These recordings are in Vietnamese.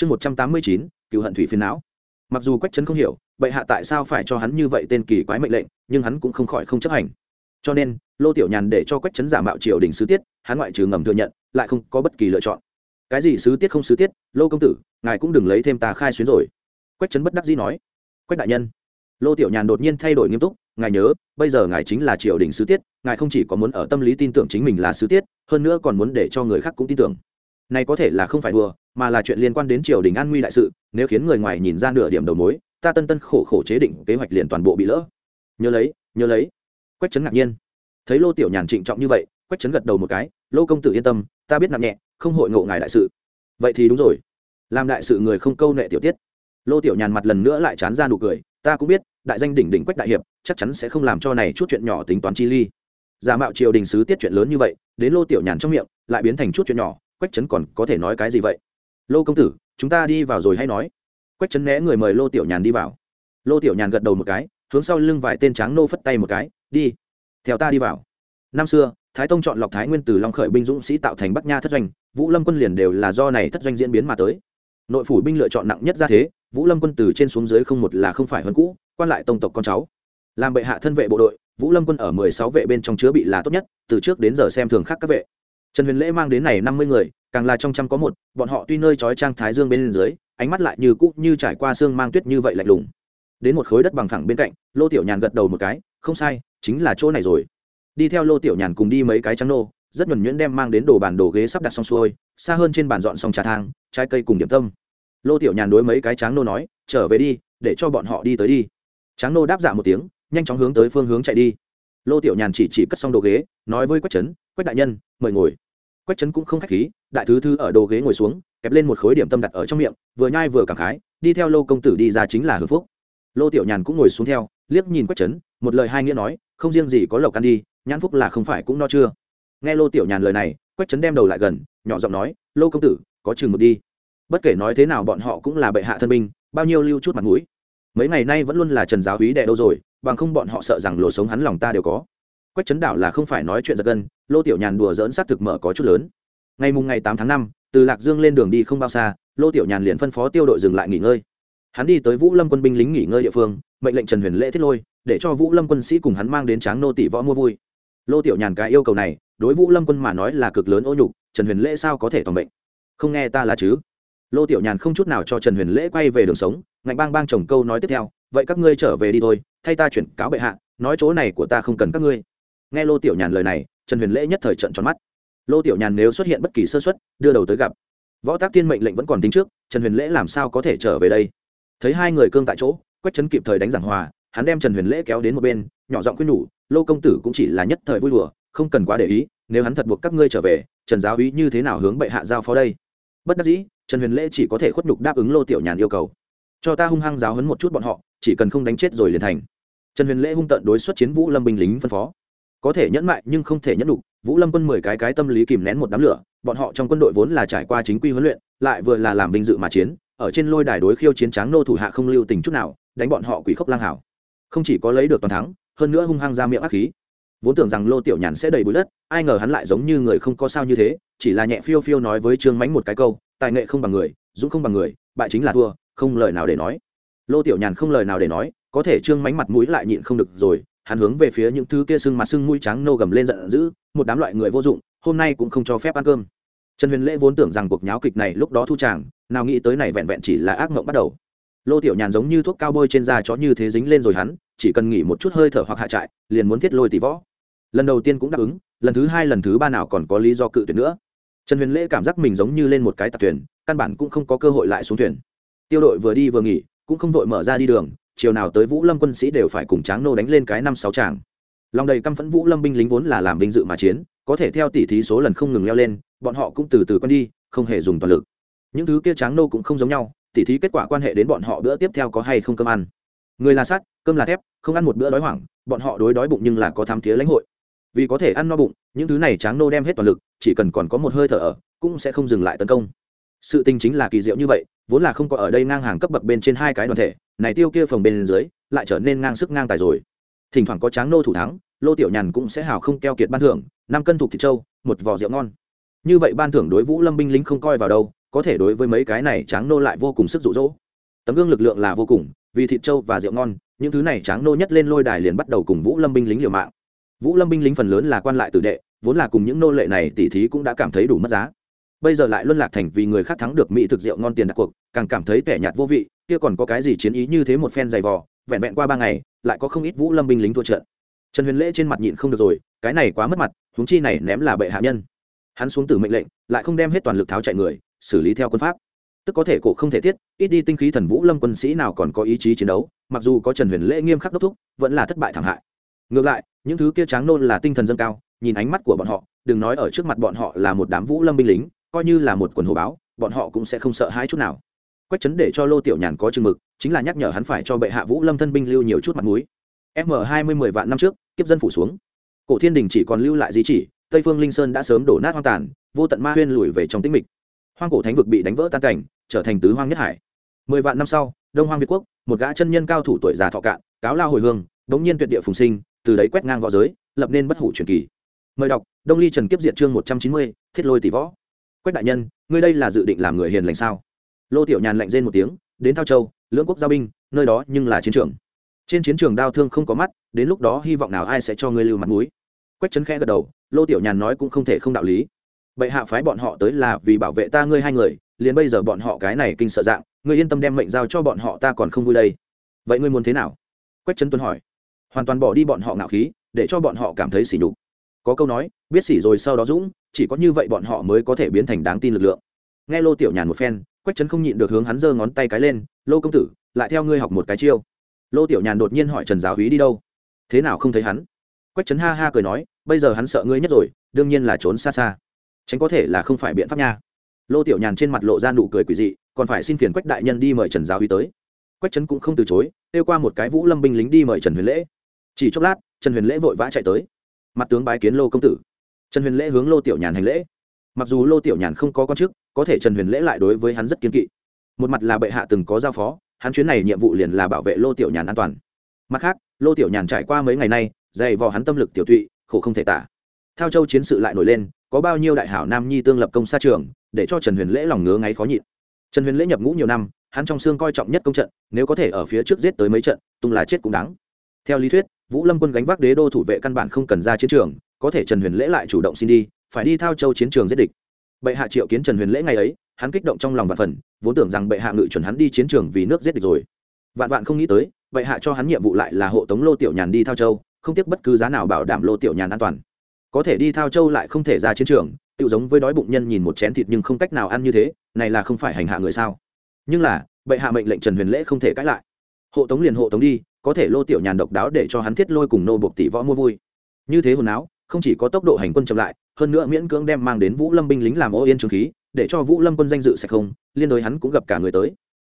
chương một trăm tám mươi chín, cựu hận thủy phiên não. Mặc dù quách trấn không hiểu, bệ hạ tại sao phải cho hắn như vậy tên kỳ quái mệnh lệnh, nhưng hắn cũng không khỏi không chấp hành. Cho nên, lô tiểu nhàn để cho quách trấn giả mạo triều đình sứ tiết, hắn ngoại trừ ngầm thừa nhận, lại không có bất kỳ lựa chọn. Cái gì sứ tiết không sứ tiết, lô công tử, ngài cũng đừng lấy thêm tà khai xuyến rồi. Quách trấn bất đắc dĩ nói. Quách đại nhân, lô tiểu nhàn đột nhiên thay đổi nghiêm túc, ngài nhớ, bây giờ ngài chính là triều đình sứ tiết, ngài không chỉ có muốn ở tâm lý tin tưởng chính mình là sứ tiết, hơn nữa còn muốn để cho người khác cũng tin tưởng này có thể là không phải đùa, mà là chuyện liên quan đến triều đình an nguy đại sự, nếu khiến người ngoài nhìn ra nửa điểm đầu mối, ta tân tân khổ khổ chế định kế hoạch liền toàn bộ bị lỡ. Nhớ lấy nhớ lấy. Quách trấn ngạc nhiên. Thấy lô tiểu nhàn trịnh trọng như vậy, quách trấn gật đầu một cái, lô công tử yên tâm, ta biết nặng nhẹ, không hội ngộ ngài đại sự. Vậy thì đúng rồi. Làm đại sự người không câu nệ tiểu tiết. Lô tiểu nhàn mặt lần nữa lại chán ra nụ cười, ta cũng biết, đại danh đỉnh đỉnh quách đại hiệp, chắc chắn sẽ không làm cho này chút chuyện nhỏ tính toán chi ly. Giả mạo triều đình sứ tiết chuyện lớn như vậy, đến lô tiểu nhàn trong miệng, lại biến thành chút chuyện nhỏ quách trấn còn có thể nói cái gì vậy? Lô công tử, chúng ta đi vào rồi hay nói? Quách trấn né người mời lô tiểu nhàn đi vào. Lô tiểu nhàn gật đầu một cái, hướng sau lưng vài tên tráng nô phất tay một cái, đi, theo ta đi vào. Năm xưa, thái tông chọn lọc thái nguyên từ long khởi binh dũng sĩ tạo thành bắc nha thất doanh, vũ lâm quân liền đều là do này thất doanh diễn biến mà tới. Nội phủ binh lựa chọn nặng nhất ra thế, vũ lâm quân từ trên xuống dưới không một là không phải hơn cũ, quan lại tông tộc con cháu. Làm bệ hạ thân vệ bộ đội, vũ lâm quân ở mười sáu vệ bên trong chứa bị là tốt nhất, từ trước đến giờ xem thường khác các vệ trần huyền lễ mang đến này năm mươi người, càng là trong trăm có một, bọn họ tuy nơi trói trang thái dương bên dưới, ánh mắt lại như cũ như trải qua xương mang tuyết như vậy lạnh lùng. Đến một khối đất bằng phẳng bên cạnh, lô tiểu nhàn gật đầu một cái, không sai, chính là chỗ này rồi. Đi theo lô tiểu nhàn cùng đi mấy cái trắng nô, rất nhuẩn nhuyễn đem mang đến đồ bàn đồ ghế sắp đặt xong xuôi, xa hơn trên bàn dọn xong trà thang, trái cây cùng điểm tâm. Lô tiểu nhàn đối mấy cái tráng nô nói, trở về đi, để cho bọn họ đi tới đi. Tráng nô đáp dạ một tiếng, nhanh chóng hướng tới phương hướng chạy đi. Lô tiểu nhàn chỉ chỉ cất xong đồ ghế, nói với quách trấn, quách đại nhân, mời ngồi quách trấn cũng không khách khí, đại thứ thư ở đồ ghế ngồi xuống, kẹp lên một khối điểm tâm đặt ở trong miệng, vừa nhai vừa cảm khái, đi theo lô công tử đi ra chính là hưng phúc. Lô tiểu nhàn cũng ngồi xuống theo, liếc nhìn quách trấn, một lời hai nghĩa nói, không riêng gì có lộc ăn đi, nhãn phúc là không phải cũng no chưa. Nghe lô tiểu nhàn lời này, quách trấn đem đầu lại gần, nhỏ giọng nói, lô công tử, có chừng một đi. Bất kể nói thế nào bọn họ cũng là bệ hạ thân binh, bao nhiêu lưu chút mặt mũi. Mấy ngày nay vẫn luôn là trần giáo hí đệ đâu rồi, bằng không bọn họ sợ rằng lỗ sống hắn lòng ta đều có quách trấn đảo là không phải nói chuyện giật gân, lô tiểu nhàn đùa dỡn xác thực mở có chút lớn. Ngày mùng ngày tám tháng năm, từ lạc dương lên đường đi không bao xa, lô tiểu nhàn liền phân phó tiêu đội dừng lại nghỉ ngơi. Hắn đi tới vũ lâm quân binh lính nghỉ ngơi địa phương, mệnh lệnh trần huyền lễ thiết lôi, để cho vũ lâm quân sĩ cùng hắn mang đến tráng nô tỷ võ mua vui. Lô tiểu nhàn cái yêu cầu này, đối vũ lâm quân mà nói là cực lớn ô nhục, trần huyền lễ sao có thể toàn mệnh? Không nghe ta là chứ? Lô tiểu nhàn không chút nào cho trần huyền lễ quay về đường sống, ngạnh bang bang chồng câu nói tiếp theo, vậy các ngươi trở về đi thôi, thay ta chuyển cáo bệ hạ, nói chỗ này của ta không cần các ngươi nghe lô tiểu nhàn lời này, trần huyền lễ nhất thời trận tròn mắt. Lô tiểu nhàn nếu xuất hiện bất kỳ sơ xuất đưa đầu tới gặp. Võ tác tiên mệnh lệnh vẫn còn tính trước, trần huyền lễ làm sao có thể trở về đây? Thấy hai người cương tại chỗ, quách trấn kịp thời đánh giảng hòa, hắn đem trần huyền lễ kéo đến một bên, nhỏ giọng khuyên nhủ, lô công tử cũng chỉ là nhất thời vui đùa, không cần quá để ý, nếu hắn thật buộc các ngươi trở về, trần giáo ý như thế nào hướng bệ hạ giao phó đây? Bất đắc dĩ, trần huyền lễ chỉ có thể khuất nhục đáp ứng lô tiểu nhàn yêu cầu. Cho ta hung hăng giáo hấn một chút bọn họ, chỉ cần không đánh chết rồi liền thành. Trần huyền lễ hung tận đối xuất chiến vũ lâm binh lính phân phó có thể nhẫn mại nhưng không thể nhẫn đủ vũ lâm quân mười cái cái tâm lý kìm nén một đám lửa, bọn họ trong quân đội vốn là trải qua chính quy huấn luyện, lại vừa là làm vinh dự mà chiến, ở trên lôi đài đối khiêu chiến tráng nô thủ hạ không lưu tình chút nào, đánh bọn họ quỷ khốc lang hảo. Không chỉ có lấy được toàn thắng, hơn nữa hung hăng ra miệng ác khí. Vốn tưởng rằng lô tiểu nhàn sẽ đầy bụi đất, ai ngờ hắn lại giống như người không có sao như thế, chỉ là nhẹ phiêu phiêu nói với trương mánh một cái câu, tài nghệ không bằng người, dũng không bằng người, bại chính là thua, không lời nào để nói. Lô tiểu nhàn không lời nào để nói, có thể trương mánh mặt mũi lại nhịn không được rồi hắn hướng về phía những thứ kia sưng mặt sưng mũi trắng nô gầm lên giận dữ, một đám loại người vô dụng, hôm nay cũng không cho phép ăn cơm. Trần huyền lễ vốn tưởng rằng cuộc nháo kịch này lúc đó thu tràng, nào nghĩ tới này vẹn vẹn chỉ là ác mộng bắt đầu. Lô tiểu nhàn giống như thuốc cao bôi trên da chó như thế dính lên rồi hắn, chỉ cần nghỉ một chút hơi thở hoặc hạ trại, liền muốn thiết lôi tỷ võ. Lần đầu tiên cũng đáp ứng, lần thứ hai lần thứ ba nào còn có lý do cự tuyệt nữa. Trần huyền lễ cảm giác mình giống như lên một cái tạc thuyền, căn bản cũng không có cơ hội lại xuống thuyền. Tiêu đội vừa đi vừa nghỉ, cũng không vội mở ra đi đường chiều nào tới vũ lâm quân sĩ đều phải cùng tráng nô đánh lên cái năm sáu tràng. Lòng đầy căm phẫn vũ lâm binh lính vốn là làm vinh dự mà chiến, có thể theo tỷ thí số lần không ngừng leo lên, bọn họ cũng từ từ quen đi, không hề dùng toàn lực. Những thứ kia tráng nô cũng không giống nhau tỷ thí kết quả quan hệ đến bọn họ bữa tiếp theo có hay không cơm ăn. Người là sắt, cơm là thép, không ăn một bữa đói hoảng, bọn họ đối đói bụng nhưng là có tham tía lãnh hội. Vì có thể ăn no bụng, những thứ này tráng nô đem hết toàn lực, chỉ cần còn có một hơi thở ở, cũng sẽ không dừng lại tấn công sự tình chính là kỳ diệu như vậy, vốn là không có ở đây ngang hàng cấp bậc bên trên hai cái đoàn thể, này tiêu kia phòng bên dưới, lại trở nên ngang sức ngang tài rồi. Thỉnh thoảng có tráng nô thủ thắng, lô tiểu nhàn cũng sẽ hào không keo kiệt ban thưởng, năm cân thục thịt trâu, một vò rượu ngon. Như vậy ban thưởng đối vũ lâm binh lính không coi vào đâu, có thể đối với mấy cái này tráng nô lại vô cùng sức rụ rỗ tấm gương lực lượng là vô cùng, vì thịt trâu và rượu ngon, những thứ này tráng nô nhất lên lôi đài liền bắt đầu cùng vũ lâm binh lính liều mạng. Vũ lâm binh lính phần lớn là quan lại tử đệ, vốn là cùng những nô lệ này tỉ thí cũng đã cảm thấy đủ mất giá bây giờ lại luân lạc thành vì người khác thắng được mỹ thực rượu ngon tiền đặt cuộc, càng cảm thấy kẻ nhạt vô vị, kia còn có cái gì chiến ý như thế một phen dày vò, vẹn vẹn qua ba ngày, lại có không ít vũ lâm binh lính thua trận. Trần huyền lễ trên mặt nhịn không được rồi, cái này quá mất mặt, huống chi này ném là bệ hạ nhân. Hắn xuống từ mệnh lệnh, lại không đem hết toàn lực tháo chạy người, xử lý theo quân pháp. Tức có thể cổ không thể tiết ít đi tinh khí thần vũ lâm quân sĩ nào còn có ý chí chiến đấu, mặc dù có trần huyền lễ nghiêm khắc đốc thúc, vẫn là thất bại thảm hại. Ngược lại, những thứ kia tráng nôn là tinh thần dâng cao, nhìn ánh mắt của bọn họ, đừng nói ở trước mặt bọn họ là một đám vũ lâm binh lính coi như là một quần hồ báo, bọn họ cũng sẽ không sợ hãi chút nào. Quách chấn để cho lô tiểu nhàn có chừng mực, chính là nhắc nhở hắn phải cho bệ hạ vũ lâm thân binh lưu nhiều chút mặt mũi. M hai mươi mười vạn năm trước, kiếp dân phủ xuống. Cổ thiên đình chỉ còn lưu lại di chỉ, tây phương linh sơn đã sớm đổ nát hoang tàn, vô tận ma huyên lùi về trong tĩnh mịch. Hoang cổ thánh vực bị đánh vỡ tan cảnh, trở thành tứ hoang nhất hải. Mười vạn năm sau, đông hoang việt quốc, một gã chân nhân cao thủ tuổi già thọ cạn, cáo lao hồi hương bỗng nhiên tuyệt địa phùng sinh, từ đấy quét ngang võ giới, lập nên bất hủ truyền kỳ. Mời đọc, đông ly trần kiếp Diệt chương một trăm chín mươi, thiết lôi tỷ võ quách đại nhân, ngươi đây là dự định làm người hiền lành sao? Lô tiểu nhàn lạnh rên một tiếng, đến thao châu, lưỡng quốc giao binh, nơi đó nhưng là chiến trường. Trên chiến trường đao thương không có mắt, đến lúc đó hy vọng nào ai sẽ cho ngươi lưu mặt mũi. Quách trấn khẽ gật đầu, lô tiểu nhàn nói cũng không thể không đạo lý. Bệ hạ phái bọn họ tới là vì bảo vệ ta ngươi hai người, liền bây giờ bọn họ cái này kinh sợ dạng, ngươi yên tâm đem mệnh giao cho bọn họ ta còn không vui đây. Vậy ngươi muốn thế nào? Quách trấn tuấn hỏi. Hoàn toàn bỏ đi bọn họ ngạo khí, để cho bọn họ cảm thấy sỉ nhục. Có câu nói, biết sỉ rồi sau đó dũng chỉ có như vậy bọn họ mới có thể biến thành đáng tin lực lượng. Nghe lô tiểu nhàn một phen, quách trấn không nhịn được hướng hắn giơ ngón tay cái lên, lô công tử, lại theo ngươi học một cái chiêu. Lô tiểu nhàn đột nhiên hỏi trần giáo hí đi đâu? Thế nào không thấy hắn? Quách trấn ha ha cười nói, bây giờ hắn sợ ngươi nhất rồi, đương nhiên là trốn xa xa. Tránh có thể là không phải biện pháp nha. Lô tiểu nhàn trên mặt lộ ra nụ cười quỷ dị, còn phải xin phiền quách đại nhân đi mời trần giáo hí tới. Quách trấn cũng không từ chối, kêu qua một cái vũ lâm binh lính đi mời trần huyền lễ. Chỉ chốc lát, trần huyền lễ vội vã chạy tới. Mặt tướng bái kiến lô công tử trần huyền lễ hướng lô tiểu nhàn hành lễ. Mặc dù lô tiểu nhàn không có quan chức, có thể trần huyền lễ lại đối với hắn rất kiên kỵ. Một mặt là bệ hạ từng có giao phó, hắn chuyến này nhiệm vụ liền là bảo vệ lô tiểu nhàn an toàn. Mặt khác, lô tiểu nhàn trải qua mấy ngày nay, dày vò hắn tâm lực tiểu tụy, khổ không thể tả. Thao châu chiến sự lại nổi lên, có bao nhiêu đại hảo nam nhi tương lập công xa trường, để cho trần huyền lễ lòng ngứa ngáy khó nhịn. Trần huyền lễ nhập ngũ nhiều năm, hắn trong xương coi trọng nhất công trận, nếu có thể ở phía trước giết tới mấy trận, tung là chết cũng đáng. Theo lý thuyết, vũ lâm quân gánh vác đế đô thủ vệ căn bản không cần ra chiến trường có thể trần huyền lễ lại chủ động xin đi, phải đi thao châu chiến trường giết địch. Bệ hạ triệu kiến trần huyền lễ ngày ấy, hắn kích động trong lòng vạn phần, vốn tưởng rằng bệ hạ ngự chuẩn hắn đi chiến trường vì nước giết địch rồi. Vạn vạn không nghĩ tới, bệ hạ cho hắn nhiệm vụ lại là hộ tống lô tiểu nhàn đi thao châu, không tiếc bất cứ giá nào bảo đảm lô tiểu nhàn an toàn. Có thể đi thao châu lại không thể ra chiến trường tự giống với đói bụng nhân nhìn một chén thịt nhưng không cách nào ăn như thế, này là không phải hành hạ người sao. Nhưng là, bệ hạ mệnh lệnh trần huyền lễ không thể cãi lại. Hộ tống liền hộ tống đi, có thể lô tiểu nhàn độc đáo để cho hắn thiết lôi cùng nô buộc tỷ võ mua vui. Như thế hồn áo không chỉ có tốc độ hành quân chậm lại, hơn nữa miễn cưỡng đem mang đến vũ lâm binh lính làm ô yên trường khí, để cho vũ lâm quân danh dự sẽ không, liên đối hắn cũng gặp cả người tới.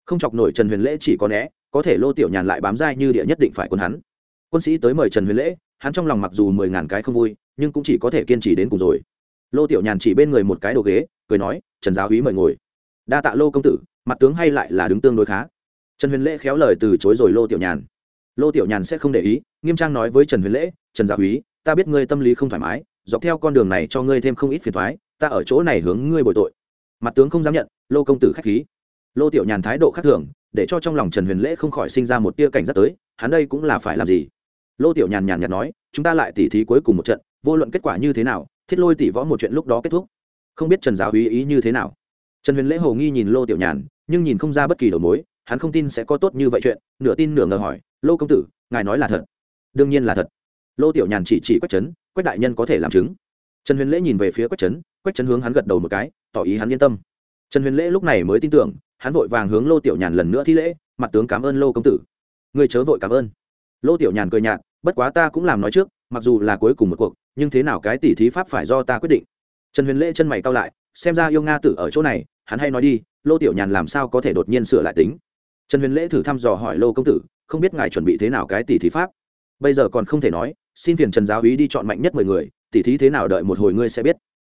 Không chọc nổi trần huyền lễ chỉ có né, có thể lô tiểu nhàn lại bám dai như địa nhất định phải quân hắn. Quân sĩ tới mời trần huyền lễ, hắn trong lòng mặc dù mười ngàn cái không vui, nhưng cũng chỉ có thể kiên trì đến cùng rồi. Lô tiểu nhàn chỉ bên người một cái đồ ghế, cười nói, trần giáo hí mời ngồi. Đa tạ lô công tử, mặt tướng hay lại là đứng tương đối khá. Trần huyền lễ khéo lời từ chối rồi lô tiểu nhàn. Lô tiểu nhàn sẽ không để ý, nghiêm trang nói với trần huyền lễ, trần giáo hí ta biết ngươi tâm lý không thoải mái, dọc theo con đường này cho ngươi thêm không ít phiền thoái ta ở chỗ này hướng ngươi bồi tội. Mặt tướng không dám nhận, lô công tử k h á c h khí. Lô tiểu nhàn thái độ khác thường, để cho trong lòng trần huyền lễ không khỏi sinh ra một tia cảnh giác tới, hắn đây cũng là phải làm gì? Lô tiểu nhàn nhàn nhạt nói, chúng ta lại tỉ thí cuối cùng một trận, vô luận kết quả như thế nào, thiết lôi tỉ võ một chuyện lúc đó kết thúc. Không biết trần giáo ý ý như thế nào. Trần huyền lễ hồ nghi nhìn lô tiểu nhàn, nhưng nhìn không ra bất kỳ đầu mối, hắn không tin sẽ có tốt như vậy chuyện, nửa tin nửa ngờ hỏi, lô công tử, ngài nói là thật? Đương nhiên là thật lô tiểu nhàn chỉ chỉ quách trấn, quách đại nhân có thể làm chứng. Trần huyền lễ nhìn về phía quách trấn quách trấn hướng hắn gật đầu một cái, tỏ ý hắn yên tâm. Trần huyền lễ lúc này mới tin tưởng, hắn vội vàng hướng lô tiểu nhàn lần nữa thi lễ, mặt tướng cảm ơn lô công tử. Người chớ vội cảm ơn. Lô tiểu nhàn cười nhạt, bất quá ta cũng làm nói trước, mặc dù là cuối cùng một cuộc, nhưng thế nào cái tỉ thí pháp phải do ta quyết định. Trần huyền lễ chân mày cao lại, xem ra yêu nga tử ở chỗ này, hắn hay nói đi, lô tiểu nhàn làm sao có thể đột nhiên sửa lại tính. Trần huyền lễ thử thăm dò hỏi lô công tử, không biết ngài chuẩn bị thế nào cái tỉ thí pháp bây giờ còn không thể nói, xin phiền trần giáo úy đi chọn mạnh nhất mười người, tỉ thí thế nào đợi một hồi ngươi sẽ biết.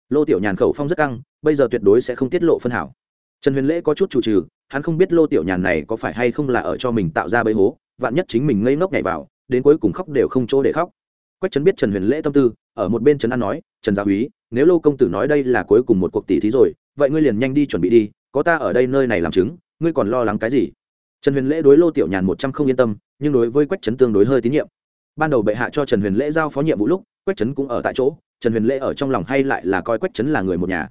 Lô tiểu nhàn khẩu phong rất căng, bây giờ tuyệt đối sẽ không tiết lộ phân hảo. Trần huyền lễ có chút chủ trừ, hắn không biết lô tiểu nhàn này có phải hay không là ở cho mình tạo ra bẫy hố, vạn nhất chính mình ngây ngốc nhảy vào, đến cuối cùng khóc đều không chỗ để khóc. Quách trấn biết trần huyền lễ tâm tư, ở một bên trấn an nói, trần gia úy, nếu lô công tử nói đây là cuối cùng một cuộc tỷ thí rồi, vậy ngươi liền nhanh đi chuẩn bị đi, có ta ở đây nơi này làm chứng, ngươi còn lo lắng cái gì? Trần huyền lễ đối lô tiểu nhàn một trăm không yên tâm, nhưng đối với quách trấn tương đối hơi tín nhiệm ban đầu bệ hạ cho trần huyền lễ giao phó nhiệm vụ lúc, quách trấn cũng ở tại chỗ, trần huyền lễ ở trong lòng hay lại là coi quách trấn là người một nhà.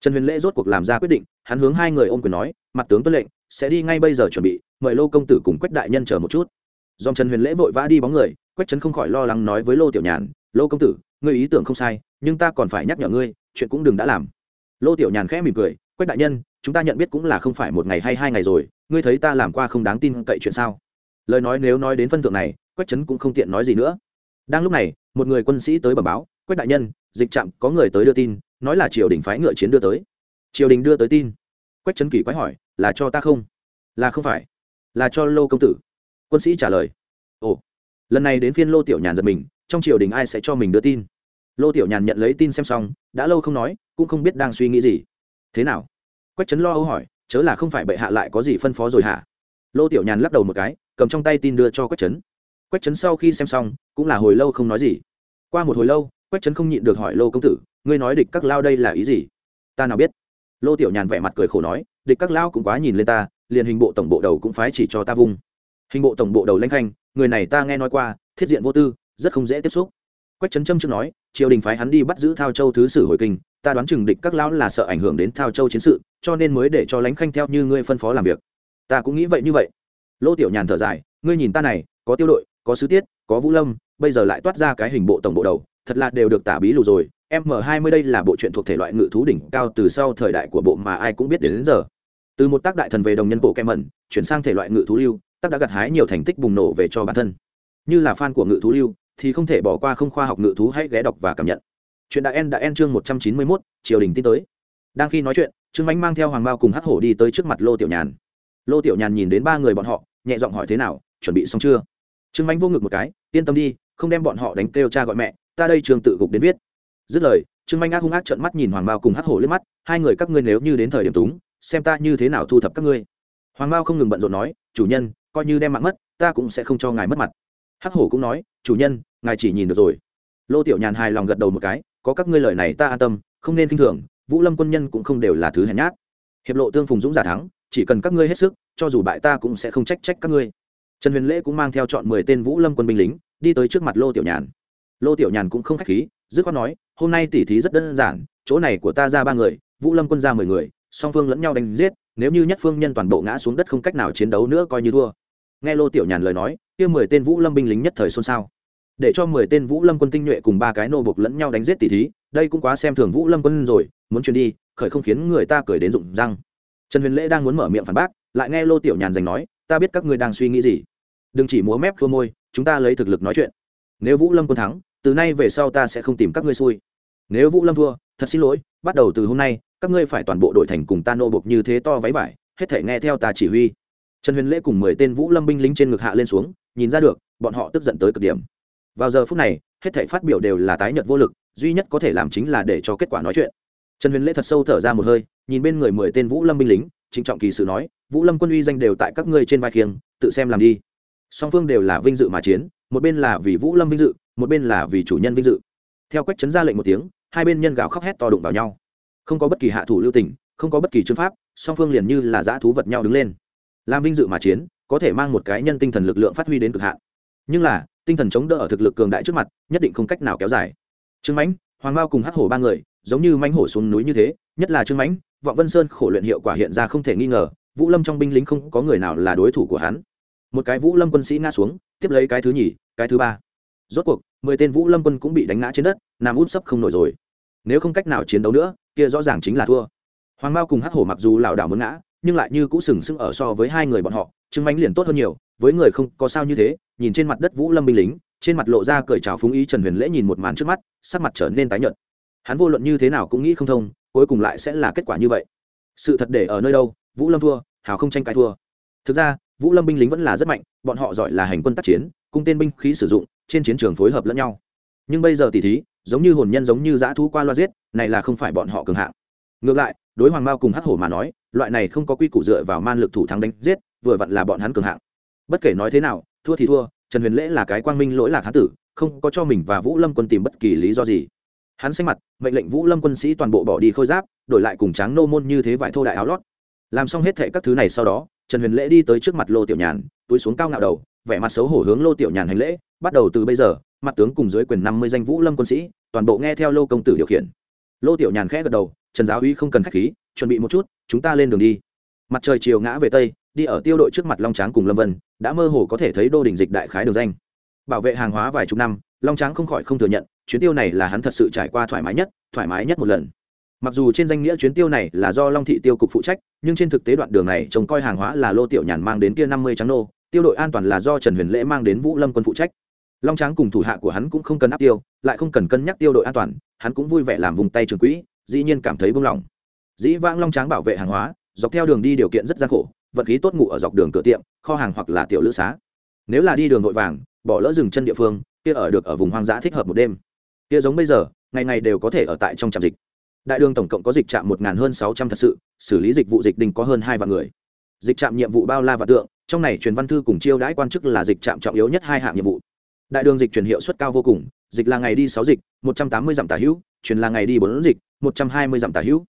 Trần huyền lễ rốt cuộc làm ra quyết định, hắn hướng hai người ôm quyền nói, mặt tướng tuân lệnh, sẽ đi ngay bây giờ chuẩn bị, mời lô công tử cùng quách đại nhân chờ một chút. Dòng trần huyền lễ vội vã đi bóng người, quách trấn không khỏi lo lắng nói với lô tiểu nhàn, lô công tử, ngươi ý tưởng không sai, nhưng ta còn phải nhắc nhở ngươi, chuyện cũng đừng đã làm. Lô tiểu nhàn khẽ mỉm cười, quách đại nhân, chúng ta nhận biết cũng là không phải một ngày hay hai ngày rồi, ngươi thấy ta làm qua không đáng tin cậy chuyện sao? Lời nói nếu nói đến phân thượng này quách trấn cũng không tiện nói gì nữa. Đang lúc này, một người quân sĩ tới bẩm báo, quách đại nhân, dịch trạm có người tới đưa tin, nói là triều đình phái ngựa chiến đưa tới. Triều đình đưa tới tin? Quách trấn kỳ quái hỏi, là cho ta không? Là không phải, là cho lô công tử. Quân sĩ trả lời, ồ, lần này đến phiên lô tiểu nhàn giật mình, trong triều đình ai sẽ cho mình đưa tin? Lô tiểu nhàn nhận lấy tin xem xong, đã lâu không nói, cũng không biết đang suy nghĩ gì. Thế nào? Quách trấn lo âu hỏi, chớ là không phải bệ hạ lại có gì phân phó rồi hả? Lô tiểu nhàn lắc đầu một cái, cầm trong tay tin đưa cho quách trấn quách trấn sau khi xem xong, cũng là hồi lâu không nói gì. Qua một hồi lâu, quách trấn không nhịn được hỏi lô công tử, ngươi nói địch các lao đây là ý gì? Ta nào biết. Lô tiểu nhàn vẻ mặt cười khổ nói, địch các lao cũng quá nhìn lên ta, liền hình bộ tổng bộ đầu cũng phái chỉ cho ta vung. Hình bộ tổng bộ đầu lanh khanh, người này ta nghe nói qua, thiết diện vô tư, rất không dễ tiếp xúc. Quách trấn trâm trước nói, triều đình phái hắn đi bắt giữ thao châu thứ sử hồi kinh, ta đoán chừng địch các lão là sợ ảnh hưởng đến thao châu chiến sự, cho nên mới để cho lãnh khanh theo như ngươi phân phó làm việc. Ta cũng nghĩ vậy như vậy. Lô tiểu nhàn thở dài, ngươi nhìn ta này, có tiêu đội có sứ tiết có vũ lâm bây giờ lại toát ra cái hình bộ tổng bộ đầu thật là đều được tả bí lù rồi. M hai mươi đây là bộ truyện thuộc thể loại ngự thú đỉnh cao từ sau thời đại của bộ mà ai cũng biết đến, đến giờ. Từ một tác đại thần về đồng nhân bộ kem mẩn chuyển sang thể loại ngự thú lưu tác đã gặt hái nhiều thành tích bùng nổ về cho bản thân. Như là fan của ngự thú lưu thì không thể bỏ qua không khoa học ngự thú hãy ghé đọc và cảm nhận. Chuyện đã en đã en chương một trăm chín mươi mốt triều đình tin tới. Đang khi nói chuyện trương ánh mang theo hoàng bao cùng hắc hổ đi tới trước mặt lô tiểu nhàn. Lô tiểu nhàn nhìn đến ba người bọn họ nhẹ giọng hỏi thế nào chuẩn bị xong chưa? Trương ánh vô ngực một cái, yên tâm đi, không đem bọn họ đánh kêu cha gọi mẹ, ta đây trường tự gục đến viết. Dứt lời, trương anh ác hung ác trợn mắt nhìn hoàng Mao cùng hắc hổ lên mắt, hai người các ngươi nếu như đến thời điểm túng, xem ta như thế nào thu thập các ngươi. Hoàng Mao không ngừng bận rộn nói, chủ nhân, coi như đem mạng mất, ta cũng sẽ không cho ngài mất mặt. Hắc hổ cũng nói, chủ nhân, ngài chỉ nhìn được rồi. Lô tiểu nhàn hài lòng gật đầu một cái, có các ngươi lời này ta an tâm, không nên k i n h thường, vũ lâm quân nhân cũng không đều là thứ hèn nhát. Hiệp lộ tương phùng dũng giả thắng, chỉ cần các ngươi hết sức, cho dù bại ta cũng sẽ không trách trách các ngươi trần huyền lễ cũng mang theo chọn mười tên vũ lâm quân binh lính, đi tới trước mặt lô tiểu nhàn. Lô tiểu nhàn cũng không k h á c h khí, dứt khoát nói, hôm nay tỉ thí rất đơn giản, chỗ này của ta ra ba người, vũ lâm quân ra mười người, song phương lẫn nhau đánh giết, nếu như nhất phương nhân toàn bộ ngã xuống đất không cách nào chiến đấu nữa coi như thua. Nghe lô tiểu nhàn lời nói, kia mười tên vũ lâm binh lính nhất thời xôn xao. Để cho mười tên vũ lâm quân tinh nhuệ cùng ba cái nô bục lẫn nhau đánh giết tỷ thí, đây cũng quá xem thường vũ lâm quân rồi, muốn truyền đi, khởi không khiến người ta cười đến rụng răng. Trần huyền lễ đang muốn mở miệng phản bác, lại nghe lô tiểu nhàn giành nói, ta biết các ngươi đang suy nghĩ gì đừng chỉ múa mép khua môi, chúng ta lấy thực lực nói chuyện. Nếu vũ lâm quân thắng, từ nay về sau ta sẽ không tìm các ngươi xui. Nếu vũ lâm thua, thật xin lỗi, bắt đầu từ hôm nay, các ngươi phải toàn bộ đội thành cùng ta nô bục như thế to váy vải, hết thể nghe theo ta chỉ huy. Trần huyền lễ cùng mười tên vũ lâm binh lính trên ngực hạ lên xuống, nhìn ra được, bọn họ tức giận tới cực điểm. Vào giờ phút này, hết thể phát biểu đều là tái nhợt vô lực, duy nhất có thể làm chính là để cho kết quả nói chuyện. Trần huyền lễ thật sâu thở ra một hơi, nhìn bên người mười tên vũ lâm binh lính, trịnh trọng kỳ sự nói, vũ lâm quân uy danh đều tại các ngươi trên vai khiêng, tự xem làm đi song phương đều là vinh dự mà chiến, một bên là vì vũ lâm vinh dự, một bên là vì chủ nhân vinh dự. Theo quách trấn ra lệnh một tiếng, hai bên nhân gạo khóc hét to đụng vào nhau. Không có bất kỳ hạ thủ lưu tình, không có bất kỳ chương pháp, song phương liền như là dã thú vật nhau đứng lên. Làm vinh dự mà chiến, có thể mang một cái nhân tinh thần lực lượng phát huy đến cực hạn. Nhưng là, tinh thần chống đỡ ở thực lực cường đại trước mặt, nhất định không cách nào kéo dài. Trương mãnh, hoàng mao cùng hắc hổ ba người, giống như mãnh hổ xuống núi như thế, nhất là trương mãnh, vọng vân sơn khổ luyện hiệu quả hiện ra không thể nghi ngờ, vũ lâm trong binh lính không có người nào là đối thủ của hắn một cái vũ lâm quân sĩ ngã xuống, tiếp lấy cái thứ nhì, cái thứ ba. Rốt cuộc, mười tên vũ lâm quân cũng bị đánh ngã trên đất nằm út sấp không nổi rồi. Nếu không cách nào chiến đấu nữa, kia rõ ràng chính là thua. Hoàng mao cùng hắc hổ mặc dù lảo đảo muốn ngã, nhưng lại như cũ sừng sững ở so với hai người bọn họ chứng mánh liền tốt hơn nhiều, với người không có sao như thế, nhìn trên mặt đất vũ lâm binh lính, trên mặt lộ ra cởi trào phúng ý trần huyền lễ nhìn một màn trước mắt, sắc mặt trở nên tái nhợt. Hắn vô luận như thế nào cũng nghĩ không thông, cuối cùng lại sẽ là kết quả như vậy. Sự thật để ở nơi đâu, vũ lâm thua, hào không tranh cãi thua. Thực ra vũ lâm binh lính vẫn là rất mạnh, bọn họ giỏi là hành quân tác chiến, cung tên binh khí sử dụng, trên chiến trường phối hợp lẫn nhau. Nhưng bây giờ tỉ thí, giống như hồn nhân giống như dã thú qua loa giết, này là không phải bọn họ cường hạng. Ngược lại, đối hoàng mao cùng hắc hổ mà nói, loại này không có quy củ dựa vào man lực thủ thắng đánh giết, vừa vặn là bọn hắn cường hạng. Bất kể nói thế nào, thua thì thua, trần huyền lễ là cái quang minh lỗi lạc hán tử, không có cho mình và vũ lâm quân tìm bất kỳ lý do gì. Hắn xanh mặt, mệnh lệnh vũ lâm quân sĩ toàn bộ bỏ đi khôi giáp, đổi lại cùng tráng nô môn như thế vải thô đại áo lót. Làm xong hết thệ các thứ này sau đó trần huyền lễ đi tới trước mặt lô tiểu nhàn, túi xuống cao ngạo đầu, vẻ mặt xấu hổ hướng lô tiểu nhàn hành lễ, bắt đầu từ bây giờ, mặt tướng cùng dưới quyền năm mươi danh vũ lâm quân sĩ, toàn bộ nghe theo lô công tử điều khiển. Lô tiểu nhàn khẽ gật đầu, trần giáo uy không cần khách khí, chuẩn bị một chút, chúng ta lên đường đi. Mặt trời chiều ngã về tây, đi ở tiêu đội trước mặt long tráng cùng lâm vân, đã mơ hồ có thể thấy đô đình dịch đại khái đường danh. Bảo vệ hàng hóa vài chục năm, long tráng không khỏi không thừa nhận, chuyến tiêu này là hắn thật sự trải qua thoải mái nhất, thoải mái nhất một lần. Mặc dù trên danh nghĩa chuyến tiêu này là do long thị tiêu cục phụ trách nhưng trên thực tế đoạn đường này trông coi hàng hóa là lô tiểu nhàn mang đến kia năm mươi trắng nô, tiêu đội an toàn là do trần huyền lễ mang đến vũ lâm quân phụ trách. Long tráng cùng thủ hạ của hắn cũng không cần áp tiêu, lại không cần cân nhắc tiêu đội an toàn, hắn cũng vui vẻ làm vùng tay trường quỹ, dĩ nhiên cảm thấy buông lỏng dĩ vãng long tráng bảo vệ hàng hóa, dọc theo đường đi điều kiện rất gian khổ vật khí tốt ngủ ở dọc đường cửa tiệm, kho hàng hoặc là tiểu lữ xá. Nếu là đi đường vội vàng, bỏ lỡ dừng chân địa phương, kia ở được ở vùng hoang dã thích hợp một đêm. Kia giống bây giờ, ngày ngày đều có thể ở tại trong trạm dịch đại đường tổng cộng có dịch trạm một ngàn hơn sáu trăm thật sự, xử lý dịch vụ dịch đình có hơn hai vạn người. Dịch trạm nhiệm vụ bao la và tượng, trong này truyền văn thư cùng chiêu đãi quan chức là dịch trạm trọng yếu nhất hai hạng nhiệm vụ. Đại đường dịch truyền hiệu suất cao vô cùng, dịch là ngày đi sáu dịch, một trăm tám mươi dặm tả hữu, truyền là ngày đi bốn dịch, một trăm hai mươi dặm tả hữu.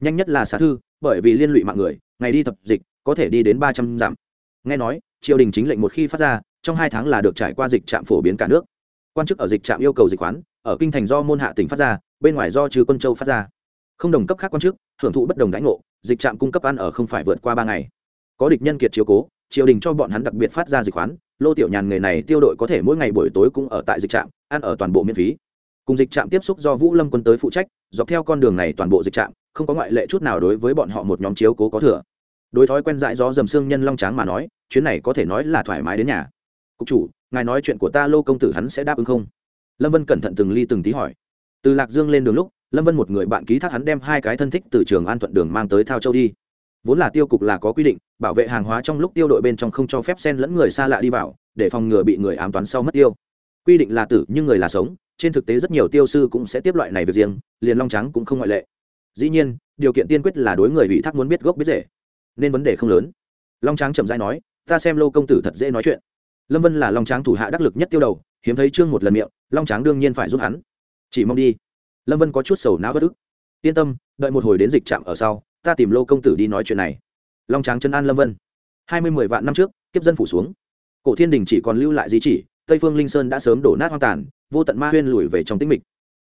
Nhanh nhất là xá thư, bởi vì liên lụy mạng người, ngày đi thập dịch, có thể đi đến ba trăm dặm. Nghe nói, triều đình chính lệnh một khi phát ra, trong hai tháng là được trải qua dịch trạm phổ biến cả nước. Quan chức ở dịch trạm yêu cầu dịch khoán, ở kinh thành do môn hạ tỉnh phát ra, bên ngoài do trừ quân châu phát ra không đồng cấp khác quan chức, hưởng thụ bất đồng đãi ngộ, dịch trạm cung cấp ăn ở không phải vượt qua ba ngày. Có địch nhân kiệt chiếu cố, triều đình cho bọn hắn đặc biệt phát ra dịch khoán, lô tiểu nhàn nghề này tiêu đội có thể mỗi ngày buổi tối cũng ở tại dịch trạm, ăn ở toàn bộ miễn phí. Cùng dịch trạm tiếp xúc do vũ lâm quân tới phụ trách, dọc theo con đường này toàn bộ dịch trạm, không có ngoại lệ chút nào đối với bọn họ một nhóm chiếu cố có thừa. Đối thói quen dại gió dầm xương nhân long tráng mà nói, chuyến này có thể nói là thoải mái đến nhà. Cục chủ, ngài nói chuyện của ta, lô công tử hắn sẽ đáp ứng không? Lâm vân cẩn thận từng ly từng tí hỏi. Từ lạc dương lên đường lúc lâm vân một người bạn ký thác hắn đem hai cái thân thích từ trường an thuận đường mang tới thao châu đi. Vốn là tiêu cục là có quy định, bảo vệ hàng hóa trong lúc tiêu đội bên trong không cho phép xen lẫn người xa lạ đi vào, để phòng ngừa bị người ám toán sau mất tiêu. Quy định là tử, nhưng người là sống, trên thực tế rất nhiều tiêu sư cũng sẽ tiếp loại này việc riêng, liền long trắng cũng không ngoại lệ. Dĩ nhiên, điều kiện tiên quyết là đối người ủy thác muốn biết gốc biết rễ, nên vấn đề không lớn. Long trắng chậm rãi nói, ta xem lô công tử thật dễ nói chuyện. Lâm vân là long trắng thủ hạ đắc lực nhất tiêu đầu, hiếm thấy trương một lần miệng, long trắng đương nhiên phải giúp hắn. Chỉ mong đi lâm vân có chút sầu não bất ức. Yên tâm, đợi một hồi đến dịch trạm ở sau, ta tìm lô công tử đi nói chuyện này. Long tráng chân an lâm vân. Hai mươi mười vạn năm trước, kiếp dân phủ xuống. Cổ thiên đình chỉ còn lưu lại di chỉ, tây phương linh sơn đã sớm đổ nát hoang tàn, vô tận ma huyên lùi về trong tĩnh mịch.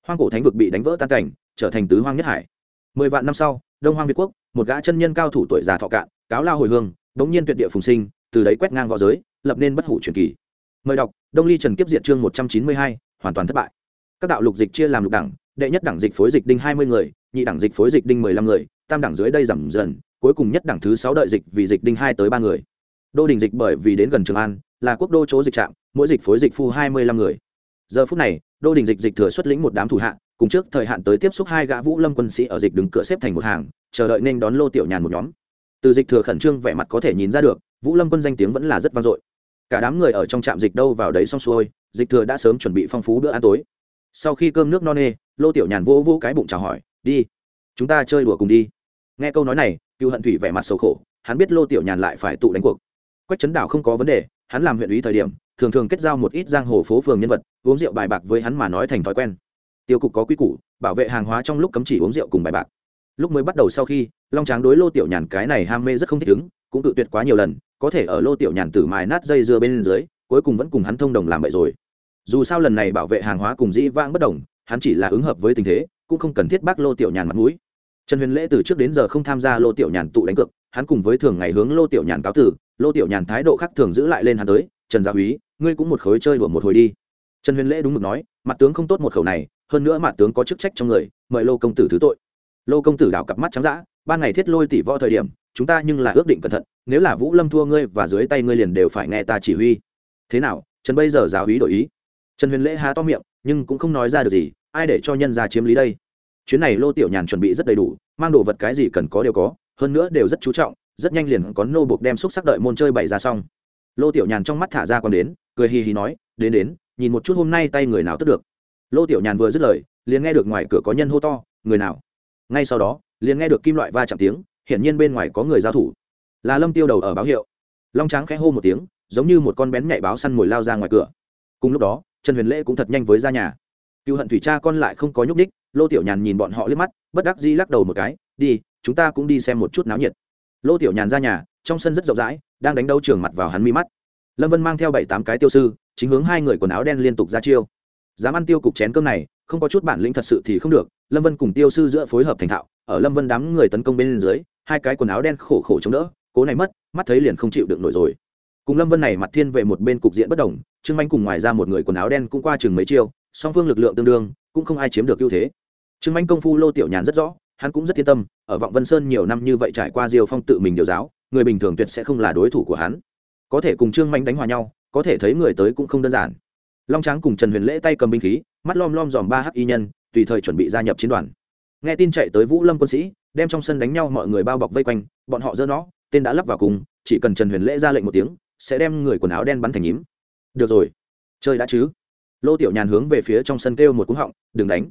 Hoang cổ thánh vực bị đánh vỡ tan cảnh, trở thành tứ hoang nhất hải. Mười vạn năm sau, đông hoang việt quốc, một gã chân nhân cao thủ tuổi già thọ cạn, cáo lao hồi hương, bỗng nhiên tuyệt địa phùng sinh, từ đấy quét ngang v õ giới, lập nên bất hủ truyền kỳ. Mời đọc, đông ly trần kiếp diện chương một trăm chín mươi hai, hoàn toàn thất bại. Các đạo lục dịch chia làm lục đẳng đệ nhất đẳng dịch phối dịch đinh hai mươi người, nhị đẳng dịch phối dịch đinh mười lăm người, tam đẳng dưới đây giảm dần, cuối cùng nhất đẳng thứ sáu đợi dịch vì dịch đinh hai tới ba người. Đô đình dịch bởi vì đến gần trường an, là quốc đô chỗ dịch trạm, mỗi dịch phối dịch phu hai mươi lăm người. Giờ phút này, đô đình dịch dịch thừa xuất lĩnh một đám thủ hạ, cùng trước thời hạn tới tiếp xúc hai gã vũ lâm quân sĩ ở dịch đứng cửa xếp thành một hàng, chờ đợi nên đón lô tiểu nhàn một nhóm. Từ dịch thừa khẩn trương vẻ mặt có thể nhìn ra được, vũ lâm quân danh tiếng vẫn là rất vang dội. Cả đám người ở trong trạm dịch đâu vào đấy xong xuôi, dịch thừa đã sớm chuẩn bị phong phú bữa ăn tối sau khi cơm nước no nê, lô tiểu nhàn vỗ vỗ cái bụng chào hỏi, đi, chúng ta chơi đùa cùng đi. Nghe câu nói này, cựu hận thủy vẻ mặt xấu khổ, hắn biết lô tiểu nhàn lại phải tụ đánh cuộc. Quách trấn đảo không có vấn đề, hắn làm huyện ủy thời điểm, thường thường kết giao một ít giang hồ phố phường nhân vật, uống rượu bài bạc với hắn mà nói thành thói quen. Tiêu cục có quy củ, bảo vệ hàng hóa trong lúc cấm chỉ uống rượu cùng bài bạc. Lúc mới bắt đầu sau khi, long tráng đối lô tiểu nhàn cái này ham mê rất không thích ứng, cũng tự tuyệt quá nhiều lần, có thể ở lô tiểu nhàn tử mài nát dây dưa bên dưới, cuối cùng vẫn cùng hắn thông đồng làm vậy rồi dù sao lần này bảo vệ hàng hóa cùng dĩ vãng bất đồng, hắn chỉ là ứng hợp với tình thế, cũng không cần thiết bác lô tiểu nhàn mặt mũi. Trần huyền lễ từ trước đến giờ không tham gia lô tiểu nhàn tụ đánh cược, hắn cùng với thường ngày hướng lô tiểu nhàn cáo tử, lô tiểu nhàn thái độ khác thường giữ lại lên hắn tới, trần gia úy, ngươi cũng một khối chơi đùa một hồi đi. Trần huyền lễ đúng mực nói, mặt tướng không tốt một khẩu này, hơn nữa mặt tướng có chức trách trong người, mời lô công tử thứ tội. Lô công tử đảo cặp mắt trắng dã, ban ngày thiết lôi tỷ võ thời điểm, chúng ta nhưng là ước định cẩn thận, nếu là vũ lâm thua ngươi và dưới tay ngươi liền đều phải nghe ta chỉ huy. Thế nào, trần bây giờ giáo úy đổi ý? Trần huyền lễ há to miệng, nhưng cũng không nói ra được gì, ai để cho nhân ra chiếm lý đây? Chuyến này lô tiểu nhàn chuẩn bị rất đầy đủ, mang đồ vật cái gì cần có đều có, hơn nữa đều rất chú trọng, rất nhanh liền có nô buộc đem xúc sắc đợi môn chơi bày ra xong. Lô tiểu nhàn trong mắt thả ra còn đến, cười hì hì nói, đến đến, nhìn một chút hôm nay tay người nào tức được. Lô tiểu nhàn vừa dứt lời, liền nghe được ngoài cửa có nhân hô to, người nào? Ngay sau đó, liền nghe được kim loại va chạm tiếng, hiển nhiên bên ngoài có người giao thủ. Là lâm tiêu đầu ở báo hiệu. Long tráng khẽ hô một tiếng, giống như một con bén nhạy báo săn mồi lao ra ngoài cửa. Cùng lúc đó trần huyền lễ cũng thật nhanh với ra nhà. Cựu hận thủy cha con lại không có nhúc đích lô tiểu nhàn nhìn bọn họ liếc mắt, bất đắc dĩ lắc đầu một cái, đi, chúng ta cũng đi xem một chút náo nhiệt. Lô tiểu nhàn ra nhà, trong sân rất rộng rãi, đang đánh đấu trường mặt vào hắn mi mắt. Lâm vân mang theo bảy tám cái tiêu sư, chính hướng hai người quần áo đen liên tục ra chiêu. Dám ăn tiêu cục chén cơm này, không có chút bản lĩnh thật sự thì không được. Lâm vân cùng tiêu sư giữa phối hợp thành thạo, ở lâm vân đám người tấn công bên dưới, hai cái quần áo đen khổ khổ chống đỡ, cố này mất, mắt thấy liền không chịu được nổi rồi. Cùng lâm vân này mặt thiên về một bên cục diện bất đồng trương manh cùng ngoài ra một người quần áo đen cũng qua chừng mấy chiêu, song phương lực lượng tương đương, cũng không ai chiếm được ưu thế. Trương manh công phu lô tiểu nhàn rất rõ, hắn cũng rất yên tâm, ở vọng vân sơn nhiều năm như vậy trải qua diều phong tự mình điều giáo, người bình thường tuyệt sẽ không là đối thủ của hắn. Có thể cùng trương manh đánh hòa nhau, có thể thấy người tới cũng không đơn giản. Long tráng cùng trần huyền lễ tay cầm binh khí, mắt lom lom dòm ba hắc y nhân, tùy thời chuẩn bị gia nhập chiến đoàn. Nghe tin chạy tới vũ lâm quân sĩ, đem trong sân đánh nhau mọi người bao bọc vây quanh, bọn họ dơ nó, tên đã lắp vào cùng, chỉ cần trần huyền lễ ra lệnh một tiếng, sẽ đem người quần áo đen bắn thành nhím được rồi. Chơi đã chứ? Lô tiểu nhàn hướng về phía trong sân kêu một cú họng, đừng đánh.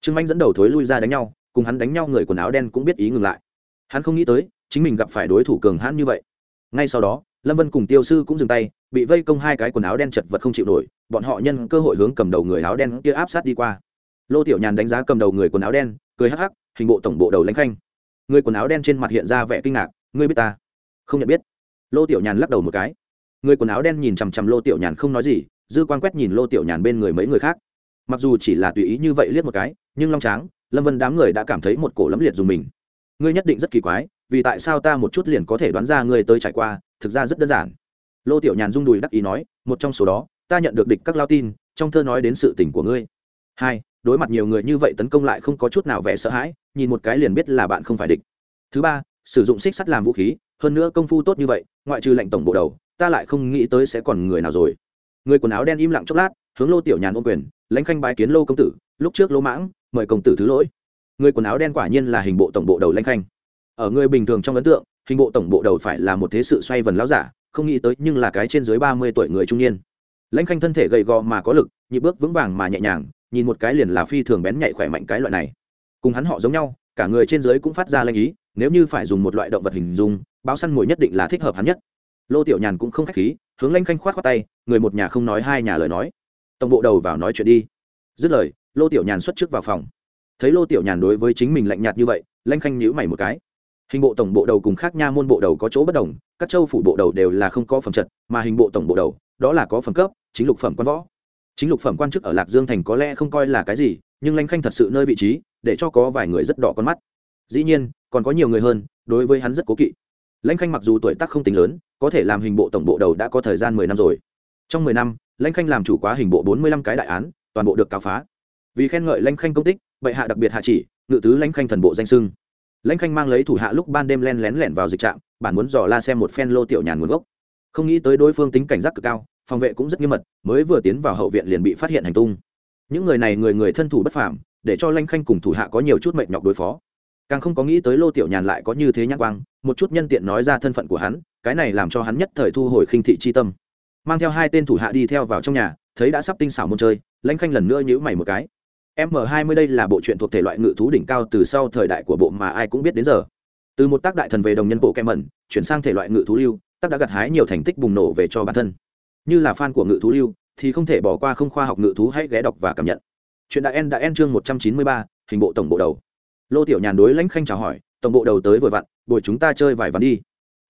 Trương anh dẫn đầu thối lui ra đánh nhau, cùng hắn đánh nhau người quần áo đen cũng biết ý ngừng lại. Hắn không nghĩ tới, chính mình gặp phải đối thủ cường hãn như vậy. Ngay sau đó, lâm vân cùng tiêu sư cũng dừng tay, bị vây công hai cái quần áo đen chật vật không chịu nổi, bọn họ nhân cơ hội hướng cầm đầu người áo đen kia áp sát đi qua. Lô tiểu nhàn đánh giá cầm đầu người quần áo đen, cười hắc hắc, hình bộ tổng bộ đầu lãnh khanh. Người quần áo đen trên mặt hiện ra vẻ kinh ngạc, ngươi biết ta? Không nhận biết. Lô tiểu nhàn lắc đầu một cái người quần áo đen nhìn chằm chằm lô tiểu nhàn không nói gì, dư quan quét nhìn lô tiểu nhàn bên người mấy người khác. Mặc dù chỉ là tùy ý như vậy liếc một cái, nhưng long tráng, lâm vân đám người đã cảm thấy một cổ lấm liệt dùng mình. Ngươi nhất định rất kỳ quái, vì tại sao ta một chút liền có thể đoán ra ngươi tới trải qua, thực ra rất đơn giản. Lô tiểu nhàn rung đùi đắc ý nói, một trong số đó, ta nhận được địch các lao tin, trong thơ nói đến sự tình của ngươi. Hai, đối mặt nhiều người như vậy tấn công lại không có chút nào vẻ sợ hãi, nhìn một cái liền biết là bạn không phải địch. Thứ ba sử dụng xích sắt làm vũ khí, hơn nữa công phu tốt như vậy, ngoại trừ lệnh tổng bộ đầu, ta lại không nghĩ tới sẽ còn người nào rồi. Người quần áo đen im lặng chốc lát, hướng lô tiểu nhàn ôm quyền, lãnh khanh bái kiến lô công tử, lúc trước lô mãng, mời công tử thứ lỗi. Người quần áo đen quả nhiên là hình bộ tổng bộ đầu lãnh khanh. Ở người bình thường trong ấn tượng, hình bộ tổng bộ đầu phải là một thế sự xoay vần láo giả, không nghĩ tới nhưng là cái trên dưới ba mươi tuổi người trung niên. Lãnh khanh thân thể gầy gò mà có lực, nhịp bước vững vàng mà nhẹ nhàng, nhìn một cái liền là phi thường bén nhạy khỏe mạnh cái loại này. Cùng hắn họ giống nhau cả người trên dưới cũng phát ra lanh ý, nếu như phải dùng một loại động vật hình dung, báo săn mồi nhất định là thích hợp hắn nhất. Lô tiểu nhàn cũng không khách khí, hướng lanh khanh khoát khoát tay, người một nhà không nói hai nhà lời nói. Tổng bộ đầu vào nói chuyện đi. Dứt lời, lô tiểu nhàn xuất trước vào phòng. Thấy lô tiểu nhàn đối với chính mình lạnh nhạt như vậy, lanh khanh nhíu mày một cái. Hình bộ tổng bộ đầu cùng khác nha môn bộ đầu có chỗ bất đồng, các châu phủ bộ đầu đều là không có phẩm chất, mà hình bộ tổng bộ đầu, đó là có phẩm cấp, chính lục phẩm quan võ. Chính lục phẩm quan chức ở lạc dương thành có lẽ không coi là cái gì nhưng lanh khanh thật sự nơi vị trí, để cho có vài người rất đỏ con mắt. Dĩ nhiên, còn có nhiều người hơn, đối với hắn rất cố kỵ. Lãnh khanh mặc dù tuổi tác không tính lớn, có thể làm hình bộ tổng bộ đầu đã có thời gian mười năm rồi. Trong mười năm lãnh khanh làm chủ quá hình bộ bốn mươi lăm cái đại án, toàn bộ được cáo phá. Vì khen ngợi lãnh khanh công tích, bệ hạ đặc biệt hạ chỉ, ngự tứ lãnh khanh thần bộ danh sưng. Lãnh khanh mang lấy thủ hạ lúc ban đêm len lén lẻn vào dịch trạm, bản muốn dò la xem một phen lô tiểu nhàn nguồn gốc. Không nghĩ tới đối phương tính cảnh giác cực cao, phòng vệ cũng rất nghiêm mật, mới vừa tiến vào hậu viện liền bị phát hiện hành tung những người này người người thân thủ bất phàm, để cho lanh khanh cùng thủ hạ có nhiều chút mệnh nhọc đối phó. Càng không có nghĩ tới lô tiểu nhàn lại có như thế nhãn quang, một chút nhân tiện nói ra thân phận của hắn, cái này làm cho hắn nhất thời thu hồi khinh thị chi tâm. Mang theo hai tên thủ hạ đi theo vào trong nhà, thấy đã sắp tinh xảo môn chơi lãnh khanh lần nữa nhữ mày một cái. M hai mươi đây là bộ truyện thuộc thể loại ngự thú đỉnh cao từ sau thời đại của bộ mà ai cũng biết đến giờ. Từ một tác đại thần về đồng nhân bộ kem mẩn, chuyển sang thể loại ngự thú lưu, tác đã gặt hái nhiều thành tích bùng nổ về cho bản thân. Như là fan của ngự thú lưu thì không thể bỏ qua không khoa học ngự thú, hãy ghé đọc và cảm nhận. Chuyện đã en đã en chương một trăm chín mươi ba, hình bộ tổng bộ đầu. Lô tiểu nhàn đối lãnh khanh chào hỏi, tổng bộ đầu tới vừa vặn buổi chúng ta chơi vài ván đi.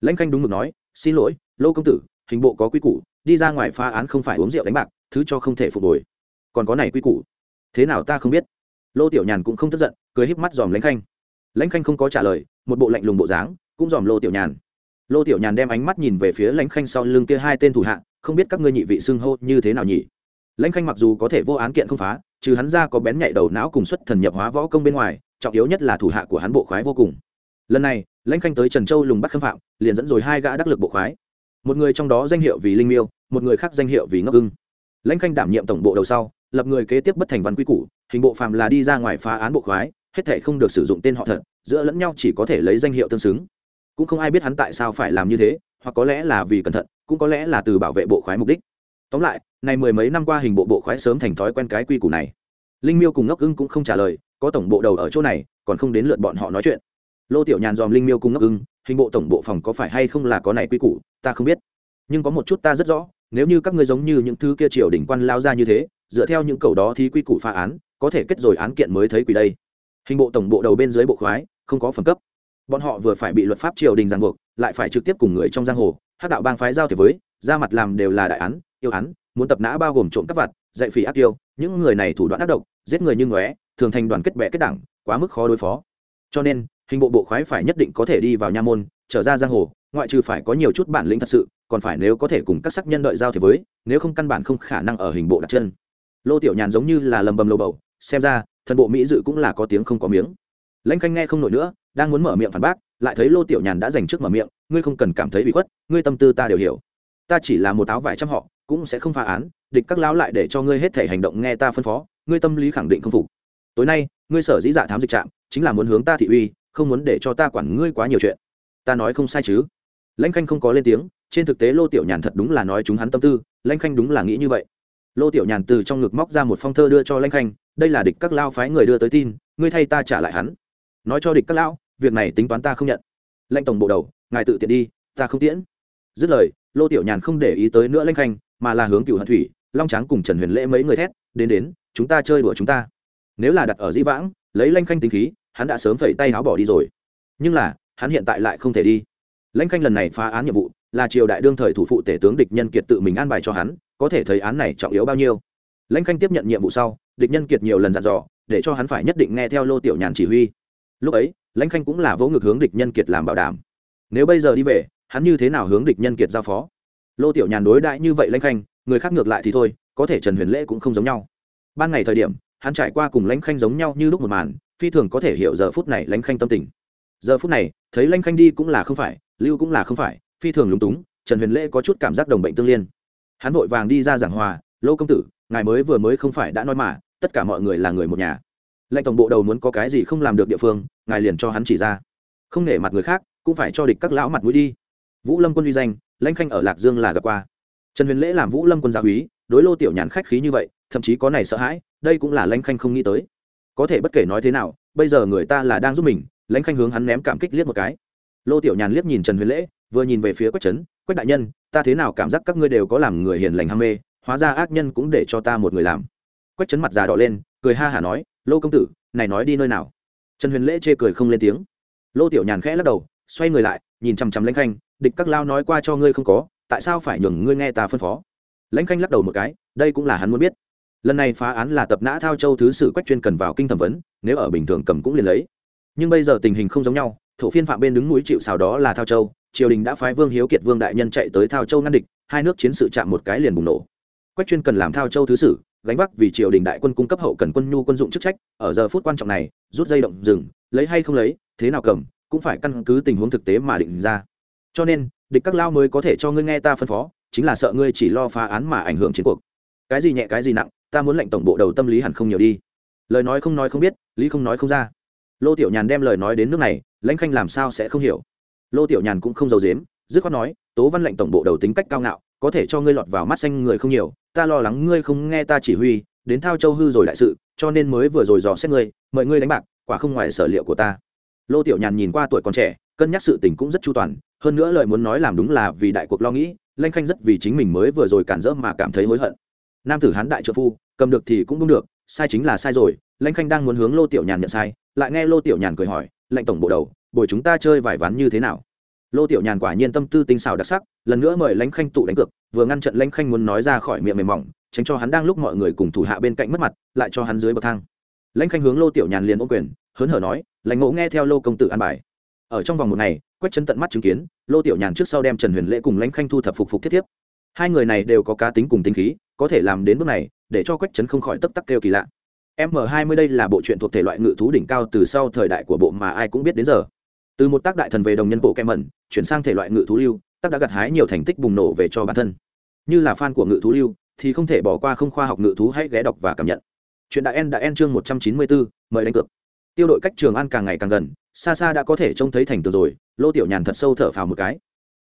Lãnh khanh đúng mực nói, xin lỗi, lô công tử, hình bộ có quy củ, đi ra ngoài phá án không phải uống rượu đánh bạc, thứ cho không thể phục hồi. Còn có này quy củ. Thế nào ta không biết. Lô tiểu nhàn cũng không tức giận, cười híp mắt dòm lãnh khanh. Lãnh khanh không có trả lời, một bộ lạnh lùng bộ dáng, cũng dòm lô tiểu nhàn. Lô tiểu nhàn đem ánh mắt nhìn về phía lãnh khanh sau lưng kia hai tên thủ hạ không biết các ngươi nhị vị xưng hô như thế nào nhỉ? Lãnh khanh mặc dù có thể vô án kiện không phá, trừ hắn ra có bén nhạy đầu não cùng xuất thần nhập hóa võ công bên ngoài, trọng yếu nhất là thủ hạ của hắn bộ khoái vô cùng. Lần này, lãnh khanh tới trần châu lùng bắt khâm phạm, liền dẫn rồi hai gã đắc lực bộ khoái. Một người trong đó danh hiệu vì linh miêu, một người khác danh hiệu vì ngốc ưng. Lãnh khanh đảm nhiệm tổng bộ đầu sau, lập người kế tiếp bất thành văn quy củ, hình bộ phàm là đi ra ngoài phá án bộ khoái, hết thể không được sử dụng tên họ thật, giữa lẫn nhau chỉ có thể lấy danh hiệu tương xứng. Cũng không ai biết hắn tại sao phải làm như thế, hoặc có lẽ là vì cẩn thận cũng có lẽ là từ bảo vệ bộ khoái mục đích. Tóm lại, này mười mấy năm qua hình bộ bộ khoái sớm thành thói quen cái quy củ này. Linh miêu cùng ngốc ưng cũng không trả lời, có tổng bộ đầu ở chỗ này, còn không đến lượt bọn họ nói chuyện. Lô tiểu nhàn dòm linh miêu cùng ngốc ưng, hình bộ tổng bộ phòng có phải hay không là có này quy củ, ta không biết. Nhưng có một chút ta rất rõ, nếu như các ngươi giống như những thứ kia triều đỉnh quan lao ra như thế, dựa theo những cầu đó thì quy củ phá án, có thể kết rồi án kiện mới thấy quỷ đây. Hình bộ tổng bộ đầu bên dưới bộ khoái, không có phẩm cấp. Bọn họ vừa phải bị luật pháp triều đình ràng buộc, lại phải trực tiếp cùng người trong giang hồ hát đạo bang phái giao thiệp với, ra mặt làm đều là đại án, yêu án, muốn tập nã bao gồm trộm cắp vặt, dạy phỉ ác tiêu. Những người này thủ đoạn ác độc, giết người như ngóe, thường thành đoàn kết bệ kết đảng, quá mức khó đối phó. Cho nên, hình bộ bộ khoái phải nhất định có thể đi vào nha môn, trở ra giang hồ, ngoại trừ phải có nhiều chút bản lĩnh thật sự, còn phải nếu có thể cùng các sắc nhân đợi giao thiệp với, nếu không căn bản không khả năng ở hình bộ đặt chân. Lô tiểu nhàn giống như là lầm bầm lầu bầu, xem ra, thần bộ mỹ dự cũng là có tiếng không có miếng. Lãnh khanh nghe không nổi nữa, đang muốn mở miệng phản bác lại thấy lô tiểu nhàn đã dành trước mở miệng, ngươi không cần cảm thấy bị khuất, ngươi tâm tư ta đều hiểu. Ta chỉ là một áo vải trăm họ, cũng sẽ không phá án, địch các lão lại để cho ngươi hết thể hành động nghe ta phân phó, ngươi tâm lý khẳng định không phục. Tối nay, ngươi sở dĩ dạ thám dịch trạm, chính là muốn hướng ta thị uy, không muốn để cho ta quản ngươi quá nhiều chuyện. Ta nói không sai chứ? Lãnh khanh không có lên tiếng, trên thực tế lô tiểu nhàn thật đúng là nói chúng hắn tâm tư, lãnh khanh đúng là nghĩ như vậy. Lô tiểu nhàn từ trong ngực móc ra một phong thơ đưa cho lãnh khanh, đây là địch các lao phái người đưa tới tin, ngươi thay ta trả lại hắn. Nói cho địch các lão việc này tính toán ta không nhận. Lãnh tổng bộ đầu, ngài tự tiện đi, ta không tiễn. Dứt lời, lô tiểu nhàn không để ý tới nữa lãnh khanh, mà là hướng cựu hận thủy, long tráng cùng trần huyền lễ mấy người thét, đến đến, chúng ta chơi đùa chúng ta. Nếu là đặt ở di vãng, lấy lãnh khanh tính khí, hắn đã sớm phẩy tay áo bỏ đi rồi. Nhưng là, hắn hiện tại lại không thể đi. Lãnh khanh lần này phá án nhiệm vụ, là triều đại đương thời thủ phụ tể tướng địch nhân kiệt tự mình an bài cho hắn, có thể thấy án này trọng yếu bao nhiêu. Lãnh khanh tiếp nhận nhiệm vụ sau, địch nhân kiệt nhiều lần dặn dò, để cho hắn phải nhất định nghe theo lô tiểu nhàn chỉ huy. Lúc ấy lãnh khanh cũng là vỗ ngực hướng địch nhân kiệt làm bảo đảm. Nếu bây giờ đi về, hắn như thế nào hướng địch nhân kiệt giao phó? Lô tiểu nhàn đối đãi như vậy lãnh khanh, người khác ngược lại thì thôi, có thể trần huyền lễ cũng không giống nhau. Ban ngày thời điểm, hắn trải qua cùng lãnh khanh giống nhau như lúc một màn, phi thường có thể hiểu giờ phút này lãnh khanh tâm tình. Giờ phút này, thấy lãnh khanh đi cũng là không phải, lưu cũng là không phải, phi thường lúng túng, trần huyền lễ có chút cảm giác đồng bệnh tương liên. Hắn vội vàng đi ra giảng hòa, lô công tử, ngài mới vừa mới không phải đã nói mà, tất cả mọi người là người một nhà. Lãnh tổng bộ đầu muốn có cái gì không làm được địa phương ngài liền cho hắn chỉ ra. Không nể mặt người khác, cũng phải cho địch các lão mặt mũi đi. Vũ lâm quân uy danh, lãnh khanh ở lạc dương là gặp qua. Trần huyền lễ làm vũ lâm quân gia úy, đối lô tiểu nhàn khách khí như vậy, thậm chí có này sợ hãi, đây cũng là lãnh khanh không nghĩ tới. Có thể bất kể nói thế nào, bây giờ người ta là đang giúp mình, lãnh khanh hướng hắn ném cảm kích liếc một cái. Lô tiểu nhàn liếc nhìn trần huyền lễ, vừa nhìn về phía quách trấn, quách đại nhân, ta thế nào cảm giác các ngươi đều có làm người hiền lành ham mê, hóa ra ác nhân cũng để cho ta một người làm. Quách trấn mặt già đỏ lên, cười ha hả nói, lô công tử, này nói đi nơi nào? Trần huyền lễ chê cười không lên tiếng. Lô tiểu nhàn khẽ lắc đầu, xoay người lại, nhìn chằm chằm lãnh khanh, địch các lao nói qua cho ngươi không có, tại sao phải nhường ngươi nghe ta phân phó? Lãnh khanh lắc đầu một cái, đây cũng là hắn muốn biết. Lần này phá án là tập nã thao châu thứ sự quách chuyên cần vào kinh thẩm vấn, nếu ở bình thường cầm cũng liền lấy. Nhưng bây giờ tình hình không giống nhau, thổ phiên phạm bên đứng núi chịu xào đó là thao châu, triều đình đã phái vương hiếu kiệt vương đại nhân chạy tới thao châu ngăn địch, hai nước chiến sự chạm một cái liền bùng nổ. Quách chuyên cần làm thao châu thứ sử gánh vác vì triều đình đại quân cung cấp hậu cần quân nhu quân dụng chức trách, ở giờ phút quan trọng này, rút dây động rừng, lấy hay không lấy, thế nào cầm, cũng phải căn cứ tình huống thực tế mà định ra. Cho nên, địch các lao mới có thể cho ngươi nghe ta phân phó, chính là sợ ngươi chỉ lo phá án mà ảnh hưởng chiến cuộc. Cái gì nhẹ, cái gì nặng, ta muốn lệnh tổng bộ đầu tâm lý hẳn không nhiều đi. Lời nói không nói không biết, lý không nói không ra. Lô tiểu nhàn đem lời nói đến nước này, lãnh khanh làm sao sẽ không hiểu? Lô tiểu nhàn cũng không giàu dếm dứt khoát nói, tố văn lệnh tổng bộ đầu tính cách cao ngạo có thể cho ngươi lọt vào mắt xanh người không nhiều, ta lo lắng ngươi không nghe ta chỉ huy, đến thao châu hư rồi đại sự, cho nên mới vừa rồi dò xét ngươi, mời ngươi đánh bạc, quả không ngoài sở liệu của ta. Lô tiểu nhàn nhìn qua tuổi còn trẻ, cân nhắc sự tình cũng rất chu toàn, hơn nữa lời muốn nói làm đúng là vì đại cuộc lo nghĩ, lanh khanh rất vì chính mình mới vừa rồi cản rỡ mà cảm thấy hối hận. Nam tử hán đại trợ phu, cầm được thì cũng đúng được, sai chính là sai rồi, lanh khanh đang muốn hướng lô tiểu nhàn nhận sai, lại nghe lô tiểu nhàn cười hỏi, lệnh tổng bộ đầu bồi chúng ta chơi vải ván như thế nào? Lô tiểu nhàn quả nhiên tâm tư tinh xảo đặc sắc, lần nữa mời lãnh khanh tụ đánh cược, vừa ngăn trận lãnh khanh muốn nói ra khỏi miệng mềm mỏng, tránh cho hắn đang lúc mọi người cùng thủ hạ bên cạnh mất mặt, lại cho hắn dưới bậc thang. Lãnh khanh hướng lô tiểu nhàn liền ô quyền, hớn hở nói, lãnh ngộ nghe theo lô công tử an bài. Ở trong vòng một ngày, quách chân tận mắt chứng kiến, lô tiểu nhàn trước sau đem trần huyền lễ cùng lãnh khanh thu thập phục phục thiết thiếp. Hai người này đều có cá tính cùng tính khí, có thể làm đến bước này, để cho quách trấn không khỏi tấp tắc kêu kỳ lạ. M 20 đây là bộ truyện thuộc thể loại ngự thú đỉnh cao từ sau thời đại của bộ mà ai cũng biết đến giờ từ một tác đại thần về đồng nhân bộ kem mẩn, chuyển sang thể loại ngự thú lưu, tác đã gặt hái nhiều thành tích bùng nổ về cho bản thân. Như là fan của ngự thú lưu, thì không thể bỏ qua không khoa học ngự thú hãy ghé đọc và cảm nhận. Chuyện đại en đã en chương một trăm chín mươi bốn mời đánh cược. Tiêu đội cách trường an càng ngày càng gần, xa xa đã có thể trông thấy thành tường rồi, lô tiểu nhàn thật sâu thở phào một cái.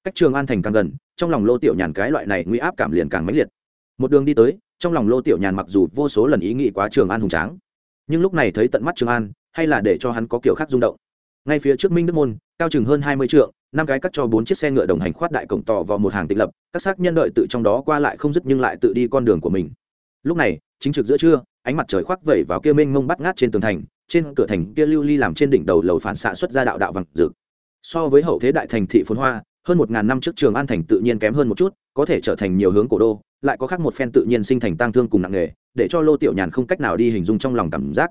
Cách trường an thành càng gần, trong lòng lô tiểu nhàn cái loại này nguy áp cảm liền càng mãnh liệt. Một đường đi tới, trong lòng lô tiểu nhàn mặc dù vô số lần ý nghĩ quá trường an hùng tráng, nhưng lúc này thấy tận mắt trường an, hay là để cho hắn có kiểu khác rung động ngay phía trước minh đức môn, cao chừng hơn hai mươi trượng, năm cái cắt cho bốn chiếc xe ngựa đồng hành khoát đại cổng tỏ vào một hàng tịch lập, các xác nhân đợi tự trong đó qua lại không dứt nhưng lại tự đi con đường của mình. Lúc này, chính trực giữa trưa, ánh mặt trời khoác vẩy vào kia mênh mông bắt ngát trên tường thành, trên cửa thành kia lưu ly làm trên đỉnh đầu lầu phản xạ xuất ra đạo đạo vàng rực. So với hậu thế đại thành thị phồn hoa, hơn một ngàn năm trước trường an thành tự nhiên kém hơn một chút, có thể trở thành nhiều hướng cổ đô, lại có khác một phen tự nhiên sinh thành tang thương cùng nặng nghề, để cho lô tiểu nhàn không cách nào đi hình dung trong lòng cảm giác.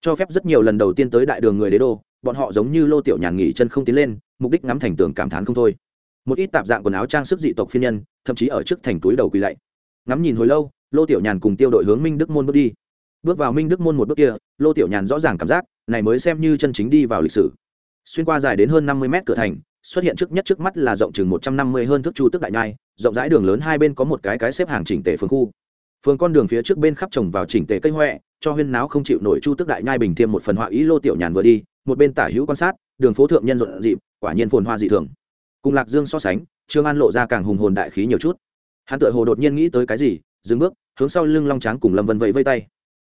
Cho phép rất nhiều lần đầu tiên tới đại đường người đế đô bọn họ giống như lô tiểu nhàn nghỉ chân không tiến lên, mục đích ngắm thành tường cảm thán không thôi. Một ít tạp dạng quần áo trang sức dị tộc phiên nhân, thậm chí ở trước thành túi đầu quỳ lạy. Ngắm nhìn hồi lâu, lô tiểu nhàn cùng tiêu đội hướng minh đức môn bước đi. Bước vào minh đức môn một bước kia, lô tiểu nhàn rõ ràng cảm giác, này mới xem như chân chính đi vào lịch sử. Xuyên qua dài đến hơn năm mươi mét cửa thành, xuất hiện trước nhất trước mắt là rộng chừng một trăm năm mươi hơn thước chu tức đại nhai, rộng rãi đường lớn hai bên có một cái cái xếp hàng chỉnh tề phường khu. Phường con đường phía trước bên khắp trồng vào chỉnh tề cây huệ cho huyên náo không chịu nổi chu tức đại nhai bình thêm một phần họa ý lô tiểu nhàn vừa đi một bên tả hữu quan sát, đường phố thượng nhân rộn dịp quả nhiên phồn hoa dị thường. Cùng lạc dương so sánh, trương an lộ ra càng hùng hồn đại khí nhiều chút. Hắn tự hồ đột nhiên nghĩ tới cái gì, dừng bước, hướng sau lưng long tráng cùng lâm vân vẫy vây tay.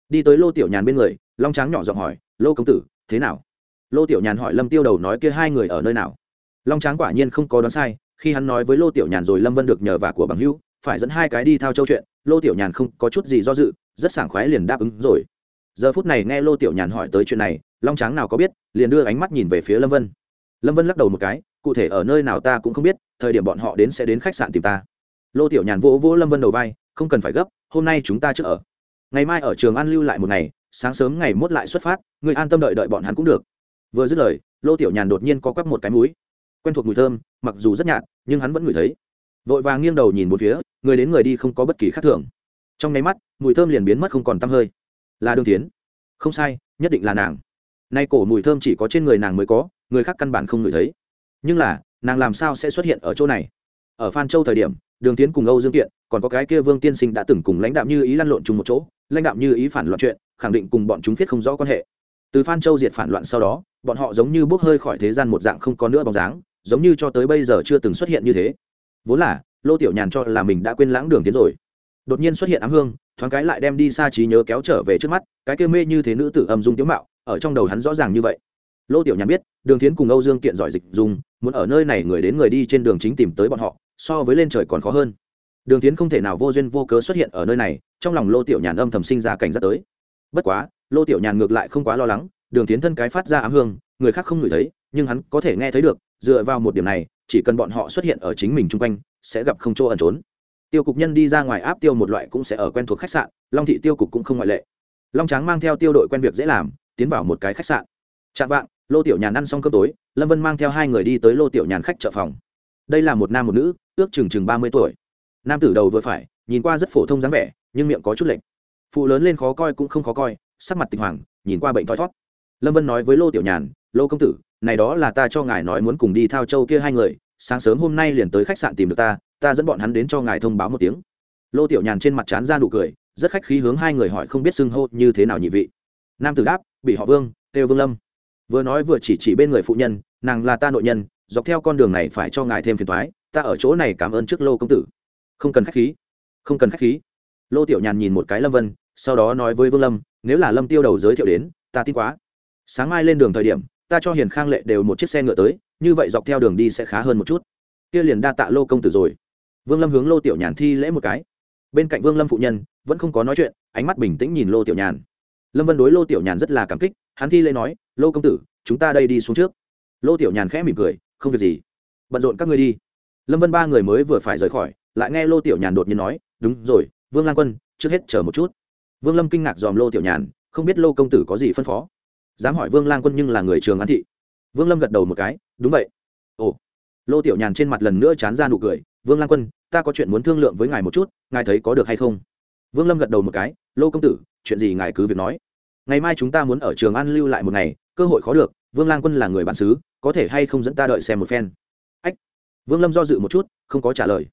Đi tới lô tiểu nhàn bên người, long tráng nhỏ giọng hỏi, lô công tử, thế nào? Lô tiểu nhàn hỏi lâm tiêu đầu nói kia hai người ở nơi nào? Long tráng quả nhiên không có đoán sai, khi hắn nói với lô tiểu nhàn rồi lâm vân được nhờ vả của bằng hữu, phải dẫn hai cái đi thao châu chuyện, lô tiểu nhàn không có chút gì do dự, rất sảng khoái liền đáp ứng rồi giờ phút này nghe lô tiểu nhàn hỏi tới chuyện này, long tráng nào có biết, liền đưa ánh mắt nhìn về phía lâm vân. Lâm vân lắc đầu một cái, cụ thể ở nơi nào ta cũng không biết, thời điểm bọn họ đến sẽ đến khách sạn tìm ta. Lô tiểu nhàn vỗ vỗ lâm vân đầu vai, không cần phải gấp, hôm nay chúng ta chưa ở. Ngày mai ở trường an lưu lại một ngày, sáng sớm ngày mốt lại xuất phát, người an tâm đợi đợi bọn hắn cũng được. Vừa dứt lời, lô tiểu nhàn đột nhiên có quắp một cái mũi. Quen thuộc mùi thơm, mặc dù rất nhạt, nhưng hắn vẫn ngửi thấy. Vội vàng nghiêng đầu nhìn một phía, người đến người đi không có bất kỳ khác thường. Trong nháy mắt, mùi thơm liền biến mất không còn t hơi là đường tiến không sai, nhất định là nàng. Nay cổ mùi thơm chỉ có trên người nàng mới có, người khác căn bản không ngửi thấy. Nhưng là, nàng làm sao sẽ xuất hiện ở chỗ này? Ở phan châu thời điểm, đường tiến cùng âu dương kiện, còn có cái kia vương tiên sinh đã từng cùng lãnh đạo như ý lăn lộn chung một chỗ, lãnh đạo như ý phản loạn chuyện, khẳng định cùng bọn chúng viết không rõ quan hệ. Từ phan châu diệt phản loạn sau đó, bọn họ giống như bốc hơi khỏi thế gian một dạng không có nữa bóng dáng, giống như cho tới bây giờ chưa từng xuất hiện như thế. Vốn là, lô tiểu nhàn cho là mình đã quên lãng đường tiến rồi đột nhiên xuất hiện ám hương, thoáng cái lại đem đi xa trí nhớ kéo trở về trước mắt, cái kia mê như thế nữ tử âm dung tiếu mạo, ở trong đầu hắn rõ ràng như vậy. Lô tiểu nhàn biết, đường tiến cùng âu dương kiện giỏi dịch dùng, muốn ở nơi này người đến người đi trên đường chính tìm tới bọn họ, so với lên trời còn khó hơn. Đường tiến không thể nào vô duyên vô cớ xuất hiện ở nơi này, trong lòng lô tiểu nhàn âm thầm sinh ra cảnh giác tới. Bất quá, lô tiểu nhàn ngược lại không quá lo lắng, đường tiến thân cái phát ra ám hương, người khác không ngửi thấy, nhưng hắn có thể nghe thấy được, dựa vào một điểm này, chỉ cần bọn họ xuất hiện ở chính mình chung quanh, sẽ gặp không chỗ ẩn trốn tiêu cục nhân đi ra ngoài áp tiêu một loại cũng sẽ ở quen thuộc khách sạn, long thị tiêu cục cũng không ngoại lệ. Long tráng mang theo tiêu đội quen việc dễ làm, tiến vào một cái khách sạn. Chạm vạng, lô tiểu nhàn ăn xong cơm tối, lâm vân mang theo hai người đi tới lô tiểu nhàn khách chợ phòng. Đây là một nam một nữ, ước chừng chừng ba mươi tuổi. Nam tử đầu vừa phải, nhìn qua rất phổ thông dáng vẻ, nhưng miệng có chút lệnh phụ lớn lên khó coi cũng không khó coi, sắc mặt tịch hoàng, nhìn qua bệnh thoi thót. Lâm vân nói với lô tiểu nhàn, lô công tử, này đó là ta cho ngài nói muốn cùng đi thao châu kia hai người, sáng sớm hôm nay liền tới khách sạn tìm được ta ta dẫn bọn hắn đến cho ngài thông báo một tiếng. Lô tiểu nhàn trên mặt trán ra nụ cười, rất khách khí hướng hai người hỏi không biết xưng hô như thế nào nhị vị. Nam tử đáp bị họ vương, têu vương lâm. Vừa nói vừa chỉ chỉ bên người phụ nhân, nàng là ta nội nhân, dọc theo con đường này phải cho ngài thêm phiền thoái ta ở chỗ này cảm ơn trước lô công tử. Không cần khách khí, không cần khách khí. Lô tiểu nhàn nhìn một cái lâm vân, sau đó nói với vương lâm, nếu là lâm tiêu đầu giới thiệu đến, ta tin quá. Sáng mai lên đường thời điểm, ta cho hiền khang lệ đều một chiếc xe ngựa tới, như vậy dọc theo đường đi sẽ khá hơn một chút. Kia liền đa tạ lô công tử rồi vương lâm hướng lô tiểu nhàn thi lễ một cái. Bên cạnh vương lâm phụ nhân, vẫn không có nói chuyện, ánh mắt bình tĩnh nhìn lô tiểu nhàn. Lâm vân đối lô tiểu nhàn rất là cảm kích, hắn thi lễ nói, lô công tử, chúng ta đây đi xuống trước. Lô tiểu nhàn khẽ mỉm cười, không việc gì, bận rộn các ngươi đi. Lâm vân ba người mới vừa phải rời khỏi, lại nghe lô tiểu nhàn đột nhiên nói, đúng rồi, vương lan quân, trước hết chờ một chút. Vương lâm kinh ngạc dòm lô tiểu nhàn, không biết lô công tử có gì phân phó. Dám hỏi vương lang quân nhưng là người trường an thị. Vương lâm gật đầu một cái, đúng vậy. Ồ. Lô tiểu nhàn trên mặt lần nữa chán ra nụ cười vương lang quân, ta có chuyện muốn thương lượng với ngài một chút, ngài thấy có được hay không? Vương lâm gật đầu một cái, lô công tử, chuyện gì ngài cứ việc nói. Ngày mai chúng ta muốn ở trường an lưu lại một ngày, cơ hội khó được, vương lang quân là người bản xứ, có thể hay không dẫn ta đợi xem một phen. Ách. Vương lâm do dự một chút, không có trả lời.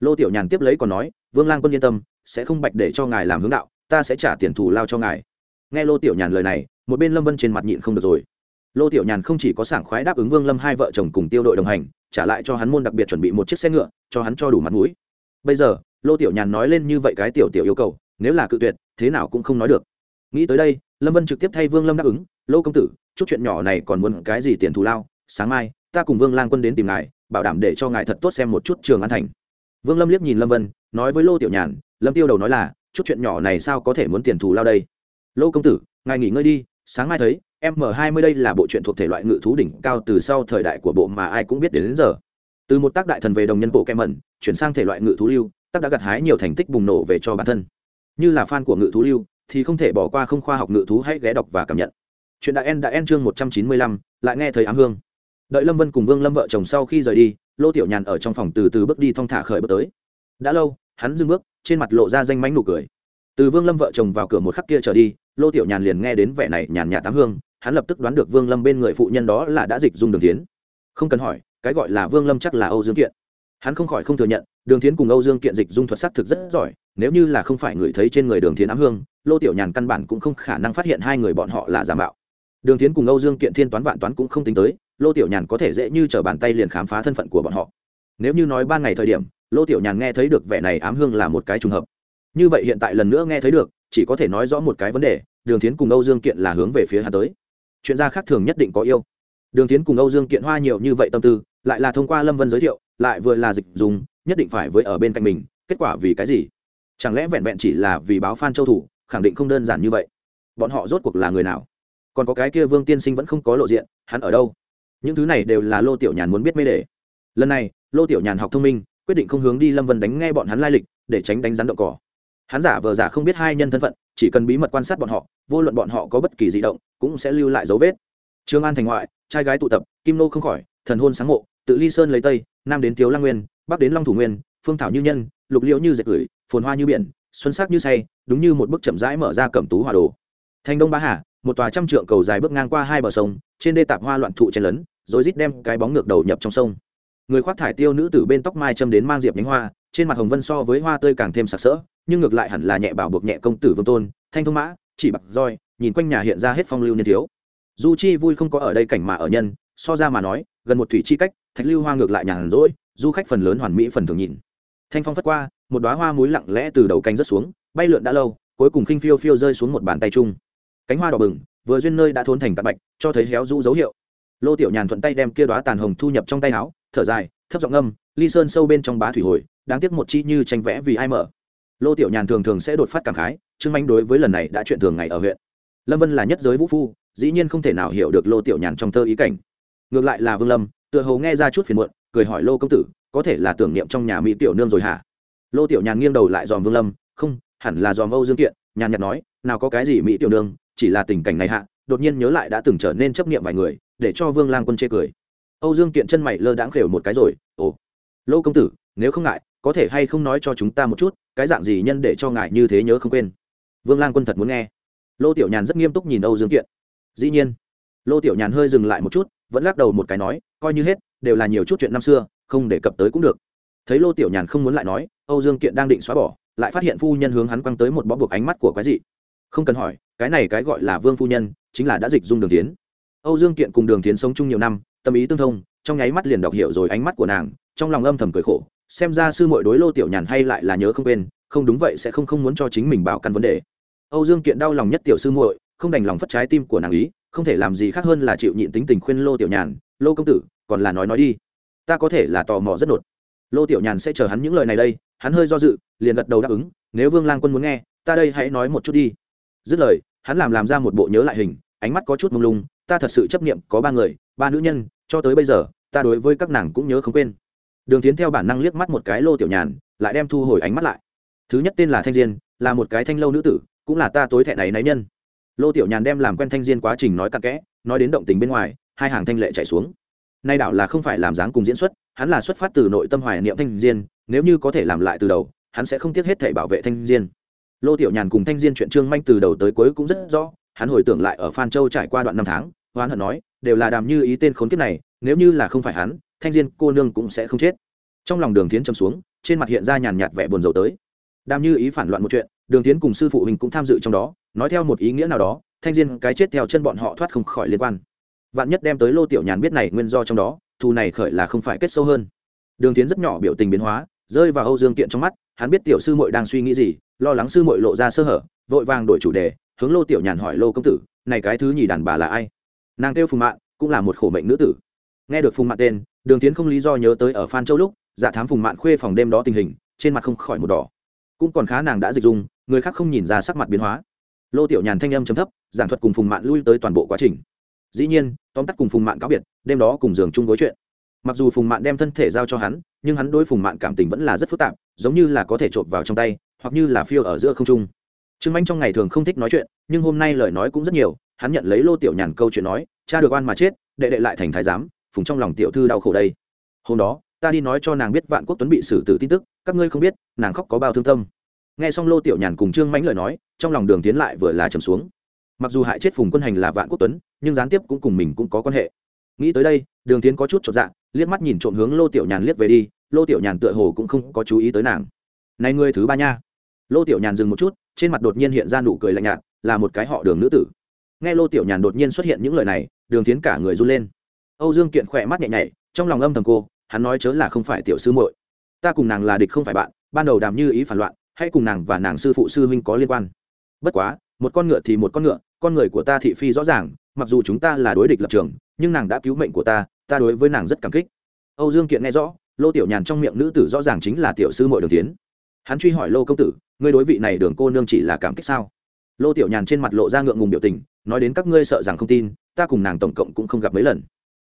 Lô tiểu nhàn tiếp lấy còn nói, vương lang quân yên tâm, sẽ không bạch để cho ngài làm hướng đạo, ta sẽ trả tiền thù lao cho ngài. Nghe lô tiểu nhàn lời này, một bên lâm vân trên mặt nhịn không được rồi. Lô tiểu nhàn không chỉ có sảng khoái đáp ứng vương lâm hai vợ chồng cùng tiêu đội đồng hành trả lại cho hắn môn đặc biệt chuẩn bị một chiếc xe ngựa, cho hắn cho đủ mặt mũi. Bây giờ, lô tiểu nhàn nói lên như vậy cái tiểu tiểu yêu cầu, nếu là cự tuyệt, thế nào cũng không nói được. Nghĩ tới đây, lâm vân trực tiếp thay vương lâm đáp ứng, lô công tử, chút chuyện nhỏ này còn muốn cái gì tiền thù lao, sáng mai, ta cùng vương lang quân đến tìm ngài, bảo đảm để cho ngài thật tốt xem một chút trường an thành. Vương lâm liếc nhìn lâm vân, nói với lô tiểu nhàn, lâm tiêu đầu nói là, chút chuyện nhỏ này sao có thể muốn tiền thù lao đây? Lô công tử, ngài nghỉ ngơi đi, sáng mai thấy m 20 đây là bộ truyện thuộc thể loại ngự thú đỉnh cao từ sau thời đại của bộ mà ai cũng biết đến, đến giờ. Từ một tác đại thần về đồng nhân bộ kem mẩn chuyển sang thể loại ngự thú lưu tác đã gặt hái nhiều thành tích bùng nổ về cho bản thân. Như là fan của ngự thú lưu thì không thể bỏ qua không khoa học ngự thú hãy ghé đọc và cảm nhận. Chuyện đã en đã en chương một trăm chín mươi lăm lại nghe thấy ám hương. Đợi lâm vân cùng vương lâm vợ chồng sau khi rời đi lô tiểu nhàn ở trong phòng từ từ bước đi thong thả khởi bước tới. Đã lâu hắn dừng bước trên mặt lộ ra danh mánh nụ cười. Từ vương lâm vợ chồng vào cửa một khắc kia trở đi lô tiểu nhàn liền nghe đến vẻ này nhàn nhạt tám hương hắn lập tức đoán được vương lâm bên người phụ nhân đó là đã dịch dung đường tiến không cần hỏi, cái gọi là vương lâm chắc là âu dương kiện. Hắn không khỏi không thừa nhận, đường tiến cùng âu dương kiện dịch dung thuật sắc thực rất giỏi, nếu như là không phải người thấy trên người đường tiến ám hương, lô tiểu nhàn căn bản cũng không khả năng phát hiện hai người bọn họ là giả mạo. Đường tiến cùng âu dương kiện thiên toán vạn toán cũng không tính tới, lô tiểu nhàn có thể dễ như t r ở bàn tay liền khám phá thân phận của bọn họ. Nếu như nói ban ngày thời điểm, lô tiểu nhàn nghe thấy được vẻ này ám hương là một cái trùng hợp. Như vậy hiện tại lần nữa nghe thấy được, chỉ có thể nói rõ một cái vấn đề, đường tiến cùng âu dương kiện là hướng về phía hà tới chuyện gia khác thường nhất định có yêu. Đường tiến cùng âu dương kiện hoa nhiều như vậy tâm tư, lại là thông qua lâm vân giới thiệu, lại vừa là dịch dùng, nhất định phải với ở bên cạnh mình, kết quả vì cái gì? Chẳng lẽ vẹn vẹn chỉ là vì báo phan châu thủ, khẳng định không đơn giản như vậy? Bọn họ rốt cuộc là người nào? Còn có cái kia vương tiên sinh vẫn không có lộ diện, hắn ở đâu? Những thứ này đều là lô tiểu nhàn muốn biết mê đề. Lần này, lô tiểu nhàn học thông minh, quyết định không hướng đi lâm vân đánh nghe bọn hắn lai lịch, để tránh đánh rắn đậu cỏ. Hắn giả vờ giả không biết hai nhân thân phận chỉ cần bí mật quan sát bọn họ, vô luận bọn họ có bất kỳ di động, cũng sẽ lưu lại dấu vết. Trương an thành ngoại, trai gái tụ tập, kim nô không khỏi, thần hôn sáng ngộ tự ly sơn lấy tây, nam đến thiếu lang nguyên, bắc đến long thủ nguyên, phương thảo như nhân, lục liễu như dệt gửi, phồn hoa như biển, xuân sắc như say, đúng như một bức chậm rãi mở ra cẩm tú hòa đồ. Thành đông ba hà, một tòa trăm trượng cầu dài bước ngang qua hai bờ sông, trên đê tạp hoa loạn thụ chen lấn, rồi rít đem cái bóng ngược đầu nhập trong sông. Người khoác thải tiêu nữ tử bên tóc mai châm đến mang diệp nhánh hoa, trên mặt hồng vân so với hoa tươi càng thêm sặc sỡ nhưng ngược lại hẳn là nhẹ bảo buộc nhẹ công tử vương tôn, thanh thông mã, chỉ bạc roi, nhìn quanh nhà hiện ra hết phong lưu niên thiếu. Du chi vui không có ở đây cảnh mà ở nhân, so ra mà nói, gần một thủy chi cách, thạch lưu hoa ngược lại nhàn rỗi, du khách phần lớn hoàn mỹ phần thường nhìn. Thanh phong phất qua, một đóa hoa muối lặng lẽ từ đầu canh rớt xuống, bay lượn đã lâu, cuối cùng khinh phiêu phiêu rơi xuống một bàn tay chung. Cánh hoa đỏ bừng, vừa duyên nơi đã thốn thành tạt bạch, cho thấy héo rũ dấu hiệu. Lô tiểu nhàn thuận tay đem kia đóa tàn hồng thu nhập trong tay áo, thở dài, thấp giọng âm ly sơn sâu bên trong bá thủy hồi, đáng tiếc một chi như tranh vẽ vì ai mở lô tiểu nhàn thường thường sẽ đột phát cảm khái, trương manh đối với lần này đã chuyện thường ngày ở huyện. Lâm vân là nhất giới vũ phu, dĩ nhiên không thể nào hiểu được lô tiểu nhàn trong thơ ý cảnh. Ngược lại là vương lâm, tựa hồ nghe ra chút phiền muộn, cười hỏi lô công tử, có thể là tưởng niệm trong nhà mỹ tiểu nương rồi hả? Lô tiểu nhàn nghiêng đầu lại dòm vương lâm, không, hẳn là dòm âu dương kiện. Nhàn nhạt nói, nào có cái gì mỹ tiểu nương, chỉ là tình cảnh này hạ, đột nhiên nhớ lại đã từng trở nên chấp niệm vài người, để cho vương lang quân chê cười. Âu dương kiện chân mày lơ đãng khều một cái rồi, ồ, lô công tử, nếu không ngại có thể hay không nói cho chúng ta một chút, cái dạng gì nhân để cho ngài như thế nhớ không quên? Vương lang quân thật muốn nghe. Lô tiểu nhàn rất nghiêm túc nhìn âu dương kiện. Dĩ nhiên, lô tiểu nhàn hơi dừng lại một chút, vẫn lắc đầu một cái nói, coi như hết, đều là nhiều chút chuyện năm xưa, không đề cập tới cũng được. Thấy lô tiểu nhàn không muốn lại nói, âu dương kiện đang định xóa bỏ, lại phát hiện phu nhân hướng hắn quăng tới một bó buộc ánh mắt của quái dị. Không cần hỏi, cái này cái gọi là vương phu nhân, chính là đã dịch dung đường tiến âu dương kiện cùng đường tiến sống chung nhiều năm, tâm ý tương thông, trong nháy mắt liền đọc hiểu rồi ánh mắt của nàng, trong lòng âm thầm cười khổ xem ra sư mội đối lô tiểu nhàn hay lại là nhớ không quên, không đúng vậy sẽ không không muốn cho chính mình bảo căn vấn đề. Âu dương kiện đau lòng nhất tiểu sư muội, không đành lòng phất trái tim của nàng ý, không thể làm gì khác hơn là chịu nhịn tính tình khuyên lô tiểu nhàn, lô công tử, còn là nói nói đi. Ta có thể là tò mò rất nột. Lô tiểu nhàn sẽ chờ hắn những lời này đây, hắn hơi do dự, liền gật đầu đáp ứng, nếu vương lang quân muốn nghe, ta đây hãy nói một chút đi. Dứt lời, hắn làm làm ra một bộ nhớ lại hình, ánh mắt có chút mông lung, ta thật sự chấp niệm có ba người, ba nữ nhân, cho tới bây giờ, ta đối với các nàng cũng nhớ không quên đường tiến theo bản năng liếc mắt một cái lô tiểu nhàn, lại đem thu hồi ánh mắt lại. Thứ nhất tên là thanh diên, là một cái thanh lâu nữ tử, cũng là ta tối thẹn này náy nhân. Lô tiểu nhàn đem làm quen thanh diên quá trình nói cặn kẽ, nói đến động tình bên ngoài, hai hàng thanh lệ chạy xuống. Nay đảo là không phải làm dáng cùng diễn xuất, hắn là xuất phát từ nội tâm hoài niệm thanh diên, nếu như có thể làm lại từ đầu, hắn sẽ không tiếc hết thể bảo vệ thanh diên. Lô tiểu nhàn cùng thanh diên chuyện trương manh từ đầu tới cuối cũng rất rõ, hắn hồi tưởng lại ở phan châu trải qua đoạn năm tháng hoán hận nói, đều là đàm như ý tên khốn kiếp này, nếu như là không phải hắn thanh diên cô nương cũng sẽ không chết. Trong lòng đường tiến châm xuống, trên mặt hiện ra nhàn nhạt vẻ buồn rầu tới. Đam như ý phản loạn một chuyện, đường tiến cùng sư phụ huynh cũng tham dự trong đó, nói theo một ý nghĩa nào đó, thanh diên cái chết theo chân bọn họ thoát không khỏi liên quan. Vạn nhất đem tới lô tiểu nhàn biết này nguyên do trong đó, thù này khởi là không phải kết sâu hơn. Đường tiến rất nhỏ biểu tình biến hóa, rơi vào âu dương kiện trong mắt, hắn biết tiểu sư Mội đang suy nghĩ gì, lo lắng sư Mội lộ ra sơ hở, vội vàng đổi chủ đề, hướng lô tiểu nhàn hỏi lô công tử, này cái thứ nhì đàn bà là ai? Nàng kêu phùng mạng cũng là một khổ mệnh nữ tử nghe được phùng Mạn tên, đường tiến không lý do nhớ tới ở phan châu lúc dạ thám phùng Mạn khuê phòng đêm đó tình hình, trên mặt không khỏi một đỏ. Cũng còn khá nàng đã dịch dung, người khác không nhìn ra sắc mặt biến hóa. Lô tiểu nhàn thanh âm chấm thấp, giảng thuật cùng phùng Mạn lui tới toàn bộ quá trình. Dĩ nhiên, tóm tắt cùng phùng mạn cáo biệt, đêm đó cùng giường chung gối chuyện. Mặc dù phùng mạn đem thân thể giao cho hắn, nhưng hắn đối phùng mạn cảm tình vẫn là rất phức tạp, giống như là có thể trộm vào trong tay, hoặc như là phiêu ở giữa không trung. Trương anh trong ngày thường không thích nói chuyện, nhưng hôm nay lời nói cũng rất nhiều, hắn nhận lấy lô tiểu nhàn câu chuyện nói, cha được oan mà chết, đệ đệ lại thành thái giám phùng trong lòng tiểu thư đau khổ đây. Hôm đó, ta đi nói cho nàng biết vạn quốc tuấn bị xử tử tin tức, các ngươi không biết, nàng khóc có bao thương tâm. Nghe xong lô tiểu nhàn cùng trương mãnh lời nói, trong lòng đường tiến lại vừa là trầm xuống. Mặc dù hại chết phùng quân hành là vạn quốc tuấn, nhưng gián tiếp cũng cùng mình cũng có quan hệ. Nghĩ tới đây, đường tiến có chút chột dạ liếc mắt nhìn trộm hướng lô tiểu nhàn liếc về đi, lô tiểu nhàn tựa hồ cũng không có chú ý tới nàng. Này ngươi thứ ba nha. Lô tiểu nhàn dừng một chút, trên mặt đột nhiên hiện ra nụ cười lạnh nhạt, là một cái họ đường nữ tử. Nghe lô tiểu nhàn đột nhiên xuất hiện những lời này, đường tiến cả người run lên âu dương kiện khỏe mắt nhẹ nhảy, trong lòng âm thầm cô, hắn nói chớ là không phải tiểu sư muội. Ta cùng nàng là địch không phải bạn, ban đầu đàm như ý phản loạn, hay cùng nàng và nàng sư phụ sư huynh có liên quan. Bất quá, một con ngựa thì một con ngựa, con người của ta thị phi rõ ràng, mặc dù chúng ta là đối địch lập trường, nhưng nàng đã cứu mệnh của ta ta đối với nàng rất cảm kích. Âu dương kiện nghe rõ, lô tiểu nhàn trong miệng nữ tử rõ ràng chính là tiểu sư mội đường tiến. Hắn truy hỏi lô công tử, ngươi đối vị này đường cô nương chỉ là cảm kích sao? Lô tiểu nhàn trên mặt lộ ra ngượng ngùng biểu tình, nói đến các ngươi sợ rằng không tin, ta cùng nàng tổng cộng cũng không gặp mấy lần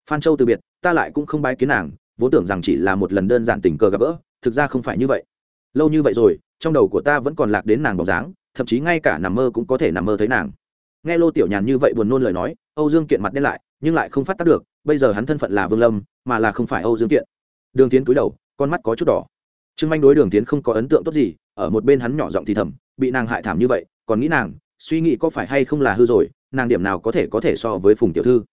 phan châu từ biệt, ta lại cũng không bái kiến nàng, vốn tưởng rằng chỉ là một lần đơn giản tình cờ gặp gỡ, thực ra không phải như vậy. Lâu như vậy rồi, trong đầu của ta vẫn còn lạc đến nàng bóng dáng, thậm chí ngay cả nằm mơ cũng có thể nằm mơ thấy nàng. Nghe lô tiểu nhàn như vậy buồn nôn lời nói, âu dương kiện mặt đen lại, nhưng lại không phát tác được, bây giờ hắn thân phận là vương lâm, mà là không phải âu dương kiện. Đường tiến cúi đầu, con mắt có chút đỏ. Trương manh đối đường tiến không có ấn tượng tốt gì, ở một bên hắn nhỏ giọng thì thầm, bị nàng hại thảm như vậy, còn nghĩ nàng, suy nghĩ có phải hay không là hư rồi, nàng điểm nào có thể có thể so với phùng tiểu thư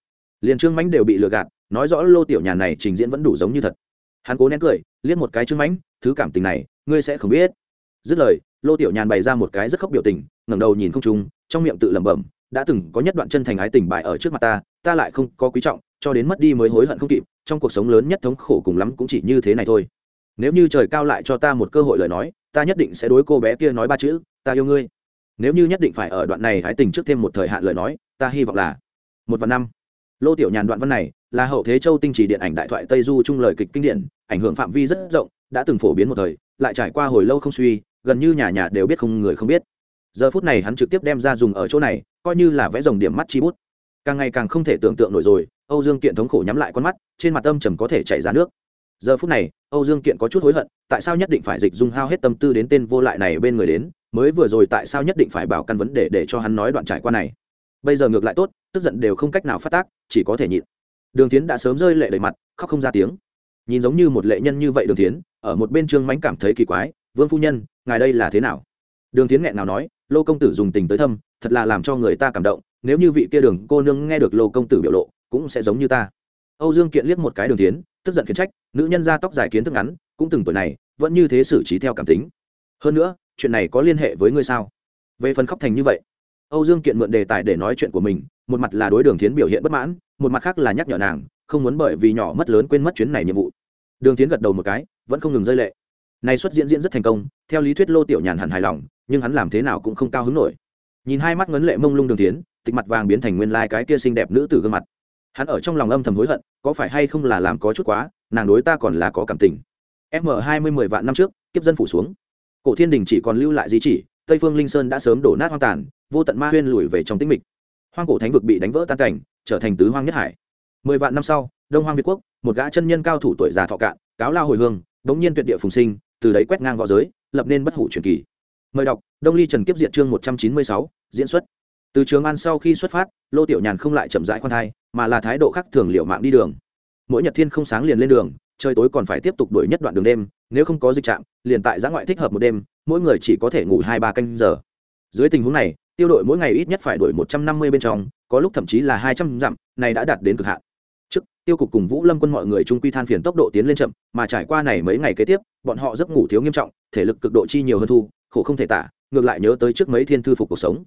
liền trương mánh đều bị lừa gạt, nói rõ lô tiểu nhàn này trình diễn vẫn đủ giống như thật. Hắn cố nén cười, liếc một cái trương mánh thứ cảm tình này, ngươi sẽ không biết. Dứt lời, lô tiểu nhàn bày ra một cái rất khóc biểu tình, ngẩng đầu nhìn không trung, trong miệng tự lẩm bẩm, đã từng có nhất đoạn chân thành ái tình bại ở trước mặt ta ta lại không có quý trọng, cho đến mất đi mới hối hận không kịp, trong cuộc sống lớn nhất thống khổ cùng lắm cũng chỉ như thế này thôi. Nếu như trời cao lại cho ta một cơ hội lời nói, ta nhất định sẽ đối cô bé kia nói ba chữ, ta yêu ngươi. Nếu như nhất định phải ở đoạn này ái tình trước thêm một thời hạn lời nói, ta hy vọng là một và năm lô tiểu nhàn đoạn văn này là hậu thế châu tinh chỉ điện ảnh đại thoại tây du trung lời kịch kinh điển, ảnh hưởng phạm vi rất rộng, đã từng phổ biến một thời, lại trải qua hồi lâu không suy, gần như nhà nhà đều biết không người không biết. Giờ phút này hắn trực tiếp đem ra dùng ở chỗ này, coi như là vẽ dòng điểm mắt chi bút. Càng ngày càng không thể tưởng tượng nổi rồi, âu dương kiện thống khổ nhắm lại con mắt, trên mặt âm trầm có thể chảy ra nước. Giờ phút này, âu dương kiện có chút hối hận, tại sao nhất định phải dịch dung hao hết tâm tư đến tên vô lại này bên người đến, mới vừa rồi tại sao nhất định phải bảo căn vấn đề để cho hắn nói đoạn trải qua này. Bây giờ ngược lại tốt tức giận đều không cách nào phát tác, chỉ có thể nhịn. Đường tiến đã sớm rơi lệ đầy mặt, khóc không ra tiếng. Nhìn giống như một lệ nhân như vậy đường tiến ở một bên trương mánh cảm thấy kỳ quái, vương phu nhân, ngài đây là thế nào? Đường tiến nghẹn nào nói, lô công tử dùng tình tới thâm, thật là làm cho người ta cảm động, nếu như vị kia đường cô nương nghe được lô công tử biểu lộ, cũng sẽ giống như ta. Âu dương kiện liếc một cái đường tiến tức giận khiển trách, nữ nhân ra tóc dài kiến thức ngắn, cũng từng tuổi này, vẫn như thế xử trí theo cảm tính. Hơn nữa, chuyện này có liên hệ với ngươi sao? Về phần khóc thành như vậy âu dương kiện mượn đề tài để nói chuyện của mình, một mặt là đối đường tiến biểu hiện bất mãn, một mặt khác là nhắc nhở nàng, không muốn bởi vì nhỏ mất lớn quên mất chuyến này nhiệm vụ. Đường tiến gật đầu một cái, vẫn không ngừng rơi lệ. Này xuất diễn diễn rất thành công, theo lý thuyết lô tiểu nhàn hẳn hài lòng, nhưng hắn làm thế nào cũng không cao hứng nổi. Nhìn hai mắt ngấn lệ mông lung đường tiến tịch mặt vàng biến thành nguyên lai cái kia xinh đẹp nữ tử gương mặt. Hắn ở trong lòng âm thầm hối hận, có phải hay không là làm có chút quá, nàng đối ta còn là có cảm tình. M hai mươi mười vạn năm trước, kiếp dân phủ xuống. Cổ thiên đình chỉ còn lưu lại di chỉ tây phương linh sơn đã sớm đổ nát hoang tàn, vô tận ma huyên lùi về trong tĩnh mịch. Hoang cổ thánh vực bị đánh vỡ tan cảnh, trở thành tứ hoang nhất hải. Mười vạn năm sau, đông hoang việt quốc, một gã chân nhân cao thủ tuổi già thọ cạn, cáo lao hồi hương, bỗng nhiên tuyệt địa phùng sinh, từ đấy quét ngang v õ giới, lập nên bất hủ truyền kỳ. Mời đọc, đông ly trần kiếp diệt chương một trăm chín mươi sáu, diễn xuất. Từ trường an sau khi xuất phát, lô tiểu nhàn không lại chậm rãi khoan thai, mà là thái độ khác thường liệu mạng đi đường. Mỗi nhật thiên không sáng liền lên đường, trời tối còn phải tiếp tục đuổi nhất đoạn đường đêm, nếu không có dịch trạm, liền tại giã ngoại thích hợp một đêm mỗi người chỉ có thể ngủ hai ba canh giờ. Dưới tình huống này, tiêu đội mỗi ngày ít nhất phải đuổi một trăm năm mươi bên trong, có lúc thậm chí là hai trăm dặm, này đã đạt đến cực hạn. Trước, tiêu cục cùng vũ lâm quân mọi người trung quy than phiền tốc độ tiến lên chậm, mà trải qua này mấy ngày kế tiếp, bọn họ giấc ngủ thiếu nghiêm trọng, thể lực cực độ chi nhiều hơn thu, khổ không thể tả, ngược lại nhớ tới trước mấy thiên thư phục cuộc sống.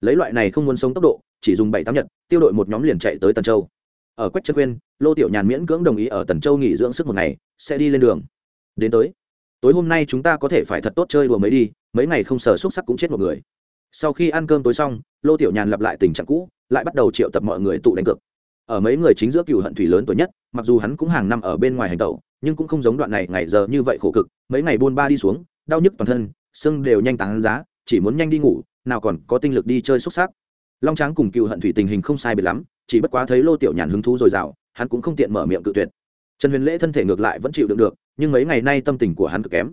Lấy loại này không muốn sống tốc độ, chỉ dùng bảy tám nhật, tiêu đội một nhóm liền chạy tới tần châu. Ở quách chân khuyên lô tiểu nhàn miễn cưỡng đồng ý ở tần châu nghỉ dưỡng sức một ngày, sẽ đi lên đường. Đến tới tối hôm nay chúng ta có thể phải thật tốt chơi đùa mới đi, mấy ngày không sờ xúc sắc cũng chết một người. Sau khi ăn cơm tối xong, lô tiểu nhàn lặp lại tình trạng cũ, lại bắt đầu triệu tập mọi người tụ đánh cược. Ở mấy người chính giữa cựu hận thủy lớn tuổi nhất, mặc dù hắn cũng hàng năm ở bên ngoài hành tẩu, nhưng cũng không giống đoạn này ngày giờ như vậy khổ cực, mấy ngày buôn ba đi xuống, đau nhức toàn thân sưng đều nhanh tán giá, chỉ muốn nhanh đi ngủ, nào còn có tinh lực đi chơi xúc xác long tráng cùng cựu hận thủy tình hình không sai biệt lắm, chỉ bất quá thấy lô tiểu nhàn hứng thú dồi dào, hắn cũng không tiện mở miệng cự tuyệt. Trần huyền lễ thân thể ngược lại vẫn chịu đựng được nhưng mấy ngày nay tâm tình của hắn cực kém.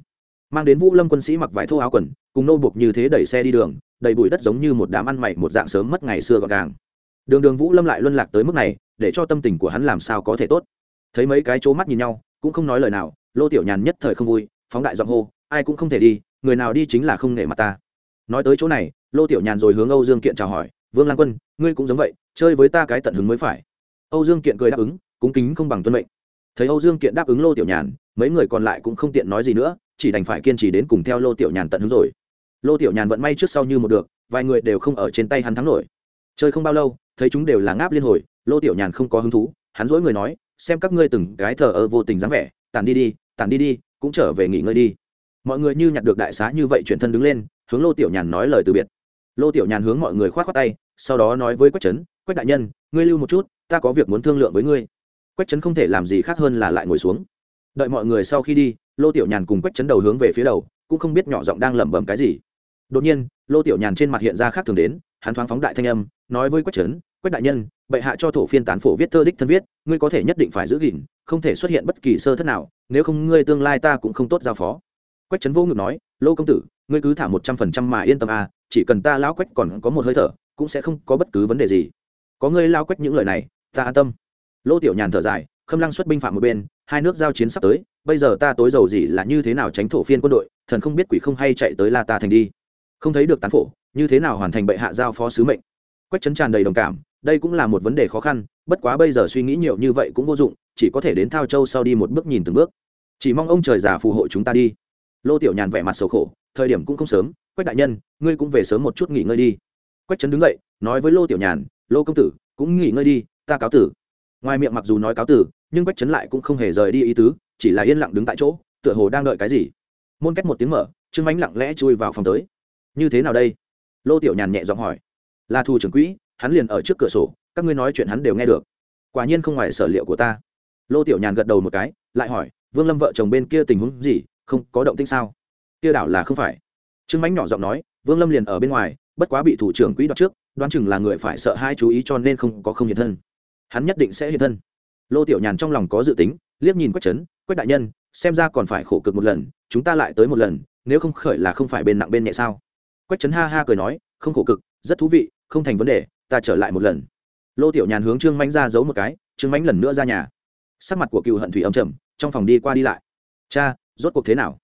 Mang đến vũ lâm quân sĩ mặc vải thô áo quần, cùng nô buộc như thế đẩy xe đi đường, đầy bụi đất giống như một đám ăn mày, một dạng sớm mất ngày xưa gọn gàng. Đường đường vũ lâm lại luân lạc tới mức này, để cho tâm tình của hắn làm sao có thể tốt. Thấy mấy cái chỗ mắt nhìn nhau, cũng không nói lời nào, lô tiểu nhàn nhất thời không vui, phóng đại giọng hô, ai cũng không thể đi, người nào đi chính là không nể mặt ta. Nói tới chỗ này, lô tiểu nhàn rồi hướng âu dương kiện chào hỏi, vương lan quân, ngươi cũng giống vậy, chơi với ta cái tận hứng mới phải. Âu dương kiện cười đáp ứng cúng kính không bằng tuân mệnh. Thấy âu dương kiện đáp ứng lô tiểu nhàn mấy người còn lại cũng không tiện nói gì nữa, chỉ đành phải kiên trì đến cùng theo lô tiểu nhàn tận hứng rồi. Lô tiểu nhàn vận may trước sau như một được, vài người đều không ở trên tay hắn thắng nổi. Chơi không bao lâu, thấy chúng đều là ngáp liên hồi, lô tiểu nhàn không có hứng thú, hắn dỗi người nói, xem các ngươi từng cái thờ ơ vô tình dáng vẻ tàn đi đi tàn đi đi, cũng trở về nghỉ ngơi đi. Mọi người như nhặt được đại xá như vậy chuyển thân đứng lên, hướng lô tiểu nhàn nói lời từ biệt. Lô tiểu nhàn hướng mọi người k h o á t khoác tay, sau đó nói với quách trấn, quách đại nhân, ngươi lưu một chút, ta có việc muốn thương lượng với ngươi. Quách trấn không thể làm gì khác hơn là lại ngồi xuống đợi mọi người sau khi đi, lô tiểu nhàn cùng quách trấn đầu hướng về phía đầu, cũng không biết nhỏ giọng đang lẩm bẩm cái gì. Đột nhiên, lô tiểu nhàn trên mặt hiện ra khác thường đến, hắn thoáng phóng đại thanh âm, nói với quách trấn quách đại nhân, bệ hạ cho thổ phiên tán phổ viết thơ đích thân viết, ngươi có thể nhất định phải giữ gìn, không thể xuất hiện bất kỳ sơ thất nào, nếu không ngươi tương lai ta cũng không tốt giao phó. Quách trấn vô ngực nói, lô công tử, ngươi cứ thả một trăm phần trăm mà yên tâm à chỉ cần ta lão quách còn có một hơi thở, cũng sẽ không có bất cứ vấn đề gì. Có ngươi lao quách những lời này, ta an tâm. Lô tiểu nhàn thở dài, khâm lăng xuất binh phạm một bên hai nước giao chiến sắp tới, bây giờ ta tối giàu gì là như thế nào tránh thổ phiên quân đội, thần không biết quỷ không hay chạy tới la ta thành đi. Không thấy được tán phổ, như thế nào hoàn thành bệ hạ giao phó sứ mệnh? Quách trấn tràn đầy đồng cảm, đây cũng là một vấn đề khó khăn, bất quá bây giờ suy nghĩ nhiều như vậy cũng vô dụng, chỉ có thể đến thao châu sau đi một bước nhìn từng bước. Chỉ mong ông trời già phù hộ chúng ta đi. Lô tiểu nhàn vẻ mặt sầu khổ, thời điểm cũng không sớm, quách đại nhân, ngươi cũng về sớm một chút nghỉ ngơi đi. Quách trấn đứng dậy, nói với lô tiểu nhàn, lô công tử, cũng nghỉ ngơi đi, ta cáo tử. Ngoài miệng mặc dù nói cáo tử nhưng quách trấn lại cũng không hề rời đi ý tứ, chỉ là yên lặng đứng tại chỗ, tựa hồ đang đợi cái gì. Môn cách một tiếng mở, trương ánh lặng lẽ chui vào phòng tới. Như thế nào đây? Lô tiểu nhàn nhẹ giọng hỏi. Là thu trưởng quỹ, hắn liền ở trước cửa sổ, các ngươi nói chuyện hắn đều nghe được. Quả nhiên không ngoài sở liệu của ta. Lô tiểu nhàn gật đầu một cái, lại hỏi, vương lâm vợ chồng bên kia tình huống gì, không có động tĩnh sao? Kia đảo là không phải. Trương mánh nhỏ giọng nói, vương lâm liền ở bên ngoài, bất quá bị thủ trưởng quỹ đoạt trước, đoán chừng là người phải sợ hai chú ý cho nên không có không hiện thân. Hắn nhất định sẽ hiện thân lô tiểu nhàn trong lòng có dự tính, liếc nhìn quách trấn, quách đại nhân, xem ra còn phải khổ cực một lần, chúng ta lại tới một lần, nếu không khởi là không phải bên nặng bên nhẹ sao? Quách trấn ha ha cười nói, không khổ cực, rất thú vị, không thành vấn đề, ta trở lại một lần. Lô tiểu nhàn hướng trương mánh ra giấu một cái, trương mánh lần nữa ra nhà. Sắc mặt của cựu hận thủy âm trầm, trong phòng đi qua đi lại. Cha, rốt cuộc thế nào?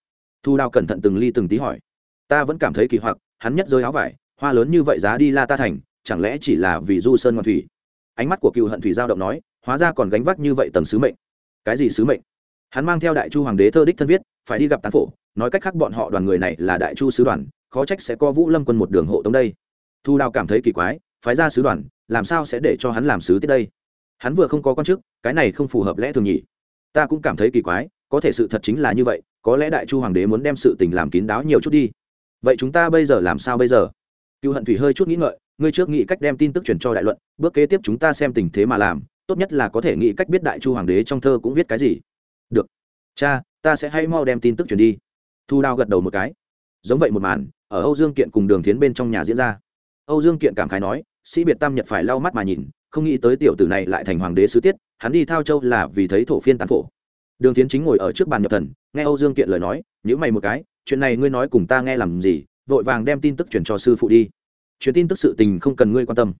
Thu đao cẩn thận từng ly từng tí hỏi. Ta vẫn cảm thấy kỳ hoặc, hắn nhất rơi áo vải, hoa lớn như vậy giá đi la ta thành, chẳng lẽ chỉ là vì du sơn ngoan thủy? Ánh mắt của cựu hận thủy giao động nói hóa ra còn gánh vác như vậy tầng sứ mệnh. Cái gì sứ mệnh? Hắn mang theo đại chu hoàng đế thơ đích thân viết, phải đi gặp tán phổ, nói cách khác bọn họ đoàn người này là đại chu sứ đoàn, khó trách sẽ có vũ lâm quân một đường hộ tống đây. Thu đào cảm thấy kỳ quái, phái ra sứ đoàn, làm sao sẽ để cho hắn làm sứ tiết đây? Hắn vừa không có quan chức, cái này không phù hợp lẽ thường nhỉ? Ta cũng cảm thấy kỳ quái, có thể sự thật chính là như vậy, có lẽ đại chu hoàng đế muốn đem sự tình làm kín đáo nhiều chút đi. Vậy chúng ta bây giờ làm sao bây giờ? Cựu hận thủy hơi chút nghĩ ngợi, ngươi trước nghĩ cách đem tin tức truyền cho đại luận, bước kế tiếp chúng ta xem tình thế mà làm tốt nhất là có thể nghĩ cách biết đại chu hoàng đế trong thơ cũng viết cái gì. Được. Cha, ta sẽ hay mau đem tin tức truyền đi. Thu đao gật đầu một cái. Giống vậy một màn, ở âu dương kiện cùng đường tiến bên trong nhà diễn ra. Âu dương kiện cảm khái nói, sĩ biệt tam nhật phải lau mắt mà nhìn, không nghĩ tới tiểu tử này lại thành hoàng đế sứ tiết, hắn đi thao châu là vì thấy thổ phiên tán phổ. Đường tiến chính ngồi ở trước bàn nhập thần, nghe âu dương kiện lời nói nhữ mày một cái, chuyện này ngươi nói cùng ta nghe làm gì, vội vàng đem tin tức chuyển cho sư phụ đi. Truyền tin tức sự tình không cần ngươi quan tâm.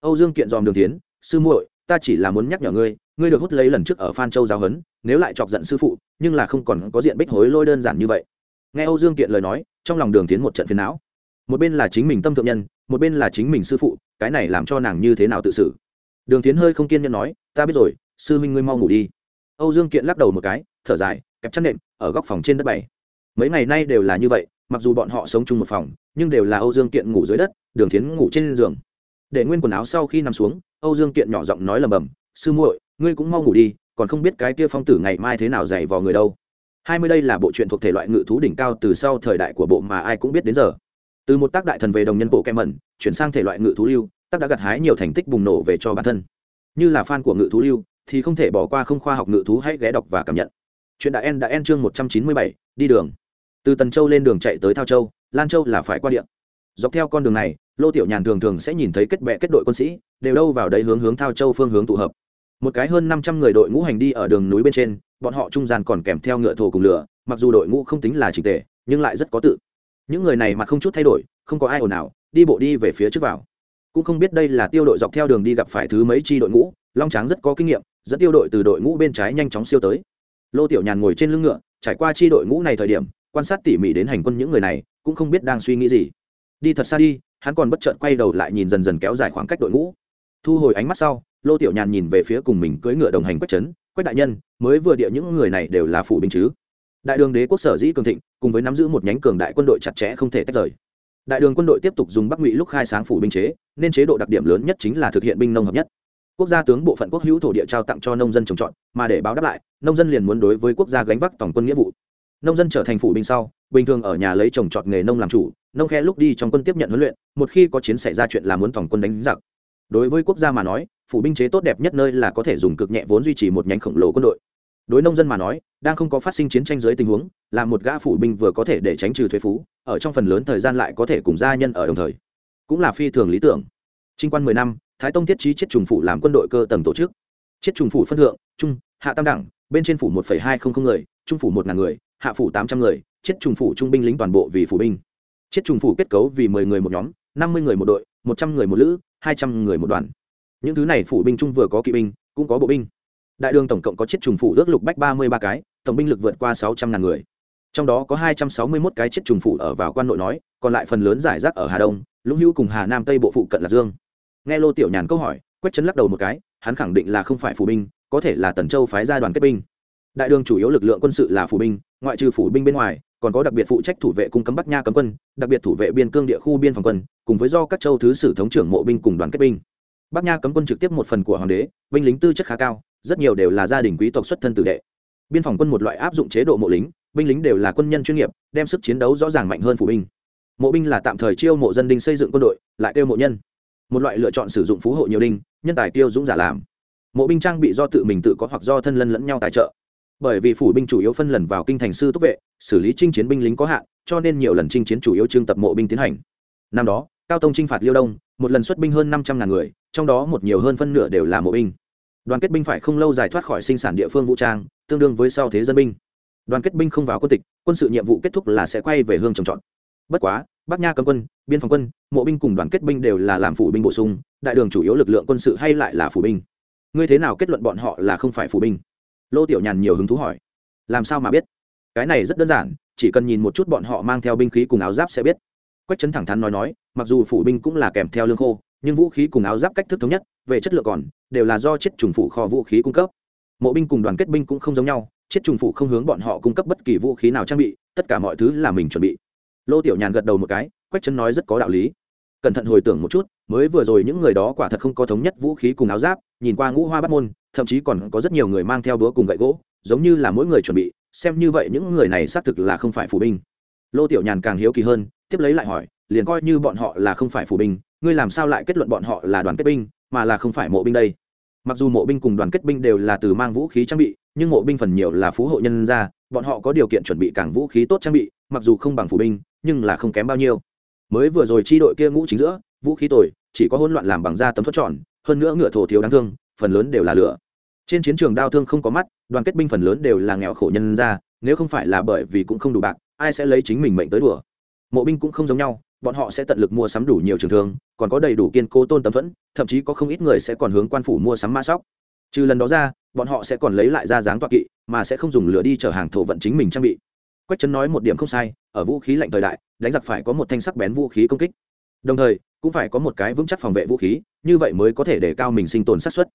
Âu dương kiện dòm đường tiến sư muội ta chỉ là muốn nhắc nhở ngươi ngươi được hút lấy lần trước ở phan châu giáo huấn, nếu lại chọc giận sư phụ, nhưng là không còn có diện bích hối lôi đơn giản như vậy. Nghe âu dương kiện lời nói, trong lòng đường tiến một trận phiền não. Một bên là chính mình tâm thượng nhân, một bên là chính mình sư phụ, cái này làm cho nàng như thế nào tự xử? Đường tiến hơi không kiên nhẫn nói, ta biết rồi, sư huynh ngươi mau ngủ đi. Âu dương kiện lắc đầu một cái, thở dài, kẹp chăn nệm, ở góc phòng trên đất bảy mấy ngày nay đều là như vậy, mặc dù bọn họ sống chung một phòng, nhưng đều là âu dương kiện ngủ dưới đất, đường tiến ngủ trên giường để nguyên quần áo sau khi nằm xuống, âu dương kiện nhỏ giọng nói lầm bầm, sư muội, ngươi cũng mau ngủ đi, còn không biết cái kia phong tử ngày mai thế nào dày vào người đâu. Hai mươi đây là bộ truyện thuộc thể loại ngự thú đỉnh cao từ sau thời đại của bộ mà ai cũng biết đến giờ. Từ một tác đại thần về đồng nhân bộ kem mẩn, chuyển sang thể loại ngự thú lưu, tác đã gặt hái nhiều thành tích bùng nổ về cho bản thân. Như là fan của ngự thú lưu, thì không thể bỏ qua không khoa học ngự thú hãy ghé đọc và cảm nhận. Chuyện đã en đã en chương một trăm chín mươi bảy, đi đường. Từ tần châu lên đường chạy tới thao châu, lan châu là phải qua điện dọc theo con đường này, lô tiểu nhàn thường thường sẽ nhìn thấy kết bệ kết đội quân sĩ, đều đâu vào đấy hướng hướng thao châu phương hướng tụ hợp. Một cái hơn năm trăm người đội ngũ hành đi ở đường núi bên trên, bọn họ trung gian còn kèm theo ngựa thổ cùng lửa, mặc dù đội ngũ không tính là trình tề, nhưng lại rất có tự. Những người này mà không chút thay đổi, không có ai ồn ào, đi bộ đi về phía trước vào. Cũng không biết đây là tiêu đội dọc theo đường đi gặp phải thứ mấy chi đội ngũ, long tráng rất có kinh nghiệm, dẫn tiêu đội từ đội ngũ bên trái nhanh chóng siêu tới. Lô tiểu nhàn ngồi trên lưng ngựa, trải qua chi đội ngũ này thời điểm, quan sát tỉ mỉ đến hành quân những người này, cũng không biết đang suy nghĩ gì đi thật xa đi, hắn còn bất chợt quay đầu lại nhìn dần dần kéo dài khoảng cách đội ngũ. Thu hồi ánh mắt sau, lô tiểu nhàn nhìn về phía cùng mình cưỡi ngựa đồng hành quách trấn, quách đại nhân, mới vừa địa những người này đều là phủ binh chứ? Đại đường đế quốc sở dĩ cường thịnh, cùng với nắm giữ một nhánh cường đại quân đội chặt chẽ không thể tách rời. Đại đường quân đội tiếp tục dùng bắc ngụy lúc khai sáng phủ binh chế, nên chế độ đặc điểm lớn nhất chính là thực hiện binh nông hợp nhất. Quốc gia tướng bộ phận quốc hữu thổ địa trao tặng cho nông dân trồng trọt, mà để báo đáp lại, nông dân liền muốn đối với quốc gia gánh vác tổng quân nghĩa vụ nông dân trở thành phủ binh sau, bình thường ở nhà lấy trồng trọt nghề nông làm chủ, nông khe lúc đi trong quân tiếp nhận huấn luyện, một khi có chiến xảy ra chuyện là muốn tổng quân đánh giặc. Đối với quốc gia mà nói, phủ binh chế tốt đẹp nhất nơi là có thể dùng cực nhẹ vốn duy trì một nhánh khổng lồ quân đội. Đối nông dân mà nói, đang không có phát sinh chiến tranh dưới tình huống, là một gã phủ binh vừa có thể để tránh trừ thuế phú, ở trong phần lớn thời gian lại có thể cùng gia nhân ở đồng thời. Cũng là phi thường lý tưởng. Trinh quan mười năm, thái tông thiết trí chiết trùng phủ làm quân đội cơ tầng tổ chức. Chiết trùng phủ phân thượng, trung, hạ tam đẳng, bên trên phủ một hai không không người, trung phủ một ngàn người hạ phủ tám trăm người, chết trùng phủ trung binh lính toàn bộ vì phủ binh. Chết trùng phủ kết cấu vì mười người một nhóm, năm mươi người một đội, một trăm người một lữ, hai trăm người một đoàn. Những thứ này phủ binh trung vừa có kỵ binh, cũng có bộ binh. Đại đường tổng cộng có chết trùng phủ ước lục bách ba mươi ba cái, tổng binh lực vượt qua sáu trăm ngàn người. Trong đó có hai trăm sáu mươi mốt cái chết trùng phủ ở vào quan nội nói, còn lại phần lớn giải rác ở hà đông, lũng hữu cùng hà nam tây bộ phụ cận lạc dương. Nghe lô tiểu nhàn câu hỏi, quách chấn lắc đầu một cái, hắn khẳng định là không phải phủ binh, có thể là tần châu phái ra đoàn kết binh đại đường chủ yếu lực lượng quân sự là phủ binh, ngoại trừ phủ binh bên ngoài, còn có đặc biệt phụ trách thủ vệ cung cấm bắc nha cấm quân, đặc biệt thủ vệ biên cương địa khu biên phòng quân, cùng với do các châu thứ sử thống trưởng mộ binh cùng đoàn kết binh. Bắc nha cấm quân trực tiếp một phần của hoàng đế, binh lính tư chất khá cao, rất nhiều đều là gia đình quý tộc xuất thân tử đệ. Biên phòng quân một loại áp dụng chế độ mộ lính, binh lính đều là quân nhân chuyên nghiệp, đem sức chiến đấu rõ ràng mạnh hơn phủ binh. Mộ binh là tạm thời chiêu mộ dân đinh xây dựng quân đội, lại kêu mộ nhân. Một loại lựa chọn sử dụng phú hộ nhiều đinh, nhân tài tiêu dũng giả làm. Mộ binh trang bị do tự mình tự có hoặc do thân lân lẫn nhau tài trợ bởi vì phủ binh chủ yếu phân lần vào kinh thành sư túc vệ, xử lý chinh chiến binh lính có hạn, cho nên nhiều lần chinh chiến chủ yếu trưng tập mộ binh tiến hành. Năm đó, cao tông chinh phạt liêu đông, một lần xuất binh hơn năm trăm ngàn người, trong đó một nhiều hơn phân nửa đều là mộ binh. Đoàn kết binh phải không lâu dài thoát khỏi sinh sản địa phương vũ trang, tương đương với sau thế dân binh. Đoàn kết binh không vào quân tịch, quân sự nhiệm vụ kết thúc là sẽ quay về hương trồng trọt. Bất quá, bắc nha cấm quân, biên phòng quân, mộ binh cùng đoàn kết binh đều là làm phủ binh bổ sung, đại đường chủ yếu lực lượng quân sự hay lại là phủ binh. Ngươi thế nào kết luận bọn họ là không phải phủ binh? Lô tiểu nhàn nhiều hứng thú hỏi, làm sao mà biết? Cái này rất đơn giản, chỉ cần nhìn một chút bọn họ mang theo binh khí cùng áo giáp sẽ biết. Quách trấn thẳng thắn nói nói, mặc dù phủ binh cũng là kèm theo lương khô, nhưng vũ khí cùng áo giáp cách thức thống nhất, về chất lượng còn, đều là do chết trùng phủ kho vũ khí cung cấp. Mộ binh cùng đoàn kết binh cũng không giống nhau chết trùng phủ không hướng bọn họ cung cấp bất kỳ vũ khí nào trang bị, tất cả mọi thứ là mình chuẩn bị. Lô tiểu nhàn gật đầu một cái, quách Trấn nói rất có đạo lý. Cẩn thận hồi tưởng một chút, mới vừa rồi những người đó quả thật không có thống nhất vũ khí cùng áo giáp nhìn qua ngũ hoa bắt môn, thậm chí còn có rất nhiều người mang theo đũa cùng gậy gỗ, giống như là mỗi người chuẩn bị, xem như vậy những người này xác thực là không phải phủ binh. Lô tiểu nhàn càng hiếu kỳ hơn, tiếp lấy lại hỏi, liền coi như bọn họ là không phải phủ binh, ngươi làm sao lại kết luận bọn họ là đoàn kết binh, mà là không phải mộ binh đây? Mặc dù mộ binh cùng đoàn kết binh đều là từ mang vũ khí trang bị, nhưng mộ binh phần nhiều là phú hộ nhân ra bọn họ có điều kiện chuẩn bị càng vũ khí tốt trang bị, mặc dù không bằng phủ binh, nhưng là không kém bao nhiêu. Mới vừa rồi chi đội kia ngũ chính giữa, vũ khí tồi, chỉ có hỗn loạn làm bằng da tấm thoát tròn hơn nữa ngựa thổ thiếu đáng thương, phần lớn đều là lửa. Trên chiến trường đau thương không có mắt, đoàn kết binh phần lớn đều là nghèo khổ nhân ra, nếu không phải là bởi vì cũng không đủ bạc, ai sẽ lấy chính mình mệnh tới đùa? Mộ binh cũng không giống nhau, bọn họ sẽ tận lực mua sắm đủ nhiều trường thương, còn có đầy đủ kiên cố tôn tấm thuẫn, thậm chí có không ít người sẽ còn hướng quan phủ mua sắm mã sóc. Trừ lần đó ra, bọn họ sẽ còn lấy lại ra dáng toa kỵ, mà sẽ không dùng lửa đi chở hàng thổ vận chính mình trang bị. Quách trấn nói một điểm không sai, ở vũ khí lạnh thời đại, đánh giặc phải có một thanh sắc bén vũ khí công kích. Đồng thời cũng phải có một cái vững chắc phòng vệ vũ khí, như vậy mới có thể để cao mình sinh tồn sát xuất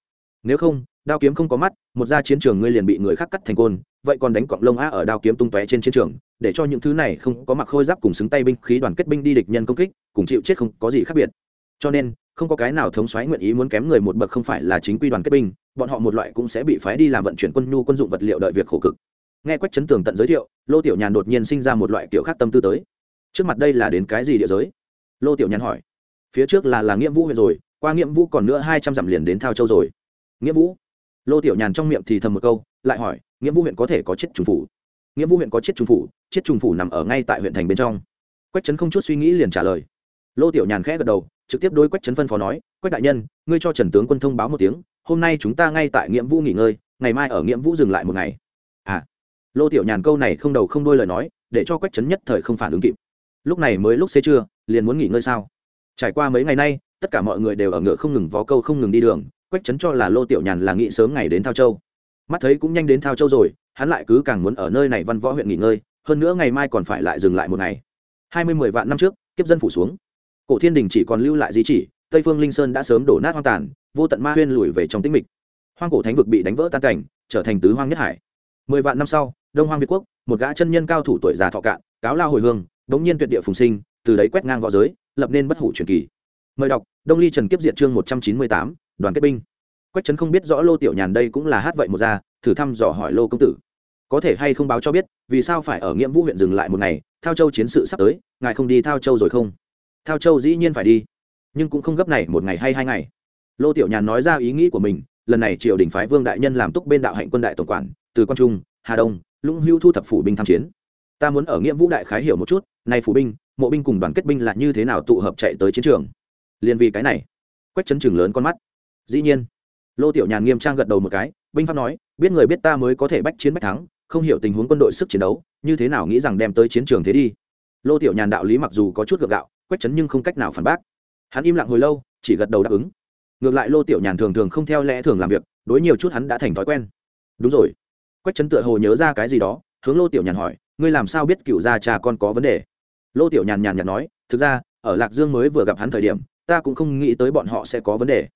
nếu không, đao kiếm không có mắt, một ra chiến trường ngươi liền bị người khác cắt thành côn, vậy còn đánh cọng lông a ở đao kiếm tung tóe trên chiến trường, để cho những thứ này không có mặc khôi giáp cùng xứng tay binh khí đoàn kết binh đi địch nhân công kích, cùng chịu chết không có gì khác biệt. Cho nên, không có cái nào thống xoáy nguyện ý muốn kém người một bậc không phải là chính quy đoàn kết binh, bọn họ một loại cũng sẽ bị phái đi làm vận chuyển quân nhu quân dụng vật liệu đợi việc khổ cực. Nghe quách chấn tường tận giới thiệu, lô tiểu nhàn đột nhiên sinh ra một loại kiểu khác tâm tư tới. Trước mặt đây là đến cái gì địa giới? Lô tiểu nhàn hỏi phía trước là là nghĩa vũ huyện rồi, qua nghĩa vũ còn nữa hai trăm dặm liền đến thao châu rồi. Nghĩa vũ. Lô tiểu nhàn trong miệng thì thầm một câu, lại hỏi nghĩa vũ huyện có thể có chết trùng phủ? Nghĩa vũ huyện có chết trùng phủ, chết trùng phủ nằm ở ngay tại huyện thành bên trong. Quách trấn không chút suy nghĩ liền trả lời. Lô tiểu nhàn khẽ gật đầu, trực tiếp đối quách trấn phân phó nói, quách đại nhân, ngươi cho trần tướng quân thông báo một tiếng, hôm nay chúng ta ngay tại nghiệm vũ nghỉ ngơi, ngày mai ở nghiệm vũ dừng lại một ngày. À. Lô tiểu nhàn câu này không đầu không đôi lời nói, để cho quách trấn nhất thời không phản ứng kịp. Lúc này mới lúc xế trưa, liền muốn nghỉ ngơi sao? Trải qua mấy ngày nay, tất cả mọi người đều ở ngựa không ngừng vó câu không ngừng đi đường, quách trấn cho là lô tiểu nhàn là nghị sớm ngày đến thao châu. Mắt thấy cũng nhanh đến thao châu rồi, hắn lại cứ càng muốn ở nơi này văn võ huyện nghỉ ngơi, hơn nữa ngày mai còn phải lại dừng lại một ngày. Hai mươi mười vạn năm trước, kiếp dân phủ xuống. Cổ thiên đình chỉ còn lưu lại di chỉ, tây phương linh sơn đã sớm đổ nát hoang tàn, vô tận ma huyên lùi về trong tĩnh mịch. Hoang cổ thánh vực bị đánh vỡ tan cảnh, trở thành tứ hoang nhất hải. Mười vạn năm sau, đông hoang việt quốc, một gã chân nhân cao thủ tuổi già thọ cạn, cáo lao hồi hương bỗng nhiên tuyệt địa phùng sinh, từ đấy quét ngang v õ giới lập nên bất hủ truyền kỳ. Mời đọc, đông ly trần kiếp diện chương một trăm chín mươi tám, đoàn kết binh. Quách trấn không biết rõ lô tiểu nhàn đây cũng là hát vậy một ra, thử thăm dò hỏi lô công tử. Có thể hay không báo cho biết, vì sao phải ở nghĩa vũ huyện dừng lại một ngày, thao châu chiến sự sắp tới, ngài không đi thao châu rồi không? Thao châu dĩ nhiên phải đi, nhưng cũng không gấp này một ngày hay hai ngày. Lô tiểu nhàn nói ra ý nghĩ của mình, lần này triều đình phái vương đại nhân làm túc bên đạo hạnh quân đại tổng quản, từ quan trung, hà đông, lũng hưu thu thập phủ binh tham chiến ta muốn ở nghĩa vũ đại khái hiểu một chút, nay phủ binh, mộ binh cùng đoàn kết binh là như thế nào tụ hợp chạy tới chiến trường. Liền vì cái này, quách chấn chừng lớn con mắt. Dĩ nhiên, lô tiểu nhàn nghiêm trang gật đầu một cái, binh pháp nói, biết người biết ta mới có thể bách chiến bách thắng, không hiểu tình huống quân đội sức chiến đấu, như thế nào nghĩ rằng đem tới chiến trường thế đi. Lô tiểu nhàn đạo lý mặc dù có chút gượng gạo, quách chấn nhưng không cách nào phản bác. Hắn im lặng hồi lâu, chỉ gật đầu đáp ứng. Ngược lại lô tiểu nhàn thường thường không theo lẽ thường làm việc, đối nhiều chút hắn đã thành thói quen. Đúng rồi. Quách chấn tựa hồ nhớ ra cái gì đó, hướng lô tiểu nhàn hỏi ngươi làm sao biết cựu gia cha con có vấn đề? Lô tiểu nhàn nhàn nhạt nói, thực ra, ở lạc dương mới vừa gặp hắn thời điểm, ta cũng không nghĩ tới bọn họ sẽ có vấn đề.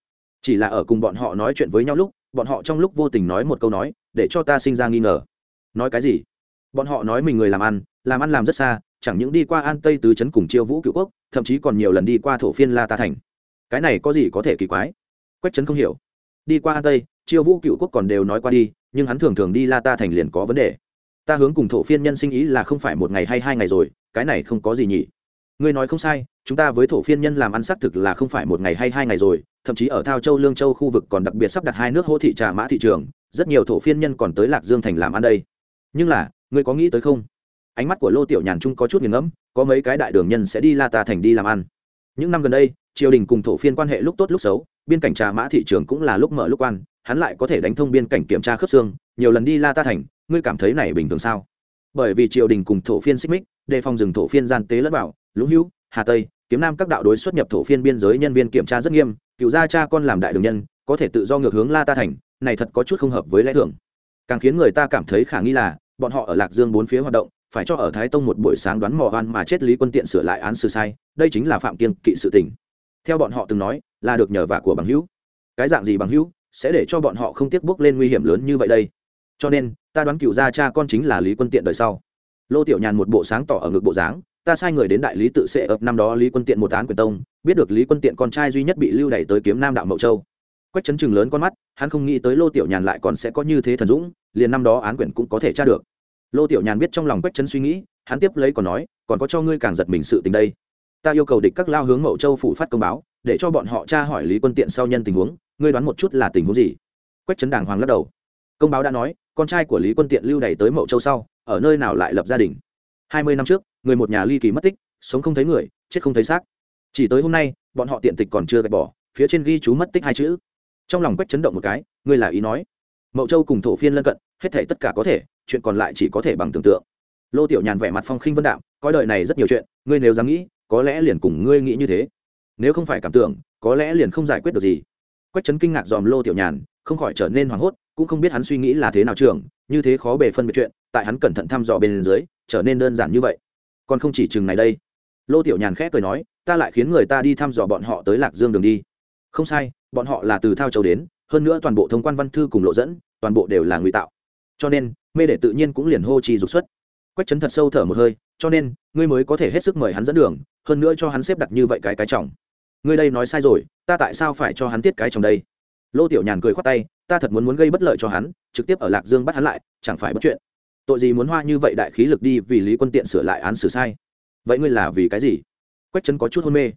Chỉ là ở cùng bọn họ nói chuyện với nhau lúc, bọn họ trong lúc vô tình nói một câu nói, để cho ta sinh ra nghi ngờ. Nói cái gì? Bọn họ nói mình người làm ăn làm ăn làm rất xa, chẳng những đi qua an tây tứ trấn cùng chiêu vũ cựu quốc, thậm chí còn nhiều lần đi qua thổ phiên la ta thành. Cái này có gì có thể kỳ quái? Quách trấn không hiểu. Đi qua an tây, chiêu vũ cựu quốc còn đều nói qua đi, nhưng hắn thường thường đi la ta thành liền có vấn đề ta hướng cùng thổ phiên nhân sinh ý là không phải một ngày hay hai ngày rồi, cái này không có gì nhỉ. Ngươi nói không sai, chúng ta với thổ phiên nhân làm ăn xác thực là không phải một ngày hay hai ngày rồi, thậm chí ở thao châu, lương châu khu vực còn đặc biệt sắp đặt hai nước hỗ thị trà mã thị trường, rất nhiều thổ phiên nhân còn tới lạc dương thành làm ăn đây. Nhưng là, ngươi có nghĩ tới không? Ánh mắt của lô tiểu nhàn trung có chút nghiền ngẫm, có mấy cái đại đường nhân sẽ đi la ta thành đi làm ăn. Những năm gần đây, triều đình cùng thổ phiên quan hệ lúc tốt lúc xấu, biên cảnh trà mã thị trường cũng là lúc mở lúc quan, hắn lại có thể đánh thông biên cảnh kiểm tra khớp xương, nhiều lần đi la ta thành ngươi cảm thấy này bình thường sao? Bởi vì triều đình cùng thổ phiên xích mích đề phòng rừng thổ phiên gian tế lẫn bảo, lũng hữu hà tây kiếm nam các đạo đối xuất nhập thổ phiên biên giới nhân viên kiểm tra rất nghiêm cựu gia cha con làm đại đường nhân có thể tự do ngược hướng la ta thành này thật có chút không hợp với lẽ thường. Càng khiến người ta cảm thấy khả nghi là bọn họ ở lạc dương bốn phía hoạt động phải cho ở thái tông một buổi sáng đoán mò oan mà chết lý quân tiện sửa lại án xử sai đây chính là phạm kiên kỵ sự tình. Theo bọn họ từng nói là được nhờ vả của bằng hữu. Cái dạng gì bằng hữu sẽ để cho bọn họ không tiếc bước lên nguy hiểm lớn như vậy đây? Cho nên, ta đoán cựu gia cha con chính là lý quân tiện đời sau. Lô tiểu nhàn một bộ sáng tỏ ở ngực bộ dáng, ta sai người đến đại lý tự sệ ập năm đó lý quân tiện một án quyền tông, biết được lý quân tiện con trai duy nhất bị lưu đày tới kiếm nam đạo mậu châu. Quách chấn chừng lớn con mắt, hắn không nghĩ tới lô tiểu nhàn lại còn sẽ có như thế thần dũng, liền năm đó án quyền cũng có thể tra được. Lô tiểu nhàn biết trong lòng quách chấn suy nghĩ, hắn tiếp lấy còn nói, còn có cho ngươi càng giật mình sự tình đây. Ta yêu cầu địch các lao hướng mậu châu phủ phát công báo, để cho bọn họ tra hỏi lý quân tiện sau nhân tình huống, ngươi đoán một chút là tình huống gì? Quách chấn đàng hoàng lắc đầu. Công báo đã nói con trai của lý quân tiện lưu đày tới mậu châu sau, ở nơi nào lại lập gia đình? Hai mươi năm trước, người một nhà ly kỳ mất tích, sống không thấy người, chết không thấy xác. Chỉ tới hôm nay, bọn họ tiện tịch còn chưa gạch bỏ, phía trên ghi chú mất tích hai chữ. Trong lòng quách chấn động một cái, ngươi là ý nói. Mậu châu cùng thổ phiên lân cận, hết thể tất cả có thể, chuyện còn lại chỉ có thể bằng tưởng tượng. Lô tiểu nhàn vẻ mặt phong khinh vân đạm, coi đời này rất nhiều chuyện, ngươi nếu dám nghĩ, có lẽ liền cùng ngươi nghĩ như thế. Nếu không phải cảm tưởng, có lẽ liền không giải quyết được gì. Quách chấn kinh ngạc dòm lô tiểu nhàn, không khỏi trở nên hoảng hốt cũng không biết hắn suy nghĩ là thế nào trường như thế khó bề phân biệt chuyện, tại hắn cẩn thận thăm dò bên dưới, trở nên đơn giản như vậy. Còn không chỉ chừng này đây. Lô tiểu nhàn khẽ cười nói, ta lại khiến người ta đi thăm dò bọn họ tới lạc dương đường đi. Không sai, bọn họ là từ thao châu đến, hơn nữa toàn bộ thông quan văn thư cùng lộ dẫn, toàn bộ đều là ngụy tạo. Cho nên, mê để tự nhiên cũng liền hô trì dục xuất. Quách chấn thật sâu thở một hơi, cho nên, ngươi mới có thể hết sức mời hắn dẫn đường, hơn nữa cho hắn xếp đặt như vậy cái cái trọng. Ngươi đây nói sai rồi, ta tại sao phải cho hắn tiết cái trọng đây? Lô tiểu nhàn cười khoát tay ta thật muốn muốn gây bất lợi cho hắn, trực tiếp ở lạc dương bắt hắn lại, chẳng phải bất chuyện. Tội gì muốn hoa như vậy đại khí lực đi vì lý quân tiện sửa lại án xử sai? Vậy ngươi là vì cái gì? Quách Trấn có chút hôn mê.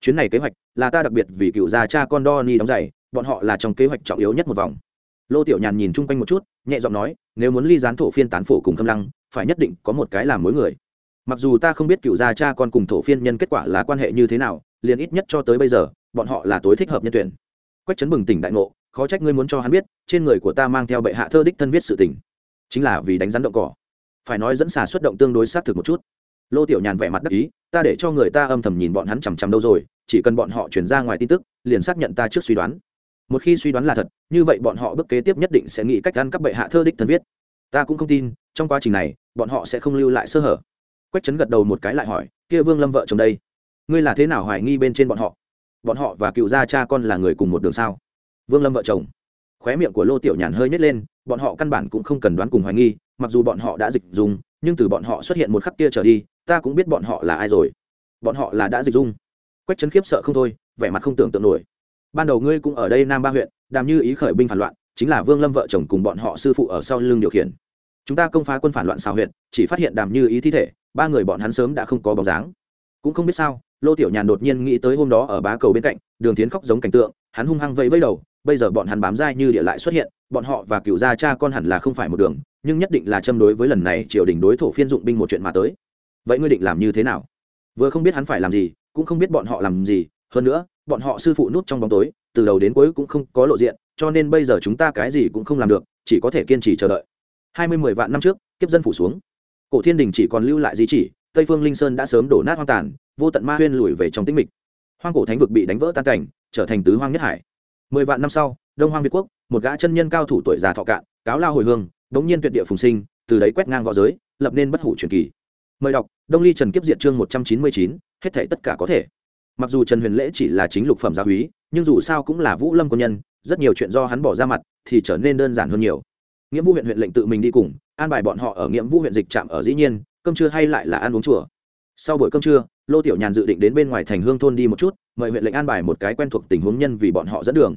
Chuyến này kế hoạch là ta đặc biệt vì cựu già cha con đo ni đóng giày, bọn họ là trong kế hoạch trọng yếu nhất một vòng. Lô tiểu nhàn nhìn chung quanh một chút, nhẹ giọng nói, nếu muốn ly gián thổ phiên tán phổ cùng khâm lăng, phải nhất định có một cái làm mối người. Mặc dù ta không biết cựu gia cha con cùng thổ phiên nhân kết quả là quan hệ như thế nào, liền ít nhất cho tới bây giờ, bọn họ là tối thích hợp nhân tuyển. Quách trấn bừng tỉnh đại ngộ khó trách ngươi muốn cho hắn biết, trên người của ta mang theo bệ hạ thơ đích thân viết sự tình. Chính là vì đánh rắn động cỏ. Phải nói dẫn xà xuất động tương đối xác thực một chút. Lô tiểu nhàn vẻ mặt đắc ý, ta để cho người ta âm thầm nhìn bọn hắn chằm chằm đâu rồi, chỉ cần bọn họ chuyển ra ngoài tin tức, liền xác nhận ta trước suy đoán. Một khi suy đoán là thật, như vậy bọn họ bước kế tiếp nhất định sẽ nghĩ cách ăn cắp bệ hạ thơ đích thân viết. Ta cũng không tin, trong quá trình này, bọn họ sẽ không lưu lại sơ hở. Quách trấn gật đầu một cái lại hỏi, kia vương lâm vợ chồng đây, ngươi là thế nào hoài nghi bên trên bọn họ? Bọn họ và cựu gia cha con là người cùng một đường sao? Vương lâm vợ chồng. Khóe miệng của lô tiểu nhàn hơi nhét lên, bọn họ căn bản cũng không cần đoán cùng hoài nghi, mặc dù bọn họ đã dịch dùng nhưng từ bọn họ xuất hiện một khắc kia trở đi, ta cũng biết bọn họ là ai rồi. Bọn họ là đã dịch dung. Quách trấn khiếp sợ không thôi, vẻ mặt không tưởng tượng nổi. Ban đầu ngươi cũng ở đây nam ba huyện, đàm như ý khởi binh phản loạn, chính là vương lâm vợ chồng cùng bọn họ sư phụ ở sau lưng điều khiển. Chúng ta công phá quân phản loạn xào huyện chỉ phát hiện đàm như ý thi thể, ba người bọn hắn sớm đã không có bóng dáng. Cũng không biết sao, lô tiểu nhàn đột nhiên nghĩ tới hôm đó ở bá cầu bên cạnh, đường tiến khóc giống cảnh tượng, hắn hung hăng vẫy vẫy đầu bây giờ bọn hắn bám dai như địa lại xuất hiện, bọn họ và cựu gia cha con hẳn là không phải một đường, nhưng nhất định là châm đối với lần này triều đình đối thổ phiên dụng binh một chuyện mà tới. Vậy ngươi định làm như thế nào? Vừa không biết hắn phải làm gì, cũng không biết bọn họ làm gì, hơn nữa, bọn họ sư phụ nút trong bóng tối, từ đầu đến cuối cũng không có lộ diện, cho nên bây giờ chúng ta cái gì cũng không làm được, chỉ có thể kiên trì chờ đợi. Hai mươi mười vạn năm trước, kiếp dân phủ xuống. Cổ thiên đình chỉ còn lưu lại di chỉ, tây phương linh sơn đã sớm đổ nát hoang tàn, vô tận ma huyên lùi về trong tĩnh mịch. Hoang cổ thánh vực bị đánh vỡ tan cảnh, trở thành tứ hoang nhất hải mười vạn năm sau, đông hoang việt quốc, một gã chân nhân cao thủ tuổi già thọ cạn, cáo lao hồi hương, đống nhiên tuyệt địa phùng sinh, từ đấy quét ngang v õ giới, lập nên bất hủ truyền kỳ. Mời đọc, đông ly trần kiếp diện chương một trăm chín mươi chín, hết thể tất cả có thể. Mặc dù trần huyền lễ chỉ là chính lục phẩm gia húy nhưng dù sao cũng là vũ lâm quân nhân, rất nhiều chuyện do hắn bỏ ra mặt thì trở nên đơn giản hơn nhiều. Nghĩa vũ huyện huyện lệnh tự mình đi cùng, an bài bọn họ ở nghĩa vũ huyện dịch trạm ở dĩ nhiên, cơm trưa hay lại là ăn uống chùa sau buổi cơm trưa, lô tiểu nhàn dự định đến bên ngoài thành hương thôn đi một chút, mời huyện lệnh an bài một cái quen thuộc tình huống nhân vì bọn họ dẫn đường.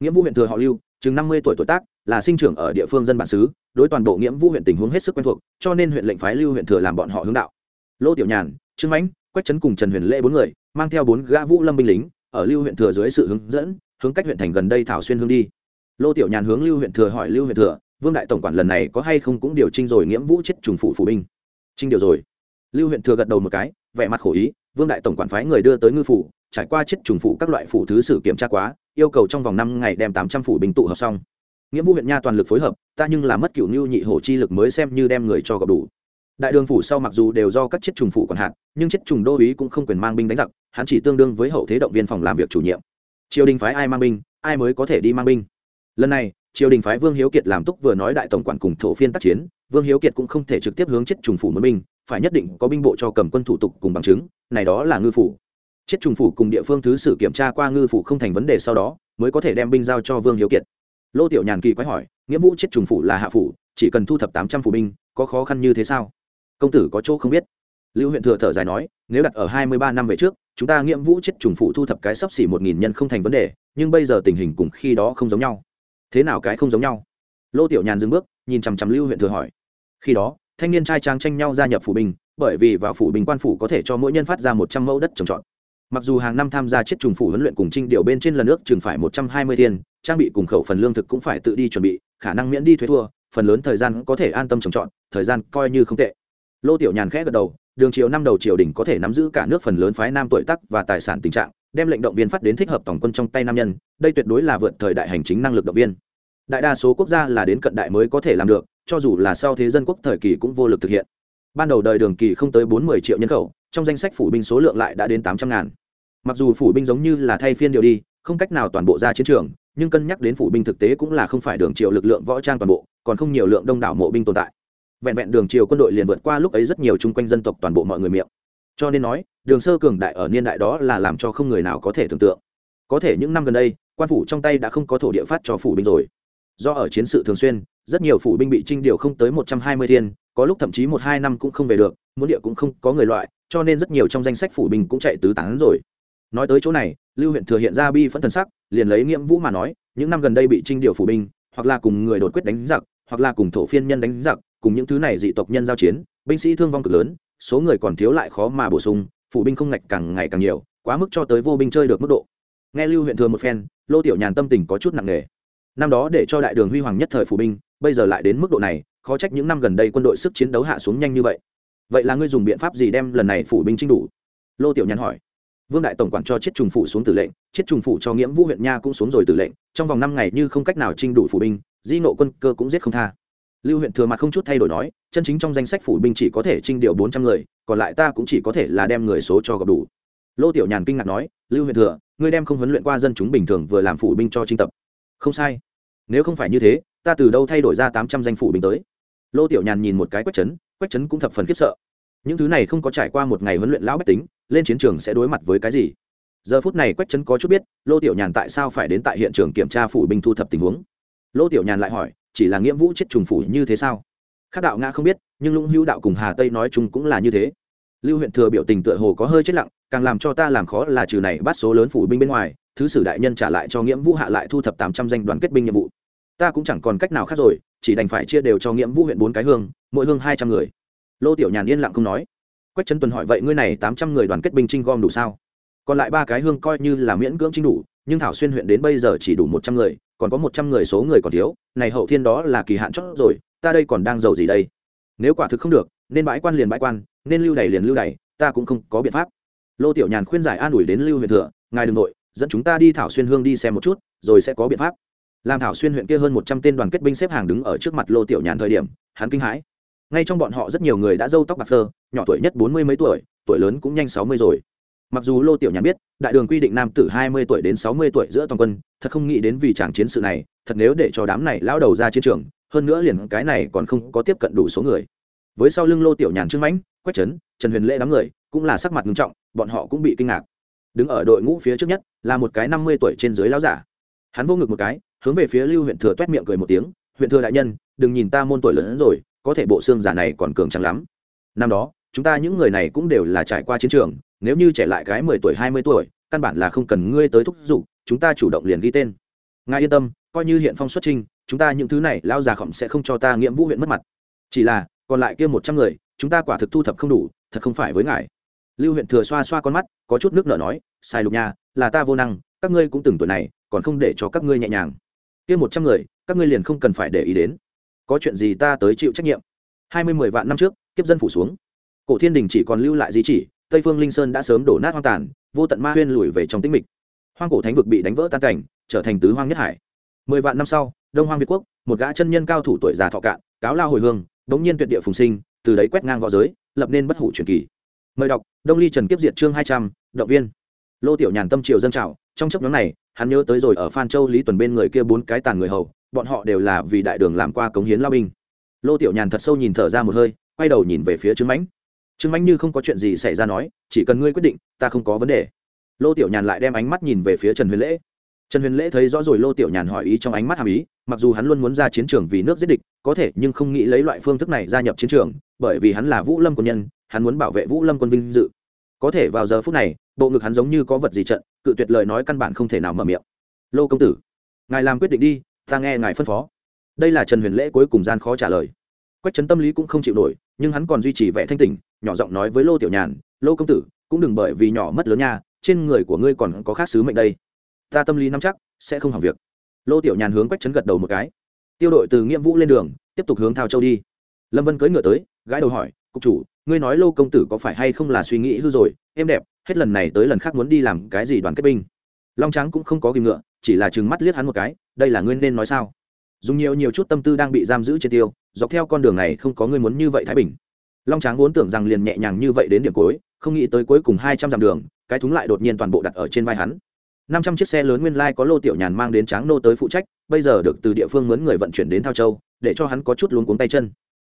Nghĩa vũ huyện thừa họ lưu, chừng năm mươi tuổi tuổi tác, là sinh trưởng ở địa phương dân bản xứ, đối toàn bộ nghĩa vũ huyện tình huống hết sức quen thuộc, cho nên huyện lệnh phái lưu huyện thừa làm bọn họ hướng đạo. Lô tiểu nhàn, trương mãnh, quách trấn cùng trần huyền lễ bốn người, mang theo bốn gã vũ lâm binh lính, ở lưu huyện thừa dưới sự hướng dẫn, hướng cách huyện thành gần đây thảo xuyên hương đi. Lô tiểu nhàn hướng lưu huyện thừa hỏi lưu huyện thừa, vương đại tổng quản lần này có hay không cũng điều trinh rồi nghĩa vũ chết trùng phụ phủ binh? Trinh điều rồi lưu huyện thừa gật đầu một cái, vẻ mặt khổ ý, vương đại tổng quản phái người đưa tới ngư phủ, trải qua chết trùng phủ các loại phủ thứ sử kiểm tra quá, yêu cầu trong vòng năm ngày đem tám trăm phủ bình tụ hợp xong. Nghĩa vụ huyện nha toàn lực phối hợp, ta nhưng là mất cựu nhu nhị hổ chi lực mới xem như đem người cho gặp đủ. Đại đường phủ sau mặc dù đều do các chiếc trùng phủ còn hạn nhưng chiếc trùng đô ý cũng không quyền mang binh đánh giặc, hắn chỉ tương đương với hậu thế động viên phòng làm việc chủ nhiệm. Triều đình phái ai mang binh, ai mới có thể đi mang binh? Lần này, triều đình phái vương hiếu kiệt làm túc vừa nói đại tổng quản cùng thổ phiên tác chiến, vương hiếu kiệt cũng không thể trực tiếp hướng chết trùng phủ mới binh phải nhất định có binh bộ cho cầm quân thủ tục cùng bằng chứng, này đó là ngư phủ. Chết trùng phủ cùng địa phương thứ sử kiểm tra qua ngư phủ không thành vấn đề sau đó, mới có thể đem binh giao cho vương hiếu kiệt. Lô tiểu nhàn kỳ quái hỏi, nghĩa vụ chết trùng phủ là hạ phủ, chỉ cần thu thập tám trăm phủ binh, có khó khăn như thế sao? Công tử có chỗ không biết. Lưu huyện thừa thở dài nói, nếu đặt ở hai mươi ba năm về trước, chúng ta nghĩa vụ chết trùng phủ thu thập cái sấp xỉ một nghìn nhân không thành vấn đề, nhưng bây giờ tình hình cùng khi đó không giống nhau. Thế nào cái không giống nhau? Lô tiểu nhàn dừng bước, nhìn chằm chằm lưu huyện thừa hỏi. Khi đó thanh niên trai tráng tranh nhau gia nhập phủ binh, bởi vì vào phủ binh quan phủ có thể cho mỗi nhân phát ra một trăm mẫu đất trồng trọt. Mặc dù hàng năm tham gia chiết trùng phủ huấn luyện cùng trinh điều bên trên lần nước chừng phải một trăm hai mươi tiền trang bị cùng khẩu phần lương thực cũng phải tự đi chuẩn bị, khả năng miễn đi thuế thua, phần lớn thời gian có thể an tâm trồng trọt, thời gian coi như không tệ. Lô tiểu nhàn khẽ gật đầu, đường triều năm đầu triều đình có thể nắm giữ cả nước phần lớn phái nam tuổi tắc và tài sản tình trạng, đem lệnh động viên phát đến thích hợp tổng quân trong tay nam nhân, đây tuyệt đối là vượt thời đại hành chính năng lực động viên. Đại đa số quốc gia là đến cận đại mới có thể làm được cho dù là sau thế dân quốc thời kỳ cũng vô lực thực hiện. Ban đầu đời đường kỳ không tới bốn mươi triệu nhân khẩu, trong danh sách phủ binh số lượng lại đã đến tám trăm ngàn. Mặc dù phủ binh giống như là thay phiên điều đi, không cách nào toàn bộ ra chiến trường, nhưng cân nhắc đến phủ binh thực tế cũng là không phải đường triều lực lượng võ trang toàn bộ, còn không nhiều lượng đông đảo mộ binh tồn tại. Vẹn vẹn đường triều quân đội liền vượt qua lúc ấy rất nhiều chung quanh dân tộc toàn bộ mọi người miệng. Cho nên nói, đường sơ cường đại ở niên đại đó là làm cho không người nào có thể tưởng tượng. Có thể những năm gần đây, quan phủ trong tay đã không có thổ địa phát cho phủ binh rồi. Do ở chiến sự thường xuyên rất nhiều phủ binh bị trinh điều không tới một trăm hai mươi thiên, có lúc thậm chí một hai năm cũng không về được, muốn địa cũng không có người loại, cho nên rất nhiều trong danh sách phủ binh cũng chạy tứ tán rồi. Nói tới chỗ này, lưu huyện thừa hiện ra bi phẫn thần sắc, liền lấy nghiệm vũ mà nói, những năm gần đây bị trinh điều phủ binh, hoặc là cùng người đột quyết đánh giặc, hoặc là cùng thổ phiên nhân đánh giặc, cùng những thứ này dị tộc nhân giao chiến, binh sĩ thương vong cực lớn, số người còn thiếu lại khó mà bổ sung, phủ binh không ngạch càng ngày càng nhiều, quá mức cho tới vô binh chơi được mức độ. Nghe lưu huyện thừa một phen, lô tiểu nhàn tâm tình có chút nặng nề năm đó để cho đại đường huy hoàng nhất thời phủ binh, bây giờ lại đến mức độ này, khó trách những năm gần đây quân đội sức chiến đấu hạ xuống nhanh như vậy. Vậy là ngươi dùng biện pháp gì đem lần này phủ binh trinh đủ? Lô tiểu nhàn hỏi. Vương đại tổng quản cho chiết trùng phủ xuống tử lệnh, chiết trùng phủ cho nghiễm vũ huyện nha cũng xuống rồi tử lệnh, trong vòng năm ngày như không cách nào trinh đủ phủ binh, di nộ quân cơ cũng giết không tha. Lưu huyện thừa mặt không chút thay đổi nói, chân chính trong danh sách phủ binh chỉ có thể trinh điều bốn trăm người, còn lại ta cũng chỉ có thể là đem người số cho gặp đủ. Lô tiểu nhàn kinh ngạc nói, lưu huyện thừa, ngươi đem không huấn luyện qua dân chúng bình thường vừa làm phủ binh cho trinh tập. Không sai nếu không phải như thế, ta từ đâu thay đổi ra tám trăm danh phủ bình tới? Lô tiểu nhàn nhìn một cái quách trấn quách trấn cũng thập phần khiếp sợ. Những thứ này không có trải qua một ngày huấn luyện lão bách tính, lên chiến trường sẽ đối mặt với cái gì? Giờ phút này quách trấn có chút biết, lô tiểu nhàn tại sao phải đến tại hiện trường kiểm tra phủ binh thu thập tình huống. Lô tiểu nhàn lại hỏi, chỉ là nghĩa vũ chết trùng phủ như thế sao? Khác đạo ngã không biết, nhưng lũng hữu đạo cùng hà tây nói chung cũng là như thế. Lưu huyện thừa biểu tình tựa hồ có hơi chết lặng, càng làm cho ta làm khó là trừ này bắt số lớn phủ binh bên ngoài, thứ sử đại nhân trả lại cho nghiễm vũ hạ lại thu thập tám trăm danh đoàn kết binh nhiệm vụ ta cũng chẳng còn cách nào khác rồi, chỉ đành phải chia đều cho nghiễm vũ huyện bốn cái hương, mỗi hương hai trăm người. Lô tiểu nhàn yên lặng không nói. Quách trấn tuần hỏi, vậy ngươi này tám trăm người đoàn kết binh trinh gom đủ sao? Còn lại ba cái hương coi như là miễn cưỡng trinh đủ, nhưng thảo xuyên huyện đến bây giờ chỉ đủ một trăm người, còn có một trăm người số người còn thiếu, này hậu thiên đó là kỳ hạn chót rồi, ta đây còn đang giàu gì đây? Nếu quả thực không được, nên bãi quan liền bãi quan, nên lưu đày liền lưu đày, ta cũng không có biện pháp. Lô tiểu nhàn khuyên giải an ủi đến lưu huyện thừa, ngài đ ừ n g nội dẫn chúng ta đi thảo xuyên hương đi xem một chút, rồi sẽ có biện pháp làm thảo xuyên huyện kia hơn một trăm tên đoàn kết binh xếp hàng đứng ở trước mặt lô tiểu nhàn thời điểm, hắn kinh hãi. Ngay trong bọn họ rất nhiều người đã dâu tóc bạc phơ, nhỏ tuổi nhất bốn mươi mấy tuổi tuổi lớn cũng nhanh sáu mươi rồi. Mặc dù lô tiểu nhàn biết, đại đường quy định nam tử hai mươi tuổi đến sáu mươi tuổi giữa toàn quân, thật không nghĩ đến vì chàng chiến sự này, thật nếu để cho đám này lao đầu ra chiến trường, hơn nữa liền cái này còn không có tiếp cận đủ số người. Với sau lưng lô tiểu nhàn trưng mãnh, quách trấn, trần huyền lễ đám người, cũng là sắc mặt nghiêm trọng, bọn họ cũng bị kinh ngạc. Đứng ở đội ngũ phía trước nhất, là một cái năm mươi tuổi trên dưới lão giả. Hắn vô ngực một cái hướng về phía lưu huyện thừa t miệng cười một tiếng huyện thừa đại nhân, đừng nhìn ta môn tuổi lớn hơn rồi, có thể bộ xương giả này còn cường trắng lắm. Năm đó, chúng ta những người này cũng đều là trải qua chiến trường, nếu như trẻ lại cái mười tuổi, hai mươi tuổi, căn bản là không cần ngươi tới thúc giục, chúng ta chủ động liền ghi tên. Ngài yên tâm, coi như hiện phong xuất trinh chúng ta những thứ này lao già khổng sẽ không cho ta nghiệm vũ huyện mất mặt. Chỉ là, còn lại kia một trăm người, chúng ta quả thực thu thập không đủ, thật không phải với ngài. Lưu huyện thừa xoa xoa con mắt, có chút nước nở nói, sai lục nha, là ta vô năng, các ngươi cũng từng tuổi này, còn không để cho các ngươi nhẹ nhàng kia một trăm người, các ngươi liền không cần phải để ý đến. Có chuyện gì ta tới chịu trách nhiệm? Hai mươi mười vạn năm trước, kiếp dân phủ xuống. Cổ thiên đình chỉ còn lưu lại di chỉ, tây phương linh sơn đã sớm đổ nát hoang tàn, vô tận ma huyên lùi về trong tĩnh mịch. Hoang cổ thánh vực bị đánh vỡ tan cảnh, trở thành tứ hoang nhất hải. Mười vạn năm sau, đông hoang việt quốc, một gã chân nhân cao thủ tuổi già thọ cạn, cáo lao hồi hương bỗng nhiên tuyệt địa phùng sinh, từ đấy quét ngang v õ giới, lập nên bất hủ truyền kỳ. Mời đọc, đông ly trần kiếp diệt chương hai trăm, động viên lô tiểu nhàn tâm triều dân trào, trong chấp nhóm này, hắn nhớ tới rồi ở phan châu lý tuần bên người kia bốn cái tàn người hầu, bọn họ đều là vì đại đường làm qua cống hiến lao binh. Lô tiểu nhàn thật sâu nhìn thở ra một hơi, quay đầu nhìn về phía trương mãnh. Trương mãnh như không có chuyện gì xảy ra nói, chỉ cần ngươi quyết định, ta không có vấn đề. Lô tiểu nhàn lại đem ánh mắt nhìn về phía trần huyền lễ. Trần huyền lễ thấy rõ rồi lô tiểu nhàn hỏi ý trong ánh mắt hàm ý, mặc dù hắn luôn muốn ra chiến trường vì nước giết địch, có thể nhưng không nghĩ lấy loại phương thức này gia nhập chiến trường, bởi vì hắn là vũ lâm quân nhân, hắn muốn bảo vệ vũ lâm quân vinh dự có thể vào giờ phút này, bộ ngực hắn giống như có vật gì trận, cự tuyệt lời nói căn bản không thể nào mở miệng. Lô công tử, ngài làm quyết định đi, ta nghe ngài phân phó. Đây là trần huyền lễ cuối cùng gian khó trả lời. Quách trấn tâm lý cũng không chịu nổi, nhưng hắn còn duy trì vẻ thanh tỉnh, nhỏ giọng nói với lô tiểu nhàn, lô công tử, cũng đừng bởi vì nhỏ mất lớn nha, trên người của ngươi còn có khác sứ mệnh đây. Ta tâm lý nắm chắc, sẽ không hỏng việc. Lô tiểu nhàn hướng quách trấn gật đầu một cái. Tiêu đội từ nghĩa vũ lên đường, tiếp tục hướng thao châu đi. Lâm vân cưỡi ngựa tới gái đầu hỏi cục chủ, ngươi nói lô công tử có phải hay không là suy nghĩ hư rồi? Em đẹp, hết lần này tới lần khác muốn đi làm cái gì đoàn kết binh? Long trắng cũng không có kìm ngựa, chỉ là chừng mắt liếc hắn một cái, đây là ngươi nên nói sao? Dùng nhiều nhiều chút tâm tư đang bị giam giữ trên tiêu, dọc theo con đường này không có ngươi muốn như vậy thái bình. Long tráng vốn tưởng rằng liền nhẹ nhàng như vậy đến điểm cuối, không nghĩ tới cuối cùng hai trăm dặm đường, cái thúng lại đột nhiên toàn bộ đặt ở trên vai hắn. Năm trăm chiếc xe lớn nguyên lai có lô tiểu nhàn mang đến tráng nô tới phụ trách, bây giờ được từ địa phương mướn người vận chuyển đến thao châu, để cho hắn có chút luống cuống tay chân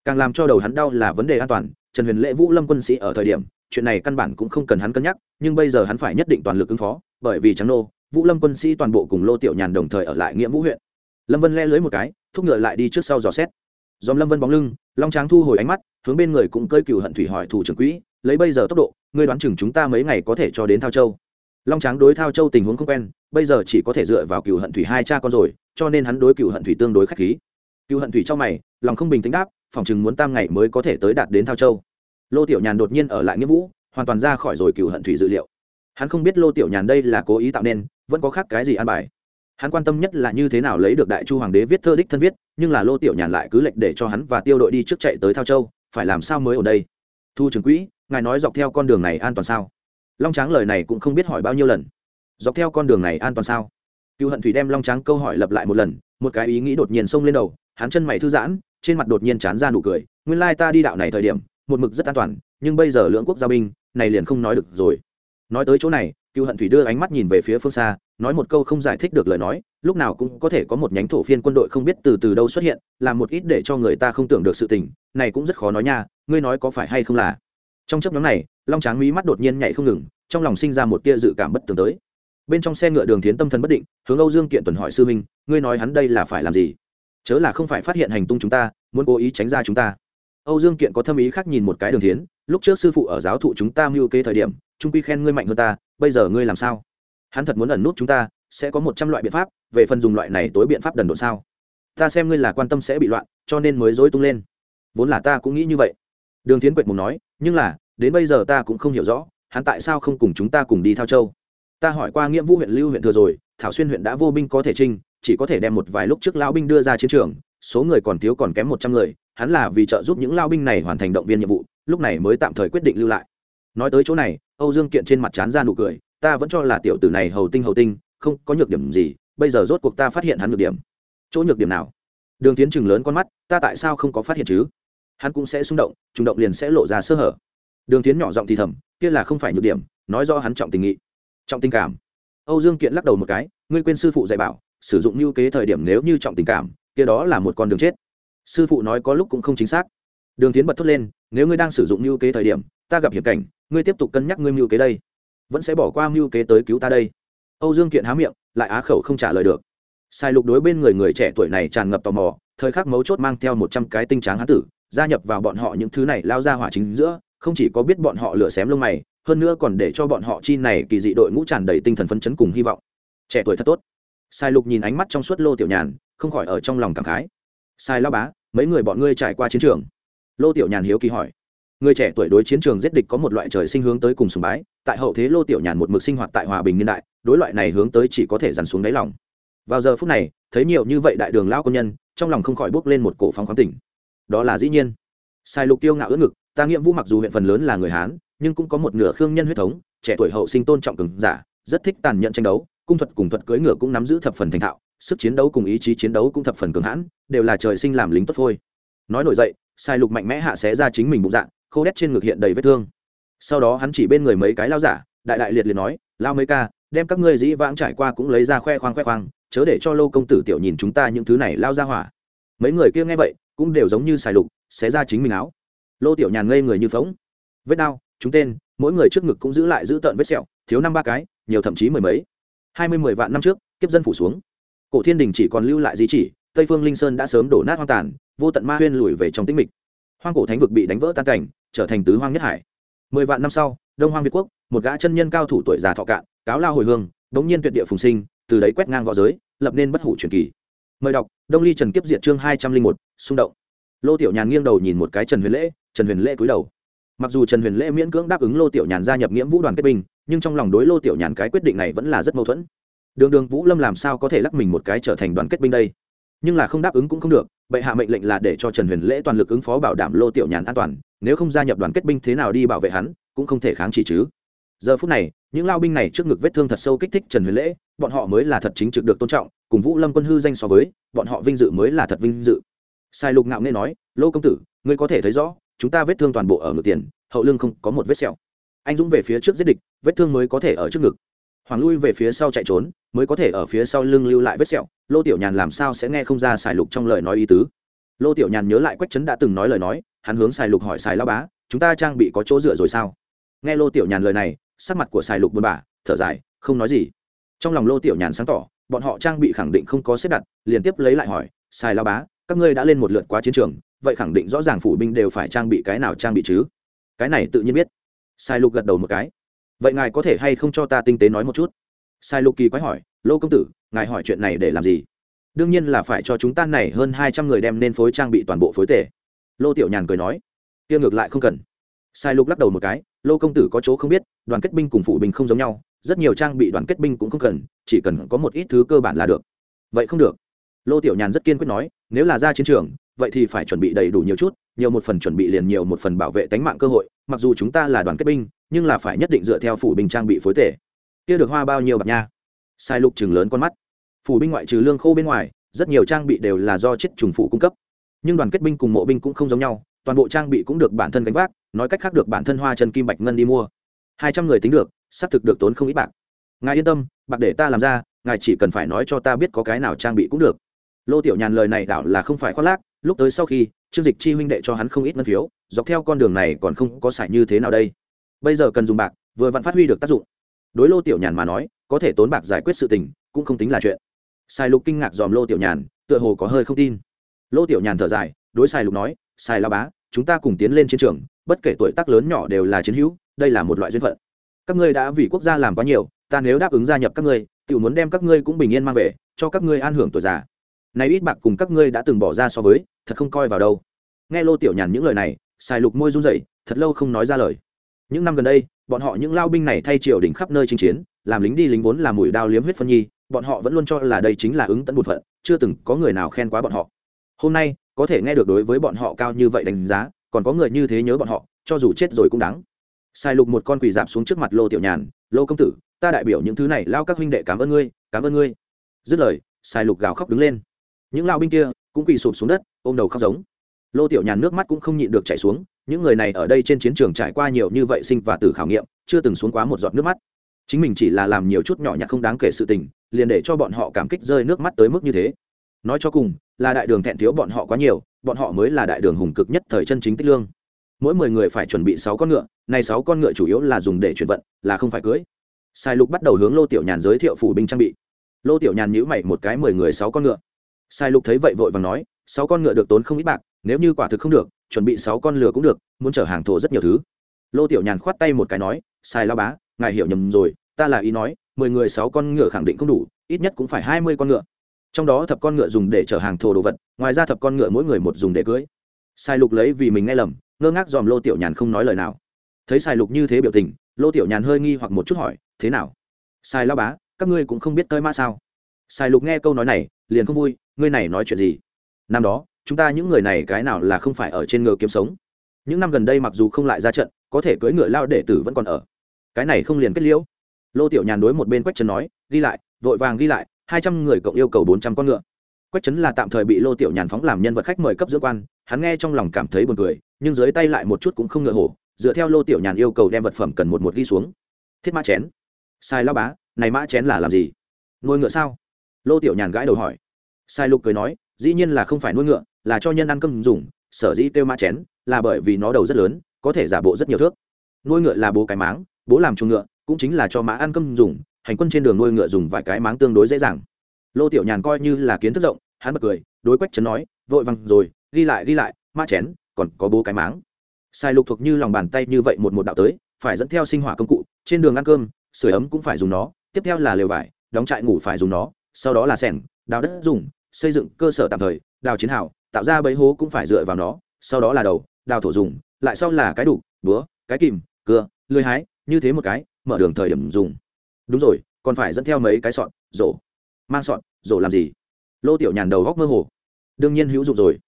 càng làm cho đầu hắn đau là vấn đề an toàn. Trần huyền lễ vũ lâm quân sĩ ở thời điểm, chuyện này căn bản cũng không cần hắn cân nhắc, nhưng bây giờ hắn phải nhất định toàn lực ứng phó, bởi vì trắng nô, vũ lâm quân sĩ toàn bộ cùng lô tiểu nhàn đồng thời ở lại nghĩa vũ huyện. Lâm vân le lưới một cái, thúc ngựa lại đi trước sau dò xét. Dòm lâm vân bóng lưng, long tráng thu hồi ánh mắt, hướng bên người cũng cơi cựu hận thủy hỏi thủ trưởng quỹ, lấy bây giờ tốc độ, ngươi đoán chừng chúng ta mấy ngày có thể cho đến thao châu. Long tráng đối thao châu tình huống không quen, bây giờ chỉ có thể dựa vào cựu hận thủy hai cha con rồi, cho nên hắn đối cựu hận thủy tương đối k h á c h khí. Cựu hận thủy trong mày, lòng không bình tĩnh đáp phòng chừng muốn tam ngày mới có thể tới đạt đến thao châu. Lô tiểu nhàn đột nhiên ở lại nghĩa vũ, hoàn toàn ra khỏi rồi cựu hận thủy dự liệu. Hắn không biết lô tiểu nhàn đây là cố ý tạo nên, vẫn có khác cái gì an bài. Hắn quan tâm nhất là như thế nào lấy được đại chu hoàng đế viết thơ đích thân viết, nhưng là lô tiểu nhàn lại cứ lệnh để cho hắn và tiêu đội đi trước chạy tới thao châu, phải làm sao mới ở đây? Thu trưởng quỹ, ngài nói dọc theo con đường này an toàn sao? Long tráng lời này cũng không biết hỏi bao nhiêu lần. Dọc theo con đường này an toàn sao? Cựu hận thủy đem long tráng câu hỏi lặp lại một lần, một cái ý nghĩ đột nhiên xông lên đầu, hắn chân mày thư giãn trên mặt đột nhiên chán ra nụ cười, nguyên lai ta đi đạo này thời điểm, một mực rất an toàn, nhưng bây giờ lưỡng quốc giao binh, này liền không nói được rồi. Nói tới chỗ này, cựu hận thủy đưa ánh mắt nhìn về phía phương xa, nói một câu không giải thích được lời nói, lúc nào cũng có thể có một nhánh thổ phiên quân đội không biết từ từ đâu xuất hiện, làm một ít để cho người ta không tưởng được sự tình, này cũng rất khó nói nha, ngươi nói có phải hay không là? Trong chấp nhóm này, long tráng mí mắt đột nhiên nhảy không ngừng, trong lòng sinh ra một tia dự cảm bất tường tới. Bên trong xe ngựa đường thiến tâm thần bất định, hướng âu dương kiện tuần hỏi sư minh ngươi nói hắn đây là phải làm gì? Chớ là không phải phát hiện hành tung chúng ta, muốn cố ý tránh ra chúng ta. Âu dương kiện có thâm ý khác nhìn một cái đường thiến, lúc trước sư phụ ở giáo thụ chúng ta mưu kế thời điểm, trung quy khen ngươi mạnh hơn ta, bây giờ ngươi làm sao? Hắn thật muốn ẩn nút chúng ta, sẽ có một trăm loại biện pháp, về phần dùng loại này tối biện pháp đần độ sao? Ta xem ngươi là quan tâm sẽ bị loạn, cho nên mới dối tung lên. Vốn là ta cũng nghĩ như vậy. Đường tiến quệt mùng nói, nhưng là, đến bây giờ ta cũng không hiểu rõ, hắn tại sao không cùng chúng ta cùng đi thao châu? Ta hỏi qua nghĩa vũ huyện lưu huyện thừa rồi, thảo xuyên huyện đã vô binh có thể trinh chỉ có thể đem một vài lúc trước lão binh đưa ra chiến trường, số người còn thiếu còn kém một trăm người, hắn là vì trợ giúp những lao binh này hoàn thành động viên nhiệm vụ, lúc này mới tạm thời quyết định lưu lại. Nói tới chỗ này, âu dương kiện trên mặt chán ra nụ cười, ta vẫn cho là tiểu tử này hầu tinh hầu tinh, không có nhược điểm gì, bây giờ rốt cuộc ta phát hiện hắn nhược điểm. Chỗ nhược điểm nào? Đường tiến chừng lớn con mắt, ta tại sao không có phát hiện chứ? Hắn cũng sẽ xung động trung động liền sẽ lộ ra sơ hở. Đường tiến nhỏ giọng thì thầm, kia là không phải nhược điểm, nói do hắn trọng tình nghị, trọng tình cảm. Âu dương kiện lắc đầu một cái, ngươi quên sư phụ dạy bảo sử dụng như kế thời điểm nếu như trọng tình cảm, kia đó là một con đường chết. Sư phụ nói có lúc cũng không chính xác. Đường tiến bật thốt lên, nếu ngươi đang sử dụng như kế thời điểm, ta gặp hiểm cảnh, ngươi tiếp tục cân nhắc ngươi mưu kế đây. Vẫn sẽ bỏ qua mưu kế tới cứu ta đây. Âu dương kiện há miệng, lại á khẩu không trả lời được. Sai lục đối bên người người trẻ tuổi này tràn ngập tò mò, thời khắc mấu chốt mang theo một trăm cái tinh tráng hán tử, gia nhập vào bọn họ những thứ này lao ra hỏa chính giữa, không chỉ có biết bọn họ lửa xém lông mày, hơn nữa còn để cho bọn họ chi này kỳ dị đội ngũ tràn đầy tinh thần phấn chấn cùng hy vọng. Trẻ tuổi thật tốt sai lục nhìn ánh mắt trong suốt lô tiểu nhàn, không khỏi ở trong lòng cảm khái. Sai lao bá, mấy người bọn ngươi trải qua chiến trường? Lô tiểu nhàn hiếu kỳ hỏi. Người trẻ tuổi đối chiến trường giết địch có một loại trời sinh hướng tới cùng sùng bái, tại hậu thế lô tiểu nhàn một mực sinh hoạt tại hòa bình niên đại, đối loại này hướng tới chỉ có thể dằn xuống đáy lòng. Vào giờ phút này, thấy nhiều như vậy đại đường lao công nhân, trong lòng không khỏi bước lên một cổ phóng khoáng tỉnh. Đó là dĩ nhiên. Sai lục tiêu ngạo ưỡn ngực, ta nghiệm vũ mặc dù huyện phần lớn là người hán, nhưng cũng có một nửa khương nhân huyết thống, trẻ tuổi hậu sinh tôn trọng cường giả, rất thích tàn nhẫn tranh đấu cung thuật cùng thuật cưỡi ngựa cũng nắm giữ thập phần thành thạo, sức chiến đấu cùng ý chí chiến đấu cũng thập phần cường hãn, đều là trời sinh làm lính tốt thôi. nói nổi dậy, sai lục mạnh mẽ hạ xé ra chính mình bụng dạng khô đét trên ngực hiện đầy vết thương. Sau đó hắn chỉ bên người mấy cái lao giả, đại đại liệt liệt nói, lao mấy ca, đem các ngươi dĩ vãng trải qua cũng lấy ra khoe khoang khoe khoang, chớ để cho lô công tử tiểu nhìn chúng ta những thứ này lao ra hỏa. Mấy người kia nghe vậy, cũng đều giống như xài lục, xé ra chính mình áo. Lô tiểu nhàn ngây người như phóng vết đau, chúng tên, mỗi người trước ngực cũng giữ lại giữ tợn vết sẹo, thiếu năm ba cái, nhiều thậm chí mười mấy hai mươi mười vạn năm trước, kiếp dân phủ xuống. Cổ thiên đình chỉ còn lưu lại di chỉ, tây phương linh sơn đã sớm đổ nát hoang tàn, vô tận ma huyên lùi về trong tĩnh mịch. Hoang cổ thánh vực bị đánh vỡ tan cảnh, trở thành tứ hoang nhất hải. Mười vạn năm sau, đông hoang việt quốc, một gã chân nhân cao thủ tuổi già thọ cạn, cáo lao hồi hương bỗng nhiên tuyệt địa phùng sinh, từ đấy quét ngang v õ giới, lập nên bất hủ truyền kỳ. Mời đọc, đông ly trần kiếp diệt chương hai trăm linh một, xung động. Lô tiểu nhàn nghiêng đầu nhìn một cái trần huyền lễ, trần huyền lễ cúi đầu. Mặc dù trần huyền lễ miễn cưỡng đáp ứng lô tiểu nhàn gia nhập nghĩa vũ đoàn kết binh nhưng trong lòng đối lô tiểu nhàn cái quyết định này vẫn là rất mâu thuẫn. Đường đường vũ lâm làm sao có thể lắc mình một cái trở thành đoàn kết binh đây? Nhưng là không đáp ứng cũng không được, bệ hạ mệnh lệnh là để cho trần huyền lễ toàn lực ứng phó bảo đảm lô tiểu nhàn an toàn, nếu không gia nhập đoàn kết binh thế nào đi bảo vệ hắn, cũng không thể kháng chỉ chứ. Giờ phút này, những lao binh này trước ngực vết thương thật sâu kích thích trần huyền lễ, bọn họ mới là thật chính trực được tôn trọng, cùng vũ lâm quân hư danh so với, bọn họ vinh dự mới là thật vinh dự. Sai lục ngạo nghe nói, lô công tử, ngươi có thể thấy rõ, chúng ta vết thương toàn bộ ở ngực tiền, hậu lưng không có một vết sẹo anh dũng về phía trước giết địch, vết thương mới có thể ở trước ngực. Hoàng lui về phía sau chạy trốn, mới có thể ở phía sau lưng lưu lại vết sẹo. Lô tiểu nhàn làm sao sẽ nghe không ra xài lục trong lời nói ý tứ? Lô tiểu nhàn nhớ lại quách trấn đã từng nói lời nói, hắn hướng xài lục hỏi xài lao bá, chúng ta trang bị có chỗ dựa rồi sao? Nghe lô tiểu nhàn lời này, sắc mặt của xài lục buồn bã, thở dài, không nói gì. Trong lòng lô tiểu nhàn sáng tỏ, bọn họ trang bị khẳng định không có xếp đặt liên tiếp lấy lại hỏi xài lao bá, các ngươi đã lên một lượt qua chiến trường, vậy khẳng định rõ ràng phủ binh đều phải trang bị cái nào trang bị chứ? Cái này tự nhiên biết sai lục gật đầu một cái. Vậy ngài có thể hay không cho ta tinh tế nói một chút? Sai lục kỳ quái hỏi, lô công tử, ngài hỏi chuyện này để làm gì? Đương nhiên là phải cho chúng ta này hơn hai trăm người đem nên phối trang bị toàn bộ phối tể. Lô tiểu nhàn cười nói. Kia ngược lại không cần. Sai lục lắc đầu một cái, lô công tử có chỗ không biết, đoàn kết binh cùng phụ binh không giống nhau, rất nhiều trang bị đoàn kết binh cũng không cần, chỉ cần có một ít thứ cơ bản là được. Vậy không được. Lô tiểu nhàn rất kiên quyết nói, nếu là ra chiến trường vậy thì phải chuẩn bị đầy đủ nhiều chút, nhiều một phần chuẩn bị liền nhiều một phần bảo vệ tánh mạng cơ hội, mặc dù chúng ta là đoàn kết binh, nhưng là phải nhất định dựa theo phủ binh trang bị phối tể. Kia được hoa bao nhiêu bạc nha? Sai lục chừng lớn con mắt. Phủ binh ngoại trừ lương khô bên ngoài, rất nhiều trang bị đều là do chết trùng phủ cung cấp. Nhưng đoàn kết binh cùng mộ binh cũng không giống nhau, toàn bộ trang bị cũng được bản thân gánh vác, nói cách khác được bản thân hoa chân kim bạch ngân đi mua. Hai trăm người tính được, xác thực được tốn không ít bạc. Ngài yên tâm, bạc để ta làm ra, ngài chỉ cần phải nói cho ta biết có cái nào trang bị cũng được. Lô tiểu nhàn lời này đảo là không phải khoác lác lúc tới sau khi chương dịch chi huynh đệ cho hắn không ít ngân phiếu, dọc theo con đường này còn không có sải như thế nào đây. Bây giờ cần dùng bạc, vừa vặn phát huy được tác dụng. Đối lô tiểu nhàn mà nói, có thể tốn bạc giải quyết sự tình, cũng không tính là chuyện. Sai lục kinh ngạc dòm lô tiểu nhàn, tựa hồ có hơi không tin. Lô tiểu nhàn thở dài, đối sai lục nói, sai la bá, chúng ta cùng tiến lên chiến trường, bất kể tuổi tác lớn nhỏ đều là chiến hữu, đây là một loại duyên phận. Các ngươi đã vì quốc gia làm quá nhiều, ta nếu đáp ứng gia nhập các ngươi tự muốn đem các ngươi cũng bình yên mang về, cho các ngươi an hưởng tuổi già này ít bạc cùng các ngươi đã từng bỏ ra so với, thật không coi vào đâu. Nghe lô tiểu nhàn những lời này xài lục môi run rẩy, thật lâu không nói ra lời. Những năm gần đây, bọn họ những lao binh này thay triều đình khắp nơi chinh chiến, làm lính đi lính vốn là mùi đao liếm huyết phân nhi, bọn họ vẫn luôn cho là đây chính là ứng tận một phận, chưa từng có người nào khen quá bọn họ. Hôm nay, có thể nghe được đối với bọn họ cao như vậy đánh giá, còn có người như thế nhớ bọn họ, cho dù chết rồi cũng đáng. Sai lục một con quỳ dạp xuống trước mặt lô tiểu nhàn, lô công tử, ta đại biểu những thứ này, lao các huynh đệ cảm ơn ngươi, cảm ơn ngươi. Dứt lời sai lục gào khóc đứng lên những lao binh kia cũng quỳ sụp xuống đất, ôm đầu khóc giống. Lô tiểu nhàn nước mắt cũng không nhịn được chảy xuống, những người này ở đây trên chiến trường trải qua nhiều như vậy sinh và tử khảo nghiệm, chưa từng xuống quá một giọt nước mắt. Chính mình chỉ là làm nhiều chút nhỏ nhặt không đáng kể sự tình, liền để cho bọn họ cảm kích rơi nước mắt tới mức như thế. Nói cho cùng, là đại đường thẹn thiếu bọn họ quá nhiều, bọn họ mới là đại đường hùng cực nhất thời chân chính tích lương. Mỗi mười người phải chuẩn bị sáu con ngựa, này sáu con ngựa chủ yếu là dùng để chuyển vận, là không phải cưới. Sai lục bắt đầu hướng lô tiểu nhàn giới thiệu phủ binh trang bị. Lô tiểu nhàn nhữ mày một cái mười người sáu con ngựa sai lục thấy vậy vội vàng nói, sáu con ngựa được tốn không ít bạc, nếu như quả thực không được, chuẩn bị sáu con lừa cũng được, muốn chở hàng thổ rất nhiều thứ. Lô tiểu nhàn khoát tay một cái nói, sai lao bá, ngài hiểu nhầm rồi, ta là ý nói, mười người sáu con ngựa khẳng định không đủ, ít nhất cũng phải hai mươi con ngựa. Trong đó thập con ngựa dùng để chở hàng thổ đồ vật, ngoài ra thập con ngựa mỗi người một dùng để cưới. Sai lục lấy vì mình nghe lầm, ngơ ngác dòm lô tiểu nhàn không nói lời nào. Thấy sai lục như thế biểu tình, lô tiểu nhàn hơi nghi hoặc một chút hỏi, thế nào? Sai lao bá, các ngươi cũng không biết tới mã sao? Sai lục nghe câu nói này, liền không vui ngươi này nói chuyện gì? Năm đó, chúng ta những người này cái nào là không phải ở trên ngựa kiếm sống? Những năm gần đây mặc dù không lại ra trận, có thể cưỡi ngựa lao đệ tử vẫn còn ở. Cái này không liền kết liễu. Lô tiểu nhàn đối một bên quách trấn nói, ghi lại, vội vàng ghi lại, hai trăm người cộng yêu cầu bốn trăm con ngựa. Quách trấn là tạm thời bị lô tiểu nhàn phóng làm nhân vật khách mời cấp giữa quan, hắn nghe trong lòng cảm thấy buồn cười, nhưng dưới tay lại một chút cũng không ngựa hổ, dựa theo lô tiểu nhàn yêu cầu đem vật phẩm cần một một ghi xuống. Thiết mã chén. Sai lao bá, này mã chén là làm gì? Nuôi ngựa sao? Lô tiểu nhàn gãi đầu hỏi sai lục cười nói, dĩ nhiên là không phải nuôi ngựa, là cho nhân ăn cơm dùng, sở dĩ tiêu mã chén, là bởi vì nó đầu rất lớn, có thể giả bộ rất nhiều thước. Nuôi ngựa là bố cái máng, bố làm chuồng ngựa, cũng chính là cho mã ăn cơm dùng, hành quân trên đường nuôi ngựa dùng vài cái máng tương đối dễ dàng. Lô tiểu nhàn coi như là kiến thức rộng, hắn bật cười, đối quách trấn nói, vội vàng rồi, ghi lại ghi lại, mã chén, còn có bố cái máng. Sai lục thuộc như lòng bàn tay như vậy một một đạo tới, phải dẫn theo sinh hỏa công cụ, trên đường ăn cơm sửa ấm cũng phải dùng nó, tiếp theo là lều vải, đóng trại ngủ phải dùng nó, sau đó là sẻng, đào đất dùng xây dựng cơ sở tạm thời, đào chiến hào, tạo ra bẫy hố cũng phải dựa vào nó, sau đó là đầu, đào thổ dùng, lại sau là cái đủ, búa, cái kìm, cưa, lưới hái, như thế một cái, mở đường thời điểm dùng. Đúng rồi, còn phải dẫn theo mấy cái sọn rổ. Mang sọn rổ làm gì? Lô tiểu nhàn đầu góc mơ hồ. Đương nhiên hữu dụng rồi.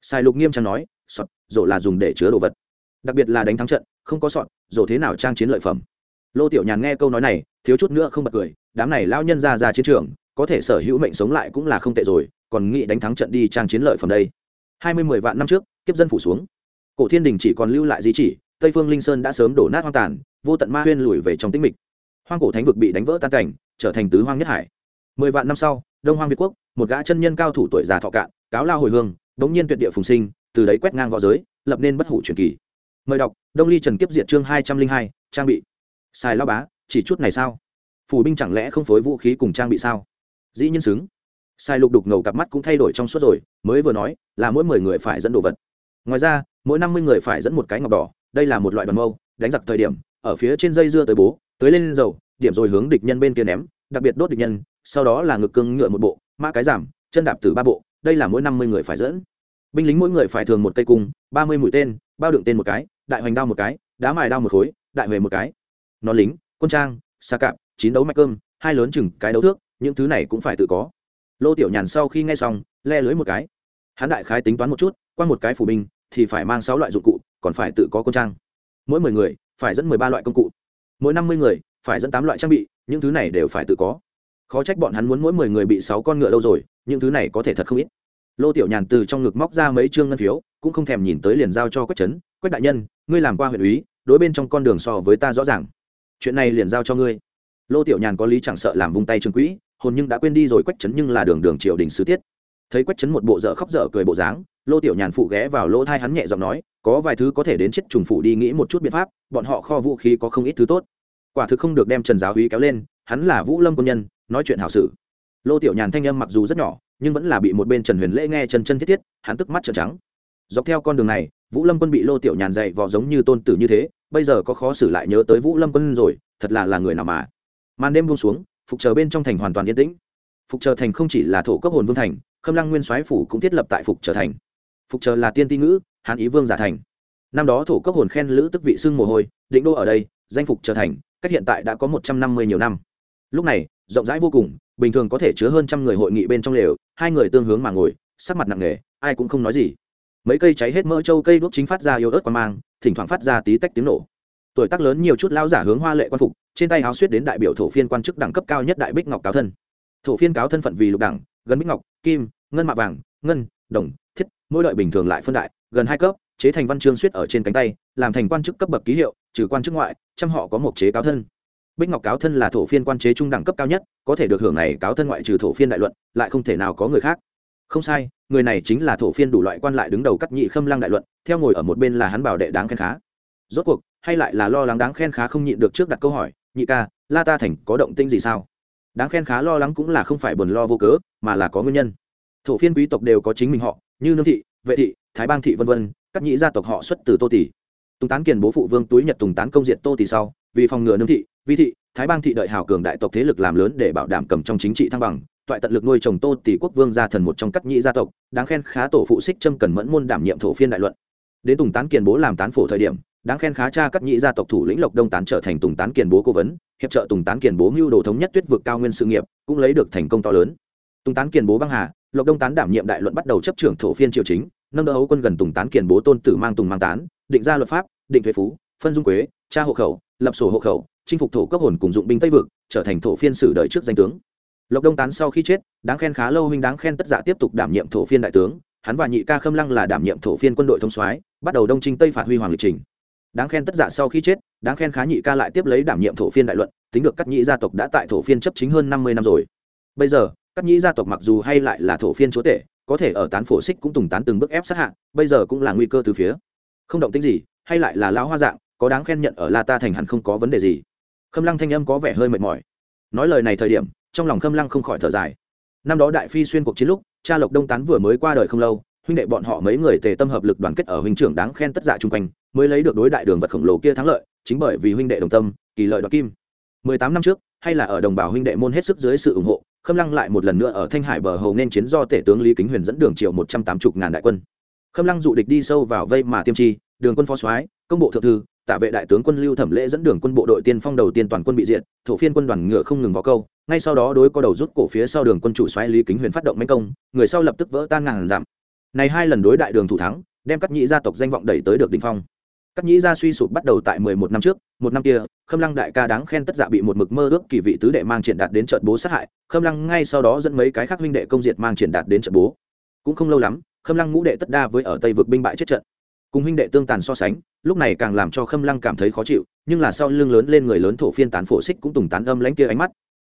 Sai lục nghiêm trang nói, sọt, rổ là dùng để chứa đồ vật. Đặc biệt là đánh thắng trận, không có sọn rổ thế nào trang chiến lợi phẩm. Lô tiểu nhàn nghe câu nói này, thiếu chút nữa không bật cười, đám này lao nhân ra ra chiến trường có thể sở hữu mệnh sống lại cũng là không tệ rồi, còn nghĩ đánh thắng trận đi trang chiến lợi phẩm đây. Hai mươi mười vạn năm trước, kiếp dân phủ xuống. Cổ thiên đình chỉ còn lưu lại di chỉ, tây phương linh sơn đã sớm đổ nát hoang tàn, vô tận ma huyên lùi về trong tĩnh mịch. Hoang cổ thánh vực bị đánh vỡ tan cảnh, trở thành tứ hoang nhất hải. Mười vạn năm sau, đông hoang việt quốc, một gã chân nhân cao thủ tuổi già thọ cạn, cáo lao hồi hương, đống nhiên tuyệt địa phùng sinh, từ đấy quét ngang v õ giới, lập nên bất hủ truyền kỳ. Mời đọc, đông ly trần kiếp diệt chương hai trăm linh hai, trang bị. Xài lao bá, chỉ chút này sao? Phủ binh chẳng lẽ không phối vũ khí cùng trang bị sao? Dĩ nhiên xứng. Sai lục đục ngầu cặp mắt cũng thay đổi trong suốt rồi, mới vừa nói, là mỗi mười người phải dẫn đồ vật. Ngoài ra, mỗi năm mươi người phải dẫn một cái ngọc đỏ, đây là một loại đoàn mâu, đánh giặc thời điểm, ở phía trên dây dưa tới bố, tới lên dầu, điểm rồi hướng địch nhân bên kia ném, đặc biệt đốt địch nhân, sau đó là ngực cưng ngựa một bộ, mã cái giảm, chân đạp từ ba bộ, đây là mỗi năm mươi người phải dẫn. Binh lính mỗi người phải thường một cây cung, ba mươi mũi tên, bao đựng tên một cái, đại hoành đao một cái, đá mài đao một khối, đại huệ một cái. Nón lính, quân trang xa cạp, chín đấu mạch cơm, hai lớn chừng cái đấu thước những thứ này cũng phải tự có. Lô tiểu nhàn sau khi nghe xong, le lưới một cái. Hắn đại khái tính toán một chút, qua một cái phủ binh thì phải mang sáu loại dụng cụ, còn phải tự có quân trang. Mỗi mười người phải dẫn mười ba loại công cụ. Mỗi năm mươi người phải dẫn tám loại trang bị, những thứ này đều phải tự có. Khó trách bọn hắn muốn mỗi mười người bị sáu con ngựa đâu rồi, những thứ này có thể thật không ít. Lô tiểu nhàn từ trong ngực móc ra mấy chương ngân phiếu, cũng không thèm nhìn tới liền giao cho quách trấn, quách đại nhân, ngươi làm qua huyện úy đối bên trong con đường so với ta rõ ràng. Chuyện này liền giao cho ngươi. Lô tiểu nhàn có lý chẳng sợ làm vung tay trường quỹ hồn nhưng đã quên đi rồi quách trấn nhưng là đường đường triều đình sứ tiết. Thấy quách trấn một bộ dở khóc dở cười bộ dáng, lô tiểu nhàn phụ ghé vào lỗ thai hắn nhẹ giọng nói, có vài thứ có thể đến chết trùng phủ đi nghĩ một chút biện pháp, bọn họ kho vũ khí có không ít thứ tốt. Quả thực không được đem trần giáo húy kéo lên, hắn là vũ lâm quân nhân, nói chuyện hảo sử lô tiểu nhàn thanh âm mặc dù rất nhỏ, nhưng vẫn là bị một bên trần huyền lễ nghe chân chân thiết thiết, hắn tức mắt trợn trắng. Dọc theo con đường này, vũ lâm quân bị lô tiểu nhàn dạy vò giống như tôn tử như thế, bây giờ có khó xử lại nhớ tới vũ lâm quân rồi, thật là là người nào mà. Màn đêm buông xuống phục chờ bên trong thành hoàn toàn yên tĩnh. Phục chờ thành không chỉ là thổ cấp hồn vương thành, khâm lăng nguyên soái phủ cũng thiết lập tại phục chờ thành. Phục chờ là tiên ti ngữ, hán ý vương giả thành. Năm đó thổ cấp hồn khen lữ tức vị xưng mồ hôi, định đô ở đây, danh phục trở thành, cách hiện tại đã có một trăm năm mươi nhiều năm. Lúc này, rộng rãi vô cùng, bình thường có thể chứa hơn trăm người hội nghị bên trong lều, hai người tương hướng mà ngồi, sắc mặt nặng nề, ai cũng không nói gì. Mấy cây cháy hết mỡ trâu cây đuốc chính phát ra yếu ớt quan mang, thỉnh thoảng phát ra tí tách tiếng nổ tuổi tác lớn nhiều chút lao giả hướng hoa lệ quan phục, trên tay áo suýt đến đại biểu thổ phiên quan chức đẳng cấp cao nhất đại bích ngọc cáo thân. Thổ phiên cáo thân phận vì lục đẳng, gần bích ngọc, kim, ngân mạ vàng, ngân, đồng, thiết, mỗi loại bình thường lại phân đại, gần hai cấp, chế thành văn chương suýt ở trên cánh tay, làm thành quan chức cấp bậc ký hiệu, trừ quan chức ngoại, trăm họ có một chế cáo thân. Bích ngọc cáo thân là thổ phiên quan chế trung đẳng cấp cao nhất, có thể được hưởng này cáo thân ngoại trừ thổ phiên đại luận, lại không thể nào có người khác. Không sai, người này chính là thổ phiên đủ loại quan lại đứng đầu cắt nhị khâm lăng đại luận, theo ngồi ở một bên là hắn bảo đệ đáng khen khá rốt cuộc, hay lại là lo lắng đáng khen khá không nhịn được trước đặt câu hỏi, nhị ca, la ta thành có động tinh gì sao? Đáng khen khá lo lắng cũng là không phải buồn lo vô cớ, mà là có nguyên nhân. Thổ phiên quý tộc đều có chính mình họ, như nương thị, vệ thị, thái bang thị vân vân, các nhị gia tộc họ xuất từ tô tỷ tùng tán kiền bố phụ vương túi nhật tùng tán công diện tô tỷ sau, vì phòng ngừa nương thị, vi thị, thái bang thị đợi hào cường đại tộc thế lực làm lớn để bảo đảm cầm trong chính trị thăng bằng, toại tận lực nuôi trồng tô tỷ quốc vương gia thần một trong các nhị gia tộc, đáng khen khá tổ phụ xích trâm cần mẫn môn đảm nhiệm thổ phiên đại luận. Đến tùng tán kiền bố làm tán phổ thời điểm đáng khen khá cha cắt nhị gia tộc thủ lĩnh lộc đông tán trở thành tùng tán kiền bố cố vấn, hiệp trợ tùng tán kiền bố mưu đồ thống nhất tuyết vực cao nguyên sự nghiệp, cũng lấy được thành công to lớn. Tùng tán kiền bố băng hà, lộc đông tán đảm nhiệm đại luận bắt đầu chấp trưởng thổ phiên triều chính, nâng đỡ hấu quân gần tùng tán kiền bố tôn tử mang tùng mang tán, định ra luật pháp, định thuế phú, phân dung quế, tra hộ khẩu, lập sổ hộ khẩu, chinh phục thổ cấp hồn cùng dụng binh tây vực, trở thành thổ phiên sử đợi trước danh tướng. Lộc đông tán sau khi chết, đáng khen khá lâu huynh đáng khen tất giả tiếp tục đảm nhiệm thổ phiên đại tướng, hắn và nhị ca khâm lăng là đảm nhiệm thổ phiên quân đội thông soái, bắt đầu đông trinh tây phạt huy hoàng lịch trình đáng khen tất giả sau khi chết đáng khen khá nhị ca lại tiếp lấy đảm nhiệm thổ phiên đại luận tính được các nhị gia tộc đã tại thổ phiên chấp chính hơn năm mươi năm rồi. Bây giờ các nhị gia tộc mặc dù hay lại là thổ phiên chúa tể có thể ở tán phổ xích cũng tùng tán từng bước ép sát hạng, bây giờ cũng là nguy cơ từ phía. Không động tính gì hay lại là lão hoa dạng có đáng khen nhận ở la ta thành hẳn không có vấn đề gì. Khâm lăng thanh âm có vẻ hơi mệt mỏi. Nói lời này thời điểm trong lòng khâm lăng không khỏi thở dài. Năm đó đại phi xuyên cuộc chiến lúc cha lộc đông tán vừa mới qua đời không lâu huynh đệ bọn họ mấy người tề tâm hợp lực đoàn kết ở huynh trưởng đáng khen tất dạ chung quanh mới lấy được đối đại đường vật khổng lồ kia thắng lợi, chính bởi vì huynh đệ đồng tâm, kỳ lợi đoạt kim. Mười tám năm trước, hay là ở đồng bào huynh đệ môn hết sức dưới sự ủng hộ, khâm lăng lại một lần nữa ở thanh hải bờ hầu nên chiến do tể tướng lý kính huyền dẫn đường triệu một trăm tám mươi ngàn đại quân. Khâm lăng dụ địch đi sâu vào vây mà tiêm chi, đường quân phó soái, công bộ thượng thư, tả vệ đại tướng quân lưu thẩm lễ dẫn đường quân bộ đội tiên phong đầu tiên toàn quân bị diệt, thổ phiên quân đoàn ngựa không ngừng vào câu, ngay sau đó đối có đầu rút cổ phía sau đường quân chủ xoáy lý kính huyền phát động manh công, người sau lập tức vỡ tan ngàn giảm này hai lần đối đại đường thủ thắng, đem các nhị gia tộc danh vọng đẩy tới được đỉnh phong các nhĩ gia suy sụp bắt đầu tại mười một năm trước, một năm kia, khâm lăng đại ca đáng khen tất dạ bị một mực mơ ước kỳ vị tứ đệ mang triển đạt đến trận bố sát hại, khâm lăng ngay sau đó dẫn mấy cái khác huynh đệ công diệt mang triển đạt đến trận bố. Cũng không lâu lắm, khâm lăng ngũ đệ tất đa với ở tây vực binh bại chết trận. Cùng huynh đệ tương tàn so sánh, lúc này càng làm cho khâm lăng cảm thấy khó chịu, nhưng là sau lưng lớn lên người lớn thổ phiên tán phổ xích cũng tùng tán âm lãnh kia ánh mắt.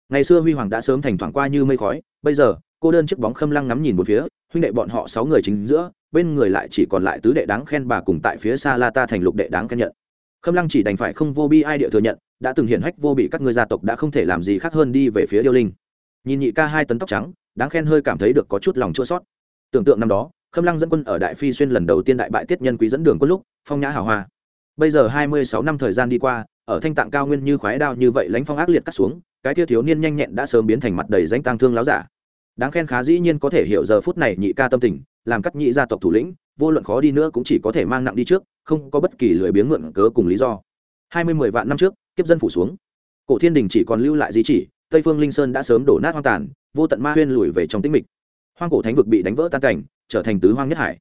Ngày xưa huy hoàng đã sớm thành thoảng qua như mây khói, bây giờ, cô đơn chiếc bóng khâm lăng ngắm nhìn một phía, huynh đệ bọn họ sáu người chính giữa bên người lại chỉ còn lại tứ đệ đáng khen bà cùng tại phía xa la ta thành lục đệ đáng khen nhận. Khâm lăng chỉ đành phải không vô bi ai địa thừa nhận, đã từng hiển hách vô bị các ngươi gia tộc đã không thể làm gì khác hơn đi về phía điêu linh. Nhìn nhị ca hai tấn tóc trắng, đáng khen hơi cảm thấy được có chút lòng chua sót tưởng tượng năm đó, khâm lăng dẫn quân ở đại phi xuyên lần đầu tiên đại bại tiết nhân quý dẫn đường quân lúc, phong nhã hào hoa. Bây giờ hai mươi sáu năm thời gian đi qua, ở thanh tạng cao nguyên như khoái đao như vậy lãnh phong ác liệt cắt xuống, cái tia thiếu niên nhanh nhẹn đã sớm biến thành mặt đầy danh tăng thương láo giả. Đáng khen khá dĩ nhiên có thể hiểu giờ phút này nhị ca tâm tình làm cắt nhị gia tộc thủ lĩnh, vô luận khó đi nữa cũng chỉ có thể mang nặng đi trước, không có bất kỳ lười biếng mượn cớ cùng lý do. Hai mươi mười vạn năm trước, kiếp dân phủ xuống. Cổ thiên đình chỉ còn lưu lại di chỉ, tây phương linh sơn đã sớm đổ nát hoang tàn, vô tận ma huyên lùi về trong tĩnh mịch. Hoang cổ thánh vực bị đánh vỡ tan cảnh, trở thành tứ hoang nhất hải.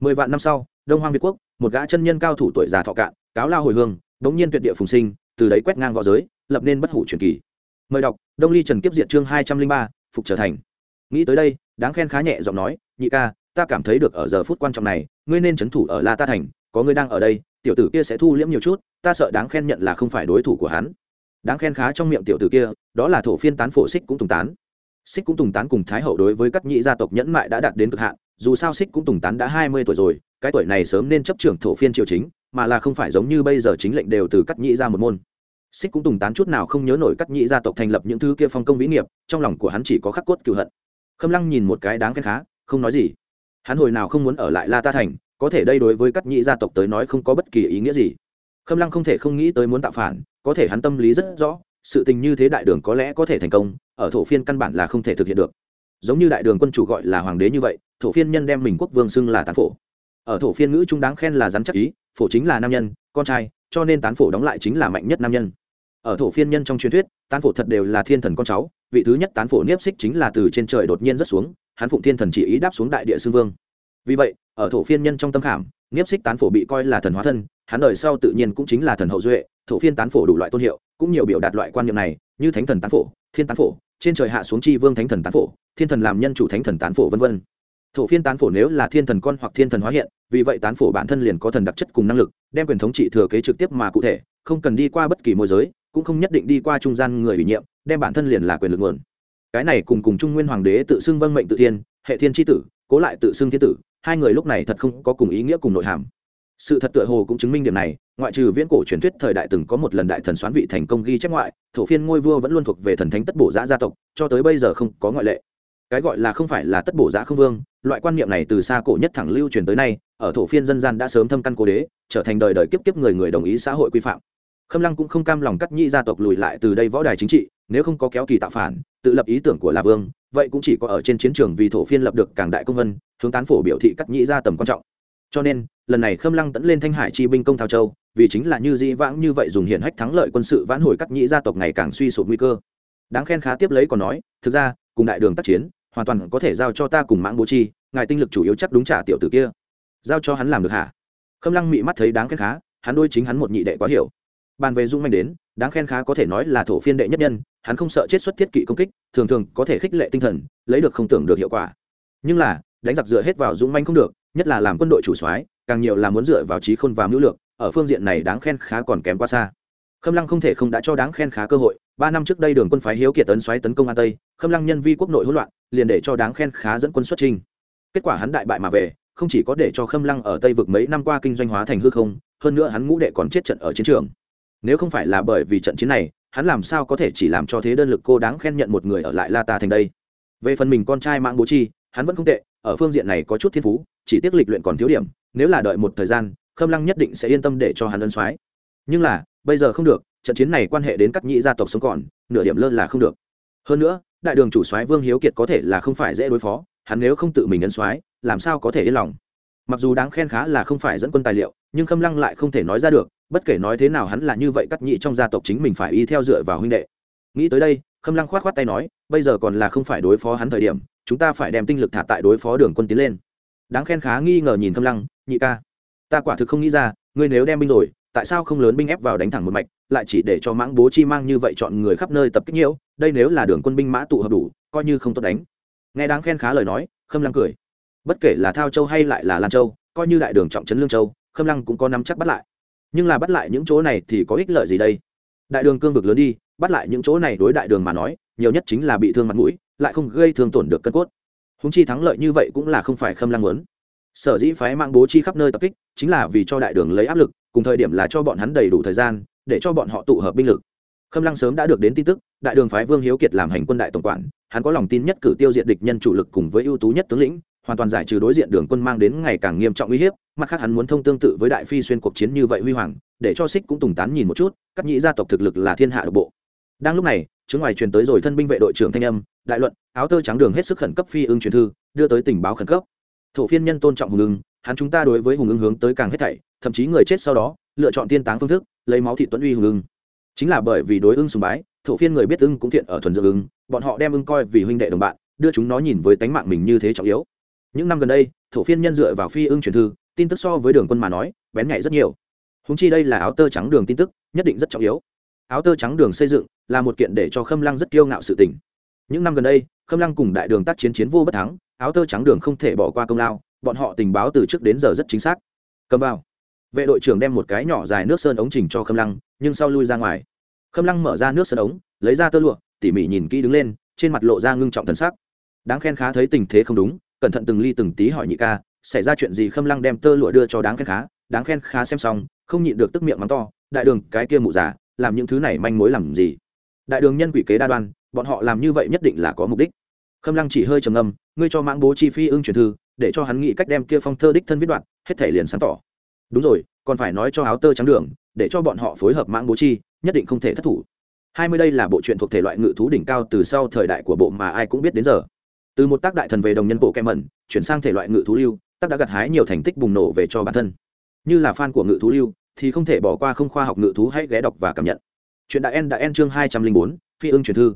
Mười vạn năm sau, đông hoang việt quốc, một gã chân nhân cao thủ tuổi già thọ cạn, cáo lao hồi hương, đống nhiên tuyệt địa phùng sinh, từ đấy quét ngang v õ giới, lập nên bất hủ truyền kỳ. Mời đọc, đông ly trần kiếp diệt chương hai trăm linh ba, phục trở thành. Nghĩ tới đây, đáng khen khá nhẹ giọng nói, nhị ca ta cảm thấy được ở giờ phút quan trọng này, ngươi nên c h ấ n thủ ở la ta thành, có ngươi đang ở đây, tiểu tử kia sẽ thu liễm nhiều chút, ta sợ đáng khen nhận là không phải đối thủ của hắn. Đáng khen khá trong miệng tiểu tử kia, đó là thổ phiên tán phổ xích cũng tùng tán. Xích cũng tùng tán cùng thái hậu đối với các nhị gia tộc nhẫn mại đã đạt đến cực hạn, dù sao xích cũng tùng tán đã hai mươi tuổi rồi, cái tuổi này sớm nên chấp trưởng thổ phiên triều chính, mà là không phải giống như bây giờ chính lệnh đều từ cắt nhị ra một môn. Xích cũng tùng tán chút nào không nhớ nổi cắt nhị gia tộc thành lập những thứ kia phong công vĩ nghiệp, trong lòng của hắn chỉ có khắc cốt cựu hận. Khâm lăng nhìn một cái đáng khen khá, không nói gì hắn hồi nào không muốn ở lại la ta thành, có thể đây đối với các nhị gia tộc tới nói không có bất kỳ ý nghĩa gì. Khâm lăng không thể không nghĩ tới muốn tạo phản, có thể hắn tâm lý rất rõ, sự tình như thế đại đường có lẽ có thể thành công, ở thổ phiên căn bản là không thể thực hiện được. Giống như đại đường quân chủ gọi là hoàng đế như vậy, thổ phiên nhân đem mình quốc vương xưng là tán phổ. Ở thổ phiên ngữ trung đáng khen là rắn chắc ý, phổ chính là nam nhân, con trai, cho nên tán phổ đóng lại chính là mạnh nhất nam nhân. Ở thổ phiên nhân trong truyền thuyết, tán phổ thật đều là thiên thần con cháu, vị thứ nhất tán phổ niếp xích chính là từ trên trời đột nhiên rất xuống hắn phụng thiên thần chỉ ý đáp xuống đại địa xương vương. Vì vậy, ở thổ phiên nhân trong tâm khảm niếp xích tán phổ bị coi là thần hóa thân, hắn đời sau tự nhiên cũng chính là thần hậu duệ, thổ phiên tán phổ đủ loại tôn hiệu, cũng nhiều biểu đạt loại quan niệm này, như thánh thần tán phổ, thiên tán phổ, trên trời hạ xuống chi vương thánh thần tán phổ, thiên thần làm nhân chủ thánh thần tán phổ vân vân. Thổ phiên tán phổ nếu là thiên thần con hoặc thiên thần hóa hiện, vì vậy tán phổ bản thân liền có thần đặc chất cùng năng lực, đem quyền thống trị thừa kế trực tiếp mà cụ thể, không cần đi qua bất kỳ môi giới, cũng không nhất định đi qua trung gian người ủy nhiệm, đem bản thân liền là quyền lực nguồn cái này cùng cùng trung nguyên hoàng đế tự xưng vâng mệnh tự thiên, hệ thiên tri tử, cố lại tự xưng thiên tử, hai người lúc này thật không có cùng ý nghĩa cùng nội hàm. Sự thật tựa hồ cũng chứng minh điểm này, ngoại trừ viễn cổ truyền thuyết thời đại từng có một lần đại thần xoán vị thành công ghi chép ngoại, thổ phiên ngôi vua vẫn luôn thuộc về thần thánh tất bổ giã gia tộc, cho tới bây giờ không có ngoại lệ. Cái gọi là không phải là tất bổ giã không vương, loại quan niệm này từ xa cổ nhất thẳng lưu truyền tới nay, ở thổ phiên dân gian đã sớm thâm căn cố đế, trở thành đời đời kiếp kiếp người người đồng ý xã hội quy phạm. Khâm lăng cũng không cam lòng cắt nhị gia tộc lùi lại từ đây võ đài chính trị nếu không có kéo kỳ tạo phản, tự lập ý tưởng của la vương, vậy cũng chỉ có ở trên chiến trường vì thổ phiên lập được càng đại công vân, hướng tán phổ biểu thị cắt nhĩ gia tầm quan trọng. Cho nên, lần này khâm lăng tẫn lên thanh hải chi binh công thao châu, vì chính là như dĩ vãng như vậy dùng hiển hách thắng lợi quân sự vãn hồi cắt nhĩ gia tộc ngày càng suy sụp nguy cơ. Đáng khen khá tiếp lấy còn nói, thực ra, cùng đại đường tác chiến, hoàn toàn có thể giao cho ta cùng mãng bố chi, ngài tinh lực chủ yếu chắc đúng trả tiểu tử kia. Giao cho hắn làm được hả? Khâm lăng mị mắt thấy đáng khen khá, hắn đôi chính hắn một nhị đệ quá hiểu bàn về dung manh đến, đáng khen khá có thể nói là thổ phiên đệ nhất nhân, hắn không sợ chết xuất thiết kỵ công kích, thường thường có thể khích lệ tinh thần, lấy được không tưởng được hiệu quả. Nhưng là, đánh giặc dựa hết vào dũng manh không được, nhất là làm quân đội chủ soái, càng nhiều là muốn dựa vào trí khôn và mưu lược, ở phương diện này đáng khen khá còn kém quá xa. Khâm lăng không thể không đã cho đáng khen khá cơ hội, ba năm trước đây đường quân phái hiếu kiệt tấn xoáy tấn công an tây, khâm lăng nhân vi quốc nội hỗn loạn, liền để cho đáng khen khá dẫn quân xuất trình kết quả hắn đại bại mà về, không chỉ có để cho khâm lăng ở tây vực mấy năm qua kinh doanh hóa thành hư không, hơn nữa hắn ngũ đệ còn chết trận ở chiến trường nếu không phải là bởi vì trận chiến này, hắn làm sao có thể chỉ làm cho thế đơn lực cô đáng khen nhận một người ở lại la ta thành đây? Về phần mình con trai mạng bố chi, hắn vẫn không tệ, ở phương diện này có chút thiên phú, chỉ tiếc lịch luyện còn thiếu điểm, nếu là đợi một thời gian, khâm lăng nhất định sẽ yên tâm để cho hắn ân soái. Nhưng là, bây giờ không được, trận chiến này quan hệ đến các nhị gia tộc sống còn, nửa điểm lơ là không được. Hơn nữa, đại đường chủ soái vương hiếu kiệt có thể là không phải dễ đối phó, hắn nếu không tự mình ân soái, làm sao có thể yên lòng? Mặc dù đáng khen khá là không phải dẫn quân tài liệu, nhưng khâm lăng lại không thể nói ra được bất kể nói thế nào hắn là như vậy cắt nhị trong gia tộc chính mình phải y theo dựa vào huynh đệ. Nghĩ tới đây, khâm lăng khoát khoát tay nói, bây giờ còn là không phải đối phó hắn thời điểm, chúng ta phải đem tinh lực thả tại đối phó đường quân tiến lên. Đáng khen khá nghi ngờ nhìn khâm lăng, nhị ca. Ta quả thực không nghĩ ra, ngươi nếu đem binh rồi, tại sao không lớn binh ép vào đánh thẳng một mạch, lại chỉ để cho mãng bố chi mang như vậy chọn người khắp nơi tập kích nhiễu, đây nếu là đường quân binh mã tụ hợp đủ, coi như không tốt đánh. Nghe đáng khen khá lời nói, khâm lăng cười. Bất kể là thao châu hay lại là lan châu, coi như đại đường trọng trấn lương châu, khâm lăng cũng có nắm chắc bắt lại nhưng là bắt lại những chỗ này thì có ích lợi gì đây? Đại đường cương vực lớn đi, bắt lại những chỗ này đối đại đường mà nói, nhiều nhất chính là bị thương mặt mũi, lại không gây thương tổn được cân cốt. Húng chi thắng lợi như vậy cũng là không phải khâm lăng muốn. Sở dĩ phái mang bố chi khắp nơi tập kích, chính là vì cho đại đường lấy áp lực, cùng thời điểm là cho bọn hắn đầy đủ thời gian, để cho bọn họ tụ hợp binh lực. Khâm lăng sớm đã được đến tin tức, đại đường phái vương hiếu kiệt làm hành quân đại tổng quản, hắn có lòng tin nhất cử tiêu diệt địch nhân chủ lực cùng với ưu tú nhất tướng lĩnh hoàn toàn giải trừ đối diện đường quân mang đến ngày càng nghiêm trọng uy hiếp, mặt khác hắn muốn thông tương tự với đại phi xuyên cuộc chiến như vậy huy hoàng, để cho xích cũng tùng tán nhìn một chút, các nhĩ gia tộc thực lực là thiên hạ độc bộ. Đang lúc này chứng ngoài truyền tới rồi thân binh vệ đội trưởng thanh âm, đại luận, áo tơ trắng đường hết sức khẩn cấp phi ưng truyền thư, đưa tới tình báo khẩn cấp. Thổ phiên nhân tôn trọng hùng ưng, hắn chúng ta đối với hùng ưng hướng tới càng hết thảy, thậm chí người chết sau đó, lựa chọn tiên táng phương thức, lấy máu thị tuấn uy hùng ưng. Chính là bởi vì đối ưng sùng bái, thổ phiên người biết ưng cũng thiện ở thuần dưỡng ưng, bọn họ đem ưng coi vì huynh đệ đồng bạn, đưa chúng nó nhìn với tánh mạng mình như thế trọng yếu những năm gần đây, thổ phiên nhân dựa vào phi ưng truyền thư, tin tức so với đường quân mà nói, bén nhạy rất nhiều. Húng chi đây là áo tơ trắng đường tin tức, nhất định rất trọng yếu. Áo tơ trắng đường xây dựng là một kiện để cho khâm lăng rất kiêu ngạo sự tình. Những năm gần đây, khâm lăng cùng đại đường tác chiến chiến vô bất thắng, áo tơ trắng đường không thể bỏ qua công lao, bọn họ tình báo từ trước đến giờ rất chính xác. Cầm vào. Vệ đội trưởng đem một cái nhỏ dài nước sơn ống trình cho khâm lăng, nhưng sau lui ra ngoài. Khâm lăng mở ra nước sơn ống, lấy ra tơ lụa, tỉ mỉ nhìn kỹ đứng lên, trên mặt lộ ra ngưng trọng thần sắc. Đáng khen khá thấy tình thế không đúng cẩn thận từng ly từng tí hỏi nhị ca, xảy ra chuyện gì khâm lăng đem tơ lụa đưa cho đáng khen khá, đáng khen khá xem xong, không nhịn được tức miệng mắng to, đại đường, cái kia mụ già, làm những thứ này manh mối làm gì? Đại đường nhân quỷ kế đa đoan, bọn họ làm như vậy nhất định là có mục đích. Khâm lăng chỉ hơi trầm ngâm, ngươi cho mãng bố chi phi ưng truyền thư, để cho hắn nghĩ cách đem kia phong thơ đích thân viết đoạn, hết thể liền sáng tỏ. Đúng rồi, còn phải nói cho áo tơ trắng đường, để cho bọn họ phối hợp mãng bố chi, nhất định không thể thất thủ. Hai mươi đây là bộ truyện thuộc thể loại ngự thú đỉnh cao từ sau thời đại của bộ mà ai cũng biết đến giờ từ một tác đại thần về đồng nhân bộ kem mẩn, chuyển sang thể loại ngự thú lưu, tác đã gặt hái nhiều thành tích bùng nổ về cho bản thân. Như là fan của ngự thú lưu, thì không thể bỏ qua không khoa học ngự thú hãy ghé đọc và cảm nhận. Chuyện đại en đã en chương hai trăm linh bốn, phi ưng truyền thư.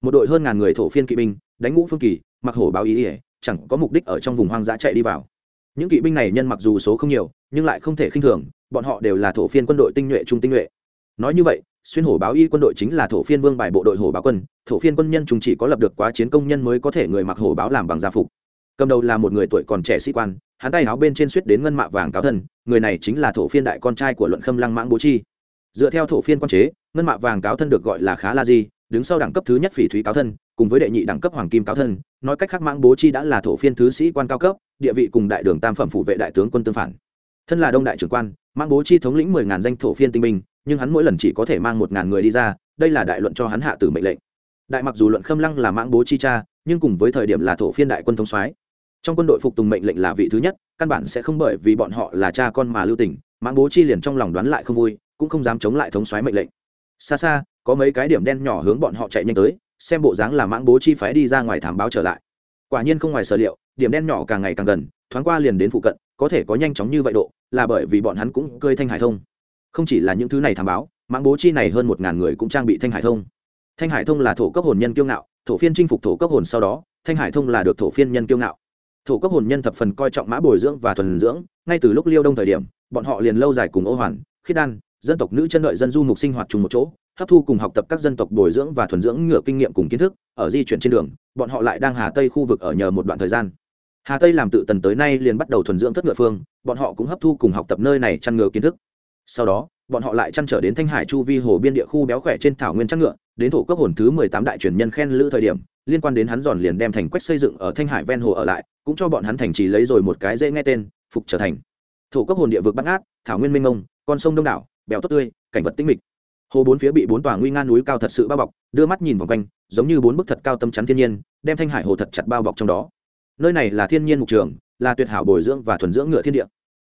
Một đội hơn ngàn người thổ phiên kỵ binh, đánh ngũ phương kỳ, mặc hổ báo ý ỉa chẳng có mục đích ở trong vùng hoang dã chạy đi vào. Những kỵ binh này nhân mặc dù số không nhiều, nhưng lại không thể khinh thường, bọn họ đều là thổ phiên quân đội tinh nhuệ trung tinh nhuệ. Nói như vậy xuyên hổ báo y quân đội chính là thổ phiên vương bài bộ đội hổ báo quân, thổ phiên quân nhân chúng chỉ có lập được quá chiến công nhân mới có thể người mặc hổ báo làm bằng gia phục. Cầm đầu là một người tuổi còn trẻ sĩ quan, hắn tay áo bên trên suýt đến ngân mạ vàng cáo thân, người này chính là thổ phiên đại con trai của luận khâm lăng mãng bố chi. Dựa theo thổ phiên quan chế, ngân mạ vàng cáo thân được gọi là khá la di, đứng sau đẳng cấp thứ nhất phỉ thúy cáo thân, cùng với đệ nhị đẳng cấp hoàng kim cáo thân, nói cách khác mãng bố chi đã là thổ phiên thứ sĩ quan cao cấp, địa vị cùng đại đường tam phẩm phụ vệ đại tướng quân tương phản. Thân là đông đại trưởng quan, mãng bố chi thống lĩnh mười ngàn danh thổ phiên tinh binh nhưng hắn mỗi lần chỉ có thể mang một ngàn người đi ra, đây là đại luận cho hắn hạ tử mệnh lệnh. Đại mặc dù luận khâm lăng là mãng bố chi cha, nhưng cùng với thời điểm là thổ phiên đại quân thống soái, trong quân đội phục tùng mệnh lệnh là vị thứ nhất, căn bản sẽ không bởi vì bọn họ là cha con mà lưu tình, mãng bố chi liền trong lòng đoán lại không vui, cũng không dám chống lại thống soái mệnh lệnh. Xa xa, có mấy cái điểm đen nhỏ hướng bọn họ chạy nhanh tới, xem bộ dáng là mãng bố chi phái đi ra ngoài thảm báo trở lại. Quả nhiên không ngoài sở liệu, điểm đen nhỏ càng ngày càng gần, thoáng qua liền đến phụ cận, có thể có nhanh chóng như vậy độ, là bởi vì bọn hắn cũng cơi thanh hải thông không chỉ là những thứ này thảm báo mạng bố chi này hơn một ngàn người cũng trang bị thanh hải thông. Thanh hải thông là thổ cấp hồn nhân kiêu ngạo, thổ phiên chinh phục thổ cấp hồn sau đó, thanh hải thông là được thổ phiên nhân kiêu ngạo. Thổ cấp hồn nhân thập phần coi trọng mã bồi dưỡng và thuần dưỡng, ngay từ lúc liêu đông thời điểm, bọn họ liền lâu dài cùng ô hoàn, khiết đan, dân tộc nữ chân đợi dân du mục sinh hoạt chung một chỗ, hấp thu cùng học tập các dân tộc bồi dưỡng và thuần dưỡng ngựa kinh nghiệm cùng kiến thức, ở di chuyển trên đường, bọn họ lại đang hà tây khu vực ở nhờ một đoạn thời gian. Hà tây làm tự tần tới nay liền bắt đầu thuần dưỡng thất ngựa phương, bọn họ cũng hấp thu cùng học tập nơi này chăn ngựa kiến thức sau đó, bọn họ lại chăn trở đến thanh hải chu vi hồ biên địa khu béo khỏe trên thảo nguyên chăn ngựa, đến thổ cấp hồn thứ mười tám đại truyền nhân khen lữ thời điểm, liên quan đến hắn giòn liền đem thành quách xây dựng ở thanh hải ven hồ ở lại, cũng cho bọn hắn thành trì lấy rồi một cái dễ nghe tên, phục trở thành. Thổ cấp hồn địa vực bắt ngát, thảo nguyên minh mông, con sông đông đảo, béo tốt tươi, cảnh vật tinh mịch. Hồ bốn phía bị bốn tòa nguy nga núi cao thật sự bao bọc, đưa mắt nhìn vòng quanh, giống như bốn bức thật cao tâm chắn thiên nhiên, đem thanh hải hồ thật chặt bao bọc trong đó. Nơi này là thiên nhiên mục trường, là tuyệt hảo bồi dưỡng và thuần dưỡng ngựa thiên địa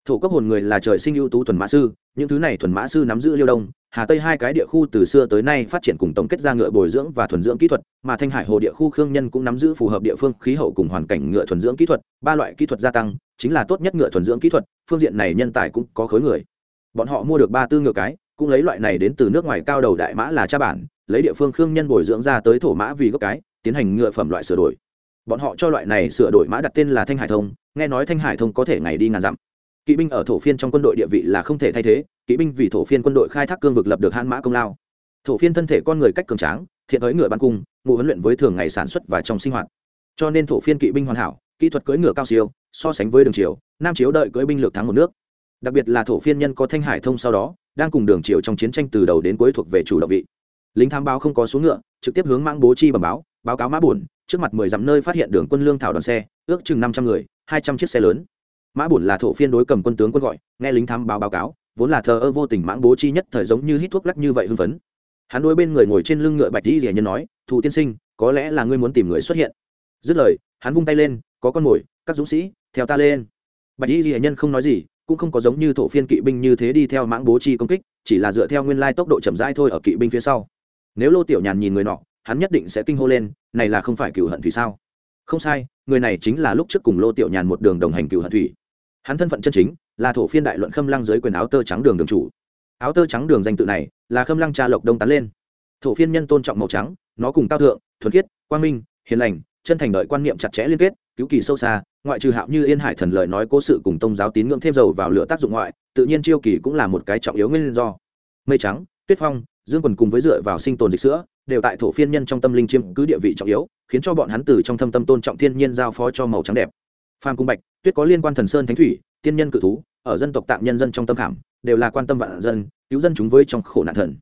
thổ cấp hồn người là trời sinh ưu tú thuần mã sư, những thứ này thuần mã sư nắm giữ liêu đông, hà tây hai cái địa khu từ xưa tới nay phát triển cùng tổng kết ra ngựa bồi dưỡng và thuần dưỡng kỹ thuật, mà thanh hải hồ địa khu khương nhân cũng nắm giữ phù hợp địa phương khí hậu cùng hoàn cảnh ngựa thuần dưỡng kỹ thuật, ba loại kỹ thuật gia tăng, chính là tốt nhất ngựa thuần dưỡng kỹ thuật, phương diện này nhân tài cũng có khối người. Bọn họ mua được ba tư ngựa cái, cũng lấy loại này đến từ nước ngoài cao đầu đại mã là cha bản, lấy địa phương khương nhân bồi dưỡng ra tới thổ mã vì gốc cái, tiến hành ngựa phẩm loại sửa đổi. Bọn họ cho loại này sửa đổi mã đặt tên là thanh hải thông, nghe nói thanh hải thông có thể ngày đi ngàn dặm kỵ binh ở thổ phiên trong quân đội địa vị là không thể thay thế, kỵ binh vì thổ phiên quân đội khai thác cương vực lập được hãn mã công lao. Thổ phiên thân thể con người cách cường tráng, thiện tới ngựa bắn cung, ngụ huấn luyện với thường ngày sản xuất và trong sinh hoạt. Cho nên thổ phiên kỵ binh hoàn hảo, kỹ thuật cưỡi ngựa cao siêu, so sánh với đường triều, nam chiếu đợi cưỡi binh lược thắng một nước. Đặc biệt là thổ phiên nhân có thanh hải thông sau đó, đang cùng đường triều trong chiến tranh từ đầu đến cuối thuộc về chủ động vị. Lính tham báo không có xuống ngựa, trực tiếp hướng mang bố chi bẩm báo báo cáo mã bùn trước mặt mười dặm nơi phát hiện đường quân lương thảo đoàn xe, ước chừng năm trăm người, hai trăm chiếc xe lớn mã bổn là thổ phiên đối cầm quân tướng quân gọi, nghe lính thám báo báo cáo, vốn là thờ ơ vô tình mãng bố chi nhất thời giống như hít thuốc lắc như vậy hưng phấn. Hắn đối bên người ngồi trên lưng ngựa bạch di rẻ nhân nói thủ tiên sinh, có lẽ là ngươi muốn tìm người xuất hiện. Dứt lời, hắn vung tay lên, có con mồi, các dũng sĩ, theo ta lên. Bạch di rỉa nhân không nói gì, cũng không có giống như thổ phiên kỵ binh như thế đi theo mãng bố chi công kích, chỉ là dựa theo nguyên lai tốc độ chậm rãi thôi ở kỵ binh phía sau. Nếu lô tiểu nhàn nhìn người nọ, hắn nhất định sẽ kinh hô lên, này là không phải cựu hận thủy sao? Không sai, người này chính là lúc trước cùng lô tiểu nhàn một đường đồng hành cựu hận thủy hắn thân phận chân chính là thổ phiên đại luận khâm lăng dưới quyền áo tơ trắng đường đường chủ. Áo tơ trắng đường danh tự này là khâm lăng cha lộc đông tán lên. Thổ phiên nhân tôn trọng màu trắng, nó cùng cao thượng, thuần khiết, quang minh, hiền lành, chân thành đợi quan niệm chặt chẽ liên kết, cứu kỳ sâu xa, ngoại trừ hạo như yên hải thần lời nói cố sự cùng tông giáo tín ngưỡng thêm dầu vào lửa tác dụng ngoại, tự nhiên chiêu kỳ cũng là một cái trọng yếu nguyên do. Mây trắng, tuyết phong, dương quần cùng với dựa vào sinh tồn dịch sữa, đều tại thổ phiên nhân trong tâm linh chiêm cứ địa vị trọng yếu, khiến cho bọn hắn từ trong thâm tâm tôn trọng thiên nhiên giao phó cho màu trắng đẹp phan cung bạch, tuyết có liên quan thần sơn thánh thủy, tiên nhân cự thú, ở dân tộc tạng nhân dân trong tâm khảm, đều là quan tâm vạn dân, cứu dân chúng với trong khổ nạn thần.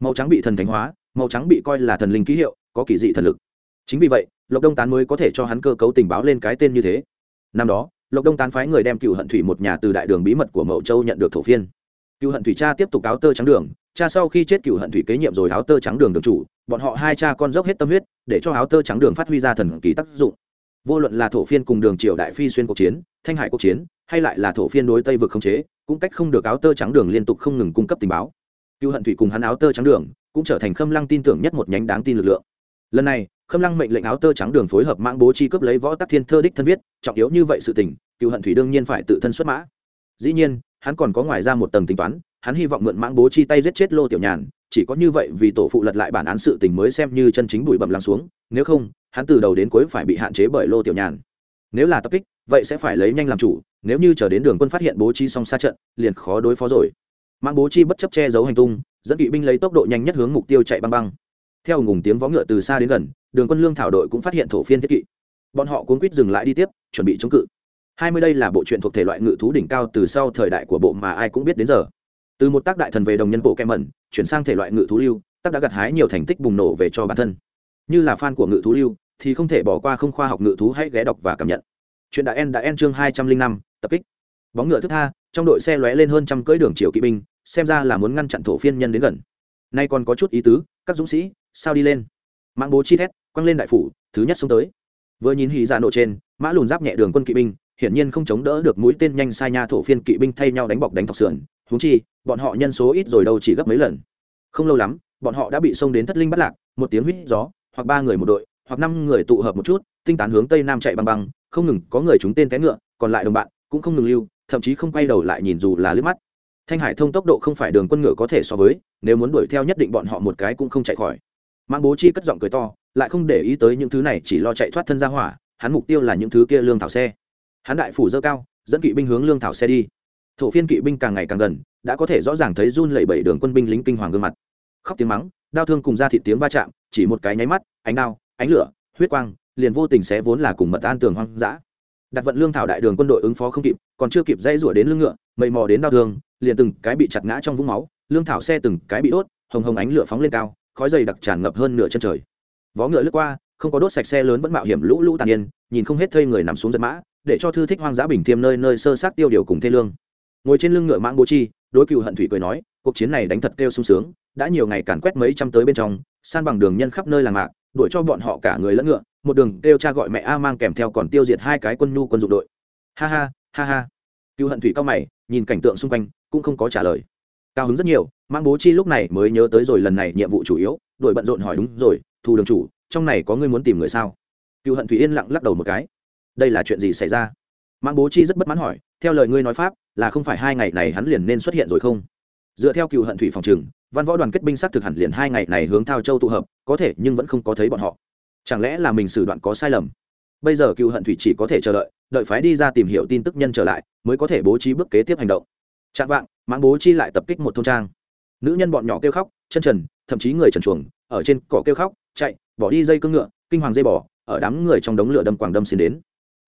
Màu trắng bị thần thánh hóa, màu trắng bị coi là thần linh ký hiệu, có kỳ dị thần lực. Chính vì vậy, lộc đông tán mới có thể cho hắn cơ cấu tình báo lên cái tên như thế. Năm đó, lộc đông tán phái người đem cựu hận thủy một nhà từ đại đường bí mật của mậu châu nhận được thổ phiên. Cựu hận thủy cha tiếp tục áo tơ trắng đường, cha sau khi chết cựu hận thủy kế nhiệm rồi áo tơ trắng đường được chủ, bọn họ hai cha con dốc hết tâm huyết để cho áo tơ trắng đường phát huy ra thần kỳ tác dụng vô luận là thổ phiên cùng đường triều đại phi xuyên cuộc chiến, thanh hải cuộc chiến, hay lại là thổ phiên đối tây vực không chế, cũng cách không được áo tơ trắng đường liên tục không ngừng cung cấp tình báo. Cựu hận thủy cùng hắn áo tơ trắng đường cũng trở thành khâm lăng tin tưởng nhất một nhánh đáng tin lực lượng. Lần này, khâm lăng mệnh lệnh áo tơ trắng đường phối hợp mạng bố chi cướp lấy võ tắc thiên thơ đích thân viết, trọng yếu như vậy sự tình, cựu hận thủy đương nhiên phải tự thân xuất mã. Dĩ nhiên, hắn còn có ngoài ra một tầng tính toán, hắn hy vọng mượn mạng bố chi tay giết chết lô tiểu nhàn, chỉ có như vậy vì tổ phụ lật lại bản án sự tình mới xem như chân chính bụi bẩm lắng xuống, nếu không hắn từ đầu đến cuối phải bị hạn chế bởi lô tiểu nhàn. Nếu là tập kích, vậy sẽ phải lấy nhanh làm chủ, nếu như chờ đến đường quân phát hiện bố trí xong xa trận, liền khó đối phó rồi. Mang bố chi bất chấp che giấu hành tung, dẫn kỵ binh lấy tốc độ nhanh nhất hướng mục tiêu chạy băng băng. Theo ngùng tiếng vó ngựa từ xa đến gần, đường quân lương thảo đội cũng phát hiện thổ phiên thiết kỵ. Bọn họ cuốn quýt dừng lại đi tiếp, chuẩn bị chống cự. Hai mươi đây là bộ truyện thuộc thể loại ngự thú đỉnh cao từ sau thời đại của bộ mà ai cũng biết đến giờ. Từ một tác đại thần về đồng nhân bộ kem mẩn, chuyển sang thể loại ngự thú lưu, tác đã gặt hái nhiều thành tích bùng nổ về cho bản thân như là fan của ngự thú lưu, thì không thể bỏ qua không khoa học ngự thú hãy ghé đọc và cảm nhận. Chuyện đã en đã en chương hai trăm linh năm, tập kích. Bóng ngựa thức tha, trong đội xe lóe lên hơn trăm cưỡi đường triều kỵ binh, xem ra là muốn ngăn chặn thổ phiên nhân đến gần. Nay còn có chút ý tứ, các dũng sĩ, sao đi lên? Mạng bố chi thét, quăng lên đại phủ, thứ nhất xuống tới. Vừa nhìn hì ra dạ nộ trên, mã lùn giáp nhẹ đường quân kỵ binh, hiển nhiên không chống đỡ được mũi tên nhanh sai nha thổ phiên kỵ binh thay nhau đánh bọc đánh thọc sườn. Húng chi, bọn họ nhân số ít rồi đâu chỉ gấp mấy lần. Không lâu lắm, bọn họ đã bị xông đến thất linh bắt lạc, một tiếng huýt gió hoặc ba người một đội, hoặc năm người tụ hợp một chút, tinh tán hướng tây nam chạy băng băng, không ngừng có người chúng tên té ngựa, còn lại đồng bạn cũng không ngừng lưu, thậm chí không quay đầu lại nhìn dù là liếc mắt. Thanh hải thông tốc độ không phải đường quân ngựa có thể so với, nếu muốn đuổi theo nhất định bọn họ một cái cũng không chạy khỏi. Mang bố chi cất giọng cười to, lại không để ý tới những thứ này, chỉ lo chạy thoát thân ra hỏa, hắn mục tiêu là những thứ kia lương thảo xe. Hắn đại phủ dơ cao, dẫn kỵ binh hướng lương thảo xe đi. Thổ phiên kỵ binh càng ngày càng gần, đã có thể rõ ràng thấy run lẩy bẩy đường quân binh lính kinh hoàng gương mặt khóc tiếng mắng, đau thương cùng ra thị tiếng va chạm, chỉ một cái nháy mắt, ánh đao, ánh lửa, huyết quang, liền vô tình sẽ vốn là cùng mật an tường hoang dã. Đặt vận lương thảo đại đường quân đội ứng phó không kịp, còn chưa kịp dây rủa đến lưng ngựa, mây mò đến đau thương, liền từng cái bị chặt ngã trong vũng máu, lương thảo xe từng cái bị đốt, hồng hồng ánh lửa phóng lên cao, khói dày đặc tràn ngập hơn nửa chân trời. Vó ngựa lướt qua, không có đốt sạch xe lớn vẫn mạo hiểm lũ lũ tàn nhiên nhìn không hết thây người nằm xuống giật mã, để cho thư thích hoang dã bình thiêm nơi nơi sơ sát tiêu điều cùng thê lương. Ngồi trên lưng ngựa mãng bố chi đối cựu hận thủy cười nói, cuộc chiến này đánh thật kêu sung sướng, đã nhiều ngày càn quét mấy trăm tới bên trong, san bằng đường nhân khắp nơi làng mạc, đuổi cho bọn họ cả người lẫn ngựa, một đường kêu cha gọi mẹ a mang kèm theo còn tiêu diệt hai cái quân nhu quân dụng đội. Ha ha ha ha. Cựu hận thủy cao mày, nhìn cảnh tượng xung quanh, cũng không có trả lời. Cao hứng rất nhiều mang bố chi lúc này mới nhớ tới rồi lần này nhiệm vụ chủ yếu đội bận rộn hỏi, đúng rồi thu đường chủ, trong này có người muốn tìm người sao? Cựu hận thủy yên lặng lắc đầu một cái. Đây là chuyện gì xảy ra? Mang bố chi rất bất mãn hỏi, theo lời ngươi nói pháp là không phải hai ngày này hắn liền nên xuất hiện rồi không? Dựa theo cựu hận thủy phòng trừng văn võ đoàn kết binh xác thực hẳn liền hai ngày này hướng thao châu tụ hợp, có thể nhưng vẫn không có thấy bọn họ. Chẳng lẽ là mình xử đoạn có sai lầm? Bây giờ cựu hận thủy chỉ có thể chờ đợi đợi phái đi ra tìm hiểu tin tức nhân trở lại, mới có thể bố trí bước kế tiếp hành động. Chạm vạng, mãng bố chi lại tập kích một thôn trang. Nữ nhân bọn nhỏ kêu khóc, chân trần, thậm chí người trần chuồng, ở trên cỏ kêu khóc, chạy, bỏ đi dây cương ngựa, kinh hoàng dây bỏ ở đám người trong đống lửa đâm quảng đâm xin đến.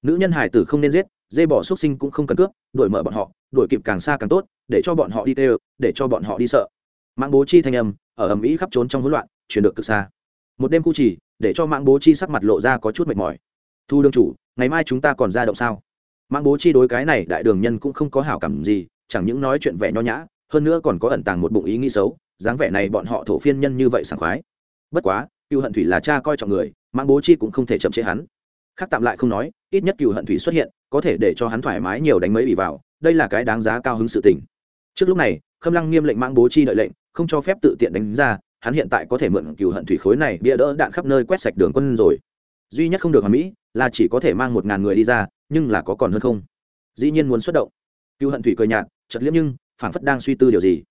Nữ nhân hải tử không nên giết dê bỏ xuất sinh cũng không cần cướp, đuổi mở bọn họ, đuổi kịp càng xa càng tốt, để cho bọn họ đi tê để cho bọn họ đi sợ. Mạng bố chi thanh âm, ở ầm ĩ khắp trốn trong hỗn loạn, chuyển được cực xa. Một đêm khu chỉ để cho mạng bố chi sắc mặt lộ ra có chút mệt mỏi. Thu đương chủ, ngày mai chúng ta còn ra động sao? Mạng bố chi đối cái này đại đường nhân cũng không có hảo cảm gì, chẳng những nói chuyện vẻ nho nhã, hơn nữa còn có ẩn tàng một bụng ý nghĩ xấu, dáng vẻ này bọn họ thổ phiên nhân như vậy sảng khoái. Bất quá cựu hận thủy là cha coi trọng người, mạng bố chi cũng không thể chậm chế hắn khác tạm lại không nói, ít nhất cựu hận thủy xuất hiện, có thể để cho hắn thoải mái nhiều đánh mấy bị vào, đây là cái đáng giá cao hứng sự tình. Trước lúc này, khâm lăng nghiêm lệnh mang bố chi đợi lệnh, không cho phép tự tiện đánh ra, hắn hiện tại có thể mượn cựu hận thủy khối này bia đỡ đạn khắp nơi quét sạch đường quân rồi. Duy nhất không được hoàn mỹ là chỉ có thể mang một ngàn người đi ra, nhưng là có còn hơn không? Dĩ nhiên muốn xuất động. Cựu hận thủy cười nhạt chật liếm nhưng, phảng phất đang suy tư điều gì.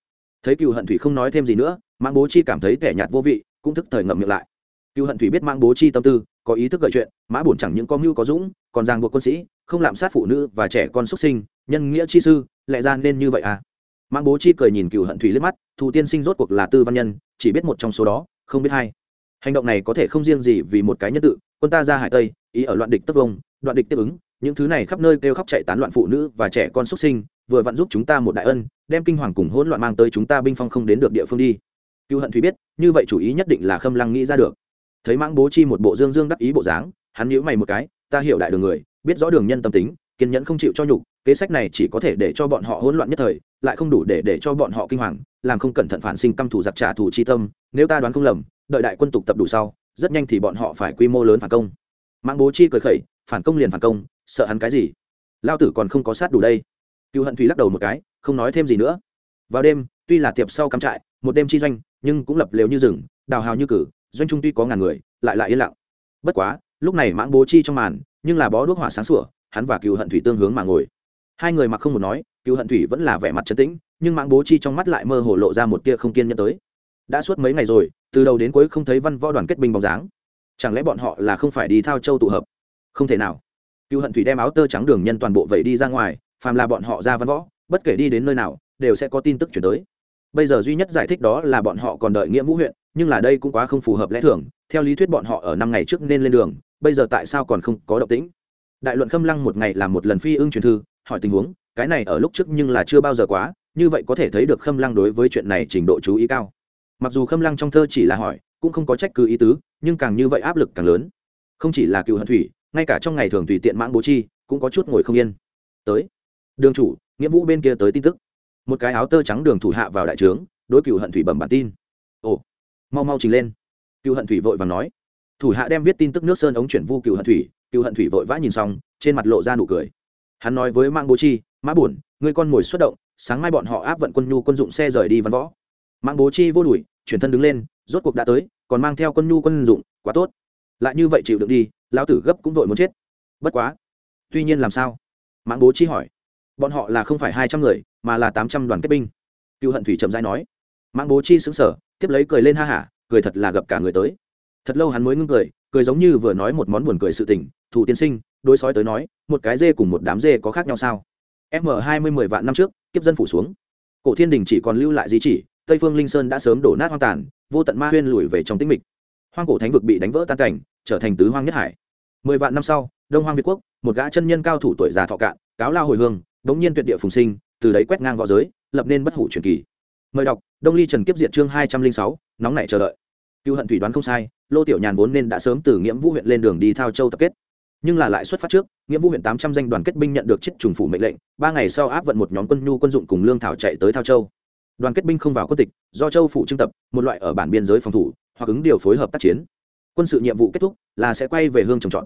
Thấy cựu hận thủy không nói thêm gì nữa mang bố chi cảm thấy kẻ nhạt vô vị, cũng thức thời ngậm miệng lại. Cựu hận thủy biết mang bố chi tâm tư có ý thức gợi chuyện, mã bổn chẳng những có mưu có dũng, còn ràng buộc quân sĩ, không lạm sát phụ nữ và trẻ con xuất sinh, nhân nghĩa chi sư, lẽ ra nên như vậy à? Mang bố chi cười nhìn cựu hận thủy liếc mắt thù tiên sinh rốt cuộc là tư văn nhân, chỉ biết một trong số đó, không biết hai hành động này có thể không riêng gì vì một cái nhân tự, quân ta ra hải tây, ý ở loạn địch tất vông, đoạn địch tiếp ứng, những thứ này khắp nơi kêu khóc chạy tán loạn phụ nữ và trẻ con xuất sinh, vừa vặn giúp chúng ta một đại ân, đem kinh hoàng cùng hỗn loạn mang tới chúng ta binh phong không đến được địa phương đi. Cựu hận thủy biết, như vậy chủ ý nhất định là khâm lăng nghĩ ra được thấy mãng bố chi một bộ dương dương đắc ý bộ dáng, hắn nhíu mày một cái, ta hiểu đại đường người, biết rõ đường nhân tâm tính, kiên nhẫn không chịu cho nhục, kế sách này chỉ có thể để cho bọn họ hỗn loạn nhất thời, lại không đủ để để cho bọn họ kinh hoàng, làm không cẩn thận phản sinh căm thủ giặc trả thù chi tâm, nếu ta đoán không lầm, đợi đại quân tục tập đủ sau, rất nhanh thì bọn họ phải quy mô lớn phản công. Mãng bố chi cười khẩy, phản công liền phản công, sợ hắn cái gì? Lao tử còn không có sát đủ đây. Cựu hận thủy lắc đầu một cái, không nói thêm gì nữa. Vào đêm, tuy là tiệp sau cắm trại, một đêm chi doanh, nhưng cũng lập lều như rừng, đào hào như cử doanh trung tuy có ngàn người, lại lại yên lặng. Bất quá, lúc này mãng bố chi trong màn, nhưng là bó đuốc hỏa sáng sủa, hắn và cựu hận thủy tương hướng mà ngồi. Hai người mặc không một nói, cựu hận thủy vẫn là vẻ mặt trấn tĩnh, nhưng mãng bố chi trong mắt lại mơ hồ lộ ra một tia không kiên nhẫn tới. Đã suốt mấy ngày rồi, từ đầu đến cuối không thấy văn võ đoàn kết binh bóng dáng. Chẳng lẽ bọn họ là không phải đi thao châu tụ hợp? Không thể nào. Cựu hận thủy đem áo tơ trắng đường nhân toàn bộ vậy đi ra ngoài, phàm là bọn họ ra văn võ, bất kể đi đến nơi nào, đều sẽ có tin tức chuyển tới. Bây giờ duy nhất giải thích đó là bọn họ còn đợi nghĩa vũ huyện nhưng là đây cũng quá không phù hợp lẽ thường, theo lý thuyết bọn họ ở năm ngày trước nên lên đường, bây giờ tại sao còn không có động tĩnh? Đại luận khâm lăng một ngày làm một lần phi ưng truyền thư, hỏi tình huống, cái này ở lúc trước nhưng là chưa bao giờ quá, như vậy có thể thấy được khâm lăng đối với chuyện này trình độ chú ý cao. Mặc dù khâm lăng trong thơ chỉ là hỏi, cũng không có trách cứ ý tứ, nhưng càng như vậy áp lực càng lớn. Không chỉ là cựu hận thủy, ngay cả trong ngày thường tùy tiện mãn bố chi, cũng có chút ngồi không yên. Tới. Đường chủ, nghĩa vũ bên kia tới tin tức. Một cái áo tơ trắng đường thủ hạ vào đại trướng, đối cựu hận thủy bẩm bản tin. Ồ mau mau trình lên. Cựu hận thủy vội và nói. Thủ hạ đem viết tin tức nước sơn ống chuyển vu cựu hận thủy cựu hận thủy vội vã nhìn xong trên mặt lộ ra nụ cười. Hắn nói với mang bố chi mã Bùn, người con ngồi xuất động sáng mai bọn họ áp vận quân nhu quân dụng xe rời đi văn võ. Mang bố chi vô đuổi chuyển thân đứng lên rốt cuộc đã tới còn mang theo quân nhu quân dụng quá tốt. Lại như vậy chịu được đi lão tử gấp cũng vội muốn chết. Bất quá tuy nhiên làm sao? Mạng bố chi hỏi. Bọn họ là không phải hai trăm người mà là tám trăm đoàn kết binh. Cựu hận thủy trầm dai nói. Mạng bố chi xứng sở tiếp lấy cười lên ha hả, cười thật là gặp cả người tới. Thật lâu hắn mới ngưng cười cười giống như vừa nói một món buồn cười sự tình, thủ tiên sinh, đối sói tới nói, một cái dê cùng một đám dê có khác nhau sao? M hai mươi mười vạn năm trước, kiếp dân phủ xuống. Cổ thiên đình chỉ còn lưu lại di chỉ, tây phương linh sơn đã sớm đổ nát hoang tàn, vô tận ma huyên lùi về trong tĩnh mịch. Hoang cổ thánh vực bị đánh vỡ tan cảnh, trở thành tứ hoang nhất hải. Mười vạn năm sau, đông hoang việt quốc, một gã chân nhân cao thủ tuổi già thọ cạn, cáo lao hồi hương, đống nhiên tuyệt địa phùng sinh, từ đấy quét ngang v õ giới, lập nên bất hủ truyền kỳ mời đọc, đông ly trần kiếp diệt chương hai trăm linh sáu, nóng nảy chờ đợi. Cựu hận thủy đoán không sai, lô tiểu nhàn vốn nên đã sớm từ nghĩa vũ huyện lên đường đi thao châu tập kết. Nhưng là lại xuất phát trước, Nghĩa vũ huyện tám trăm danh đoàn kết binh nhận được chiếc trùng phủ mệnh lệnh, ba ngày sau áp vận một nhóm quân nhu quân dụng cùng lương thảo chạy tới thao châu. Đoàn kết binh không vào quân tịch, do châu phụ trưng tập, một loại ở bản biên giới phòng thủ, hoặc ứng điều phối hợp tác chiến. Quân sự nhiệm vụ kết thúc, là sẽ quay về hương trồng trọt.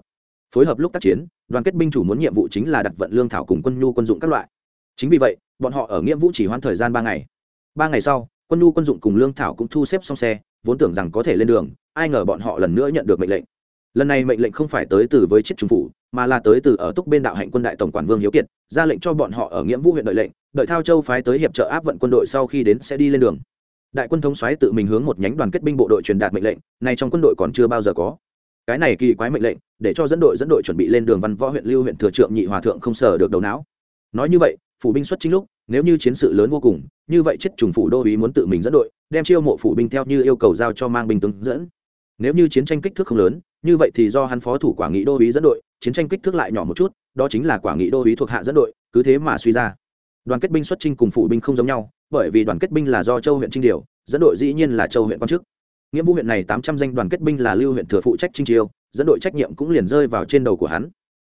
Phối hợp lúc tác chiến, đoàn kết binh chủ muốn nhiệm vụ chính là đặt vận lương thảo cùng quân nhu quân dụng các loại. Chính vì vậy, bọn họ ở nghĩa Vũ chỉ hoãn thời gian ba ngày ba ngày sau, quân nhu quân dụng cùng lương thảo cũng thu xếp xong xe, vốn tưởng rằng có thể lên đường, ai ngờ bọn họ lần nữa nhận được mệnh lệnh. Lần này mệnh lệnh không phải tới từ với chiếc trung phủ, mà là tới từ ở túc bên đạo hạnh quân đại tổng quản vương hiếu kiệt, ra lệnh cho bọn họ ở nghĩa vũ huyện đợi lệnh, đợi thao châu phái tới hiệp trợ áp vận quân đội sau khi đến sẽ đi lên đường. Đại quân thống xoáy tự mình hướng một nhánh đoàn kết binh bộ đội truyền đạt mệnh lệnh này trong quân đội còn chưa bao giờ có. Cái này kỳ quái mệnh lệnh, để cho dẫn đội dẫn đội chuẩn bị lên đường văn võ huyện lưu huyện thừa trượng nhị hòa thượng không sở được đầu não. Nói như vậy, phủ binh xuất chính lúc nếu như chiến sự lớn vô cùng, như vậy chết trùng phủ đô ý muốn tự mình dẫn đội, đem chiêu mộ phủ binh theo như yêu cầu giao cho mang binh tướng dẫn. Nếu như chiến tranh kích thước không lớn, như vậy thì do hắn phó thủ quả nghị đô ý dẫn đội, chiến tranh kích thước lại nhỏ một chút, đó chính là quả nghị đô ý thuộc hạ dẫn đội, cứ thế mà suy ra. Đoàn kết binh xuất trinh cùng phủ binh không giống nhau, bởi vì đoàn kết binh là do châu huyện trinh điều, dẫn đội dĩ nhiên là châu huyện quan chức. Nghĩa vụ huyện này tám trăm danh đoàn kết binh là lưu huyện thừa phụ trách trinh triều dẫn đội trách nhiệm cũng liền rơi vào trên đầu của hắn.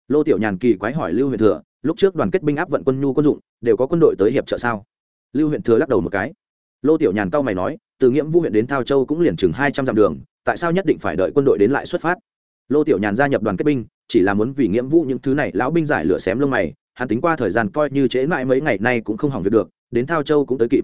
Lô tiểu nhàn kỳ quái hỏi lưu huyện thừa lúc trước đoàn kết binh áp vận quân nhu quân dụng, đều có quân đội tới hiệp trợ sao? Lưu huyện thừa lắc đầu một cái. Lô tiểu nhàn cao mày nói, từ nghĩa vũ huyện đến thao châu cũng liền chừng hai trăm dặm đường, tại sao nhất định phải đợi quân đội đến lại xuất phát? Lô tiểu nhàn gia nhập đoàn kết binh, chỉ là muốn vì nghĩa vũ những thứ này lão binh giải lửa xém lông mày, hắn tính qua thời gian coi như trễ mãi mấy ngày nay cũng không hỏng việc được, đến thao châu cũng tới kịp.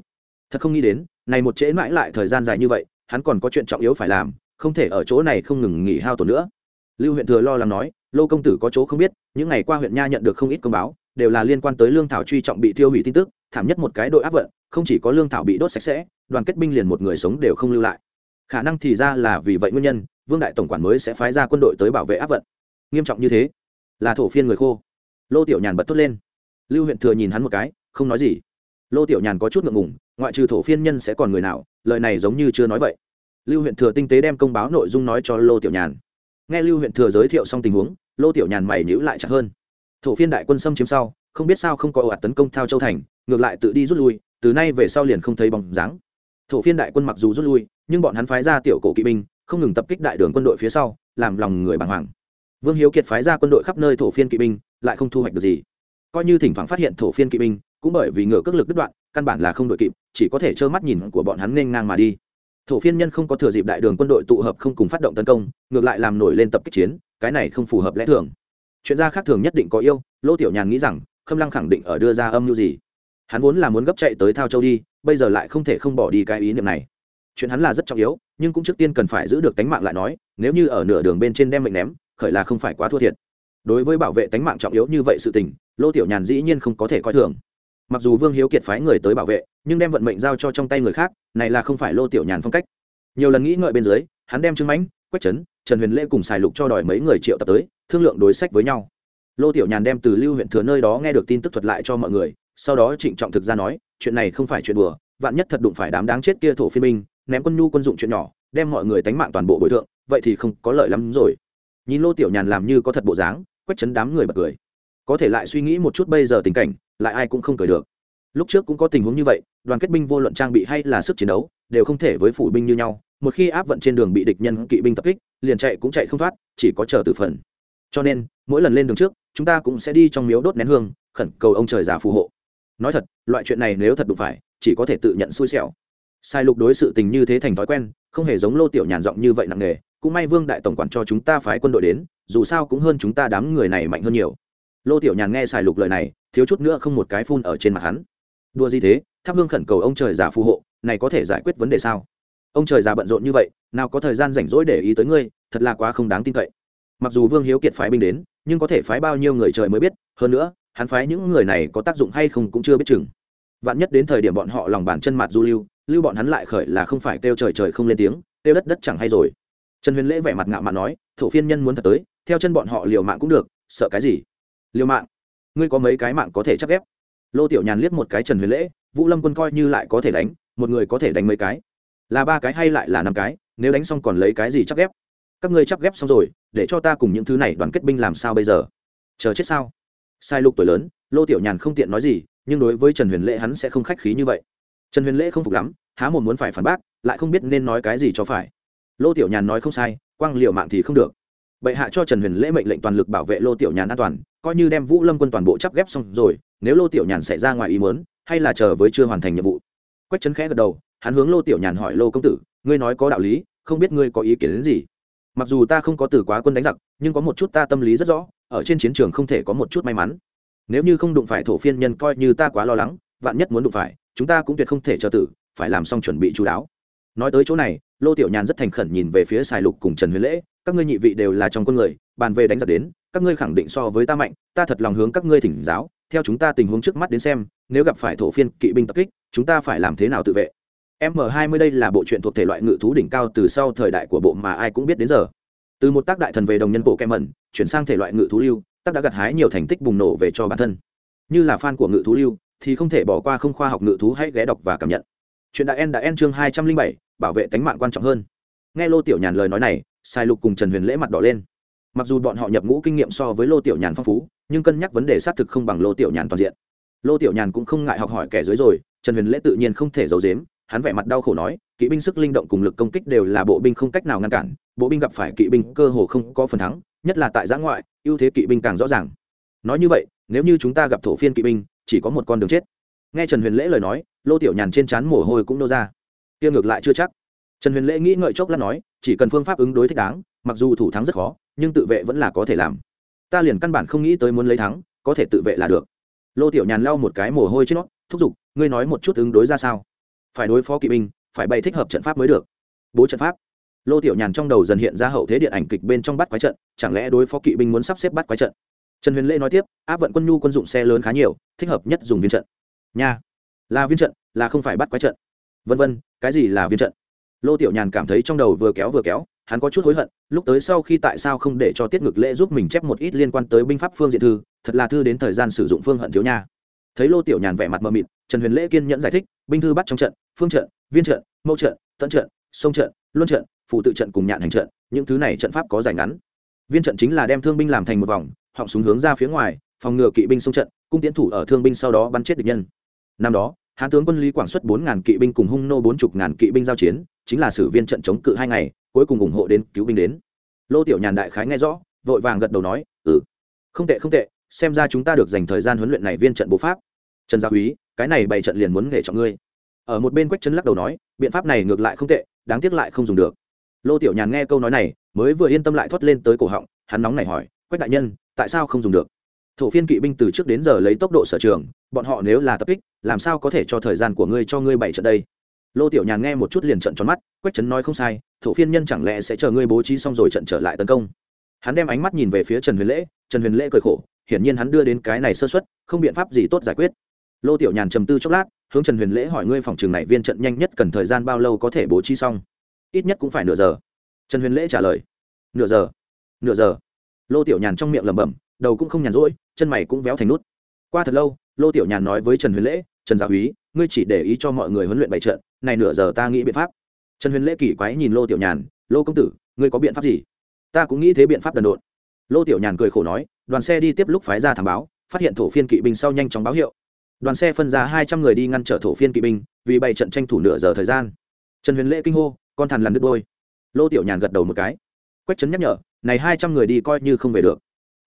Thật không nghĩ đến, này một trễ mãi lại thời gian dài như vậy, hắn còn có chuyện trọng yếu phải làm, không thể ở chỗ này không ngừng nghỉ hao tổn nữa. Lưu huyện thừa lo lắng nói lô công tử có chỗ không biết, những ngày qua huyện nha nhận được không ít công báo, đều là liên quan tới lương thảo truy trọng bị tiêu hủy tin tức, thảm nhất một cái đội áp vận, không chỉ có lương thảo bị đốt sạch sẽ, đoàn kết binh liền một người sống đều không lưu lại. Khả năng thì ra là vì vậy nguyên nhân, vương đại tổng quản mới sẽ phái ra quân đội tới bảo vệ áp vận. Nghiêm trọng như thế, là thổ phiên người khô. Lô tiểu nhàn bật thốt lên. Lưu huyện thừa nhìn hắn một cái, không nói gì. Lô tiểu nhàn có chút ngượng ngùng, ngoại trừ thổ phiên nhân sẽ còn người nào, lời này giống như chưa nói vậy. Lưu huyện thừa tinh tế đem công báo nội dung nói cho lô tiểu nhàn nghe lưu huyện thừa giới thiệu xong tình huống, lô tiểu nhàn mày nhữ lại chặt hơn. Thổ phiên đại quân xâm chiếm sau, không biết sao không có ồ ạt tấn công thao châu thành, ngược lại tự đi rút lui, từ nay về sau liền không thấy bóng dáng. Thổ phiên đại quân mặc dù rút lui, nhưng bọn hắn phái ra tiểu cổ kỵ binh, không ngừng tập kích đại đường quân đội phía sau, làm lòng người bàng hoàng. Vương hiếu kiệt phái ra quân đội khắp nơi thổ phiên kỵ binh, lại không thu hoạch được gì. Coi như thỉnh thoảng phát hiện thổ phiên kỵ binh, cũng bởi vì ngựa cước lực đứt đoạn, căn bản là không đội kịp, chỉ có thể trơ mắt nhìn của bọn hắn nên ngang mà đi thổ phiên nhân không có thừa dịp đại đường quân đội tụ hợp không cùng phát động tấn công, ngược lại làm nổi lên tập kích chiến, cái này không phù hợp lẽ thường. Chuyện gia khác thường nhất định có yêu, lô tiểu nhàn nghĩ rằng, khâm lăng khẳng định ở đưa ra âm mưu gì. Hắn vốn là muốn gấp chạy tới thao châu đi, bây giờ lại không thể không bỏ đi cái ý niệm này. Chuyện hắn là rất trọng yếu, nhưng cũng trước tiên cần phải giữ được tánh mạng lại nói, nếu như ở nửa đường bên trên đem mệnh ném, khởi là không phải quá thua thiệt. Đối với bảo vệ tánh mạng trọng yếu như vậy sự tình, lô tiểu nhàn dĩ nhiên không có thể coi thường mặc dù vương hiếu kiệt phái người tới bảo vệ, nhưng đem vận mệnh giao cho trong tay người khác, này là không phải lô tiểu nhàn phong cách. Nhiều lần nghĩ ngợi bên dưới, hắn đem trương mãnh, quách trấn, trần huyền lễ cùng xài lục cho đòi mấy người triệu tập tới, thương lượng đối sách với nhau. Lô tiểu nhàn đem từ lưu huyện thừa nơi đó nghe được tin tức thuật lại cho mọi người, sau đó trịnh trọng thực ra nói, chuyện này không phải chuyện đùa, vạn nhất thật đụng phải đám đáng chết kia thổ phi minh ném quân nhu quân dụng chuyện nhỏ, đem mọi người tánh mạng toàn bộ bồi thượng, vậy thì không có lợi lắm rồi. Nhìn lô tiểu nhàn làm như có thật bộ dáng, quách chấn đám người bật cười. Có thể lại suy nghĩ một chút bây giờ tình cảnh lại ai cũng không cười được. Lúc trước cũng có tình huống như vậy, đoàn kết binh vô luận trang bị hay là sức chiến đấu, đều không thể với phủ binh như nhau. Một khi áp vận trên đường bị địch nhân kỵ binh tập kích, liền chạy cũng chạy không thoát, chỉ có chờ tử phần. Cho nên, mỗi lần lên đường trước, chúng ta cũng sẽ đi trong miếu đốt nén hương, khẩn cầu ông trời già phù hộ. Nói thật, loại chuyện này nếu thật đụng phải, chỉ có thể tự nhận xui xẻo. Sai lục đối sự tình như thế thành thói quen, không hề giống lô tiểu nhàn giọng như vậy nặng nề. Cũng may vương đại tổng quản cho chúng ta phái quân đội đến, dù sao cũng hơn chúng ta đám người này mạnh hơn nhiều lô tiểu nhàn nghe xài lục lời này, thiếu chút nữa không một cái phun ở trên mặt hắn. Đua gì thế? Thắp hương khẩn cầu ông trời già phù hộ, này có thể giải quyết vấn đề sao? Ông trời già bận rộn như vậy, nào có thời gian rảnh rỗi để ý tới ngươi, thật là quá không đáng tin cậy. Mặc dù vương hiếu kiệt phái binh đến, nhưng có thể phái bao nhiêu người trời mới biết, hơn nữa, hắn phái những người này có tác dụng hay không cũng chưa biết chừng. Vạn nhất đến thời điểm bọn họ lòng bàn chân mặt du lưu lưu bọn hắn lại khởi là không phải kêu trời trời không lên tiếng, kêu đất đất chẳng hay rồi. Trần huyền lễ vẻ mặt ngạo mạn nói, thổ phiên nhân muốn thật tới, theo chân bọn họ liều mạng cũng được, sợ cái gì? Liều mạng. Ngươi có mấy cái mạng có thể chắc ghép? Lô tiểu nhàn liếc một cái trần huyền lễ, vũ lâm quân coi như lại có thể đánh, một người có thể đánh mấy cái? Là ba cái hay lại là năm cái? Nếu đánh xong còn lấy cái gì chắc ghép? Các ngươi chắc ghép xong rồi, để cho ta cùng những thứ này đoàn kết binh làm sao bây giờ? Chờ chết sao? Sai lục tuổi lớn, lô tiểu nhàn không tiện nói gì, nhưng đối với trần huyền lễ hắn sẽ không khách khí như vậy. Trần huyền lễ không phục lắm, há một muốn phải phản bác, lại không biết nên nói cái gì cho phải. Lô tiểu nhàn nói không sai, quang liệu mạng thì không được bệ hạ cho trần huyền lễ mệnh lệnh toàn lực bảo vệ lô tiểu nhàn an toàn, coi như đem vũ lâm quân toàn bộ chắp ghép xong rồi, nếu lô tiểu nhàn xảy ra ngoài ý mớn hay là chờ với chưa hoàn thành nhiệm vụ. Quách trấn khẽ gật đầu, hắn hướng lô tiểu nhàn hỏi lô công tử, ngươi nói có đạo lý, không biết ngươi có ý kiến đến gì? Mặc dù ta không có từ quá quân đánh giặc, nhưng có một chút ta tâm lý rất rõ, ở trên chiến trường không thể có một chút may mắn. Nếu như không đụng phải thổ phiên nhân coi như ta quá lo lắng, vạn nhất muốn đụng phải, chúng ta cũng tuyệt không thể chờ tử, phải làm xong chuẩn bị chú đáo. Nói tới chỗ này, lô tiểu nhàn rất thành khẩn nhìn về phía sài lục cùng trần huyền lễ các ngươi nhị vị đều là trong quân người, bàn về đánh giặc đến, các ngươi khẳng định so với ta mạnh, ta thật lòng hướng các ngươi thỉnh giáo, theo chúng ta tình huống trước mắt đến xem, nếu gặp phải thổ phiên kỵ binh tập kích, chúng ta phải làm thế nào tự vệ? M 20 đây là bộ truyện thuộc thể loại ngự thú đỉnh cao từ sau thời đại của bộ mà ai cũng biết đến giờ. Từ một tác đại thần về đồng nhân bộ kem mẩn chuyển sang thể loại ngự thú lưu, tác đã gặt hái nhiều thành tích bùng nổ về cho bản thân. Như là fan của ngự thú lưu, thì không thể bỏ qua không khoa học ngự thú hãy ghé đọc và cảm nhận. Chuyện đại en đã en chương hai trăm linh bảy, bảo vệ tính mạng quan trọng hơn. Nghe lô tiểu nhàn lời nói này sai lục cùng trần huyền lễ mặt đỏ lên. Mặc dù bọn họ nhập ngũ kinh nghiệm so với lô tiểu nhàn phong phú, nhưng cân nhắc vấn đề xác thực không bằng lô tiểu nhàn toàn diện. Lô tiểu nhàn cũng không ngại học hỏi kẻ dưới rồi, trần huyền lễ tự nhiên không thể giấu dếm hắn vẻ mặt đau khổ nói, kỵ binh sức linh động cùng lực công kích đều là bộ binh không cách nào ngăn cản, bộ binh gặp phải kỵ binh cơ hồ không có phần thắng, nhất là tại giã ngoại, ưu thế kỵ binh càng rõ ràng. Nói như vậy, nếu như chúng ta gặp thổ phiên kỵ binh, chỉ có một con đường chết. Nghe trần huyền lễ lời nói, lô tiểu nhàn trên trán mồ hôi cũng nô ra. Kia ngược lại chưa chắc. Trần huyền lễ nghĩ ngợi chốc lát nói chỉ cần phương pháp ứng đối thích đáng, mặc dù thủ thắng rất khó, nhưng tự vệ vẫn là có thể làm. Ta liền căn bản không nghĩ tới muốn lấy thắng, có thể tự vệ là được. Lô tiểu nhàn lau một cái mồ hôi trên nó, thúc giục, ngươi nói một chút ứng đối ra sao? Phải đối phó kỵ binh, phải bày thích hợp trận pháp mới được. Bố trận pháp? Lô tiểu nhàn trong đầu dần hiện ra hậu thế điện ảnh kịch bên trong bắt quái trận, chẳng lẽ đối phó kỵ binh muốn sắp xếp bắt quái trận? Trần huyền lễ nói tiếp, áp vận quân nhu quân dụng xe lớn khá nhiều, thích hợp nhất dùng viên trận. Nha, là viên trận, là không phải bắt quái trận. Vân vân, cái gì là viên trận? Lô tiểu nhàn cảm thấy trong đầu vừa kéo vừa kéo, hắn có chút hối hận, lúc tới sau khi tại sao không để cho tiết ngực lễ giúp mình chép một ít liên quan tới binh pháp phương diện thư, thật là thư đến thời gian sử dụng phương hận thiếu nha. Thấy lô tiểu nhàn vẻ mặt mờ mịt, trần huyền lễ kiên nhẫn giải thích, binh thư bắt trong trận, phương trận, viên trận, mẫu trận tận trận, sông trận, luân trận phụ tự trận cùng nhạn hành trận, những thứ này trận pháp có dài ngắn. Viên trận chính là đem thương binh làm thành một vòng, họng súng hướng ra phía ngoài, phòng ngừa kỵ binh sông trận, cung tiến thủ ở thương binh sau đó bắn chết địch nhân. Năm đó hán tướng quân lý quảng xuất bốn ngàn kỵ binh cùng hung nô bốn chục ngàn kỵ binh giao chiến, chính là sử viên trận chống cự hai ngày, cuối cùng ủng hộ đến cứu binh đến. Lô tiểu nhàn đại khái nghe rõ, vội vàng gật đầu nói ừ không tệ không tệ, xem ra chúng ta được dành thời gian huấn luyện này viên trận bộ pháp. Trần gia úy cái này bày trận liền muốn nghề chọn ngươi. Ở một bên quách chân lắc đầu nói, biện pháp này ngược lại không tệ, đáng tiếc lại không dùng được. Lô tiểu nhàn nghe câu nói này, mới vừa yên tâm lại thoát lên tới cổ họng, hắn nóng này hỏi, quách đại nhân, tại sao không dùng được? Thổ phiên kỵ binh từ trước đến giờ lấy tốc độ sở trường, bọn họ nếu là tập kích, làm sao có thể cho thời gian của ngươi cho ngươi bảy trận đây? Lô tiểu nhàn nghe một chút liền trận tròn mắt, quách trấn nói không sai, thổ phiên nhân chẳng lẽ sẽ chờ ngươi bố trí xong rồi trận trở lại tấn công? Hắn đem ánh mắt nhìn về phía trần huyền lễ, trần huyền lễ cười khổ, hiển nhiên hắn đưa đến cái này sơ xuất không biện pháp gì tốt giải quyết. Lô tiểu nhàn trầm tư chốc lát, hướng trần huyền lễ hỏi ngươi phòng trường này viên trận nhanh nhất cần thời gian bao lâu có thể bố trí xong? Ít nhất cũng phải nửa giờ. Trần huyền lễ trả lời. Nửa giờ. Nửa giờ. Lô tiểu nhàn trong miệng lẩm bẩm đầu cũng không nhàn rỗi, chân mày cũng véo thành nút. Qua thật lâu, lô tiểu nhàn nói với trần huyền lễ, trần gia húy, ngươi chỉ để ý cho mọi người huấn luyện bày trận, này nửa giờ ta nghĩ biện pháp. Trần huyền lễ kỳ quái nhìn lô tiểu nhàn, lô công tử, ngươi có biện pháp gì? Ta cũng nghĩ thế biện pháp đần độn. Lô tiểu nhàn cười khổ nói, đoàn xe đi tiếp lúc phái ra thảm báo, phát hiện thổ phiên kỵ binh sau nhanh chóng báo hiệu. Đoàn xe phân ra hai trăm người đi ngăn trở thổ phiên kỵ binh, vì bày trận tranh thủ nửa giờ thời gian. Trần huyền lễ kinh hô, con thằn làm đứt đôi. Lô tiểu nhàn gật đầu một cái. Quách trấn nhắc nhở, này hai trăm người đi coi như không về được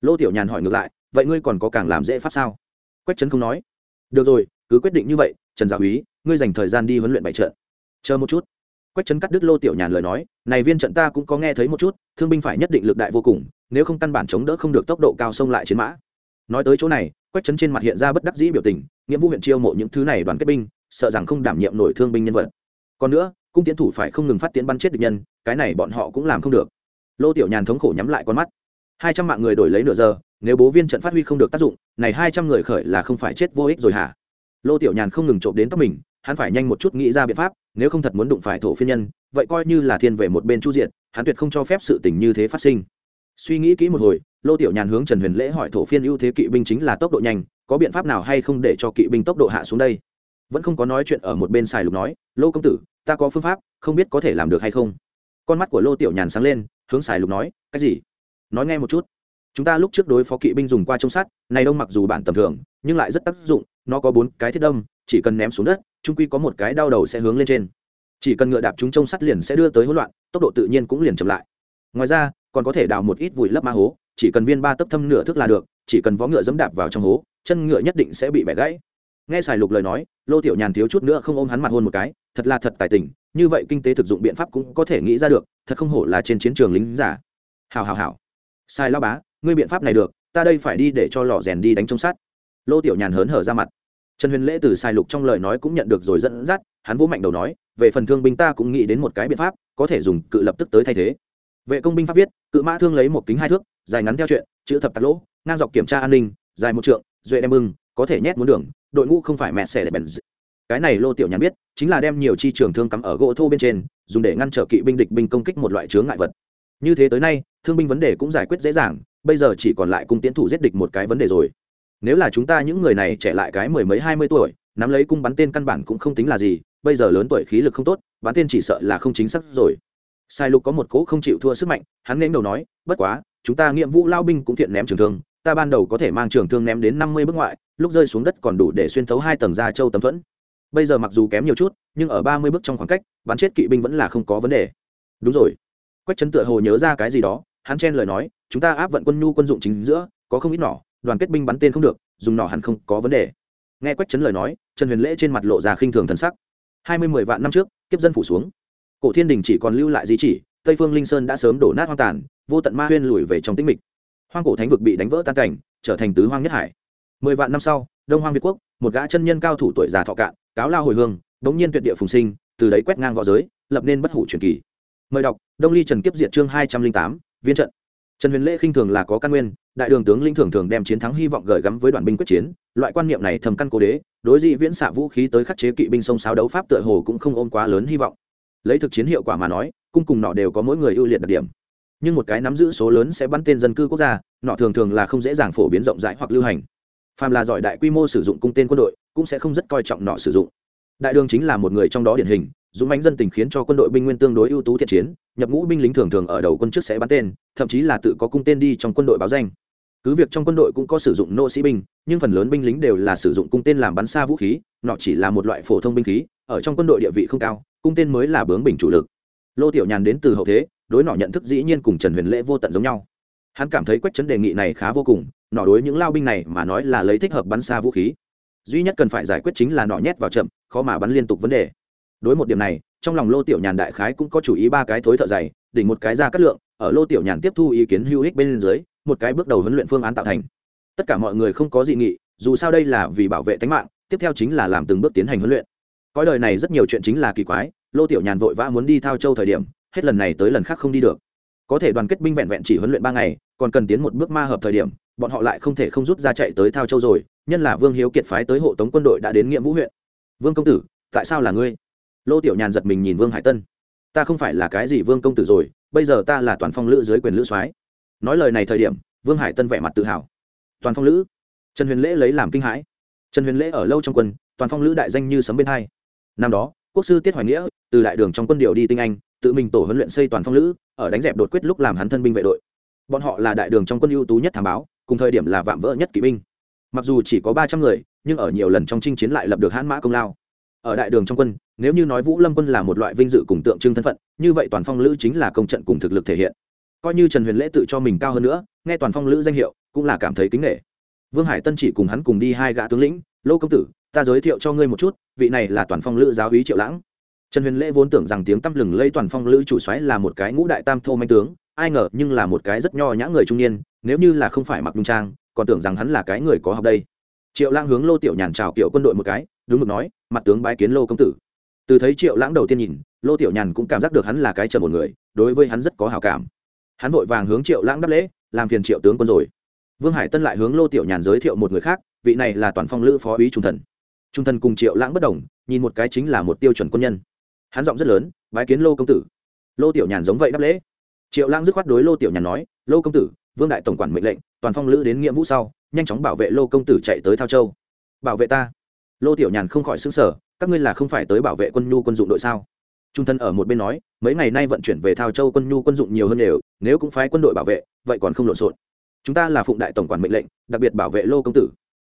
lô tiểu nhàn hỏi ngược lại, vậy ngươi còn có càng làm dễ pháp sao? Quách trấn không nói. Được rồi, cứ quyết định như vậy, trần gia úy ngươi dành thời gian đi huấn luyện bảy trận. Chờ một chút. Quách trấn cắt đứt lô tiểu nhàn lời nói, này viên trận ta cũng có nghe thấy một chút, thương binh phải nhất định lực đại vô cùng, nếu không căn bản chống đỡ không được tốc độ cao xông lại chiến mã. Nói tới chỗ này, quách trấn trên mặt hiện ra bất đắc dĩ biểu tình, nghĩa vụ huyện chiêu mộ những thứ này đoàn kết binh, sợ rằng không đảm nhiệm nổi thương binh nhân vật. Còn nữa, cung tiến thủ phải không ngừng phát tiến bắn chết địch nhân, cái này bọn họ cũng làm không được. Lô tiểu nhàn thống khổ nhắm lại con mắt hai trăm mạng người đổi lấy nửa giờ, nếu bố viên trận phát huy không được tác dụng, này hai trăm người khởi là không phải chết vô ích rồi hả? Lô tiểu nhàn không ngừng trộm đến tóc mình, hắn phải nhanh một chút nghĩ ra biện pháp, nếu không thật muốn đụng phải thổ phiên nhân, vậy coi như là thiên về một bên chu diện hắn tuyệt không cho phép sự tình như thế phát sinh. Suy nghĩ kỹ một hồi, lô tiểu nhàn hướng trần huyền lễ hỏi thổ phiên ưu thế kỵ binh chính là tốc độ nhanh, có biện pháp nào hay không để cho kỵ binh tốc độ hạ xuống đây? Vẫn không có nói chuyện ở một bên xài lục nói, lô công tử, ta có phương pháp, không biết có thể làm được hay không? Con mắt của lô tiểu nhàn sáng lên, hướng xài lục nói, cái gì? Nói nghe một chút. Chúng ta lúc trước đối phó kỵ binh dùng qua trông sắt này đông mặc dù bản tầm thường, nhưng lại rất tác dụng, nó có bốn cái thiết đâm, chỉ cần ném xuống đất, trung quy có một cái đau đầu sẽ hướng lên trên. Chỉ cần ngựa đạp chúng trông sắt liền sẽ đưa tới hỗn loạn, tốc độ tự nhiên cũng liền chậm lại. Ngoài ra, còn có thể đào một ít vùi lấp ma hố, chỉ cần viên ba tấc thâm nửa thức là được, chỉ cần vó ngựa dẫm đạp vào trong hố, chân ngựa nhất định sẽ bị bẻ gãy. Nghe xài lục lời nói, lô tiểu nhàn thiếu chút nữa không ôm hắn mặt hôn một cái, thật là thật tài tình, như vậy kinh tế thực dụng biện pháp cũng có thể nghĩ ra được, thật không hổ là trên chiến trường lính giả. Hào hào hào sai lao bá, ngươi biện pháp này được, ta đây phải đi để cho lò rèn đi đánh trong sát lô tiểu nhàn hớn hở ra mặt. Trần huyền lễ từ sai lục trong lời nói cũng nhận được rồi dẫn dắt, hắn vỗ mạnh đầu nói, về phần thương binh ta cũng nghĩ đến một cái biện pháp, có thể dùng cự lập tức tới thay thế. Vệ công binh pháp viết, cự mã thương lấy một kính hai thước, dài ngắn theo chuyện, chữ thập tạc lỗ, ngang dọc kiểm tra an ninh, dài một trượng, duệ đem bưng, có thể nhét muốn đường, đội ngũ không phải mẹ xẻ để bèn cái này lô tiểu nhàn biết, chính là đem nhiều chi trường thương cắm ở gỗ thô bên trên, dùng để ngăn trở kỵ binh địch binh công kích một loại chướng ngại vật như thế tới nay, thương binh vấn đề cũng giải quyết dễ dàng, bây giờ chỉ còn lại cung tiến thủ giết địch một cái vấn đề rồi. Nếu là chúng ta những người này trẻ lại cái mười mấy, hai mươi tuổi, nắm lấy cung bắn tên căn bản cũng không tính là gì, bây giờ lớn tuổi khí lực không tốt, bắn tên chỉ sợ là không chính xác rồi. Sai lục có một cố không chịu thua sức mạnh, hắn nghênh đầu nói, bất quá, chúng ta nghiệm vụ lao binh cũng thiện ném trường thương, ta ban đầu có thể mang trường thương ném đến năm mươi bước ngoại, lúc rơi xuống đất còn đủ để xuyên thấu hai tầng da châu tấm thuẫn. Bây giờ mặc dù kém nhiều chút, nhưng ở ba mươi bước trong khoảng cách, bắn chết kỵ binh vẫn là không có vấn đề. Đúng rồi quách trấn tựa hồ nhớ ra cái gì đó, hắn chen lời nói, chúng ta áp vận quân nhu quân dụng chính giữa, có không ít nỏ, đoàn kết binh bắn tên không được, dùng nỏ hẳn không có vấn đề. Nghe quách trấn lời nói, trần huyền lễ trên mặt lộ ra khinh thường thần sắc. Hai mươi mười vạn năm trước, kiếp dân phủ xuống. Cổ thiên đình chỉ còn lưu lại di chỉ, tây phương linh sơn đã sớm đổ nát hoang tàn, vô tận ma huyên lùi về trong tĩnh mịch. Hoang cổ thánh vực bị đánh vỡ tan cảnh, trở thành tứ hoang nhất hải. Mười vạn năm sau, đông hoang việt quốc, một gã chân nhân cao thủ tuổi già thọ cạn, cáo lao hồi hương, bỗng nhiên tuyệt địa phùng sinh, từ đấy quét ngang v õ giới, lập nên bất hủ truyền kỳ mời đọc, đông ly trần kiếp diệt chương hai trăm linh tám, viên trận. Trần huyền lễ khinh thường là có căn nguyên, đại đường tướng linh thường thường đem chiến thắng hy vọng gửi gắm với đoàn binh quyết chiến, loại quan niệm này thầm căn cố đế, đối dị viễn xạ vũ khí tới khắc chế kỵ binh sông sáo đấu pháp tựa hồ cũng không ôm quá lớn hy vọng. Lấy thực chiến hiệu quả mà nói, cung cùng nọ đều có mỗi người ưu liệt đặc điểm. Nhưng một cái nắm giữ số lớn sẽ bắn tên dân cư quốc gia, nọ thường thường là không dễ dàng phổ biến rộng rãi hoặc lưu hành. Phàm là giỏi đại quy mô sử dụng cung tên quân đội, cũng sẽ không rất coi trọng nọ sử dụng. Đại đường chính là một người trong đó điển hình dũng mãnh dân tình khiến cho quân đội binh nguyên tương đối ưu tú thiện chiến, nhập ngũ binh lính thường thường ở đầu quân trước sẽ bắn tên, thậm chí là tự có cung tên đi trong quân đội báo danh. Cứ việc trong quân đội cũng có sử dụng nô sĩ binh, nhưng phần lớn binh lính đều là sử dụng cung tên làm bắn xa vũ khí, nọ chỉ là một loại phổ thông binh khí, ở trong quân đội địa vị không cao, cung tên mới là bướng bình chủ lực. Lô tiểu nhàn đến từ hậu thế, đối nọ nhận thức dĩ nhiên cùng trần huyền lễ vô tận giống nhau. Hắn cảm thấy quách Trấn đề nghị này khá vô cùng, nọ đối những lao binh này mà nói là lấy thích hợp bắn xa vũ khí. Duy nhất cần phải giải quyết chính là nọ nhét vào chậm, khó mà bắn liên tục vấn đề đối một điểm này, trong lòng lô tiểu nhàn đại khái cũng có chủ ý ba cái thối thợ dày, đỉnh một cái ra cắt lượng, ở lô tiểu nhàn tiếp thu ý kiến hữu ích bên dưới, một cái bước đầu huấn luyện phương án tạo thành. Tất cả mọi người không có dị nghị, dù sao đây là vì bảo vệ tính mạng, tiếp theo chính là làm từng bước tiến hành huấn luyện. Cõi đời này rất nhiều chuyện chính là kỳ quái, lô tiểu nhàn vội vã muốn đi thao châu thời điểm, hết lần này tới lần khác không đi được. Có thể đoàn kết binh vẹn vẹn chỉ huấn luyện ba ngày, còn cần tiến một bước ma hợp thời điểm, bọn họ lại không thể không rút ra chạy tới thao châu rồi, nhân là vương hiếu kiệt phái tới hộ tống quân đội đã đến nghiệm vũ huyện. Vương công tử, tại sao là ngươi? Lô tiểu nhàn giật mình nhìn vương hải tân. Ta không phải là cái gì vương công tử rồi, bây giờ ta là toàn phong lữ dưới quyền lữ soái. Nói lời này thời điểm, vương hải tân vẻ mặt tự hào. Toàn phong lữ? Trần huyền lễ lấy làm kinh hãi. Trần huyền lễ ở lâu trong quân, toàn phong lữ đại danh như sấm bên hai. Năm đó, quốc sư tiết hoài nghĩa, từ đại đường trong quân điều đi tinh anh, tự mình tổ huấn luyện xây toàn phong lữ, ở đánh dẹp đột quyết lúc làm hắn thân binh vệ đội. Bọn họ là đại đường trong quân ưu tú nhất thám báo, cùng thời điểm là vạm vỡ nhất kỵ binh. Mặc dù chỉ có ba trăm người, nhưng ở nhiều lần trong chinh chiến lại lập được hãn mã công lao ở đại đường trong quân, nếu như nói vũ lâm quân là một loại vinh dự cùng tượng trưng thân phận, như vậy toàn phong lữ chính là công trận cùng thực lực thể hiện. Coi như trần huyền lễ tự cho mình cao hơn nữa, nghe toàn phong lữ danh hiệu, cũng là cảm thấy kính nghệ vương hải tân chỉ cùng hắn cùng đi hai gã tướng lĩnh, lô công tử, ta giới thiệu cho ngươi một chút, vị này là toàn phong lữ giáo hí triệu lãng. Trần huyền lễ vốn tưởng rằng tiếng tăm lừng lây toàn phong lữ chủ xoáy là một cái ngũ đại tam thô manh tướng, ai ngờ nhưng là một cái rất nho nhã người trung niên, nếu như là không phải mặc nhung trang, còn tưởng rằng hắn là cái người có học đây. Triệu lãng hướng lô tiểu nhàn chào kiểu quân đội một cái, đúng mực nói mặt tướng bái kiến lô công tử. Từ thấy triệu lãng đầu tiên nhìn, lô tiểu nhàn cũng cảm giác được hắn là cái chờ một người, đối với hắn rất có hào cảm. Hắn vội vàng hướng triệu lãng đáp lễ, làm phiền triệu tướng quân rồi. Vương hải tân lại hướng lô tiểu nhàn giới thiệu một người khác, vị này là toàn phong lữ phó úy trung thần. Trung thần cùng triệu lãng bất đồng, nhìn một cái chính là một tiêu chuẩn quân nhân. Hắn giọng rất lớn, bái kiến lô công tử. Lô tiểu nhàn giống vậy đáp lễ. Triệu lãng dứt khoát đối lô tiểu nhàn nói, lô công tử, vương đại tổng quản mệnh lệnh, toàn phong lữ đến nghĩa vũ sau, nhanh chóng bảo vệ lô công tử chạy tới thao châu. Bảo vệ ta? Lô tiểu nhàn không khỏi xứng sở các ngươi là không phải tới bảo vệ quân nhu quân dụng đội sao? Trung thân ở một bên nói, mấy ngày nay vận chuyển về thao châu quân nhu quân dụng nhiều hơn đều, nếu cũng phái quân đội bảo vệ, vậy còn không lộn xộn. Chúng ta là phụng đại tổng quản mệnh lệnh, đặc biệt bảo vệ lô công tử.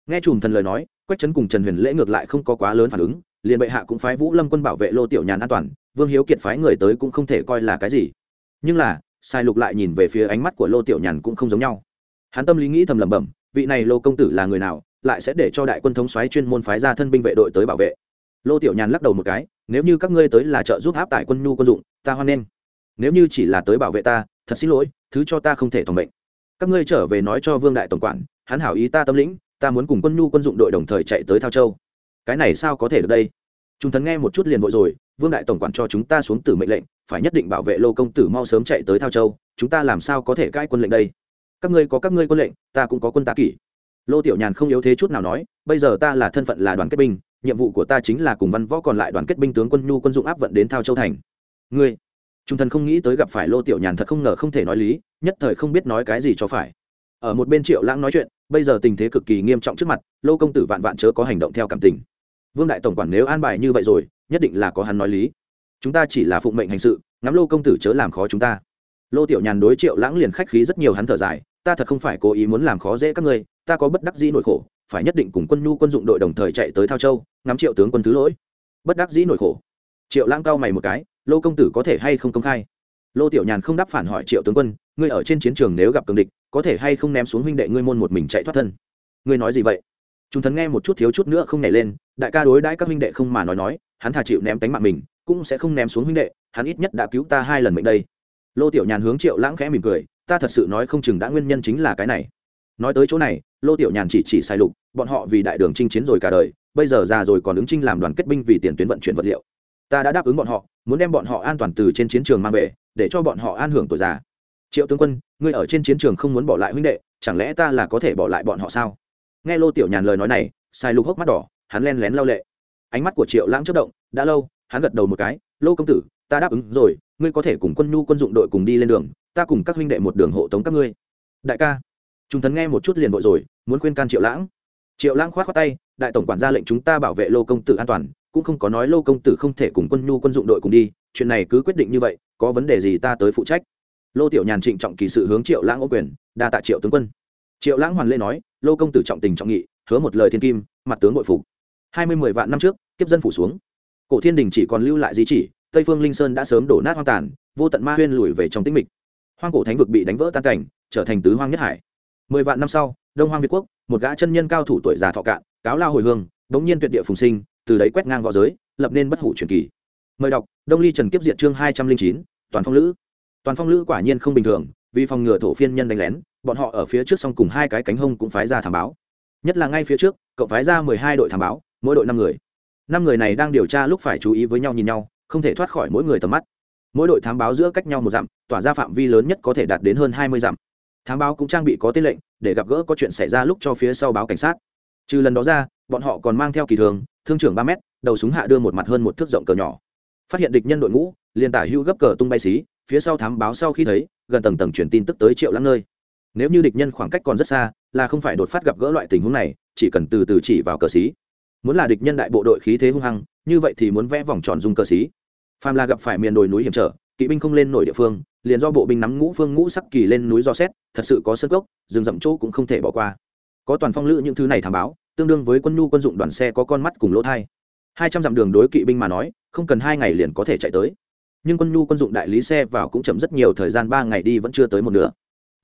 Nghe trùm thần lời nói, quách trấn cùng trần huyền lễ ngược lại không có quá lớn phản ứng, liền bệ hạ cũng phái vũ lâm quân bảo vệ lô tiểu nhàn an toàn, vương hiếu kiệt phái người tới cũng không thể coi là cái gì. Nhưng là, sai lục lại nhìn về phía ánh mắt của lô tiểu nhàn cũng không giống nhau. Hắn tâm lý nghĩ thầm lẩm bẩm, vị này lô công tử là người nào lại sẽ để cho đại quân thống xoáy chuyên môn phái ra thân binh vệ đội tới bảo vệ. Lô tiểu nhàn lắc đầu một cái, nếu như các ngươi tới là trợ giúp áp tải quân nhu quân dụng, ta hoan nghênh. Nếu như chỉ là tới bảo vệ ta, thật xin lỗi, thứ cho ta không thể toàn mệnh. Các ngươi trở về nói cho vương đại tổng quản, hắn hảo ý ta tâm lĩnh, ta muốn cùng quân nhu quân dụng đội đồng thời chạy tới thao châu. Cái này sao có thể được đây? Chúng thần nghe một chút liền vội rồi, vương đại tổng quản cho chúng ta xuống tử mệnh lệnh, phải nhất định bảo vệ lô công tử mau sớm chạy tới thao châu, chúng ta làm sao có thể cãi quân lệnh đây? Các ngươi có các ngươi quân lệnh, ta cũng có quân tá kỷ lô tiểu nhàn không yếu thế chút nào nói, bây giờ ta là thân phận là đoàn kết binh, nhiệm vụ của ta chính là cùng văn võ còn lại đoàn kết binh tướng quân nhu quân dụng áp vận đến thao châu thành. Ngươi, trung thần không nghĩ tới gặp phải lô tiểu nhàn thật không ngờ không thể nói lý, nhất thời không biết nói cái gì cho phải. Ở một bên triệu lãng nói chuyện, bây giờ tình thế cực kỳ nghiêm trọng trước mặt, lô công tử vạn vạn chớ có hành động theo cảm tình. Vương đại tổng quản nếu an bài như vậy rồi, nhất định là có hắn nói lý. Chúng ta chỉ là phụng mệnh hành sự, ngắm lô công tử chớ làm khó chúng ta. Lô tiểu nhàn đối triệu lãng liền khách khí rất nhiều hắn thở dài ta thật không phải cố ý muốn làm khó dễ các ngươi, ta có bất đắc dĩ nỗi khổ, phải nhất định cùng quân nhu quân dụng đội đồng thời chạy tới thao châu, ngắm triệu tướng quân thứ lỗi. Bất đắc dĩ nỗi khổ. Triệu lãng cao mày một cái, lô công tử có thể hay không công khai? Lô tiểu nhàn không đáp phản hỏi triệu tướng quân, ngươi ở trên chiến trường nếu gặp cường địch, có thể hay không ném xuống huynh đệ ngươi môn một mình chạy thoát thân? Ngươi nói gì vậy? Chúng thần nghe một chút thiếu chút nữa không nhảy lên, đại ca đối đãi các huynh đệ không mà nói nói, hắn thà chịu ném tánh mạng mình, cũng sẽ không ném xuống huynh đệ, hắn ít nhất đã cứu ta hai lần mệnh đây. Lô tiểu nhàn hướng triệu lãng khẽ mỉm cười ta thật sự nói không chừng đã nguyên nhân chính là cái này. Nói tới chỗ này, lô tiểu nhàn chỉ chỉ sai lục, bọn họ vì đại đường chinh chiến rồi cả đời, bây giờ già rồi còn ứng chinh làm đoàn kết binh vì tiền tuyến vận chuyển vật liệu. Ta đã đáp ứng bọn họ, muốn đem bọn họ an toàn từ trên chiến trường mang về, để cho bọn họ an hưởng tuổi già. Triệu tướng quân, ngươi ở trên chiến trường không muốn bỏ lại huynh đệ, chẳng lẽ ta là có thể bỏ lại bọn họ sao? Nghe lô tiểu nhàn lời nói này, sai lục hốc mắt đỏ, hắn len lén lao lệ. Ánh mắt của triệu lãng chất động, đã lâu, hắn gật đầu một cái, lô công tử, ta đáp ứng rồi ngươi có thể cùng quân nhu quân dụng đội cùng đi lên đường, ta cùng các huynh đệ một đường hộ tống các ngươi. Đại ca, chúng thần nghe một chút liền vội rồi, muốn khuyên can triệu lãng. Triệu lãng khoát khoát tay, đại tổng quản ra lệnh chúng ta bảo vệ lô công tử an toàn, cũng không có nói lô công tử không thể cùng quân nhu quân dụng đội cùng đi, chuyện này cứ quyết định như vậy, có vấn đề gì ta tới phụ trách. Lô tiểu nhàn trịnh trọng kỳ sự hướng triệu lãng ô quyền, đa tạ triệu tướng quân. Triệu lãng hoàn lê nói, lô công tử trọng tình trọng nghị, hứa một lời thiên kim, mặt tướng nội phục. Hai mươi mười vạn năm trước, kiếp dân phủ xuống. Cổ thiên đình chỉ còn lưu lại di chỉ tây phương linh sơn đã sớm đổ nát hoang tàn, vô tận ma huyên lùi về trong tĩnh mịch. Hoang cổ thánh vực bị đánh vỡ tan cảnh, trở thành tứ hoang nhất hải. Mười vạn năm sau, đông hoang việt quốc, một gã chân nhân cao thủ tuổi già thọ cạn, cáo lao hồi hương, đống nhiên tuyệt địa phùng sinh, từ đấy quét ngang v õ giới, lập nên bất hủ truyền kỳ. Mời đọc, đông ly trần kiếp diệt chương hai trăm linh chín, toàn phong lữ. Toàn phong lữ quả nhiên không bình thường, vì phòng ngừa thổ phiên nhân đánh lén, bọn họ ở phía trước song cùng hai cái cánh hông cũng phái ra thảm báo. Nhất là ngay phía trước, cậu phái ra mười hai đội thảm báo, mỗi đội năm người. Năm người này đang điều tra lúc phải chú ý với nhau nhìn nhau không thể thoát khỏi mỗi người tầm mắt. Mỗi đội thám báo giữa cách nhau một dặm, tỏa ra phạm vi lớn nhất có thể đạt đến hơn hai mươi dặm. Thám báo cũng trang bị có tên lệnh, để gặp gỡ có chuyện xảy ra lúc cho phía sau báo cảnh sát. Trừ lần đó ra, bọn họ còn mang theo kỳ thường, thương trưởng ba m đầu súng hạ đưa một mặt hơn một thước rộng cờ nhỏ. Phát hiện địch nhân đội ngũ, liền tả hưu gấp cờ tung bay xí, phía sau thám báo sau khi thấy, gần tầng tầng truyền tin tức tới triệu lắm nơi. Nếu như địch nhân khoảng cách còn rất xa, là không phải đột phát gặp gỡ loại tình huống này, chỉ cần từ từ chỉ vào cờ xí. Muốn là địch nhân đại bộ đội khí thế hung hăng như vậy thì muốn vẽ vòng tròn dung cờ xí. Phàm là gặp phải miền đồi núi hiểm trở, kỵ binh không lên nổi địa phương, liền do bộ binh nắm ngũ phương ngũ sắc kỳ lên núi do xét, thật sự có sơn gốc, rừng rậm chỗ cũng không thể bỏ qua. Có toàn phong lữ những thứ này thảm báo, tương đương với quân nhu quân dụng đoàn xe có con mắt cùng lỗ thai. Hai trăm dặm đường đối kỵ binh mà nói, không cần hai ngày liền có thể chạy tới. Nhưng quân nhu quân dụng đại lý xe vào cũng chậm rất nhiều, thời gian ba ngày đi vẫn chưa tới một nửa.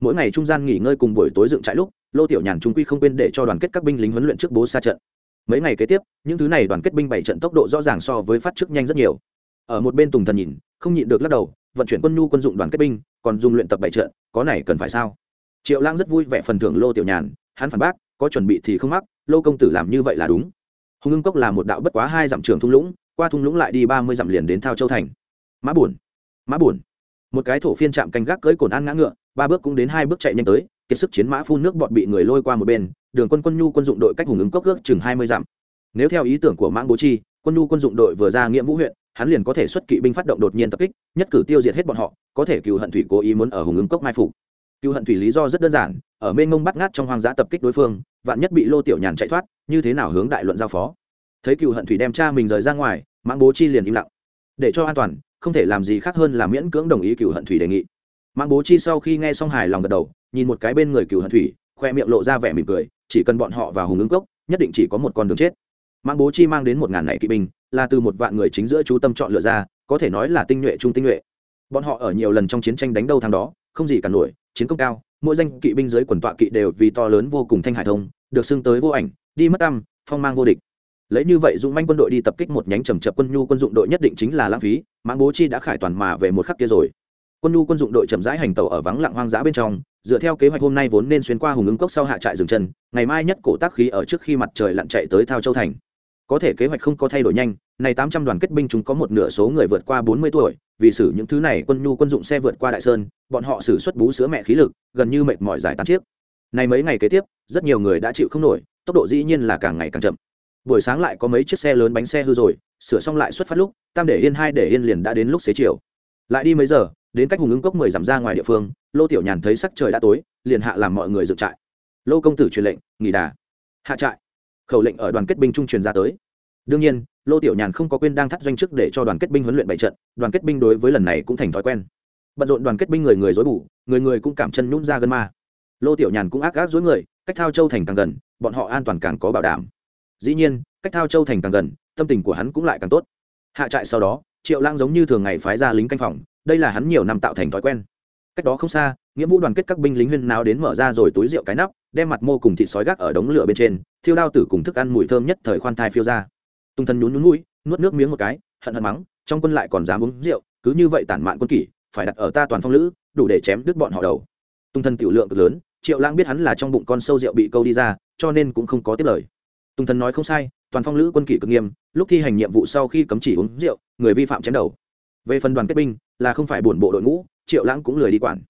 Mỗi ngày trung gian nghỉ ngơi cùng buổi tối dựng trại lúc, lô tiểu nhàn trung quy không quên để cho đoàn kết các binh lính huấn luyện trước bố xa trận mấy ngày kế tiếp, những thứ này đoàn kết binh bảy trận tốc độ rõ ràng so với phát trước nhanh rất nhiều. Ở một bên tùng thần nhìn, không nhịn được lắc đầu, vận chuyển quân nhu quân dụng đoàn kết binh, còn dùng luyện tập bảy trận, có này cần phải sao? Triệu lang rất vui vẻ phần thưởng lô tiểu nhàn, hắn phản bác, có chuẩn bị thì không mắc, lô công tử làm như vậy là đúng. Hùng ưng cốc là một đạo bất quá hai dặm trường thung lũng, qua thung lũng lại đi ba mươi dặm liền đến thao châu thành. Mã buồn mã buồn một cái thổ phiên chạm canh gác cưỡi cồn an ngã ngựa, ba bước cũng đến hai bước chạy nhanh tới, kiệt sức chiến mã phun nước bọt bị người lôi qua một bên đường quân quân nhu quân dụng đội cách hùng ứng cốc ước chừng hai mươi dặm. Nếu theo ý tưởng của mãng bố chi, quân nhu quân dụng đội vừa ra nghĩa vũ huyện, hắn liền có thể xuất kỵ binh phát động đột nhiên tập kích, nhất cử tiêu diệt hết bọn họ, có thể cựu hận thủy cố ý muốn ở hùng ứng cốc mai phục. Cựu hận thủy lý do rất đơn giản, ở mênh mông bắt ngát trong hoang dã tập kích đối phương, vạn nhất bị lô tiểu nhàn chạy thoát, như thế nào hướng đại luận giao phó? Thấy cựu hận thủy đem cha mình rời ra ngoài, mãng bố chi liền im lặng. Để cho an toàn, không thể làm gì khác hơn là miễn cưỡng đồng ý cựu hận thủy đề nghị. Mãng bố chi sau khi nghe xong hài lòng gật đầu, nhìn một cái bên người cựu hận thủy, khoe miệng lộ ra vẻ mỉm cười chỉ cần bọn họ vào hùng ứng cốc, nhất định chỉ có một con đường chết. Mang bố chi mang đến một ngàn này kỵ binh, là từ một vạn người chính giữa chú tâm chọn lựa ra, có thể nói là tinh nhuệ trung tinh nhuệ. Bọn họ ở nhiều lần trong chiến tranh đánh đâu thằng đó, không gì cả nổi, chiến công cao, mỗi danh kỵ binh dưới quần tọa kỵ đều vì to lớn vô cùng thanh hải thông, được xưng tới vô ảnh, đi mất tâm phong mang vô địch. Lấy như vậy dũng manh quân đội đi tập kích một nhánh trầm chập quân nhu quân dụng đội nhất định chính là lãng phí, mãng bố chi đã khải toàn mà về một khắc kia rồi quân nhu quân dụng đội chậm rãi hành tàu ở vắng lặng hoang dã bên trong, dựa theo kế hoạch hôm nay vốn nên xuyên qua hùng ứng cốc sau hạ trại dừng chân, ngày mai nhất cổ tác khí ở trước khi mặt trời lặn chạy tới thao châu thành. Có thể kế hoạch không có thay đổi nhanh này tám trăm đoàn kết binh chúng có một nửa số người vượt qua bốn mươi tuổi, vì xử những thứ này quân nhu quân dụng xe vượt qua đại sơn, bọn họ xử xuất bú sữa mẹ khí lực, gần như mệt mỏi giải tán chiếc. Này mấy ngày kế tiếp, rất nhiều người đã chịu không nổi, tốc độ dĩ nhiên là càng ngày càng chậm. Buổi sáng lại có mấy chiếc xe lớn bánh xe hư rồi, sửa xong lại xuất phát lúc, tam để yên, hai để yên liền đã đến lúc xế chiều. Lại đi mấy giờ đến cách hùng ứng cốc mười dặm ra ngoài địa phương, lô tiểu nhàn thấy sắc trời đã tối, liền hạ làm mọi người dựng trại. Lô công tử truyền lệnh, nghỉ đà. Hạ trại. Khẩu lệnh ở đoàn kết binh trung truyền ra tới. Đương nhiên, lô tiểu nhàn không có quên đang thắt doanh chức để cho đoàn kết binh huấn luyện bảy trận, đoàn kết binh đối với lần này cũng thành thói quen. Bận rộn đoàn kết binh người người dối bủ người người cũng cảm chân nhún ra gân ma. Lô tiểu nhàn cũng ác gác dối người, cách thao châu thành càng gần, bọn họ an toàn càng có bảo đảm. Dĩ nhiên, cách thao châu thành càng gần, tâm tình của hắn cũng lại càng tốt. Hạ trại sau đó, triệu lang giống như thường ngày phái ra lính canh phòng đây là hắn nhiều năm tạo thành thói quen. Cách đó không xa, nghĩa vụ đoàn kết các binh lính huyên nào đến mở ra rồi túi rượu cái nắp, đem mặt mô cùng thịt sói gác ở đống lửa bên trên, thiêu đao tử cùng thức ăn mùi thơm nhất thời khoan thai phiêu ra. Tung thân nhún nhún mũi nuốt nước miếng một cái, hận hận mắng, trong quân lại còn dám uống rượu, cứ như vậy tản mạn quân kỷ, phải đặt ở ta toàn phong lữ, đủ để chém đứt bọn họ đầu. Tung thân tiểu lượng cực lớn, triệu lãng biết hắn là trong bụng con sâu rượu bị câu đi ra, cho nên cũng không có tiếp lời. Tung thân nói không sai, toàn phong lữ quân kỷ cực nghiêm, lúc thi hành nhiệm vụ sau khi cấm chỉ uống rượu, người vi phạm chém đầu. Về phần đoàn kết binh là không phải buồn bộ đội ngũ, triệu lãng cũng lười đi quản.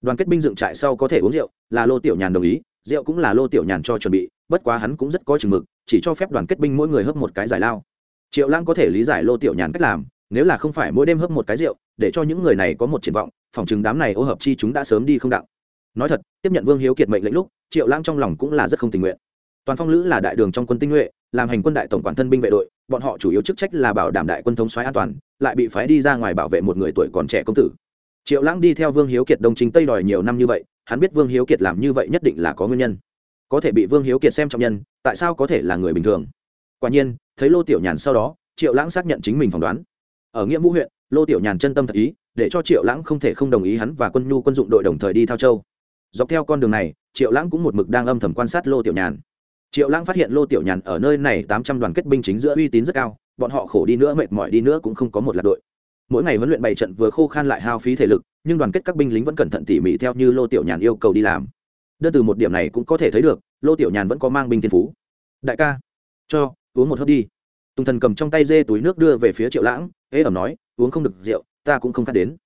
Đoàn kết binh dựng trại sau có thể uống rượu, là lô tiểu nhàn đồng ý, rượu cũng là lô tiểu nhàn cho chuẩn bị, bất quá hắn cũng rất có chừng mực, chỉ cho phép đoàn kết binh mỗi người hớp một cái giải lao. Triệu lãng có thể lý giải lô tiểu nhàn cách làm, nếu là không phải mỗi đêm hấp một cái rượu, để cho những người này có một triển vọng, phòng chừng đám này ô hợp chi chúng đã sớm đi không đặng. Nói thật, tiếp nhận vương hiếu kiệt mệnh lệnh lúc, triệu lãng trong lòng cũng là rất không tình nguyện. Toàn phong lữ là đại đường trong quân tinh nhuệ làm hành quân đại tổng quản thân binh vệ đội, bọn họ chủ yếu chức trách là bảo đảm đại quân thống xoáy an toàn, lại bị phái đi ra ngoài bảo vệ một người tuổi còn trẻ công tử. Triệu lãng đi theo vương hiếu kiệt đông chính tây đòi nhiều năm như vậy, hắn biết vương hiếu kiệt làm như vậy nhất định là có nguyên nhân. Có thể bị vương hiếu kiệt xem trọng nhân, tại sao có thể là người bình thường? Quả nhiên, thấy lô tiểu nhàn sau đó, triệu lãng xác nhận chính mình phỏng đoán. Ở nghĩa vũ huyện, lô tiểu nhàn chân tâm thật ý, để cho triệu lãng không thể không đồng ý hắn và quân nhu quân dụng đội đồng thời đi thao châu. Dọc theo con đường này, triệu lãng cũng một mực đang âm thầm quan sát lô tiểu nhàn triệu lãng phát hiện lô tiểu nhàn ở nơi này tám trăm đoàn kết binh chính giữa uy tín rất cao, bọn họ khổ đi nữa, mệt mỏi đi nữa cũng không có một lạc đội. Mỗi ngày huấn luyện bảy trận vừa khô khan lại hao phí thể lực, nhưng đoàn kết các binh lính vẫn cẩn thận tỉ mỉ theo như lô tiểu nhàn yêu cầu đi làm. Đơn từ một điểm này cũng có thể thấy được, lô tiểu nhàn vẫn có mang binh thiên phú. Đại ca, cho, uống một hớp đi. Tùng thần cầm trong tay dê túi nước đưa về phía triệu lãng, ế ẩm nói, uống không được rượu, ta cũng không khát đến.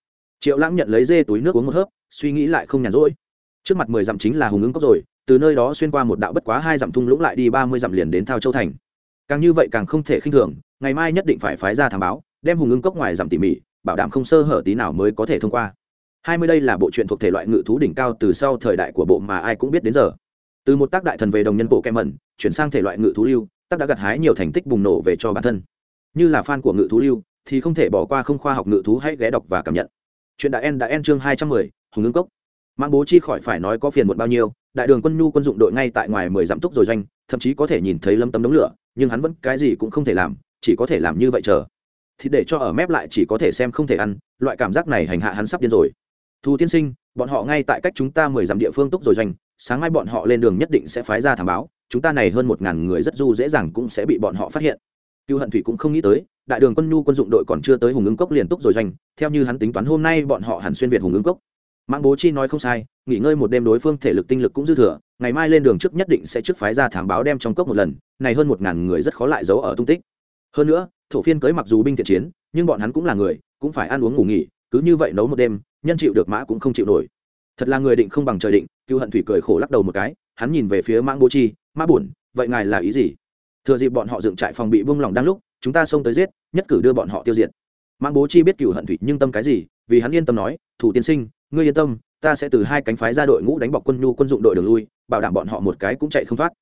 Triệu lãng nhận lấy dê túi nước uống một hớp, suy nghĩ lại không nhàn rỗi. Trước mặt mười dặm chính là hùng ứng cốc rồi từ nơi đó xuyên qua một đạo bất quá hai dặm thung lũng lại đi ba mươi dặm liền đến thao châu thành. Càng như vậy càng không thể khinh thường, ngày mai nhất định phải phái ra thám báo, đem hùng ưng cốc ngoài dặm tỉ mỉ, bảo đảm không sơ hở tí nào mới có thể thông qua. Hai mươi đây là bộ truyện thuộc thể loại ngự thú đỉnh cao từ sau thời đại của bộ mà ai cũng biết đến giờ. Từ một tác đại thần về đồng nhân bộ kem mẩn chuyển sang thể loại ngự thú lưu, tác đã gặt hái nhiều thành tích bùng nổ về cho bản thân. Như là fan của ngự thú lưu, thì không thể bỏ qua không khoa học ngự thú hãy ghé đọc và cảm nhận. Chuyện đã en đã en chương hai trăm mười, hùng ưng cốc mang bố chi khỏi phải nói có phiền muộn bao nhiêu, đại đường quân nhu quân dụng đội ngay tại ngoài mười dặm túc rồi doanh, thậm chí có thể nhìn thấy lâm tấm đống lửa, nhưng hắn vẫn cái gì cũng không thể làm, chỉ có thể làm như vậy chờ. Thì để cho ở mép lại chỉ có thể xem không thể ăn, loại cảm giác này hành hạ hắn sắp điên rồi. Thu tiên sinh, bọn họ ngay tại cách chúng ta mười dặm địa phương túc rồi doanh, sáng mai bọn họ lên đường nhất định sẽ phái ra thảm báo, chúng ta này hơn một ngàn người rất du dễ dàng cũng sẽ bị bọn họ phát hiện. Cựu hận thủy cũng không nghĩ tới, đại đường quân nhu quân dụng đội còn chưa tới hùng ứng cốc liền túc rồi doanh, theo như hắn tính toán hôm nay bọn họ hẳn xuyên việt hùng ứng cốc mạng bố chi nói không sai, nghỉ ngơi một đêm đối phương thể lực tinh lực cũng dư thừa, ngày mai lên đường trước nhất định sẽ trước phái ra thám báo đem trong cốc một lần, này hơn một ngàn người rất khó lại giấu ở tung tích. Hơn nữa, thổ phiên cưới mặc dù binh thiện chiến, nhưng bọn hắn cũng là người, cũng phải ăn uống ngủ nghỉ, cứ như vậy nấu một đêm, nhân chịu được mã cũng không chịu nổi. Thật là người định không bằng trời định, cựu hận thủy cười khổ lắc đầu một cái, hắn nhìn về phía mãng bố chi, mã buồn vậy ngài là ý gì? Thừa dịp bọn họ dựng trại phòng bị vung lòng đang lúc, chúng ta xông tới giết, nhất cử đưa bọn họ tiêu diệt mãng bố chi biết cựu hận thủy nhưng tâm cái gì, vì hắn yên tâm nói, thủ tiên sinh, ngươi yên tâm, ta sẽ từ hai cánh phái ra đội ngũ đánh bọc quân nhu quân dụng đội đường lui, bảo đảm bọn họ một cái cũng chạy không thoát.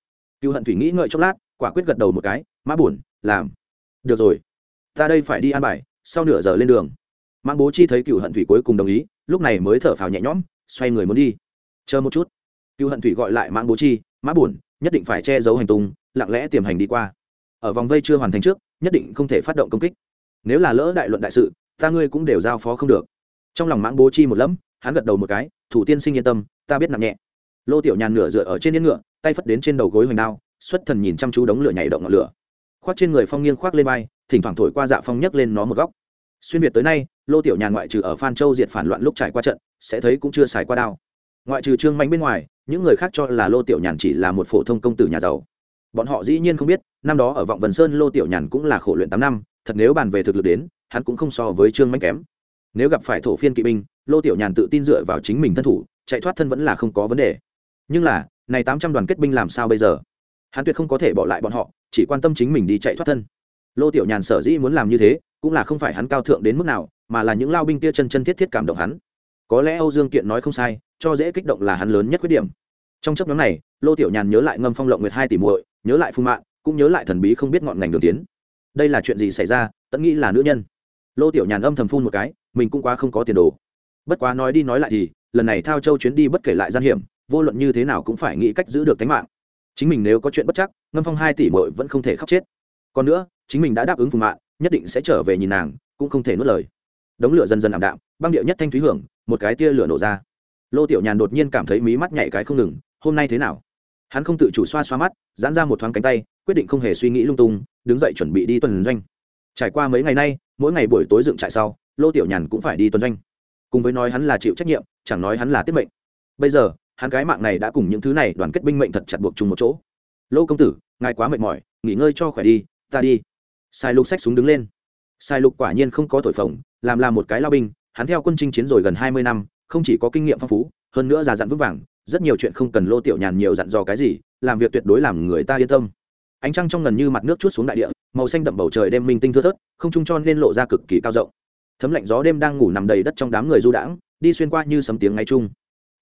Cựu hận thủy nghĩ ngợi chốc lát, quả quyết gật đầu một cái, mã buồn làm. Được rồi, ta đây phải đi an bài, sau nửa giờ lên đường. Mãng bố chi thấy cựu hận thủy cuối cùng đồng ý, lúc này mới thở phào nhẹ nhõm, xoay người muốn đi. Chờ một chút. Cựu hận thủy gọi lại mãng bố chi, mã buồn nhất định phải che giấu hành tung, lặng lẽ tiềm hành đi qua. Ở vòng vây chưa hoàn thành trước, nhất định không thể phát động công kích nếu là lỡ đại luận đại sự, ta ngươi cũng đều giao phó không được. Trong lòng mãng bố chi một lẫm, hắn gật đầu một cái, thủ tiên sinh yên tâm, ta biết nặng nhẹ. Lô tiểu nhàn nửa dựa ở trên yên ngựa, tay phất đến trên đầu gối hoành đao, xuất thần nhìn chăm chú đống lửa nhảy động ngọn lửa. Khoác trên người phong nghiêng khoác lên vai, thỉnh thoảng thổi qua dạ phong nhấc lên nó một góc. Xuyên việt tới nay, lô tiểu nhàn ngoại trừ ở phan châu diệt phản loạn lúc trải qua trận, sẽ thấy cũng chưa xài qua đao. Ngoại trừ trương mạnh bên ngoài, những người khác cho là lô tiểu nhàn chỉ là một phổ thông công tử nhà giàu. Bọn họ dĩ nhiên không biết, năm đó ở vọng vần sơn lô tiểu nhàn cũng là khổ luyện tám năm thật nếu bàn về thực lực đến, hắn cũng không so với trương mạnh kém. Nếu gặp phải thổ phiên kỵ binh, lô tiểu nhàn tự tin dựa vào chính mình thân thủ, chạy thoát thân vẫn là không có vấn đề. Nhưng là, này tám trăm đoàn kết binh làm sao bây giờ? Hắn tuyệt không có thể bỏ lại bọn họ, chỉ quan tâm chính mình đi chạy thoát thân. Lô tiểu nhàn sở dĩ muốn làm như thế, cũng là không phải hắn cao thượng đến mức nào, mà là những lao binh kia chân chân thiết thiết cảm động hắn. Có lẽ âu dương kiện nói không sai, cho dễ kích động là hắn lớn nhất khuyết điểm. Trong chấp nhóm này, lô tiểu nhàn nhớ lại ngâm phong lộng nguyệt hai tỷ muội, nhớ lại phung mạng cũng nhớ lại thần bí không biết ngọn ngành đường tiến đây là chuyện gì xảy ra tẫn nghĩ là nữ nhân. Lô tiểu nhàn âm thầm phun một cái, mình cũng quá không có tiền đồ. Bất quá nói đi nói lại thì, lần này thao châu chuyến đi bất kể lại gian hiểm, vô luận như thế nào cũng phải nghĩ cách giữ được tính mạng. Chính mình nếu có chuyện bất chắc, ngâm phong hai tỷ muội vẫn không thể khóc chết. Còn nữa, chính mình đã đáp ứng phùng mạng nhất định sẽ trở về nhìn nàng, cũng không thể nuốt lời. Đống lửa dần dần ảm đạm, băng điệu nhất thanh thúy hưởng, một cái tia lửa nổ ra. Lô tiểu nhàn đột nhiên cảm thấy mí mắt nhảy cái không ngừng, hôm nay thế nào? Hắn không tự chủ xoa xoa mắt, giãn ra một thoáng cánh tay, quyết định không hề suy nghĩ lung tung, đứng dậy chuẩn bị đi tuần doanh. Trải qua mấy ngày nay, mỗi ngày buổi tối dựng trại sau, lô tiểu nhàn cũng phải đi tuần doanh. Cùng với nói hắn là chịu trách nhiệm, chẳng nói hắn là tiết mệnh. Bây giờ, hắn cái mạng này đã cùng những thứ này đoàn kết binh mệnh thật chặt buộc chung một chỗ. Lô công tử, ngài quá mệt mỏi, nghỉ ngơi cho khỏe đi, ta đi. Sai lục xách súng đứng lên. Sai lục quả nhiên không có thổi phồng, làm là một cái lao binh, hắn theo quân chinh chiến rồi gần hai mươi năm, không chỉ có kinh nghiệm phong phú, hơn nữa già dặn vững vàng rất nhiều chuyện không cần lô tiểu nhàn nhiều dặn dò cái gì, làm việc tuyệt đối làm người ta yên tâm. Ánh trăng trong ngần như mặt nước chút xuống đại địa, màu xanh đậm bầu trời đêm minh tinh thưa thớt, không trung cho nên lộ ra cực kỳ cao rộng. Thấm lạnh gió đêm đang ngủ nằm đầy đất trong đám người du đãng, đi xuyên qua như sấm tiếng ngay chung.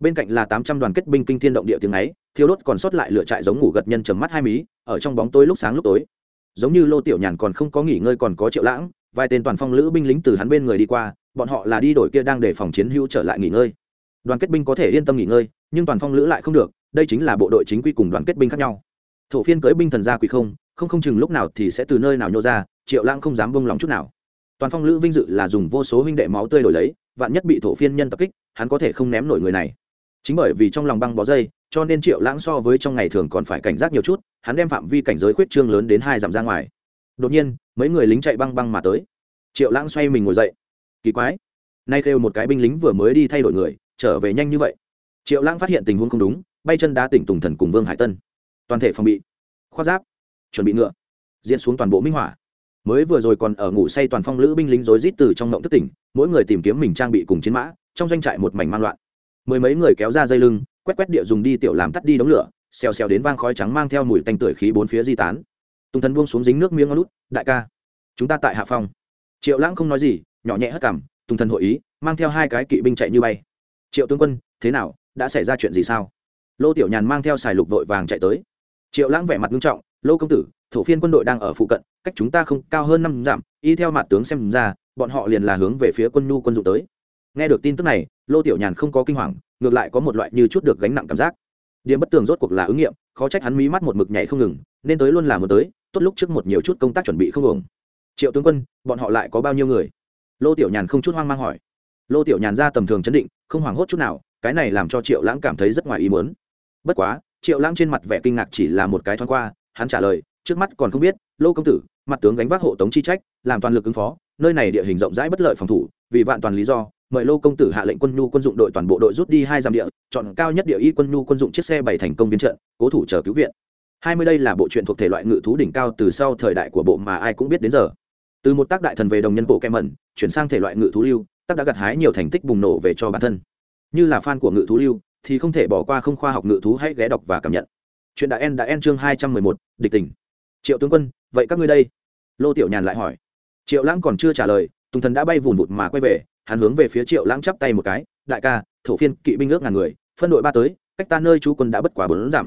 Bên cạnh là tám trăm đoàn kết binh kinh thiên động địa tiếng ấy thiếu đốt còn sót lại lửa trại giống ngủ gật nhân chầm mắt hai mí, ở trong bóng tối lúc sáng lúc tối. Giống như lô tiểu nhàn còn không có nghỉ ngơi còn có triệu lãng, vài tên toàn phong lữ binh lính từ hắn bên người đi qua, bọn họ là đi đổi kia đang để phòng chiến hữu trở lại nghỉ ngơi đoàn kết binh có thể yên tâm nghỉ ngơi, nhưng toàn phong lữ lại không được, đây chính là bộ đội chính quy cùng đoàn kết binh khác nhau. Thổ phiên cưới binh thần gia quỳ không không không chừng lúc nào thì sẽ từ nơi nào nhô ra, triệu lãng không dám bông lòng chút nào. Toàn phong lữ vinh dự là dùng vô số huynh đệ máu tươi đổi lấy, vạn nhất bị thổ phiên nhân tập kích, hắn có thể không ném nổi người này. Chính bởi vì trong lòng băng bó dây, cho nên triệu lãng so với trong ngày thường còn phải cảnh giác nhiều chút, hắn đem phạm vi cảnh giới khuyết trương lớn đến hai dặm ra ngoài. Đột nhiên, mấy người lính chạy băng băng mà tới. Triệu lãng xoay mình ngồi dậy. Kỳ quái, nay kêu một cái binh lính vừa mới đi thay đổi người trở về nhanh như vậy. Triệu lãng phát hiện tình huống không đúng, bay chân đá tỉnh tùng thần cùng vương hải tân. Toàn thể phòng bị. Khoác giáp. Chuẩn bị ngựa. Diễn xuống toàn bộ minh hỏa mới vừa rồi còn ở ngủ say toàn phong lữ binh lính rối rít từ trong ngộng thất tỉnh, mỗi người tìm kiếm mình trang bị cùng chiến mã, trong doanh trại một mảnh man loạn. Mười mấy người kéo ra dây lưng, quét quét địa dùng đi tiểu làm tắt đi đống lửa, xèo xèo đến vang khói trắng mang theo mùi tanh tưởi khí bốn phía di tán. Tùng thần buông xuống dính nước miếng ngón lút đại ca, chúng ta tại hạ phong. Triệu lãng không nói gì, nhỏ nhẹ hất cảm tùng thần hội ý, mang theo hai cái kỵ binh chạy như bay triệu tướng quân, thế nào, đã xảy ra chuyện gì sao? Lô tiểu nhàn mang theo xài lục vội vàng chạy tới. Triệu lãng vẻ mặt nghiêm trọng, lô công tử, thổ phiên quân đội đang ở phụ cận, cách chúng ta không cao hơn năm dặm, y theo mặt tướng xem ra, bọn họ liền là hướng về phía quân nhu quân dụng tới. Nghe được tin tức này, lô tiểu nhàn không có kinh hoàng, ngược lại có một loại như chút được gánh nặng cảm giác. Điểm bất tường rốt cuộc là ứng nghiệm, khó trách hắn mí mắt một mực nhảy không ngừng, nên tới luôn là một tới, tốt lúc trước một nhiều chút công tác chuẩn bị không ổn. Triệu tướng quân, bọn họ lại có bao nhiêu người? Lô tiểu nhàn không chút hoang mang hỏi lô tiểu nhàn ra tầm thường chấn định, không hoảng hốt chút nào, cái này làm cho triệu lãng cảm thấy rất ngoài ý muốn. Bất quá, triệu lãng trên mặt vẻ kinh ngạc chỉ là một cái thoáng qua, hắn trả lời, trước mắt còn không biết, lô công tử, mặt tướng gánh vác hộ tống chi trách, làm toàn lực ứng phó, nơi này địa hình rộng rãi bất lợi phòng thủ, vì vạn toàn lý do, mời lô công tử hạ lệnh quân nhu quân dụng đội toàn bộ đội rút đi hai dặm địa, chọn cao nhất địa y quân nhu quân dụng chiếc xe bảy thành công viên trận, cố thủ chờ cứu viện. Hai mươi đây là bộ truyện thuộc thể loại ngự thú đỉnh cao từ sau thời đại của bộ mà ai cũng biết đến giờ. Từ một tác đại thần về đồng nhân bộ kem mẩn, chuyển sang thể loại ngự thú lưu tác đã gặt hái nhiều thành tích bùng nổ về cho bản thân. Như là fan của ngự thú lưu, thì không thể bỏ qua không khoa học ngự thú hãy ghé đọc và cảm nhận. Chuyện đại en đã en chương hai trăm mười một, địch tỉnh. Triệu tướng quân, vậy các ngươi đây? Lô tiểu nhàn lại hỏi. Triệu lãng còn chưa trả lời, tùng thần đã bay vùn vụt mà quay về, hắn hướng về phía triệu lãng chắp tay một cái, đại ca, thổ phiên kỵ binh ước ngàn người, phân đội ba tới, cách ta nơi chú quân đã bất quá bốn giảm.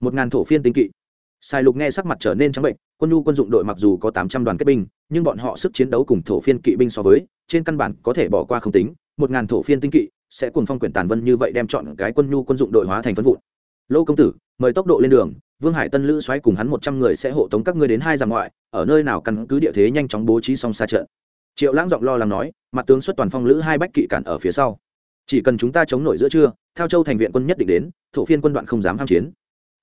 Một ngàn thổ phiên tinh kỵ. Sai lục nghe sắc mặt trở nên trắng bệnh quân nhu quân dụng đội mặc dù có tám trăm đoàn kết binh, nhưng bọn họ sức chiến đấu cùng thổ phiên kỵ binh so với, trên căn bản có thể bỏ qua không tính. Một ngàn thổ phiên tinh kỵ sẽ cùng phong quyển tàn vân như vậy đem chọn cái quân nhu quân dụng đội hóa thành phân vụn. Lô công tử, mời tốc độ lên đường, vương hải tân lữ xoáy cùng hắn một trăm người sẽ hộ tống các ngươi đến hai dặm ngoại, ở nơi nào căn cứ địa thế nhanh chóng bố trí xong xa trận. Triệu lãng giọng lo lắng nói, mặt tướng xuất toàn phong lữ hai bách kỵ cản ở phía sau. Chỉ cần chúng ta chống nổi giữa trưa theo châu thành viện quân nhất định đến, thổ phiên quân đoạn không dám ham chiến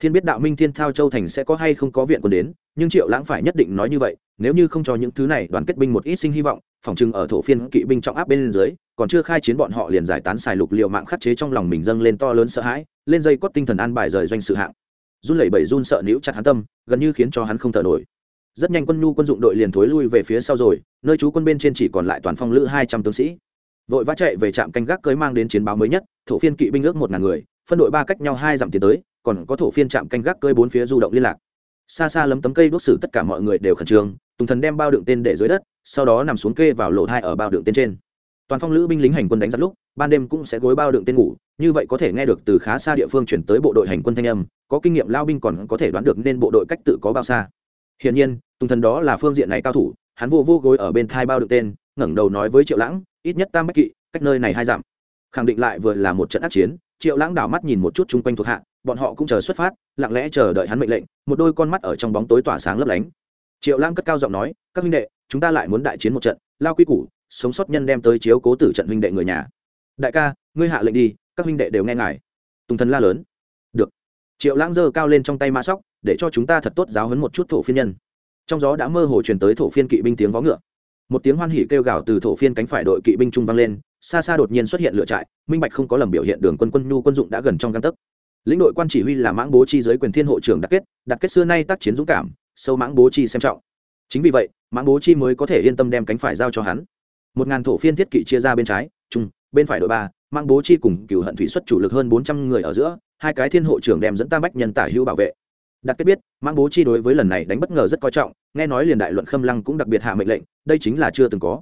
thiên biết đạo minh thiên thao châu thành sẽ có hay không có viện quân đến, nhưng triệu lãng phải nhất định nói như vậy, nếu như không cho những thứ này, đoàn kết binh một ít sinh hy vọng, phòng trưng ở thổ phiên kỵ binh trọng áp bên dưới, còn chưa khai chiến bọn họ liền giải tán xài lục liệu mạng khắc chế trong lòng mình dâng lên to lớn sợ hãi, lên dây cót tinh thần an bài rời doanh sự hạng. Run lẩy bẩy run sợ níu chặt hắn tâm, gần như khiến cho hắn không thở nổi. Rất nhanh quân nhu quân dụng đội liền thối lui về phía sau rồi, nơi trú quân bên trên chỉ còn lại toàn phong lữ hai trăm tướng sĩ. Vội vã chạy về trạm canh gác cưới mang đến chiến báo mới nhất, thổ phiên kỵ binh ước một ngàn người, phân đội ba cách nhau hai dặm tiến tới còn có thổ phiên trạm canh gác cơi bốn phía du động liên lạc. Xa xa lấm tấm cây đốt xử tất cả mọi người đều khẩn trương, tùng thần đem bao đựng tên để dưới đất, sau đó nằm xuống kê vào lộ thai ở bao đựng tên trên. Toàn phong lữ binh lính hành quân đánh giặc lúc, ban đêm cũng sẽ gối bao đựng tên ngủ, như vậy có thể nghe được từ khá xa địa phương chuyển tới bộ đội hành quân thanh âm, có kinh nghiệm lao binh còn có thể đoán được nên bộ đội cách tự có bao xa. Hiển nhiên, tùng thần đó là phương diện này cao thủ, hắn vô vô gối ở bên thai bao đựng tên, ngẩng đầu nói với triệu lãng, ít nhất tam bách kỵ, cách nơi này hai dặm. Khẳng định lại vừa là một trận ác chiến triệu lãng đảo mắt nhìn một chút chung quanh thuộc hạ, bọn họ cũng chờ xuất phát, lặng lẽ chờ đợi hắn mệnh lệnh, một đôi con mắt ở trong bóng tối tỏa sáng lấp lánh. Triệu lãng cất cao giọng nói, các huynh đệ, chúng ta lại muốn đại chiến một trận, lao quy củ, sống sót nhân đem tới chiếu cố tử trận huynh đệ người nhà. Đại ca, ngươi hạ lệnh đi, các huynh đệ đều nghe ngài. Tùng thần la lớn. Được. Triệu lãng giơ cao lên trong tay ma sóc, để cho chúng ta thật tốt giáo hấn một chút thổ phiên nhân. Trong gió đã mơ hồ truyền tới thổ phiên kỵ binh tiếng vó ngựa. Một tiếng hoan hỉ kêu gào từ thổ phiên cánh phải đội kỵ binh trung vang lên xa xa đột nhiên xuất hiện lựa trại, minh bạch không có lầm biểu hiện đường quân quân nhu quân dụng đã gần trong găng tấc. Lĩnh đội quan chỉ huy là mãng bố chi giới quyền thiên hộ trưởng đặc kết đặc kết xưa nay tác chiến dũng cảm, sâu mãng bố chi xem trọng. Chính vì vậy, mãng bố chi mới có thể yên tâm đem cánh phải giao cho hắn. Một ngàn thổ phiên thiết kỵ chia ra bên trái, trung, bên phải đội ba, mãng bố chi cùng cựu hận thủy xuất chủ lực hơn bốn trăm người ở giữa, hai cái thiên hộ trưởng đem dẫn tam bách nhân tả hữu bảo vệ. Đặc kết biết, Mãng bố chi đối với lần này đánh bất ngờ rất coi trọng, nghe nói liền đại luận khâm lăng cũng đặc biệt hạ mệnh lệnh, đây chính là chưa từng có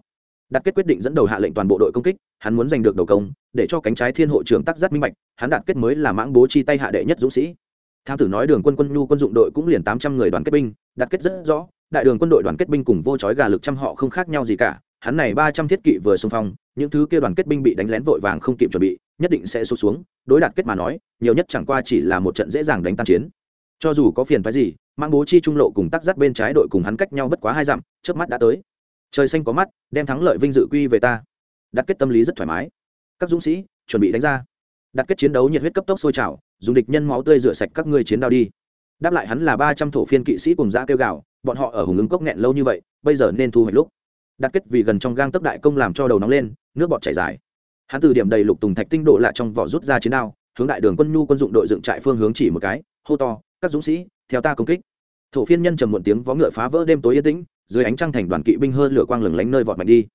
đạt kết quyết định dẫn đầu hạ lệnh toàn bộ đội công kích, hắn muốn giành được đầu công, để cho cánh trái thiên hộ trưởng tắc rất minh bạch, hắn đạt kết mới là mãng bố chi tay hạ đệ nhất dũng sĩ. Tham tử nói đường quân quân nhu quân dụng đội cũng liền tám trăm người đoàn kết binh đạt kết rất rõ, đại đường quân đội đoàn kết binh cùng vô chói gà lực trăm họ không khác nhau gì cả, hắn này ba trăm thiết kỵ vừa xung phong, những thứ kia đoàn kết binh bị đánh lén vội vàng không kịp chuẩn bị, nhất định sẽ sụt xuống, đối đạt kết mà nói, nhiều nhất chẳng qua chỉ là một trận dễ dàng đánh tan chiến. Cho dù có phiền phái gì mang bố chi trung lộ cùng tắc dắt bên trái đội cùng hắn cách nhau bất quá hai dặm trước mắt đã tới trời xanh có mắt đem thắng lợi vinh dự quy về ta. Đặt kết tâm lý rất thoải mái. Các dũng sĩ chuẩn bị đánh ra. Đặt kết chiến đấu nhiệt huyết cấp tốc sôi trào dùng địch nhân máu tươi rửa sạch các ngươi chiến đao đi. Đáp lại hắn là ba trăm thổ phiên kỵ sĩ cùng giã kêu gào, bọn họ ở hùng ứng cốc nghẹn lâu như vậy bây giờ nên thu hoạch lúc. Đặt kết vì gần trong gang tấc đại công làm cho đầu nóng lên nước bọt chảy dài. Hắn từ điểm đầy lục tùng thạch tinh độ lại trong vỏ rút ra chiến đao hướng đại đường quân nhu quân dụng đội dựng trại phương hướng chỉ một cái hô to các dũng sĩ theo ta công kích. Thổ phiên nhân trầm muộn tiếng vó ngựa phá vỡ đêm tối yên tĩnh dưới ánh trăng thành đoàn kỵ binh hơn lửa quang lừng lánh nơi vọt mạnh đi.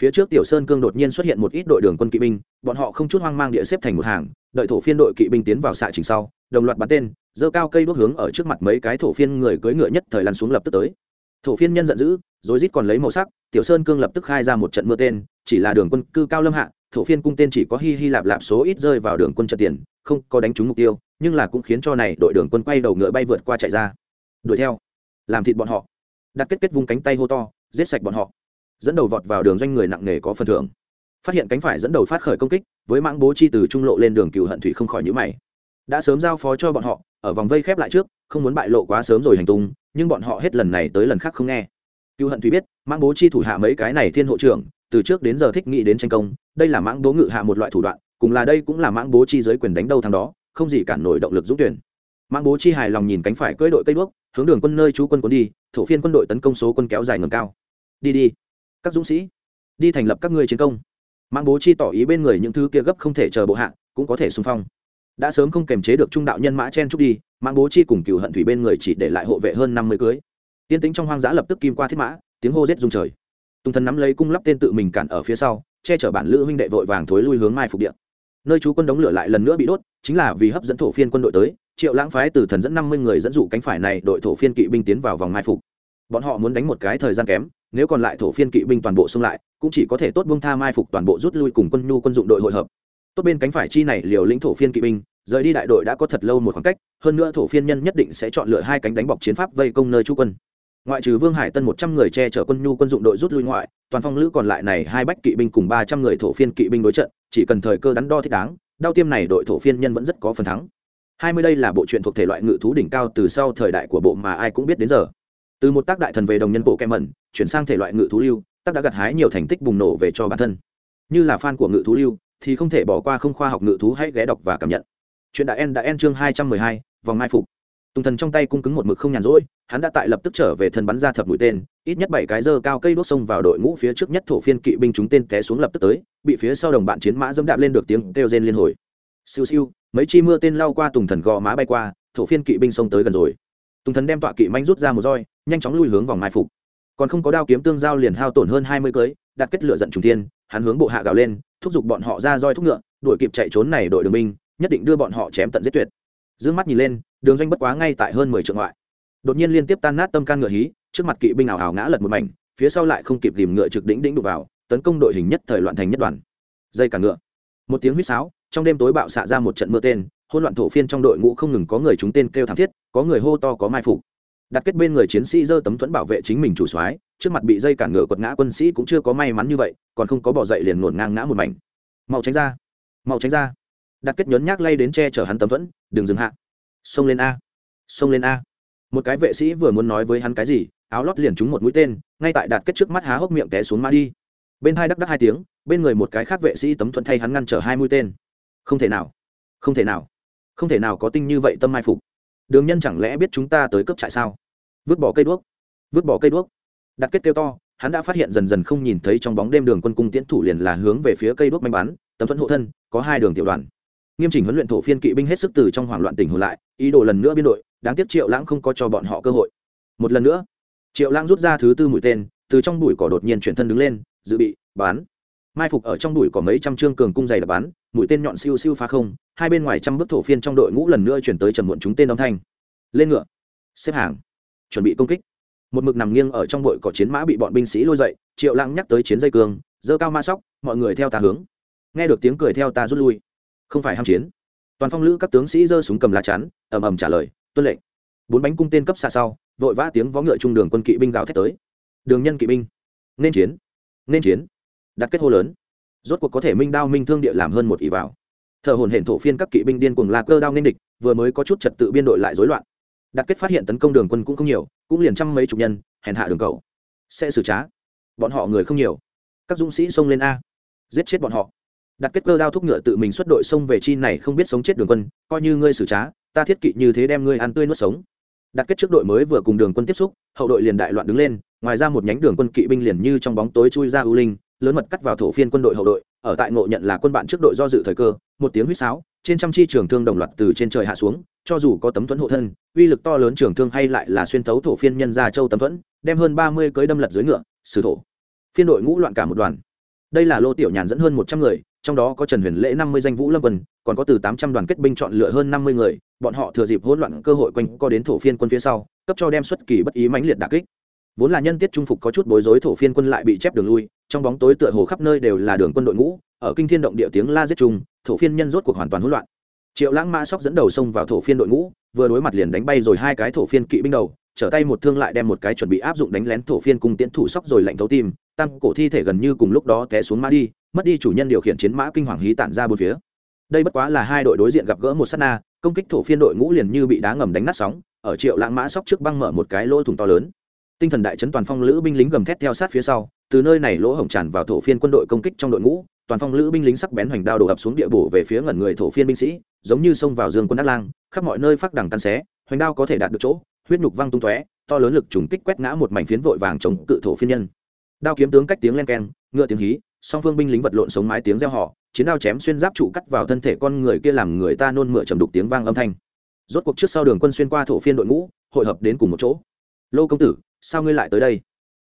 Phía trước tiểu sơn cương đột nhiên xuất hiện một ít đội đường quân kỵ binh, bọn họ không chút hoang mang địa xếp thành một hàng, đợi thổ phiên đội kỵ binh tiến vào xạ trình sau, đồng loạt bắn tên dơ cao cây đốt hướng ở trước mặt mấy cái thổ phiên người cưỡi ngựa nhất thời lăn xuống lập tức tới. Thổ phiên nhân giận dữ rồi rít còn lấy màu sắc, tiểu sơn cương lập tức khai ra một trận mưa tên, chỉ là đường quân cư cao lâm hạ, thổ phiên cung tên chỉ có hi hi lạp lạp số ít rơi vào đường quân trận tiền, không có đánh trúng mục tiêu, nhưng là cũng khiến cho này đội đường quân quay đầu ngựa bay vượt qua chạy ra. Đuổi theo. Làm thịt bọn họ đặt kết kết vung cánh tay hô to, giết sạch bọn họ. Dẫn đầu vọt vào đường doanh người nặng nề có phần thưởng. Phát hiện cánh phải dẫn đầu phát khởi công kích, với mãng bố chi từ trung lộ lên đường cựu hận thủy không khỏi nhữ mày. Đã sớm giao phó cho bọn họ, ở vòng vây khép lại trước, không muốn bại lộ quá sớm rồi hành tung, nhưng bọn họ hết lần này tới lần khác không nghe. Cựu hận thủy biết, mãng bố chi thủ hạ mấy cái này thiên hộ trưởng, từ trước đến giờ thích nghĩ đến tranh công, đây là mãng bố ngự hạ một loại thủ đoạn, cùng là đây cũng là mãng bố chi giới quyền đánh đâu thằng đó, không gì cản nổi động lực dũng tuyển. Mãng bố chi hài lòng nhìn cánh phải cưỡi đội cây đuốc hướng đường quân nơi chú quân quân đi, thổ phiên quân đội tấn công số quân kéo dài ngầm cao. Đi đi. Các dũng sĩ, đi thành lập các ngươi chiến công. Mang bố chi tỏ ý bên người những thứ kia gấp không thể chờ bộ hạ, cũng có thể xung phong. Đã sớm không kềm chế được trung đạo nhân mã chen trúc đi mang bố chi cùng cựu hận thủy bên người chỉ để lại hộ vệ hơn năm mươi cưới. Tiên tính trong hoang dã lập tức kim qua thiết mã, tiếng hô rết rung trời. Tùng thần nắm lấy cung lắp tên tự mình cản ở phía sau, che chở bản lữ huynh đệ vội vàng thối lui hướng mai phục điện nơi chú quân đóng lửa lại lần nữa bị đốt, chính là vì hấp dẫn thổ phiên quân đội tới triệu lãng phái từ thần dẫn năm mươi người dẫn dụ cánh phải này đội thổ phiên kỵ binh tiến vào vòng mai phục. Bọn họ muốn đánh một cái thời gian kém, nếu còn lại thổ phiên kỵ binh toàn bộ xung lại, cũng chỉ có thể tốt buông tha mai phục toàn bộ rút lui cùng quân nhu quân dụng đội hội hợp. Tốt bên cánh phải chi này liều lĩnh thổ phiên kỵ binh, rời đi đại đội đã có thật lâu một khoảng cách, hơn nữa thổ phiên nhân nhất định sẽ chọn lựa hai cánh đánh bọc chiến pháp vây công nơi chú quân. Ngoại trừ vương hải tân một trăm người che chở quân nhu quân dụng đội rút lui ngoại, toàn phong lữ còn lại này hai bách kỵ binh cùng ba trăm người thổ phiên kỵ binh đối trận, chỉ cần thời cơ đắn đo thích đáng, đao tiêm này đội thổ phiên nhân vẫn rất có phần thắng hai mươi đây là bộ truyện thuộc thể loại ngự thú đỉnh cao từ sau thời đại của bộ mà ai cũng biết đến giờ. Từ một tác đại thần về đồng nhân bộ kem mẩn chuyển sang thể loại ngự thú lưu, tác đã gặt hái nhiều thành tích bùng nổ về cho bản thân. Như là fan của ngự thú lưu, thì không thể bỏ qua không khoa học ngự thú hãy ghé đọc và cảm nhận. Chuyện đã en đã en chương hai trăm mười hai, vòng mai phục. Tùng thần trong tay cung cứng một mực không nhàn rỗi, hắn đã tại lập tức trở về thần bắn ra thập mũi tên, ít nhất bảy cái dơ cao cây đốt sông vào đội ngũ phía trước nhất thổ phiên kỵ binh chúng tên té xuống lập tức tới, bị phía sau đồng bạn chiến mã dẫm đạp lên được tiếng kêu rên liên hồi siêu siêu, mấy chi mưa tên lao qua tùng thần gò má bay qua, thổ phiên kỵ binh xông tới gần rồi. Tùng thần đem tọa kỵ manh rút ra một roi, nhanh chóng lui hướng vòng mai phục. Còn không có đao kiếm tương giao liền hao tổn hơn hai mươi cưới, đặt kết lửa giận trùng thiên, hắn hướng bộ hạ gào lên, thúc giục bọn họ ra roi thúc ngựa, đuổi kịp chạy trốn này đội đường binh, nhất định đưa bọn họ chém tận giết tuyệt. D mắt nhìn lên, đường doanh bất quá ngay tại hơn mười triệu ngoại. Đột nhiên liên tiếp tan nát tâm can ngựa hí, trước mặt kỵ binh ảo ảo ngã lật một mảnh, phía sau lại không kịp tìm ngựa trực đỉnh đỉnh đục vào, tấn công đội hình nhất thời loạn thành nhất đoàn. Dây cả ngựa. Một tiếng huýt sáo trong đêm tối bạo xạ ra một trận mưa tên hôn loạn thổ phiên trong đội ngũ không ngừng có người chúng tên kêu thảm thiết, có người hô to có mai phục. Đặt kết bên người chiến sĩ giơ tấm thuẫn bảo vệ chính mình chủ soái, trước mặt bị dây cản ngựa quật ngã quân sĩ cũng chưa có may mắn như vậy, còn không có bỏ dậy liền nổn ngang ngã một mảnh. Mau tránh ra, mau tránh ra. Đặt kết nhốn nhác lay đến che chở hắn tấm thuẫn, đừng dừng hạ. Xông lên a. Xông lên a. Một cái vệ sĩ vừa muốn nói với hắn cái gì, áo lót liền trúng một mũi tên, ngay tại đạt kết trước mắt há hốc miệng té xuống mã đi. Bên hai đắc đắc hai tiếng, bên người một cái khác vệ sĩ tấm thuận thay hắn ngăn trở hai mũi tên không thể nào. Không thể nào. Không thể nào có tinh như vậy tâm mai phục. Đường nhân chẳng lẽ biết chúng ta tới cấp trại sao? Vứt bỏ cây đuốc. Vứt bỏ cây đuốc. Đặt kết kêu to, hắn đã phát hiện dần dần không nhìn thấy trong bóng đêm đường quân cung tiễn thủ liền là hướng về phía cây đuốc manh bắn tấm thuẫn hộ thân, có hai đường tiểu đoàn. Nghiêm chỉnh huấn luyện thổ phiên kỵ binh hết sức từ trong hoảng loạn tỉnh hồn lại, ý đồ lần nữa biên đội, đáng tiếc triệu lãng không có cho bọn họ cơ hội. Một lần nữa, triệu lãng rút ra thứ tư mũi tên, từ trong bụi cỏ đột nhiên chuyển thân đứng lên, dự bị, bán mai phục ở trong bụi cỏ mấy trăm trương cường cung dày đập bắn mũi tên nhọn siêu siêu phá không, hai bên ngoài trăm bước thổ phiên trong đội ngũ lần nữa chuyển tới trầm muộn chúng tên âm thanh. Lên ngựa, xếp hàng, chuẩn bị công kích. Một mực nằm nghiêng ở trong bụi cỏ chiến mã bị bọn binh sĩ lôi dậy, triệu lãng nhắc tới chiến dây cường dơ cao ma sóc, mọi người theo ta hướng. Nghe được tiếng cười theo ta rút lui. Không phải ham chiến. Toàn phong lữ các tướng sĩ giơ súng cầm lá chắn, ầm ầm trả lời, tuân lệnh. Bốn bánh cung tên cấp xa sau, vội vã tiếng vó ngựa trung đường quân kỵ binh gào thét tới. Đường nhân kỵ binh, nên chiến nên chiến đặt kết hô lớn. Rốt cuộc có thể minh đao minh thương địa làm hơn một ý vào. Thợ hồn hển thổ phiên các kỵ binh điên cuồng la cơ đao nên địch, vừa mới có chút trật tự biên đội lại rối loạn. Đặt kết phát hiện tấn công đường quân cũng không nhiều, cũng liền trăm mấy chục nhân, hèn hạ đường cầu. Sẽ xử trá. Bọn họ người không nhiều. Các dũng sĩ xông lên a. Giết chết bọn họ. Đặt kết cơ đao thúc ngựa tự mình xuất đội xông về chi này không biết sống chết đường quân, coi như ngươi xử trá, ta thiết kỵ như thế đem ngươi ăn tươi nuốt sống. Đặt kết trước đội mới vừa cùng đường quân tiếp xúc, hậu đội liền đại loạn đứng lên, ngoài ra một nhánh đường quân kỵ binh liền như trong bóng tối chui ra ưu linh lớn mật cắt vào thổ phiên quân đội hậu đội, ở tại ngộ nhận là quân bạn trước đội do dự thời cơ, một tiếng huýt sáo, trên trăm chi trường thương đồng loạt từ trên trời hạ xuống, cho dù có tấm thuẫn hộ thân, uy lực to lớn trường thương hay lại là xuyên tấu thổ phiên nhân ra châu tấm thuẫn, đem hơn ba mươi cưới đâm lật dưới ngựa, sử thổ. Phiên đội ngũ loạn cả một đoàn. Đây là lô tiểu nhàn dẫn hơn một trăm người, trong đó có trần huyền lễ năm mươi danh vũ lâm quân, còn có từ tám trăm đoàn kết binh chọn lựa hơn năm mươi người, bọn họ thừa dịp hỗn loạn cơ hội quanh co đến thổ phiên quân phía sau, cấp cho đem xuất kỳ bất ý mãnh liệt đà kích vốn là nhân tiết trung phục có chút bối rối thổ phiên quân lại bị chép đường lui, trong bóng tối tựa hồ khắp nơi đều là đường quân đội ngũ, ở kinh thiên động địa tiếng la giết chung, thổ phiên nhân rốt cuộc hoàn toàn hỗn loạn. Triệu lãng mã sóc dẫn đầu xông vào thổ phiên đội ngũ, vừa đối mặt liền đánh bay rồi hai cái thổ phiên kỵ binh đầu, trở tay một thương lại đem một cái chuẩn bị áp dụng đánh lén thổ phiên cùng tiến thủ sóc rồi lạnh thấu tim, tăng cổ thi thể gần như cùng lúc đó té xuống mã đi, mất đi chủ nhân điều khiển chiến mã kinh hoàng hí tản ra bốn phía. Đây bất quá là hai đội đối diện gặp gỡ một sát na, công kích thổ phiên đội ngũ liền như bị đá ngầm đánh nát sóng, ở triệu lãng mã sóc trước băng mở một cái lỗ thủng to lớn tinh thần đại trấn toàn phong lữ binh lính gầm thét theo sát phía sau, từ nơi này lỗ hổng tràn vào thổ phiên quân đội công kích trong đội ngũ, toàn phong lữ binh lính sắc bén hoành đao đổ ập xuống địa bổ về phía ngẩn người thổ phiên binh sĩ, giống như xông vào dương quân đắc lang, khắp mọi nơi phát đằng tan xé, hoành đao có thể đạt được chỗ, huyết nhục văng tung tóe, to lớn lực trùng kích quét ngã một mảnh phiến vội vàng chống cự thổ phiên nhân. Đao kiếm tướng cách tiếng len keng, ngựa tiếng hí, song phương binh lính vật lộn sống mái tiếng reo họ chiến đao chém xuyên giáp trụ cắt vào thân thể con người kia làm người ta nôn mửa trầm đục tiếng vang âm thanh. Rốt cuộc trước sau đường quân xuyên qua thổ phiên đội ngũ, hội hợp đến cùng một chỗ. Lô công tử sao ngươi lại tới đây?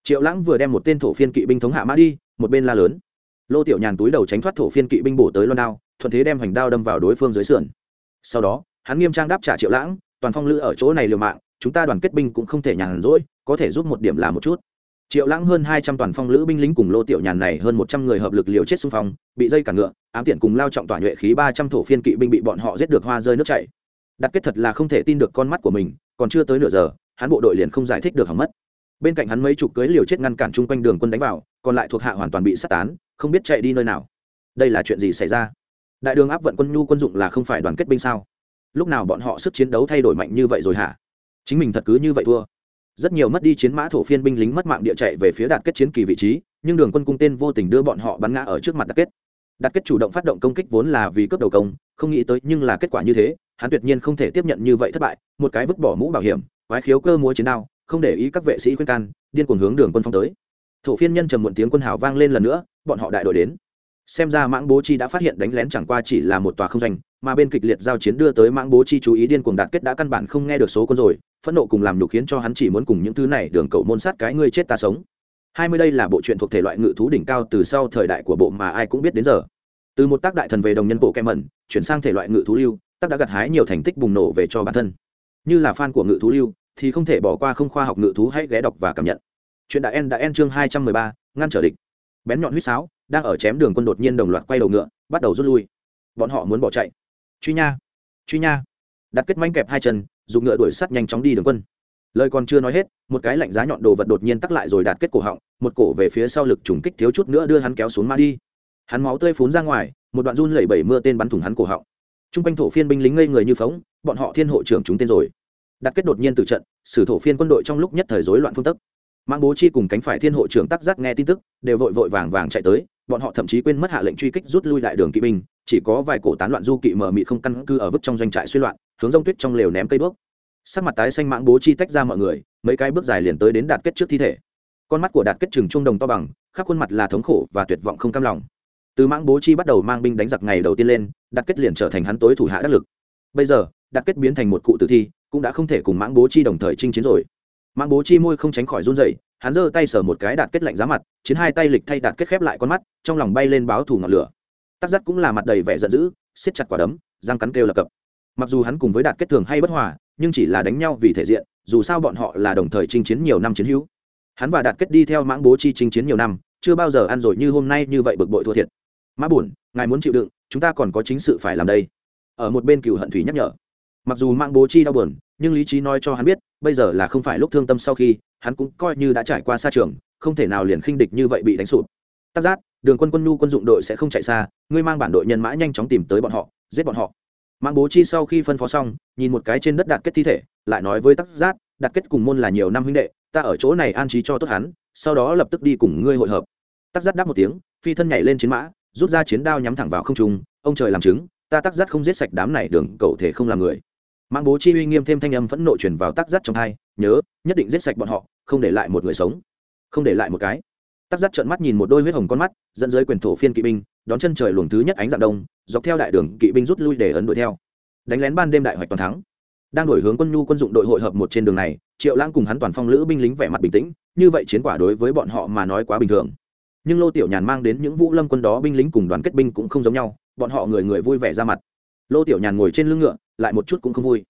Triệu lãng vừa đem một tên thổ phiên kỵ binh thống hạ mã đi, một bên la lớn. Lô tiểu nhàn túi đầu tránh thoát thổ phiên kỵ binh bổ tới loan đao, thuận thế đem hành đao đâm vào đối phương dưới sườn. Sau đó, hắn nghiêm trang đáp trả triệu lãng, toàn phong lữ ở chỗ này liều mạng, chúng ta đoàn kết binh cũng không thể nhàn rỗi, có thể giúp một điểm là một chút. Triệu lãng hơn hai trăm toàn phong lữ binh lính cùng lô tiểu nhàn này hơn một trăm người hợp lực liều chết xung phong, bị dây cả ngựa, ám tiện cùng lao trọng tỏa nhuệ khí ba trăm thổ phiên kỵ binh bị bọn họ giết được hoa rơi nước chảy. Đặt kết thật là không thể tin được con mắt của mình, còn chưa tới nửa giờ hắn bộ đội liền không giải thích được hỏng mất. Bên cạnh hắn mấy chục cưới liều chết ngăn cản chung quanh đường quân đánh vào, còn lại thuộc hạ hoàn toàn bị sát tán, không biết chạy đi nơi nào. Đây là chuyện gì xảy ra? Đại đường áp vận quân nhu quân dụng là không phải đoàn kết binh sao? Lúc nào bọn họ sức chiến đấu thay đổi mạnh như vậy rồi hả? Chính mình thật cứ như vậy thua. Rất nhiều mất đi chiến mã thổ phiên binh lính mất mạng địa chạy về phía đạt kết chiến kỳ vị trí, nhưng đường quân cung tên vô tình đưa bọn họ bắn ngã ở trước mặt đạt kết. Đạt kết chủ động phát động công kích vốn là vì cướp đầu công, không nghĩ tới nhưng là kết quả như thế, hắn tuyệt nhiên không thể tiếp nhận như vậy thất bại, một cái vứt bỏ mũ bảo hiểm quái khiếu cơ múa chiến đao, không để ý các vệ sĩ khuyên can, điên cuồng hướng đường quân phong tới. Thổ phiên nhân trầm muộn tiếng quân hào vang lên lần nữa, bọn họ đại đội đến. Xem ra mãng bố chi đã phát hiện đánh lén chẳng qua chỉ là một tòa không doanh, mà bên kịch liệt giao chiến đưa tới mãng bố chi chú ý điên cuồng đạt kết đã căn bản không nghe được số quân rồi, phẫn nộ cùng làm nhục khiến cho hắn chỉ muốn cùng những thứ này đường cậu môn sát cái ngươi chết ta sống. Hai mươi đây là bộ truyện thuộc thể loại ngự thú đỉnh cao từ sau thời đại của bộ mà ai cũng biết đến giờ. Từ một tác đại thần về đồng nhân bộ kem mẩn, chuyển sang thể loại ngự thú lưu, tác đã gặt hái nhiều thành tích bùng nổ về cho bản thân. Như là fan của ngự thú lưu thì không thể bỏ qua không khoa học ngự thú hãy ghé đọc và cảm nhận. Chuyện đã en đã en chương hai trăm mười ba, ngăn trở địch. Bén nhọn huýt sáo, đang ở chém đường quân đột nhiên đồng loạt quay đầu ngựa, bắt đầu rút lui. Bọn họ muốn bỏ chạy. Truy nha truy nha. Đặt kết manh kẹp hai chân, dùng ngựa đuổi sắt nhanh chóng đi đường quân. Lời còn chưa nói hết, một cái lạnh giá nhọn đồ vật đột nhiên tắc lại rồi đạt kết cổ họng, một cổ về phía sau lực trùng kích thiếu chút nữa đưa hắn kéo xuống ma đi. Hắn máu tươi phún ra ngoài, một đoạn run lẩy bẩy mưa tên bắn thủng hắn cổ họng. T r u n g quanh thổ phiên binh lính ngây người như phóng, bọn họ thiên hộ trưởng chúng tên rồi đặt kết đột nhiên từ trận sử thổ phiên quân đội trong lúc nhất thời rối loạn phương tức mang bố chi cùng cánh phải thiên hộ trưởng tắc giác nghe tin tức đều vội vội vàng vàng chạy tới bọn họ thậm chí quên mất hạ lệnh truy kích rút lui đại đường kỵ binh chỉ có vài cổ tán loạn du kỵ mờ mị không căn cứ ở vứt trong doanh trại suy loạn hướng rông tuyết trong lều ném cây bước, sắc mặt tái xanh mãng bố chi tách ra mọi người mấy cái bước dài liền tới đến đạt kết trước thi thể. Con mắt của đạt kết trừng trung đồng to bằng khắp khuôn mặt là thống khổ và tuyệt vọng không cam lòng. Từ mãng bố chi bắt đầu mang binh đánh giặc ngày đầu tiên lên đạt kết liền trở thành hắn tối thủ hạ đắc lực. Bây giờ đạt kết biến thành một cụ tử thi cũng đã không thể cùng mãng bố chi đồng thời chinh chiến rồi. Mãng bố chi môi không tránh khỏi run dậy hắn giơ tay sờ một cái đạt kết lạnh giá mặt, chiến hai tay lịch thay đạt kết khép lại con mắt, trong lòng bay lên báo thù ngọn lửa. Tắc giắt cũng là mặt đầy vẻ giận dữ, siết chặt quả đấm, răng cắn kêu lập cập. Mặc dù hắn cùng với đạt kết thường hay bất hòa, nhưng chỉ là đánh nhau vì thể diện, dù sao bọn họ là đồng thời chinh chiến nhiều năm chiến hữu. Hắn và đạt kết đi theo mãng bố chi chinh chiến nhiều năm, chưa bao giờ ăn rồi như hôm nay như vậy bực bội thua thiệt. Mã buồn ngài muốn chịu đựng, chúng ta còn có chính sự phải làm đây. Ở một bên cựu hận thủy nhắc nhở mặc dù Mang bố chi đau buồn, nhưng lý trí nói cho hắn biết, bây giờ là không phải lúc thương tâm sau khi, hắn cũng coi như đã trải qua xa trường, không thể nào liền khinh địch như vậy bị đánh sụp. Tắc giác, đường quân quân nhu quân dụng đội sẽ không chạy xa, ngươi mang bản đội nhân mã nhanh chóng tìm tới bọn họ, giết bọn họ. Mang bố chi sau khi phân phó xong, nhìn một cái trên đất đạt kết thi thể, lại nói với Tắc giác đạt kết cùng môn là nhiều năm huynh đệ, ta ở chỗ này an trí cho tốt hắn, sau đó lập tức đi cùng ngươi hội hợp. Tắc giác đáp một tiếng, phi thân nhảy lên chiến mã, rút ra chiến đao nhắm thẳng vào không trung, ông trời làm chứng, ta Tắc giác không giết sạch đám này, đường cậu thể không làm người mang bố chi uy nghiêm thêm thanh âm phẫn nộ truyền vào tắc giắt trong hai, nhớ, nhất định giết sạch bọn họ, không để lại một người sống. Không để lại một cái. Tắc giắt trợn mắt nhìn một đôi huyết hồng con mắt, dẫn dưới quyền thổ phiên kỵ binh, đón chân trời luồng thứ nhất ánh dạng đông, dọc theo đại đường kỵ binh rút lui để ấn đuổi theo. Đánh lén ban đêm đại hoạch toàn thắng. Đang đổi hướng quân nhu quân dụng đội hội hợp một trên đường này, triệu lãng cùng hắn toàn phong lữ binh lính vẻ mặt bình tĩnh, như vậy chiến quả đối với bọn họ mà nói quá bình thường. Nhưng lô tiểu nhàn mang đến những vũ lâm quân đó binh lính cùng đoàn kết binh cũng không giống nhau, bọn họ người người vui vẻ ra mặt. Lô tiểu nhàn ngồi trên lưng ngựa lại một chút cũng không vui.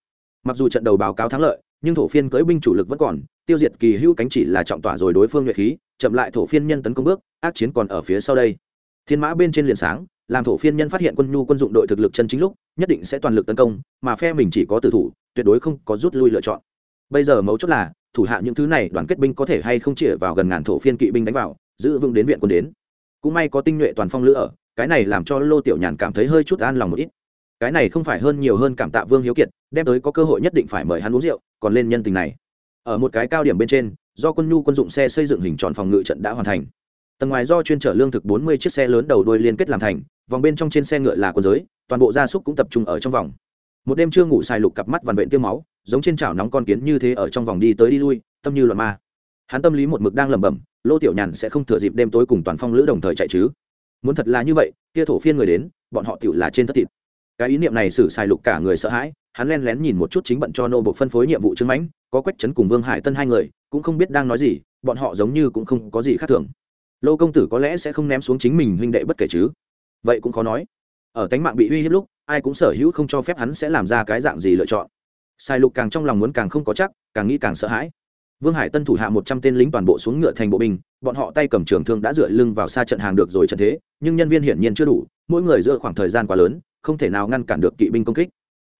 Mặc dù trận đầu báo cáo thắng lợi, nhưng thổ phiên cưỡi binh chủ lực vẫn còn, tiêu diệt kỳ hữu cánh chỉ là trọng tỏa rồi đối phương nhuệ khí, chậm lại thổ phiên nhân tấn công bước, ác chiến còn ở phía sau đây. Thiên mã bên trên liền sáng, làm thổ phiên nhân phát hiện quân nhu quân dụng đội thực lực chân chính lúc, nhất định sẽ toàn lực tấn công, mà phe mình chỉ có tử thủ, tuyệt đối không có rút lui lựa chọn. Bây giờ mấu chốt là, thủ hạ những thứ này đoàn kết binh có thể hay không chĩa vào gần ngàn thổ phiên kỵ binh đánh vào, giữ vững đến viện quân đến. Cũng may có tinh nhuệ toàn phong lữ ở, cái này làm cho lô tiểu nhàn cảm thấy hơi chút an lòng một ít cái này không phải hơn nhiều hơn cảm tạ vương hiếu kiệt, đem tới có cơ hội nhất định phải mời hắn uống rượu, còn lên nhân tình này. Ở một cái cao điểm bên trên, do quân nhu quân dụng xe xây dựng hình tròn phòng ngự trận đã hoàn thành. Tầng ngoài do chuyên trở lương thực bốn mươi chiếc xe lớn đầu đuôi liên kết làm thành, vòng bên trong trên xe ngựa là quân giới, toàn bộ gia súc cũng tập trung ở trong vòng. Một đêm chưa ngủ xài lục cặp mắt vằn vện tiêu máu, giống trên chảo nóng con kiến như thế ở trong vòng đi tới đi lui, tâm như loạn ma. Hắn tâm lý một mực đang lẩm bẩm, lô tiểu nhàn sẽ không thừa dịp đêm tối cùng toàn phong lữ đồng thời chạy chứ? Muốn thật là như vậy, kia thổ phiên người đến, bọn họ tựu là trên thất thịt cái ý niệm này xử xài lục cả người sợ hãi, hắn len lén nhìn một chút chính bận cho nô bộ phân phối nhiệm vụ trưng mãnh, có quách trấn cùng vương hải tân hai người, cũng không biết đang nói gì, bọn họ giống như cũng không có gì khác thường. Lô công tử có lẽ sẽ không ném xuống chính mình huynh đệ bất kể chứ? Vậy cũng khó nói. Ở cánh mạng bị uy hiếp lúc, ai cũng sở hữu không cho phép hắn sẽ làm ra cái dạng gì lựa chọn. Sai lục càng trong lòng muốn càng không có chắc, càng nghĩ càng sợ hãi. Vương hải tân thủ hạ một trăm tên lính toàn bộ xuống ngựa thành bộ binh, bọn họ tay cầm trường thương đã dựa lưng vào xa trận hàng được rồi trận thế, nhưng nhân viên hiển nhiên chưa đủ, mỗi người giữa khoảng thời gian quá lớn không thể nào ngăn cản được kỵ binh công kích.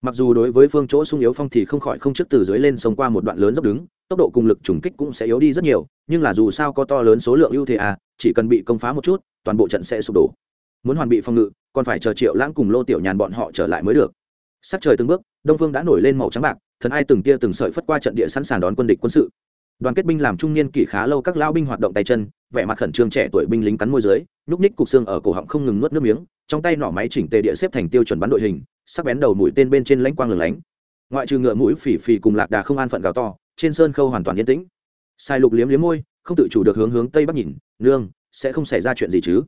Mặc dù đối với phương chỗ sung yếu phong thì không khỏi không trước từ dưới lên sông qua một đoạn lớn dốc đứng, tốc độ cùng lực trùng kích cũng sẽ yếu đi rất nhiều, nhưng là dù sao có to lớn số lượng ưu thế à chỉ cần bị công phá một chút, toàn bộ trận sẽ sụp đổ. Muốn hoàn bị phòng ngự, còn phải chờ triệu lãng cùng lô tiểu nhàn bọn họ trở lại mới được. Sắc trời từng bước, đông phương đã nổi lên màu trắng bạc, thần ai từng tia từng sợi phất qua trận địa sẵn sàng đón quân địch quân sự. Đoàn kết binh làm trung niên kỷ khá lâu các lao binh hoạt động tay chân, vẻ mặt khẩn trương trẻ tuổi binh lính cắn môi dưới, nhúc ních cục xương ở cổ họng không ngừng nuốt nước miếng trong tay nỏ máy chỉnh tề địa xếp thành tiêu chuẩn bắn đội hình, sắc bén đầu mũi tên bên trên lãnh quang lửng lánh. Ngoại trừ ngựa mũi phỉ phỉ cùng lạc đà không an phận gào to, trên sơn khâu hoàn toàn yên tĩnh. Sai lục liếm liếm môi, không tự chủ được hướng hướng tây bắc nhìn, nương, sẽ không xảy ra chuyện gì chứ?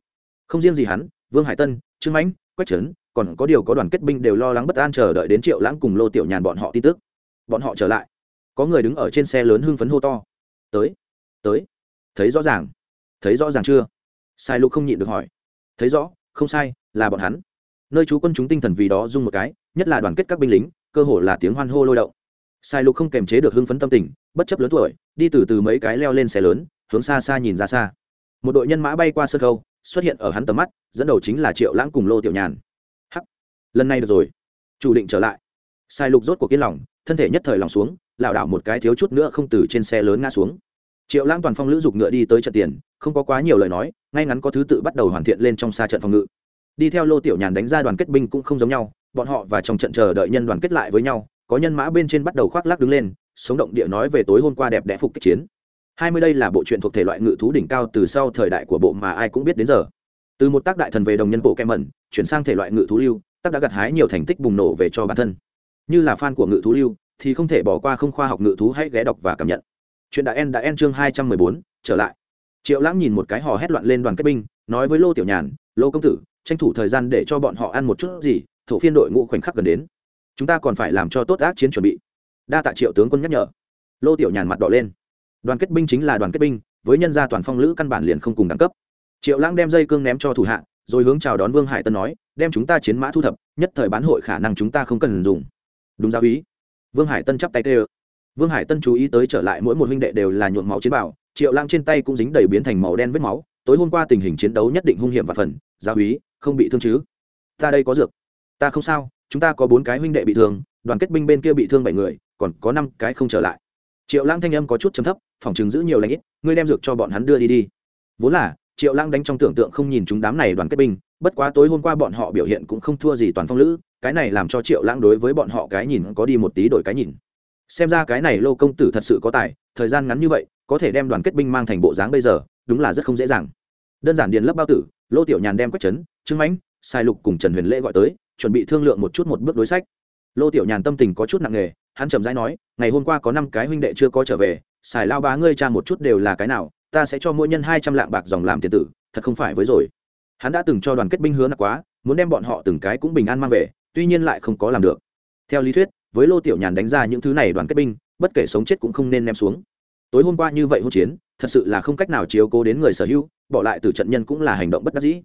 Không riêng gì hắn, vương hải tân, trương mãnh, quách trấn, còn có điều có đoàn kết binh đều lo lắng bất an chờ đợi đến triệu lãng cùng lô tiểu nhàn bọn họ tin tức. Bọn họ trở lại. Có người đứng ở trên xe lớn hưng phấn hô to. Tới tới. Thấy rõ ràng, thấy rõ ràng chưa? Sai lục không nhịn được hỏi. Thấy rõ, không sai là bọn hắn. Nơi chú quân chúng tinh thần vì đó dung một cái, nhất là đoàn kết các binh lính, cơ hồ là tiếng hoan hô lôi động. Sai lục không kềm chế được hưng phấn tâm tình, bất chấp lớn tuổi, đi từ từ mấy cái leo lên xe lớn, hướng xa xa nhìn ra xa. Một đội nhân mã bay qua sân khâu xuất hiện ở hắn tầm mắt, dẫn đầu chính là triệu lãng cùng lô tiểu nhàn. Hắc! Lần này được rồi. Chủ định trở lại. Sai lục rốt của kiên lòng, thân thể nhất thời lòng xuống, lảo đảo một cái thiếu chút nữa không từ trên xe lớn ngã xuống. Triệu lãng toàn phong lữ dục ngựa đi tới trận tiền, không có quá nhiều lời nói, ngay ngắn có thứ tự bắt đầu hoàn thiện lên trong xa trận phòng ngự đi theo lô tiểu nhàn đánh ra đoàn kết binh cũng không giống nhau, bọn họ và trong trận chờ đợi nhân đoàn kết lại với nhau, có nhân mã bên trên bắt đầu khoác lác đứng lên, sống động địa nói về tối hôm qua đẹp đẽ phục kích chiến. Hai mươi đây là bộ truyện thuộc thể loại ngự thú đỉnh cao từ sau thời đại của bộ mà ai cũng biết đến giờ. Từ một tác đại thần về đồng nhân bộ kem mẩn, chuyển sang thể loại ngự thú lưu, tác đã gặt hái nhiều thành tích bùng nổ về cho bản thân. Như là fan của ngự thú lưu, thì không thể bỏ qua không khoa học ngự thú hãy ghé đọc và cảm nhận. Chuyện đã en đã en chương hai trăm mười bốn, trở lại. Triệu lãng nhìn một cái hò hét loạn lên đoàn kết binh, nói với lô tiểu nhàn, lô công tử tranh thủ thời gian để cho bọn họ ăn một chút gì, thổ phiên đội ngũ khoảnh khắc gần đến. Chúng ta còn phải làm cho tốt ác chiến chuẩn bị. Đa tạ triệu tướng quân nhắc nhở. Lô tiểu nhàn mặt đỏ lên. Đoàn kết binh chính là đoàn kết binh, với nhân gia toàn phong lữ căn bản liền không cùng đẳng cấp. Triệu lãng đem dây cương ném cho thủ hạ, rồi hướng chào đón vương hải tân nói, đem chúng ta chiến mã thu thập, nhất thời bán hội khả năng chúng ta không cần dùng. Đúng giáo ý. Vương hải tân chắp tay tê ơ vương hải tân chú ý tới trở lại mỗi một huynh đệ đều là nhuộm máu chiến bảo triệu lãng trên tay cũng dính đầy biến thành màu đen vết máu tối hôm qua tình hình chiến đấu nhất định hung hiểm và phần, gia úy, không bị thương chứ? Ta đây có dược. Ta không sao, chúng ta có bốn cái huynh đệ bị thương, đoàn kết binh bên kia bị thương bảy người, còn có năm cái không trở lại. Triệu lãng thanh âm có chút chấm thấp, phòng chừng giữ nhiều lãnh ít, ngươi đem dược cho bọn hắn đưa đi đi. Vốn là, triệu lãng đánh trong tưởng tượng không nhìn chúng đám này đoàn kết binh, bất quá tối hôm qua bọn họ biểu hiện cũng không thua gì toàn phong lữ, cái này làm cho triệu lãng đối với bọn họ cái nhìn có đi một tí đổi cái nhìn. Xem ra cái này lô công tử thật sự có tài, thời gian ngắn như vậy, có thể đem đoàn kết binh mang thành bộ dáng bây giờ đúng là rất không dễ dàng. Đơn giản điền lấp bao tử, lô tiểu nhàn đem quách trấn trưng mãnh, sai lục cùng trần huyền lễ gọi tới, chuẩn bị thương lượng một chút một bước đối sách. Lô tiểu nhàn tâm tình có chút nặng nề, hắn trầm rãi nói, ngày hôm qua có năm cái huynh đệ chưa có trở về xài lao bá ngươi cha một chút đều là cái nào, ta sẽ cho mỗi nhân hai trăm lạng bạc dòng làm tiền tử, thật không phải với rồi. Hắn đã từng cho đoàn kết binh hứa nặng quá, muốn đem bọn họ từng cái cũng bình an mang về, tuy nhiên lại không có làm được. Theo lý thuyết, với lô tiểu nhàn đánh ra những thứ này đoàn kết binh, bất kể sống chết cũng không nên ném xuống tối hôm qua như vậy hỗn chiến, thật sự là không cách nào chiếu cố đến người sở hữu, bỏ lại từ trận nhân cũng là hành động bất đắc dĩ.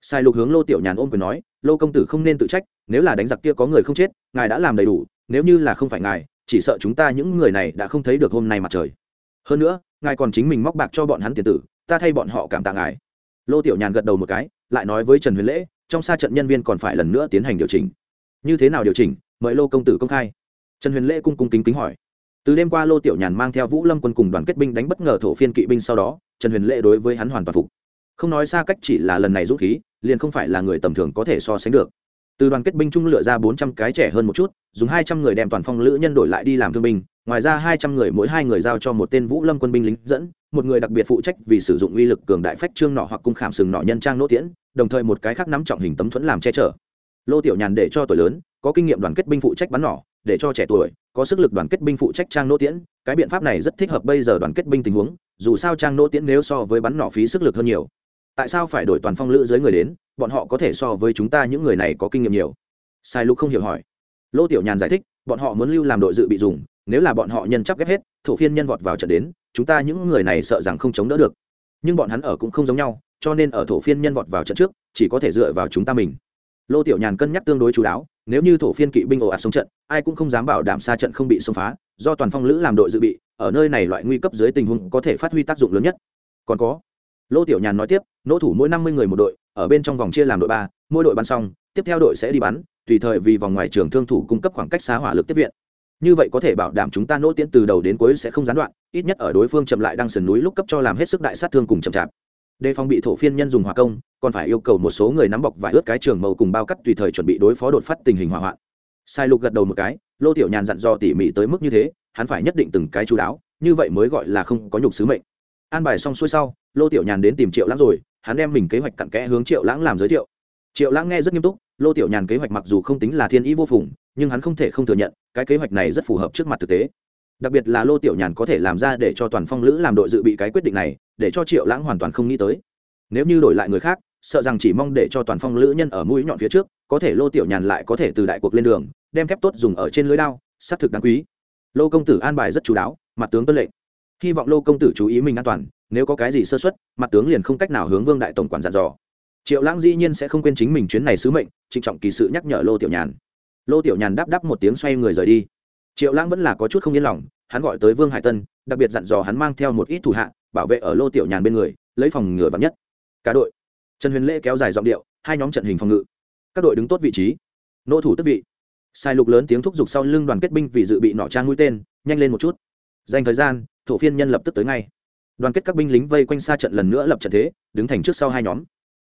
Sai lục hướng lô tiểu nhàn ôm quyền nói, lô công tử không nên tự trách, nếu là đánh giặc kia có người không chết, ngài đã làm đầy đủ, nếu như là không phải ngài, chỉ sợ chúng ta những người này đã không thấy được hôm nay mặt trời. Hơn nữa, ngài còn chính mình móc bạc cho bọn hắn tiền tử, ta thay bọn họ cảm tạ ngài. Lô tiểu nhàn gật đầu một cái, lại nói với trần huyền lễ, trong xa trận nhân viên còn phải lần nữa tiến hành điều chỉnh. Như thế nào điều chỉnh? Mời lô công tử công khai. Trần huyền lễ cung cung kính kính hỏi từ đêm qua lô tiểu nhàn mang theo vũ lâm quân cùng đoàn kết binh đánh bất ngờ thổ phiên kỵ binh sau đó, trần huyền Lệ đối với hắn hoàn toàn phục. Không nói xa cách chỉ là lần này rút khí, liền không phải là người tầm thường có thể so sánh được. Từ đoàn kết binh trung lựa ra bốn trăm cái trẻ hơn một chút, dùng hai trăm người đem toàn phong lữ nhân đổi lại đi làm thương binh, ngoài ra hai trăm người mỗi hai người giao cho một tên vũ lâm quân binh lính dẫn, một người đặc biệt phụ trách vì sử dụng uy lực cường đại phách trương nọ hoặc cung khảm sừng nọ nhân trang nỗ tiễn, đồng thời một cái khác nắm trọng hình tấm thuẫn làm che chở. Lô tiểu nhàn để cho tuổi lớn, có kinh nghiệm đoàn kết binh phụ trách bắn nỏ để cho trẻ tuổi có sức lực đoàn kết binh phụ trách trang nỗ tiễn. Cái biện pháp này rất thích hợp bây giờ đoàn kết binh tình huống, dù sao trang nỗ tiễn nếu so với bắn nỏ phí sức lực hơn nhiều. Tại sao phải đổi toàn phong lữ dưới người đến? Bọn họ có thể so với chúng ta những người này có kinh nghiệm nhiều. Sai lục không hiểu hỏi. Lô tiểu nhàn giải thích, bọn họ muốn lưu làm đội dự bị dùng, nếu là bọn họ nhân chắc ghép hết, thổ phiên nhân vọt vào trận đến, chúng ta những người này sợ rằng không chống đỡ được. Nhưng bọn hắn ở cũng không giống nhau, cho nên ở thổ phiên nhân vọt vào trận trước, chỉ có thể dựa vào chúng ta mình lô tiểu nhàn cân nhắc tương đối chú đáo, nếu như thổ phiên kỵ binh ồ ạt xuống trận, ai cũng không dám bảo đảm xa trận không bị xông phá, do toàn phong lữ làm đội dự bị, ở nơi này loại nguy cấp dưới tình huống có thể phát huy tác dụng lớn nhất. Còn có, lô tiểu nhàn nói tiếp, nỗ thủ mỗi năm mươi người một đội, ở bên trong vòng chia làm đội ba, mỗi đội bắn xong, tiếp theo đội sẽ đi bắn, tùy thời vì vòng ngoài trường thương thủ cung cấp khoảng cách xa hỏa lực tiếp viện. Như vậy có thể bảo đảm chúng ta nỗ tiễn từ đầu đến cuối sẽ không gián đoạn, ít nhất ở đối phương chậm lại đang sườn núi lúc cấp cho làm hết sức đại sát thương cùng chậm chạp đề phòng bị thổ phiên nhân dùng hỏa công, còn phải yêu cầu một số người nắm bọc vải ướt cái trường màu cùng bao cắt tùy thời chuẩn bị đối phó đột phát tình hình hỏa hoạn. Sai lục gật đầu một cái, lô tiểu nhàn dặn dò tỉ mỉ tới mức như thế, hắn phải nhất định từng cái chú đáo, như vậy mới gọi là không có nhục sứ mệnh. An bài xong xuôi sau, lô tiểu nhàn đến tìm triệu lãng rồi, hắn đem mình kế hoạch cặn kẽ hướng triệu lãng làm giới thiệu. Triệu lãng nghe rất nghiêm túc, lô tiểu nhàn kế hoạch mặc dù không tính là thiên ý vô phùng, nhưng hắn không thể không thừa nhận, cái kế hoạch này rất phù hợp trước mặt thực tế đặc biệt là lô tiểu nhàn có thể làm ra để cho toàn phong lữ làm đội dự bị cái quyết định này, để cho triệu lãng hoàn toàn không nghĩ tới. Nếu như đổi lại người khác, sợ rằng chỉ mong để cho toàn phong lữ nhân ở mũi nhọn phía trước, có thể lô tiểu nhàn lại có thể từ đại cuộc lên đường, đem thép tốt dùng ở trên lưới đao, xác thực đáng quý. Lô công tử an bài rất chú đáo, mặt tướng tuân lệnh. Hy vọng lô công tử chú ý mình an toàn, nếu có cái gì sơ xuất mặt tướng liền không cách nào hướng vương đại tổng quản dặn dò. Triệu lãng dĩ nhiên sẽ không quên chính mình chuyến này sứ mệnh, trịnh trọng kỳ sự nhắc nhở lô tiểu nhàn. Lô tiểu nhàn đáp đáp một tiếng xoay người rời đi triệu lãng vẫn là có chút không yên lòng, hắn gọi tới vương hải tân, đặc biệt dặn dò hắn mang theo một ít thủ hạ, bảo vệ ở lô tiểu nhàn bên người, lấy phòng ngừa vắng nhất. Cả đội. Trần huyền lễ kéo dài giọng điệu, hai nhóm trận hình phòng ngự. Các đội đứng tốt vị trí. Nô thủ tức vị. Sai lục lớn tiếng thúc giục sau lưng đoàn kết binh vì dự bị nọ trang mũi tên, nhanh lên một chút. Dành thời gian, thổ phiên nhân lập tức tới ngay. Đoàn kết các binh lính vây quanh xa trận lần nữa lập trận thế, đứng thành trước sau hai nhóm.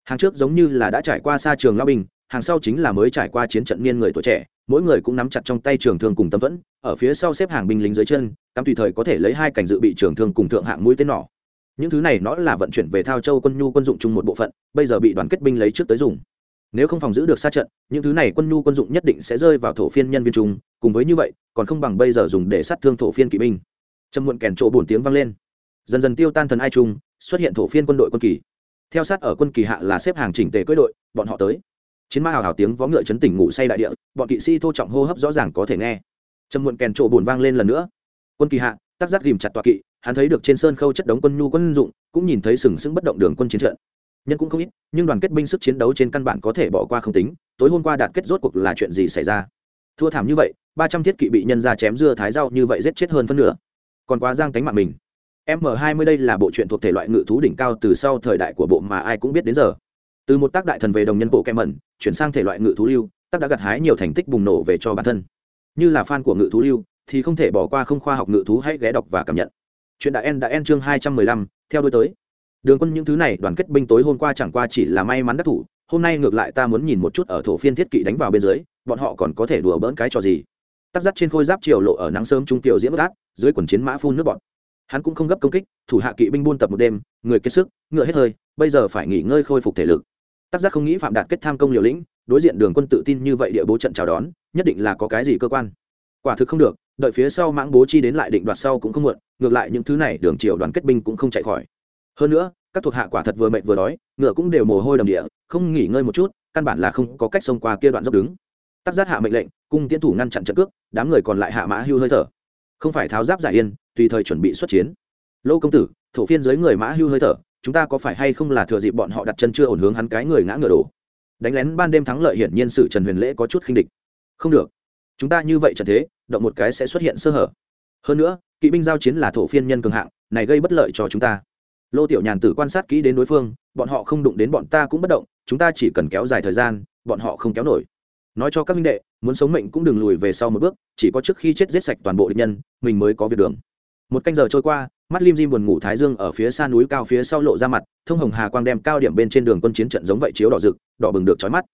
Hàng trước giống như là đã trải qua xa trường lao binh, hàng sau chính là mới trải qua chiến trận niên người tuổi trẻ mỗi người cũng nắm chặt trong tay trường thương cùng tấm vẫn ở phía sau xếp hàng binh lính dưới chân, cắm tùy thời có thể lấy hai cảnh dự bị trường thương cùng thượng hạng mũi tên nỏ. Những thứ này nó là vận chuyển về thao châu quân nhu quân dụng chung một bộ phận, bây giờ bị đoàn kết binh lấy trước tới dùng. Nếu không phòng giữ được xa trận, những thứ này quân nhu quân dụng nhất định sẽ rơi vào thổ phiên nhân viên trung cùng với như vậy, còn không bằng bây giờ dùng để sát thương thổ phiên kỵ binh. Trầm muộn kèn chỗ bổn tiếng vang lên. Dần dần tiêu tan thần ai trung xuất hiện thổ phiên quân đội quân kỳ. Theo sát ở quân kỳ hạ là xếp hàng chỉnh tề cưỡi đội, bọn họ tới chiến ma hào hào tiếng vó ngựa chấn tỉnh ngủ say đại địa, bọn kỵ sĩ thô trọng hô hấp rõ ràng có thể nghe. Trầm muộn kèn trộ bùn vang lên lần nữa. Quân kỳ hạ tác giác ghìm chặt tọa kỵ, hắn thấy được trên sơn khâu chất đống quân nhu quân dụng, cũng nhìn thấy sừng sững bất động đường quân chiến trận. Nhân cũng không ít, nhưng đoàn kết binh sức chiến đấu trên căn bản có thể bỏ qua không tính, tối hôm qua đạt kết rốt cuộc là chuyện gì xảy ra? Thua thảm như vậy, ba trăm thiết kỵ bị nhân ra chém dưa thái rau như vậy giết chết hơn phân nửa. Còn quá giang tánh mạng mình. M hai mươi đây là bộ truyện thuộc thể loại ngự thú đỉnh cao từ sau thời đại của bộ mà ai cũng biết đến giờ từ một tác đại thần về đồng nhân bộ kem mẩn, chuyển sang thể loại ngự thú lưu, tác đã gặt hái nhiều thành tích bùng nổ về cho bản thân. Như là fan của ngự thú lưu, thì không thể bỏ qua không khoa học ngự thú hãy ghé đọc và cảm nhận. Chuyện đã en đã en chương hai trăm mười lăm, theo đuôi tới. Đường quân những thứ này đoàn kết binh tối hôm qua chẳng qua chỉ là may mắn đắc thủ, hôm nay ngược lại ta muốn nhìn một chút ở thổ phiên thiết kỵ đánh vào bên dưới, bọn họ còn có thể đùa bỡn cái trò gì. Tắc dắt trên khôi giáp triều lộ ở nắng sớm trung tiểu diễm gác dưới quần chiến mã phun nước bọt hắn cũng không gấp công kích, thủ hạ kỵ binh buôn tập một đêm, người kết sức, ngựa hết hơi, bây giờ phải nghỉ ngơi khôi phục thể lực. Tác giác không nghĩ phạm đạt kết tham công liều lĩnh, đối diện đường quân tự tin như vậy địa bố trận chào đón, nhất định là có cái gì cơ quan. Quả thực không được, đợi phía sau mãng bố chi đến lại định đoạt sau cũng không muộn, ngược lại những thứ này đường triều đoàn kết binh cũng không chạy khỏi. Hơn nữa, các thuộc hạ quả thật vừa mệt vừa đói, ngựa cũng đều mồ hôi đầm địa, không nghỉ ngơi một chút, căn bản là không có cách xông qua kia đoạn dốc đứng. Tác giác hạ mệnh lệnh, cung tiến thủ ngăn chặn trận cước, đám người còn lại hạ mã hưu hơi thở. Không phải tháo giáp giải yên tùy thời chuẩn bị xuất chiến. Lô công tử, thổ phiên giới người mã hưu hơi thở, chúng ta có phải hay không là thừa dịp bọn họ đặt chân chưa ổn hướng hắn cái người ngã ngựa đổ? Đánh lén ban đêm thắng lợi hiển nhiên sự trần huyền lễ có chút khinh địch. Không được. Chúng ta như vậy trận thế, động một cái sẽ xuất hiện sơ hở. Hơn nữa, kỵ binh giao chiến là thổ phiên nhân cường hạng, này gây bất lợi cho chúng ta. Lô tiểu nhàn tử quan sát kỹ đến đối phương, bọn họ không đụng đến bọn ta cũng bất động, chúng ta chỉ cần kéo dài thời gian, bọn họ không kéo nổi. Nói cho các minh đệ, muốn sống mệnh cũng đừng lùi về sau một bước, chỉ có trước khi chết giết sạch toàn bộ địch nhân, mình mới có việc đường một canh giờ trôi qua, mắt lim dim buồn ngủ thái dương ở phía xa núi cao phía sau lộ ra mặt, thông hồng hà quang đem cao điểm bên trên đường quân chiến trận giống vậy chiếu đỏ rực, đỏ bừng được trói mắt.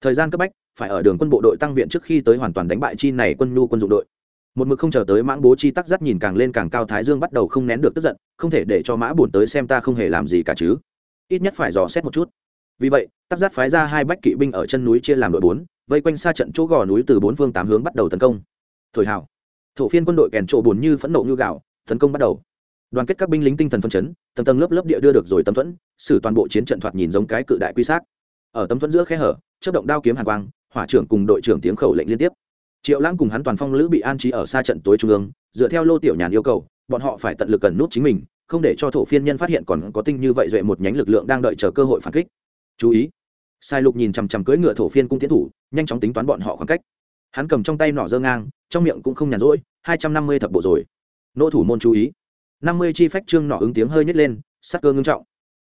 Thời gian cấp bách, phải ở đường quân bộ đội tăng viện trước khi tới hoàn toàn đánh bại chi này quân nhu quân dụng đội. Một mực không chờ tới mãng bố chi tắc dắt nhìn càng lên càng cao thái dương bắt đầu không nén được tức giận, không thể để cho mã buồn tới xem ta không hề làm gì cả chứ. Ít nhất phải dò xét một chút. Vì vậy, tắc dắt phái ra hai bách kỵ binh ở chân núi chia làm đội bốn, vây quanh xa trận chỗ gò núi từ bốn phương tám hướng bắt đầu tấn công. Thổi hào. Thổ phiên quân đội kèn trộ buồn như phẫn nộ như gạo tấn công bắt đầu. Đoàn kết các binh lính tinh thần phân chấn, tầng tầng lớp lớp địa đưa được rồi tấm thuẫn, xử toàn bộ chiến trận thoạt nhìn giống cái cự đại quy sát ở tấm thuẫn giữa khe hở chất động đao kiếm hàn quang, hỏa trưởng cùng đội trưởng tiếng khẩu lệnh liên tiếp. Triệu lãng cùng hắn toàn phong lữ bị an trí ở xa trận tối trung ương, dựa theo lô tiểu nhàn yêu cầu, bọn họ phải tận lực cần nút chính mình, không để cho thổ phiên nhân phát hiện còn có tinh như vậy duệ một nhánh lực lượng đang đợi chờ cơ hội phản kích. Chú ý, sai lục nhìn chằm chằm cưỡi ngựa thổ phiên cung tiến thủ, nhanh chóng tính toán bọn họ khoảng cách. Hắn cầm trong tay nỏ dơ ngang, trong miệng cũng không nhàn rỗi, hai trăm năm mươi thập bộ rồi nỗ thủ môn chú ý. Năm mươi chi phách trương nỏ ứng tiếng hơi nhét lên, sắc cơ ngưng trọng.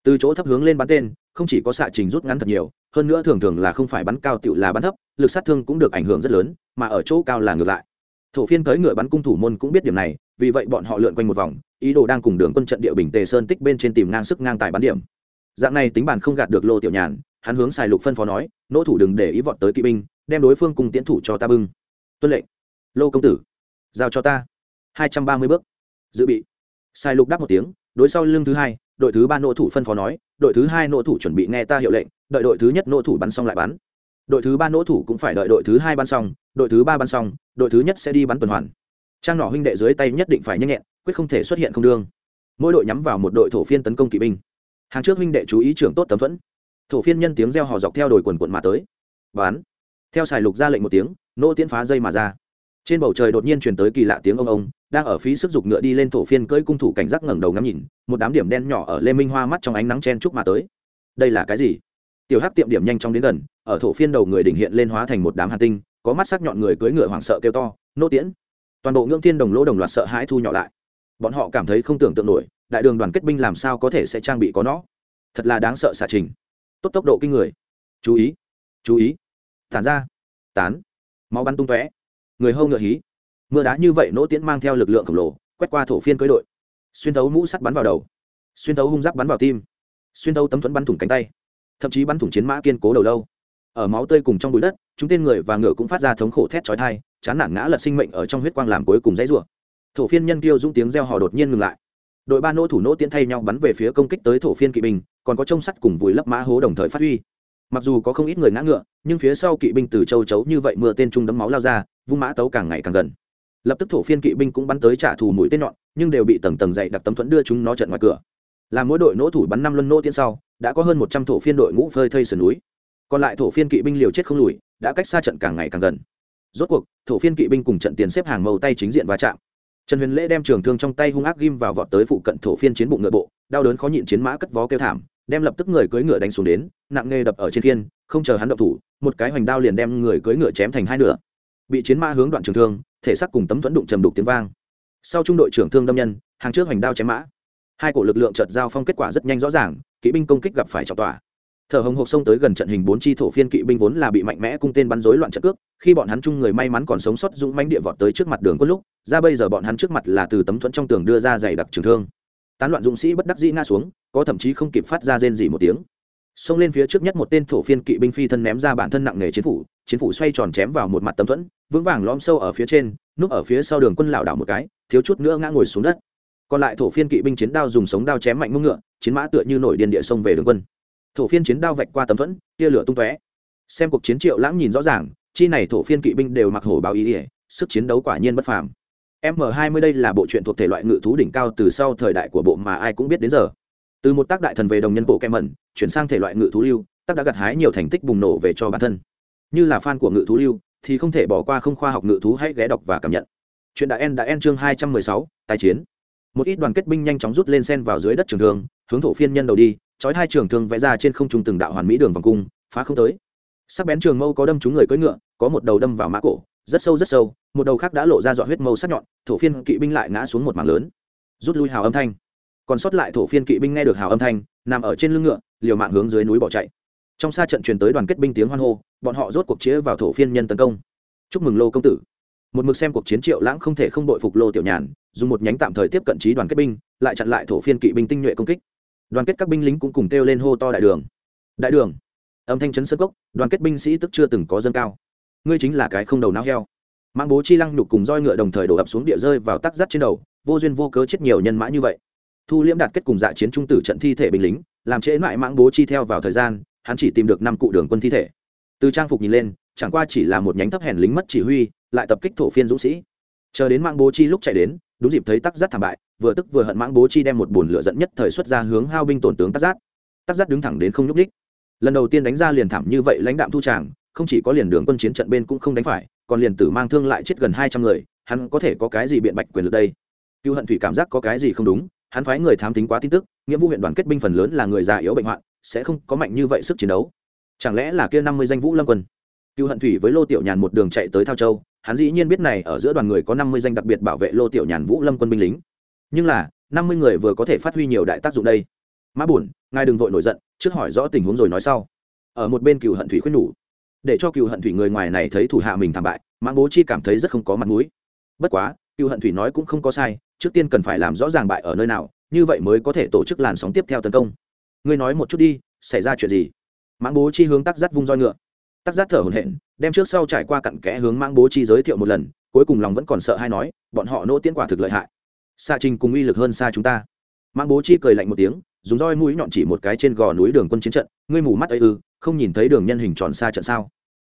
Từ chỗ thấp hướng lên bắn tên, không chỉ có xạ trình rút ngắn thật nhiều, hơn nữa thường thường là không phải bắn cao tựu là bắn thấp, lực sát thương cũng được ảnh hưởng rất lớn, mà ở chỗ cao là ngược lại. Thổ phiên tới ngựa bắn cung thủ môn cũng biết điểm này, vì vậy bọn họ lượn quanh một vòng, ý đồ đang cùng đường quân trận địa bình tề sơn tích bên trên tìm ngang sức ngang tài bắn điểm. Dạng này tính bàn không gạt được lô tiểu nhàn, hắn hướng xài lục phân phó nói nỗ thủ đừng để ý vọt tới kỵ binh, đem đối phương cùng tiến thủ cho ta bưng. Tuân lệnh. Lô công tử, giao cho ta hai trăm ba mươi bước. Dự bị. Sai lục đáp một tiếng, đối sau lưng thứ hai, đội thứ ba nội thủ phân phó nói, đội thứ hai nội thủ chuẩn bị nghe ta hiệu lệnh, đợi đội thứ nhất nội thủ bắn xong lại bắn. Đội thứ ba nội thủ cũng phải đợi đội thứ hai bắn xong, đội thứ ba bắn xong, đội thứ nhất sẽ đi bắn tuần hoàn. Trang nỏ huynh đệ dưới tay nhất định phải nhanh nhẹn, quyết không thể xuất hiện không đương. Mỗi đội nhắm vào một đội thổ phiên tấn công kỵ binh. Hàng trước huynh đệ chú ý trưởng tốt tấm thuẫn. Thổ phiên nhân tiếng reo hò dọc theo đồi quần quận mà tới. Bán theo xài lục ra lệnh một tiếng nỗ tiến phá dây mà ra. Trên bầu trời đột nhiên truyền tới kỳ lạ tiếng ông ông đang ở phí sức dục ngựa đi lên thổ phiên cưỡi cung thủ cảnh giác ngẩng đầu ngắm nhìn, một đám điểm đen nhỏ ở lê minh hoa mắt trong ánh nắng chen chúc mà tới. Đây là cái gì? Tiểu hắc tiệm điểm nhanh chóng đến gần, ở thổ phiên đầu người đỉnh hiện lên hóa thành một đám hà tinh, có mắt sắc nhọn người cưỡi ngựa hoảng sợ kêu to, nô tiễn! Toàn bộ ngưỡng thiên đồng lỗ đồng loạt sợ hãi thu nhỏ lại. Bọn họ cảm thấy không tưởng tượng nổi, đại đường đoàn kết binh làm sao có thể sẽ trang bị có nó. Thật là đáng sợ xả trình. Tốt tốc độ kinh người. Chú ý chú ý. Tản ra. Tán. Máu bắn tung tóe. Người hâu ngựa hí mưa đá như vậy nỗ tiễn mang theo lực lượng khổng lồ, quét qua thổ phiên cưới đội. Xuyên thấu mũ sắt bắn vào đầu. Xuyên thấu hung giáp bắn vào tim. Xuyên thấu tấm thuẫn bắn thủng cánh tay. Thậm chí bắn thủng chiến mã kiên cố đầu lâu. Ở máu tươi cùng trong bụi đất, chúng tên người và ngựa cũng phát ra thống khổ thét chói thai chán nản ngã lật sinh mệnh ở trong huyết quang làm cuối cùng dãy rủa. Thổ phiên nhân kêu dũng tiếng reo hò đột nhiên ngừng lại. Đội ba nỗ thủ nỗ tiễn thay nhau bắn về phía công kích tới thổ phiên kỵ binh, còn có trông sắt cùng vùi lấp mã hố đồng thời phát huy. Mặc dù có không ít người ngã ngựa, nhưng phía sau kỵ binh từ châu chấu như vậy mưa tên trung đấm máu lao ra, vung mã tấu càng ngày càng gần lập tức thổ phiên kỵ binh cũng bắn tới trả thù mũi tên nhọn, nhưng đều bị tầng tầng dậy đặt tấm thuẫn đưa chúng nó trận ngoài cửa. Làm mỗi đội nỗ thủ bắn năm luân nỗ tiến sau, đã có hơn một trăm thổ phiên đội ngũ phơi thây sườn núi. Còn lại thổ phiên kỵ binh liều chết không lùi, đã cách xa trận càng ngày càng gần. Rốt cuộc, thổ phiên kỵ binh cùng trận tiền xếp hàng màu tay chính diện va chạm. Trần huyền lễ đem trường thương trong tay hung ác ghim vào vọt tới phụ cận thổ phiên chiến bụng ngựa bộ, đau đớn khó nhịn chiến mã cất vó kêu thảm, đem lập tức người cưỡi ngựa đánh xuống đến, nặng nghề đập ở trên thiên không chờ hắn động thủ, một cái hoành đao liền đem người cưỡi ngựa chém thành hai nửa bị chiến mã hướng đoạn trường thương, thể xác cùng tấm thuẫn đụng trầm đục tiếng vang. Sau trung đội trưởng thương đâm nhân, hàng trước hoành đao chém mã. Hai cổ lực lượng trợt giao phong kết quả rất nhanh rõ ràng, kỵ binh công kích gặp phải trọng tỏa thở hồng hộc sông tới gần trận hình bốn chi thổ phiên kỵ binh vốn là bị mạnh mẽ cung tên bắn rối loạn trận cước, khi bọn hắn chung người may mắn còn sống sót dũng mánh địa vọt tới trước mặt đường quân lúc, ra bây giờ bọn hắn trước mặt là từ tấm thuẫn trong tường đưa ra giày đặc trường thương. Tán loạn dũng sĩ bất đắc dĩ ngã xuống, có thậm chí không kịp phát ra rên gì một tiếng xông lên phía trước nhất một tên thổ phiên kỵ binh phi thân ném ra bản thân nặng nghề chiến phủ chiến phủ xoay tròn chém vào một mặt tấm thuẫn, vững vàng lõm sâu ở phía trên, núp ở phía sau đường quân lảo đảo một cái, thiếu chút nữa ngã ngồi xuống đất. Còn lại thổ phiên kỵ binh chiến đao dùng sống đao chém mạnh mông ngựa, chiến mã tựa như nổi điên địa sông về đường quân. Thổ phiên chiến đao vạch qua tấm thuẫn, tia lửa tung tóe. Xem cuộc chiến triệu lãng nhìn rõ ràng, chi này thổ phiên kỵ binh đều mặc hổ báo ý ỉa sức chiến đấu quả nhiên bất phàm. M 20 đây là bộ truyện thuộc thể loại ngự thú đỉnh cao từ sau thời đại của bộ mà ai cũng biết đến giờ từ một tác đại thần về đồng nhân bộ kem mẩn chuyển sang thể loại ngự thú lưu tác đã gặt hái nhiều thành tích bùng nổ về cho bản thân. Như là fan của ngự thú lưu thì không thể bỏ qua không khoa học ngự thú hãy ghé đọc và cảm nhận. Chuyện đã en đã en chương 216, tài chiến. Một ít đoàn kết binh nhanh chóng rút lên sen vào dưới đất trường thương hướng thổ phiên nhân đầu đi chói hai trường thương vẽ ra trên không trung từng đạo hoàn mỹ đường vòng cung phá không tới. Sắc bén trường mâu có đâm trúng người cưỡi ngựa có một đầu đâm vào mã cổ rất sâu rất sâu một đầu khác đã lộ ra dọn huyết mâu sắc nhọn thổ phiên kỵ binh lại ngã xuống một mảng lớn. Rút lui hào âm thanh còn sót lại thổ phiên kỵ binh nghe được hào âm thanh, nằm ở trên lưng ngựa, liều mạng hướng dưới núi bỏ chạy. Trong xa trận truyền tới đoàn kết binh tiếng hoan hô, bọn họ rốt cuộc chĩa vào thổ phiên nhân tấn công. Chúc mừng lô công tử. Một mực xem cuộc chiến triệu lãng không thể không đội phục lô tiểu nhàn, dùng một nhánh tạm thời tiếp cận trí đoàn kết binh, lại chặn lại thổ phiên kỵ binh tinh nhuệ công kích. Đoàn kết các binh lính cũng cùng kêu lên hô to đại đường. Đại đường. Âm thanh chấn sơ cốc, đoàn kết binh sĩ tức chưa từng có dân cao. Ngươi chính là cái không đầu não heo. Mang bố chi lăng nhục cùng roi ngựa đồng thời đổ ập xuống địa rơi vào tắc rắt trên đầu, vô duyên vô cớ chết nhiều nhân mã như vậy thu liễm đạt kết cùng dạ chiến trung tử trận thi thể binh lính, làm trễ mãi mãng bố chi theo vào thời gian, hắn chỉ tìm được năm cụ đường quân thi thể. Từ trang phục nhìn lên, chẳng qua chỉ là một nhánh thấp hèn lính mất chỉ huy, lại tập kích thổ phiên dũng sĩ. Chờ đến mãng bố chi lúc chạy đến, đúng dịp thấy tắc giác thảm bại, vừa tức vừa hận mãng bố chi đem một bồn lửa dẫn nhất thời xuất ra hướng hao binh tổn tướng tắc giác tắc giác đứng thẳng đến không nhúc ních lần đầu tiên đánh ra liền thảm như vậy lãnh đạm thu tràng, không chỉ có liền đường quân chiến trận bên cũng không đánh phải, còn liền tử mang thương lại chết gần hai trăm người, hắn có thể có cái gì biện bạch quyền lực đây? Cựu hận thủy cảm giác có cái gì không đúng hắn phái người thám tính quá tin tức, nghĩa vụ huyện đoàn kết binh phần lớn là người già yếu bệnh hoạn, sẽ không có mạnh như vậy sức chiến đấu. Chẳng lẽ là kia năm mươi danh vũ lâm quân? Cựu hận thủy với lô tiểu nhàn một đường chạy tới thao châu, hắn dĩ nhiên biết này ở giữa đoàn người có năm mươi danh đặc biệt bảo vệ lô tiểu nhàn vũ lâm quân binh lính. Nhưng là, năm mươi người vừa có thể phát huy nhiều đại tác dụng đây. Mã bùn ngài đừng vội nổi giận, trước hỏi rõ tình huống rồi nói sau. Ở một bên cựu hận thủy khuyên nhủ. Để cho cựu hận thủy người ngoài này thấy thủ hạ mình thảm bại, mãng bố chi cảm thấy rất không có mặt mũi. Bất quá, cựu hận thủy nói cũng không có sai trước tiên cần phải làm rõ ràng bại ở nơi nào, như vậy mới có thể tổ chức làn sóng tiếp theo tấn công. Ngươi nói một chút đi, xảy ra chuyện gì? Mãng bố chi hướng tắc giắt vung roi ngựa. Tắc giắt thở hổn hển, đem trước sau trải qua cặn kẽ hướng mãng bố chi giới thiệu một lần, cuối cùng lòng vẫn còn sợ hay nói, bọn họ nỗ tiến quả thực lợi hại. Xa trình cùng uy lực hơn xa chúng ta. Mãng bố chi cười lạnh một tiếng, dùng roi mũi nhọn chỉ một cái trên gò núi đường quân chiến trận, ngươi mù mắt ấy ư, không nhìn thấy đường nhân hình tròn xa trận sao?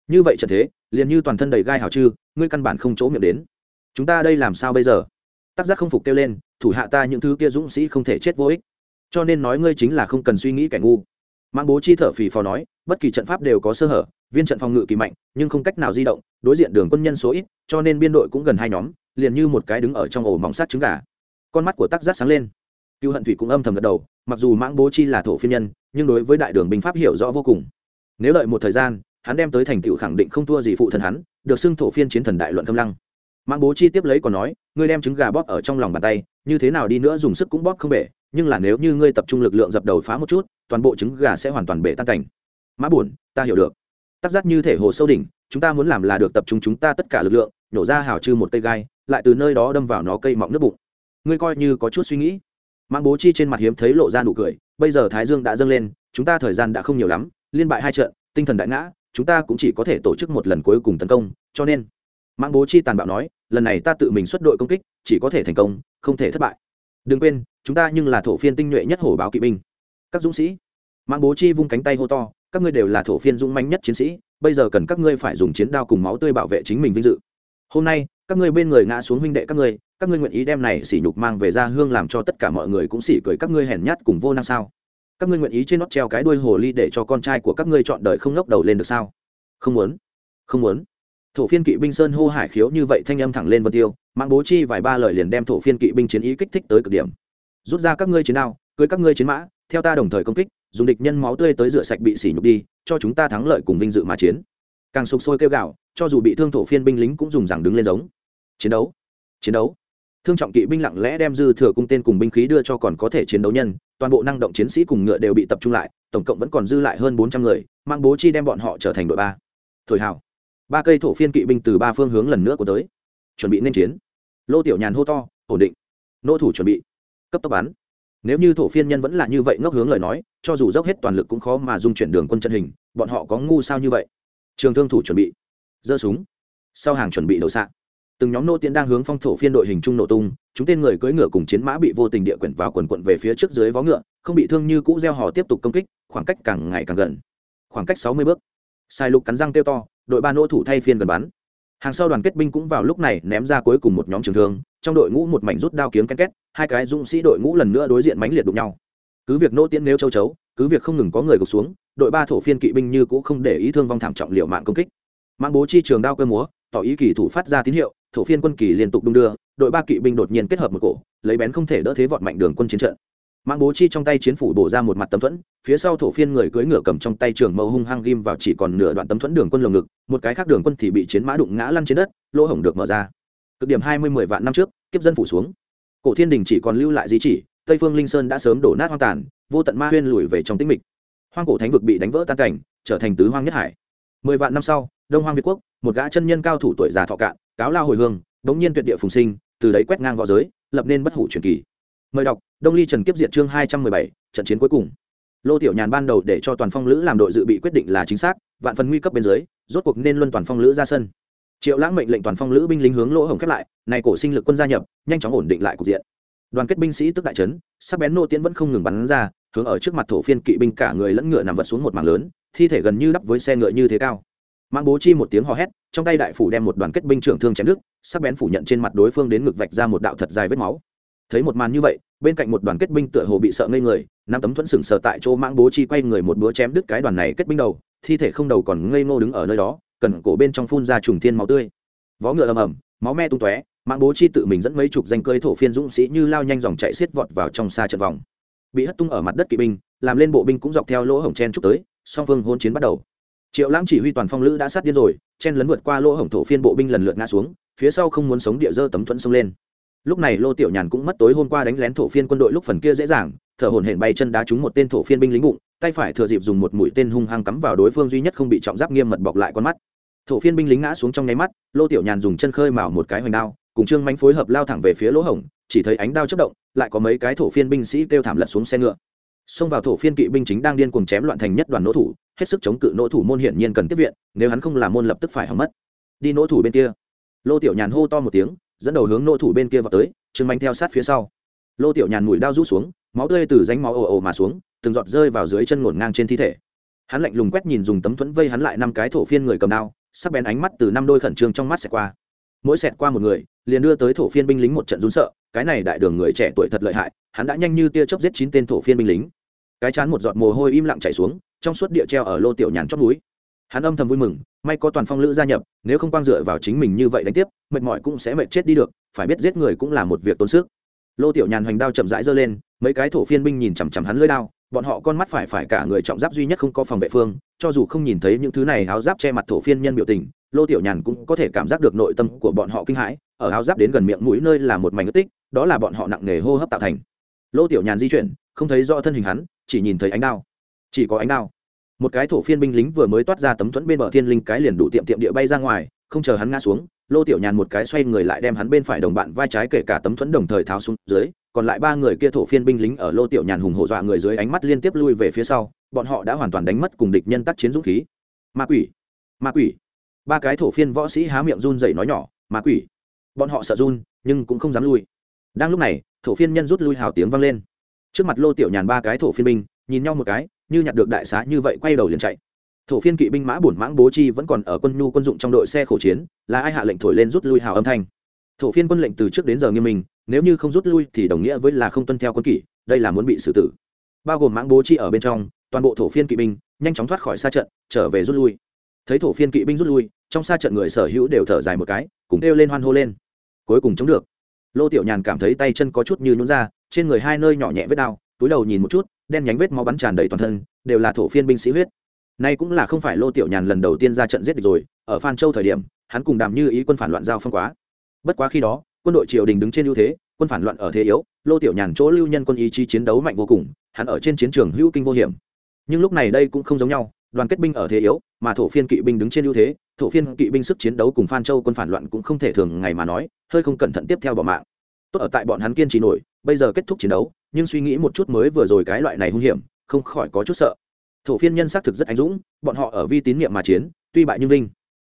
Như vậy trận thế, liền như toàn thân đầy gai hào chư ngươi căn bản không chỗ miệng đến. Chúng ta đây làm sao bây giờ? Tác giác không phục kêu lên, thủ hạ ta những thứ kia dũng sĩ không thể chết vô ích. Cho nên nói ngươi chính là không cần suy nghĩ kẻ ngu. Mang bố chi thở phì phò nói, bất kỳ trận pháp đều có sơ hở, viên trận phòng ngự kỳ mạnh, nhưng không cách nào di động, đối diện đường quân nhân số ít, cho nên biên đội cũng gần hai nhóm, liền như một cái đứng ở trong ổ mỏng sát trứng gà. Con mắt của tác giác sáng lên. Cựu hận thủy cũng âm thầm gật đầu, mặc dù mãng bố chi là thổ phiên nhân, nhưng đối với đại đường binh pháp hiểu rõ vô cùng. Nếu đợi một thời gian, hắn đem tới thành tựu khẳng định không thua gì phụ thần hắn, được xưng thổ phiên chiến thần đại luận câm lăng mãng bố chi tiếp lấy còn nói, ngươi đem trứng gà bóp ở trong lòng bàn tay, như thế nào đi nữa dùng sức cũng bóp không bể, nhưng là nếu như ngươi tập trung lực lượng dập đầu phá một chút, toàn bộ trứng gà sẽ hoàn toàn bể tan cảnh. Mã buồn ta hiểu được. Tác giác như thể hồ sâu đỉnh, chúng ta muốn làm là được tập trung chúng ta tất cả lực lượng, nhổ ra hào chư một cây gai, lại từ nơi đó đâm vào nó cây mọng nước bụng. Ngươi coi như có chút suy nghĩ. Mang bố chi trên mặt hiếm thấy lộ ra nụ cười, bây giờ thái dương đã dâng lên, chúng ta thời gian đã không nhiều lắm, liên bại hai trận, tinh thần đại ngã, chúng ta cũng chỉ có thể tổ chức một lần cuối cùng tấn công, cho nên mãng bố chi tàn bạo nói, lần này ta tự mình xuất đội công kích, chỉ có thể thành công, không thể thất bại. Đừng quên, chúng ta nhưng là thổ phiên tinh nhuệ nhất hổ báo kỵ binh. Các dũng sĩ. Mãng bố chi vung cánh tay hô to, các ngươi đều là thổ phiên dũng manh nhất chiến sĩ, bây giờ cần các ngươi phải dùng chiến đao cùng máu tươi bảo vệ chính mình vinh dự. Hôm nay, các ngươi bên người ngã xuống huynh đệ các ngươi các ngươi nguyện ý đem này sỉ nhục mang về ra hương làm cho tất cả mọi người cũng sỉ cười các ngươi hèn nhát cùng vô năng sao? Các ngươi nguyện ý trên nót treo cái đuôi hồ ly để cho con trai của các ngươi chọn đời không ngóc đầu lên được sao? Không muốn. Không muốn thổ phiên kỵ binh sơn hô hải khiếu như vậy thanh âm thẳng lên vân tiêu mang bố chi vài ba lời liền đem thổ phiên kỵ binh chiến ý kích thích tới cực điểm. Rút ra các ngươi chiến đao, cưới các ngươi chiến mã, theo ta đồng thời công kích, dùng địch nhân máu tươi tới rửa sạch bị sỉ nhục đi, cho chúng ta thắng lợi cùng vinh dự mà chiến. Càng sục sôi kêu gạo cho dù bị thương thổ phiên binh lính cũng dùng rằng đứng lên giống. Chiến đấu chiến đấu. Thương trọng kỵ binh lặng lẽ đem dư thừa cung tên cùng binh khí đưa cho còn có thể chiến đấu nhân, toàn bộ năng động chiến sĩ cùng ngựa đều bị tập trung lại, tổng cộng vẫn còn dư lại hơn bốn trăm người mang bố chi đem bọn họ trở thành đội ba. Thổi hào ba cây thổ phiên kỵ binh từ ba phương hướng lần nữa của tới. Chuẩn bị nên chiến. Lô tiểu nhàn hô to, ổn định. Nô thủ chuẩn bị. Cấp tốc bắn. Nếu như thổ phiên nhân vẫn là như vậy ngốc hướng lời nói, cho dù dốc hết toàn lực cũng khó mà dung chuyển đường quân chân hình, bọn họ có ngu sao như vậy? Trường thương thủ chuẩn bị. Giơ súng. Sau hàng chuẩn bị đầu xạ. Từng nhóm nô tiến đang hướng phong thổ phiên đội hình trung nổ tung, chúng tên người cưỡi ngựa cùng chiến mã bị vô tình địa quyển vào quần quận về phía trước dưới vó ngựa, không bị thương như cũ gieo hò tiếp tục công kích, khoảng cách càng ngày càng gần. Khoảng cách sáu mươi bước sai lục cắn răng kêu to, đội ba nô thủ thay phiên gần bắn. Hàng sau đoàn kết binh cũng vào lúc này ném ra cuối cùng một nhóm trường thương, trong đội ngũ một mảnh rút đao kiếm ken két, hai cái dũng sĩ đội ngũ lần nữa đối diện mãnh liệt đụng nhau. Cứ việc nô tiến nếu châu chấu, cứ việc không ngừng có người gục xuống, đội ba thổ phiên kỵ binh như cũ không để ý thương vong thảm trọng liệu mạng công kích. Mang bố chi trường đao cơ múa, tỏ ý kỳ thủ phát ra tín hiệu, thổ phiên quân kỳ liên tục đung đưa, đội ba kỵ binh đột nhiên kết hợp một cổ, lấy bén không thể đỡ thế vọt mạnh đường quân chiến trận mang bố chi trong tay chiến phủ bổ ra một mặt tấm thuẫn, phía sau thổ phiên người cưỡi ngựa cầm trong tay trường mâu hung hăng ghim vào chỉ còn nửa đoạn tấm thuẫn đường quân lồng ngực, một cái khác đường quân thì bị chiến mã đụng ngã lăn trên đất, lỗ hổng được mở ra. Cực điểm hai mươi mười vạn năm trước, kiếp dân phủ xuống. Cổ thiên đình chỉ còn lưu lại di chỉ, tây phương linh sơn đã sớm đổ nát hoang tàn, vô tận ma huyên lùi về trong tĩnh mịch. Hoang cổ thánh vực bị đánh vỡ tan cảnh, trở thành tứ hoang nhất hải. Mười vạn năm sau, đông hoang việt quốc, một gã chân nhân cao thủ tuổi già thọ cạn, cáo lao hồi hương bỗng nhiên tuyệt địa phùng sinh, từ đấy quét ngang v õ giới, lập nên bất hủ truyền kỳ mời đọc, đông ly trần kiếp diệt chương hai trăm mười bảy, trận chiến cuối cùng. Lô tiểu nhàn ban đầu để cho toàn phong lữ làm đội dự bị quyết định là chính xác, vạn phần nguy cấp bên dưới, rốt cuộc nên luân toàn phong lữ ra sân. Triệu lãng mệnh lệnh toàn phong lữ binh lính hướng lỗ hổng khép lại nay cổ sinh lực quân gia nhập, nhanh chóng ổn định lại cục diện. Đoàn kết binh sĩ tức đại trấn sắc bén nô tiễn vẫn không ngừng bắn ra, hướng ở trước mặt thổ phiên kỵ binh cả người lẫn ngựa nằm vật xuống một mảng lớn, thi thể gần như đắp với xe ngựa như thế cao. Mang bố chi một tiếng hò hét, trong tay đại phủ đem một đoàn kết binh trưởng thương chém đức sắc bén phủ nhận trên mặt đối phương đến ngực vạch ra một đạo thật dài vết máu thấy một màn như vậy, bên cạnh một đoàn kết binh tựa hồ bị sợ ngây người năm tấm thuẫn sừng sờ tại chỗ mãng bố chi quay người một búa chém đứt cái đoàn này kết binh đầu, thi thể không đầu còn ngây ngô đứng ở nơi đó, cần cổ bên trong phun ra trùng thiên máu tươi. Vó ngựa ầm ầm, máu me tung tóe mạng bố chi tự mình dẫn mấy chục danh cơi thổ phiên dũng sĩ như lao nhanh dòng chạy xiết vọt vào trong xa trận vòng. Bị hất tung ở mặt đất kỵ binh, làm lên bộ binh cũng dọc theo lỗ hổng chen trúc tới, song phương hôn chiến bắt đầu. Triệu lãng chỉ huy toàn phong lữ đã sát điên rồi, chen lấn vượt qua lỗ hổng thổ phiên bộ binh lần lượt ngã xuống, phía sau không muốn sống địa dơ tấm thuẫn xông lên lúc này lô tiểu nhàn cũng mất tối hôm qua đánh lén thổ phiên quân đội lúc phần kia dễ dàng, thở hổn hển bay chân đá trúng một tên thổ phiên binh lính bụng, tay phải thừa dịp dùng một mũi tên hung hăng cắm vào đối phương duy nhất không bị trọng giáp nghiêm mật bọc lại con mắt. Thổ phiên binh lính ngã xuống trong nháy mắt, lô tiểu nhàn dùng chân khơi mào một cái hoành đao, cùng trương mánh phối hợp lao thẳng về phía lỗ hổng, chỉ thấy ánh đao chất động, lại có mấy cái thổ phiên binh sĩ kêu thảm lật xuống xe ngựa. Xông vào thổ phiên kỵ binh chính đang điên cuồng chém loạn thành nhất đoàn nỗ thủ, hết sức chống cự nỗ thủ môn hiển nhiên cần tiếp viện, nếu hắn không làm môn lập tức phải hỏng mất. Đi nỗ thủ bên kia. Lô tiểu nhàn hô to một tiếng dẫn đầu hướng nô thủ bên kia vào tới trương manh theo sát phía sau. Lô tiểu nhàn mùi đao rút xuống, máu tươi từ ránh máu ồ ồ mà xuống, từng giọt rơi vào dưới chân ngổn ngang trên thi thể. Hắn lạnh lùng quét nhìn dùng tấm thuẫn vây hắn lại năm cái thổ phiên người cầm đao, sắc bén ánh mắt từ năm đôi khẩn trương trong mắt xẹt qua. Mỗi xẹt qua một người, liền đưa tới thổ phiên binh lính một trận run sợ, cái này đại đường người trẻ tuổi thật lợi hại, hắn đã nhanh như tia chớp giết chín tên thổ phiên binh lính. Cái chán một giọt mồ hôi im lặng chảy xuống, trong suốt địa treo ở lô tiểu nhàn chót núi hắn âm thầm vui mừng, may có toàn phong lữ gia nhập, nếu không quang dựa vào chính mình như vậy đánh tiếp, mệt mỏi cũng sẽ mệt chết đi được, phải biết giết người cũng là một việc tốn sức. Lô tiểu nhàn hoành đao chậm rãi giơ lên, mấy cái thổ phiên binh nhìn chằm chằm hắn lưỡi đao, bọn họ con mắt phải phải cả người trọng giáp duy nhất không có phòng vệ phương, cho dù không nhìn thấy những thứ này áo giáp che mặt thổ phiên nhân biểu tình, lô tiểu nhàn cũng có thể cảm giác được nội tâm của bọn họ kinh hãi, ở áo giáp đến gần miệng mũi nơi là một mảnh ức tích, đó là bọn họ nặng nề hô hấp tạo thành. Lô tiểu nhàn di chuyển, không thấy rõ thân hình hắn, chỉ nhìn thấy ánh đao. Chỉ có ánh đao một cái thổ phiên binh lính vừa mới toát ra tấm thuẫn bên bờ thiên linh cái liền đủ tiệm tiệm địa bay ra ngoài, không chờ hắn ngã xuống, lô tiểu nhàn một cái xoay người lại đem hắn bên phải đồng bạn vai trái kể cả tấm thuẫn đồng thời tháo xuống dưới, còn lại ba người kia thổ phiên binh lính ở lô tiểu nhàn hùng hổ dọa người dưới ánh mắt liên tiếp lui về phía sau, bọn họ đã hoàn toàn đánh mất cùng địch nhân tác chiến dũng khí. Ma quỷ ma quỷ. Ba cái thổ phiên võ sĩ há miệng run dậy nói nhỏ, ma quỷ. Bọn họ sợ run, nhưng cũng không dám lui. Đang lúc này, thổ phiên nhân rút lui hào tiếng vang lên. Trước mặt lô tiểu nhàn ba cái thổ phiên binh, nhìn nhau một cái như nhặt được đại xá như vậy quay đầu liền chạy. Thổ phiên kỵ binh mã bổn mãng bố chi vẫn còn ở quân nhu quân dụng trong đội xe khổ chiến, là ai hạ lệnh thổi lên rút lui hào âm thanh. Thổ phiên quân lệnh từ trước đến giờ nghiêm minh, nếu như không rút lui thì đồng nghĩa với là không tuân theo quân kỷ, đây là muốn bị xử tử. Bao gồm mãng bố chi ở bên trong, toàn bộ thổ phiên kỵ binh nhanh chóng thoát khỏi xa trận, trở về rút lui. Thấy thổ phiên kỵ binh rút lui, trong xa trận người sở hữu đều thở dài một cái, cùng kêu lên hoan hô lên. Cuối cùng chống được. Lô tiểu nhàn cảm thấy tay chân có chút như nhún ra, trên người hai nơi nhỏ nhẹ vết đau, túi đầu nhìn một chút đen nhánh vết máu bắn tràn đầy toàn thân, đều là thổ phiên binh sĩ huyết. Nay cũng là không phải lô tiểu nhàn lần đầu tiên ra trận giết địch rồi, ở phan châu thời điểm, hắn cùng đàm như ý quân phản loạn giao phong quá. Bất quá khi đó, quân đội triều đình đứng trên ưu thế, quân phản loạn ở thế yếu, lô tiểu nhàn chỗ lưu nhân quân ý chí chiến đấu mạnh vô cùng, hắn ở trên chiến trường hữu kinh vô hiểm. Nhưng lúc này đây cũng không giống nhau, đoàn kết binh ở thế yếu, mà thổ phiên kỵ binh đứng trên ưu thế, thổ phiên kỵ binh sức chiến đấu cùng phan châu quân phản loạn cũng không thể thường ngày mà nói, hơi không cẩn thận tiếp theo bỏ mạng. Tốt ở tại bọn hắn kiên trì nổi, bây giờ kết thúc chiến đấu nhưng suy nghĩ một chút mới vừa rồi cái loại này hung hiểm, không khỏi có chút sợ. Thổ phiên nhân xác thực rất anh dũng, bọn họ ở vi tín nhiệm mà chiến, tuy bại nhưng vinh.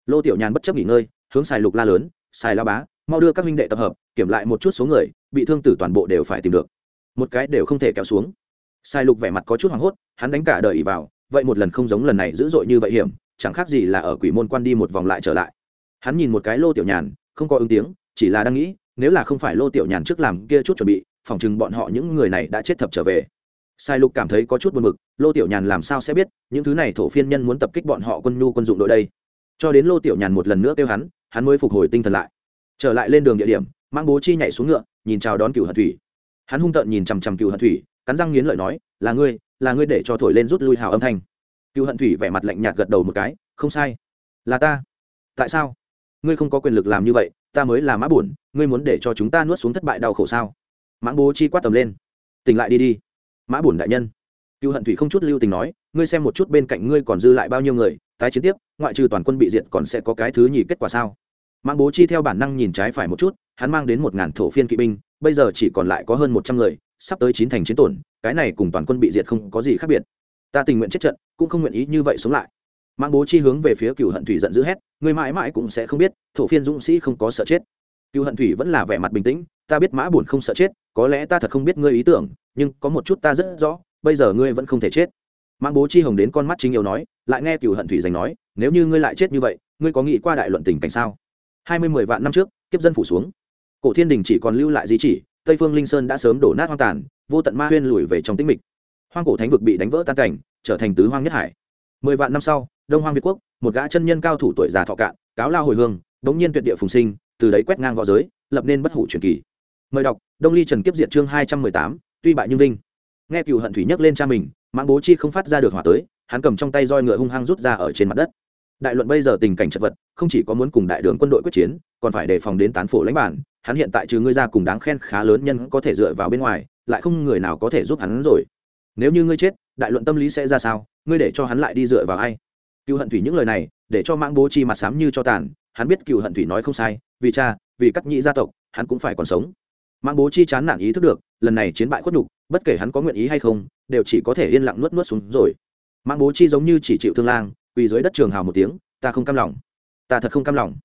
Lô tiểu nhàn bất chấp nghỉ ngơi, hướng xài lục la lớn xài la bá, mau đưa các huynh đệ tập hợp, kiểm lại một chút số người, bị thương tử toàn bộ đều phải tìm được. Một cái đều không thể kéo xuống. Sai lục vẻ mặt có chút hoảng hốt, hắn đánh cả đời ý vào, vậy một lần không giống lần này dữ dội như vậy hiểm, chẳng khác gì là ở quỷ môn quan đi một vòng lại trở lại. Hắn nhìn một cái lô tiểu nhàn, không có ứng tiếng, chỉ là đang nghĩ, nếu là không phải lô tiểu nhàn trước làm kia chút chuẩn bị phòng chừng bọn họ những người này đã chết thập trở về. Sai lục cảm thấy có chút buồn mực lô tiểu nhàn làm sao sẽ biết, những thứ này thổ phiên nhân muốn tập kích bọn họ quân nhu quân dụng đội đây. Cho đến lô tiểu nhàn một lần nữa kêu hắn hắn mới phục hồi tinh thần lại. Trở lại lên đường địa điểm mang bố chi nhảy xuống ngựa, nhìn chào đón cựu hận thủy. Hắn hung tợn nhìn chằm chằm cựu hận thủy, cắn răng nghiến lợi nói, là ngươi là ngươi để cho thổi lên rút lui hào âm thanh. Cựu hận thủy vẻ mặt lạnh nhạt gật đầu một cái, không sai. Là ta. Tại sao? Ngươi không có quyền lực làm như vậy, ta mới là mã buồn ngươi muốn để cho chúng ta nuốt xuống thất bại đau khổ sao? Mãng bố chi quát tầm lên. Tỉnh lại đi đi. Mã buồn đại nhân. Cựu hận thủy không chút lưu tình nói, ngươi xem một chút bên cạnh ngươi còn dư lại bao nhiêu người, tái chiến tiếp, ngoại trừ toàn quân bị diệt còn sẽ có cái thứ nhì kết quả sao? Mãng bố chi theo bản năng nhìn trái phải một chút, hắn mang đến một ngàn thổ phiên kỵ binh, bây giờ chỉ còn lại có hơn một trăm người, sắp tới chín thành chiến tổn, cái này cùng toàn quân bị diệt không có gì khác biệt. Ta tình nguyện chết trận, cũng không nguyện ý như vậy sống lại. Mang bố chi hướng về phía cựu hận thủy giận dữ hét người mãi mãi cũng sẽ không biết, thổ phiên dũng sĩ không có sợ chết. Cựu hận thủy vẫn là vẻ mặt bình tĩnh, ta biết mã buồn không sợ chết có lẽ ta thật không biết ngươi ý tưởng, nhưng có một chút ta rất rõ, bây giờ ngươi vẫn không thể chết. Mang bố chi hồng đến con mắt chính yêu nói, lại nghe cựu hận thủy giành nói, nếu như ngươi lại chết như vậy, ngươi có nghĩ qua đại luận tình cảnh sao? Hai mươi mười vạn năm trước, kiếp dân phủ xuống. Cổ thiên đình chỉ còn lưu lại di chỉ, tây phương linh sơn đã sớm đổ nát hoang tàn, vô tận ma huyên lùi về trong tĩnh mịch. Hoang cổ thánh vực bị đánh vỡ tan cảnh, trở thành tứ hoang nhất hải. Mười vạn năm sau, đông hoang việt quốc, một gã chân nhân cao thủ tuổi già thọ cạn, cáo lao hồi hương, bỗng nhiên tuyệt địa phùng sinh, từ đấy quét ngang v õ giới, lập nên bất hủ truyền kỳ mời đọc, đông ly trần kiếp diệt chương hai trăm mười tám, tuy bại nhưng vinh. Nghe cựu hận thủy nhấc lên cha mình, mãng bố chi không phát ra được hỏa tới, hắn cầm trong tay roi ngựa hung hăng rút ra ở trên mặt đất. Đại luận bây giờ tình cảnh chật vật, không chỉ có muốn cùng đại đường quân đội quyết chiến, còn phải đề phòng đến tán phổ lãnh bản, hắn hiện tại trừ ngươi ra cùng đáng khen khá lớn nhân có thể dựa vào bên ngoài, lại không người nào có thể giúp hắn rồi. Nếu như ngươi chết, đại luận tâm lý sẽ ra sao? Ngươi để cho hắn lại đi dựa vào ai? Cựu hận thủy những lời này, để cho mãng bố chi mặt sám như cho tàn, hắn biết cựu hận thủy nói không sai, vì cha, vì cắt nhị gia tộc, hắn cũng phải còn sống mãng bố chi chán nản ý thức được, lần này chiến bại khuất nhục, bất kể hắn có nguyện ý hay không, đều chỉ có thể yên lặng nuốt nuốt xuống rồi. Mãng bố chi giống như chỉ chịu thương lang, quỳ dưới đất trường hào một tiếng, ta không cam lòng, ta thật không cam lòng.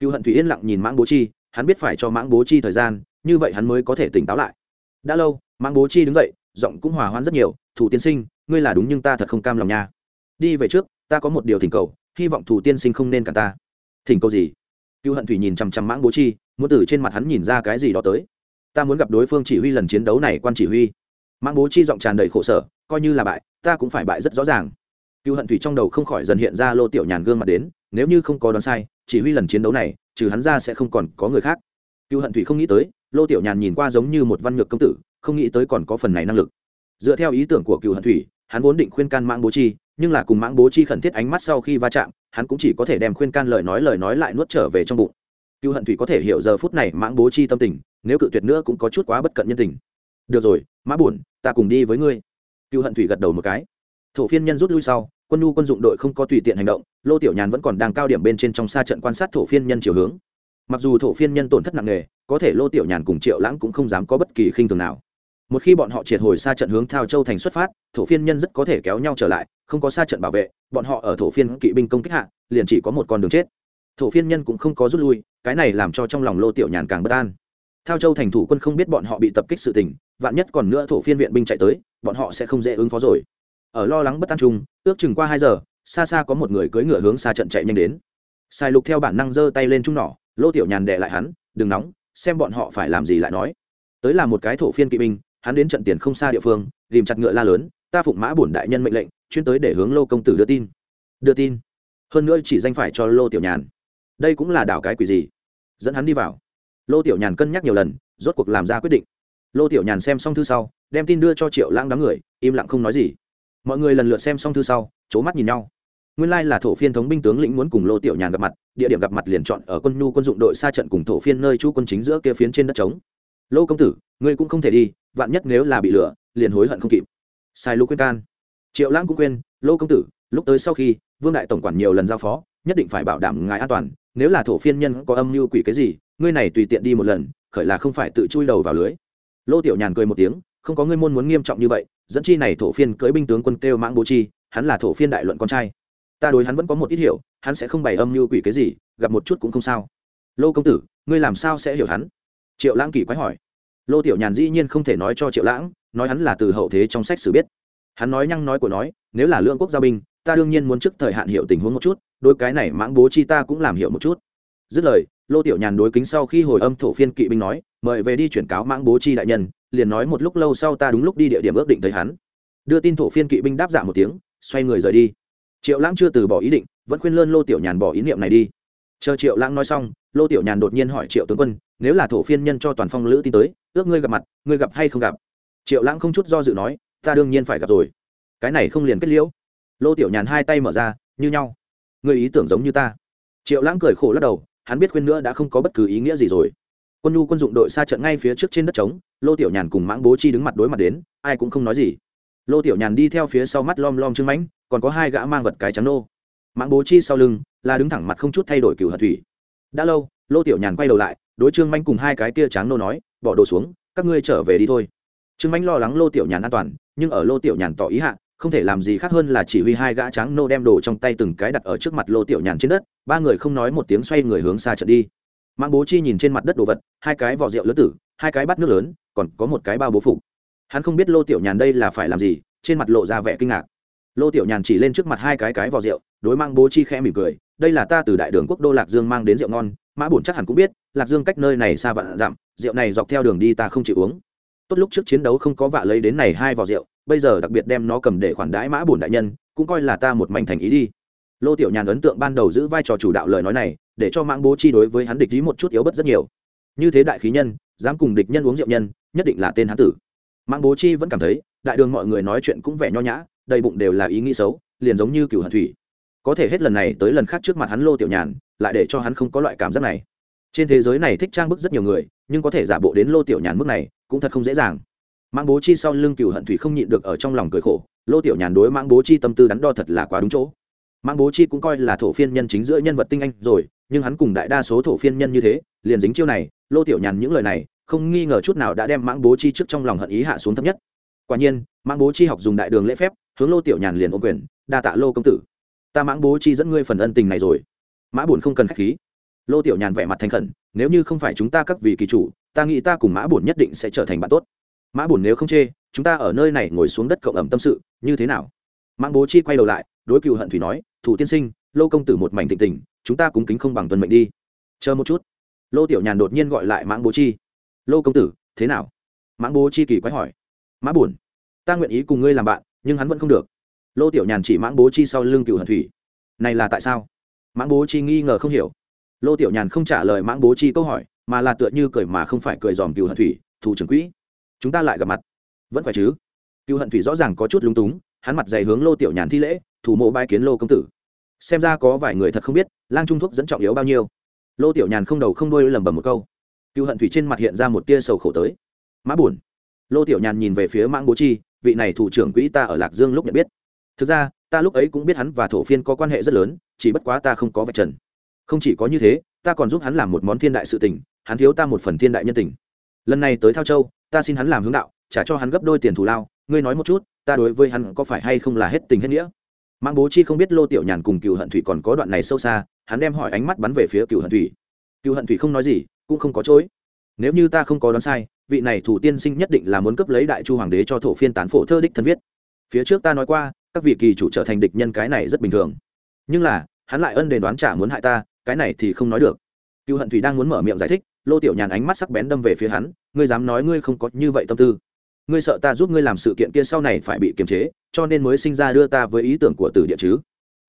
Cựu hận thủy yên lặng nhìn mãng bố chi, hắn biết phải cho mãng bố chi thời gian, như vậy hắn mới có thể tỉnh táo lại. Đã lâu, mãng bố chi đứng dậy, giọng cũng hòa hoãn rất nhiều, thủ tiên sinh, ngươi là đúng nhưng ta thật không cam lòng nha. Đi về trước, ta có một điều thỉnh cầu, hy vọng thủ tiên sinh không nên cả ta. Thỉnh cầu gì? Cựu hận thủy nhìn chằm chằm mãng bố chi, muốn từ trên mặt hắn nhìn ra cái gì đó tới ta muốn gặp đối phương chỉ huy lần chiến đấu này quan chỉ huy. Mãng bố chi giọng tràn đầy khổ sở, coi như là bại, ta cũng phải bại rất rõ ràng. Cựu hận thủy trong đầu không khỏi dần hiện ra lô tiểu nhàn gương mặt đến, nếu như không có đoán sai, chỉ huy lần chiến đấu này, trừ hắn ra sẽ không còn có người khác. Cựu hận thủy không nghĩ tới, lô tiểu nhàn nhìn qua giống như một văn nhược công tử, không nghĩ tới còn có phần này năng lực. Dựa theo ý tưởng của cựu hận thủy, hắn vốn định khuyên can mãng bố chi, nhưng là cùng mãng bố chi khẩn thiết ánh mắt sau khi va chạm, hắn cũng chỉ có thể đem khuyên can lời nói lời nói lại nuốt trở về trong bụng. Cựu hận thủy có thể hiểu giờ phút này mãng bố chi tâm tình nếu cự tuyệt nữa cũng có chút quá bất cận nhân tình. Được rồi, mã buồn, ta cùng đi với ngươi. Cựu hận thủy gật đầu một cái. Thổ phiên nhân rút lui sau, quân nhu quân dụng đội không có tùy tiện hành động, lô tiểu nhàn vẫn còn đang cao điểm bên trên trong xa trận quan sát thổ phiên nhân chiều hướng. Mặc dù thổ phiên nhân tổn thất nặng nề, có thể lô tiểu nhàn cùng triệu lãng cũng không dám có bất kỳ khinh thường nào. Một khi bọn họ triệt hồi xa trận hướng thao châu thành xuất phát, thổ phiên nhân rất có thể kéo nhau trở lại, không có xa trận bảo vệ, bọn họ ở thổ phiên kỵ binh công kích hạ, liền chỉ có một con đường chết. Thổ phiên nhân cũng không có rút lui, cái này làm cho trong lòng lô tiểu nhàn càng bất an thao châu thành thủ quân không biết bọn họ bị tập kích sự tình, vạn nhất còn nữa thổ phiên viện binh chạy tới, bọn họ sẽ không dễ ứng phó rồi. Ở lo lắng bất an chung, ước chừng qua hai giờ, xa xa có một người cưỡi ngựa hướng xa trận chạy nhanh đến. Sai lục theo bản năng giơ tay lên trung nỏ, lô tiểu nhàn đệ lại hắn, đừng nóng, xem bọn họ phải làm gì lại nói. Tới là một cái thổ phiên kỵ binh, hắn đến trận tiền không xa địa phương tìm chặt ngựa la lớn, ta phụng mã bổn đại nhân mệnh lệnh, chuyên tới để hướng lô công tử đưa tin. Đưa tin? Hơn nữa chỉ danh phải cho lô tiểu nhàn. Đây cũng là đảo cái quỷ gì? Dẫn hắn đi vào lô tiểu nhàn cân nhắc nhiều lần, rốt cuộc làm ra quyết định. Lô tiểu nhàn xem xong thư sau, đem tin đưa cho triệu lãng đám người, im lặng không nói gì. Mọi người lần lượt xem xong thư sau c h ố mắt nhìn nhau. Nguyên lai là thổ phiên thống binh tướng lĩnh muốn cùng lô tiểu nhàn gặp mặt, địa điểm gặp mặt liền chọn ở quân nhu quân dụng đội xa trận cùng thổ phiên nơi chú quân chính giữa kia phiến trên đất trống. Lô công tử, ngươi cũng không thể đi, vạn nhất nếu là bị lửa liền hối hận không kịp. Sai lô khuyên can. Triệu lãng cũng khuyên, lô công tử, lúc tới sau khi, vương đại tổng quản nhiều lần giao phó, nhất định phải bảo đảm ngài an toàn, nếu là thổ phiên nhân có âm mưu quỷ cái gì ngươi này tùy tiện đi một lần, khởi là không phải tự chui đầu vào lưới. Lô tiểu nhàn cười một tiếng, không có ngươi môn muốn nghiêm trọng như vậy, dẫn chi này thổ phiên cưỡi binh tướng quân kêu mãng bố chi, hắn là thổ phiên đại luận con trai. Ta đối hắn vẫn có một ít hiểu, hắn sẽ không bày âm mưu quỷ cái gì, gặp một chút cũng không sao. Lô công tử, ngươi làm sao sẽ hiểu hắn? Triệu lãng kỳ quái hỏi. Lô tiểu nhàn dĩ nhiên không thể nói cho triệu lãng, nói hắn là từ hậu thế trong sách sử biết. Hắn nói nhăng nói của nói, nếu là lượng quốc gia binh, ta đương nhiên muốn trước thời hạn hiểu tình huống một chút đôi cái này mãng bố chi ta cũng làm hiểu một chút. Dứt lời lô tiểu nhàn đối kính sau khi hồi âm thổ phiên kỵ binh nói, mời về đi chuyển cáo mãng bố chi đại nhân, liền nói một lúc lâu sau ta đúng lúc đi địa điểm ước định thấy hắn. Đưa tin thổ phiên kỵ binh đáp dạ một tiếng, xoay người rời đi. Triệu lãng chưa từ bỏ ý định, vẫn khuyên lơn lô tiểu nhàn bỏ ý niệm này đi. Chờ triệu lãng nói xong, lô tiểu nhàn đột nhiên hỏi triệu tướng quân, nếu là thổ phiên nhân cho toàn phong lữ tin tới, ước ngươi gặp mặt, ngươi gặp hay không gặp? Triệu lãng không chút do dự nói, ta đương nhiên phải gặp rồi. Cái này không liền kết liễu? Lô tiểu nhàn hai tay mở ra, như nhau. Ngươi ý tưởng giống như ta. Triệu lãng cười khổ lắc đầu hắn biết khuyên nữa đã không có bất cứ ý nghĩa gì rồi. Quân nhu quân dụng đội xa trận ngay phía trước trên đất trống, lô tiểu nhàn cùng mãng bố chi đứng mặt đối mặt đến, ai cũng không nói gì. Lô tiểu nhàn đi theo phía sau mắt lom lom chưng mánh còn có hai gã mang vật cái trắng nô. Mãng bố chi sau lưng là đứng thẳng mặt không chút thay đổi cửu hận thủy. Đã lâu, lô tiểu nhàn quay đầu lại, đối trương manh cùng hai cái kia tráng nô nói, bỏ đồ xuống, các ngươi trở về đi thôi. Trương manh lo lắng lô tiểu nhàn an toàn, nhưng ở lô tiểu nhàn tỏ ý hạ không thể làm gì khác hơn là chỉ huy hai gã tráng nô đem đồ trong tay từng cái đặt ở trước mặt lô tiểu nhàn trên đất, ba người không nói một tiếng xoay người hướng xa trận đi. Mang bố chi nhìn trên mặt đất đồ vật, hai cái vỏ rượu lớn tử, hai cái bát nước lớn, còn có một cái bao bố phục. Hắn không biết lô tiểu nhàn đây là phải làm gì, trên mặt lộ ra vẻ kinh ngạc. Lô tiểu nhàn chỉ lên trước mặt hai cái cái vỏ rượu, đối mang bố chi khẽ mỉm cười, đây là ta từ đại đường quốc đô lạc dương mang đến rượu ngon, mã bổn chắc hẳn cũng biết, lạc dương cách nơi này xa vạn dặm, rượu này dọc theo đường đi ta không chịu uống. Tốt lúc trước chiến đấu không có vạ lấy đến này hai vỏ rượu bây giờ đặc biệt đem nó cầm để khoản đãi mã bổn đại nhân, cũng coi là ta một mảnh thành ý đi. Lô tiểu nhàn ấn tượng ban đầu giữ vai trò chủ đạo lời nói này, để cho mãng bố chi đối với hắn địch ý một chút yếu bất rất nhiều. Như thế đại khí nhân, dám cùng địch nhân uống rượu nhân, nhất định là tên hắn tử. Mãng bố chi vẫn cảm thấy, đại đường mọi người nói chuyện cũng vẻ nho nhã, đầy bụng đều là ý nghĩ xấu, liền giống như cửu hận thủy. Có thể hết lần này tới lần khác trước mặt hắn lô tiểu nhàn, lại để cho hắn không có loại cảm giác này. Trên thế giới này thích trang bức rất nhiều người, nhưng có thể giả bộ đến lô tiểu nhàn mức này, cũng thật không dễ dàng mãng bố chi sau lưng cựu hận thủy không nhịn được ở trong lòng cười khổ, lô tiểu nhàn đối mãng bố chi tâm tư đắn đo thật là quá đúng chỗ. Mãng bố chi cũng coi là thổ phiên nhân chính giữa nhân vật tinh anh rồi, nhưng hắn cùng đại đa số thổ phiên nhân như thế, liền dính chiêu này, lô tiểu nhàn những lời này, không nghi ngờ chút nào đã đem mãng bố chi trước trong lòng hận ý hạ xuống thấp nhất. Quả nhiên, mãng bố chi học dùng đại đường lễ phép, hướng lô tiểu nhàn liền ô quyền, đa tạ lô công tử, ta mãng bố chi dẫn ngươi phần ân tình này rồi. Mã bổn không cần khách khí. Lô tiểu nhàn vẻ mặt thành khẩn, nếu như không phải chúng ta các vị kỳ chủ, ta nghĩ ta cùng mã bổn nhất định sẽ trở thành bạn tốt mã Bùn nếu không chê chúng ta ở nơi này ngồi xuống đất cộng ẩm tâm sự như thế nào? Mãng bố chi quay đầu lại đối cựu hận thủy nói thủ tiên sinh lô công tử một mảnh thịnh tình chúng ta cúng kính không bằng tuần mệnh đi. Chờ một chút. Lô tiểu nhàn đột nhiên gọi lại mãng bố chi. Lô công tử thế nào? Mãng bố chi kỳ quái hỏi. Mã Bùn, ta nguyện ý cùng ngươi làm bạn nhưng hắn vẫn không được. Lô tiểu nhàn chỉ mãng bố chi sau lưng cựu hận thủy. Này là tại sao? Mãng bố chi nghi ngờ không hiểu. Lô tiểu nhàn không trả lời mãng bố chi câu hỏi mà là tựa như cười mà không phải cười dòm cựu hận thủy thủ trưởng quỹ chúng ta lại gặp mặt. Vẫn phải chứ? Cựu hận thủy rõ ràng có chút lúng túng, hắn mặt dày hướng lô tiểu nhàn thi lễ, thủ mộ bai kiến lô công tử. Xem ra có vài người thật không biết, lang trung thuốc dẫn trọng yếu bao nhiêu. Lô tiểu nhàn không đầu không đuôi lẩm bẩm một câu. Cựu hận thủy trên mặt hiện ra một tia sầu khổ tới. Mã buồn. Lô tiểu nhàn nhìn về phía mãng bố chi, vị này thủ trưởng quỹ ta ở lạc dương lúc nhận biết. Thực ra, ta lúc ấy cũng biết hắn và thổ phiên có quan hệ rất lớn, chỉ bất quá ta không có vạch trần. Không chỉ có như thế, ta còn giúp hắn làm một món thiên đại sự tình, hắn thiếu ta một phần thiên đại nhân tình lần này tới thao châu, ta xin hắn làm hướng đạo, trả cho hắn gấp đôi tiền thù lao, ngươi nói một chút, ta đối với hắn có phải hay không là hết tình hết nghĩa? Mang bố chi không biết lô tiểu nhàn cùng cựu hận thủy còn có đoạn này sâu xa, hắn đem hỏi ánh mắt bắn về phía cựu hận thủy. Cựu hận thủy không nói gì, cũng không có chối. Nếu như ta không có đoán sai, vị này thủ tiên sinh nhất định là muốn cấp lấy đại chu hoàng đế cho thổ phiên tán phổ thơ đích thân viết. Phía trước ta nói qua, các vị kỳ chủ trở thành địch nhân cái này rất bình thường. Nhưng là, hắn lại ân đền đoán trả muốn hại ta, cái này thì không nói được. Cựu hận thủy đang muốn mở miệng giải thích lô tiểu nhàn ánh mắt sắc bén đâm về phía hắn, ngươi dám nói ngươi không có như vậy tâm tư. Ngươi sợ ta giúp ngươi làm sự kiện kia sau này phải bị kiềm chế, cho nên mới sinh ra đưa ta với ý tưởng của tử địa chứ.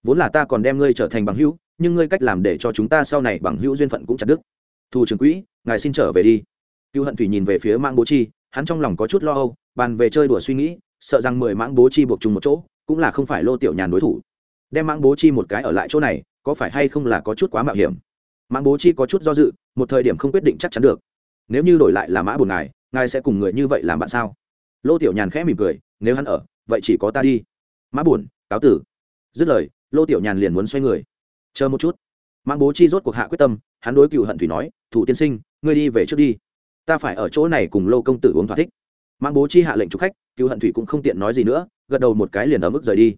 Vốn là ta còn đem ngươi trở thành bằng hữu, nhưng ngươi cách làm để cho chúng ta sau này bằng hữu duyên phận cũng chặt đứt. Thu Trưởng quỹ, ngài xin trở về đi. Cựu hận thủy nhìn về phía Mãng bố chi, hắn trong lòng có chút lo âu, bàn về chơi đùa suy nghĩ, sợ rằng mười mãng bố chi buộc chung một chỗ, cũng là không phải lô tiểu nhàn đối thủ. Đem mãng bố chi một cái ở lại chỗ này, có phải hay không là có chút quá mạo hiểm? Mãng bố chi có chút do dự, một thời điểm không quyết định chắc chắn được. Nếu như đổi lại là mã bùn ngài ngài sẽ cùng người như vậy làm bạn sao? Lô tiểu nhàn khẽ mỉm cười, nếu hắn ở, vậy chỉ có ta đi. Mã bùn, cáo tử. Dứt lời, lô tiểu nhàn liền muốn xoay người. Chờ một chút. Mãng bố chi rốt cuộc hạ quyết tâm, hắn đối cựu hận thủy nói, thủ tiên sinh, ngươi đi về trước đi. Ta phải ở chỗ này cùng lô công tử uống thỏa thích. Mãng bố chi hạ lệnh chụp khách, cựu hận thủy cũng không tiện nói gì nữa, gật đầu một cái liền ở mức rời đi.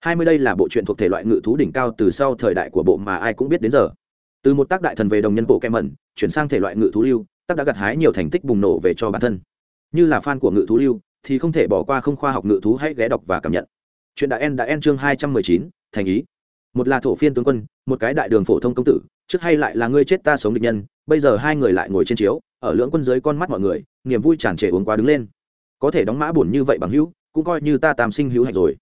Hai mươi đây là bộ truyện thuộc thể loại ngự thú đỉnh cao từ sau thời đại của bộ mà ai cũng biết đến giờ từ một tác đại thần về đồng nhân bộ kem mẩn, chuyển sang thể loại ngự thú lưu, tác đã gặt hái nhiều thành tích bùng nổ về cho bản thân. Như là fan của ngự thú lưu, thì không thể bỏ qua không khoa học ngự thú hãy ghé đọc và cảm nhận. Chuyện đã en đã en chương hai trăm mười chín, thành ý. Một là thổ phiên tướng quân, một cái đại đường phổ thông công tử, trước hay lại là ngươi chết ta sống địch nhân, bây giờ hai người lại ngồi trên chiếu, ở lưỡng quân dưới con mắt mọi người, niềm vui tràn trề uống quá đứng lên. Có thể đóng mã buồn như vậy bằng hữu, cũng coi như ta tam sinh hữu hạnh rồi.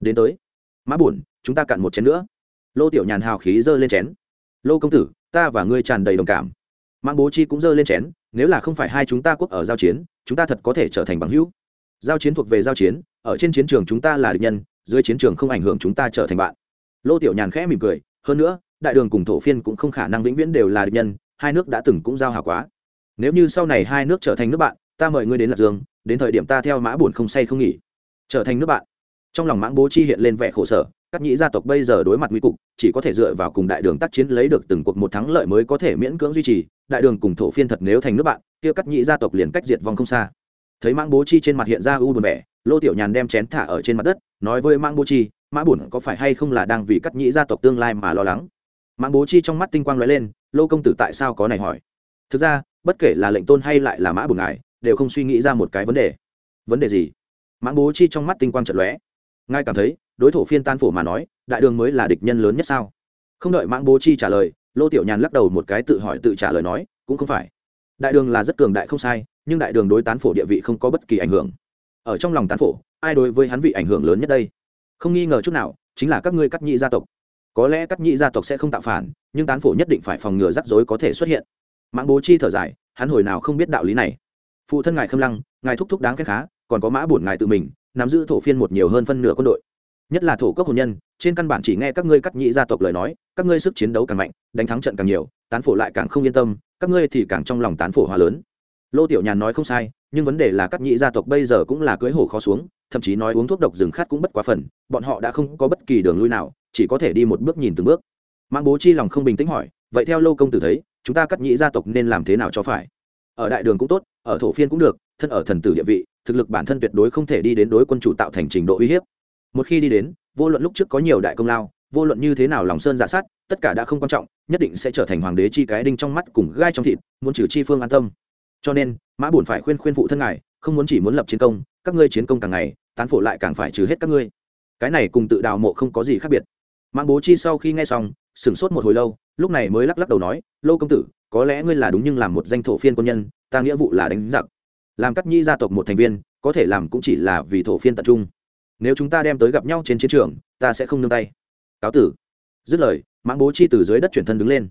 Đến tới. Mã buồn chúng ta cạn một chén nữa. Lô tiểu nhàn hào khí giơ lên chén lô công tử, ta và ngươi tràn đầy đồng cảm. Mãng bố chi cũng giơ lên chén, nếu là không phải hai chúng ta quốc ở giao chiến, chúng ta thật có thể trở thành bằng hữu. Giao chiến thuộc về giao chiến, ở trên chiến trường chúng ta là địch nhân, dưới chiến trường không ảnh hưởng chúng ta trở thành bạn. Lô tiểu nhàn khẽ mỉm cười, hơn nữa, đại đường cùng thổ phiên cũng không khả năng vĩnh viễn đều là địch nhân, hai nước đã từng cũng giao hảo quá. Nếu như sau này hai nước trở thành nước bạn, ta mời ngươi đến lạc dương, đến thời điểm ta theo mã buồn không say không nghỉ. Trở thành nước bạn. Trong lòng mãng bố chi hiện lên vẻ khổ sở các nhĩ gia tộc bây giờ đối mặt nguy cục, chỉ có thể dựa vào cùng đại đường tác chiến lấy được từng cuộc một thắng lợi mới có thể miễn cưỡng duy trì. Đại đường cùng thổ phiên thật nếu thành nước bạn, kia các nhĩ gia tộc liền cách diệt vong không xa. Thấy mang bố chi trên mặt hiện ra u buồn vẻ, lô tiểu nhàn đem chén thả ở trên mặt đất, nói với mang bố chi, mã bổn có phải hay không là đang vì cắt nhĩ gia tộc tương lai mà lo lắng? Mang bố chi trong mắt tinh quang lóe lên, lô công tử tại sao có này hỏi? Thực ra, bất kể là lệnh tôn hay lại là mã bổn ngài, đều không suy nghĩ ra một cái vấn đề. Vấn đề gì? Mãng bố chi trong mắt tinh quang chật lóe. Ngài cảm thấy đối thủ phiên tan phổ mà nói, đại đường mới là địch nhân lớn nhất sao? Không đợi mãng bố chi trả lời, lô tiểu nhàn lắc đầu một cái tự hỏi tự trả lời nói, cũng không phải. Đại đường là rất cường đại không sai, nhưng đại đường đối tán phổ địa vị không có bất kỳ ảnh hưởng. Ở trong lòng tán phổ, ai đối với hắn vị ảnh hưởng lớn nhất đây? Không nghi ngờ chút nào, chính là các ngươi cắt nhị gia tộc. Có lẽ cắt nhị gia tộc sẽ không tạo phản, nhưng tán phổ nhất định phải phòng ngừa rắc rối có thể xuất hiện. Mãng bố chi thở dài, hắn hồi nào không biết đạo lý này. Phụ thân ngài khâm lăng, ngài thúc thúc đáng khen khá, còn có mã bổn ngài tự mình, nắm giữ thổ phiên một nhiều hơn phân nửa quân đội nhất là thổ cấp hồn nhân, trên căn bản chỉ nghe các ngươi cắt nhị gia tộc lời nói, các ngươi sức chiến đấu càng mạnh, đánh thắng trận càng nhiều, tán phổ lại càng không yên tâm, các ngươi thì càng trong lòng tán phổ hòa lớn. Lô tiểu nhàn nói không sai, nhưng vấn đề là cắt nhị gia tộc bây giờ cũng là cưới hổ khó xuống, thậm chí nói uống thuốc độc rừng khát cũng bất quá phần, bọn họ đã không có bất kỳ đường lui nào, chỉ có thể đi một bước nhìn từng bước. Mang bố chi lòng không bình tĩnh hỏi, vậy theo lô công tử thấy, chúng ta cắt nhị gia tộc nên làm thế nào cho phải? Ở đại đường cũng tốt, ở thổ phiên cũng được, thân ở thần tử địa vị, thực lực bản thân tuyệt đối không thể đi đến đối quân chủ tạo thành trình độ uy hiếp một khi đi đến, vô luận lúc trước có nhiều đại công lao, vô luận như thế nào lòng sơn giả sát, tất cả đã không quan trọng, nhất định sẽ trở thành hoàng đế chi cái đinh trong mắt cùng gai trong thịt, muốn trừ chi phương an tâm. Cho nên, mã bổn phải khuyên khuyên phụ thân ngài, không muốn chỉ muốn lập chiến công, các ngươi chiến công càng ngày, tán phổ lại càng phải trừ hết các ngươi. Cái này cùng tự đào mộ không có gì khác biệt. Mạng bố chi sau khi nghe xong, sửng sốt một hồi lâu, lúc này mới lắc lắc đầu nói, lô công tử, có lẽ ngươi là đúng nhưng làm một danh thổ phiên quân nhân, ta nghĩa vụ là đánh giặc. Làm cắt nhi gia tộc một thành viên, có thể làm cũng chỉ là vì thổ phiên tập trung nếu chúng ta đem tới gặp nhau trên chiến trường, ta sẽ không nương tay. Cáo tử. Dứt lời, mãng bố chi từ dưới đất chuyển thân đứng lên.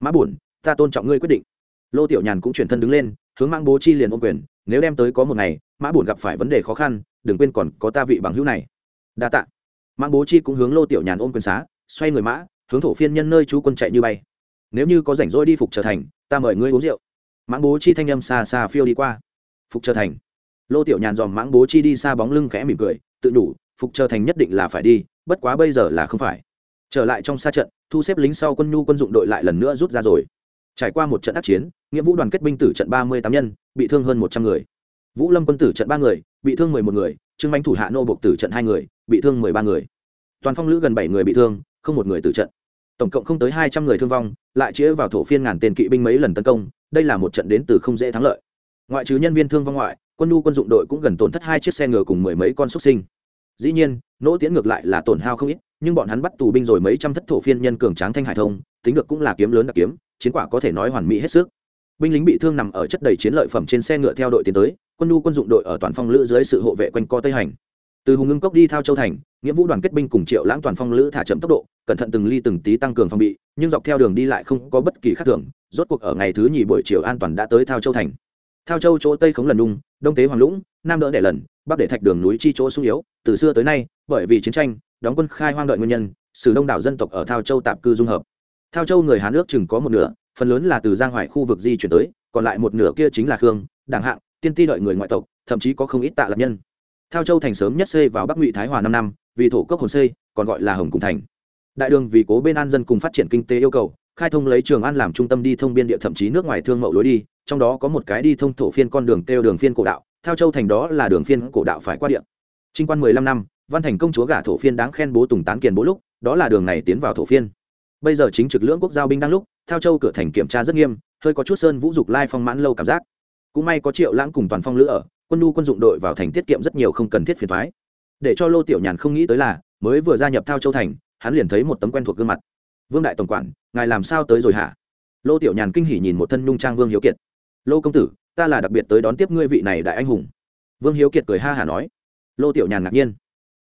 Mã buồn ta tôn trọng ngươi quyết định. Lô tiểu nhàn cũng chuyển thân đứng lên, hướng mãng bố chi liền ôm quyền, nếu đem tới có một ngày, mã buồn gặp phải vấn đề khó khăn, đừng quên còn có ta vị bằng hữu này. Đa tạ. Mãng bố chi cũng hướng lô tiểu nhàn ôm quyền xá, xoay người mã, hướng thổ phiên nhân nơi chú quân chạy như bay. Nếu như có rảnh rỗi đi phục trở thành, ta mời ngươi uống rượu. Mãng bố chi thanh âm xa xa phiêu đi qua. Phục trở thành. Lô tiểu nhàn dòm mãng bố chi đi xa bóng lưng khẽ mỉm cười tự đủ, phục trở thành nhất định là phải đi, bất quá bây giờ là không phải. Trở lại trong xa trận, thu xếp lính sau quân nhu quân dụng đội lại lần nữa rút ra rồi. Trải qua một trận ác chiến, nghĩa vũ đoàn kết binh tử trận ba mươi tám nhân, bị thương hơn một trăm người. Vũ lâm quân tử trận ba người, bị thương mười một người, trương bánh thủ hạ nô bộc tử trận hai người, bị thương mười ba người. Toàn phong lữ gần bảy người bị thương, không một người tử trận. Tổng cộng không tới hai trăm người thương vong, lại chĩa vào thổ phiên ngàn tên kỵ binh mấy lần tấn công, đây là một trận đến từ không dễ thắng lợi. Ngoại trừ nhân viên thương vong ngoại, quân nhu quân dụng đội cũng gần tổn thất hai chiếc xe ngựa cùng mười mấy con xuất sinh dĩ nhiên, nỗ tiễn ngược lại là tổn hao không ít, nhưng bọn hắn bắt tù binh rồi mấy trăm thất thổ phiên nhân cường tráng thanh hải thông, tính được cũng là kiếm lớn đặc kiếm, chiến quả có thể nói hoàn mỹ hết sức. Binh lính bị thương nằm ở chất đầy chiến lợi phẩm trên xe ngựa theo đội tiến tới, quân nhu quân dụng đội ở toàn phong lữ dưới sự hộ vệ quanh co tây hành. Từ hùng ngưng cốc đi thao châu thành, nghĩa vũ đoàn kết binh cùng triệu lãng toàn phong lữ thả chậm tốc độ, cẩn thận từng ly từng tí tăng cường phòng bị, nhưng dọc theo đường đi lại không có bất kỳ khác thường, rốt cuộc ở ngày thứ nhì buổi chiều an toàn đã tới thao châu thành thao châu chỗ tây khống lần đung đông tế hoàng lũng, nam đỡ đẻ lần, bắc để thạch đường núi chi chỗ sung yếu, từ xưa tới nay, bởi vì chiến tranh, đóng quân khai hoang đợi nguyên nhân sử đông đảo dân tộc ở thao châu tạm cư dung hợp. Thao châu người hán nước chừng có một nửa, phần lớn là từ giang hoài khu vực di chuyển tới, còn lại một nửa kia chính là khương, đảng hạng, tiên ti đợi người ngoại tộc, thậm chí có không ít tạ lập nhân. Thao châu thành sớm nhất xây vào bắc ngụy thái hòa năm năm, vì thổ cấp hồn xây, còn gọi là hồng cùng thành. Đại đường vì cố bên an dân cùng phát triển kinh tế yêu cầu khai thông lấy trường an làm trung tâm đi thông biên địa thậm chí nước ngoài thương mậu lối đi, trong đó có một cái đi thông thổ phiên con đường kêu đường phiên cổ đạo theo châu thành đó là đường phiên cổ đạo phải qua địa. Trinh quan mười lăm năm, văn thành công chúa gả thổ phiên đáng khen bố tùng tán kiền bố lúc, đó là đường này tiến vào thổ phiên. Bây giờ chính trực lưỡng quốc giao binh đang lúc theo châu cửa thành kiểm tra rất nghiêm, hơi có chút sơn vũ dục lai phong mãn lâu cảm giác. Cũng may có triệu lãng cùng toàn phong lữ ở, quân nhu quân dụng đội vào thành tiết kiệm rất nhiều không cần thiết phiền thoái. Để cho lô tiểu nhàn không nghĩ tới là, mới vừa gia nhập thao châu thành, hắn liền thấy một tấm quen thuộc gương mặt vương đại tổng quản ngài làm sao tới rồi hả lô tiểu nhàn kinh hỉ nhìn một thân nhung trang vương hiếu kiệt lô công tử ta là đặc biệt tới đón tiếp ngươi vị này đại anh hùng vương hiếu kiệt cười ha hả nói lô tiểu nhàn ngạc nhiên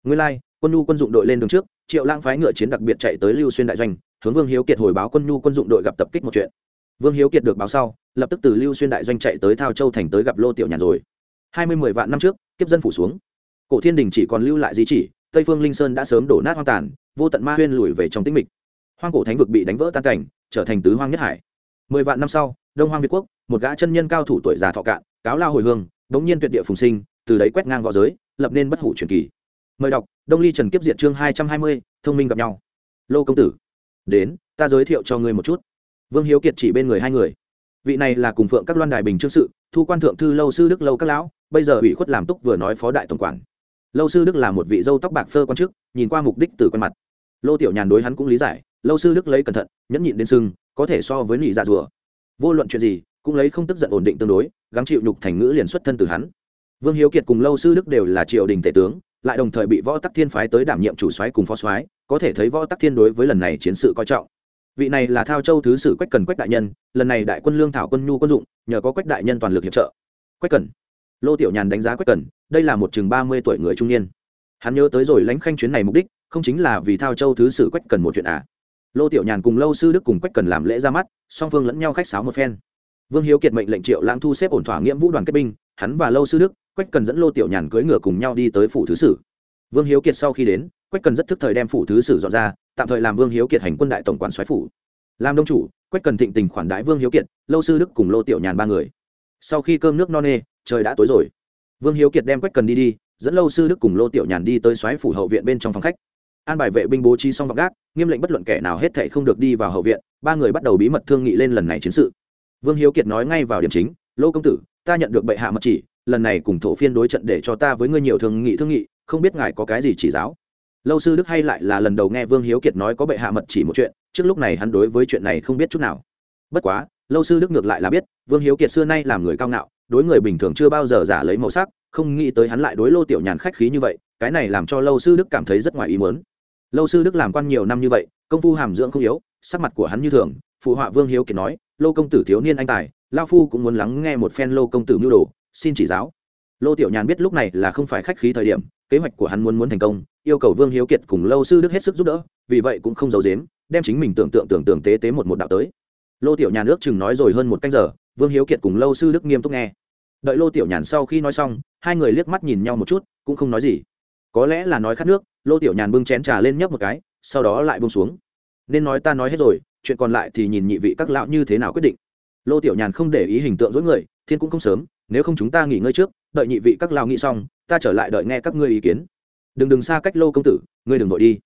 Ngươi lai、like, quân nhu quân dụng đội lên đường trước triệu lãng phái ngựa chiến đặc biệt chạy tới lưu xuyên đại doanh hướng vương hiếu kiệt hồi báo quân nhu quân dụng đội gặp tập kích một chuyện vương hiếu kiệt được báo sau lập tức từ lưu xuyên đại doanh chạy tới thao châu thành tới gặp lô tiểu nhàn rồi hai mươi mười vạn năm trước kiếp dân phủ xuống cổ thiên đình chỉ còn lưu lại di chỉ tây phương linh sơn đã sớm đổ nát hoang tàn vô tận ma huyên lùi về trong tĩnh mịch hoang cổ thánh vực bị đánh vỡ tan cảnh, trở thành tứ hoang nhất hải. Mười vạn năm sau, đông hoang việt quốc, một gã chân nhân cao thủ tuổi già thọ cạn, cáo lao hồi hương, đống nhiên tuyệt địa phùng sinh, từ đấy quét ngang v õ giới, lập nên bất hủ truyền kỳ. Mời đọc, đông ly trần kiếp diệt chương hai trăm hai mươi, thông minh gặp nhau. Lô công tử, đến, ta giới thiệu cho ngươi một chút. Vương hiếu kiệt chỉ bên người hai người. Vị này là cùng phượng các loan đài bình trương sự, thu quan thượng thư lâu sư đức lâu các lão, bây giờ ủy khuất làm túc vừa nói phó đại tổng quản. Lâu sư đức là một vị dâu tóc bạc phơ quan chức, nhìn qua mục đích từ quen mặt. Lô tiểu nhàn đối hắn cũng lý giải lâu sư đức lấy cẩn thận, nhẫn nhịn đến sưng, có thể so với nị dạ rùa. Vô luận chuyện gì, cũng lấy không tức giận ổn định tương đối, gắng chịu nhục thành ngữ liền xuất thân từ hắn. Vương hiếu kiệt cùng lâu sư đức đều là triều đình tể tướng, lại đồng thời bị võ tắc thiên phái tới đảm nhiệm chủ soái cùng phó soái, có thể thấy võ tắc thiên đối với lần này chiến sự coi trọng. Vị này là thao châu thứ sử quách cần quách đại nhân, lần này đại quân lương thảo quân nhu quân dụng, nhờ có quách đại nhân toàn lực hiệp trợ. Quách cần. Lô tiểu nhàn đánh giá quách cần, đây là một chừng ba mươi tuổi người trung niên. Hắn nhớ tới rồi lãnh khanh chuyến này mục đích, không chính là vì thao châu thứ sử quách cần một chuyện à? Lô tiểu nhàn cùng lâu sư đức cùng quách cần làm lễ ra mắt, song phương lẫn nhau khách sáo một phen. Vương hiếu kiệt mệnh lệnh triệu lãng thu xếp ổn thỏa nghĩa vũ đoàn kết binh, hắn và lâu sư đức, quách cần dẫn lô tiểu nhàn cưỡi ngựa cùng nhau đi tới phủ thứ sử. Vương hiếu kiệt sau khi đến, quách cần rất thức thời đem phủ thứ sử dọn ra, tạm thời làm vương hiếu kiệt hành quân đại tổng quản soái phủ. Làm đông chủ, quách cần thịnh tình khoản đãi vương hiếu kiệt, lâu sư đức cùng lô tiểu nhàn ba người. Sau khi cơm nước no nê, trời đã tối rồi. Vương hiếu kiệt đem quách cần đi đi, dẫn lâu sư đức cùng lô tiểu nhàn đi tới xoáy phủ hậu viện bên trong phòng khách an bài vệ binh bố trí xong vọng gác, nghiêm lệnh bất luận kẻ nào hết thệ không được đi vào hậu viện, ba người bắt đầu bí mật thương nghị lên lần này chiến sự. Vương hiếu kiệt nói ngay vào điểm chính, lô công tử, ta nhận được bệ hạ mật chỉ, lần này cùng thổ phiên đối trận để cho ta với ngươi nhiều thương nghị thương nghị, không biết ngài có cái gì chỉ giáo. Lâu sư đức hay lại là lần đầu nghe vương hiếu kiệt nói có bệ hạ mật chỉ một chuyện, trước lúc này hắn đối với chuyện này không biết chút nào. Bất quá, lâu sư đức ngược lại là biết, vương hiếu kiệt xưa nay làm người cao ngạo, đối người bình thường chưa bao giờ giả lấy màu sắc, không nghĩ tới hắn lại đối lô tiểu nhàn khách khí như vậy, cái này làm cho lâu sư đức cảm thấy rất ngoài ý muốn lâu sư đức làm quan nhiều năm như vậy, công phu hàm dưỡng không yếu, sắc mặt của hắn như thường, phụ họa vương hiếu kiệt nói, lô công tử thiếu niên anh tài lao phu cũng muốn lắng nghe một phen lô công tử mưu đồ, xin chỉ giáo. Lô tiểu nhàn biết lúc này là không phải khách khí thời điểm, kế hoạch của hắn muốn muốn thành công, yêu cầu vương hiếu kiệt cùng lâu sư đức hết sức giúp đỡ, vì vậy cũng không giấu dếm đem chính mình tưởng tượng tưởng tượng tế tế một một đạo tới. Lô tiểu nhàn ước chừng nói rồi hơn một canh giờ, vương hiếu kiệt cùng lâu sư đức nghiêm túc nghe. Đợi lô tiểu nhàn sau khi nói xong, hai người liếc mắt nhìn nhau một chút, cũng không nói gì có lẽ là nói khát nước, lô tiểu nhàn bưng chén trà lên nhấp một cái, sau đó lại bưng xuống. Nên nói ta nói hết rồi, chuyện còn lại thì nhìn nhị vị các lão như thế nào quyết định. Lô tiểu nhàn không để ý hình tượng dối người, thiên cũng không sớm, nếu không chúng ta nghỉ ngơi trước, đợi nhị vị các lão nghĩ xong, ta trở lại đợi nghe các ngươi ý kiến. Đừng đừng xa cách lô công tử, ngươi đừng vội đi.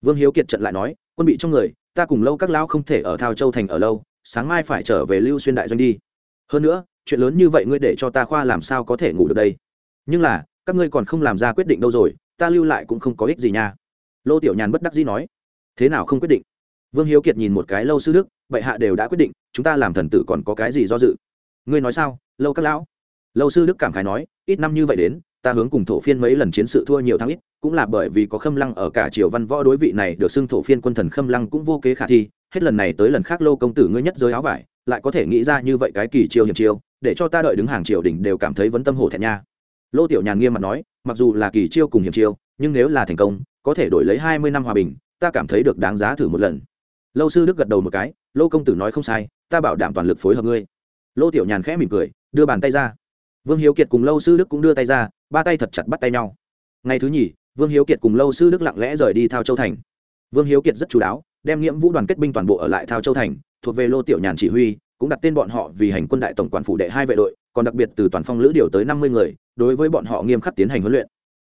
Vương hiếu kiệt trận lại nói, quân bị trong người, ta cùng lâu các lão không thể ở thao châu thành ở lâu, sáng mai phải trở về lưu xuyên đại doanh đi. Hơn nữa, chuyện lớn như vậy ngươi để cho ta khoa làm sao có thể ngủ được đây? Nhưng là, các ngươi còn không làm ra quyết định đâu rồi ta lưu lại cũng không có ích gì nha. Lô tiểu nhàn bất đắc dĩ nói. Thế nào không quyết định? Vương hiếu kiệt nhìn một cái lâu sư đức, bệ hạ đều đã quyết định, chúng ta làm thần tử còn có cái gì do dự? Ngươi nói sao, lâu các lão? Lâu sư đức cảm khái nói, ít năm như vậy đến, ta hướng cùng thổ phiên mấy lần chiến sự thua nhiều tháng ít, cũng là bởi vì có khâm lăng ở cả triều văn võ đối vị này được xưng thổ phiên quân thần khâm lăng cũng vô kế khả thi, hết lần này tới lần khác lô công tử ngươi nhất giới áo vải, lại có thể nghĩ ra như vậy cái kỳ chiêu hiểm chiêu, để cho ta đợi đứng hàng triều đình đều cảm thấy vấn tâm hổ thẹn nha lô tiểu nhàn nghiêm mặt nói, mặc dù là kỳ chiêu cùng hiểm chiêu, nhưng nếu là thành công, có thể đổi lấy hai mươi năm hòa bình, ta cảm thấy được đáng giá thử một lần. Lâu sư đức gật đầu một cái, lô công tử nói không sai, ta bảo đảm toàn lực phối hợp ngươi. Lô tiểu nhàn khẽ mỉm cười, đưa bàn tay ra. Vương hiếu kiệt cùng lâu sư đức cũng đưa tay ra, ba tay thật chặt bắt tay nhau. Ngày thứ nhì, vương hiếu kiệt cùng lâu sư đức lặng lẽ rời đi thao châu thành. Vương hiếu kiệt rất chú đáo, đem nhiệm vũ đoàn kết binh toàn bộ ở lại thao châu thành, thuộc về lô tiểu nhàn chỉ huy, cũng đặt tên bọn họ vì hành quân đại tổng quản phủ đệ hai vệ đội, còn đặc biệt từ toàn phong lữ điều tới năm mươi người đối với bọn họ nghiêm khắc tiến hành huấn luyện.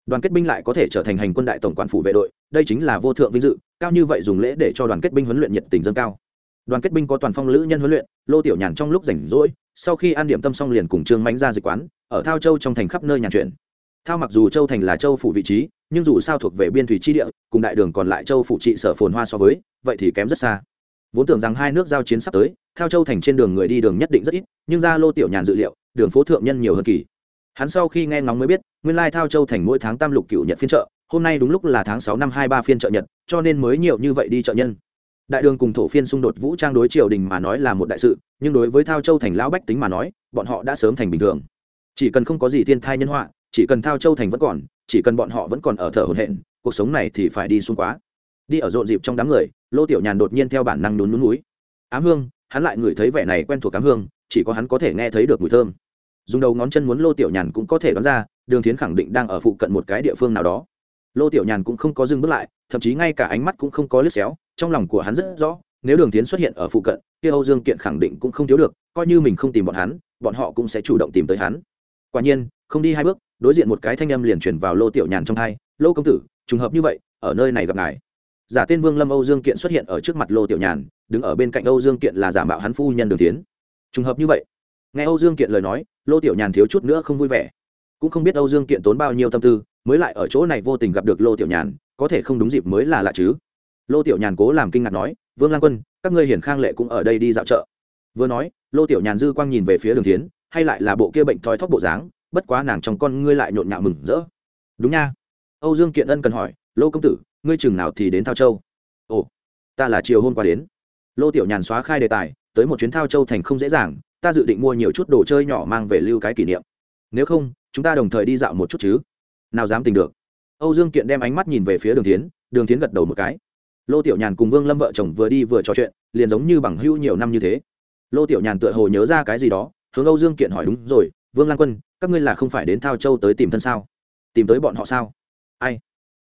Đoàn kết binh lại có thể trở thành hành quân đại tổng quản phủ vệ đội, đây chính là vô thượng vinh dự, cao như vậy dùng lễ để cho đoàn kết binh huấn luyện nhiệt tình dâng cao. Đoàn kết binh có toàn phong lữ nhân huấn luyện, lô tiểu nhàn trong lúc rảnh rỗi, sau khi ăn điểm tâm xong liền cùng trương mánh ra dịch quán, ở thao châu trong thành khắp nơi nhàn chuyện. Thao mặc dù châu thành là châu phủ vị trí, nhưng dù sao thuộc về biên thủy chi địa, cùng đại đường còn lại châu phủ trị sở phồn hoa so với, vậy thì kém rất xa. Vốn tưởng rằng hai nước giao chiến sắp tới, Thao châu thành trên đường người đi đường nhất định rất ít, nhưng ra lô tiểu nhàn dự liệu, đường phố thượng nhân nhiều hơn kỳ hắn sau khi nghe ngóng mới biết, nguyên lai thao châu thành mỗi tháng tam lục cựu nhật phiên chợ, hôm nay đúng lúc là tháng sáu năm hai ba phiên chợ nhật, cho nên mới nhiều như vậy đi chợ nhân. Đại đường cùng thổ phiên xung đột vũ trang đối triều đình mà nói là một đại sự, nhưng đối với thao châu thành lão bách tính mà nói, bọn họ đã sớm thành bình thường. Chỉ cần không có gì thiên thai nhân họa, chỉ cần thao châu thành vẫn còn, chỉ cần bọn họ vẫn còn ở thở hồn hện cuộc sống này thì phải đi xuống quá. Đi ở rộn dịp trong đám người, lô tiểu nhàn đột nhiên theo bản năng nhún núi. Ám hương, hắn lại ngửi thấy vẻ này quen thuộc ám hương, chỉ có hắn có thể nghe thấy được mùi thơm dùng đầu ngón chân muốn lô tiểu nhàn cũng có thể đoán ra, đường tiến khẳng định đang ở phụ cận một cái địa phương nào đó. Lô tiểu nhàn cũng không có dừng bước lại, thậm chí ngay cả ánh mắt cũng không có liếc xéo, trong lòng của hắn rất rõ, nếu đường tiến xuất hiện ở phụ cận, kia âu dương kiện khẳng định cũng không thiếu được, coi như mình không tìm bọn hắn, bọn họ cũng sẽ chủ động tìm tới hắn. Quả nhiên, không đi hai bước, đối diện một cái thanh âm liền chuyển vào lô tiểu nhàn trong hai lô công tử, trùng hợp như vậy, ở nơi này gặp ngài. Giả tên vương lâm âu dương kiện xuất hiện ở trước mặt lô tiểu nhàn, đứng ở bên cạnh âu dương kiện là giả mạo hắn phu nhân đường tiến trùng hợp như vậy. Nghe âu dương kiện lời nói lô tiểu nhàn thiếu chút nữa không vui vẻ. Cũng không biết âu dương kiện tốn bao nhiêu tâm tư, mới lại ở chỗ này vô tình gặp được lô tiểu nhàn, có thể không đúng dịp mới là lạ chứ? Lô tiểu nhàn cố làm kinh ngạc nói, vương lang quân, các ngươi hiển khang lệ cũng ở đây đi dạo chợ. Vừa nói, lô tiểu nhàn dư quang nhìn về phía đường tiến hay lại là bộ kia bệnh thói thóp bộ dáng, bất quá nàng trong con ngươi lại nhộn nhạo mừng rỡ. Đúng nha. Âu dương kiện ân cần hỏi, lô công tử, ngươi chừng nào thì đến thao châu? Ồ, ta là chiều hôm qua đến. Lô tiểu nhàn xóa khai đề tài, tới một chuyến thao châu thành không dễ dàng ta dự định mua nhiều chút đồ chơi nhỏ mang về lưu cái kỷ niệm. Nếu không, chúng ta đồng thời đi dạo một chút chứ. Nào dám tình được. Âu dương kiện đem ánh mắt nhìn về phía đường tiến đường tiến gật đầu một cái. Lô tiểu nhàn cùng vương lâm vợ chồng vừa đi vừa trò chuyện, liền giống như bằng hữu nhiều năm như thế. Lô tiểu nhàn tựa hồ nhớ ra cái gì đó, hướng âu dương kiện hỏi đúng rồi, vương lan quân, các ngươi là không phải đến thao châu tới tìm thân sao? Tìm tới bọn họ sao? Ai?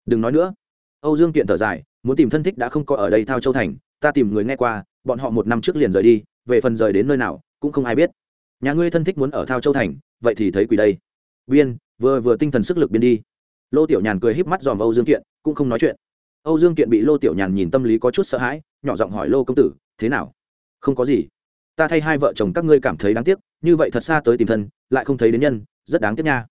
Đừng nói nữa. Âu dương kiện thở dài, muốn tìm thân thích đã không có ở đây thao châu thành, ta tìm người nghe qua, bọn họ một năm trước liền rời đi, về phần rời đến nơi nào cũng không ai biết. Nhà ngươi thân thích muốn ở thao châu thành, vậy thì thấy quỷ đây. Biên, vừa vừa tinh thần sức lực biên đi. Lô tiểu nhàn cười híp mắt dòm âu dương kiện, cũng không nói chuyện. Âu dương kiện bị lô tiểu nhàn nhìn tâm lý có chút sợ hãi, nhỏ giọng hỏi lô công tử, thế nào? Không có gì. Ta thay hai vợ chồng các ngươi cảm thấy đáng tiếc, như vậy thật xa tới tìm thân, lại không thấy đến nhân, rất đáng tiếc nha.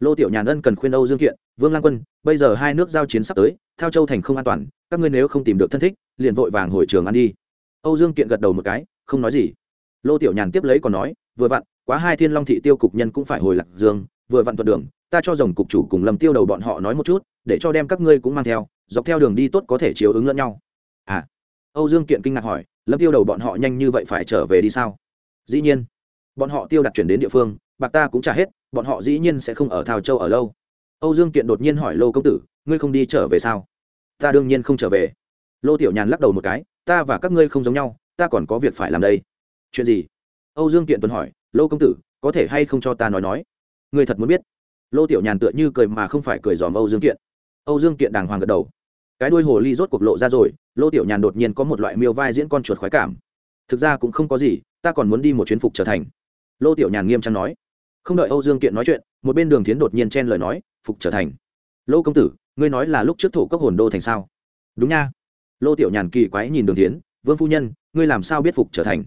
Lô tiểu nhàn ân cần khuyên âu dương kiện, vương lang quân, bây giờ hai nước giao chiến sắp tới theo châu thành không an toàn, các ngươi nếu không tìm được thân thích, liền vội vàng hồi trường ăn đi. Âu dương kiện gật đầu một cái, không nói gì lô tiểu nhàn tiếp lấy còn nói, vừa vặn, quá hai thiên long thị tiêu cục nhân cũng phải hồi lạc dương, vừa vặn thuận đường, ta cho rồng cục chủ cùng lầm tiêu đầu bọn họ nói một chút, để cho đem các ngươi cũng mang theo, dọc theo đường đi tốt có thể chiếu ứng lẫn nhau. À. Âu dương kiện kinh ngạc hỏi, lâm tiêu đầu bọn họ nhanh như vậy phải trở về đi sao? Dĩ nhiên. Bọn họ tiêu đặt chuyển đến địa phương, bạc ta cũng trả hết, bọn họ dĩ nhiên sẽ không ở thao châu ở lâu. Âu dương kiện đột nhiên hỏi lô công tử, ngươi không đi trở về sao? Ta đương nhiên không trở về. Lô tiểu nhàn lắc đầu một cái, ta và các ngươi không giống nhau, ta còn có việc phải làm đây chuyện gì? Âu dương kiện tuấn hỏi, lô công tử, có thể hay không cho ta nói nói? Người thật muốn biết. Lô tiểu nhàn tựa như cười mà không phải cười dòm âu dương kiện. Âu dương kiện đàng hoàng gật đầu. Cái đuôi hồ ly rốt cuộc lộ ra rồi, lô tiểu nhàn đột nhiên có một loại miêu vai diễn con chuột khoái cảm. Thực ra cũng không có gì, ta còn muốn đi một chuyến phục trở thành. Lô tiểu nhàn nghiêm trang nói. Không đợi âu dương kiện nói chuyện, một bên đường tiến đột nhiên chen lời nói, phục trở thành. Lô công tử, ngươi nói là lúc trước thủ cấp hồn đô thành sao? Đúng nha. Lô tiểu nhàn kỳ quái nhìn đường tiến vương phu nhân, ngươi làm sao biết phục trở thành?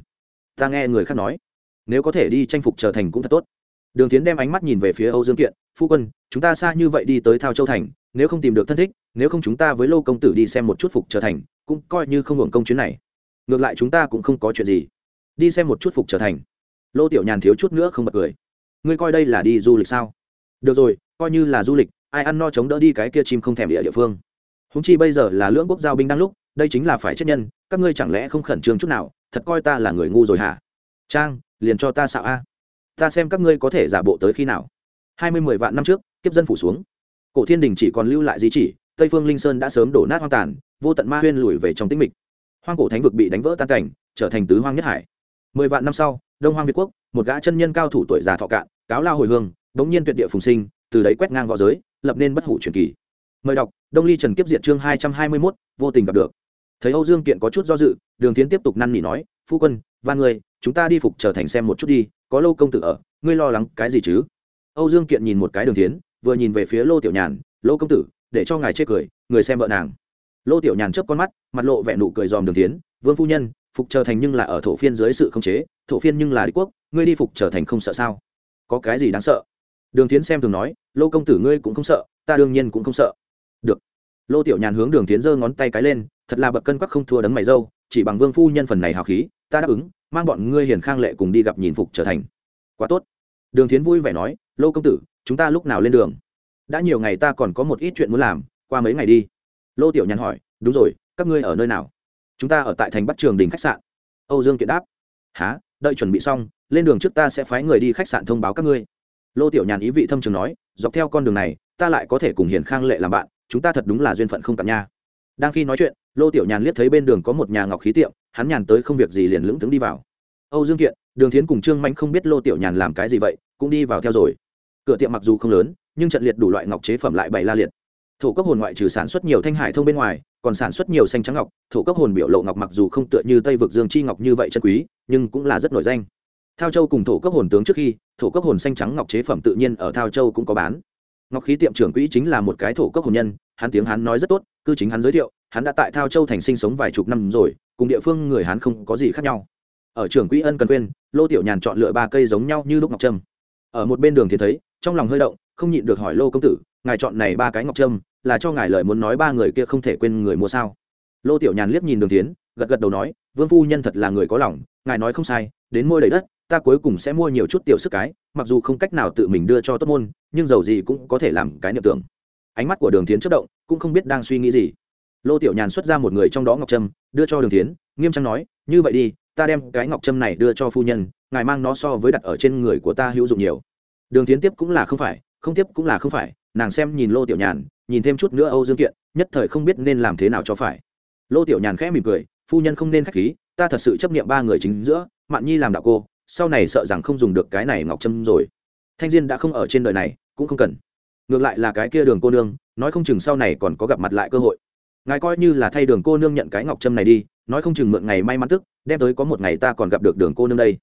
Ta nghe người khác nói, nếu có thể đi tranh phục trở thành cũng thật tốt. Đường tiến đem ánh mắt nhìn về phía âu dương kiện, phu quân, chúng ta xa như vậy đi tới thao châu thành, nếu không tìm được thân thích, nếu không chúng ta với lô công tử đi xem một chút phục trở thành, cũng coi như không hưởng công chuyến này. Ngược lại chúng ta cũng không có chuyện gì. Đi xem một chút phục trở thành. Lô tiểu nhàn thiếu chút nữa không bật cười. Ngươi coi đây là đi du lịch sao? Được rồi, coi như là du lịch, ai ăn no chống đỡ đi cái kia chim không thèm địa địa phương. Húng chi bây giờ là lưỡng quốc giao binh đang lúc, đây chính là phải chết nhân các ngươi chẳng lẽ không khẩn trương chút nào, thật coi ta là người ngu rồi hả? Trang, liền cho ta xạo a. Ta xem các ngươi có thể giả bộ tới khi nào. Hai mươi mười vạn năm trước, kiếp dân phủ xuống. Cổ thiên đình chỉ còn lưu lại di chỉ, tây phương linh sơn đã sớm đổ nát hoang tàn, vô tận ma huyên lùi về trong tĩnh mịch. Hoang cổ thánh vực bị đánh vỡ tan cảnh, trở thành tứ hoang nhất hải. Mười vạn năm sau, đông hoang việt quốc, một gã chân nhân cao thủ tuổi già thọ cạn, cáo lao hồi hương bỗng nhiên tuyệt địa phùng sinh, từ đấy quét ngang v õ giới, lập nên bất hủ truyền kỳ. Mời đọc, đông ly trần kiếp diệt chương hai trăm hai mươi mốt, vô tình gặp được thấy âu dương kiện có chút do dự, đường tiến tiếp tục năn nỉ nói, phu quân, và người, chúng ta đi phục trở thành xem một chút đi, có lâu công tử ở, ngươi lo lắng cái gì chứ? Âu dương kiện nhìn một cái đường tiến vừa nhìn về phía lô tiểu nhàn, lô công tử, để cho ngài chê cười, người xem vợ nàng. Lô tiểu nhàn chớp con mắt, mặt lộ vẻ nụ cười dòm đường tiến vương phu nhân, phục trở thành nhưng là ở thổ phiên dưới sự khống chế, thổ phiên nhưng là đế quốc, ngươi đi phục trở thành không sợ sao? Có cái gì đáng sợ? Đường tiến xem thường nói, lô công tử ngươi cũng không sợ, ta đương nhiên cũng không sợ. Được lô tiểu nhàn hướng đường tiến giơ ngón tay cái lên, thật là bậc cân quắc không thua đấng mày dâu, chỉ bằng vương phu nhân phần này hào khí, ta đáp ứng, mang bọn ngươi hiền khang lệ cùng đi gặp nhìn phục trở thành. Quá tốt. Đường tiến vui vẻ nói, lô công tử, chúng ta lúc nào lên đường? Đã nhiều ngày ta còn có một ít chuyện muốn làm, qua mấy ngày đi. Lô tiểu nhàn hỏi, đúng rồi, các ngươi ở nơi nào? Chúng ta ở tại thành bắc trường đình khách sạn. Âu dương kiện đáp, há, đợi chuẩn bị xong, lên đường trước ta sẽ phái người đi khách sạn thông báo các ngươi. Lô tiểu nhàn ý vị thâm trường nói, dọc theo con đường này, ta lại có thể cùng hiền khang lệ làm bạn chúng ta thật đúng là duyên phận không cạn nha. Đang khi nói chuyện, lô tiểu nhàn liếc thấy bên đường có một nhà ngọc khí tiệm, hắn nhàn tới không việc gì liền lững thững đi vào. Âu dương kiện, đường thiến cùng trương Mạnh không biết lô tiểu nhàn làm cái gì vậy, cũng đi vào theo rồi. Cửa tiệm mặc dù không lớn, nhưng trận liệt đủ loại ngọc chế phẩm lại bày la liệt. Thổ cấp hồn ngoại trừ sản xuất nhiều thanh hải thông bên ngoài, còn sản xuất nhiều xanh trắng ngọc. Thổ cấp hồn biểu lộ ngọc mặc dù không tựa như tây vực dương chi ngọc như vậy chân quý, nhưng cũng là rất nổi danh. Thao châu cùng thổ cấp hồn tướng trước khi, thổ cấp hồn xanh trắng ngọc chế phẩm tự nhiên ở thao châu cũng có bán ngọc khí tiệm trưởng quỹ chính là một cái thổ cốc hồn nhân, hắn tiếng hắn nói rất tốt, cư chính hắn giới thiệu, hắn đã tại thao châu thành sinh sống vài chục năm rồi, cùng địa phương người hắn không có gì khác nhau. Ở trưởng quỹ ân cần quên, lô tiểu nhàn chọn lựa ba cây giống nhau như lúc ngọc trâm. Ở một bên đường thì thấy, trong lòng hơi động, không nhịn được hỏi lô công tử, ngài chọn này ba cái ngọc trâm, là cho ngài lời muốn nói ba người kia không thể quên người mua sao? Lô tiểu nhàn liếc nhìn đường tiến, gật gật đầu nói, vương phu nhân thật là người có lòng, ngài nói không sai, đến môi đầy đất, ta cuối cùng sẽ mua nhiều chút tiểu sức cái mặc dù không cách nào tự mình đưa cho tốt môn, nhưng dầu gì cũng có thể làm cái niệm tưởng. Ánh mắt của đường tiến chất động, cũng không biết đang suy nghĩ gì. Lô tiểu nhàn xuất ra một người trong đó ngọc trâm, đưa cho đường tiến nghiêm trang nói, như vậy đi, ta đem cái ngọc trâm này đưa cho phu nhân, ngài mang nó so với đặt ở trên người của ta hữu dụng nhiều. Đường tiến tiếp cũng là không phải, không tiếp cũng là không phải, nàng xem nhìn lô tiểu nhàn, nhìn thêm chút nữa âu dương kiện, nhất thời không biết nên làm thế nào cho phải. Lô tiểu nhàn khẽ mỉm cười, phu nhân không nên k h á c h khí, ta thật sự chấp nghiệm ba người chính giữa, mạn nhi làm đạo cô sau này sợ rằng không dùng được cái này ngọc trâm rồi. Thanh diên đã không ở trên đời này, cũng không cần. Ngược lại là cái kia đường cô nương, nói không chừng sau này còn có gặp mặt lại cơ hội. Ngài coi như là thay đường cô nương nhận cái ngọc trâm này đi, nói không chừng mượn ngày may mắn tức, đem tới có một ngày ta còn gặp được đường cô nương đây.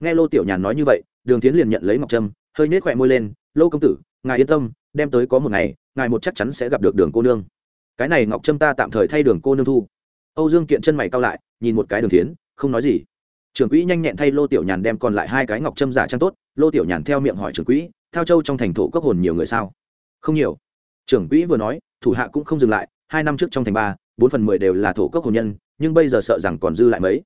Nghe lô tiểu nhàn nói như vậy, đường tiến liền nhận lấy ngọc trâm, hơi nhếch khỏe môi lên, lô công tử, ngài yên tâm, đem tới có một ngày, ngài một chắc chắn sẽ gặp được đường cô nương. Cái này ngọc trâm ta tạm thời thay đường cô nương thu. Âu dương kiện chân mày cao lại, nhìn một cái đường tiến không nói gì trưởng quỹ nhanh nhẹn thay lô tiểu nhàn đem còn lại hai cái ngọc trâm giả trang tốt, lô tiểu nhàn theo miệng hỏi trưởng quỹ theo châu trong thành thổ cấp hồn nhiều người sao? Không nhiều. Trưởng quỹ vừa nói, thủ hạ cũng không dừng lại, hai năm trước trong thành ba, bốn phần mười đều là thổ cấp hồn nhân, nhưng bây giờ sợ rằng còn dư lại mấy.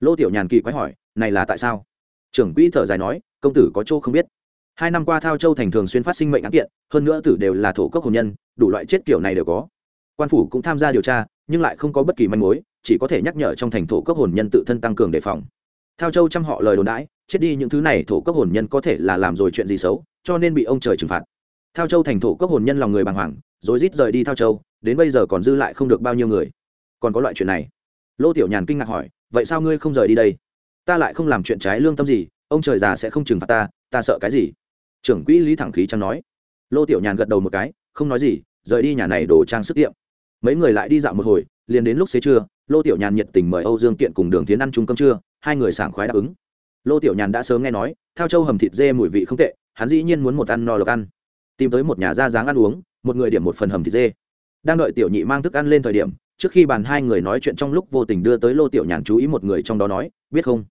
Lô tiểu nhàn kỳ quái hỏi, này là tại sao? Trưởng quỹ thở dài nói, công tử có chỗ không biết. Hai năm qua thao châu thành thường xuyên phát sinh mệnh án kiện, hơn nữa tử đều là thổ cấp hồn nhân, đủ loại chết kiểu này đều có. Quan phủ cũng tham gia điều tra, nhưng lại không có bất kỳ manh mối, chỉ có thể nhắc nhở trong thành thổ cấp hồn nhân tự thân tăng cường đề phòng thao châu chăm họ lời đồn đãi, chết đi những thứ này thổ cấp hồn nhân có thể là làm rồi chuyện gì xấu, cho nên bị ông trời trừng phạt. Thao châu thành thổ cấp hồn nhân lòng người bàng hoàng rồi rít rời đi thao châu, đến bây giờ còn dư lại không được bao nhiêu người. Còn có loại chuyện này. Lô tiểu nhàn kinh ngạc hỏi, vậy sao ngươi không rời đi đây? Ta lại không làm chuyện trái lương tâm gì, ông trời già sẽ không trừng phạt ta ta sợ cái gì? Trưởng quỹ lý thẳng khí trang nói. Lô tiểu nhàn gật đầu một cái, không nói gì, rời đi nhà này đồ trang sức tiệm. Mấy người lại đi dạo một hồi, liền đến lúc xế trưa, lô tiểu nhàn nhiệt tình mời âu dương kiện cùng đường tiến ăn chung cơm trưa hai người sảng khoái đáp ứng. Lô tiểu nhàn đã sớm nghe nói theo châu hầm thịt dê mùi vị không tệ, hắn dĩ nhiên muốn một ăn no lộc ăn. Tìm tới một nhà ra dáng ăn uống, một người điểm một phần hầm thịt dê. Đang đợi tiểu nhị mang thức ăn lên thời điểm, trước khi bàn hai người nói chuyện trong lúc vô tình đưa tới lô tiểu nhàn chú ý một người trong đó nói, biết không?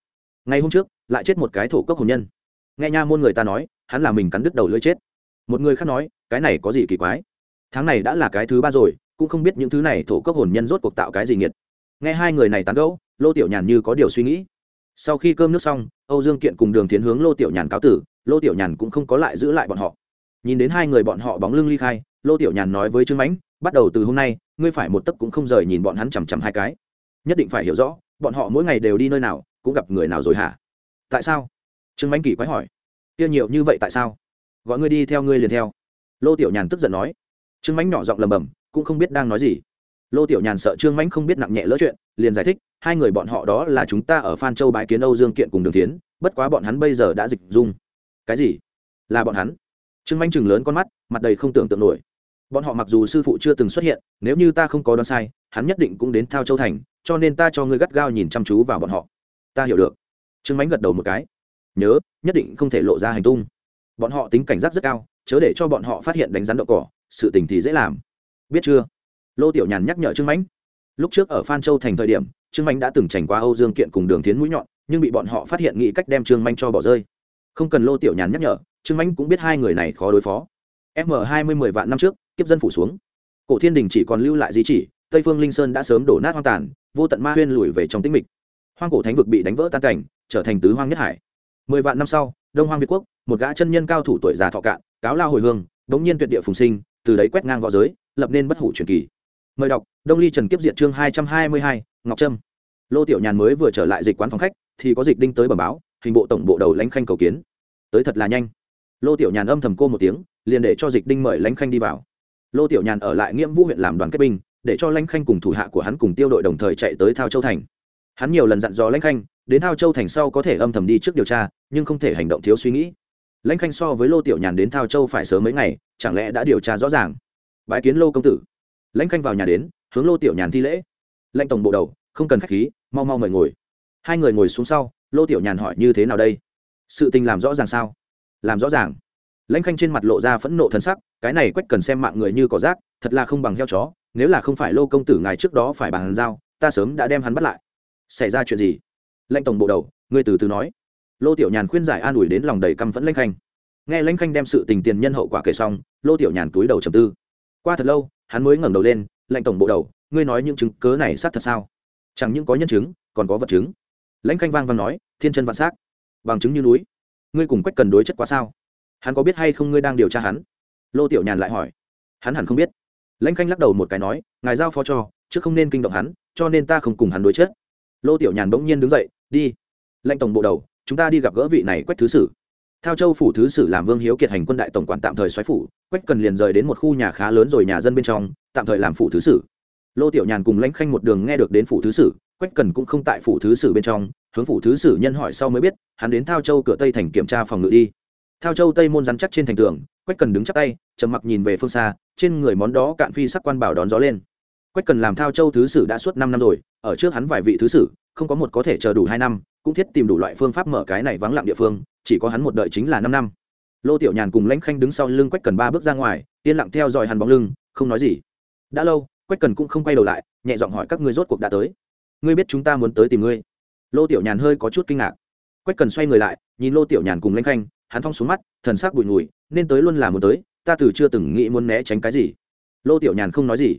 Ngày hôm trước, lại chết một cái thổ cốc hồn nhân. Nghe nha môn người ta nói, hắn là mình cắn đứt đầu lưỡi chết. Một người khác nói, cái này có gì kỳ quái? Tháng này đã là cái thứ ba rồi, cũng không biết những thứ này thổ cốc hồn nhân rốt cuộc tạo cái gì nghiệt. Nghe hai người này tán gẫu, lô tiểu nhàn như có điều suy nghĩ sau khi cơm nước xong, âu dương kiện cùng đường tiến hướng lô tiểu nhàn cáo tử, lô tiểu nhàn cũng không có lại giữ lại bọn họ. Nhìn đến hai người bọn họ bóng lưng ly khai, lô tiểu nhàn nói với trương mãnh, bắt đầu từ hôm nay, ngươi phải một tấc cũng không rời nhìn bọn hắn chằm chằm hai cái. Nhất định phải hiểu rõ, bọn họ mỗi ngày đều đi nơi nào, cũng gặp người nào rồi hả? Tại sao? Trương mãnh kỳ quái hỏi. Kia nhiều như vậy tại sao? Gọi ngươi đi theo ngươi liền theo. Lô tiểu nhàn tức giận nói. Trương mãnh nhỏ giọng lầm bầm cũng không biết đang nói gì lô tiểu nhàn sợ trương mãnh không biết nặng nhẹ lỡ chuyện, liền giải thích, hai người bọn họ đó là chúng ta ở phan châu bãi kiến âu dương kiện cùng đường tiến bất quá bọn hắn bây giờ đã dịch dung. Cái gì? Là bọn hắn? Trương mãnh chừng lớn con mắt, mặt đầy không tưởng tượng nổi. Bọn họ mặc dù sư phụ chưa từng xuất hiện, nếu như ta không có đoán sai, hắn nhất định cũng đến thao châu thành, cho nên ta cho ngươi gắt gao nhìn chăm chú vào bọn họ. Ta hiểu được. Trương mãnh gật đầu một cái. Nhớ, nhất định không thể lộ ra hành tung. Bọn họ tính cảnh giác rất cao, chớ để cho bọn họ phát hiện đánh rắn đậu cỏ, sự tình thì dễ làm. Biết chưa? Lô tiểu nhàn nhắc nhở trương mãnh. Lúc trước ở phan châu thành thời điểm, trương mãnh đã từng trành qua âu dương kiện cùng đường tiến mũi nhọn, nhưng bị bọn họ phát hiện nghĩ cách đem trương mãnh cho bỏ rơi. Không cần lô tiểu nhàn nhắc nhở, trương mãnh cũng biết hai người này khó đối phó. M hai mươi mười vạn năm trước, kiếp dân phủ xuống. Cổ thiên đình chỉ còn lưu lại di chỉ, tây phương linh sơn đã sớm đổ nát hoang tàn, vô tận ma huyên lùi về trong tĩnh mịch. Hoang cổ thánh vực bị đánh vỡ tan cảnh, trở thành tứ hoang nhất hải. Mười vạn năm sau, đông hoang việt quốc, một gã chân nhân cao thủ tuổi già thọ cạn, cáo lao hồi hương, đống nhiên tuyệt địa phùng sinh, từ đấy quét ngang v õ giới, lập nên bất hủ truyền kỳ mời đọc, đông ly trần kiếp diện chương hai trăm hai mươi hai, ngọc trâm. Lô tiểu nhàn mới vừa trở lại dịch quán phòng khách, thì có dịch đinh tới bẩm báo, hình bộ tổng bộ đầu lãnh khanh cầu kiến. Tới thật là nhanh. Lô tiểu nhàn âm thầm cô một tiếng, liền để cho dịch đinh mời lãnh khanh đi vào. Lô tiểu nhàn ở lại nghiễm vũ huyện làm đoàn kết binh, để cho lãnh khanh cùng thủ hạ của hắn cùng tiêu đội đồng thời chạy tới thao châu thành. Hắn nhiều lần dặn dò lãnh khanh, đến thao châu thành sau có thể âm thầm đi trước điều tra, nhưng không thể hành động thiếu suy nghĩ. Lãnh khanh so với lô tiểu nhàn đến thao châu phải sớm mấy ngày, chẳng lẽ đã điều tra rõ ràng? Bãi kiến lô công tử lãnh khanh vào nhà đến, hướng lô tiểu nhàn thi lễ. Lãnh tổng bộ đầu, không cần k h á c h khí, mau mau mời ngồi. Hai người ngồi xuống sau, lô tiểu nhàn hỏi như thế nào đây? Sự tình làm rõ ràng sao? Làm rõ ràng. Lãnh khanh trên mặt lộ ra phẫn nộ thân sắc, cái này quách cần xem mạng người như cỏ rác, thật là không bằng heo chó, nếu là không phải lô công tử ngài trước đó phải bàn giao, ta sớm đã đem hắn bắt lại. Xảy ra chuyện gì? Lãnh tổng bộ đầu, ngươi từ từ nói. Lô tiểu nhàn khuyên giải an ủi đến lòng đầy căm phẫn lãnh khanh. Nghe lãnh khanh đem sự tình tiền nhân hậu quả kể xong, lô tiểu nhàn túi đầu trầm tư qua thật lâu, hắn mới ngẩng đầu lên lệnh tổng bộ đầu, ngươi nói những chứng cớ này xác thật sao? Chẳng những có nhân chứng, còn có vật chứng. Lãnh khanh vang vang nói, thiên chân vạn xác, bằng chứng như núi. Ngươi cùng quách cần đối chất quá sao? Hắn có biết hay không ngươi đang điều tra hắn? Lô tiểu nhàn lại hỏi. Hắn hẳn không biết. Lãnh khanh lắc đầu một cái nói, ngài giao phó cho, chứ không nên kinh động hắn, cho nên ta không cùng hắn đối chất. Lô tiểu nhàn bỗng nhiên đứng dậy, đi. Lãnh tổng bộ đầu, chúng ta đi gặp gỡ vị này quách thứ sử theo châu phủ thứ sử làm vương hiếu kiệt hành quân đại tổng quản tạm thời xoáy phủ, quách cần liền rời đến một khu nhà khá lớn rồi nhà dân bên trong, tạm thời làm phủ thứ sử. Lô tiểu nhàn cùng lãnh khanh một đường nghe được đến phủ thứ sử, quách cần cũng không tại phủ thứ sử bên trong, hướng phủ thứ sử nhân hỏi sau mới biết, hắn đến thao châu cửa tây thành kiểm tra phòng ngự đi. Thao châu tây môn rắn chắc trên thành tường, quách cần đứng chắc tay, trầm mặc nhìn về phương xa, trên người món đó cạn phi sắc quan bảo đón gió lên. Quách cần làm thao châu thứ sử đã suốt năm năm rồi, ở trước hắn vài vị thứ sử, không có một có thể chờ đủ hai năm cũng thiết tìm đủ loại phương pháp mở cái này vắng lặng địa phương, chỉ có hắn một đợi chính là năm năm. Lô tiểu nhàn cùng lãnh khanh đứng sau lưng quách cần ba bước ra ngoài, yên lặng theo dõi hắn bóng lưng, không nói gì. Đã lâu, quách cần cũng không quay đầu lại, nhẹ giọng hỏi các ngươi rốt cuộc đã tới. Ngươi biết chúng ta muốn tới tìm ngươi? Lô tiểu nhàn hơi có chút kinh ngạc. Quách cần xoay người lại, nhìn lô tiểu nhàn cùng lãnh khanh, hắn thong xuống mắt, thần sắc bụi ngùi, nên tới luôn là muốn tới, ta từ chưa từng nghĩ muốn né tránh cái gì. Lô tiểu nhàn không nói gì.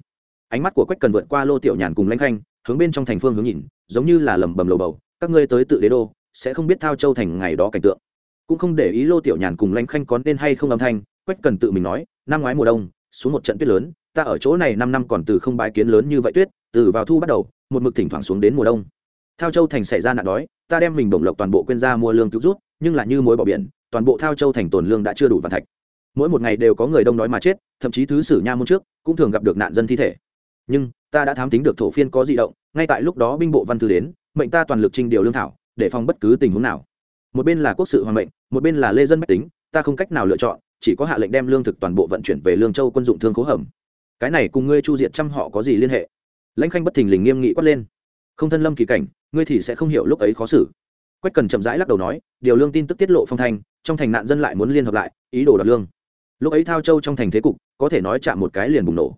Ánh mắt của quách cần vượt qua lô tiểu nhàn cùng lãnh khanh, hướng bên trong thành phương hướng nhìn, giống như là lẩm bẩm lầu bầu các ngươi tới tự đế đô, sẽ không biết thao châu thành ngày đó cảnh tượng. Cũng không để ý lô tiểu nhàn cùng lanh khanh có nên hay không âm thanh, quách cần tự mình nói, năm ngoái mùa đông, xuống một trận tuyết lớn, ta ở chỗ này năm năm còn từ không bái kiến lớn như vậy tuyết, từ vào thu bắt đầu, một mực thỉnh thoảng xuống đến mùa đông. Thao châu thành xảy ra nạn đói, ta đem mình bổng lộc toàn bộ quên ra mua lương cứu rút, nhưng là như mối bỏ biển, toàn bộ thao châu thành tồn lương đã chưa đủ vạn thạch. Mỗi một ngày đều có người đông đói mà chết, thậm chí thứ sử nha môn trước cũng thường gặp được nạn dân thi thể. Nhưng, ta đã thám tính được thổ phiên có di động, ngay tại lúc đó binh bộ văn thư đến mệnh ta toàn lực trinh điều lương thảo, để phòng bất cứ tình huống nào. Một bên là quốc sự hoàng mệnh, một bên là lê dân bách tính, ta không cách nào lựa chọn, chỉ có hạ lệnh đem lương thực toàn bộ vận chuyển về lương châu quân dụng thương cố hầm. Cái này cùng ngươi chu diện trăm họ có gì liên hệ? Lãnh khanh bất thình lình nghiêm nghị quát lên. Không thân lâm kỳ cảnh, ngươi thì sẽ không hiểu lúc ấy khó xử. Quách cần chậm rãi lắc đầu nói, điều lương tin tức tiết lộ phong thanh, trong thành nạn dân lại muốn liên hợp lại, ý đồ đoạt lương. Lúc ấy thao châu trong thành thế cục, có thể nói chạm một cái liền bùng nổ.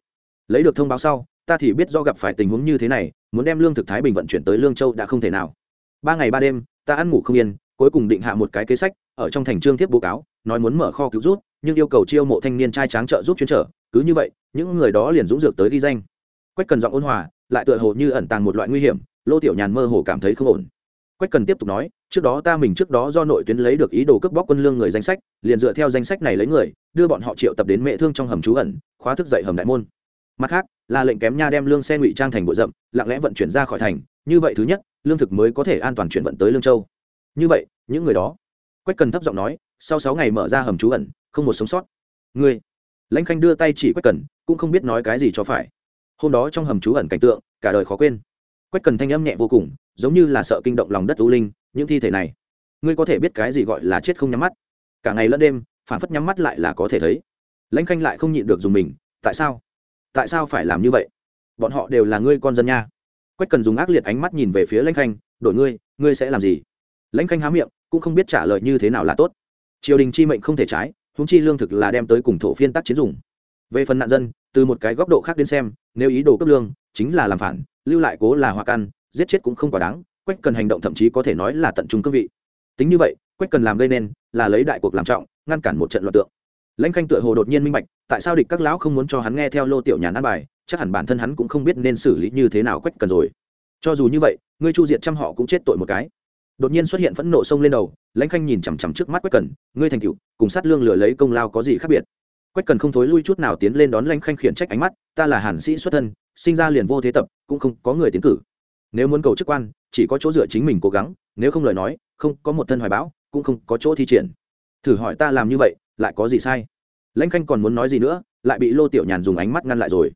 Lấy được thông báo sau, ta thì biết do gặp phải tình huống như thế này muốn đem lương thực thái bình vận chuyển tới lương châu đã không thể nào. Ba ngày ba đêm, ta ăn ngủ không yên, cuối cùng định hạ một cái kế sách, ở trong thành trương thiếp báo cáo, nói muốn mở kho cứu rút, nhưng yêu cầu chiêu mộ thanh niên trai tráng trợ giúp chuyên trở, cứ như vậy, những người đó liền dũng dược tới ghi danh. Quách cần giọng ôn hòa, lại tựa hồ như ẩn tàng một loại nguy hiểm, lô tiểu nhàn mơ hồ cảm thấy không ổn. Quách cần tiếp tục nói, trước đó ta mình trước đó do nội tuyến lấy được ý đồ cướp bóc quân lương người danh sách, liền dựa theo danh sách này lấy người, đưa bọn họ triệu tập đến mệ thương trong hầm trú ẩn, khóa thức dậy hầm đại môn mặt khác, là lệnh kém nha đem lương xe ngụy trang thành bộ rậm, lặng lẽ vận chuyển ra khỏi thành, như vậy thứ nhất, lương thực mới có thể an toàn chuyển vận tới lương châu. Như vậy, những người đó, quách cần thấp giọng nói, sau sáu ngày mở ra hầm trú ẩn, không một sống sót. Ngươi, lãnh khanh đưa tay chỉ quách cần, cũng không biết nói cái gì cho phải. Hôm đó trong hầm trú ẩn cảnh tượng, cả đời khó quên. Quách cần thanh âm nhẹ vô cùng, giống như là sợ kinh động lòng đất u linh, những thi thể này, ngươi có thể biết cái gì gọi là chết không nhắm mắt. Cả ngày lẫn đêm, phản phất nhắm mắt lại là có thể thấy. Lãnh khanh lại không nhịn được dùng mình, tại sao? Tại sao phải làm như vậy? Bọn họ đều là ngươi con dân nha. Quách cần dùng ác liệt ánh mắt nhìn về phía lãnh khanh, đổi ngươi ngươi sẽ làm gì? Lãnh khanh há miệng, cũng không biết trả lời như thế nào là tốt. Triều đình chi mệnh không thể trái húng chi lương thực là đem tới cùng thổ phiên tác chiến dùng. Về phần nạn dân, từ một cái góc độ khác đến xem, nếu ý đồ cấp lương, chính là làm phản, lưu lại cố là hoa căn giết chết cũng không quá đáng, quách cần hành động thậm chí có thể nói là tận trung cương vị. Tính như vậy, quách cần làm gây nên, là lấy đại cuộc làm trọng, ngăn cản một trận loạt tượng. Lãnh khanh tựa hồ đột nhiên minh bạch tại sao địch các lão không muốn cho hắn nghe theo lô tiểu nhàn an bài, chắc hẳn bản thân hắn cũng không biết nên xử lý như thế nào quách cần rồi. Cho dù như vậy, ngươi chu diệt trăm họ cũng chết tội một cái. Đột nhiên xuất hiện phẫn nộ sông lên đầu, lãnh khanh nhìn chằm chằm trước mắt quách cần, ngươi thành cựu cùng sát lương lửa lấy công lao có gì khác biệt? Quách cần không thối lui chút nào tiến lên đón lãnh khanh khiển trách ánh mắt, ta là hàn sĩ xuất thân, sinh ra liền vô thế tập, cũng không có người tiến cử. Nếu muốn cầu chức quan, chỉ có chỗ dựa chính mình cố gắng, nếu không lời nói, không có một thân hoài bão, cũng không có chỗ thi triển. Thử hỏi ta làm như vậy, lại có gì sai? Lãnh khanh còn muốn nói gì nữa, lại bị lô tiểu nhàn dùng ánh mắt ngăn lại rồi.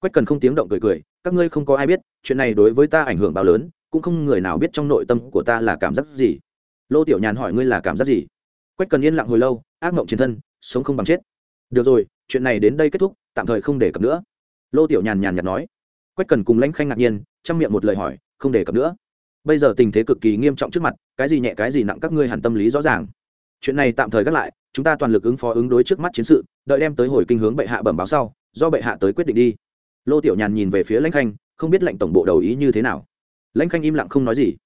Quách cần không tiếng động cười cười, các ngươi không có ai biết, chuyện này đối với ta ảnh hưởng bao lớn, cũng không người nào biết trong nội tâm của ta là cảm giác gì. Lô tiểu nhàn hỏi ngươi là cảm giác gì? Quách cần yên lặng hồi lâu, ác mộng chiến thân, sống không bằng chết. Được rồi, chuyện này đến đây kết thúc, tạm thời không để cập nữa. Lô tiểu nhàn nhàn nhạt nói. Quách cần cùng lãnh khanh ngạc nhiên, chăm miệng một lời hỏi, không đề cập nữa. Bây giờ tình thế cực kỳ nghiêm trọng trước mặt, cái gì nhẹ cái gì nặng các ngươi hẳn tâm lý rõ ràng chuyện này tạm thời gác lại, chúng ta toàn lực ứng phó ứng đối trước mắt chiến sự, đợi đem tới hồi kinh hướng bệ hạ bẩm báo sau, do bệ hạ tới quyết định đi. Lô tiểu nhàn nhìn về phía lãnh khanh, không biết lệnh tổng bộ đầu ý như thế nào. Lãnh khanh im lặng không nói gì.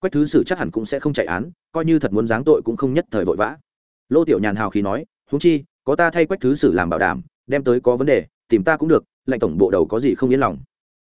Quách thứ sử chắc hẳn cũng sẽ không chạy án, coi như thật muốn giáng tội cũng không nhất thời vội vã. Lô tiểu nhàn hào khí nói húng chi, có ta thay quách thứ sử làm bảo đảm, đem tới có vấn đề, tìm ta cũng được lệnh tổng bộ đầu có gì không yên lòng.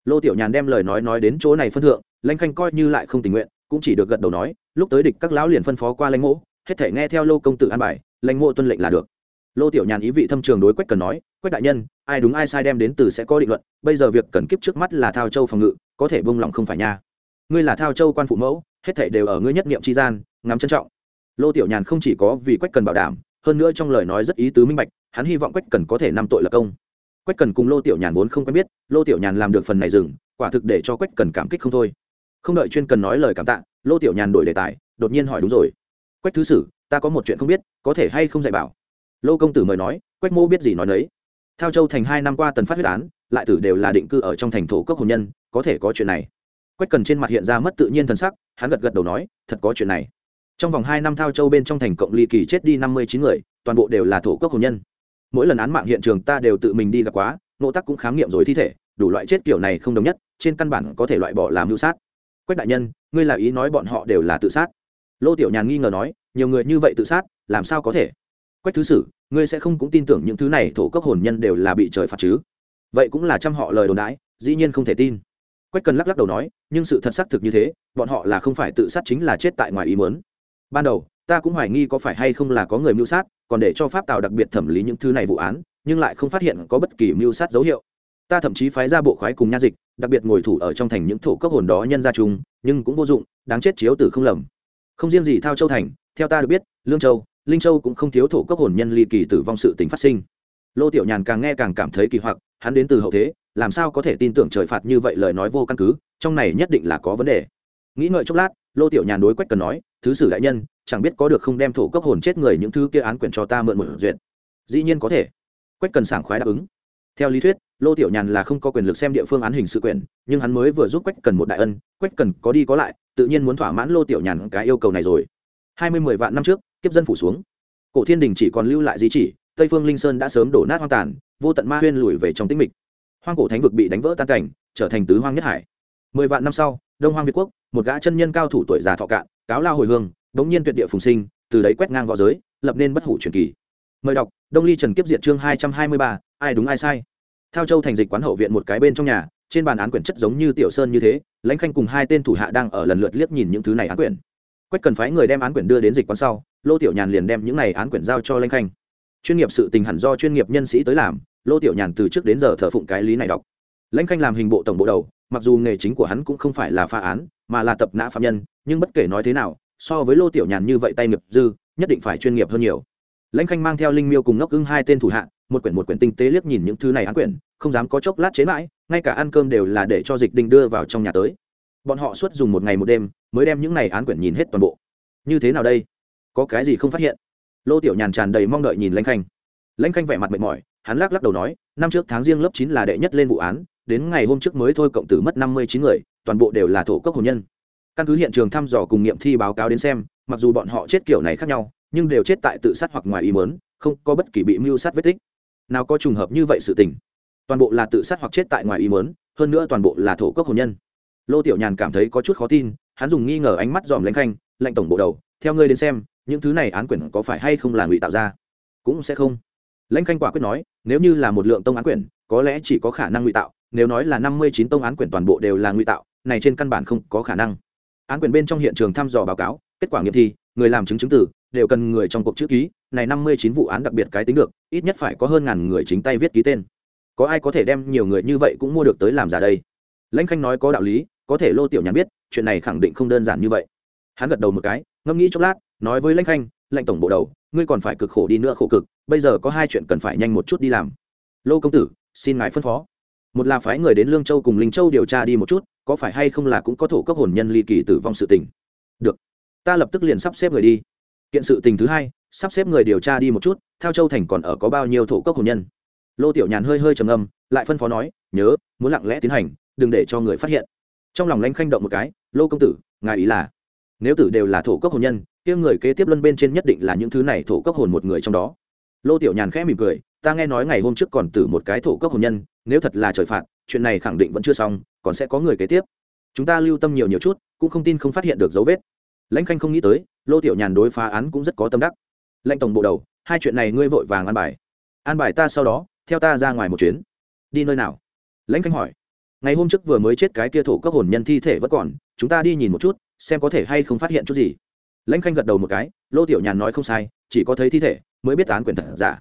Lô tiểu nhàn đem lời nói nói đến chỗ này phân thượng, lãnh khanh coi như lại không tình nguyện, cũng chỉ được gật đầu nói, lúc tới địch các lão liền phân phó qua lãnh mỗ hết thể nghe theo lô công tử an bài lãnh mộ tuân lệnh là được. Lô tiểu nhàn ý vị thâm trường đối quách cần nói, quách đại nhân, ai đúng ai sai đem đến từ sẽ có định luận, bây giờ việc cần kiếp trước mắt là thao châu phòng ngự, có thể bông lòng không phải nha. Ngươi là thao châu quan phụ mẫu, hết thể đều ở ngươi nhất niệm tri gian, ngắm trân trọng. Lô tiểu nhàn không chỉ có vì quách cần bảo đảm, hơn nữa trong lời nói rất ý tứ minh bạch, hắn hy vọng quách cần có thể năm tội lập công. Quách cần cùng lô tiểu nhàn vốn không quen biết, lô tiểu nhàn làm được phần này dừng, quả thực để cho quách cần cảm kích không thôi. Không đợi chuyên cần nói lời cảm tạ, lô tiểu nhàn đổi đề tài, đột nhiên hỏi đúng rồi quách thứ sử, ta có một chuyện không biết, có thể hay không dạy bảo? Lô công tử mời nói, quách mô biết gì nói nấy. Theo châu thành hai năm qua tần phát huyết án, lại tử đều là định cư ở trong thành thổ cốc hồn nhân, có thể có chuyện này. Quách cần trên mặt hiện ra mất tự nhiên thần sắc, hắn gật gật đầu nói, thật có chuyện này. Trong vòng hai năm thao châu bên trong thành cộng ly kỳ chết đi năm mươi chín người, toàn bộ đều là thổ cốc hồn nhân. Mỗi lần án mạng hiện trường ta đều tự mình đi gặp quá, nộ tắc cũng khám nghiệm rồi thi thể, đủ loại chết kiểu này không đồng nhất, trên căn bản có thể loại bỏ làm mưu sát. Quách đại nhân, ngươi là ý nói bọn họ đều là tự sát lô tiểu nhàn nghi ngờ nói, nhiều người như vậy tự sát, làm sao có thể? Quách thứ sử, ngươi sẽ không cũng tin tưởng những thứ này thổ cốc hồn nhân đều là bị trời phạt chứ? Vậy cũng là trăm họ lời đồn đãi, dĩ nhiên không thể tin. Quách cần lắc lắc đầu nói, nhưng sự thật xác thực như thế, bọn họ là không phải tự sát chính là chết tại ngoài ý mớn ban đầu, ta cũng hoài nghi có phải hay không là có người mưu sát, còn để cho pháp tào đặc biệt thẩm lý những thứ này vụ án, nhưng lại không phát hiện có bất kỳ mưu sát dấu hiệu. Ta thậm chí phái ra bộ khoái cùng nha dịch, đặc biệt ngồi thủ ở trong thành những thổ cốc hồn đó nhân ra chung, nhưng cũng vô dụng, đáng chết chiếu tử không lầm không riêng gì thao châu thành, theo ta được biết, lương châu, linh châu cũng không thiếu thổ cấp hồn nhân ly kỳ tử vong sự tình phát sinh. Lô tiểu nhàn càng nghe càng cảm thấy kỳ hoặc, hắn đến từ hậu thế, làm sao có thể tin tưởng trời phạt như vậy lời nói vô căn cứ, trong này nhất định là có vấn đề. Nghĩ ngợi chốc lát, lô tiểu nhàn đối quách cần nói, thứ sử đại nhân, chẳng biết có được không đem thổ cấp hồn chết người những thứ kia án quyền cho ta mượn một duyệt? Dĩ nhiên có thể. Quách cần sảng khoái đáp ứng. Theo lý thuyết, lô tiểu nhàn là không có quyền lực xem địa phương án hình sự quyền, nhưng hắn mới vừa giúp quách cần một đại ân, quách cần có đi có lại tự nhiên muốn thỏa mãn lô tiểu nhàn cái yêu cầu này rồi. Hai mươi mười vạn năm trước, kiếp dân phủ xuống. Cổ thiên đình chỉ còn lưu lại di chỉ, tây phương linh sơn đã sớm đổ nát hoang tàn, vô tận ma huyên lùi về trong tĩnh mịch. Hoang cổ thánh vực bị đánh vỡ tan cảnh, trở thành tứ hoang nhất hải. Mười vạn năm sau, đông hoang việt quốc, một gã chân nhân cao thủ tuổi già thọ cạn, cáo lao hồi hương, đống nhiên tuyệt địa phùng sinh, từ đấy quét ngang v õ giới, lập nên bất hủ truyền kỳ. Mời đọc, đông ly trần kiếp diệt chương hai trăm hai mươi ba, ai đúng ai sai? Theo châu thành dịch quán hậu viện một cái bên trong nhà trên bàn án quyển chất giống như tiểu sơn như thế, lãnh khanh cùng hai tên thủ hạ đang ở lần lượt liếc nhìn những thứ này án quyển. Quách cần phái người đem án quyển đưa đến dịch quán sau, lô tiểu nhàn liền đem những này án quyển giao cho lãnh khanh. Chuyên nghiệp sự tình hẳn do chuyên nghiệp nhân sĩ tới làm, lô tiểu nhàn từ trước đến giờ thờ phụng cái lý này đọc. Lãnh khanh làm hình bộ tổng bộ đầu, mặc dù nghề chính của hắn cũng không phải là pha án, mà là tập nã phạm nhân, nhưng bất kể nói thế nào, so với lô tiểu nhàn như vậy tay nghiệp dư, nhất định phải chuyên nghiệp hơn nhiều lãnh khanh mang theo linh miêu cùng ngốc ưng hai tên thủ hạ, một quyển một quyển tinh tế liếc nhìn những thứ này án quyển, không dám có chốc lát chế mãi, ngay cả ăn cơm đều là để cho dịch đinh đưa vào trong nhà tới. Bọn họ suốt dùng một ngày một đêm mới đem những này án quyển nhìn hết toàn bộ. Như thế nào đây? Có cái gì không phát hiện? Lô tiểu nhàn tràn đầy mong đợi nhìn lãnh khanh. Lãnh khanh vẻ mặt mệt mỏi, hắn lắc lắc đầu nói, năm trước tháng riêng lớp chín là đệ nhất lên vụ án, đến ngày hôm trước mới thôi cộng tử mất năm mươi chín người, toàn bộ đều là thổ cốc hồn nhân. Căn cứ hiện trường thăm dò cùng nghiệm thi báo cáo đến xem, mặc dù bọn họ chết kiểu này khác nhau nhưng đều chết tại tự sát hoặc ngoài ý mớn không có bất kỳ bị mưu sát vết tích. Nào có trùng hợp như vậy sự tình. Toàn bộ là tự sát hoặc chết tại ngoài ý mớn hơn nữa toàn bộ là thổ cốc hồn nhân. Lô tiểu nhàn cảm thấy có chút khó tin, hắn dùng nghi ngờ ánh mắt dòm lãnh khanh lệnh tổng bộ đầu, theo ngươi đến xem, những thứ này án quyển có phải hay không là ngụy tạo ra? Cũng sẽ không. Lãnh khanh quả quyết nói, nếu như là một lượng tông án quyển có lẽ chỉ có khả năng ngụy tạo, nếu nói là năm mươi chín tông án quyển toàn bộ đều là ngụy tạo, này trên căn bản không có khả năng. Án quyển bên trong hiện trường thăm dò báo cáo, kết quả nghiệm thi người làm chứng chứng tử đều cần người trong cuộc chữ ký, này năm mươi chín vụ án đặc biệt cái tính được, ít nhất phải có hơn ngàn người chính tay viết ký tên. Có ai có thể đem nhiều người như vậy cũng mua được tới làm giả đây? Lãnh khanh nói có đạo lý, có thể lô tiểu nhàn biết, chuyện này khẳng định không đơn giản như vậy. Hắn gật đầu một cái, ngẫm nghĩ chốc lát, nói với lãnh khanh lãnh tổng bộ đầu, ngươi còn phải cực khổ đi nữa khổ cực, bây giờ có hai chuyện cần phải nhanh một chút đi làm. Lô công tử, xin ngài phân phó. Một là phái người đến lương châu cùng linh châu điều tra đi một chút, có phải hay không là cũng có thổ cấp hồn nhân ly kỳ tử vong sự tình. Được ta lập tức liền sắp xếp người đi. Kiện sự tình thứ hai, sắp xếp người điều tra đi một chút theo châu thành còn ở có bao nhiêu thổ cấp hồn nhân. Lô tiểu nhàn hơi hơi trầm âm lại phân phó nói, nhớ, muốn lặng lẽ tiến hành, đừng để cho người phát hiện. Trong lòng lãnh khanh động một cái, lô công tử, ngài ý là, nếu tử đều là thổ cấp hồn nhân, kia người kế tiếp luân bên trên nhất định là những thứ này thổ cấp hồn một người trong đó. Lô tiểu nhàn khẽ mỉm cười, ta nghe nói ngày hôm trước còn tử một cái thổ cấp hồn nhân, nếu thật là trời phạt, chuyện này khẳng định vẫn chưa xong, còn sẽ có người kế tiếp. Chúng ta lưu tâm nhiều nhiều chút, cũng không tin không phát hiện được dấu vết lãnh khanh không nghĩ tới, lô tiểu nhàn đối phá án cũng rất có tâm đắc. Lãnh tổng bộ đầu, hai chuyện này ngươi vội vàng an bài. An bài ta sau đó, theo ta ra ngoài một chuyến. Đi nơi nào? Lãnh khanh hỏi. Ngày hôm trước vừa mới chết cái kia thổ cấp hồn nhân thi thể vẫn còn, chúng ta đi nhìn một chút, xem có thể hay không phát hiện chút gì. Lãnh khanh gật đầu một cái, lô tiểu nhàn nói không sai, chỉ có thấy thi thể, mới biết án quyền thật giả.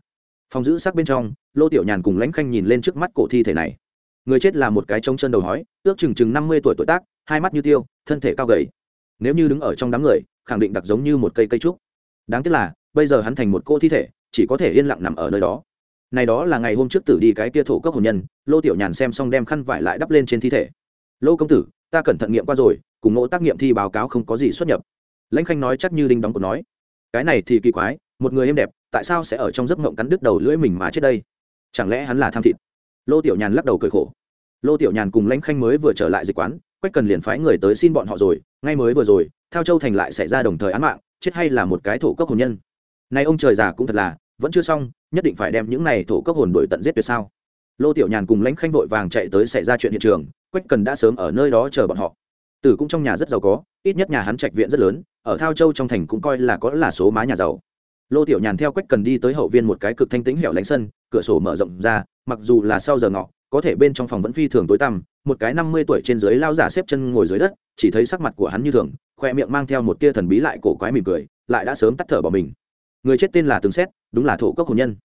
Phòng giữ sắc bên trong, lô tiểu nhàn cùng lãnh khanh nhìn lên trước mắt cổ thi thể này. Người chết là một cái trống chân đầu hói, ước chừng chừng năm mươi tuổi tuổi tác, hai mắt như tiêu, thân thể cao gầy nếu như đứng ở trong đám người, khẳng định đặc giống như một cây cây trúc. Đáng tiếc là, bây giờ hắn thành một cô thi thể, chỉ có thể yên lặng nằm ở nơi đó. Này đó là ngày hôm trước tử đi cái kia thổ cấp hồn nhân, lô tiểu nhàn xem xong đem khăn vải lại đắp lên trên thi thể. Lô công tử, ta cẩn thận nghiệm qua rồi, cùng ngộ tác nghiệm thi báo cáo không có gì xuất nhập. Lãnh khanh nói chắc như đinh đóng cột nói. Cái này thì kỳ quái, một người êm đẹp, tại sao sẽ ở trong giấc mộng cắn đứt đầu lưỡi mình mà chết đây? Chẳng lẽ hắn là tham thịt? Lô tiểu nhàn lắc đầu cười khổ. Lô tiểu nhàn cùng lãnh khanh mới vừa trở lại dịch quán quách cần liền phái người tới xin bọn họ rồi, ngay mới vừa rồi theo châu thành lại xảy ra đồng thời án mạng, chết hay là một cái thổ cấp hồn nhân. Này ông trời già cũng thật là, vẫn chưa xong, nhất định phải đem những này thổ cấp hồn đổi tận giết tuyệt sao? Lô tiểu nhàn cùng lãnh khanh vội vàng chạy tới xảy ra chuyện hiện trường, quách cần đã sớm ở nơi đó chờ bọn họ. Tử cũng trong nhà rất giàu có, ít nhất nhà hắn trạch viện rất lớn, ở thao châu trong thành cũng coi là có là số má nhà giàu. Lô tiểu nhàn theo quách cần đi tới hậu viên một cái cực thanh tĩnh hẻo lánh sân, cửa sổ mở rộng ra, mặc dù là sau giờ ngọ có thể bên trong phòng vẫn phi thường tối tăm, một cái năm mươi tuổi trên dưới lao giả xếp chân ngồi dưới đất, chỉ thấy sắc mặt của hắn như thường, khoe miệng mang theo một tia thần bí lại cổ quái mỉm cười, lại đã sớm tắt thở bỏ mình. Người chết tên là từng xét, đúng là thổ cốc hồn nhân.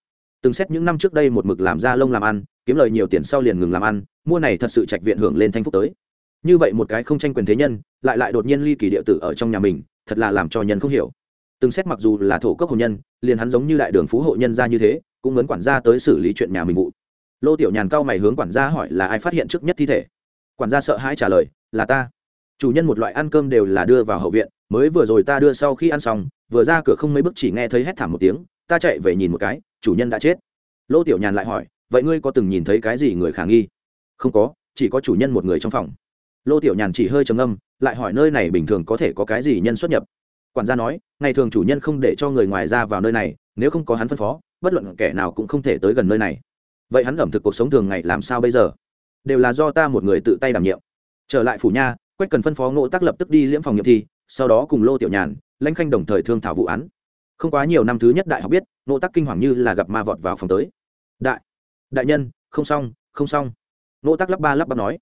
Từng xét những năm trước đây một mực làm ra lông làm ăn, kiếm lời nhiều tiền sau liền ngừng làm ăn, mua này thật sự trạch viện hưởng lên thanh phúc tới. Như vậy một cái không tranh quyền thế nhân, lại lại đột nhiên ly kỳ địa tử ở trong nhà mình, thật là làm cho nhân không hiểu. Từng xét mặc dù là thổ cốc hồn nhân, liền hắn giống như đại đường phú hộ nhân ra như thế, cũng muốn quản gia tới xử lý chuyện nhà mình vụ lô tiểu nhàn cao mày hướng quản gia hỏi là ai phát hiện trước nhất thi thể. Quản gia sợ hãi trả lời, là ta. Chủ nhân một loại ăn cơm đều là đưa vào hậu viện, mới vừa rồi ta đưa sau khi ăn xong, vừa ra cửa không mấy bước chỉ nghe thấy hét thảm một tiếng, ta chạy về nhìn một cái, chủ nhân đã chết. Lô tiểu nhàn lại hỏi, vậy ngươi có từng nhìn thấy cái gì người khả nghi? Không có, chỉ có chủ nhân một người trong phòng. Lô tiểu nhàn chỉ hơi trầm âm lại hỏi nơi này bình thường có thể có cái gì nhân xuất nhập. Quản gia nói, ngày thường chủ nhân không để cho người ngoài ra vào nơi này, nếu không có hắn phân phó, bất luận kẻ nào cũng không thể tới gần nơi này vậy hắn ẩm thực cuộc sống thường ngày làm sao bây giờ? Đều là do ta một người tự tay đảm nhiệm. Trở lại phủ nha, quách cần phân phó ngộ tác lập tức đi liễm phòng nghiệm thi, sau đó cùng lô tiểu nhàn, lãnh khanh đồng thời thương thảo vụ án. Không quá nhiều năm thứ nhất đại học biết ngộ tác kinh hoàng như là gặp ma vọt vào phòng tới. Đại đại nhân, không xong không xong. Ngộ tác lắp ba lắp bắp nói.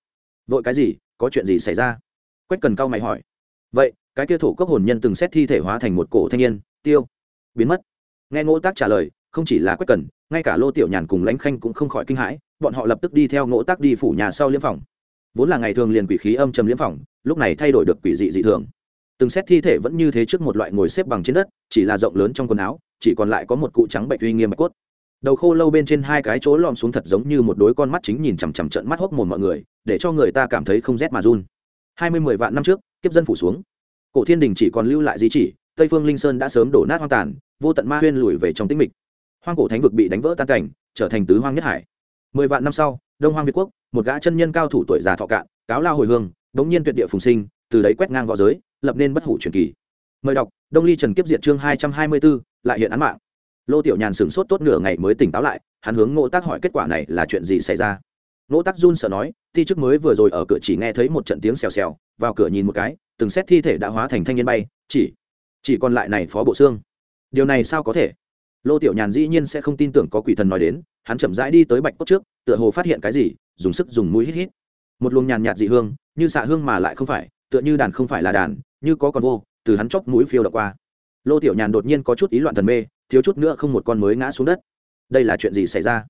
Vội cái gì, có chuyện gì xảy ra? Quách cần cao mày hỏi. Vậy, cái kia thủ cốc hồn nhân từng xét thi thể hóa thành một cổ thanh niên, tiêu, biến mất. Nghe ngộ tác trả lời, không chỉ là quách cần ngay cả lô tiểu nhàn cùng lãnh khanh cũng không khỏi kinh hãi, bọn họ lập tức đi theo ngỗ tác đi phủ nhà sau liêm phòng. Vốn là ngày thường liền quỷ khí âm trầm liêm phòng, lúc này thay đổi được quỷ dị dị thường. Từng xét thi thể vẫn như thế trước một loại ngồi xếp bằng trên đất, chỉ là rộng lớn trong quần áo, chỉ còn lại có một cụ trắng bệnh uy nghiêm mạch cốt. Đầu khô lâu bên trên hai cái chỗ lom xuống thật giống như một đôi con mắt chính nhìn chằm chằm trận mắt hốc mồm mọi người, để cho người ta cảm thấy không rét mà run. Hai mươi mười vạn năm trước, kiếp dân phủ xuống. Cổ thiên đình chỉ còn lưu lại di chỉ, tây phương linh sơn đã sớm đổ nát hoang tàn, vô tận ma huyên lùi về trong tĩnh mịch hoang cổ thánh vực bị đánh vỡ tan cảnh, trở thành tứ hoang nhất hải. Mười vạn năm sau, đông hoang việt quốc, một gã chân nhân cao thủ tuổi già thọ cạn, cáo lao hồi hương, đống nhiên tuyệt địa phùng sinh, từ đấy quét ngang võ giới, lập nên bất hủ truyền kỳ. Mời đọc, đông ly trần kiếp Diệt chương hai trăm hai mươi b lại hiện án mạng. Lô tiểu nhàn sửng sốt tốt nửa ngày mới tỉnh táo lại, hắn hướng ngộ tác hỏi kết quả này là chuyện gì xảy ra. Ngộ tác run sợ nói thi chức mới vừa rồi ở cửa chỉ nghe thấy một trận tiếng xèo xèo, vào cửa nhìn một cái, từng xét thi thể đã hóa thành thanh niên bay, chỉ chỉ còn lại này phó bộ xương. Điều này sao có thể? Lô tiểu nhàn dĩ nhiên sẽ không tin tưởng có quỷ thần nói đến, hắn chậm rãi đi tới bạch cốt trước, tựa hồ phát hiện cái gì, dùng sức dùng mũi hít hít. Một luồng nhàn nhạt dị hương, như xạ hương mà lại không phải, tựa như đàn không phải là đàn, như có con vô, từ hắn chóc mũi phiêu đọc qua. Lô tiểu nhàn đột nhiên có chút ý loạn thần mê, thiếu chút nữa không một con mới ngã xuống đất. Đây là chuyện gì xảy ra?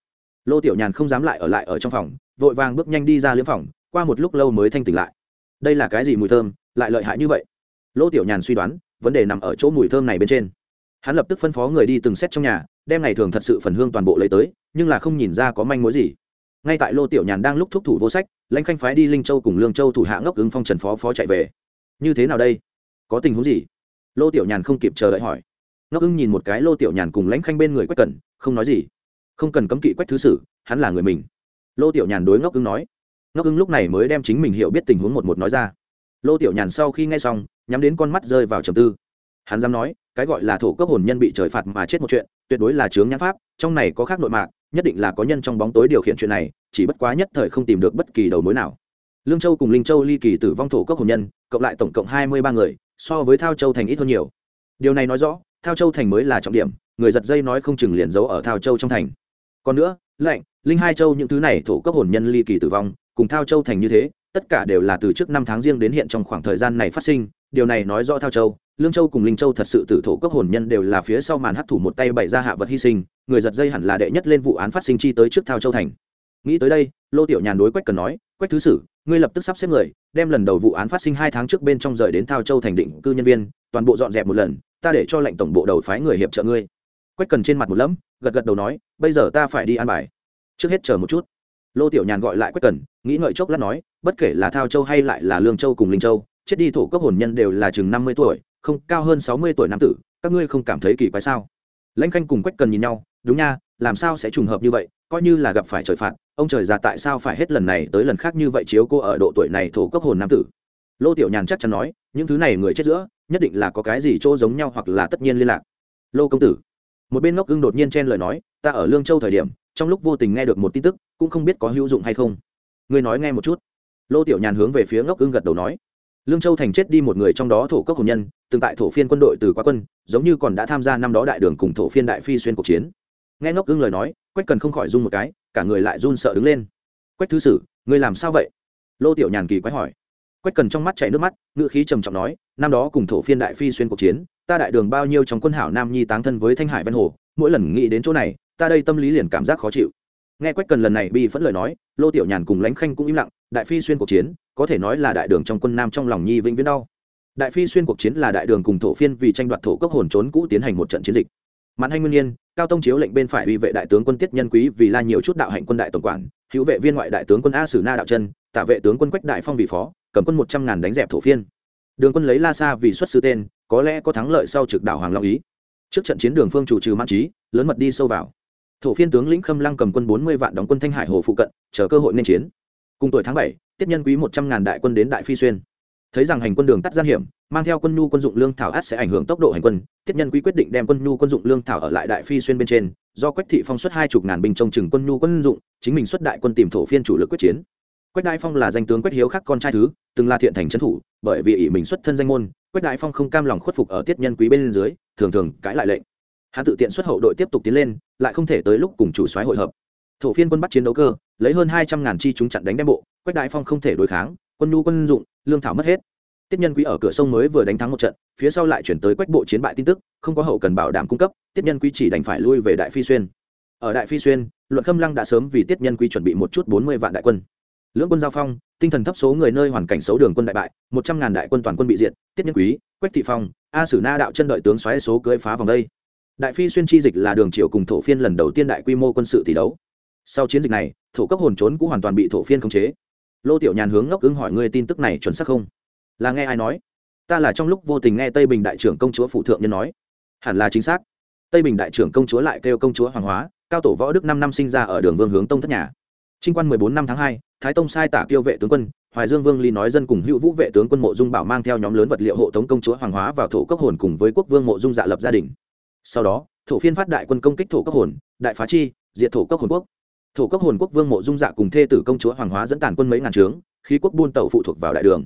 Lô tiểu nhàn không dám lại ở lại ở trong phòng, vội vàng bước nhanh đi ra liếm phòng, qua một lúc lâu mới thanh tỉnh lại. Đây là cái gì mùi thơm, lại lợi hại như vậy? Lô tiểu nhàn suy đoán, vấn đề nằm ở chỗ mùi thơm này bên trên hắn lập tức phân phó người đi từng xét trong nhà, đem ngày thường thật sự phần hương toàn bộ lấy tới, nhưng là không nhìn ra có manh mối gì. Ngay tại lô tiểu nhàn đang lúc thúc thủ vô sách, lãnh khanh phái đi linh châu cùng lương châu thủ hạ ngốc ứng phong trần phó phó chạy về. Như thế nào đây? Có tình huống gì? Lô tiểu nhàn không kịp chờ đợi hỏi. Ngốc ưng nhìn một cái lô tiểu nhàn cùng lãnh khanh bên người quách cần không nói gì. Không cần cấm kỵ quách thứ sử, hắn là người mình. Lô tiểu nhàn đối ngốc ưng nói. Ngốc ưng lúc này mới đem chính mình hiểu biết tình huống một một nói ra. Lô tiểu nhàn sau khi nghe xong, nhắm đến con mắt rơi vào trầm tư hắn dám nói, cái gọi là thổ cấp hồn nhân bị trời phạt mà chết một chuyện, tuyệt đối là chướng nhãn pháp, trong này có khác nội mạc, nhất định là có nhân trong bóng tối điều khiển chuyện này, chỉ bất quá nhất thời không tìm được bất kỳ đầu mối nào. Lương châu cùng linh châu ly kỳ tử vong thổ cấp hồn nhân, cộng lại tổng cộng hai mươi ba người, so với thao châu thành ít hơn nhiều. Điều này nói rõ, thao châu thành mới là trọng điểm, người giật dây nói không chừng liền giấu ở thao châu trong thành. Còn nữa, lệnh, linh hai châu những thứ này thổ cấp hồn nhân ly kỳ tử vong, cùng thao châu thành như thế, tất cả đều là từ trước năm tháng riêng đến hiện trong khoảng thời gian này phát sinh, điều này nói rõ thao châu lương châu cùng linh châu thật sự tử thổ cấp hồn nhân đều là phía sau màn hấp thủ một tay bày ra hạ vật hy sinh, người giật dây hẳn là đệ nhất lên vụ án phát sinh chi tới trước thao châu thành. Nghĩ tới đây, lô tiểu nhàn đối quách cần nói, quách thứ sử, ngươi lập tức sắp xếp người, đem lần đầu vụ án phát sinh hai tháng trước bên trong rời đến thao châu thành định cư nhân viên, toàn bộ dọn dẹp một lần, ta để cho lệnh tổng bộ đầu phái người hiệp trợ ngươi. Quách cần trên mặt một lẫm, gật gật đầu nói, bây giờ ta phải đi an bài. Trước hết chờ một chút. Lô tiểu nhàn gọi lại quách cần, nghĩ ngợi chốc lát nói, bất kể là thao châu hay lại là lương châu cùng linh châu, chết đi thổ cấp hồn nhân đều là chừng năm mươi tuổi không, cao hơn sáu mươi tuổi nam tử, các ngươi không cảm thấy kỳ quái sao? Lãnh khanh cùng quách cần nhìn nhau, đúng nha, làm sao sẽ trùng hợp như vậy, coi như là gặp phải trời phạt, ông trời già tại sao phải hết lần này tới lần khác như vậy chiếu cô ở độ tuổi này thổ cấp hồn nam tử? Lô tiểu nhàn chắc chắn nói, những thứ này người chết giữa, nhất định là có cái gì chỗ giống nhau hoặc là tất nhiên liên lạc. Lô công tử, một bên ngốc ưng đột nhiên chen lời nói, ta ở lương châu thời điểm, trong lúc vô tình nghe được một tin tức, cũng không biết có hữu dụng hay không. Ngươi nói nghe một chút. Lô tiểu nhàn hướng về phía ngốc ưng gật đầu nói lương châu thành chết đi một người trong đó thổ cốc hồn nhân, từng tại thổ phiên quân đội từ quá quân, giống như còn đã tham gia năm đó đại đường cùng thổ phiên đại phi xuyên cuộc chiến. Nghe ngốc gương lời nói, quách cần không khỏi run một cái, cả người lại run sợ đứng lên. Quách thứ sử, ngươi làm sao vậy? Lô tiểu nhàn kỳ quái hỏi. Quách cần trong mắt chảy nước mắt ngự khí trầm trọng nói, năm đó cùng thổ phiên đại phi xuyên cuộc chiến, ta đại đường bao nhiêu trong quân hảo nam nhi táng thân với thanh hải Văn hồ, mỗi lần nghĩ đến chỗ này, ta đây tâm lý liền cảm giác khó chịu. Nghe quách cần lần này bị phẫn lời nói, lô tiểu nhàn cùng lãnh khanh cũng im lặng, đại phi xuyên cuộc chiến có thể nói là đại đường trong quân nam trong lòng nhi vĩnh viễn đau. Đại phi xuyên cuộc chiến là đại đường cùng thổ phiên vì tranh đoạt thổ cốc hồn trốn cũ tiến hành một trận chiến dịch. Mãn hanh nguyên nhiên cao tông chiếu lệnh bên phải uy vệ đại tướng quân tiết nhân quý vì la nhiều chút đạo hạnh quân đại tổng quản, hữu vệ viên ngoại đại tướng quân a sử na đạo chân, tả vệ tướng quân quách đại phong vị phó, cầm quân một trăm ngàn đánh dẹp thổ phiên. Đường quân lấy la sa vì xuất sư tên, có lẽ có thắng lợi sau trực đảo hoàng long ý. Trước trận chiến đường phương chủ trừ mãn trí lớn mật đi sâu vào. Thổ phiên tướng lĩnh khâm lăng cầm quân bốn mươi vạn đóng quân thanh hải hồ phụ cận, chờ cơ hội nên chiến. Cùng tuổi tháng bảy tiết nhân quý một trăm ngàn đại quân đến đại phi xuyên. Thấy rằng hành quân đường tắt gian hiểm, mang theo quân nhu quân dụng lương thảo át sẽ ảnh hưởng tốc độ hành quân, tiết nhân quý quyết định đem quân nhu quân dụng lương thảo ở lại đại phi xuyên bên trên, do quách thị phong xuất hai chục ngàn binh trông chừng quân nhu quân dụng, chính mình xuất đại quân tìm thổ phiên chủ lực quyết chiến. Quách đại phong là danh tướng quách hiếu khắc con trai thứ, từng là thiện thành trấn thủ, bởi vì ỷ mình xuất thân danh môn, quách đại phong không cam lòng khuất phục ở tiết nhân quý bên dưới, thường thường cãi lại lệnh. Hắn tự tiện xuất hậu đội tiếp tục tiến lên, lại không thể tới lúc cùng chủ soái hội hợp. Thổ phiên quân bắt chiến đấu cơ, lấy hơn hai trăm ngàn chi chúng chặn đánh đem bộ quách đại phong không thể đối kháng, quân nhu quân dụng, lương thảo mất hết. Tiết nhân quý ở cửa sông mới vừa đánh thắng một trận, phía sau lại chuyển tới quách bộ chiến bại tin tức, không có hậu cần bảo đảm cung cấp, tiết nhân quý chỉ đành phải lui về đại phi xuyên. Ở đại phi xuyên, luận khâm lăng đã sớm vì tiết nhân quý chuẩn bị một chút bốn mươi vạn đại quân. Lưỡng quân giao phong, tinh thần thấp số người nơi hoàn cảnh xấu đường quân đại bại, một trăm ngàn đại quân toàn quân bị diệt, tiết nhân quý, quách thị phong, a sử na đạo chân đợi tướng xoáy số cưới phá vòng đây. Đại phi xuyên chi dịch là đường triều cùng thổ phiên lần đầu tiên đại quy mô quân sự tỷ đấu. Sau chiến dịch này, thổ cấp hồn trốn cũng hoàn toàn bị thổ phiên khống chế lô tiểu nhàn hướng ngốc ứng hỏi ngươi tin tức này chuẩn xác không? Là nghe ai nói? Ta là trong lúc vô tình nghe tây bình đại trưởng công chúa phụ thượng nhân nói. Hẳn là chính xác. Tây bình đại trưởng công chúa lại kêu công chúa hoàng hóa, cao tổ võ đức năm năm sinh ra ở đường vương hướng tông thất nhà. Trinh quan mười bốn năm tháng hai, thái tông sai tả kiêu vệ tướng quân, hoài dương vương ly nói dân cùng hữu vũ vệ tướng quân mộ dung bảo mang theo nhóm lớn vật liệu hộ tống công chúa hoàng hóa vào thổ cốc hồn cùng với quốc vương mộ dung dạ lập gia đình. Sau đó, thổ phiên phát đại quân công kích thổ cốc hồn, đại phá chi, diệt thổ cốc hồn quốc thổ cốc hồn quốc vương mộ dung dạ cùng thê tử công chúa hoàng hóa dẫn tàn quân mấy ngàn trướng, khí quốc buôn tàu phụ thuộc vào đại đường.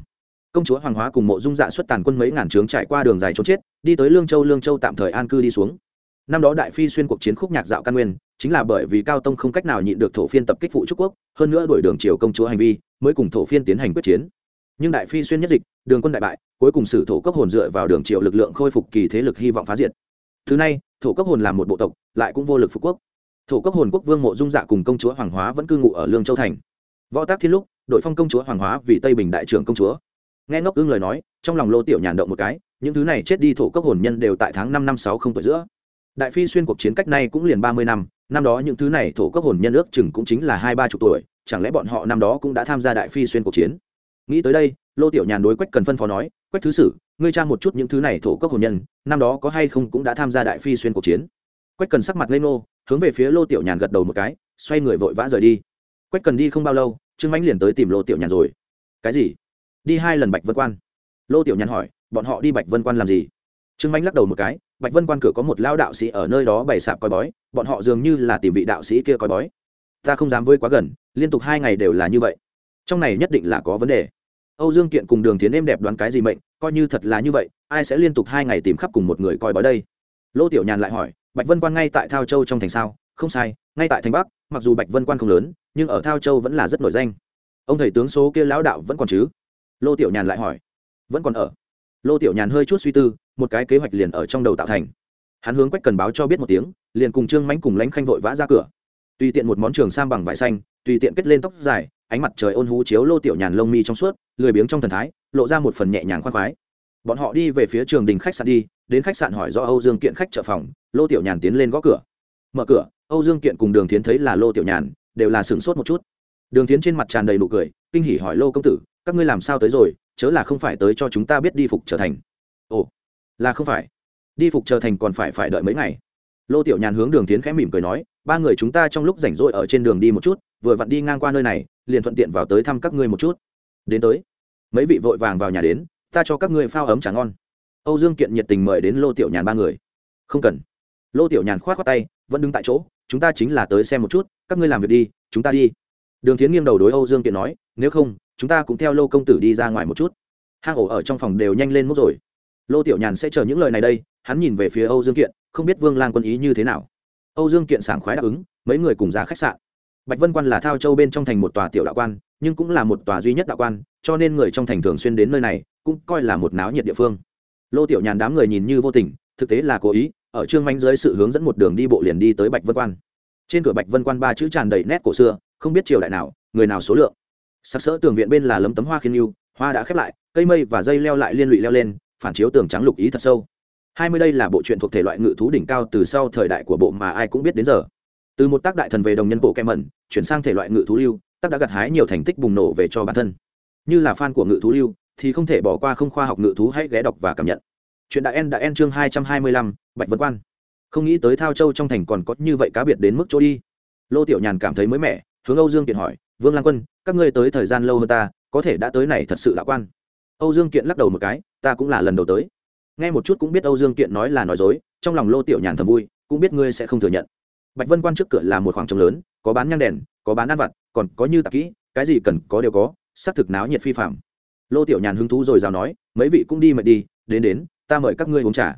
Công chúa hoàng hóa cùng mộ dung dạ xuất tàn quân mấy ngàn trướng trải qua đường dài trốn chết, đi tới lương châu lương châu tạm thời an cư đi xuống. Năm đó đại phi xuyên cuộc chiến khúc nhạc dạo căn nguyên, chính là bởi vì cao tông không cách nào nhịn được thổ phiên tập kích phụ trúc quốc, hơn nữa đổi đường triều công chúa hành vi, mới cùng thổ phiên tiến hành quyết chiến. Nhưng đại phi xuyên nhất dịch, đường quân đại bại, cuối cùng sử thổ cấp hồn dựa vào đường triều lực lượng khôi phục kỳ thế lực hy vọng phá diệt. Thứ này, thổ cấp hồn làm một bộ tộc, lại cũng vô lực phục quốc thổ cốc hồn quốc vương mộ dung dạ cùng công chúa hoàng hóa vẫn cư ngụ ở lương châu thành. Võ tác thiên lúc, đội phong công chúa hoàng hóa vì tây bình đại trưởng công chúa. Nghe ngốc ưng lời nói, trong lòng lô tiểu nhàn động một cái, những thứ này chết đi thổ cốc hồn nhân đều tại tháng năm năm sáu không tuổi giữa. Đại phi xuyên cuộc chiến cách nay cũng liền ba mươi năm năm đó những thứ này thổ cốc hồn nhân ước chừng cũng chính là hai ba chục tuổi, chẳng lẽ bọn họ năm đó cũng đã tham gia đại phi xuyên cuộc chiến? Nghĩ tới đây, lô tiểu nhàn đối quách cần phân phó nói, quách thứ sử, ngươi tra một chút những thứ này thổ cốc hồn nhân, năm đó có hay không cũng đã tham gia đại phi xuyên cuộc chiến? Quách cần sắc mặt lên nô hướng về phía lô tiểu nhàn gật đầu một cái, xoay người vội vã rời đi. Quách cần đi không bao lâu, trương mãnh liền tới tìm lô tiểu nhàn rồi. Cái gì? Đi hai lần bạch vân quan? Lô tiểu nhàn hỏi, bọn họ đi bạch vân quan làm gì? Trương mãnh lắc đầu một cái, bạch vân quan cửa có một lao đạo sĩ ở nơi đó bày sạp coi bói, bọn họ dường như là tìm vị đạo sĩ kia coi bói. Ta không dám vơi quá gần, liên tục hai ngày đều là như vậy. Trong này nhất định là có vấn đề. Âu dương kiện cùng đường tiến êm đẹp đoán cái gì mệnh, coi như thật là như vậy, ai sẽ liên tục hai ngày tìm khắp cùng một người coi bói đây? Lô tiểu nhàn lại hỏi bạch vân quan ngay tại thao châu trong thành sao? Không sai, ngay tại thành bắc, mặc dù bạch vân quan không lớn, nhưng ở thao châu vẫn là rất nổi danh. Ông thầy tướng số kia lão đạo vẫn còn chứ? Lô tiểu nhàn lại hỏi. Vẫn còn ở. Lô tiểu nhàn hơi chút suy tư, một cái kế hoạch liền ở trong đầu tạo thành. Hắn hướng quách cần báo cho biết một tiếng, liền cùng trương mánh cùng lánh khanh vội vã ra cửa. Tùy tiện một món trường sam bằng vải xanh, tùy tiện kết lên tóc dài, ánh mặt trời ôn hú chiếu lô tiểu nhàn lông mi trong suốt, lười biếng trong thần thái, lộ ra một phần nhẹ nhàng khoan khoái. Bọn họ đi về phía trường đình khách sạn đi đến khách sạn hỏi do âu dương kiện khách trợ phòng, lô tiểu nhàn tiến lên gõ cửa. Mở cửa, âu dương kiện cùng đường tiến thấy là lô tiểu nhàn, đều là sửng sốt một chút. Đường tiến trên mặt tràn đầy nụ cười, kinh hỉ hỏi lô công tử, các ngươi làm sao tới rồi, chớ là không phải tới cho chúng ta biết đi phục trở thành. Ồ, là không phải. Đi phục trở thành còn phải phải đợi mấy ngày. Lô tiểu nhàn hướng đường tiến khẽ mỉm cười nói, ba người chúng ta trong lúc rảnh rỗi ở trên đường đi một chút, vừa vặn đi ngang qua nơi này, liền thuận tiện vào tới thăm các ngươi một chút. Đến tới. Mấy vị vội vàng vào nhà đến, ta cho các ngươi phao ấm trà ngon âu dương kiện nhiệt tình mời đến lô tiểu nhàn ba người. Không cần. Lô tiểu nhàn k h o á t tay, vẫn đứng tại chỗ, chúng ta chính là tới xem một chút, các ngươi làm việc đi, chúng ta đi. Đường tiến nghiêng đầu đối âu dương kiện nói, nếu không, chúng ta cũng theo lô công tử đi ra ngoài một chút. Hang ổ ở trong phòng đều nhanh lên mốc rồi. Lô tiểu nhàn sẽ chờ những lời này đây, hắn nhìn về phía âu dương kiện, không biết vương lang quân ý như thế nào. Âu dương kiện sảng khoái đáp ứng, mấy người cùng ra khách sạn. Bạch vân quan là thao châu bên trong thành một tòa tiểu đạo quan, nhưng cũng là một tòa duy nhất đạo quan, cho nên người trong thành thường xuyên đến nơi này, cũng coi là một náo nhiệt địa phương lô tiểu nhàn đám người nhìn như vô tình, thực tế là cố ý, ở trương manh dưới sự hướng dẫn một đường đi bộ liền đi tới bạch vân quan. Trên cửa bạch vân quan ba chữ tràn đầy nét cổ xưa, không biết triều đại nào, người nào số lượng. Sắc sỡ tường viện bên là lấm tấm hoa khiên yêu hoa đã khép lại, cây mây và dây leo lại liên lụy leo lên, phản chiếu tường trắng lục ý thật sâu. Hai mươi đây là bộ truyện thuộc thể loại ngự thú đỉnh cao từ sau thời đại của bộ mà ai cũng biết đến giờ. Từ một tác đại thần về đồng nhân bộ kem mẩn, chuyển sang thể loại ngự thú lưu, tác đã gặt hái nhiều thành tích bùng nổ về cho bản thân. Như là fan của ngự thú lưu thì không thể bỏ qua không khoa học ngự thú hãy ghé đọc và cảm nhận. Chuyện đại en đã en chương hai trăm hai mươi lăm, bạch vân quan. Không nghĩ tới thao châu trong thành còn có như vậy cá biệt đến mức chỗ đi. Lô tiểu nhàn cảm thấy mới mẻ, hướng âu dương kiện hỏi, vương lan quân, các ngươi tới thời gian lâu hơn ta, có thể đã tới này thật sự lạc quan. Âu dương kiện lắc đầu một cái, ta cũng là lần đầu tới. Nghe một chút cũng biết âu dương kiện nói là nói dối, trong lòng lô tiểu nhàn thầm vui, cũng biết ngươi sẽ không thừa nhận. Bạch vân quan trước cửa là một khoảng trống lớn, có bán nhang đèn, có bán ăn vặt, còn có như tạp kỹ, cái gì cần có đều có, xác thực náo nhiệt phi phạm lô tiểu nhàn hứng thú rồi rào nói, mấy vị cũng đi mệt đi, đến đến, ta mời các ngươi uống trà.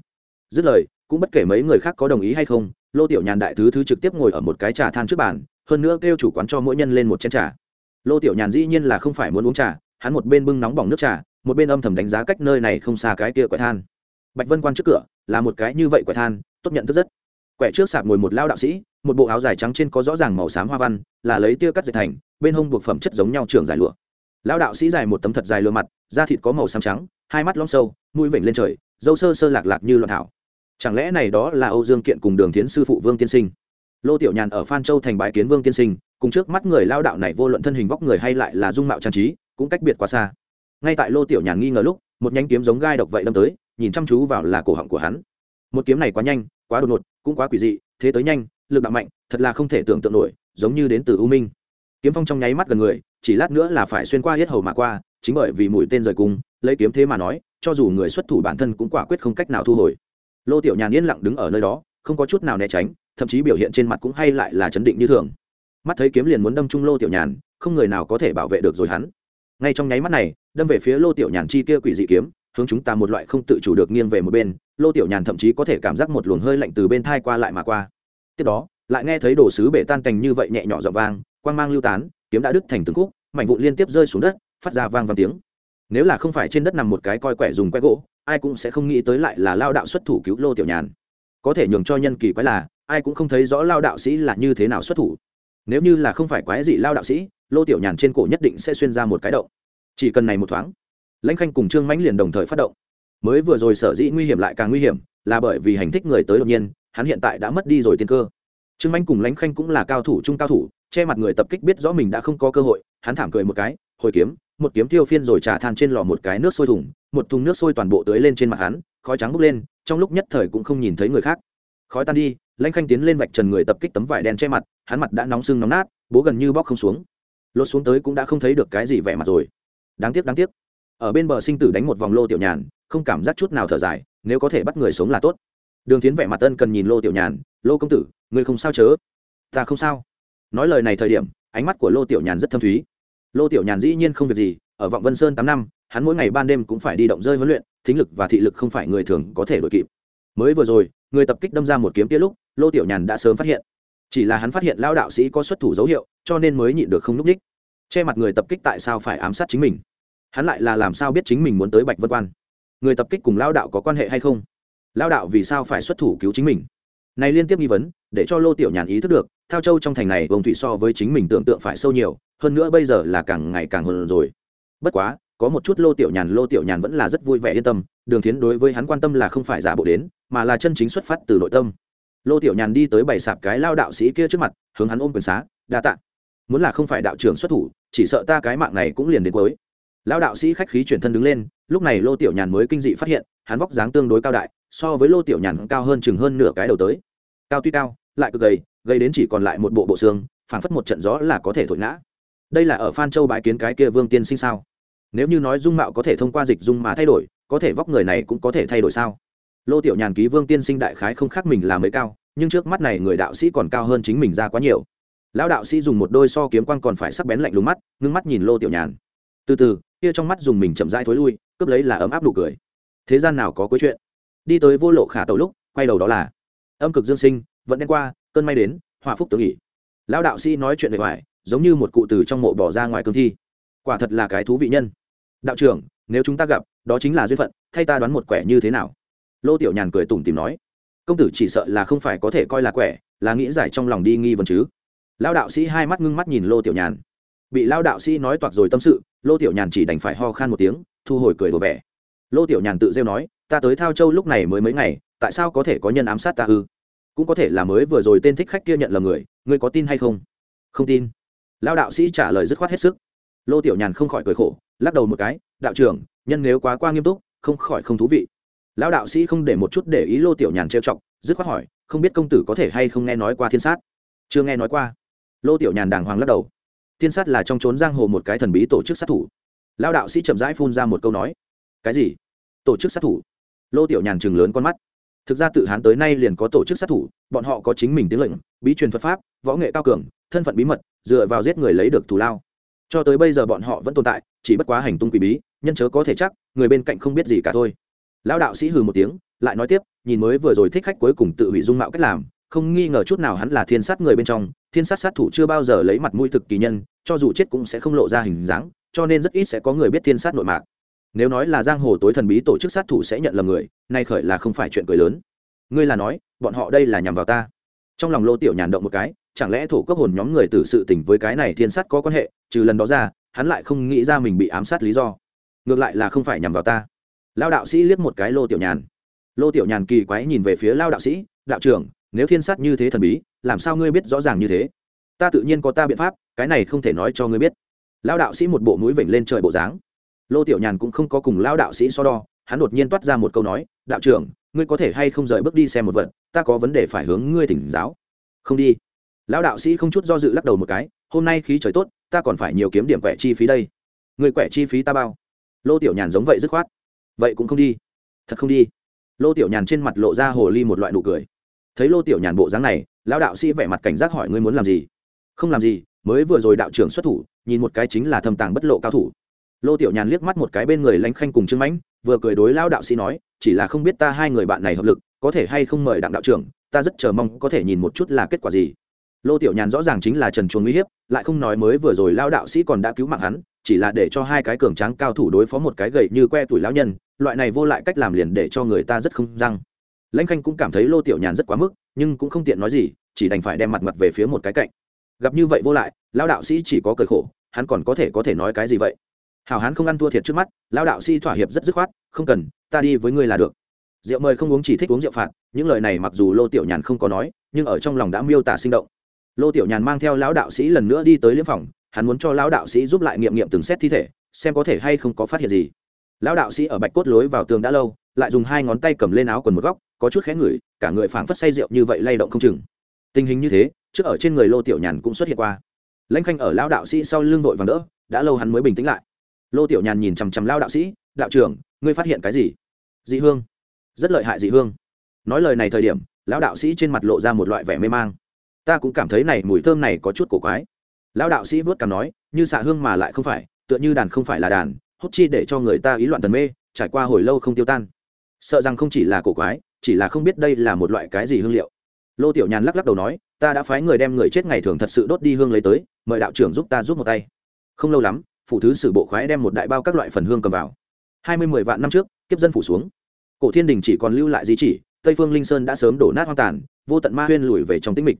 Dứt lời, cũng bất kể mấy người khác có đồng ý hay không, lô tiểu nhàn đại thứ thứ trực tiếp ngồi ở một cái trà than trước bàn, hơn nữa kêu chủ quán cho mỗi nhân lên một chén trà. Lô tiểu nhàn dĩ nhiên là không phải muốn uống trà, hắn một bên bưng nóng bỏng nước trà, một bên âm thầm đánh giá cách nơi này không xa cái kia quậy than. Bạch vân quan trước cửa, là một cái như vậy quậy than, tốt nhận thức rất. Quẻ trước sạp ngồi một lao đạo sĩ, một bộ áo dài trắng trên có rõ ràng màu xám hoa văn, là lấy tia cắt dệt thành, bên hông buộc phẩm chất giống nhau trường giải lụa. Lão đạo sĩ dài một tấm thật dài lừa mặt, da thịt có màu xám trắng, hai mắt lõm sâu, mũi vểnh lên trời, dâu sơ sơ lạc lạc như loạn thảo. Chẳng lẽ này đó là âu dương kiện cùng đường Thiến sư phụ vương tiên sinh? Lô tiểu nhàn ở phan châu thành bái kiến vương tiên sinh, cùng trước mắt người lao đạo này vô luận thân hình vóc người hay lại là dung mạo trang trí, cũng cách biệt quá xa. Ngay tại lô tiểu nhàn nghi ngờ lúc, một nhánh kiếm giống gai độc vậy đâm tới, nhìn chăm chú vào là cổ họng của hắn. Một kiếm này quá nhanh, quá đột ngột, cũng quá quỷ dị, thế tới nhanh, lực đạo mạnh, thật là không thể tưởng tượng nổi, giống như đến từ u minh. Kiếm phong trong nháy mắt gần người chỉ lát nữa là phải xuyên qua hết hầu mà qua, chính bởi vì mũi tên rời cung, lấy kiếm thế mà nói, cho dù người xuất thủ bản thân cũng quả quyết không cách nào thu hồi. Lô tiểu nhàn yên lặng đứng ở nơi đó, không có chút nào né tránh, thậm chí biểu hiện trên mặt cũng hay lại là chấn định như thường. Mắt thấy kiếm liền muốn đâm chung lô tiểu nhàn, không người nào có thể bảo vệ được rồi hắn. Ngay trong nháy mắt này, đâm về phía lô tiểu nhàn chi kia quỷ dị kiếm, hướng chúng ta một loại không tự chủ được nghiêng về một bên, lô tiểu nhàn thậm chí có thể cảm giác một luồng hơi lạnh từ bên thai qua lại mà qua. Tiếp đó, lại nghe thấy đồ sứ bể tan cành như vậy nhẹ nhỏ giọng vang, quang mang lưu tán kiếm đã đứt thành từng khúc, mảnh vụn liên tiếp rơi xuống đất, phát ra vang vang tiếng. Nếu là không phải trên đất nằm một cái coi quẻ dùng que gỗ, ai cũng sẽ không nghĩ tới lại là lao đạo xuất thủ cứu lô tiểu nhàn. Có thể nhường cho nhân kỳ quái là, ai cũng không thấy rõ lao đạo sĩ là như thế nào xuất thủ. Nếu như là không phải quái dị lao đạo sĩ, lô tiểu nhàn trên cổ nhất định sẽ xuyên ra một cái động. Chỉ cần này một thoáng, lãnh khanh cùng trương mãnh liền đồng thời phát động. Mới vừa rồi sở dĩ nguy hiểm lại càng nguy hiểm, là bởi vì hành thích người tới đột nhiên, hắn hiện tại đã mất đi rồi tiên cơ. Trương mãnh cùng lãnh khanh cũng là cao thủ trung cao thủ che mặt người tập kích biết rõ mình đã không có cơ hội, hắn thảm cười một cái, hồi kiếm, một kiếm thiêu phiên rồi trả than trên lò một cái nước sôi thùng một thùng nước sôi toàn bộ tưới lên trên mặt hắn, khói trắng bốc lên, trong lúc nhất thời cũng không nhìn thấy người khác. Khói tan đi, lãnh khanh tiến lên vạch trần người tập kích tấm vải đen che mặt, hắn mặt đã nóng sưng nóng nát, bố gần như bóc không xuống. Lột xuống tới cũng đã không thấy được cái gì vẻ mặt rồi. Đáng tiếc đáng tiếc. Ở bên bờ sinh tử đánh một vòng lô tiểu nhàn, không cảm giác chút nào thở dài, nếu có thể bắt người sống là tốt. Đường tiến vẻ mặt tân cần nhìn lô tiểu nhàn, lô công tử, người không sao chớ? Ta không sao nói lời này thời điểm, ánh mắt của lô tiểu nhàn rất thâm thúy. Lô tiểu nhàn dĩ nhiên không việc gì, ở vọng vân sơn tám năm, hắn mỗi ngày ban đêm cũng phải đi động rơi huấn luyện, thính lực và thị lực không phải người thường có thể đổi kịp. Mới vừa rồi, người tập kích đâm ra một kiếm kia lúc, lô tiểu nhàn đã sớm phát hiện. Chỉ là hắn phát hiện lao đạo sĩ có xuất thủ dấu hiệu, cho nên mới nhịn được không n ú c ních che mặt người tập kích tại sao phải ám sát chính mình? Hắn lại là làm sao biết chính mình muốn tới bạch vân quan? Người tập kích cùng lao đạo có quan hệ hay không? Lao đạo vì sao phải xuất thủ cứu chính mình? Này liên tiếp nghi vấn để cho lô tiểu nhàn ý thức được, Thao châu trong thành này vùng thủy so với chính mình tưởng tượng phải sâu nhiều, hơn nữa bây giờ là càng ngày càng hơn rồi. Bất quá, có một chút lô tiểu nhàn, lô tiểu nhàn vẫn là rất vui vẻ yên tâm, đường tiến đối với hắn quan tâm là không phải giả bộ đến, mà là chân chính xuất phát từ nội tâm. Lô tiểu nhàn đi tới bày sạp cái lao đạo sĩ kia trước mặt, hướng hắn ôm quyền xá, đa tạ. Muốn là không phải đạo trưởng xuất thủ, chỉ sợ ta cái mạng này cũng liền đến cuối. Lao đạo sĩ khách khí chuyển thân đứng lên, lúc này lô tiểu nhàn mới kinh dị phát hiện, hắn vóc dáng tương đối cao đại, so với lô tiểu nhàn cao hơn chừng hơn nửa cái đầu tới cao tuy cao, lại cực gầy gây đến chỉ còn lại một bộ bộ xương, phảng phất một trận gió là có thể thổi ngã. Đây là ở phan châu bãi kiến cái kia vương tiên sinh sao? Nếu như nói dung mạo có thể thông qua dịch dung mà thay đổi, có thể vóc người này cũng có thể thay đổi sao? Lô tiểu nhàn ký vương tiên sinh đại khái không khác mình là mới cao, nhưng trước mắt này người đạo sĩ còn cao hơn chính mình ra quá nhiều. Lão đạo sĩ dùng một đôi so kiếm quan còn phải sắc bén lạnh lùng mắt, ngưng mắt nhìn lô tiểu nhàn. Từ từ, kia trong mắt dùng mình chậm rãi thối lui, cướp lấy là ấm áp đủ cười. Thế gian nào có cuối chuyện? Đi tới vô lộ khả tẩu lúc, quay đầu đó là âm cực dương sinh, vẫn đen qua, cơn may đến, họa phúc tướng ỉ lão đạo sĩ nói chuyện bề ngoài, giống như một cụ từ trong mộ bỏ ra ngoài cương thi. Quả thật là cái thú vị nhân. Đạo trưởng, nếu chúng ta gặp, đó chính là duyên phận, thay ta đoán một quẻ như thế nào? Lô tiểu nhàn cười tủm tìm nói. Công tử chỉ sợ là không phải có thể coi là quẻ, là nghĩ giải trong lòng đi nghi vấn chứ. Lão đạo sĩ hai mắt ngưng mắt nhìn lô tiểu nhàn. Bị lao đạo sĩ nói toạc rồi tâm sự, lô tiểu nhàn chỉ đành phải ho khan một tiếng, thu hồi cười đồ vẻ. Lô tiểu nhàn tự rêu nói, ta tới thao châu lúc này mới mấy ngày tại sao có thể có nhân ám sát ta ư? Cũng có thể là mới vừa rồi tên thích khách kia nhận là người, ngươi có tin hay không? Không tin. Lao đạo sĩ trả lời dứt khoát hết sức. Lô tiểu nhàn không khỏi cười khổ, lắc đầu một cái, đạo trưởng, nhân nếu quá qua nghiêm túc, không khỏi không thú vị. Lão đạo sĩ không để một chút để ý lô tiểu nhàn trêu chọc, dứt khoát hỏi, không biết công tử có thể hay không nghe nói qua thiên sát? Chưa nghe nói qua. Lô tiểu nhàn đàng hoàng lắc đầu. Thiên sát là trong trốn giang hồ một cái thần bí tổ chức sát thủ. Lão đạo sĩ chậm rãi phun ra một câu nói. Cái gì? Tổ chức sát thủ? Lô tiểu nhàn chừng lớn con mắt thực ra tự hán tới nay liền có tổ chức sát thủ, bọn họ có chính mình tiếng lệnh, bí truyền thuật pháp, võ nghệ cao cường, thân phận bí mật, dựa vào giết người lấy được thù lao. Cho tới bây giờ bọn họ vẫn tồn tại, chỉ bất quá hành tung quỷ bí, nhân chớ có thể chắc, người bên cạnh không biết gì cả thôi. Lão đạo sĩ hừ một tiếng, lại nói tiếp, nhìn mới vừa rồi thích khách cuối cùng tự hủy dung mạo cách làm, không nghi ngờ chút nào hắn là thiên sát người bên trong, thiên sát sát thủ chưa bao giờ lấy mặt mũi thực kỳ nhân, cho dù chết cũng sẽ không lộ ra hình dáng, cho nên rất ít sẽ có người biết thiên sát nội mạc. Nếu nói là giang hồ tối thần bí tổ chức sát thủ sẽ nhận lầm người nay khởi là không phải chuyện cười lớn. Ngươi là nói, bọn họ đây là nhằm vào ta. Trong lòng lô tiểu nhàn động một cái, chẳng lẽ thổ cấp hồn nhóm người tử sự tình với cái này thiên sát có quan hệ, trừ lần đó ra, hắn lại không nghĩ ra mình bị ám sát lý do. Ngược lại là không phải nhằm vào ta. Lao đạo sĩ liếc một cái lô tiểu nhàn. Lô tiểu nhàn kỳ quái nhìn về phía lao đạo sĩ, đạo trưởng, nếu thiên sát như thế thần bí, làm sao ngươi biết rõ ràng như thế? Ta tự nhiên có ta biện pháp, cái này không thể nói cho ngươi biết. Lao đạo sĩ một bộ mũi vểnh lên trời bộ dáng. Lô tiểu nhàn cũng không có cùng lao đạo sĩ so đo, hắn đột nhiên toát ra một câu nói đạo trưởng, ngươi có thể hay không rời bước đi xem một vật, ta có vấn đề phải hướng ngươi thỉnh giáo. Không đi. Lão đạo sĩ không chút do dự lắc đầu một cái, hôm nay khí trời tốt, ta còn phải nhiều kiếm điểm quẻ chi phí đây. Người quẻ chi phí ta bao. Lô tiểu nhàn giống vậy dứt khoát. Vậy cũng không đi. Thật không đi. Lô tiểu nhàn trên mặt lộ ra hồ ly một loại nụ cười. Thấy lô tiểu nhàn bộ dáng này, lão đạo sĩ vẻ mặt cảnh giác hỏi ngươi muốn làm gì? Không làm gì, mới vừa rồi đạo trưởng xuất thủ, nhìn một cái chính là thâm tàng bất lộ cao thủ. Lô tiểu nhàn liếc mắt một cái bên người lanh khanh cùng trương mãnh vừa cười đối lao đạo sĩ nói, chỉ là không biết ta hai người bạn này hợp lực, có thể hay không mời đặng đạo trưởng, ta rất chờ mong có thể nhìn một chút là kết quả gì. Lô tiểu nhàn rõ ràng chính là trần chuồng uy hiếp, lại không nói mới vừa rồi lao đạo sĩ còn đã cứu mạng hắn, chỉ là để cho hai cái cường tráng cao thủ đối phó một cái gậy như que tuổi lão nhân, loại này vô lại cách làm liền để cho người ta rất không răng. Lãnh khanh cũng cảm thấy lô tiểu nhàn rất quá mức, nhưng cũng không tiện nói gì, chỉ đành phải đem mặt mặt về phía một cái cạnh. Gặp như vậy vô lại lao đạo sĩ chỉ có cười khổ, hắn còn có thể có thể nói cái gì vậy? Hảo hán không ăn thua thiệt trước mắt lao đạo sĩ thỏa hiệp rất dứt khoát, không cần, ta đi với ngươi là được. Rượu mời không uống chỉ thích uống rượu phạt, những lời này mặc dù lô tiểu nhàn không có nói, nhưng ở trong lòng đã miêu tả sinh động. Lô tiểu nhàn mang theo lão đạo sĩ lần nữa đi tới liêm phòng, hắn muốn cho lão đạo sĩ giúp lại nghiệm nghiệm từng xét thi thể, xem có thể hay không có phát hiện gì. Lão đạo sĩ ở bạch cốt lối vào tường đã lâu, lại dùng hai ngón tay cầm lên áo quần một góc, có chút khẽ ngửi, cả người phảng phất say rượu như vậy lay động không chừng. Tình hình như thế, trước ở trên người lô tiểu nhàn cũng xuất hiện qua. Lãnh khanh ở lão đạo sĩ sau lưng vội vàng đỡ, đã lâu hắn mới bình tĩnh lại lô tiểu nhàn nhìn chằm chằm lao đạo sĩ, đạo trưởng, ngươi phát hiện cái gì? Dị hương. Rất lợi hại dị hương. Nói lời này thời điểm, lão đạo sĩ trên mặt lộ ra một loại vẻ mê mang. Ta cũng cảm thấy này mùi thơm này có chút cổ quái. Lão đạo sĩ vớt cảm nói, như xạ hương mà lại không phải, tựa như đàn không phải là đàn hốt chi để cho người ta ý loạn tần mê, trải qua hồi lâu không tiêu tan. Sợ rằng không chỉ là cổ quái, chỉ là không biết đây là một loại cái gì hương liệu. Lô tiểu nhàn lắc lắc đầu nói, ta đã phái người đem người chết ngày thường thật sự đốt đi hương lấy tới, mời đạo trưởng giúp ta giúp một tay. Không lâu lắm phủ thứ sử bộ khoái đem một đại bao các loại phần hương cầm vào. Hai mươi mười vạn năm trước, kiếp dân phủ xuống. Cổ thiên đình chỉ còn lưu lại di chỉ, tây phương linh sơn đã sớm đổ nát hoang tàn, vô tận ma huyên lùi về trong tĩnh mịch.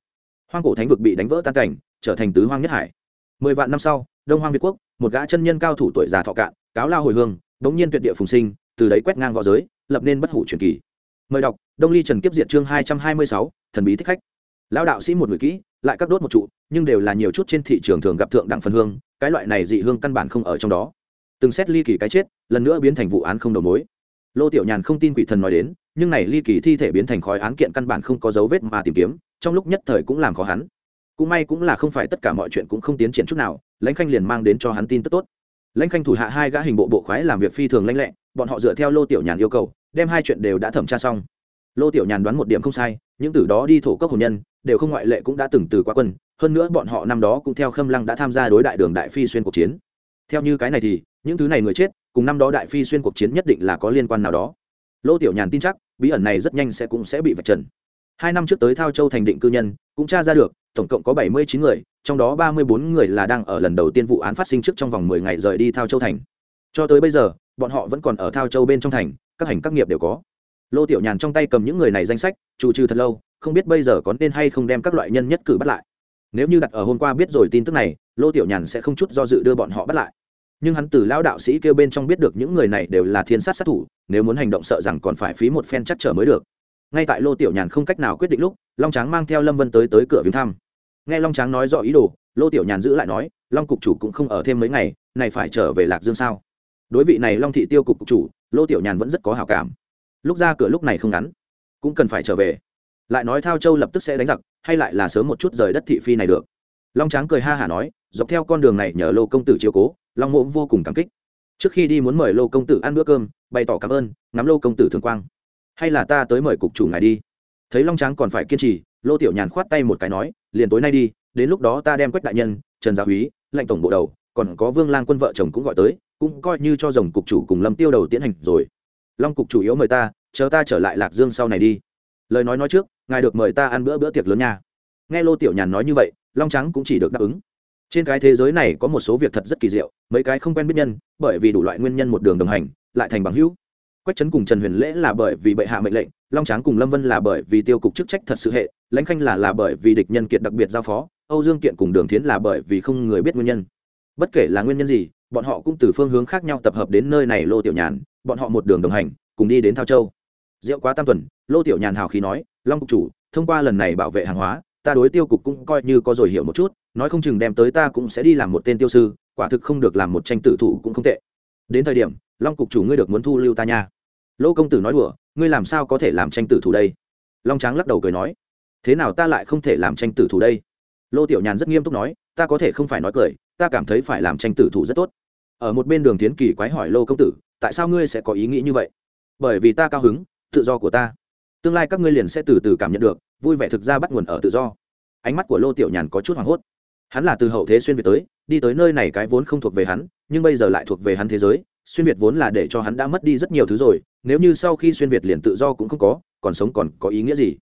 Hoang cổ thánh vực bị đánh vỡ tan cảnh, trở thành tứ hoang nhất hải. Mười vạn năm sau, đông hoang việt quốc, một gã chân nhân cao thủ tuổi già thọ cạn, cáo lao hồi hương bỗng nhiên tuyệt địa phùng sinh, từ đấy quét ngang v õ giới, lập nên bất hủ truyền kỳ. Mời đọc, đông ly trần kiếp diệt chương hai trăm hai mươi sáu, thần bí thích khách lão đạo sĩ một người kỹ, lại các đốt một trụ, nhưng đều là nhiều chút trên thị trường thường gặp thượng đẳng phân hương, cái loại này dị hương căn bản không ở trong đó. Từng xét ly kỳ cái chết, lần nữa biến thành vụ án không đầu mối. Lô tiểu nhàn không tin quỷ thần nói đến, nhưng này ly kỳ thi thể biến thành khói án kiện căn bản không có dấu vết mà tìm kiếm, trong lúc nhất thời cũng làm khó hắn. Cũng may cũng là không phải tất cả mọi chuyện cũng không tiến triển chút nào, lãnh khanh liền mang đến cho hắn tin tức tốt. Lãnh khanh thủ hạ hai gã hình bộ bộ khoái làm việc phi thường lanh lẹ, bọn họ dựa theo lô tiểu nhàn yêu cầu, đem hai chuyện đều đã thẩm tra xong. Lô tiểu nhàn đoán một điểm không sai, những từ đó đi thổ cấp hồn nhân đều không ngoại lệ cũng đã từng từ quá quân, hơn nữa bọn họ năm đó cũng theo khâm lăng đã tham gia đối đại đường đại phi xuyên cuộc chiến. Theo như cái này thì, những thứ này người chết, cùng năm đó đại phi xuyên cuộc chiến nhất định là có liên quan nào đó. Lô tiểu nhàn tin chắc, bí ẩn này rất nhanh sẽ cũng sẽ bị vạch trần. Hai năm trước tới thao châu thành định cư nhân, cũng tra ra được, tổng cộng có bảy mươi chín người, trong đó ba mươi bốn người là đang ở lần đầu tiên vụ án phát sinh trước trong vòng mười ngày rời đi thao châu thành. Cho tới bây giờ, bọn họ vẫn còn ở thao châu bên trong thành, các hành các nghiệp đều có. Lô tiểu nhàn trong tay cầm những người này danh sách, chủ trừ thật lâu không biết bây giờ có nên hay không đem các loại nhân nhất cử bắt lại. Nếu như đặt ở hôm qua biết rồi tin tức này lô tiểu nhàn sẽ không chút do dự đưa bọn họ bắt lại. Nhưng hắn từ lão đạo sĩ kêu bên trong biết được những người này đều là thiên sát sát thủ nếu muốn hành động sợ rằng còn phải phí một phen chắc trở mới được. Ngay tại lô tiểu nhàn không cách nào quyết định lúc long tráng mang theo lâm vân tới tới cửa viếng thăm. Nghe long tráng nói rõ ý đồ lô tiểu nhàn giữ lại nói long cục chủ cũng không ở thêm mấy ngày này phải trở về lạc dương sao? Đối vị này long thị tiêu cục, cục chủ lô tiểu nhàn vẫn rất có hào cảm. Lúc ra cửa lúc này không ngắn cũng cần phải trở về lại nói thao châu lập tức sẽ đánh giặc, hay lại là sớm một chút rời đất thị phi này được. Long tráng cười ha hả nói, dọc theo con đường này nhờ lô công tử chiều cố, long mộ vô cùng cảm kích. Trước khi đi muốn mời lô công tử ăn bữa cơm, bày tỏ cảm ơn, ngắm lô công tử thường quang. Hay là ta tới mời cục chủ ngài đi? Thấy long tráng còn phải kiên trì, lô tiểu nhàn khoát tay một cái nói, liền tối nay đi, đến lúc đó ta đem quách đại nhân, trần gia húy, lệnh tổng bộ đầu, còn có vương lang quân vợ chồng cũng gọi tới, cũng coi như cho rồng cục chủ cùng lâm tiêu đầu tiến hành rồi. Long cục chủ yếu mời ta, chờ ta trở lại lạc dương sau này đi. Lời nói nói trước ngài được mời ta ăn bữa bữa tiệc lớn nha. Nghe lô tiểu nhàn nói như vậy, long trắng cũng chỉ được đáp ứng. Trên cái thế giới này có một số việc thật rất kỳ diệu, mấy cái không quen biết nhân, bởi vì đủ loại nguyên nhân một đường đồng hành, lại thành bằng hữu. Quách trấn cùng trần huyền lễ là bởi vì bệ hạ mệnh lệnh, long tráng cùng lâm vân là bởi vì tiêu cục chức trách thật sự hệ, lãnh khanh là là bởi vì địch nhân kiệt đặc biệt giao phó, âu dương kiện cùng đường thiến là bởi vì không người biết nguyên nhân. Bất kể là nguyên nhân gì, bọn họ cũng từ phương hướng khác nhau tập hợp đến nơi này lô tiểu nhàn, bọn họ một đường đồng hành, cùng đi đến thao châu. Rượu quá tam tuần, lô tiểu nhàn hào khí nói long cục chủ, thông qua lần này bảo vệ hàng hóa, ta đối tiêu cục cũng coi như có rồi hiểu một chút, nói không chừng đem tới ta cũng sẽ đi làm một tên tiêu sư, quả thực không được làm một tranh tử thủ cũng không tệ. Đến thời điểm, long cục chủ ngươi được muốn thu lưu ta nha. Lô công tử nói đùa, ngươi làm sao có thể làm tranh tử thủ đây? Long tráng lắc đầu cười nói, thế nào ta lại không thể làm tranh tử thủ đây? Lô tiểu nhàn rất nghiêm túc nói, ta có thể không phải nói cười, ta cảm thấy phải làm tranh tử thủ rất tốt. Ở một bên đường tiến kỳ quái hỏi lô công tử, tại sao ngươi sẽ có ý nghĩ như vậy? Bởi vì ta cao hứng, tự do của ta tương lai các ngươi liền sẽ từ từ cảm nhận được, vui vẻ thực ra bắt nguồn ở tự do. Ánh mắt của lô tiểu nhàn có chút hoảng hốt. Hắn là từ hậu thế xuyên việt tới, đi tới nơi này cái vốn không thuộc về hắn, nhưng bây giờ lại thuộc về hắn thế giới, xuyên việt vốn là để cho hắn đã mất đi rất nhiều thứ rồi, nếu như sau khi xuyên việt liền tự do cũng không có, còn sống còn có ý nghĩa gì?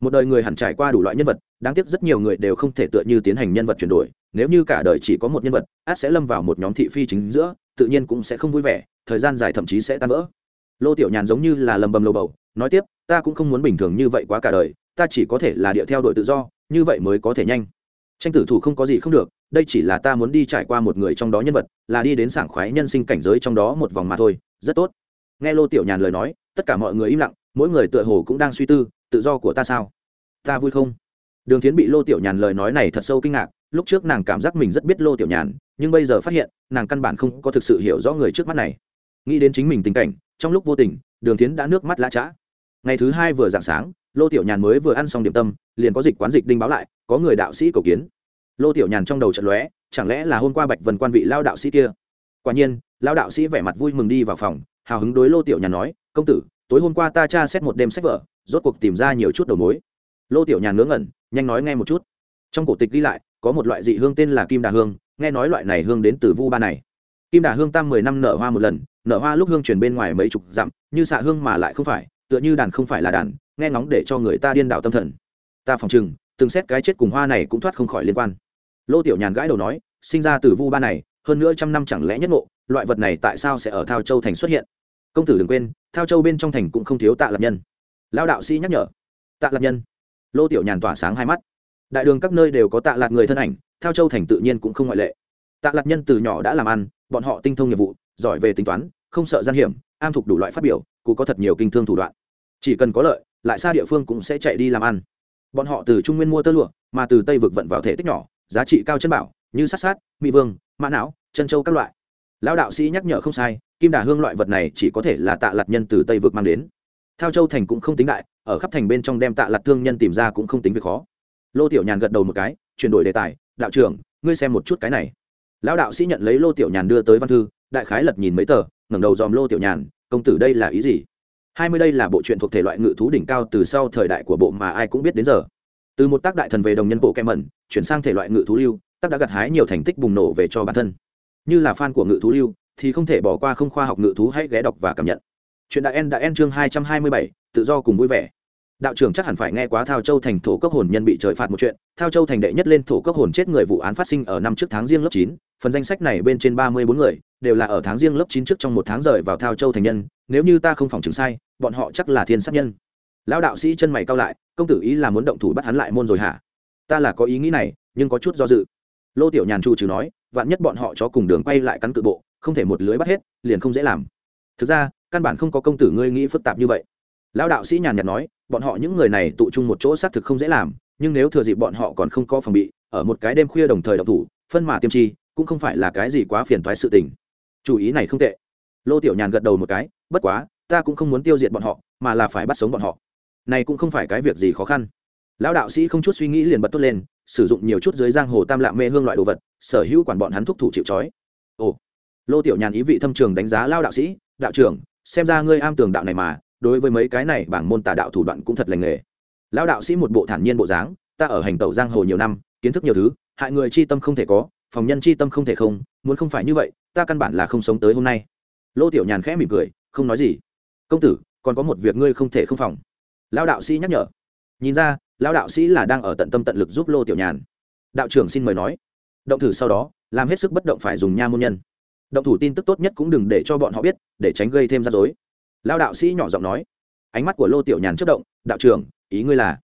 Một đời người hẳn trải qua đủ loại nhân vật, đáng tiếc rất nhiều người đều không thể tựa như tiến hành nhân vật chuyển đổi, nếu như cả đời chỉ có một nhân vật, át sẽ lâm vào một nhóm thị phi chính giữa, tự nhiên cũng sẽ không vui vẻ, thời gian dài thậm chí sẽ tan vỡ lô tiểu nhàn giống như là lầm bầm lầu bầu, nói tiếp, ta cũng không muốn bình thường như vậy quá cả đời, ta chỉ có thể là điệu theo đội tự do, như vậy mới có thể nhanh. Tranh tử thủ không có gì không được, đây chỉ là ta muốn đi trải qua một người trong đó nhân vật, là đi đến sảng khoái nhân sinh cảnh giới trong đó một vòng mà thôi, rất tốt. Nghe lô tiểu nhàn lời nói, tất cả mọi người im lặng, mỗi người tựa hồ cũng đang suy tư, tự do của ta sao? Ta vui không? Đường tiến bị lô tiểu nhàn lời nói này thật sâu kinh ngạc, lúc trước nàng cảm giác mình rất biết lô tiểu nhàn, nhưng bây giờ phát hiện, nàng căn bản không có thực sự hiểu rõ người trước mắt này. Nghĩ đến chính mình tình cảnh trong lúc vô tình, đường tiến đã nước mắt lã chã ngày thứ hai vừa dạng sáng, lô tiểu nhàn mới vừa ăn xong điểm tâm, liền có dịch quán dịch đinh báo lại, có người đạo sĩ cầu kiến. Lô tiểu nhàn trong đầu trận lóe, chẳng lẽ là hôm qua bạch vần quan vị lao đạo sĩ kia? Quả nhiên, lao đạo sĩ vẻ mặt vui mừng đi vào phòng, hào hứng đối lô tiểu nhàn nói, công tử, tối hôm qua ta tra xét một đêm sách vở, rốt cuộc tìm ra nhiều chút đầu mối. Lô tiểu nhàn ngớ ngẩn, nhanh nói nghe một chút. Trong cổ tịch ghi lại, có một loại dị hương tên là kim đà hương, nghe nói loại này hương đến từ vu ba này. Kim đà hương tam mười năm nở hoa một lần nở hoa lúc hương truyền bên ngoài mấy chục dặm, như xạ hương mà lại không phải, tựa như đàn không phải là đàn, nghe ngóng để cho người ta điên đảo tâm thần. Ta phòng chừng, từng xét cái chết cùng hoa này cũng thoát không khỏi liên quan. Lô tiểu nhàn gãi đầu nói, sinh ra từ vu ba này, hơn nữa trăm năm chẳng lẽ nhất ngộ, loại vật này tại sao sẽ ở thao châu thành xuất hiện? Công tử đừng quên, thao châu bên trong thành cũng không thiếu tạ lập nhân. Lao đạo sĩ nhắc nhở. Tạ lập nhân. Lô tiểu nhàn tỏa sáng hai mắt. Đại đường các nơi đều có tạ lạc người thân ảnh, Thao châu thành tự nhiên cũng không ngoại lệ. Tạ lạc nhân từ nhỏ đã làm ăn, bọn họ tinh thông nghiệp vụ giỏi về tính toán, không sợ gian hiểm, am thục đủ loại phát biểu, cũng có thật nhiều kinh thương thủ đoạn. Chỉ cần có lợi, lại xa địa phương cũng sẽ chạy đi làm ăn. Bọn họ từ trung nguyên mua tơ lụa, mà từ tây vực vận vào thể tích nhỏ, giá trị cao chân bảo, như sát sát, mỹ vương, mã não, chân châu các loại. Lão đạo sĩ nhắc nhở không sai, kim đà hương loại vật này chỉ có thể là tạ lạt nhân từ tây vực mang đến. Thao châu thành cũng không tính đại, ở khắp thành bên trong đem tạ lạt thương nhân tìm ra cũng không tính việc khó. Lô tiểu nhàn gật đầu một cái, chuyển đổi đề tài, đạo trưởng, ngươi xem một chút cái này. Lão đạo sĩ nhận lấy lô tiểu nhàn đưa tới văn thư đại khái lật nhìn mấy tờ, ngẩng đầu dòm lô tiểu nhàn, công tử đây là ý gì? Hai mươi đây là bộ truyện thuộc thể loại ngự thú đỉnh cao từ sau thời đại của bộ mà ai cũng biết đến giờ. Từ một tác đại thần về đồng nhân bộ kem mẩn, chuyển sang thể loại ngự thú lưu, tác đã gặt hái nhiều thành tích bùng nổ về cho bản thân. Như là fan của ngự thú lưu, thì không thể bỏ qua không khoa học ngự thú hãy ghé đọc và cảm nhận. Chuyện đại en đã en chương hai trăm hai mươi bảy, tự do cùng vui vẻ đạo trưởng chắc hẳn phải nghe quá thao châu thành thổ cấp hồn nhân bị trời phạt một chuyện thao châu thành đệ nhất lên thổ cấp hồn chết người vụ án phát sinh ở năm trước tháng riêng lớp chín, phần danh sách này bên trên ba mươi bốn người đều là ở tháng riêng lớp chín trước trong một tháng rời vào thao châu thành nhân, nếu như ta không phòng chứng sai, bọn họ chắc là thiên sát nhân. Lão đạo sĩ chân mày cao lại, công tử ý là muốn động thủ bắt hắn lại môn rồi hả? Ta là có ý nghĩ này, nhưng có chút do dự. Lô tiểu nhàn trụ trừ nói, vạn nhất bọn họ cho cùng đường quay lại cắn cự bộ, không thể một lưới bắt hết, liền không dễ làm. Thực ra, căn bản không có công tử ngươi nghĩ phức tạp như vậy lão đạo sĩ nhàn nhạt nói, bọn họ những người này tụ chung một chỗ xác thực không dễ làm, nhưng nếu thừa dịp bọn họ còn không có phòng bị, ở một cái đêm khuya đồng thời độc thủ, phân mà tiêm chi, cũng không phải là cái gì quá phiền toái sự tình. Chủ ý này không tệ. Lô tiểu nhàn gật đầu một cái, bất quá, ta cũng không muốn tiêu diệt bọn họ, mà là phải bắt sống bọn họ. Này cũng không phải cái việc gì khó khăn. Lão đạo sĩ không chút suy nghĩ liền bật tốt lên, sử dụng nhiều chút dưới giang hồ tam lạng mê hương loại đồ vật, sở hữu quản bọn hắn thúc thủ chịu trói. Ồ. Lô tiểu nhàn ý vị thâm trường đánh giá lao đạo sĩ, đạo trưởng, xem ra ngươi am tường đạo này mà đối với mấy cái này bảng môn tà đạo thủ đoạn cũng thật lành nghề. Lão đạo sĩ một bộ thản nhiên bộ dáng, ta ở hành tẩu giang hồ nhiều năm, kiến thức nhiều thứ, hại người chi tâm không thể có, phòng nhân chi tâm không thể không, muốn không phải như vậy, ta căn bản là không sống tới hôm nay. Lô tiểu nhàn khẽ mỉm cười, không nói gì. Công tử, còn có một việc ngươi không thể không phòng. Lão đạo sĩ nhắc nhở. Nhìn ra, lão đạo sĩ là đang ở tận tâm tận lực giúp lô tiểu nhàn. Đạo trưởng xin mời nói. Động thử sau đó, làm hết sức bất động phải dùng nha môn nhân. Động thủ tin tức tốt nhất cũng đừng để cho bọn họ biết, để tránh gây thêm rắc rối lao đạo sĩ nhỏ giọng nói. Ánh mắt của lô tiểu nhàn chất động, đạo trưởng, ý ngươi là?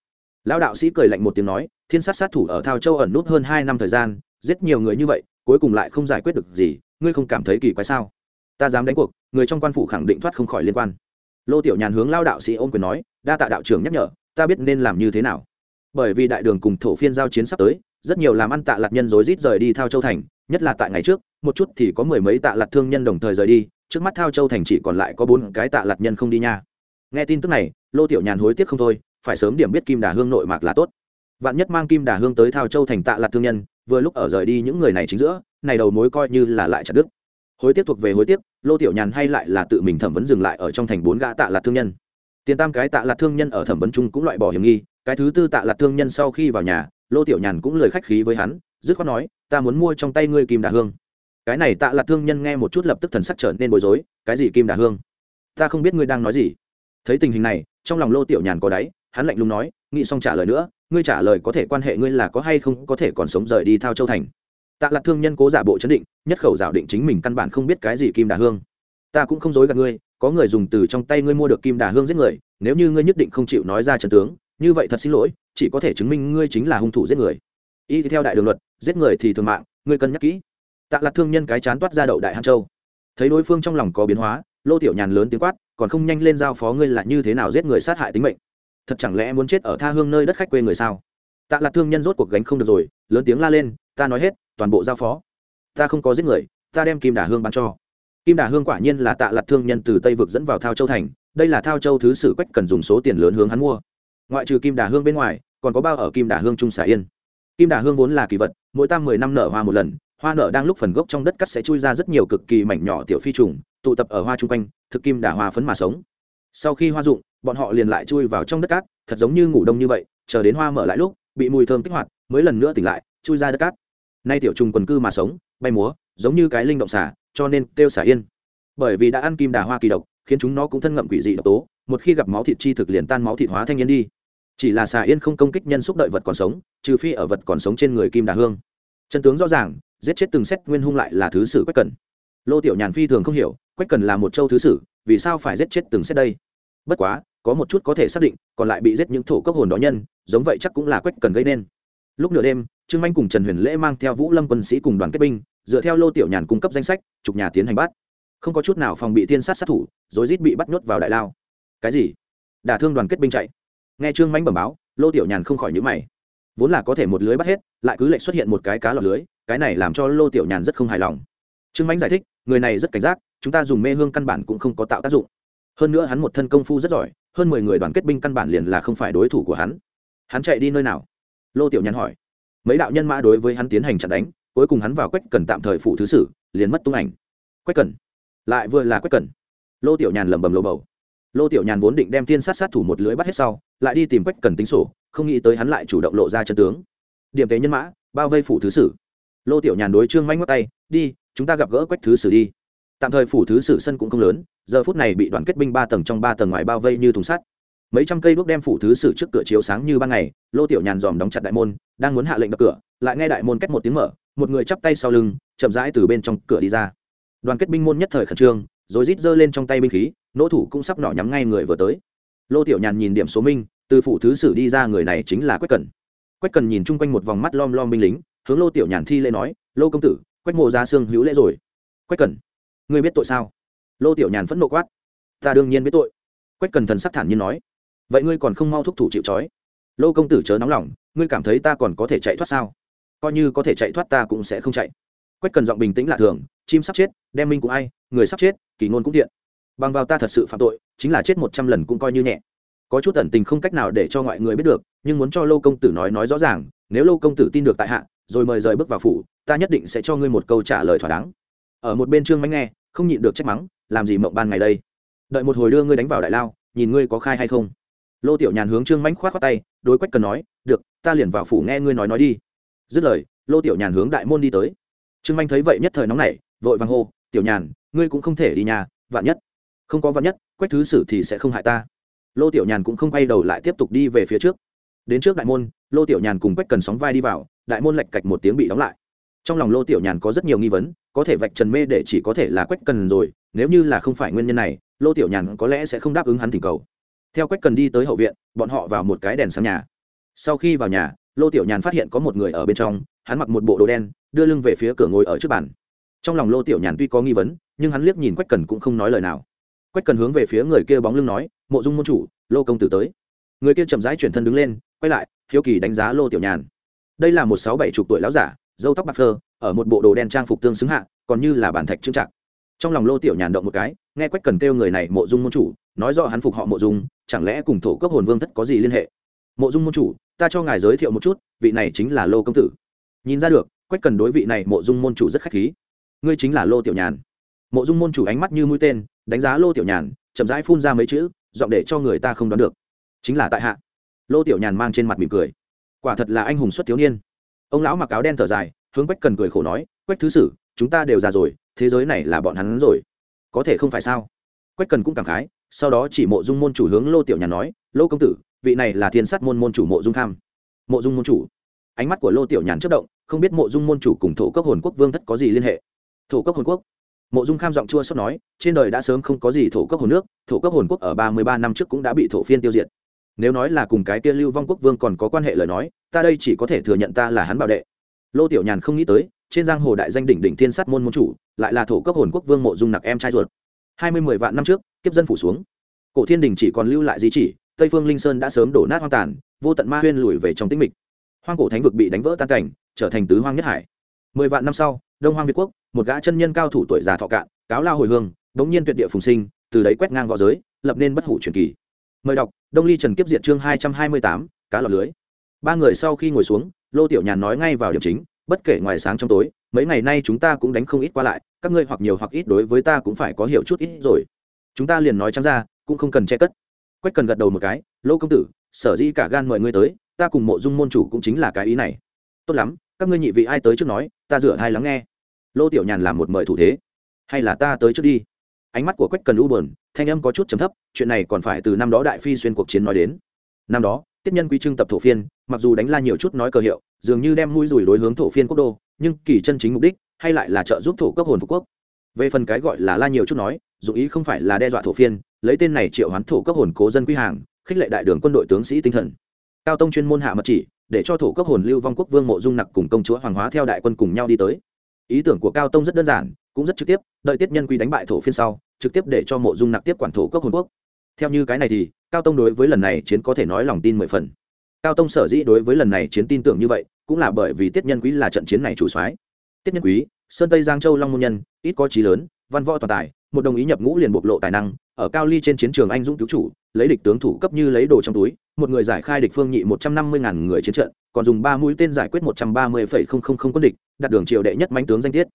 Lao đạo sĩ cười lạnh một tiếng nói, thiên sát sát thủ ở thao châu ẩn nút hơn hai năm thời gian, giết nhiều người như vậy, cuối cùng lại không giải quyết được gì, ngươi không cảm thấy kỳ quái sao? Ta dám đánh cuộc, người trong quan phủ khẳng định thoát không khỏi liên quan. Lô tiểu nhàn hướng lao đạo sĩ ôm quyền nói, đa tạ đạo trưởng nhắc nhở, ta biết nên làm như thế nào. Bởi vì đại đường cùng thổ phiên giao chiến sắp tới, rất nhiều làm ăn tạ lạc nhân rối rít rời đi thao châu thành, nhất là tại ngày trước, một chút thì có mười mấy tạ lạc thương nhân đồng thời rời đi trước mắt thao châu thành chỉ còn lại có bốn cái tạ lạt nhân không đi nha. Nghe tin tức này, lô tiểu nhàn hối tiếc không thôi, phải sớm điểm biết kim đà hương nội mạc là tốt. Vạn nhất mang kim đà hương tới thao châu thành tạ lạt thương nhân, vừa lúc ở rời đi những người này chính giữa, này đầu mối coi như là lại chặt đứt. Hối tiếc thuộc về hối tiếc, lô tiểu nhàn hay lại là tự mình thẩm vấn dừng lại ở trong thành bốn gã tạ lạt thương nhân. Tiền tam cái tạ lạt thương nhân ở thẩm vấn chung cũng loại bỏ hiểm nghi, cái thứ tư tạ lạt thương nhân sau khi vào nhà, lô tiểu nhàn cũng lời khách khí với hắn, dứt khoát nói, ta muốn mua trong tay ngươi kim đà hương cái này tạ lạt thương nhân nghe một chút lập tức thần sắc trở nên bối rối, cái gì kim đà hương? Ta không biết ngươi đang nói gì. Thấy tình hình này, trong lòng lô tiểu nhàn có đáy, hắn lạnh lùng nói, nghĩ xong trả lời nữa, ngươi trả lời có thể quan hệ ngươi là có hay không có thể còn sống rời đi thao châu thành. Tạ lạc thương nhân cố giả bộ chấn định, nhất khẩu giả định chính mình căn bản không biết cái gì kim đà hương. Ta cũng không dối gạt ngươi, có người dùng từ trong tay ngươi mua được kim đà hương giết người, nếu như ngươi nhất định không chịu nói ra trần tướng, như vậy thật xin lỗi, chỉ có thể chứng minh ngươi chính là hung thủ giết người. Y theo đại đường luật, giết người thì thường mạng, ngươi cân nhắc kỹ tạ lạc thương nhân cái chán toát ra đậu đại hàn châu. Thấy đối phương trong lòng có biến hóa, lô tiểu nhàn lớn tiếng quát, còn không nhanh lên giao phó ngươi là như thế nào giết người sát hại tính mệnh? Thật chẳng lẽ muốn chết ở tha hương nơi đất khách quê người sao? Tạ lạc thương nhân rốt cuộc gánh không được rồi, lớn tiếng la lên, ta nói hết, toàn bộ giao phó. Ta không có giết người, ta đem kim đà hương bán cho. Kim đà hương quả nhiên là tạ lạc thương nhân từ tây vực dẫn vào thao châu thành, đây là thao châu thứ sử quách cần dùng số tiền lớn hướng hắn mua. Ngoại trừ kim đà hương bên ngoài, còn có bao ở kim đà hương trung xà yên. Kim đà hương vốn là kỳ vật, mỗi tam mười năm nở hoa một lần hoa nở đang lúc phần gốc trong đất cắt sẽ chui ra rất nhiều cực kỳ mảnh nhỏ tiểu phi trùng tụ tập ở hoa chung quanh thực kim đà hoa phấn mà sống. Sau khi hoa rụng, bọn họ liền lại chui vào trong đất cát thật giống như ngủ đông như vậy chờ đến hoa mở lại lúc bị mùi thơm kích hoạt mới lần nữa tỉnh lại chui ra đất cát. Nay tiểu trùng quần cư mà sống bay múa giống như cái linh động xả cho nên kêu xả yên. Bởi vì đã ăn kim đà hoa kỳ độc khiến chúng nó cũng thân ngậm quỷ dị độc tố một khi gặp máu thịt chi thực liền tan máu thịt hóa thanh yên đi. Chỉ là xà yên không công kích nhân xúc đợi vật còn sống trừ phi ở vật còn sống trên người kim đà hương. Chân tướng rõ ràng giết chết từng xét nguyên hung lại là thứ sử quách cần. Lô tiểu nhàn phi thường không hiểu, quách cần là một châu thứ sử, vì sao phải giết chết từng xét đây? Bất quá, có một chút có thể xác định, còn lại bị giết những thổ cốc hồn đó nhân, giống vậy chắc cũng là quách cần gây nên. Lúc nửa đêm, trương anh cùng trần huyền lễ mang theo vũ lâm quân sĩ cùng đoàn kết binh, dựa theo lô tiểu nhàn cung cấp danh sách chục nhà tiến hành bắt. Không có chút nào phòng bị thiên sát sát thủ rồi rít bị bắt nhốt vào đại lao. Cái gì? Đả thương đoàn kết binh chạy. Nghe trương mánh bẩm báo, lô tiểu nhàn không khỏi nhữ mày. Vốn là có thể một lưới bắt hết, lại cứ lệnh xuất hiện một cái cá lọt lưới cái này làm cho lô tiểu nhàn rất không hài lòng. Trương mãnh giải thích, người này rất cảnh giác, chúng ta dùng mê hương căn bản cũng không có tạo tác dụng. Hơn nữa hắn một thân công phu rất giỏi, hơn mười người đoàn kết binh căn bản liền là không phải đối thủ của hắn. Hắn chạy đi nơi nào? Lô tiểu nhàn hỏi. Mấy đạo nhân mã đối với hắn tiến hành chặn đánh, cuối cùng hắn vào quách cần tạm thời phụ thứ sử, liền mất tung ảnh. Quách cần? Lại vừa là quách cần. Lô tiểu nhàn lẩm bẩm lồ bầu. Lô tiểu nhàn vốn định đem thiên sát sát thủ một lưới bắt hết sau, lại đi tìm quách cần tính sổ, không nghĩ tới hắn lại chủ động lộ ra chân tướng. Điểm tế nhân mã, bao vây phủ thứ sử lô tiểu nhàn đối trương manh mất tay, đi, chúng ta gặp gỡ quách thứ sử đi. Tạm thời phủ thứ sử sân cũng không lớn, giờ phút này bị đoàn kết binh ba tầng trong ba tầng ngoài bao vây như thùng sắt. Mấy trăm cây đuốc đem phủ thứ sử trước cửa chiếu sáng như ban ngày, lô tiểu nhàn dòm đóng chặt đại môn, đang muốn hạ lệnh đập cửa, lại nghe đại môn cách một tiếng mở, một người chắp tay sau lưng, chậm rãi từ bên trong cửa đi ra. Đoàn kết binh môn nhất thời khẩn trương, rồi rít giơ lên trong tay binh khí, nỗ thủ cũng sắp nỏ nhắm ngay người vừa tới. Lô tiểu nhàn nhìn điểm số minh, từ phủ thứ sử đi ra người này chính là quách cần. Quách cần nhìn chung quanh một vòng mắt lom lom binh lính hướng lô tiểu nhàn thi lễ nói, lô công tử, quách mộ ra xương hữu lễ rồi. Quách cần, ngươi biết tội sao? Lô tiểu nhàn phẫn nộ quát. Ta đương nhiên biết tội. Quách cần thần sắc thản nhiên nói. Vậy ngươi còn không mau thúc thủ chịu trói. Lô công tử chớ nóng lòng, ngươi cảm thấy ta còn có thể chạy thoát sao? Coi như có thể chạy thoát ta cũng sẽ không chạy. Quách cần giọng bình tĩnh lạ thường. Chim sắp chết, đem minh cũng ai, người sắp chết, kỳ ngôn cũng thiện. Bằng vào ta thật sự phạm tội, chính là chết một trăm lần cũng coi như nhẹ. Có chút ẩn tình không cách nào để cho ngoại người biết được, nhưng muốn cho lô công tử nói nói rõ ràng, nếu lô công tử tin được tại hạ rồi mời rời bước vào phủ, ta nhất định sẽ cho ngươi một câu trả lời thỏa đáng. Ở một bên trương mánh nghe, không nhịn được trách mắng, làm gì mộng ban ngày đây? Đợi một hồi đưa ngươi đánh vào đại lao, nhìn ngươi có khai hay không. Lô tiểu nhàn hướng trương mánh khoát khoát tay, đối quách cần nói, được, ta liền vào phủ nghe ngươi nói nói đi. Dứt lời, lô tiểu nhàn hướng đại môn đi tới. Trương manh thấy vậy nhất thời nóng nảy, vội vàng hô, tiểu nhàn, ngươi cũng không thể đi nhà, vạn nhất. Không có vạn nhất, quách thứ sử thì sẽ không hại ta. Lô tiểu nhàn cũng không quay đầu lại tiếp tục đi về phía trước. Đến trước đại môn, lô tiểu nhàn cùng quách cần sóng vai đi vào đại môn lạch cạch một tiếng bị đóng lại. Trong lòng lô tiểu nhàn có rất nhiều nghi vấn, có thể vạch trần mê để chỉ có thể là quách cần rồi, nếu như là không phải nguyên nhân này, lô tiểu nhàn có lẽ sẽ không đáp ứng hắn thỉnh cầu. Theo quách cần đi tới hậu viện, bọn họ vào một cái đèn sáng nhà. Sau khi vào nhà, lô tiểu nhàn phát hiện có một người ở bên trong, hắn mặc một bộ đồ đen, đưa lưng về phía cửa ngồi ở trước bàn. Trong lòng lô tiểu nhàn tuy có nghi vấn, nhưng hắn liếc nhìn quách cần cũng không nói lời nào. Quách cần hướng về phía người kia bóng lưng nói, mộ dung môn chủ, lô công tử tới. Người kia chậm rãi chuyển thân đứng lên, quay lại, hiếu kỳ đánh giá lô tiểu nhàn đây là một sáu bảy chục tuổi lão giả dâu tóc bạc phơ, ở một bộ đồ đen trang phục tương xứng hạ, còn như là bản thạch trưng trạng. Trong lòng lô tiểu nhàn động một cái, nghe quách cần kêu người này mộ dung môn chủ, nói rõ hắn phục họ mộ dung, chẳng lẽ cùng thổ cấp hồn vương thất có gì liên hệ? Mộ dung môn chủ, ta cho ngài giới thiệu một chút, vị này chính là lô công tử. Nhìn ra được, quách cần đối vị này mộ dung môn chủ rất khách khí. Ngươi chính là lô tiểu nhàn. Mộ dung môn chủ ánh mắt như mũi tên, đánh giá lô tiểu nhàn, chậm rãi phun ra mấy chữ, giọng để cho người ta không đoán được. Chính là tại hạ. Lô tiểu nhàn mang trên mặt mỉm cười quả thật là anh hùng xuất thiếu niên. Ông lão mặc áo đen thở dài, hướng quách cần cười khổ nói, quách thứ sử, chúng ta đều già rồi, thế giới này là bọn hắn rồi. Có thể không phải sao? Quách cần cũng cảm khái, sau đó chỉ mộ dung môn chủ hướng lô tiểu nhàn nói, lô công tử, vị này là thiên sát môn môn chủ mộ dung kham. Mộ dung môn chủ. Ánh mắt của lô tiểu nhàn chất động, không biết mộ dung môn chủ cùng thổ cốc hồn quốc vương thất có gì liên hệ. Thổ cốc hồn quốc. Mộ dung kham giọng chua sót nói, trên đời đã sớm không có gì thổ cốc hồn nước, thổ cốc hồn quốc ở ba mươi ba năm trước cũng đã bị thổ phiên tiêu diệt. Nếu nói là cùng cái kia lưu vong quốc vương còn có quan hệ lời nói ta đây chỉ có thể thừa nhận ta là hắn bảo đệ. Lô tiểu nhàn không nghĩ tới, trên giang hồ đại danh đỉnh đỉnh thiên sát môn môn chủ, lại là thổ cấp hồn quốc vương mộ dung nặc em trai ruột. Hai mươi mười vạn năm trước, kiếp dân phủ xuống. Cổ thiên đình chỉ còn lưu lại di chỉ, tây phương linh sơn đã sớm đổ nát hoang tàn, vô tận ma huyên lùi về trong tĩnh mịch. Hoang cổ thánh vực bị đánh vỡ tan cảnh, trở thành tứ hoang nhất hải. Mười vạn năm sau, đông hoang việt quốc, một gã chân nhân cao thủ tuổi già thọ cạn, cáo lao hồi hương bỗng nhiên tuyệt địa phùng sinh, từ đấy quét ngang v õ giới, lập nên bất hủ truyền kỳ. Mời đọc, đông ly trần kiếp diệt chương hai trăm hai mươi tám, cá lọc lưới ba người sau khi ngồi xuống, lô tiểu nhàn nói ngay vào điểm chính, bất kể ngoài sáng trong tối, mấy ngày nay chúng ta cũng đánh không ít qua lại, các ngươi hoặc nhiều hoặc ít đối với ta cũng phải có hiểu chút ít rồi. Chúng ta liền nói trắng ra, cũng không cần che cất. Quách cần gật đầu một cái, lô công tử, sở dĩ cả gan mời ngươi tới, ta cùng mộ dung môn chủ cũng chính là cái ý này. Tốt lắm, các ngươi nhị vị ai tới trước nói, ta rửa hai lắng nghe. Lô tiểu nhàn làm một mời thủ thế. Hay là ta tới trước đi. Ánh mắt của quách cần u bờn thanh âm có chút chấm thấp, chuyện này còn phải từ năm đó đại phi xuyên cuộc chiến nói đến. Năm đó tiếp nhân quy trưng tập thổ phiên mặc dù đánh la nhiều chút nói cờ hiệu, dường như đem mũi rủi đối hướng thổ phiên quốc đô, nhưng kỳ chân chính mục đích, hay lại là trợ giúp thổ cấp hồn phục quốc. Về phần cái gọi là la nhiều chút nói, dù ý không phải là đe dọa thổ phiên, lấy tên này triệu hoán thổ cấp hồn cố dân quy hàng, khích lệ đại đường quân đội tướng sĩ tinh thần. Cao tông chuyên môn hạ mật chỉ, để cho thổ cấp hồn lưu vong quốc vương mộ dung nặc cùng công chúa hoàng hóa theo đại quân cùng nhau đi tới. Ý tưởng của cao tông rất đơn giản, cũng rất trực tiếp, đợi tiết nhân quy đánh bại thổ phiên sau, trực tiếp để cho mộ dung nặc tiếp quản thổ cấp hồn quốc. Theo như cái này thì, cao tông đối với lần này chiến có thể nói lòng tin mười phần cao tông sở dĩ đối với lần này chiến tin tưởng như vậy, cũng là bởi vì tiết nhân quý là trận chiến này chủ soái. Tiết nhân quý, sơn tây giang châu long môn nhân, ít có trí lớn, văn võ toàn tài, một đồng ý nhập ngũ liền bộc lộ tài năng, ở cao ly trên chiến trường anh dũng cứu chủ, lấy địch tướng thủ cấp như lấy đồ trong túi, một người giải khai địch phương nhị một trăm năm mươi ngàn người chiến trận, còn dùng ba mũi tên giải quyết một trăm ba mươi phẩy không không không quân địch, đặt đường triều đệ nhất mánh tướng danh tiết.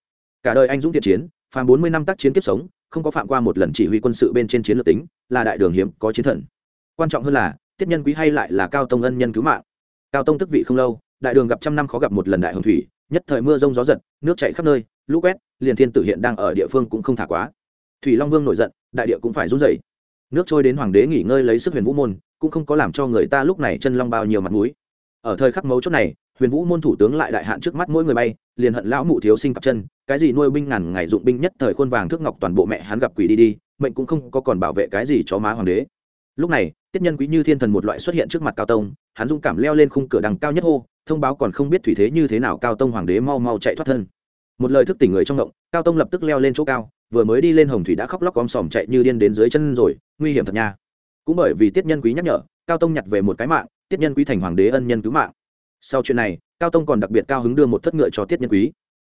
Cả đời anh dũng thiện chiến, phàm bốn mươi năm tác chiến kiếp sống, không có phạm qua một lần chỉ huy quân sự bên trên chiến lược tính, là đại đường hiếm có chiến thần. Quan trọng hơn là tiết nhân quý hay lại là cao tông ân nhân cứu mạng. Cao tông tức vị không lâu, đại đường gặp trăm năm khó gặp một lần đại hồng thủy, nhất thời mưa rông gió giật, nước chảy khắp nơi, lũ quét, liền thiên tử hiện đang ở địa phương cũng không thả quá. Thủy long vương nổi giận, đại địa cũng phải run rẩy. Nước trôi đến hoàng đế nghỉ ngơi lấy sức huyền vũ môn, cũng không có làm cho người ta lúc này chân long bao nhiêu mặt mũi. Ở thời khắc mấu chốt này, huyền vũ môn thủ tướng lại đại hạn trước mắt mỗi người bay, liền hận lão mụ thiếu sinh cặp chân, cái gì nuôi binh ngàn ngày dụng binh nhất thời khuôn vàng thước ngọc toàn bộ mẹ hắn gặp quỷ đi đi, mệnh cũng không có còn bảo vệ cái gì cho má hoàng đế lúc này, tiết nhân quý như thiên thần một loại xuất hiện trước mặt cao tông, hắn dũng cảm leo lên khung cửa đằng cao nhất hô, thông báo còn không biết thủy thế như thế nào cao tông hoàng đế mau mau chạy thoát thân. Một lời thức tỉnh người trong động, cao tông lập tức leo lên chỗ cao, vừa mới đi lên hồng thủy đã khóc lóc om sòm chạy như điên đến dưới chân rồi, nguy hiểm thật nha. Cũng bởi vì tiết nhân quý nhắc nhở, cao tông nhặt về một cái mạng, tiết nhân quý thành hoàng đế ân nhân cứu mạng. Sau chuyện này, cao tông còn đặc biệt cao hứng đưa một thất ngựa cho tiết nhân quý.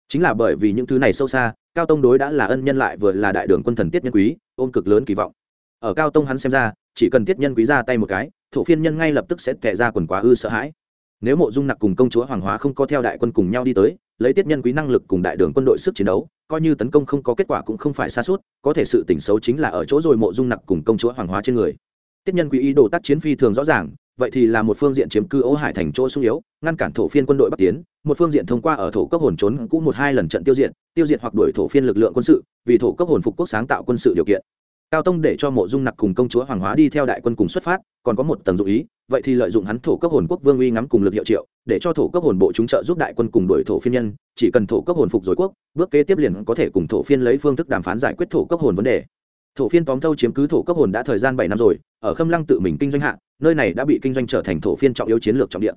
Chính là bởi vì những thứ này sâu xa, cao tông đối đã là ân nhân lại vừa là đại đường quân thần tiết nhân quý, ôm cực lớn kỳ vọng ở cao tông hắn xem ra, chỉ cần tiết nhân quý ra tay một cái, thổ phiên nhân ngay lập tức sẽ tệ ra quần quá ư sợ hãi. Nếu mộ dung nặc cùng công chúa hoàng hóa không có theo đại quân cùng nhau đi tới, lấy tiết nhân quý năng lực cùng đại đường quân đội sức chiến đấu, coi như tấn công không có kết quả cũng không phải xa suốt, có thể sự tỉnh xấu chính là ở chỗ rồi mộ dung nặc cùng công chúa hoàng hóa trên người. Tiết nhân quý ý đồ tác chiến phi thường rõ ràng, vậy thì là một phương diện chiếm cư ô hải thành chỗ sung yếu, ngăn cản thổ phiên quân đội bắc tiến, một phương diện thông qua ở thổ cấp hồn trốn cũng một hai lần trận tiêu diệt tiêu diệt hoặc đuổi thổ phiên lực lượng quân sự, vì thổ cấp hồn phục quốc sáng tạo quân sự điều kiện cao tông để cho mộ dung nặc cùng công chúa hoàng hóa đi theo đại quân cùng xuất phát, còn có một tầng dụ ý, vậy thì lợi dụng hắn thổ cấp hồn quốc vương uy ngắm cùng lực hiệu triệu, để cho thổ cấp hồn bộ chúng trợ giúp đại quân cùng đuổi thổ phiên nhân, chỉ cần thổ cấp hồn phục rồi quốc, bước kế tiếp liền có thể cùng thổ phiên lấy phương thức đàm phán giải quyết thổ cấp hồn vấn đề. Thổ phiên tóm thâu chiếm cứ thổ cấp hồn đã thời gian bảy năm rồi, ở khâm lăng tự mình kinh doanh hạ, nơi này đã bị kinh doanh trở thành thổ phiên trọng yếu chiến lược trọng địa.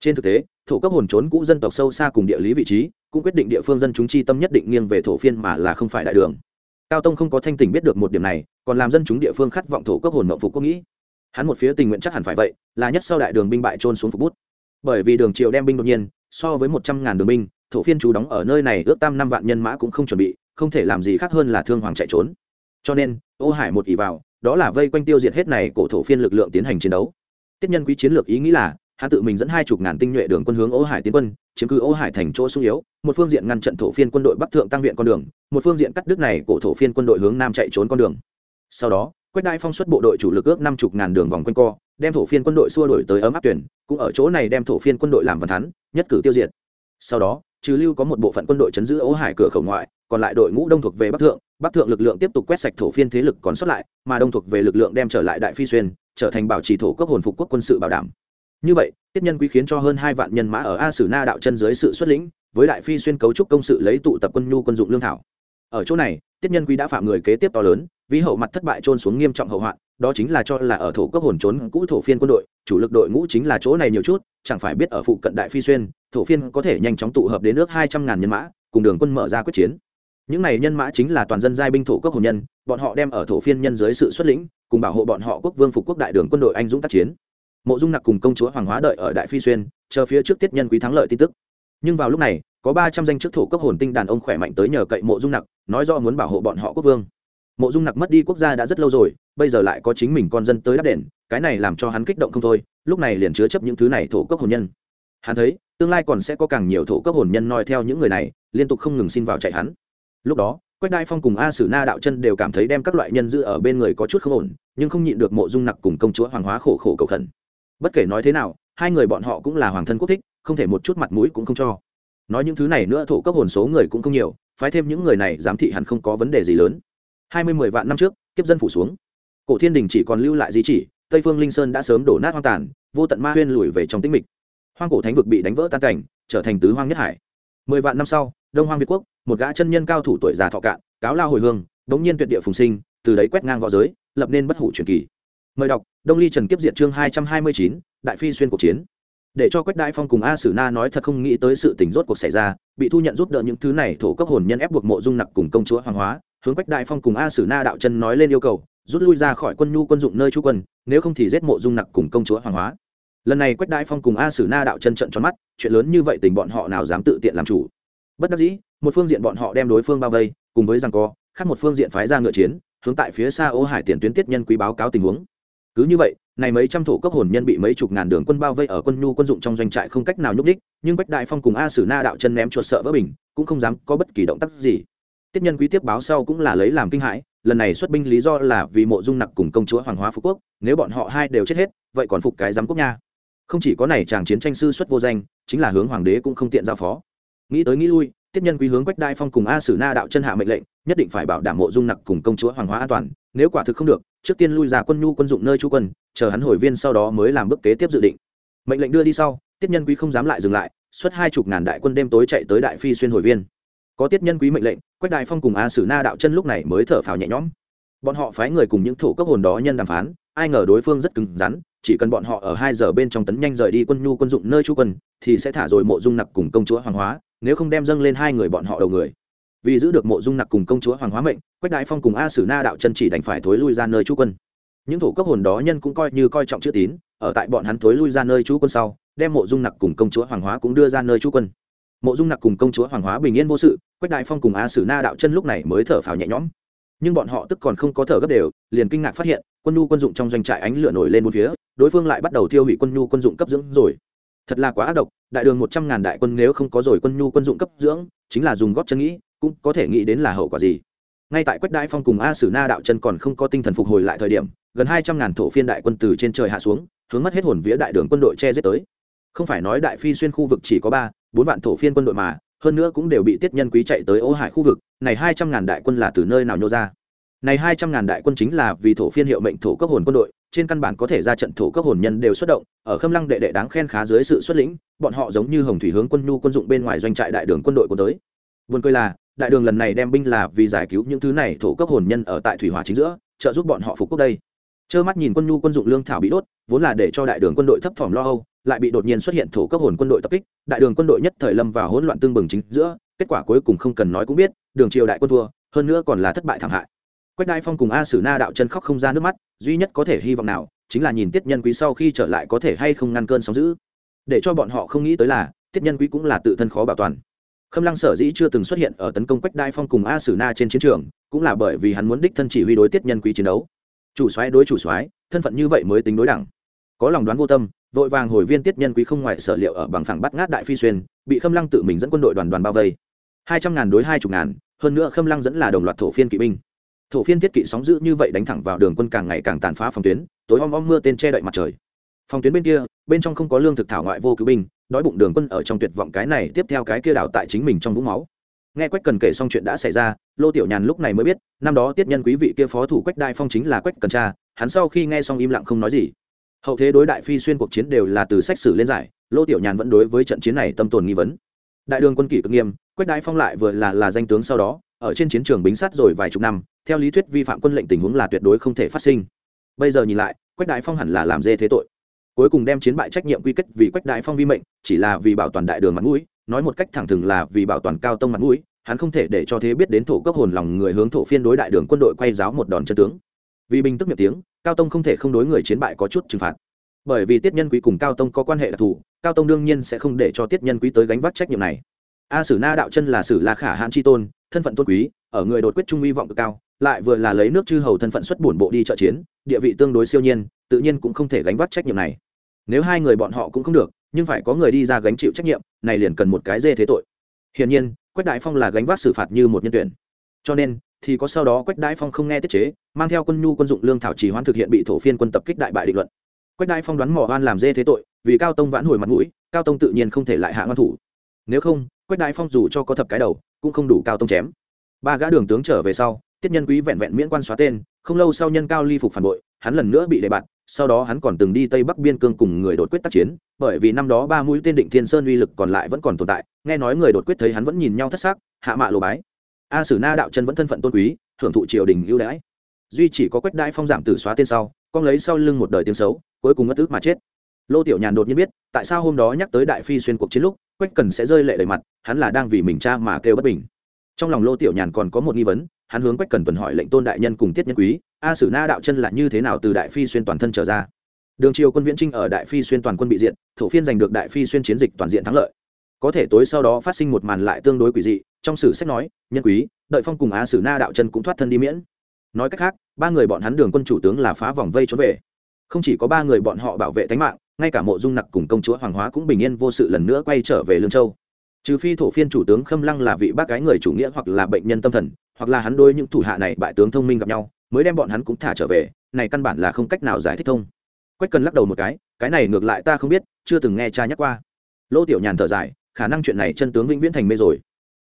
Trên thực tế, thổ cấp hồn trốn cũ dân tộc sâu xa cùng địa lý vị trí, cũng quyết định địa phương dân chúng chi tâm nhất định nghiêng về thổ phiên mà là không phải đại đường cao tông không có thanh tỉnh biết được một điểm này, còn làm dân chúng địa phương khát vọng thổ cấp hồn mộng phục quốc nghĩ. Hắn một phía tình nguyện chắc hẳn phải vậy, là nhất sau đại đường binh bại trôn xuống phục bút. Bởi vì đường triều đem binh đột nhiên, so với một trăm ngàn đường binh, thổ phiên chú đóng ở nơi này ước tam năm vạn nhân mã cũng không chuẩn bị, không thể làm gì khác hơn là thương hoàng chạy trốn. Cho nên, ô hải một ỷ vào, đó là vây quanh tiêu diệt hết này cổ thổ phiên lực lượng tiến hành chiến đấu. Tiết nhân quý chiến lược ý nghĩ là hắn tự mình dẫn hai chục ngàn tinh nhuệ đường quân hướng ô hải tiến quân, chiếm cứ ô hải thành chỗ sung yếu, một phương diện ngăn trận thổ phiên quân đội bắc thượng tăng viện con đường, một phương diện cắt đứt này cổ thổ phiên quân đội hướng nam chạy trốn con đường. Sau đó, quách đại phong xuất bộ đội chủ lực ước năm chục ngàn đường vòng quanh co, đem thổ phiên quân đội xua đuổi tới ấm áp tuyển, cũng ở chỗ này đem thổ phiên quân đội làm văn thắn, nhất cử tiêu diệt. Sau đó, trừ lưu có một bộ phận quân đội chấn giữ Ô hải cửa khẩu ngoại, còn lại đội ngũ đông thuộc về bắc thượng bắc thượng lực lượng tiếp tục quét sạch thổ phiên thế lực còn sót lại, mà đông thuộc về lực lượng đem trở lại đại phi xuyên, trở thành bảo trì thổ quốc hồn phục quốc quân sự bảo đảm như vậy, tiết nhân quý khiến cho hơn hai vạn nhân mã ở a sử na đạo chân dưới sự xuất lĩnh, với đại phi xuyên cấu trúc công sự lấy tụ tập quân nhu quân dụng lương thảo. Ở chỗ này, tiết nhân quý đã phạm người kế tiếp to lớn, vì hậu mặt thất bại trôn xuống nghiêm trọng hậu hoạn, đó chính là cho là ở thổ cấp hồn trốn cũ thổ phiên quân đội, chủ lực đội ngũ chính là chỗ này nhiều chút, chẳng phải biết ở phụ cận đại phi xuyên, thổ phiên có thể nhanh chóng tụ hợp đến nước hai trăm ngàn nhân mã, cùng đường quân mở ra quyết chiến. Những này nhân mã chính là toàn dân giai binh thổ cấp hồn nhân, bọn họ đem ở thổ phiên nhân dưới sự xuất lĩnh, cùng bảo hộ bọn họ quốc vương phục quốc đại đường quân đội anh dũng tác chiến mộ dung nặc cùng công chúa hoàng hóa đợi ở đại phi xuyên, chờ phía trước tiết nhân quý thắng lợi tin tức. Nhưng vào lúc này, có ba trăm danh chức thổ cấp hồn tinh đàn ông khỏe mạnh tới nhờ cậy mộ dung nặc, nói do muốn bảo hộ bọn họ quốc vương. Mộ dung nặc mất đi quốc gia đã rất lâu rồi, bây giờ lại có chính mình con dân tới đắp đền, cái này làm cho hắn kích động không thôi, lúc này liền chứa chấp những thứ này thổ cấp hồn nhân. Hắn thấy, tương lai còn sẽ có càng nhiều thổ cấp hồn nhân noi theo những người này, liên tục không ngừng xin vào chạy hắn. Lúc đó, quách đại phong cùng a sử na đạo chân đều cảm thấy đem các loại nhân giữ ở bên người có chút không ổn, nhưng không nhịn được mộ dung nặc cùng công chúa hoàng hóa khổ khổ cầu khẩn bất kể nói thế nào, hai người bọn họ cũng là hoàng thân quốc thích, không thể một chút mặt mũi cũng không cho. Nói những thứ này nữa thổ cấp hồn số người cũng không nhiều, phái thêm những người này giám thị hẳn không có vấn đề gì lớn. Hai mươi mười vạn năm trước, kiếp dân phủ xuống. Cổ thiên đình chỉ còn lưu lại di chỉ, tây phương linh sơn đã sớm đổ nát hoang tàn, vô tận ma huyên lùi về trong tĩnh mịch. Hoang cổ thánh vực bị đánh vỡ tan cảnh, trở thành tứ hoang nhất hải. Mười vạn năm sau, đông hoang việt quốc, một gã chân nhân cao thủ tuổi già thọ cạn, cáo lao hồi hương, đống nhiên tuyệt địa phùng sinh, từ đấy quét ngang v õ giới, lập nên bất hủ truyền kỳ mời đọc, đông ly trần kiếp diệt chương hai trăm hai mươi chín, đại phi xuyên cuộc chiến. Để cho quách đại phong cùng a sử na nói thật không nghĩ tới sự tình rốt cuộc xảy ra, bị thu nhận giúp đỡ những thứ này thổ cấp hồn nhân ép buộc mộ dung nặc cùng công chúa hoàng hóa, hướng quách đại phong cùng a sử na đạo chân nói lên yêu cầu, rút lui ra khỏi quân nhu quân dụng nơi trú quân, nếu không thì giết mộ dung nặc cùng công chúa hoàng hóa. Lần này quách đại phong cùng a sử na đạo chân trận tròn mắt, chuyện lớn như vậy tình bọn họ nào dám tự tiện làm chủ. Bất đắc dĩ, một phương diện bọn họ đem đối phương bao vây, cùng với rằng co, khác một phương diện phái ra ngựa chiến, hướng tại phía xa ô hải tiền tuyến tiết nhân quý báo cáo tình huống cứ như vậy, này mấy trăm thổ cấp hồn nhân bị mấy chục ngàn đường quân bao vây ở quân nhu quân dụng trong doanh trại không cách nào nhúc đích nhưng bách đại phong cùng a sử na đạo chân ném chuột sợ vỡ bình, cũng không dám có bất kỳ động tác gì. Tiếp nhân quý tiếp báo sau cũng là lấy làm kinh hãi, lần này xuất binh lý do là vì mộ dung nặc cùng công chúa hoàng hóa phú quốc, nếu bọn họ hai đều chết hết, vậy còn phục cái giám quốc nha. Không chỉ có này chàng chiến tranh sư xuất vô danh, chính là hướng hoàng đế cũng không tiện giao phó. Nghĩ tới nghĩ lui tiếp nhân quý hướng quách đại phong cùng a sử na đạo chân hạ mệnh lệnh, nhất định phải bảo đảm mộ dung nặc cùng công chúa hoàng hóa an toàn nếu quả thực không được, trước tiên lui ra quân nhu quân dụng nơi chú quân, chờ hắn hồi viên sau đó mới làm bước kế tiếp dự định. Mệnh lệnh đưa đi sau, tiết nhân quý không dám lại dừng lại, xuất hai chục ngàn đại quân đêm tối chạy tới đại phi xuyên hồi viên. Có tiết nhân quý mệnh lệnh, quách đại phong cùng a sử na đạo chân lúc này mới thở phào nhẹ nhõm. Bọn họ phái người cùng những thủ cấp hồn đó nhân đàm phán, ai ngờ đối phương rất cứng rắn, chỉ cần bọn họ ở hai giờ bên trong tấn nhanh rời đi quân nhu quân dụng nơi chú quân, thì sẽ thả rồi mộ dung nặc cùng công chúa hoàng hóa, nếu không đem dâng lên hai người bọn họ đầu người vì giữ được mộ dung nặc cùng công chúa hoàng hóa mệnh, quách đại phong cùng a sử na đạo chân chỉ đành phải thối lui ra nơi chú quân. Những thủ cấp hồn đó nhân cũng coi như coi trọng chữ tín, ở tại bọn hắn thối lui ra nơi chú quân sau, đem mộ dung nặc cùng công chúa hoàng hóa cũng đưa ra nơi chú quân. Mộ dung nặc cùng công chúa hoàng hóa bình yên vô sự, quách đại phong cùng a sử na đạo chân lúc này mới thở phào nhẹ nhõm. Nhưng bọn họ tức còn không có thở gấp đều, liền kinh ngạc phát hiện, quân nhu quân dụng trong doanh trại ánh lửa nổi lên một phía, đối phương lại bắt đầu tiêu hủy quân nhu quân dụng cấp dưỡng rồi. Thật là quá ác độc, đại đường một trăm ngàn đại quân nếu không có rồi quân nhu quân dụng cấp dưỡng, chính là dùng góp chân nghĩ cũng có thể nghĩ đến là hậu quả gì. Ngay tại quách đại phong cùng a sử na đạo chân còn không có tinh thần phục hồi lại thời điểm, gần hai trăm ngàn thổ phiên đại quân từ trên trời hạ xuống, hướng mất hết hồn vía đại đường quân đội che giết tới. Không phải nói đại phi xuyên khu vực chỉ có ba, bốn vạn thổ phiên quân đội mà, hơn nữa cũng đều bị tiết nhân quý chạy tới ô hải khu vực, này hai trăm ngàn đại quân là từ nơi nào nhô ra? Này hai trăm ngàn đại quân chính là vì thổ phiên hiệu mệnh thổ cấp hồn quân đội, trên căn bản có thể ra trận thổ cấp hồn nhân đều xuất động, ở khâm lăng đệ đệ đáng khen khá dưới sự xuất lĩnh, bọn họ giống như hồng thủy hướng quân nhu quân dụng bên ngoài doanh trại đại đường quân đội của tới. Buồn cười là đại đường lần này đem binh là vì giải cứu những thứ này thổ cấp hồn nhân ở tại thủy hỏa chính giữa, trợ giúp bọn họ phục quốc đây. Trơ mắt nhìn quân nhu quân dụng lương thảo bị đốt, vốn là để cho đại đường quân đội thấp thỏm lo âu, lại bị đột nhiên xuất hiện thổ cấp hồn quân đội tập kích, đại đường quân đội nhất thời lâm vào hỗn loạn tương bừng chính giữa, kết quả cuối cùng không cần nói cũng biết, đường triều đại quân thua, hơn nữa còn là thất bại thảm hại. Quách đại phong cùng a sử na đạo chân khóc không ra nước mắt, duy nhất có thể hy vọng nào, chính là nhìn tiết nhân quý sau khi trở lại có thể hay không ngăn cơn sóng giữ để cho bọn họ không nghĩ tới là, tiết nhân quý cũng là tự thân khó bảo toàn khâm lăng sở dĩ chưa từng xuất hiện ở tấn công quách đại phong cùng a sử na trên chiến trường, cũng là bởi vì hắn muốn đích thân chỉ huy đối tiết nhân quý chiến đấu. Chủ soái đối chủ soái, thân phận như vậy mới tính đối đẳng. Có lòng đoán vô tâm, vội vàng hồi viên tiết nhân quý không ngoại sở liệu ở bằng phẳng bắt ngát đại phi xuyên, bị khâm lăng tự mình dẫn quân đội đoàn đoàn bao vây. Hai trăm ngàn đối hai chục ngàn, hơn nữa khâm lăng dẫn là đồng loạt thổ phiên kỵ binh. Thổ phiên thiết kỵ sóng giữ như vậy đánh thẳng vào đường quân càng ngày càng tàn phá phòng tuyến, tối om om mưa tên che đậy mặt trời. Phòng tuyến bên kia, bên trong không có lương thực thảo ngoại vô cứu binh đói bụng đường quân ở trong tuyệt vọng cái này tiếp theo cái kia đảo tại chính mình trong vũng máu. Nghe quách cần kể xong chuyện đã xảy ra, lô tiểu nhàn lúc này mới biết, năm đó tiết nhân quý vị kia phó thủ quách đai phong chính là quách cần cha, hắn sau khi nghe xong im lặng không nói gì. Hậu thế đối đại phi xuyên cuộc chiến đều là từ sách sử lên giải, lô tiểu nhàn vẫn đối với trận chiến này tâm tồn nghi vấn. Đại đường quân kỷ cực nghiêm, quách đai phong lại vừa là là danh tướng sau đó, ở trên chiến trường bính sát rồi vài chục năm, theo lý thuyết vi phạm quân lệnh tình huống là tuyệt đối không thể phát sinh. Bây giờ nhìn lại, quách đại phong hẳn là làm dê thế tội cuối cùng đem chiến bại trách nhiệm quy kết vì quách đại phong vi mệnh, chỉ là vì bảo toàn đại đường mặt mũi, nói một cách thẳng thừng là vì bảo toàn cao tông mặt mũi, hắn không thể để cho thế biết đến thổ cấp hồn lòng người hướng thổ phiên đối đại đường quân đội quay giáo một đòn chân tướng. Vì bình tức miệng tiếng, cao tông không thể không đối người chiến bại có chút trừng phạt. Bởi vì tiết nhân quý cùng cao tông có quan hệ đặc thù, cao tông đương nhiên sẽ không để cho tiết nhân quý tới gánh vác trách nhiệm này. A sử na đạo chân là sử la khả hãn tri tôn, thân phận tôn quý, ở người đột quyết trung uy vọng cực cao, lại vừa là lấy nước chư hầu thân phận xuất bổn bộ đi trợ chiến, địa vị tương đối siêu nhiên tự nhiên cũng không thể gánh vác trách nhiệm này. Nếu hai người bọn họ cũng không được, nhưng phải có người đi ra gánh chịu trách nhiệm, này liền cần một cái dê thế tội. Hiển nhiên, quách đại phong là gánh vác xử phạt như một nhân tuyển. Cho nên, thì có sau đó quách đại phong không nghe tiết chế, mang theo quân nhu quân dụng lương thảo trì hoãn thực hiện bị thổ phiên quân tập kích đại bại định luận. Quách đại phong đoán mỏ oan làm dê thế tội, vì cao tông vãn hồi mặt mũi, cao tông tự nhiên không thể lại hạ ngăn thủ. Nếu không, quách đại phong dù cho có thập cái đầu, cũng không đủ cao tông chém. Ba gã đường tướng trở về sau, tiết nhân quý vẹn vẹn miễn quan xóa tên, không lâu sau nhân cao ly phục phản bội, hắn lần nữa bị đề bạt sau đó hắn còn từng đi tây bắc biên cương cùng người đột quyết tác chiến, bởi vì năm đó ba mũi tên định thiên sơn uy lực còn lại vẫn còn tồn tại, nghe nói người đột quyết thấy hắn vẫn nhìn nhau thất xác hạ mạ lộ bái. A sử na đạo chân vẫn thân phận tôn quý, hưởng thụ triều đình ưu đãi. Duy chỉ có quách đãi phong giảm tử xóa tên sau, con lấy sau lưng một đời tiếng xấu, cuối cùng mất ước mà chết. Lô tiểu nhàn đột nhiên biết, tại sao hôm đó nhắc tới đại phi xuyên cuộc chiến lúc, quách cần sẽ rơi lệ đầy mặt, hắn là đang vì mình cha mà kêu bất bình. Trong lòng lô tiểu nhàn còn có một nghi vấn hắn hướng quách cần tuần hỏi lệnh tôn đại nhân cùng tiết nhân quý, a sử na đạo chân là như thế nào từ đại phi xuyên toàn thân trở ra? Đường triều quân viễn trinh ở đại phi xuyên toàn quân bị diện thổ phiên giành được đại phi xuyên chiến dịch toàn diện thắng lợi. Có thể tối sau đó phát sinh một màn lại tương đối quỷ dị, trong sử sách nói, nhân quý, đợi phong cùng a sử na đạo chân cũng thoát thân đi miễn. Nói cách khác, ba người bọn hắn đường quân chủ tướng là phá vòng vây trốn về. Không chỉ có ba người bọn họ bảo vệ tính mạng, ngay cả mộ dung nặc cùng công chúa hoàng hóa cũng bình yên vô sự lần nữa quay trở về lương châu. Trừ phi thổ phiên chủ tướng khâm lăng là vị bác gái người chủ nghĩa hoặc là bệnh nhân tâm thần hoặc là hắn đôi những thủ hạ này bại tướng thông minh gặp nhau, mới đem bọn hắn cũng thả trở về, này căn bản là không cách nào giải thích thông. Quách cần lắc đầu một cái cái này ngược lại ta không biết, chưa từng nghe cha nhắc qua. Lô tiểu nhàn thở dài, khả năng chuyện này chân tướng vĩnh viễn thành mê rồi.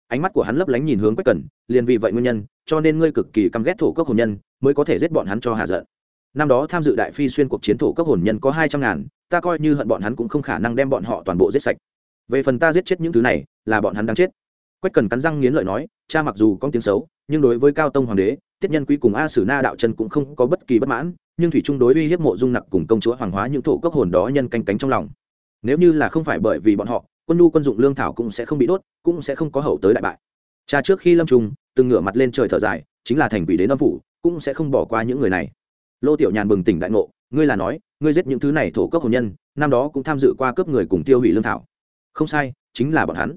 Ánh mắt của hắn lấp lánh nhìn hướng quách cần, liền vì vậy nguyên nhân, cho nên ngươi cực kỳ căm ghét thổ cốc hồn nhân, mới có thể giết bọn hắn cho hạ giận. Năm đó tham dự đại phi xuyên cuộc chiến thổ cốc hồn nhân có hai trăm ngàn, ta coi như hận bọn hắn cũng không khả năng đem bọn họ toàn bộ giết sạch. Về phần ta giết chết những thứ này, là bọn hắn đang chết quách cần cắn răng nghiến lợi nói, cha mặc dù có tiếng xấu, nhưng đối với cao tông hoàng đế, tiết nhân quý cùng a sử na đạo chân cũng không có bất kỳ bất mãn, nhưng thủy trung đối uy hiếp mộ dung nặc cùng công chúa hoàng hóa những thổ cấp hồn đó nhân canh cánh trong lòng. Nếu như là không phải bởi vì bọn họ, quân nhu quân dụng lương thảo cũng sẽ không bị đốt, cũng sẽ không có hậu tới đại bại. Cha trước khi lâm trùng từng ngửa mặt lên trời thở dài, chính là thành quỷ đến âm phủ, cũng sẽ không bỏ qua những người này. Lô tiểu nhàn bừng tỉnh đại ngộ, ngươi là nói, ngươi giết những thứ này thổ cấp hồn nhân, năm đó cũng tham dự qua cướp người cùng tiêu hủy lương thảo. Không sai, chính là bọn hắn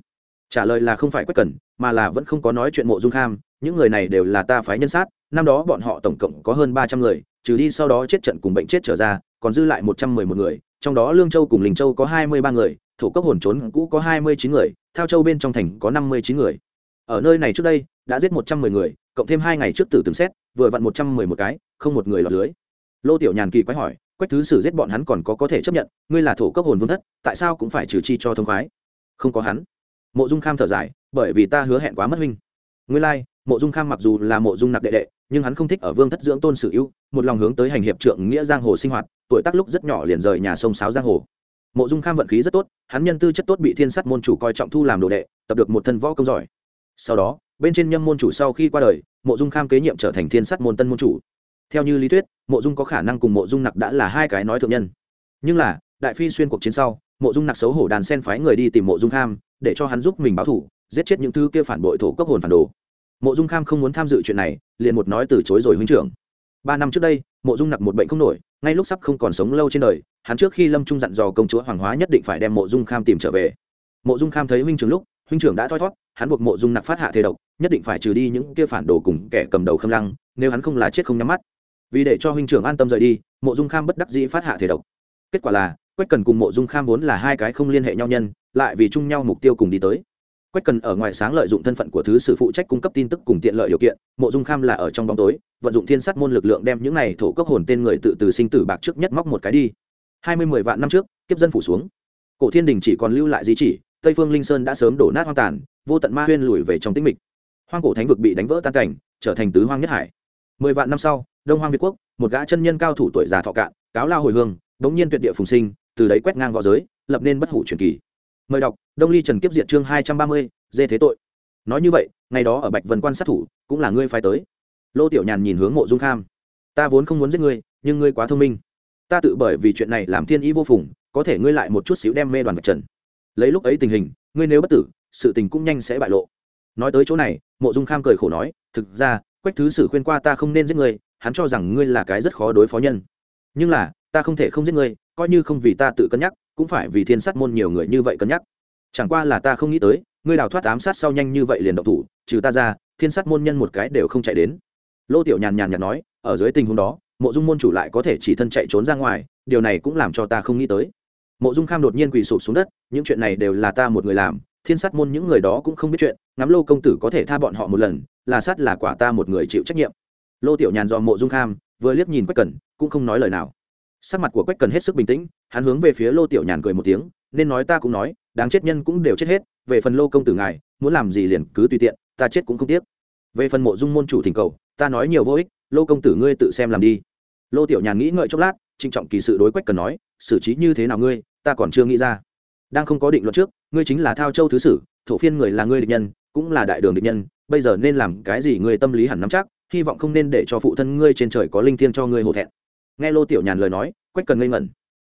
trả lời là không phải quách cần, mà là vẫn không có nói chuyện mộ dung kham, những người này đều là ta phái nhân sát, năm đó bọn họ tổng cộng có hơn ba trăm người, trừ đi sau đó chết trận cùng bệnh chết trở ra, còn dư lại một trăm mười một người, trong đó lương châu cùng linh châu có hai mươi ba người, thổ cấp hồn trốn cũ có hai mươi chín người, thao châu bên trong thành có năm mươi chín người. Ở nơi này trước đây, đã giết một trăm mười người, cộng thêm hai ngày trước tử từng xét, vừa vặn một trăm mười một cái, không một người lọt lưới. Lô tiểu nhàn kỳ quái hỏi, quách thứ sử giết bọn hắn còn có có thể chấp nhận, ngươi là thổ cấp hồn vương thất, tại sao cũng phải trừ chi cho thông khoái? Không có hắn mộ dung kham thở dài bởi vì ta hứa hẹn quá mất huynh. Ngươi lai、like, mộ dung kham mặc dù là mộ dung nặc đệ đệ nhưng hắn không thích ở vương thất dưỡng tôn sử ưu một lòng hướng tới hành hiệp trượng nghĩa giang hồ sinh hoạt tuổi tác lúc rất nhỏ liền rời nhà sông sáo giang hồ. Mộ dung kham vận khí rất tốt hắn nhân tư chất tốt bị thiên sắt môn chủ coi trọng thu làm đồ đệ tập được một thân võ công giỏi. Sau đó bên trên nhâm môn chủ sau khi qua đời mộ dung kham kế nhiệm trở thành thiên sắt môn tân môn chủ. Theo như lý thuyết mộ dung có khả năng cùng mộ dung nặc đã là hai cái nói thượng nhân. Nhưng là đại phi xuyên cuộc chiến sau mộ dung nặc xấu hổ đàn sen phái người đi tìm mộ dung kham để cho hắn giúp mình báo thủ, giết chết những thứ kia phản bội thổ cấp hồn phản đồ. Mộ dung kham không muốn tham dự chuyện này, liền một nói từ chối rồi huynh trưởng. Ba năm trước đây, mộ dung nặc một bệnh không nổi, ngay lúc sắp không còn sống lâu trên đời, hắn trước khi lâm trung dặn dò công chúa hoàng hóa nhất định phải đem mộ dung kham tìm trở về. Mộ dung kham thấy huynh trưởng lúc, huynh trưởng đã thoi thót, hắn buộc mộ dung nặc phát hạ thế độc, nhất định phải trừ đi những kia phản đồ cùng kẻ cầm đầu khâm lăng, nếu hắn không là chết không nhắm mắt. Vì để cho huynh trưởng an tâm rời đi, mộ dung kham bất đắc dĩ phát hạ thể độc. Kết quả là, quách cần cùng mộ dung kham vốn là hai cái không liên hệ nhau nhân lại vì chung nhau mục tiêu cùng đi tới. Quách cần ở ngoài sáng lợi dụng thân phận của thứ sử phụ trách cung cấp tin tức cùng tiện lợi điều kiện, mộ dung kham là ở trong bóng tối, vận dụng thiên sát môn lực lượng đem những này thổ cấp hồn tên người tự từ sinh tử bạc trước nhất móc một cái đi. Hai mươi mười vạn năm trước, kiếp dân phủ xuống. Cổ thiên đình chỉ còn lưu lại di chỉ, tây phương linh sơn đã sớm đổ nát hoang tàn, vô tận ma huyên lùi về trong tĩnh mịch. Hoang cổ thánh vực bị đánh vỡ tan cảnh, trở thành tứ hoang nhất hải. Mười vạn năm sau, đông hoang việt quốc, một gã chân nhân cao thủ tuổi già thọ cạn, cáo lao hồi hương, đống nhiên tuyệt địa phùng sinh, từ đấy quét ngang v õ giới, lập nên bất hủ truyền kỳ mời đọc, đông ly trần kiếp diệt chương hai trăm ba mươi, dê thế tội. Nói như vậy, ngày đó ở bạch vân quan sát thủ, cũng là ngươi phải tới. Lô tiểu nhàn nhìn hướng mộ dung kham. Ta vốn không muốn giết ngươi, nhưng ngươi quá thông minh. Ta tự bởi vì chuyện này làm thiên ý vô phùng, có thể ngươi lại một chút xíu đem mê đoàn vật trần. Lấy lúc ấy tình hình, ngươi nếu bất tử, sự tình cũng nhanh sẽ bại lộ. Nói tới chỗ này mộ dung kham cười khổ nói, thực ra, quách thứ sử khuyên qua ta không nên giết ngươi, hắn cho rằng ngươi là cái rất khó đối phó nhân. Nhưng là, ta không thể không giết ngươi, coi như không vì ta tự cân nhắc cũng phải vì thiên sát môn nhiều người như vậy cân nhắc. Chẳng qua là ta không nghĩ tới, ngươi đào thoát ám sát sau nhanh như vậy liền độc thủ, trừ ta ra, thiên sát môn nhân một cái đều không chạy đến. Lô tiểu nhàn nhàn nhạt nói, ở dưới tình huống đó, mộ dung môn chủ lại có thể chỉ thân chạy trốn ra ngoài, điều này cũng làm cho ta không nghĩ tới. Mộ dung kham đột nhiên quỳ sụp xuống đất, những chuyện này đều là ta một người làm, thiên sát môn những người đó cũng không biết chuyện, ngắm lô công tử có thể tha bọn họ một lần, là sát là quả ta một người chịu trách nhiệm. Lô tiểu nhàn do mộ dung kham vừa liếc nhìn quách cần cũng không nói lời nào sắc mặt của quách cần hết sức bình tĩnh, hắn hướng về phía lô tiểu nhàn cười một tiếng, nên nói ta cũng nói, đáng chết nhân cũng đều chết hết, về phần lô công tử ngài, muốn làm gì liền cứ tùy tiện, ta chết cũng không tiếc. Về phần mộ dung môn chủ thỉnh cầu, ta nói nhiều vô ích, lô công tử ngươi tự xem làm đi. Lô tiểu nhàn nghĩ ngợi chốc lát trinh trọng kỳ sự đối quách cần nói, xử trí như thế nào ngươi, ta còn chưa nghĩ ra. Đang không có định luật trước, ngươi chính là thao châu thứ sử, thổ phiên người là ngươi địch nhân, cũng là đại đường địch nhân, bây giờ nên làm cái gì ngươi tâm lý hẳn nắm chắc, hy vọng không nên để cho phụ thân ngươi trên trời có linh thiêng cho ngươi hổ thẹn nghe lô tiểu nhàn lời nói, quách cần ngây ngẩn.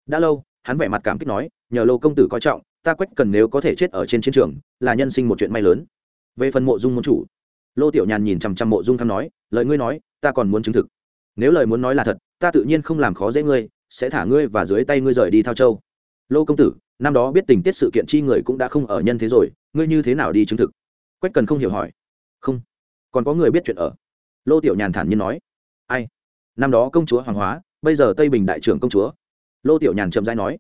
Đã lâu, hắn vẻ mặt cảm kích nói, nhờ lô công tử coi trọng, ta quách cần nếu có thể chết ở trên chiến trường, là nhân sinh một chuyện may lớn. Về phần mộ dung môn chủ, lô tiểu nhàn nhìn chằm chằm mộ dung thăm nói, lời ngươi nói, ta còn muốn chứng thực. Nếu lời muốn nói là thật, ta tự nhiên không làm khó dễ ngươi, sẽ thả ngươi và dưới tay ngươi rời đi thao châu. Lô công tử, năm đó biết tình tiết sự kiện chi người cũng đã không ở nhân thế rồi, ngươi như thế nào đi chứng thực? Quách cần không hiểu hỏi. Không, còn có người biết chuyện ở. Lô tiểu nhàn thản nhiên nói. Ai? Năm đó công chúa hoàng hóa bây giờ tây bình đại trưởng công chúa lô tiểu nhàn chậm rãi nói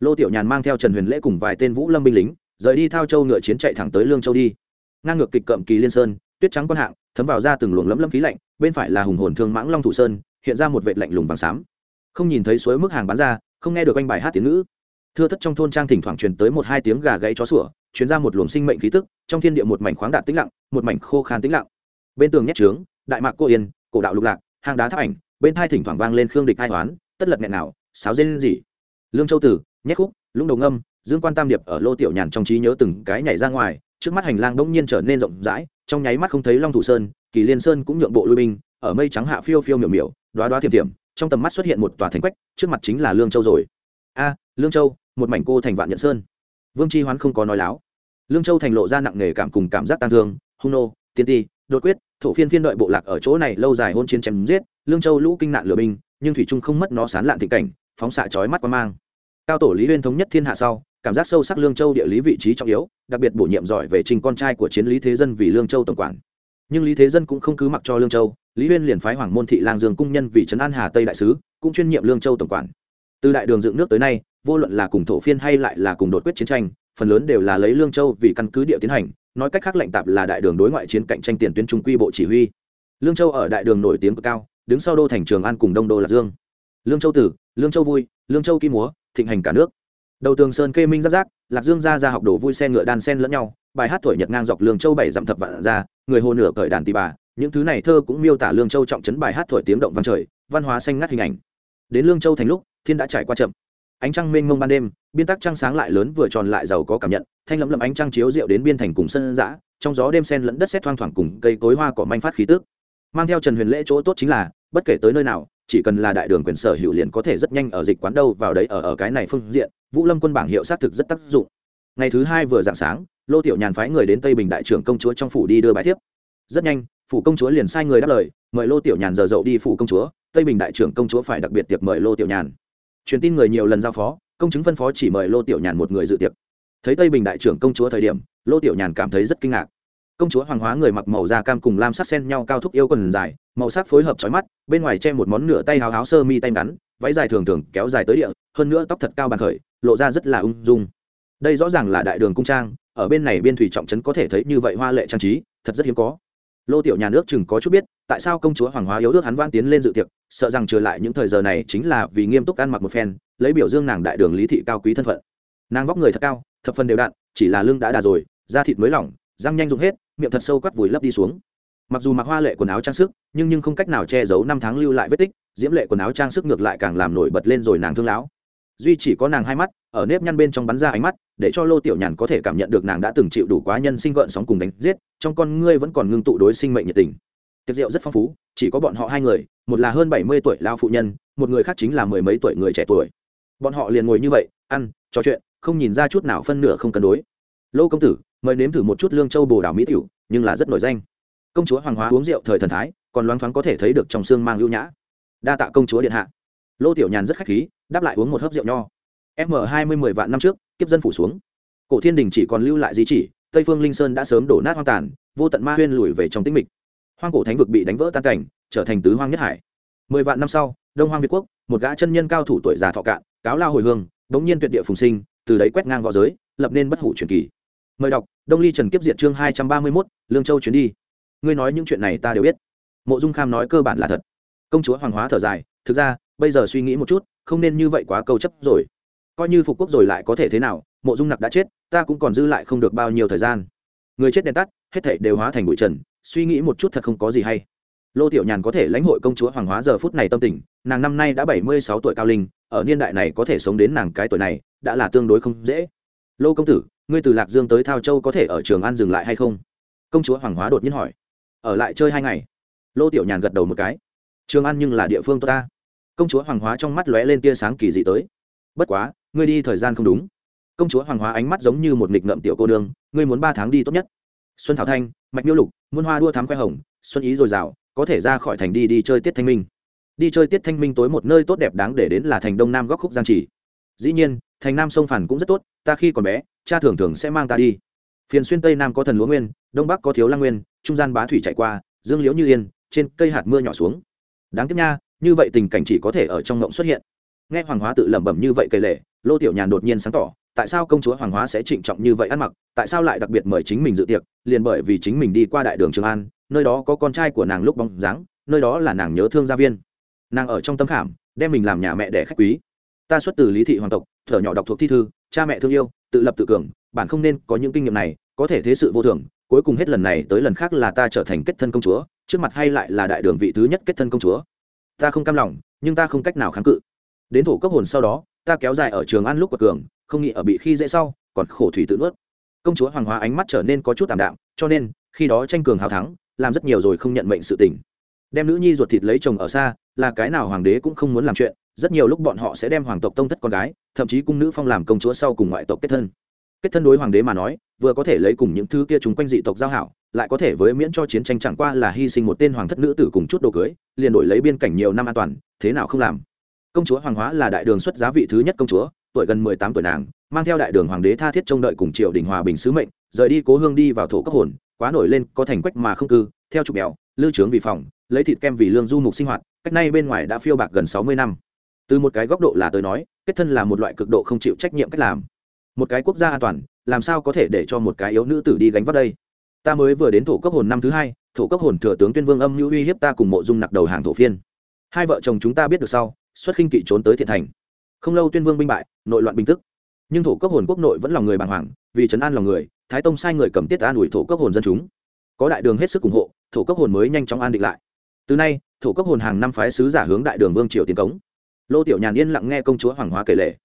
lô tiểu nhàn mang theo trần huyền lễ cùng vài tên vũ lâm binh lính rời đi thao châu ngựa chiến chạy thẳng tới lương châu đi ngang ngược kịch cậm kỳ liên sơn tuyết trắng quan hạng thấm vào ra từng luồng lấm lấm khí lạnh bên phải là hùng hồn thương mãng long thủ sơn hiện ra một vệt lạnh lùng vàng xám không nhìn thấy suối mức hàng bán ra không nghe được anh bài hát tiếng ngữ thưa thất trong thôn trang thỉnh thoảng truyền tới một hai tiếng gà gãy chó sủa truyền ra một luồng sinh mệnh khí tức trong thiên địa một mảnh khoáng đạt tĩnh lặng một mảnh khô khan tĩnh lặng bên tường nhét trướng đại mạc cô yên cổ đạo lục lạc hang đá tháp ảnh bên thai thỉnh thoảng vang lên khương địch hai toán tất lật nghẹn nào sáo dên gì lương châu tử, nhét khúc, lũng đầu ngâm, dương quan tam điệp ở lô tiểu nhàn trong trí nhớ từng cái nhảy ra ngoài, trước mắt hành lang bỗng nhiên trở nên rộng rãi, trong nháy mắt không thấy long thủ sơn, kỳ liên sơn cũng nhượng bộ lui binh, ở mây trắng hạ phiêu phiêu miểu miểu đoá đoá thiềm thiềm trong tầm mắt xuất hiện một tòa thành quách, trước mặt chính là lương châu rồi. A, lương châu, một mảnh cô thành vạn nhận sơn. Vương chi hoán không có nói láo. Lương châu thành lộ ra nặng nề cảm cùng cảm giác tang thương, hung nô, tiên ti, đột quyết thổ phiên phiên đợi bộ lạc ở chỗ này lâu dài hôn chiến chém giết, lương châu lũ kinh nạn lửa binh, nhưng thủy trung không mất nó sán lạn thị cảnh, phóng xạ chói mắt qua mang. Cao tổ lý huyên thống nhất thiên hạ sau, cảm giác sâu sắc lương châu địa lý vị trí trọng yếu, đặc biệt bổ nhiệm giỏi về trình con trai của chiến lý thế dân vì lương châu tổng quản. Nhưng lý thế dân cũng không cứ mặc cho lương châu, lý huyên liền phái hoàng môn thị lang dương cung nhân vì trấn an hà tây đại sứ, cũng chuyên nhiệm lương châu tổng quản. Từ đại đường dựng nước tới nay, vô luận là cùng thổ phiên hay lại là cùng đột quyết chiến tranh, phần lớn đều là lấy lương châu vì căn cứ địa tiến hành nói cách khác lệnh tạp là đại đường đối ngoại chiến cạnh tranh tiền tuyến trung quy bộ chỉ huy. Lương châu ở đại đường nổi tiếng cực cao, đứng sau đô thành trường an cùng đông đô lạc dương. Lương châu tử, lương châu vui, lương châu kim múa, thịnh hành cả nước. Đầu tường sơn kê minh giáp giác lạc dương ra ra học đồ vui xe ngựa đan sen lẫn nhau, bài hát thổi nhật ngang dọc lương châu bảy dặm thập vạn ra, người hồ nửa cởi đàn tì bà, những thứ này thơ cũng miêu tả lương châu trọng trấn bài hát thổi tiếng động văn trời, văn hóa xanh ngắt hình ảnh. Đến lương châu thành lúc, thiên đã trải qua chậm ánh trăng mênh mông ban đêm, biên tắc trăng sáng lại lớn vừa tròn lại giàu có cảm nhận, thanh lẫm lẫm ánh trăng chiếu rượu đến biên thành cùng sân dã, trong gió đêm sen lẫn đất xét thoang thoảng cùng cây cối hoa cỏ manh phát khí tước mang theo trần huyền lễ chỗ tốt chính là, bất kể tới nơi nào, chỉ cần là đại đường quyền sở hữu liền có thể rất nhanh ở dịch quán đâu vào đấy ở ở cái này phương diện, vũ lâm quân bảng hiệu xác thực rất tác dụng. Ngày thứ hai vừa dạng sáng, lô tiểu nhàn phái người đến tây bình đại trưởng công chúa trong phủ đi đưa bài thiếp. Rất nhanh, phủ công chúa liền sai người đáp lời, mời lô tiểu nhàn giờ dậu đi phủ công chúa, tây bình đại trưởng công chúa phải đặc biệt tiệc mời lô tiểu nhàn truyền tin người nhiều lần giao phó, công chứng phân phó chỉ mời lô tiểu nhàn một người dự tiệc. Thấy tây bình đại trưởng công chúa thời điểm, lô tiểu nhàn cảm thấy rất kinh ngạc. Công chúa hoàng hóa người mặc màu da cam cùng lam sắc sen nhau cao thúc yêu quần dài, màu sắc phối hợp trói mắt, bên ngoài che một món nửa tay háo háo sơ mi tay ngắn, váy dài thường thường kéo dài tới địa, hơn nữa tóc thật cao bàn khởi, lộ ra rất là ung dung. Đây rõ ràng là đại đường cung trang, ở bên này biên thủy trọng trấn có thể thấy như vậy hoa lệ trang trí, thật rất hiếm có lô tiểu nhà nước chừng có chút biết, tại sao công chúa hoàng hóa yếu ước hắn van tiến lên dự tiệc, sợ rằng trừ lại những thời giờ này chính là vì nghiêm túc ăn mặc một phen, lấy biểu dương nàng đại đường lý thị cao quý thân phận. Nàng vóc người thật cao, thập phần đều đặn, chỉ là lưng đã đà rồi, da thịt mới lỏng, răng nhanh rụng hết, miệng thật sâu quắt vùi lấp đi xuống. Mặc dù mặc hoa lệ quần áo trang sức, nhưng nhưng không cách nào che giấu năm tháng lưu lại vết tích, diễm lệ quần áo trang sức ngược lại càng làm nổi bật lên rồi nàng thương lão duy chỉ có nàng hai mắt, ở nếp nhăn bên trong bắn ra ánh mắt, để cho lô tiểu nhàn có thể cảm nhận được nàng đã từng chịu đủ quá nhân sinh gợn sóng cùng đánh giết, trong con ngươi vẫn còn ngưng tụ đối sinh mệnh nhiệt tình. Tiệc rượu rất phong phú, chỉ có bọn họ hai người, một là hơn bảy mươi tuổi lao phụ nhân, một người khác chính là mười mấy tuổi người trẻ tuổi. Bọn họ liền ngồi như vậy, ăn, trò chuyện, không nhìn ra chút nào phân nửa không cân đối. Lô công tử, mời nếm thử một chút lương châu bồ đào mỹ tiểu, nhưng là rất nổi danh. Công chúa hoàng hóa uống rượu thời thần thái, còn loáng thoáng có thể thấy được trong xương mang lưu nhã. Đa tạ công chúa điện hạ. Lô tiểu nhàn rất khách khí đáp lại uống một hớp rượu nho. M hai mươi mười vạn năm trước, kiếp dân phủ xuống. Cổ thiên đình chỉ còn lưu lại di chỉ, tây phương linh sơn đã sớm đổ nát hoang tàn, vô tận ma huyên lùi về trong tĩnh mịch. Hoang cổ thánh vực bị đánh vỡ tan cảnh, trở thành tứ hoang nhất hải. Mười vạn năm sau, đông hoang việt quốc, một gã chân nhân cao thủ tuổi già thọ cạn, cáo lao hồi hương bỗng nhiên tuyệt địa phùng sinh, từ đấy quét ngang v õ giới, lập nên bất hủ truyền kỳ. Mời đọc, đông ly trần kiếp diệt chương hai trăm ba mươi mốt, lương châu chuyến đi. Ngươi nói những chuyện này ta đều biết. Mộ dung kham nói cơ bản là thật. Công chúa hoàng hóa thở dài, thực ra, bây giờ suy nghĩ một chút không nên như vậy quá câu chấp rồi. Coi như phục quốc rồi lại có thể thế nào, mộ dung nặc đã chết, ta cũng còn dư lại không được bao nhiêu thời gian. Người chết đèn tắt, hết thể đều hóa thành bụi trần, suy nghĩ một chút thật không có gì hay. Lô tiểu nhàn có thể lãnh hội công chúa hoàng hóa giờ phút này tâm tình, nàng năm nay đã bảy mươi sáu tuổi cao linh, ở niên đại này có thể sống đến nàng cái tuổi này, đã là tương đối không dễ. Lô công tử, ngươi từ lạc dương tới thao châu có thể ở trường an dừng lại hay không? Công chúa hoàng hóa đột nhiên hỏi. Ở lại chơi hai ngày. Lô tiểu nhàn gật đầu một cái. Trường an nhưng là địa phương tốt ta công chúa hoàng hóa trong mắt lóe lên tia sáng kỳ dị tới. Bất quá, ngươi đi thời gian không đúng. Công chúa hoàng hóa ánh mắt giống như một nghịch ngợm tiểu cô đương ngươi muốn ba tháng đi tốt nhất. Xuân thảo thanh, mạch miêu lục, muôn hoa đua thám khoe hồng, xuân ý dồi dào, có thể ra khỏi thành đi đi chơi tiết thanh minh. Đi chơi tiết thanh minh tối một nơi tốt đẹp đáng để đến là thành đông nam góc khúc giang trì. Dĩ nhiên, thành nam sông phản cũng rất tốt, ta khi còn bé, cha thường thường sẽ mang ta đi. Phiền xuyên tây nam có thần lúa nguyên, đông bắc có thiếu lang nguyên, trung gian bá thủy chạy qua, dương liễu như yên, trên cây hạt mưa nhỏ xuống. Đáng tiếc nha như vậy tình cảnh chỉ có thể ở trong ngộng xuất hiện. Nghe hoàng hóa tự lẩm bẩm như vậy kể lệ lô tiểu nhàn đột nhiên sáng tỏ, tại sao công chúa hoàng hóa sẽ trịnh trọng như vậy ăn mặc, tại sao lại đặc biệt mời chính mình dự tiệc, liền bởi vì chính mình đi qua đại đường trường an, nơi đó có con trai của nàng lúc bóng dáng, nơi đó là nàng nhớ thương gia viên. Nàng ở trong tâm khảm, đem mình làm nhà mẹ để khách quý. Ta xuất từ lý thị hoàng tộc, thở nhỏ đọc thuộc thi thư, cha mẹ thương yêu, tự lập tự cường bản không nên có những kinh nghiệm này, có thể thế sự vô thường, cuối cùng hết lần này tới lần khác là ta trở thành kết thân công chúa, trước mặt hay lại là đại đường vị thứ nhất kết thân công chúa ta không cam lòng, nhưng ta không cách nào kháng cự. Đến thổ cấp hồn sau đó, ta kéo dài ở trường ăn lúc của cường, không nghĩ ở bị khi dễ sau, còn khổ thủy tự nuốt. Công chúa hoàng hóa ánh mắt trở nên có chút tạm đạm, cho nên, khi đó tranh cường hào thắng, làm rất nhiều rồi không nhận mệnh sự tình. Đem nữ nhi ruột thịt lấy chồng ở xa, là cái nào hoàng đế cũng không muốn làm chuyện, rất nhiều lúc bọn họ sẽ đem hoàng tộc tông thất con gái, thậm chí cung nữ phong làm công chúa sau cùng ngoại tộc kết thân kết thân đối hoàng đế mà nói, vừa có thể lấy cùng những thứ kia chúng quanh dị tộc giao hảo, lại có thể với miễn cho chiến tranh chẳng qua là hy sinh một tên hoàng thất nữ tử cùng chút đồ cưới, liền đổi lấy biên cảnh nhiều năm an toàn, thế nào không làm. Công chúa hoàng hóa là đại đường xuất giá vị thứ nhất công chúa, tuổi gần mười tám tuổi nàng, mang theo đại đường hoàng đế tha thiết trông đợi cùng triều đình hòa bình sứ mệnh, rời đi cố hương đi vào thổ cấp hồn, quá nổi lên, có thành quách mà không cư, theo trục bèo lưu trướng vì phòng, lấy thịt kem vì lương du mục sinh hoạt, cách nay bên ngoài đã phiêu bạc gần sáu mươi năm. Từ một cái góc độ là tới nói, kết thân là một loại cực độ không chịu trách nhiệm cách làm một cái quốc gia an toàn, làm sao có thể để cho một cái yếu nữ tử đi gánh vác đây? Ta mới vừa đến thổ cấp hồn năm thứ hai, thổ cấp hồn thừa tướng tuyên vương âm hữu uy hiếp ta cùng mộ dung nặc đầu hàng thổ phiên. Hai vợ chồng chúng ta biết được sau, xuất khinh kỵ trốn tới thiện thành. Không lâu tuyên vương binh bại, nội loạn bình tức. Nhưng thổ cấp hồn quốc nội vẫn lòng người bàng hoàng, vì trấn an lòng người, thái tông sai người cầm tiết an ủi thổ cấp hồn dân chúng. Có đại đường hết sức ủng hộ, thổ cấp hồn mới nhanh chóng an định lại. Từ nay, thổ cấp hồn hàng năm phái sứ giả hướng đại đường vương triều tiến cống. Lô tiểu nhàn yên lặng nghe công chúa hoàng hóa kể lệ.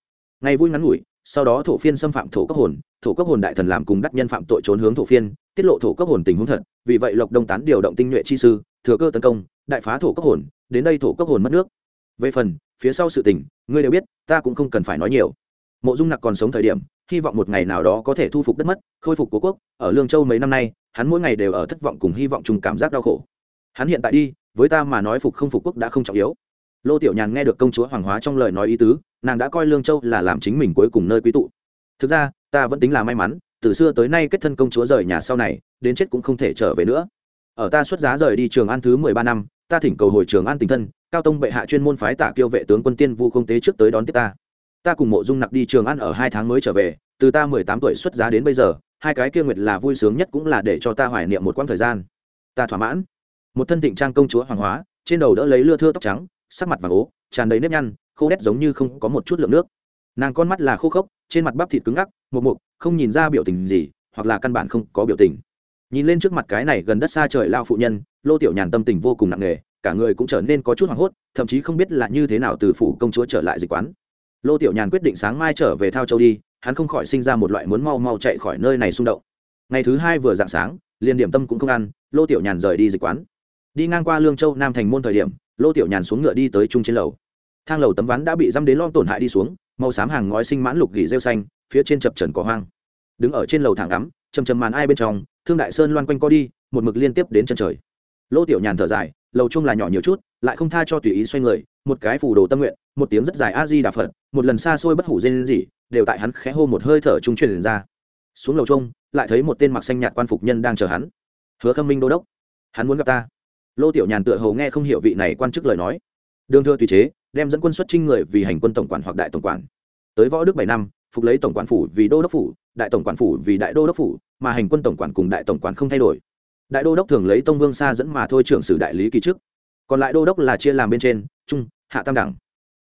Ngày vui ngắn ngủi sau đó thổ phiên xâm phạm thổ cấp hồn, thổ cấp hồn đại thần làm cùng đắc nhân phạm tội trốn hướng thổ phiên, tiết lộ thổ cấp hồn tình huống thật, vì vậy lộc đông tán điều động tinh nhuệ chi sư, thừa cơ tấn công, đại phá thổ cấp hồn, đến đây thổ cấp hồn mất nước. Về phần, phía sau sự tình, ngươi đều biết, ta cũng không cần phải nói nhiều. Mộ dung nặc còn sống thời điểm, hy vọng một ngày nào đó có thể thu phục đất mất, khôi phục cố quốc, ở lương châu mấy năm nay, hắn mỗi ngày đều ở thất vọng cùng hy vọng chung cảm giác đau khổ. Hắn hiện tại đi, với ta mà nói phục không phục quốc đã không trọng yếu lô tiểu nhàn nghe được công chúa hoàng hóa trong lời nói ý tứ, nàng đã coi lương châu là làm chính mình cuối cùng nơi quý tụ. Thực ra, ta vẫn tính là may mắn, từ xưa tới nay kết thân công chúa rời nhà sau này, đến chết cũng không thể trở về nữa. Ở ta xuất giá rời đi trường an thứ mười ba năm, ta thỉnh cầu hồi trường an tình thân, cao tông bệ hạ chuyên môn phái tả kiêu vệ tướng quân tiên vu không tế trước tới đón tiếp ta. Ta cùng mộ dung nặc đi trường An ở hai tháng mới trở về, từ ta mười tám tuổi xuất giá đến bây giờ, hai cái kia nguyệt là vui sướng nhất cũng là để cho ta hoài niệm một quãng thời gian. Ta thỏa mãn. Một thân thịnh trang công chúa hoàng hóa, trên đầu đỡ lấy lưa thưa tóc trắng sắc mặt vàng ố, tràn đầy nếp nhăn, khô đét giống như không có một chút lượng nước. Nàng con mắt là khô khốc, trên mặt bắp thịt cứng ngắc một mục, không nhìn ra biểu tình gì, hoặc là căn bản không có biểu tình. Nhìn lên trước mặt cái này gần đất xa trời lao phụ nhân, lô tiểu nhàn tâm tình vô cùng nặng nề, cả người cũng trở nên có chút hoảng hốt, thậm chí không biết là như thế nào từ phủ công chúa trở lại dịch quán. Lô tiểu nhàn quyết định sáng mai trở về thao châu đi, hắn không khỏi sinh ra một loại muốn mau mau chạy khỏi nơi này xung động. Ngày thứ hai vừa dạng sáng, liền điểm tâm cũng không ăn, lô tiểu nhàn rời đi dịch quán. Đi ngang qua lương châu nam thành môn thời điểm lô tiểu nhàn xuống ngựa đi tới trung trên lầu. Thang lầu tấm ván đã bị dăm đến lom tổn hại đi xuống, màu xám hàng ngói sinh mãn lục gỉ rêu xanh, phía trên chập trần cỏ hoang. Đứng ở trên lầu thẳng ngắm, chầm chầm màn ai bên trong, thương đại sơn loan quanh co đi, một mực liên tiếp đến chân trời. Lô tiểu nhàn thở dài, lầu chung là nhỏ nhiều chút, lại không tha cho tùy ý xoay người, một cái phủ đồ tâm nguyện, một tiếng rất dài a di đà phật, một lần xa xôi bất hủ dên gì đều tại hắn khẽ hô một hơi thở trung truyền ra. Xuống lầu chung, lại thấy một tên mặc xanh nhạt quan phục nhân đang chờ hắn. Hứa khâm minh đô đốc, hắn muốn gặp ta lô tiểu nhàn tựa hầu nghe không hiểu vị này quan chức lời nói. Đường thưa tùy chế, đem dẫn quân xuất trinh người vì hành quân tổng quản hoặc đại tổng quản. Tới võ đức bảy năm, phục lấy tổng quản phủ vì đô đốc phủ, đại tổng quản phủ vì đại đô đốc phủ, mà hành quân tổng quản cùng đại tổng quản không thay đổi. Đại đô đốc thường lấy tông vương xa dẫn mà thôi trưởng sử đại lý kỳ trước. Còn lại đô đốc là chia làm bên trên, trung, hạ tam đẳng.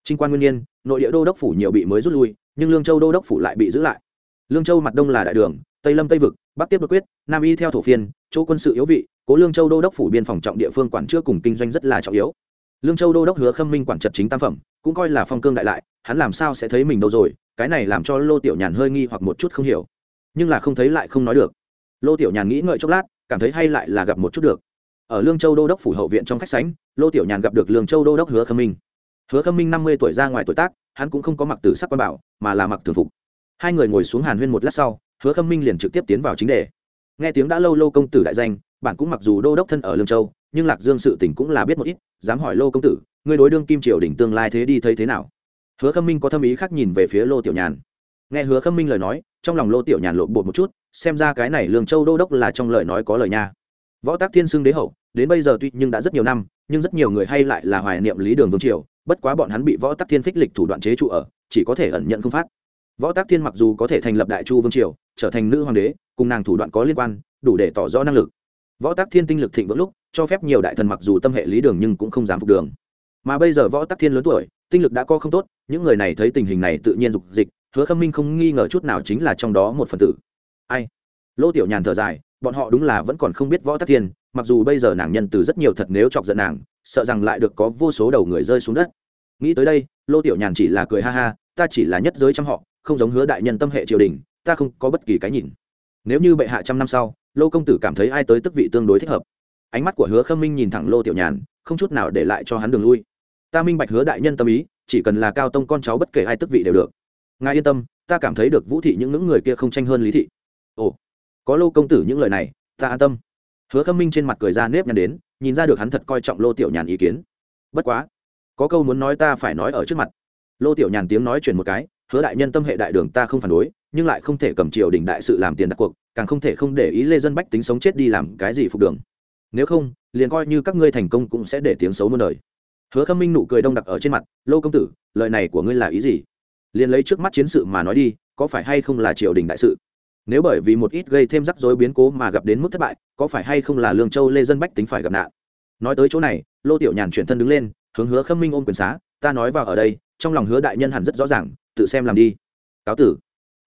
Trinh quan nguyên nhiên, nội địa đô đốc phủ nhiều bị mới rút lui, nhưng lương châu đô đốc phủ lại bị giữ lại. Lương châu mặt đông là đại đường, tây lâm tây vực, bắc tiếp đột quyết, nam y theo thổ phiên, chỗ quân sự yếu vị cố lương châu đô đốc phủ biên phòng trọng địa phương quản chưa cùng kinh doanh rất là trọng yếu. Lương châu đô đốc hứa khâm minh quản trật chính tam phẩm, cũng coi là phong cương đại lại, hắn làm sao sẽ thấy mình đâu rồi, cái này làm cho lô tiểu nhàn hơi nghi hoặc một chút không hiểu. Nhưng là không thấy lại không nói được. Lô tiểu nhàn nghĩ ngợi chốc lát, cảm thấy hay lại là gặp một chút được. Ở lương châu đô đốc phủ hậu viện trong khách sánh lô tiểu nhàn gặp được lương châu đô đốc hứa khâm minh. Hứa khâm minh năm mươi tuổi ra ngoài tuổi tác, hắn cũng không có mặc tử sắc quan bảo, mà là mặc thường phục. Hai người ngồi xuống hàn huyên một lát sau, hứa khâm minh liền trực tiếp tiến vào chính đề. Nghe tiếng đã lâu lâu công tử đại danh bạn cũng mặc dù đô đốc thân ở lương châu nhưng lạc dương sự tỉnh cũng là biết một ít dám hỏi lô công tử ngươi đối đương kim triều đỉnh tương lai thế đi thấy thế nào hứa khâm minh có thâm ý khác nhìn về phía lô tiểu nhàn nghe hứa khâm minh lời nói trong lòng lô tiểu nhàn lộn bột một chút xem ra cái này lương châu đô đốc là trong lời nói có lời nha võ tác thiên xưng đế hậu đến bây giờ tuy nhưng đã rất nhiều năm nhưng rất nhiều người hay lại là hoài niệm lý đường vương triều bất quá bọn hắn bị võ tắc thiên phích lịch thủ đoạn chế trụ ở chỉ có thể ẩn nhận không phát võ tắc thiên mặc dù có thể thành lập đại chu vương triều trở thành nữ hoàng đế cùng nàng thủ đoạn có liên quan đủ để tỏ rõ năng lực võ tắc thiên tinh lực thịnh vững lúc, cho phép nhiều đại thần mặc dù tâm hệ lý đường nhưng cũng không dám phục đường. Mà bây giờ võ tắc thiên lớn tuổi, tinh lực đã co không tốt, những người này thấy tình hình này tự nhiên dục dịch, hứa khâm minh không nghi ngờ chút nào chính là trong đó một phần tử. Ai? Lô tiểu nhàn thở dài, bọn họ đúng là vẫn còn không biết võ tắc thiên, mặc dù bây giờ nàng nhân từ rất nhiều thật nếu chọc giận nàng, sợ rằng lại được có vô số đầu người rơi xuống đất. Nghĩ tới đây, lô tiểu nhàn chỉ là cười ha ha, ta chỉ là nhất giới trong họ, không giống hứa đại nhân tâm hệ triều đình, ta không có bất kỳ cái nhìn. Nếu như bệ hạ trăm năm sau lô công tử cảm thấy ai tới tức vị tương đối thích hợp. Ánh mắt của hứa khâm minh nhìn thẳng lô tiểu nhàn, không chút nào để lại cho hắn đường lui. Ta minh bạch hứa đại nhân tâm ý, chỉ cần là cao tông con cháu bất kể ai tức vị đều được. Ngài yên tâm, ta cảm thấy được vũ thị những ngưỡng người kia không tranh hơn lý thị. Ồ, có lô công tử những lời này, ta an tâm. Hứa khâm minh trên mặt cười ra nếp nhăn đến, nhìn ra được hắn thật coi trọng lô tiểu nhàn ý kiến. Bất quá, có câu muốn nói ta phải nói ở trước mặt. Lô tiểu nhàn tiếng nói chuyển một cái, hứa đại nhân tâm hệ đại đường ta không phản đối nhưng lại không thể cầm triều đình đại sự làm tiền đặt cuộc, càng không thể không để ý lê dân bách tính sống chết đi làm cái gì phục đường. Nếu không, liền coi như các ngươi thành công cũng sẽ để tiếng xấu muôn đời. Hứa khâm minh nụ cười đông đặc ở trên mặt, lô công tử, lời này của ngươi là ý gì? Liền lấy trước mắt chiến sự mà nói đi, có phải hay không là triều đình đại sự? Nếu bởi vì một ít gây thêm rắc rối biến cố mà gặp đến mức thất bại, có phải hay không là lương châu lê dân bách tính phải gặp nạn? Nói tới chỗ này, lô tiểu nhàn chuyển thân đứng lên, hướng hứa khâm minh ôm quyền xá, ta nói vào ở đây, trong lòng hứa đại nhân hẳn rất rõ ràng, tự xem làm đi. Cáo tử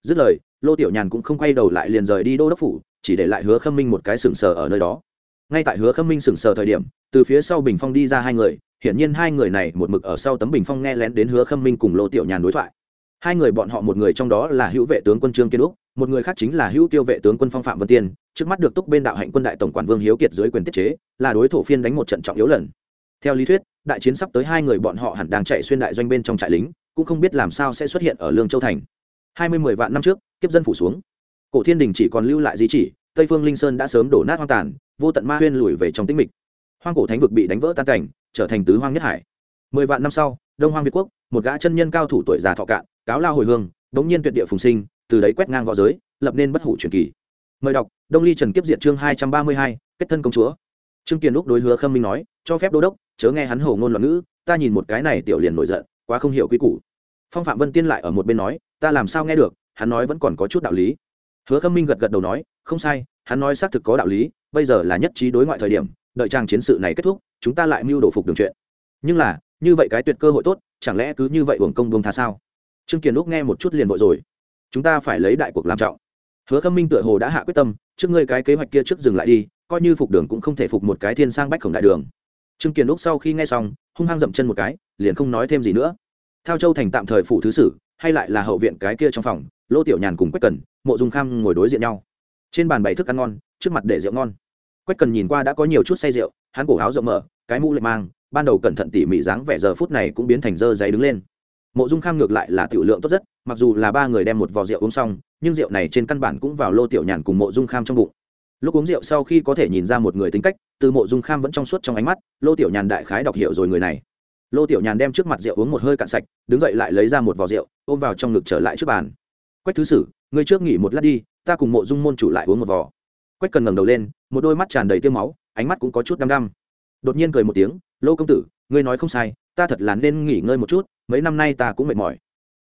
dứt lời, lô tiểu nhàn cũng không quay đầu lại liền rời đi đô đốc phủ, chỉ để lại hứa khâm minh một cái sừng sờ ở nơi đó. Ngay tại hứa khâm minh sừng sờ thời điểm, từ phía sau bình phong đi ra hai người, hiển nhiên hai người này một mực ở sau tấm bình phong nghe lén đến hứa khâm minh cùng lô tiểu nhàn đối thoại. Hai người bọn họ một người trong đó là hữu vệ tướng quân trương kiên úc, một người khác chính là hữu tiêu vệ tướng quân phong phạm vân tiên, trước mắt được túc bên đạo hạnh quân đại tổng quản vương hiếu kiệt dưới quyền tiết chế, là đối thủ phiên đánh một trận trọng yếu lần. Theo lý thuyết, đại chiến sắp tới hai người bọn họ hẳn đang chạy xuyên đại doanh bên trong trại lính, cũng không biết làm sao sẽ xuất hiện ở lương châu thành hai mươi mười vạn năm trước, kiếp dân phủ xuống. Cổ thiên đình chỉ còn lưu lại di chỉ, tây phương linh sơn đã sớm đổ nát hoang tàn, vô tận ma huyên lùi về trong tĩnh mịch. Hoang cổ thánh vực bị đánh vỡ tan cảnh, trở thành tứ hoang nhất hải. Mười vạn năm sau, đông hoang việt quốc, một gã chân nhân cao thủ tuổi già thọ cạn, cáo lao hồi hương, đống nhiên tuyệt địa phùng sinh, từ đấy quét ngang v õ giới, lập nên bất hủ truyền kỳ. Mời đọc, đông ly trần kiếp diệt chương hai trăm ba mươi hai, kết thân công chúa. Trương kiền lúc đối hứa khâm minh nói, cho phép đô đốc, chớ nghe hắn hầu ngôn loạn ngữ, ta nhìn một cái này tiểu liền nổi giận, quá không hiểu quy củ. Phong phạm vân tiên lại ở một bên nói ta làm sao nghe được, hắn nói vẫn còn có chút đạo lý. Hứa khâm minh gật gật đầu nói, không sai, hắn nói xác thực có đạo lý, bây giờ là nhất trí đối ngoại thời điểm, đợi trang chiến sự này kết thúc, chúng ta lại mưu đồ phục đường chuyện. Nhưng là, như vậy cái tuyệt cơ hội tốt, chẳng lẽ cứ như vậy uổng công buông tha sao? Trương kiền lúc nghe một chút liền vội rồi. Chúng ta phải lấy đại cuộc làm trọng. Hứa khâm minh tựa hồ đã hạ quyết tâm, trước ngươi cái kế hoạch kia trước dừng lại đi, coi như phục đường cũng không thể phục một cái thiên sang bách khổng đại đường. Trương kiền lúc sau khi nghe xong, hung hăng dậm chân một cái, liền không nói thêm gì nữa. Thao châu thành tạm thời phủ thứ sử hay lại là hậu viện cái kia trong phòng, lô tiểu nhàn cùng quách cần, mộ dung kham ngồi đối diện nhau. Trên bàn bày thức ăn ngon, trước mặt để rượu ngon. Quách cần nhìn qua đã có nhiều chút say rượu, hắn cổ áo rộng mở, cái mũ lệ mang, ban đầu cẩn thận tỉ mỉ dáng vẻ giờ phút này cũng biến thành dơ giấy đứng lên. Mộ dung kham ngược lại là tiểu lượng tốt rất, mặc dù là ba người đem một vò rượu uống xong, nhưng rượu này trên căn bản cũng vào lô tiểu nhàn cùng mộ dung kham trong bụng. Lúc uống rượu sau khi có thể nhìn ra một người tính cách, từ mộ dung kham vẫn trong suốt trong ánh mắt, lô tiểu nhàn đại khái đọc hiểu rồi người này. Lô tiểu nhàn đem trước mặt rượu uống một hơi cạn sạch, đứng dậy lại lấy ra một vò rượu ôm vào trong ngực trở lại trước bàn. Quách thứ sử, ngươi trước nghỉ một lát đi, ta cùng mộ dung môn chủ lại uống một vò. Quách cần ngẩng đầu lên, một đôi mắt tràn đầy tiêu máu, ánh mắt cũng có chút đăm đăm. Đột nhiên cười một tiếng, lô công tử, ngươi nói không sai, ta thật là nên nghỉ ngơi một chút, mấy năm nay ta cũng mệt mỏi.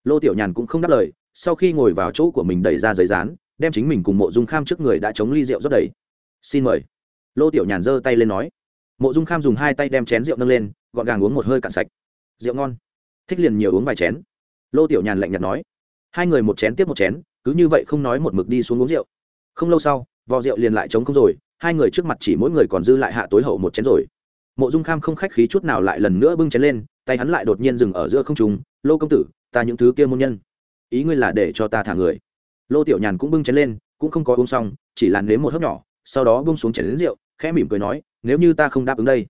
Lô tiểu nhàn cũng không đáp lời, sau khi ngồi vào chỗ của mình đẩy ra giấy rán đem chính mình cùng mộ dung kham trước người đã chống ly rượu rất đầy. Xin mời. Lô tiểu nhàn giơ tay lên nói. Mộ dung kham dùng hai tay đem chén rượu nâng lên, gọn gàng uống một hơi cạn sạch. Rượu ngon. Thích liền nhiều uống vài chén lô tiểu nhàn lạnh nhạt nói. Hai người một chén tiếp một chén, cứ như vậy không nói một mực đi xuống uống rượu. Không lâu sau, vò rượu liền lại trống không rồi, hai người trước mặt chỉ mỗi người còn dư lại hạ tối hậu một chén rồi. Mộ dung kham không khách khí chút nào lại lần nữa bưng chén lên, tay hắn lại đột nhiên dừng ở giữa không trùng lô công tử, ta những thứ kia môn nhân, ý ngươi là để cho ta thả người. Lô tiểu nhàn cũng bưng chén lên, cũng không có uống xong, chỉ là nếm một hớp nhỏ, sau đó bưng xuống chén đến rượu, khẽ mỉm cười nói, nếu như ta không đáp ứng đây.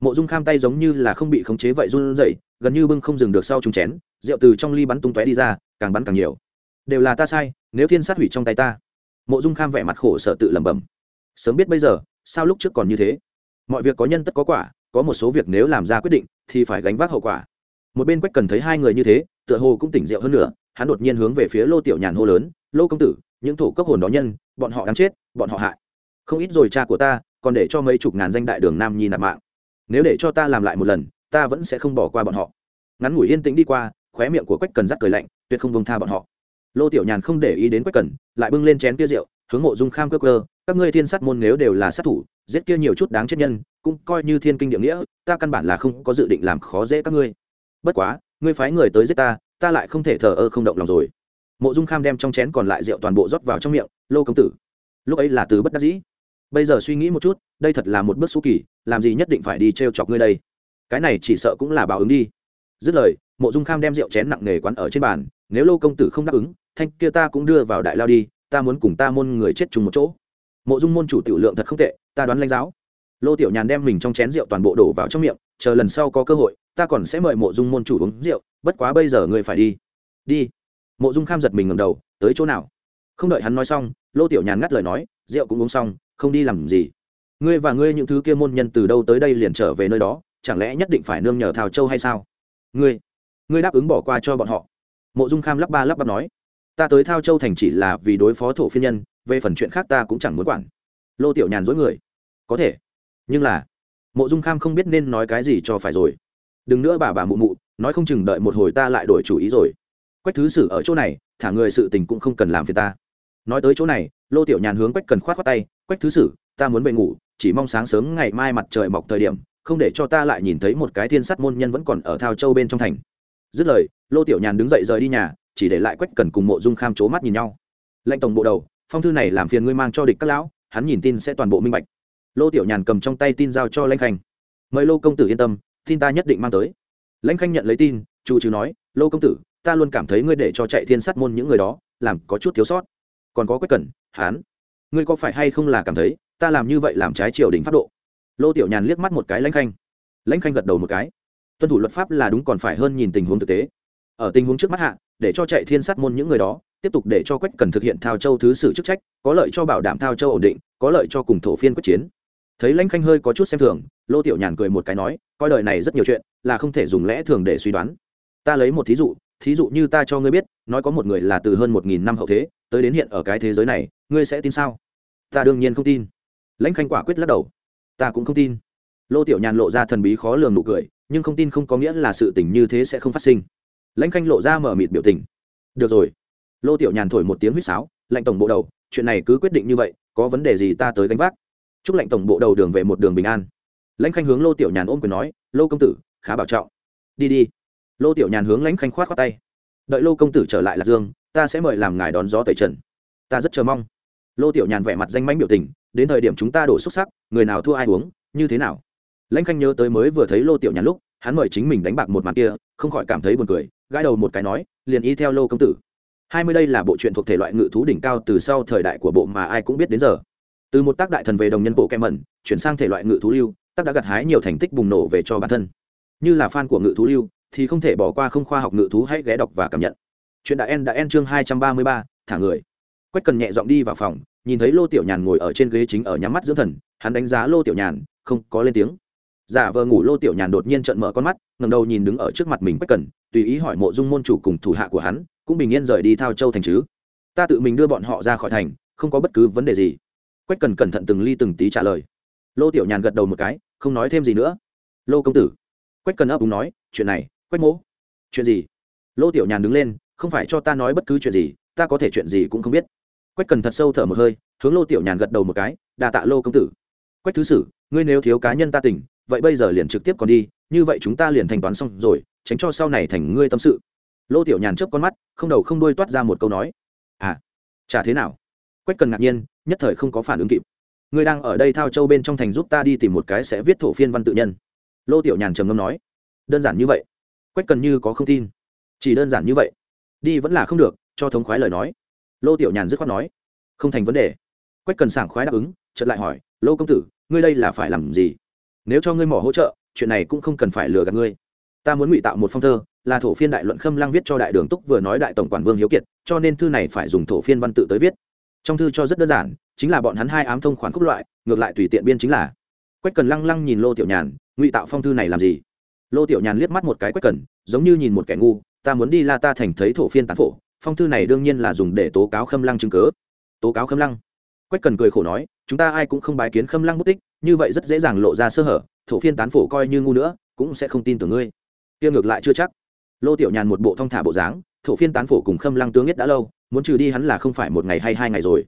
Mộ dung kham tay giống như là không bị khống chế vậy run rẩy gần như bưng không dừng được sau trúng chén, rượu từ trong ly bắn tung tóe đi ra, càng bắn càng nhiều. Đều là ta sai, nếu thiên sát hủy trong tay ta. Mộ dung kham vẻ mặt khổ sở tự lẩm bẩm. Sớm biết bây giờ, sao lúc trước còn như thế? Mọi việc có nhân tất có quả, có một số việc nếu làm ra quyết định, thì phải gánh vác hậu quả. Một bên quách cần thấy hai người như thế, tựa hồ cũng tỉnh rượu hơn nữa, hắn đột nhiên hướng về phía lô tiểu nhàn hô lớn, lô công tử, những thổ cấp hồn đó nhân, bọn họ đáng chết, bọn họ hại. Không ít rồi cha của ta, còn để cho mấy chục ngàn danh đại đường nam nhi nạp mạng. Nếu để cho ta làm lại một lần ta vẫn sẽ không bỏ qua bọn họ. Ngắn ngủi yên tĩnh đi qua, khóe miệng của quách cần rắt cười lạnh, tuyệt không bông tha bọn họ. Lô tiểu nhàn không để ý đến quách cần, lại bưng lên chén kia rượu, hướng mộ dung kham cơ cơ các ngươi thiên sát môn nếu đều là sát thủ, giết kia nhiều chút đáng chết nhân, cũng coi như thiên kinh địa nghĩa, ta căn bản là không có dự định làm khó dễ các ngươi. Bất quá, ngươi phái người tới giết ta ta lại không thể thờ ơ không động lòng rồi. Mộ dung kham đem trong chén còn lại rượu toàn bộ rót vào trong miệng, lô công tử, lúc ấy là từ bất đắc dĩ. Bây giờ suy nghĩ một chút, đây thật là một bước xu kỳ, làm gì nhất định phải đi t r e o chọc ngươi đây? Cái này chỉ sợ cũng là báo ứng đi. Dứt lời, mộ dung kham đem rượu chén nặng nề quán ở trên bàn, nếu lô công tử không đáp ứng, thanh kia ta cũng đưa vào đại lao đi, ta muốn cùng ta môn người chết chung một chỗ. Mộ dung môn chủ tiểu lượng thật không tệ, ta đoán lãnh giáo. Lô tiểu nhàn đem mình trong chén rượu toàn bộ đổ vào trong miệng, chờ lần sau có cơ hội, ta còn sẽ mời mộ dung môn chủ uống rượu, bất quá bây giờ ngươi phải đi. Đi. Mộ dung kham giật mình ngầm đầu, tới chỗ nào? Không đợi hắn nói xong, lô tiểu nhàn ngắt lời nói, rượu cũng uống xong, không đi làm gì. Ngươi và ngươi những thứ kia môn nhân từ đâu tới đây liền trở về nơi đó? Chẳng lẽ nhất định phải nương nhờ thảo châu hay sao? Ngươi ngươi đáp ứng bỏ qua cho bọn họ. Mộ dung kham lắp ba lắp bắp nói. Ta tới thao châu thành chỉ là vì đối phó thổ phiên nhân, về phần chuyện khác ta cũng chẳng muốn quản. Lô tiểu nhàn dối người. Có thể. Nhưng là, mộ dung kham không biết nên nói cái gì cho phải rồi. Đừng nữa bà bà mụ mụ, nói không chừng đợi một hồi ta lại đổi chủ ý rồi. Quách thứ sử ở chỗ này, thả người sự tình cũng không cần làm phiền ta. Nói tới chỗ này, lô tiểu nhàn hướng quách cần khoát khoát tay. Quách thứ sử, ta muốn về ngủ, chỉ mong sáng sớm ngày mai mặt trời mọc thời điểm không để cho ta lại nhìn thấy một cái thiên sát môn nhân vẫn còn ở thao châu bên trong thành. Dứt lời, lô tiểu nhàn đứng dậy rời đi nhà, chỉ để lại quách cần cùng mộ dung kham c mắt nhìn nhau. Lệnh tổng bộ đầu, phong thư này làm phiền ngươi mang cho địch các lão, hắn nhìn tin sẽ toàn bộ minh bạch. Lô tiểu nhàn cầm trong tay tin giao cho lãnh khanh. Mời lô công tử yên tâm, tin ta nhất định mang tới. Lãnh khanh nhận lấy tin, chủ trừ nói, lô công tử, ta luôn cảm thấy ngươi để cho chạy thiên sát môn những người đó, làm có chút thiếu sót. Còn có quách cẩn hán ngươi có phải hay không là cảm thấy ta làm như vậy làm trái triều đình pháp độ? Lô tiểu nhàn liếc mắt một cái lãnh khanh. Lãnh khanh gật đầu một cái. Tuân thủ luật pháp là đúng còn phải hơn nhìn tình huống thực tế. Ở tình huống trước mắt hạ, để cho chạy thiên sát môn những người đó, tiếp tục để cho quách cần thực hiện thao châu thứ sử chức trách, có lợi cho bảo đảm thao châu ổn định, có lợi cho cùng thổ phiên quyết chiến. Thấy lãnh khanh hơi có chút xem thường, lô tiểu nhàn cười một cái nói, coi đời này rất nhiều chuyện, là không thể dùng lẽ thường để suy đoán. Ta lấy một thí dụ thí dụ như ta cho ngươi biết, nói có một người là từ hơn một nghìn năm hậu thế, tới đến hiện ở cái thế giới này, ngươi sẽ tin sao? Ta đương nhiên không tin. Lãnh khanh quả quyết lắc đầu ta cũng không tin. Lô tiểu nhàn lộ ra thần bí khó lường nụ cười, nhưng không tin không có nghĩa là sự tình như thế sẽ không phát sinh. Lãnh khanh lộ ra mở mịt biểu tình. Được rồi. Lô tiểu nhàn thổi một tiếng huýt sáo lệnh tổng bộ đầu, chuyện này cứ quyết định như vậy, có vấn đề gì ta tới gánh vác? Chúc lệnh tổng bộ đầu đường về một đường bình an. Lãnh khanh hướng lô tiểu nhàn ôm quyền nói, lô công tử, khá bảo trọng. Đi đi. Lô tiểu nhàn hướng lãnh khanh khoát khoát tay. Đợi lô công tử trở lại lạc dương, ta sẽ mời làm ngài đón gió tẩy trần. Ta rất chờ mong. Lô tiểu nhàn vẻ mặt danh mánh biểu tình đến thời điểm chúng ta đổ xúc sắc, người nào thua ai uống, như thế nào? Lãnh khanh nhớ tới mới vừa thấy lô tiểu nhàn lúc, hắn mời chính mình đánh bạc một màn kia, không khỏi cảm thấy buồn cười, gãi đầu một cái nói, liền y theo lô công tử. Hai mươi đây là bộ truyện thuộc thể loại ngự thú đỉnh cao từ sau thời đại của bộ mà ai cũng biết đến giờ. Từ một tác đại thần về đồng nhân bộ kem mẩn, chuyển sang thể loại ngự thú lưu, tác đã gặt hái nhiều thành tích bùng nổ về cho bản thân. Như là fan của ngự thú lưu, thì không thể bỏ qua không khoa học ngự thú hãy ghé đọc và cảm nhận. Chuyện đại en đã en chương hai trăm ba mươi ba, thả người. Quách cần nhẹ giọng đi vào phòng nhìn thấy lô tiểu nhàn ngồi ở trên ghế chính ở nhắm mắt dưỡng thần, hắn đánh giá lô tiểu nhàn, không có lên tiếng. Giả vờ ngủ lô tiểu nhàn đột nhiên trận mở con mắt ngầm đầu nhìn đứng ở trước mặt mình quách cần, tùy ý hỏi mộ dung môn chủ cùng thủ hạ của hắn, cũng bình yên rời đi thao châu thành chứ. Ta tự mình đưa bọn họ ra khỏi thành, không có bất cứ vấn đề gì. Quách cần cẩn thận từng ly từng tí trả lời. Lô tiểu nhàn gật đầu một cái, không nói thêm gì nữa. Lô công tử. Quách cần ấp úng nói, chuyện này, quách mỗ. Chuyện gì? Lô tiểu nhàn đứng lên, không phải cho ta nói bất cứ chuyện gì, ta có thể chuyện gì cũng không biết quách cần thật sâu thở một hơi, hướng lô tiểu nhàn gật đầu một cái đà tạ lô công tử. Quách thứ sử, ngươi nếu thiếu cá nhân ta tỉnh, vậy bây giờ liền trực tiếp còn đi, như vậy chúng ta liền thanh toán xong rồi, tránh cho sau này thành ngươi tâm sự. Lô tiểu nhàn chớp con mắt, không đầu không đuôi toát ra một câu nói à chả thế nào. Quách cần ngạc nhiên, nhất thời không có phản ứng kịp. Ngươi đang ở đây thao châu bên trong thành giúp ta đi tìm một cái sẽ viết thổ phiên văn tự nhân. Lô tiểu nhàn trầm ngâm nói, đơn giản như vậy. Quách cần như có không tin, chỉ đơn giản như vậy, đi vẫn là không được, cho thống khoái lời nói lô tiểu nhàn dứt khoát nói, không thành vấn đề. Quách cần sảng khoái đáp ứng, chợt lại hỏi, lô công tử, ngươi đây là phải làm gì? Nếu cho ngươi mỏ hỗ trợ, chuyện này cũng không cần phải lừa gạt ngươi. Ta muốn ngụy tạo một phong thơ, là thổ phiên đại luận khâm lang viết cho đại đường túc vừa nói đại tổng quản vương hiếu kiệt, cho nên thư này phải dùng thổ phiên văn tự tới viết. Trong thư cho rất đơn giản, chính là bọn hắn hai ám thông khoản khúc loại, ngược lại tùy tiện biên chính là. Quách cần lăng lăng nhìn lô tiểu nhàn, ngụy tạo phong thư này làm gì? Lô tiểu nhàn liếc mắt một cái quách cần, giống như nhìn một kẻ ngu, ta muốn đi la ta thành thấy thổ phiên tán phổ phong thư này đương nhiên là dùng để tố cáo khâm lăng chứng cớ tố cáo khâm lăng. Quách cần cười khổ nói, chúng ta ai cũng không bái kiến khâm lăng mất tích, như vậy rất dễ dàng lộ ra sơ hở, thổ phiên tán phổ coi như ngu nữa, cũng sẽ không tin tưởng ngươi. Tiêu ngược lại chưa chắc. Lô tiểu nhàn một bộ thong thả bộ dáng, thổ phiên tán phổ cùng khâm lăng tướng nhất đã lâu, muốn trừ đi hắn là không phải một ngày hay hai ngày rồi.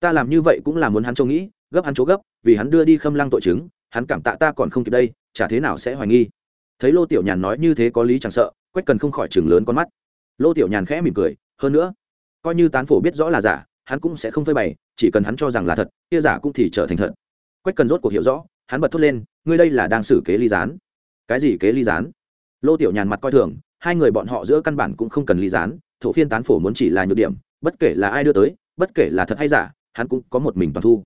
Ta làm như vậy cũng là muốn hắn cho nghĩ, gấp hắn chỗ gấp, vì hắn đưa đi khâm lăng tội chứng, hắn cảm tạ ta còn không kịp đây, chả thế nào sẽ hoài nghi. Thấy lô tiểu nhàn nói như thế có lý chẳng sợ, quách cần không khỏi chừng lớn con mắt. Lô tiểu nhàn khẽ mỉm cười hơn nữa, coi như tán phổ biết rõ là giả, hắn cũng sẽ không phơi bày, chỉ cần hắn cho rằng là thật, kia giả cũng thì trở thành thật. Quách cần rốt cuộc hiểu rõ, hắn bật thốt lên, ngươi đây là đang xử kế ly gián. Cái gì kế ly gián? Lô tiểu nhàn mặt coi thường, hai người bọn họ giữa căn bản cũng không cần ly gián, thổ phiên tán phổ muốn chỉ là nhược điểm, bất kể là ai đưa tới, bất kể là thật hay giả, hắn cũng có một mình toàn thu.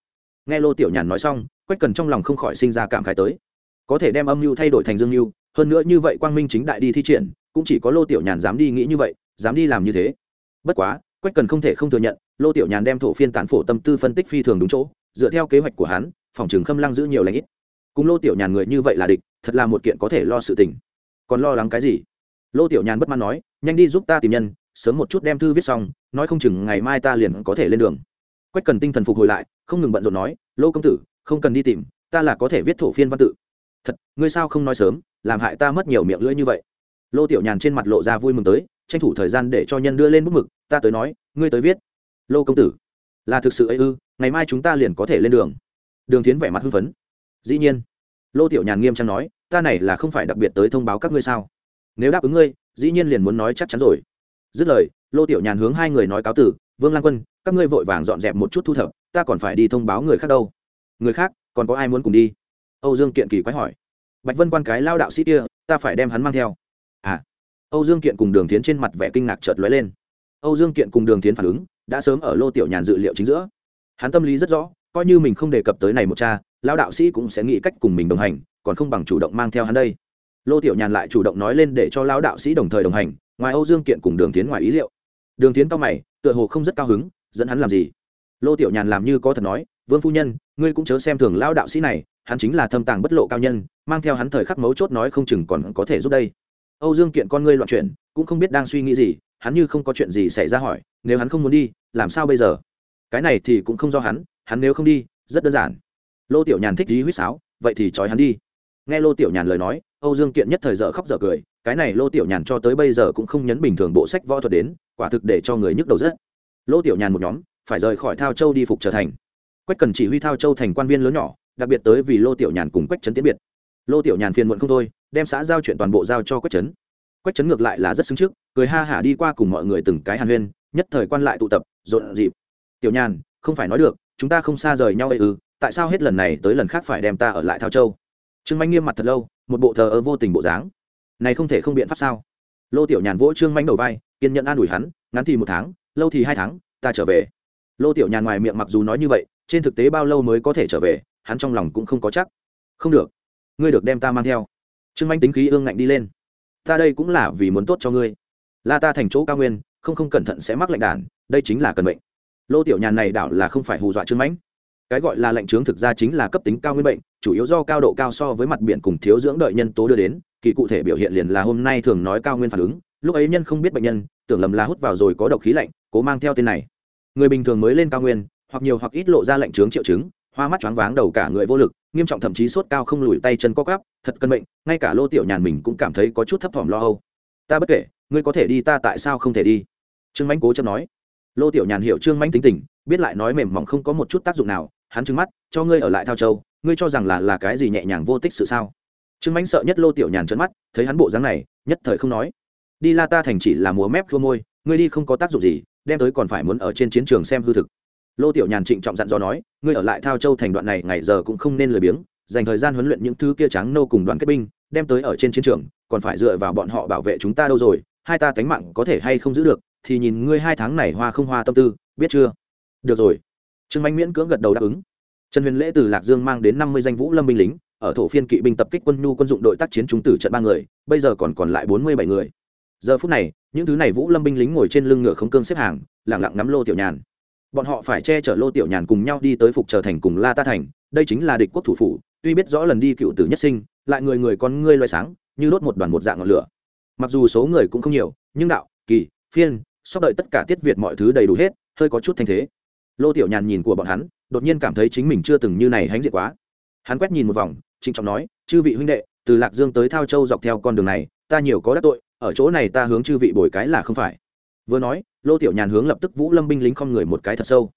Nghe lô tiểu nhàn nói xong, quách cần trong lòng không khỏi sinh ra cảm khái tới. Có thể đem âm mưu thay đổi thành dương mưu, hơn nữa như vậy quang minh chính đại đi thi triển, cũng chỉ có lô tiểu nhàn dám đi nghĩ như vậy, dám đi làm như thế bất quá, quách cần không thể không thừa nhận, lô tiểu nhàn đem thổ phiên tán phổ tâm tư phân tích phi thường đúng chỗ, dựa theo kế hoạch của hắn, phòng trường khâm lăng giữ nhiều lãnh ít. Cùng lô tiểu nhàn người như vậy là địch, thật là một kiện có thể lo sự tình. Còn lo lắng cái gì? Lô tiểu nhàn bất mãn nói, nhanh đi giúp ta tìm nhân, sớm một chút đem thư viết xong, nói không chừng ngày mai ta liền có thể lên đường. Quách cần tinh thần phục hồi lại, không ngừng bận rộn nói, lô công tử, không cần đi tìm, ta là có thể viết thổ phiên văn tự. Thật, ngươi sao không nói sớm, làm hại ta mất nhiều miệng lưỡi như vậy? Lô tiểu nhàn trên mặt lộ ra vui mừng tới tranh thủ thời gian để cho nhân đưa lên bút mực, ta tới nói, ngươi tới viết. Lô công tử, là thực sự ấy ư, ngày mai chúng ta liền có thể lên đường. Đường tiến vẻ mặt hưng phấn. Dĩ nhiên. Lô tiểu nhàn nghiêm trang nói, ta này là không phải đặc biệt tới thông báo các ngươi sao. Nếu đáp ứng ngươi, dĩ nhiên liền muốn nói chắc chắn rồi. Dứt lời, lô tiểu nhàn hướng hai người nói cáo tử, vương lan quân, các ngươi vội vàng dọn dẹp một chút thu thập, ta còn phải đi thông báo người khác đâu. Người khác? Còn có ai muốn cùng đi? Âu dương kiện kỳ quái hỏi. Bạch vân quan cái lao đạo sĩ kia, ta phải đem hắn mang theo. À âu dương kiện cùng đường tiến trên mặt vẻ kinh ngạc chợt lóe lên. Âu dương kiện cùng đường tiến phản ứng, đã sớm ở lô tiểu nhàn dự liệu chính giữa. Hắn tâm lý rất rõ, coi như mình không đề cập tới này một cha, Lão đạo sĩ cũng sẽ nghĩ cách cùng mình đồng hành, còn không bằng chủ động mang theo hắn đây. Lô tiểu nhàn lại chủ động nói lên để cho Lão đạo sĩ đồng thời đồng hành, ngoài âu dương kiện cùng đường tiến ngoài ý liệu. Đường tiến cao mày, tựa hồ không rất cao hứng, dẫn hắn làm gì? Lô tiểu nhàn làm như có thật nói, vương phu nhân, ngươi cũng chớ xem thường Lão đạo sĩ này, hắn chính là thâm tàng bất lộ cao nhân, mang theo hắn thời khắc mấu chốt nói không chừng còn có thể giúp đây âu dương kiện con ngươi loạn chuyển, cũng không biết đang suy nghĩ gì hắn như không có chuyện gì xảy ra hỏi nếu hắn không muốn đi làm sao bây giờ? Cái này thì cũng không do hắn hắn nếu không đi rất đơn giản. Lô tiểu nhàn thích dí huýt sáo vậy thì trói hắn đi. Nghe lô tiểu nhàn lời nói âu dương kiện nhất thời dở khóc dở cười cái này lô tiểu nhàn cho tới bây giờ cũng không nhấn bình thường bộ sách võ thuật đến quả thực để cho người nhức đầu rất. Lô tiểu nhàn một nhóm phải rời khỏi thao châu đi phục trở thành. Quách cần chỉ huy thao châu thành quan viên lớn nhỏ đặc biệt tới vì lô tiểu nhàn cùng quách trấn tiến biệt lô tiểu nhàn phiền muộn không thôi, đem xã giao chuyện toàn bộ giao cho quách trấn. Quách trấn ngược lại là rất xứng trước, cười ha hả đi qua cùng mọi người từng cái hàn huyên, nhất thời quan lại tụ tập, rộn dịp tiểu nhàn, không phải nói được, chúng ta không xa rời nhau ấy ư, tại sao hết lần này tới lần khác phải đem ta ở lại thao châu? Trương manh nghiêm mặt thật lâu, một bộ thờ ơ vô tình bộ dáng. Này không thể không biện pháp sao? Lô tiểu nhàn vỗ trương manh đầu vai, kiên nhẫn an ủi hắn, ngắn thì một tháng, lâu thì hai tháng, ta trở về. Lô tiểu nhàn ngoài miệng mặc dù nói như vậy, trên thực tế bao lâu mới có thể trở về, hắn trong lòng cũng không có chắc. Không được ngươi được đem ta mang theo. Trương manh tính khí ương ngạnh đi lên. Ta đây cũng là vì muốn tốt cho ngươi. La ta thành chỗ cao nguyên, không không cẩn thận sẽ mắc lệnh đản đây chính là cần bệnh lô tiểu nhàn này đảo là không phải hù dọa trương mãnh. Cái gọi là lệnh trướng thực ra chính là cấp tính cao nguyên bệnh, chủ yếu do cao độ cao so với mặt biển cùng thiếu dưỡng đợi nhân tố đưa đến, kỳ cụ thể biểu hiện liền là hôm nay thường nói cao nguyên phản ứng, lúc ấy nhân không biết bệnh nhân, tưởng lầm là hút vào rồi có độc khí lạnh, cố mang theo tên này. Người bình thường mới lên cao nguyên, hoặc nhiều hoặc ít lộ ra lệnh trướng triệu chứng, hoa mắt choáng váng đầu cả người vô lực nghiêm trọng thậm chí sốt cao không lùi tay chân co cắp thật cân bệnh ngay cả lô tiểu nhàn mình cũng cảm thấy có chút thấp thỏm lo âu. Ta bất kể, ngươi có thể đi ta tại sao không thể đi? Trương mãnh cố chấp nói. Lô tiểu nhàn hiểu trương mãnh tính tình, biết lại nói mềm mỏng không có một chút tác dụng nào, hắn trừng mắt, cho ngươi ở lại thao châu, ngươi cho rằng là là cái gì nhẹ nhàng vô tích sự sao? Trương mãnh sợ nhất lô tiểu nhàn trấn mắt, thấy hắn bộ dáng này, nhất thời không nói. Đi la ta thành chỉ là múa mép khua môi, ngươi đi không có tác dụng gì, đem tới còn phải muốn ở trên chiến trường xem hư thực lô tiểu nhàn trịnh trọng dặn dò nói, ngươi ở lại thao châu thành đoạn này, ngày giờ cũng không nên lười biếng, dành thời gian huấn luyện những thứ kia trắng nô cùng đoàn kết binh, đem tới ở trên chiến trường, còn phải dựa vào bọn họ bảo vệ chúng ta đâu rồi, hai ta tánh mạng có thể hay không giữ được, thì nhìn ngươi hai tháng này hoa không hoa tâm tư, biết chưa? Được rồi. Trương Mạnh miễn cưỡng gật đầu đáp ứng. Trần huyền lễ từ lạc dương mang đến năm mươi danh vũ lâm binh lính, ở thổ phiên kỵ binh tập kích quân nhu quân dụng đội tác chiến chúng tử trận ba người, bây giờ còn còn lại bốn mươi bảy người. Giờ phút này, những thứ này vũ lâm binh lính ngồi trên lưng ngựa không cương xếp hàng lẳng lặng ngắm lô tiểu nhàn bọn họ phải che chở lô tiểu nhàn cùng nhau đi tới phục trở thành cùng la ta thành, đây chính là địch quốc thủ phủ, tuy biết rõ lần đi cựu tử nhất sinh, lại người người con ngươi loay sáng, như đốt một đoàn một dạng ngọn lửa. Mặc dù số người cũng không nhiều, nhưng đạo, kỳ, phiên sắp đợi tất cả tiết việt mọi thứ đầy đủ hết, hơi có chút thanh thế. Lô tiểu nhàn nhìn của bọn hắn, đột nhiên cảm thấy chính mình chưa từng như này hãnh diện quá. Hắn quét nhìn một vòng, trịnh trọng nói, chư vị huynh đệ, từ lạc dương tới thao châu dọc theo con đường này, ta nhiều có đắc tội, ở chỗ này ta hướng chư vị bồi cái là không phải. Vừa nói lô tiểu nhàn hướng lập tức vũ lâm binh lính không người một cái thật sâu.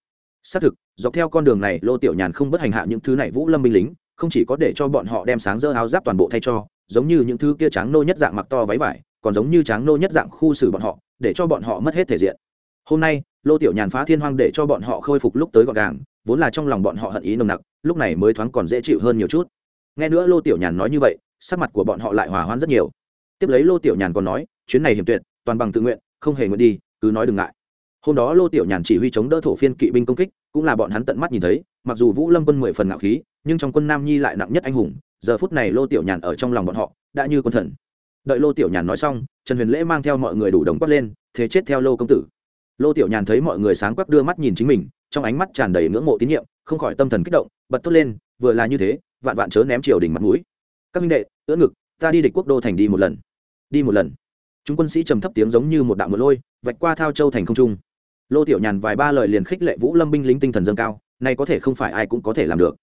Xác thực, dọc theo con đường này, lô tiểu nhàn không bất hành hạ những thứ này vũ lâm binh lính, không chỉ có để cho bọn họ đem sáng dơ áo giáp toàn bộ thay cho, giống như những thứ kia tráng nô nhất dạng mặc to váy vải, còn giống như tráng nô nhất dạng khu xử bọn họ, để cho bọn họ mất hết thể diện. Hôm nay, lô tiểu nhàn phá thiên hoang để cho bọn họ khôi phục lúc tới gọn gàng, vốn là trong lòng bọn họ hận ý nồng nặc, lúc này mới thoáng còn dễ chịu hơn nhiều chút. Nghe nữa lô tiểu nhàn nói như vậy, sắc mặt của bọn họ lại hòa hoãn rất nhiều. Tiếp lấy lô tiểu nhàn còn nói, chuyến này hiểm tuyệt, toàn bằng tự nguyện, không hề nguyện đi cứ nói đừng ngại. Hôm đó lô tiểu nhàn chỉ huy chống đỡ thổ phiên kỵ binh công kích, cũng là bọn hắn tận mắt nhìn thấy, mặc dù vũ lâm quân mười phần ngạo khí, nhưng trong quân nam nhi lại nặng nhất anh hùng, giờ phút này lô tiểu nhàn ở trong lòng bọn họ, đã như quân thần. Đợi lô tiểu nhàn nói xong, trần huyền lễ mang theo mọi người đủ đồng quát lên, thế chết theo lô công tử. Lô tiểu nhàn thấy mọi người sáng quắc đưa mắt nhìn chính mình, trong ánh mắt tràn đầy ngưỡng mộ tín nhiệm, không khỏi tâm thần kích động, bật thốt lên, vừa là như thế, vạn vạn chớ ném triều đình mặt mũi. Các minh đệ, ưỡn ngực, ta đi địch quốc đô thành đi một lần. Đi một lần chúng quân sĩ trầm thấp tiếng giống như một đạo mưa lôi, vạch qua thao châu thành không trung. Lô tiểu nhàn vài ba lời liền khích lệ vũ lâm binh lính tinh thần dâng cao nay có thể không phải ai cũng có thể làm được.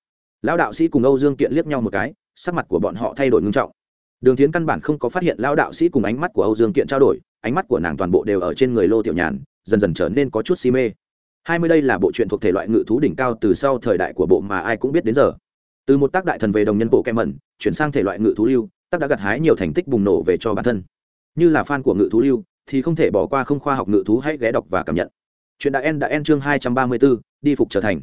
Lão đạo sĩ cùng âu dương kiện liếc nhau một cái, sắc mặt của bọn họ thay đổi ngưng trọng. Đường tiến căn bản không có phát hiện lão đạo sĩ cùng ánh mắt của âu dương kiện trao đổi, ánh mắt của nàng toàn bộ đều ở trên người lô tiểu nhàn, dần dần trở nên có chút si mê. Hai mươi đây là bộ truyện thuộc thể loại ngự thú đỉnh cao từ sau thời đại của bộ mà ai cũng biết đến giờ. Từ một tác đại thần về đồng nhân bộ kem mẩn chuyển sang thể loại ngự thú lưu, tác đã gặt hái nhiều thành tích bùng nổ về cho bản thân như là fan của ngự thú lưu thì không thể bỏ qua không khoa học ngự thú hãy ghé đọc và cảm nhận. Chuyện đã en đã en chương hai trăm ba mươi 234, đi phục trở thành.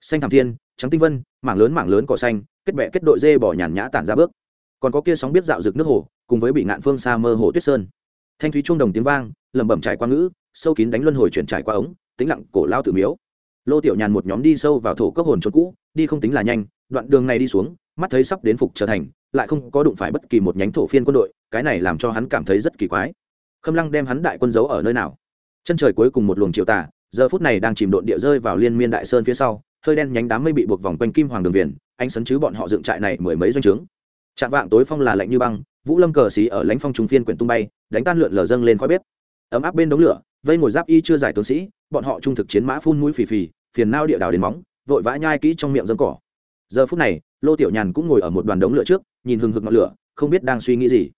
Xanh thảm thiên trắng tinh vân mảng lớn mảng lớn cỏ xanh kết bẹ kết đội dê bỏ nhàn nhã tản ra bước. Còn có kia sóng biết dạo rực nước hồ cùng với bị ngạn phương xa mơ hồ tuyết sơn. Thanh thúy chuông đồng tiếng vang lẩm bẩm trải qua ngữ sâu kín đánh luân hồi chuyển trải qua ống tĩnh lặng cổ lao tự miếu. Lô tiểu nhàn một nhóm đi sâu vào thổ cấp hồn trốn cũ đi không tính là nhanh đoạn đường này đi xuống mắt thấy sắp đến phục trở thành lại không có đụng phải bất kỳ một nhánh thổ phiên quân đội, cái này làm cho hắn cảm thấy rất kỳ quái. Khâm lăng đem hắn đại quân giấu ở nơi nào? Chân trời cuối cùng một luồng chiều tà, giờ phút này đang chìm độn địa rơi vào liên miên đại sơn phía sau, hơi đen nhánh đám mây bị buộc vòng quanh kim hoàng đường viền anh sấn chứ bọn họ dựng trại này mười mấy doanh trướng. Trạm vạng tối phong là lạnh như băng, vũ lâm cờ xí ở lãnh phong trung phiên quyển tung bay, đánh tan lượn lờ dâng lên khói bếp. Ấm áp bên đống lửa, vây ngồi giáp y chưa giải tướng sĩ, bọn họ trung thực chiến mã phun mũi phì phì, phiền nao địa đào đến móng, vội vã nhai kỹ trong miệng dâng cỏ. Giờ phút này, lô tiểu nhàn cũng ngồi ở một đoàn đống lửa trước nhìn hừng hực ngọn lửa, không biết đang suy nghĩ gì.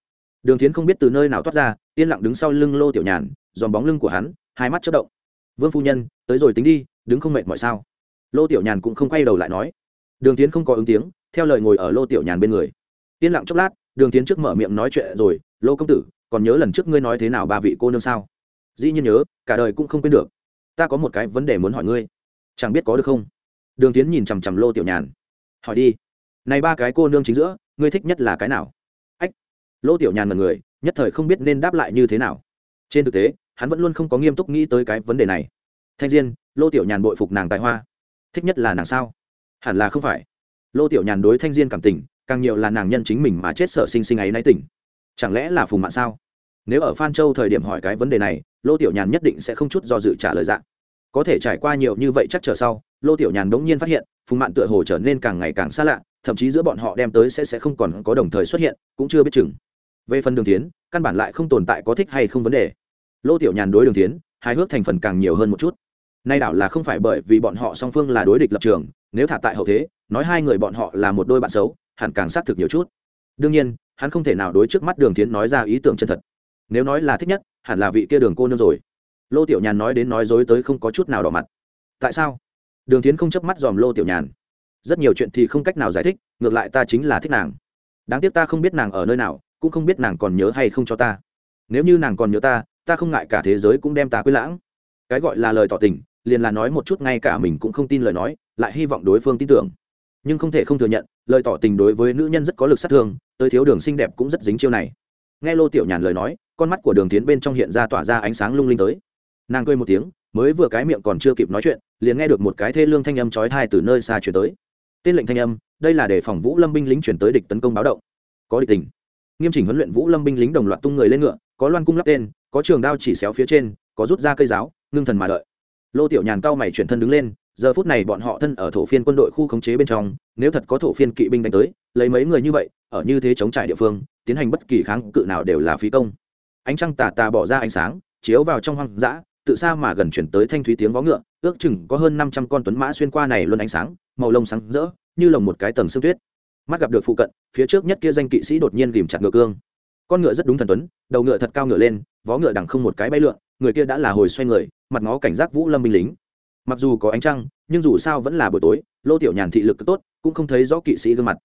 Đường tiến không biết từ nơi nào toát ra, yên lặng đứng sau lưng lô tiểu nhàn, dòm bóng lưng của hắn, hai mắt chất động. Vương phu nhân, tới rồi tính đi, đứng không mệt mọi sao? Lô tiểu nhàn cũng không quay đầu lại nói. Đường tiến không có ứng tiếng, theo lời ngồi ở lô tiểu nhàn bên người. Yên lặng chốc lát, đường tiến trước mở miệng nói chuyện rồi, lô công tử, còn nhớ lần trước ngươi nói thế nào ba vị cô nương sao? Dĩ nhiên nhớ, cả đời cũng không quên được. Ta có một cái vấn đề muốn hỏi ngươi. Chẳng biết có được không? Đường tiến nhìn chằm chằm lô tiểu nhàn. Hỏi đi này ba cái cô nương chính giữa, ngươi thích nhất là cái nào? Ách, lô tiểu nhàn mật người, nhất thời không biết nên đáp lại như thế nào. Trên thực tế, hắn vẫn luôn không có nghiêm túc nghĩ tới cái vấn đề này. Thanh diên, lô tiểu nhàn bội phục nàng tài hoa. Thích nhất là nàng sao? Hẳn là không phải. Lô tiểu nhàn đối thanh diên cảm tình, càng nhiều là nàng nhân chính mình mà chết sợ sinh sinh ấy nay tỉnh. Chẳng lẽ là phùng mạng sao? Nếu ở phan châu thời điểm hỏi cái vấn đề này, lô tiểu nhàn nhất định sẽ không chút do dự trả lời dạng có thể trải qua nhiều như vậy chắc chờ sau, lô tiểu nhàn đống nhiên phát hiện phùng mạn tựa hồ trở nên càng ngày càng xa lạ thậm chí giữa bọn họ đem tới sẽ sẽ không còn có đồng thời xuất hiện, cũng chưa biết chừng. Về phần đường tiến căn bản lại không tồn tại có thích hay không vấn đề. Lô tiểu nhàn đối đường tiến hài hước thành phần càng nhiều hơn một chút. Nay đảo là không phải bởi vì bọn họ song phương là đối địch lập trường, nếu thả tại hậu thế, nói hai người bọn họ là một đôi bạn xấu, hẳn càng xác thực nhiều chút. Đương nhiên, hắn không thể nào đối trước mắt đường tiến nói ra ý tưởng chân thật. Nếu nói là thích nhất, hẳn là vị kia đường cô nương rồi. Lô tiểu nhàn nói đến nói dối tới không có chút nào đỏ mặt. Tại sao? Đường tiến không chớp mắt dòm lô tiểu nhàn rất nhiều chuyện thì không cách nào giải thích, ngược lại ta chính là thích nàng. Đáng tiếc ta không biết nàng ở nơi nào, cũng không biết nàng còn nhớ hay không cho ta. Nếu như nàng còn nhớ ta ta không ngại cả thế giới cũng đem ta quên lãng. Cái gọi là lời tỏ tình, liền là nói một chút ngay cả mình cũng không tin lời nói, lại hy vọng đối phương tin tưởng. Nhưng không thể không thừa nhận, lời tỏ tình đối với nữ nhân rất có lực sát thương, tới thiếu đường xinh đẹp cũng rất dính chiêu này. Nghe lô tiểu nhàn lời nói, con mắt của đường tiến bên trong hiện ra tỏa ra ánh sáng lung linh tới. Nàng cười một tiếng, mới vừa cái miệng còn chưa kịp nói chuyện, liền nghe được một cái thê lương thanh âm chói thai từ nơi xa chuyển tới tên lệnh thanh âm, đây là để phòng vũ lâm binh lính chuyển tới địch tấn công báo động. Có địch tình. Nghiêm chỉnh huấn luyện vũ lâm binh lính đồng loạt tung người lên ngựa, có loan cung lắp tên, có trường đao chỉ xéo phía trên, có rút ra cây giáo, ngưng thần mà đợi. Lô tiểu nhàn cao mày chuyển thân đứng lên, giờ phút này bọn họ thân ở thổ phiên quân đội khu khống chế bên trong, nếu thật có thổ phiên kỵ binh đánh tới, lấy mấy người như vậy, ở như thế chống trải địa phương, tiến hành bất kỳ kháng cự nào đều là phí công. Ánh trăng tà tà bỏ ra ánh sáng, chiếu vào trong hoang dã, tự xa mà gần chuyển tới thanh thúy tiếng vó ngựa, ước chừng có hơn năm trăm con tuấn mã xuyên qua này luôn ánh sáng màu lông sáng rỡ, như lồng một cái tầng sương tuyết. Mắt gặp được phụ cận, phía trước nhất kia danh kỵ sĩ đột nhiên ghìm chặt ngựa cương. Con ngựa rất đúng thần tuấn, đầu ngựa thật cao ngựa lên, vó ngựa đằng không một cái bay lượn, người kia đã là hồi xoay người, mặt ngó cảnh giác vũ lâm binh lính. Mặc dù có ánh trăng, nhưng dù sao vẫn là buổi tối, lô tiểu nhàn thị lực tốt, cũng không thấy rõ kỵ sĩ gương mặt.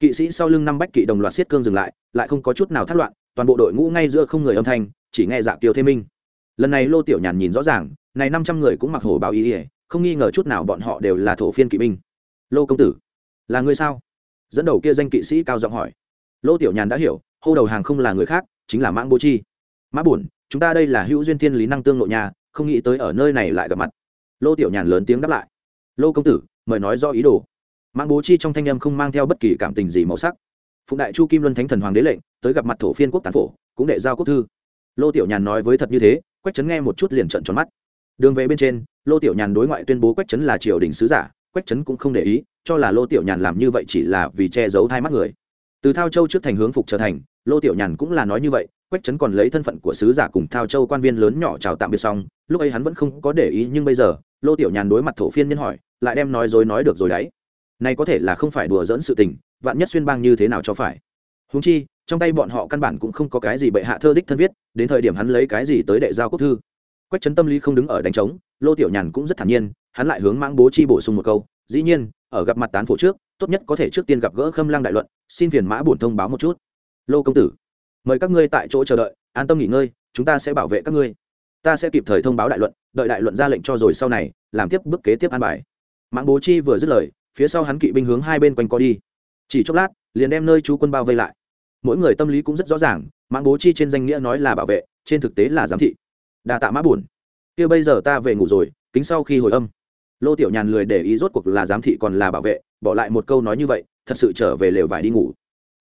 Kỵ sĩ sau lưng năm bách kỵ đồng loạt xiết cương dừng lại lại không có chút nào thất loạn, toàn bộ đội ngũ ngay giữa không người âm thanh, chỉ nghe dạ kiều thế minh. Lần này lô tiểu nhàn nhìn rõ ràng, này năm trăm người cũng mặc hổ báo ý ỉa không nghi ngờ chút nào bọn họ đều là thổ phiên kỵ binh lô công tử là người sao dẫn đầu kia danh kỵ sĩ cao giọng hỏi lô tiểu nhàn đã hiểu hô đầu hàng không là người khác chính là mãng bố chi mã buồn chúng ta đây là hữu duyên thiên lý năng tương nội nhà không nghĩ tới ở nơi này lại gặp mặt lô tiểu nhàn lớn tiếng đáp lại lô công tử mời nói do ý đồ mãng bố chi trong thanh âm không mang theo bất kỳ cảm tình gì màu sắc phụng đại chu kim luân thánh thần hoàng đế lệnh tới gặp mặt thổ phiên quốc tán phổ cũng đệ giao quốc thư lô tiểu nhàn nói với thật như thế quách trấn nghe một chút liền trận tròn mắt đường về bên trên lô tiểu nhàn đối ngoại tuyên bố quách trấn là triều đình sứ giả quách trấn cũng không để ý, cho là lô tiểu nhàn làm như vậy chỉ là vì che giấu hai mắt người. Từ thao châu trước thành hướng phục trở thành, lô tiểu nhàn cũng là nói như vậy, quách trấn còn lấy thân phận của sứ giả cùng thao châu quan viên lớn nhỏ chào tạm biệt xong, lúc ấy hắn vẫn không có để ý nhưng bây giờ, lô tiểu nhàn đối mặt thổ phiên nhân hỏi, lại đem nói dối nói được rồi đấy. Này có thể là không phải đùa dỡn sự tình, vạn nhất xuyên bang như thế nào cho phải. Húng chi, trong tay bọn họ căn bản cũng không có cái gì bệ hạ thơ đích thân viết, đến thời điểm hắn lấy cái gì tới đệ giao quốc thư. Quách trấn tâm lý không đứng ở đánh trống, lô tiểu nhàn cũng rất thản nhiên hắn lại hướng mãng bố chi bổ sung một câu, dĩ nhiên, ở gặp mặt tán phổ trước, tốt nhất có thể trước tiên gặp gỡ khâm lăng đại luận, xin phiền mã bổn thông báo một chút. Lô công tử, mời các ngươi tại chỗ chờ đợi, an tâm nghỉ ngơi, chúng ta sẽ bảo vệ các ngươi. Ta sẽ kịp thời thông báo đại luận, đợi đại luận ra lệnh cho rồi sau này, làm tiếp bước kế tiếp an bài. Mãng bố chi vừa dứt lời, phía sau hắn kỵ binh hướng hai bên quanh co đi. Chỉ chốc lát, liền đem nơi chú quân bao vây lại. Mỗi người tâm lý cũng rất rõ ràng, mãng bố chi trên danh nghĩa nói là bảo vệ, trên thực tế là giám thị. Đà tạ mã buồn kia bây giờ ta về ngủ rồi, kính sau khi hồi âm lô tiểu nhàn lười để ý rốt cuộc là giám thị còn là bảo vệ, bỏ lại một câu nói như vậy, thật sự trở về lều vải đi ngủ.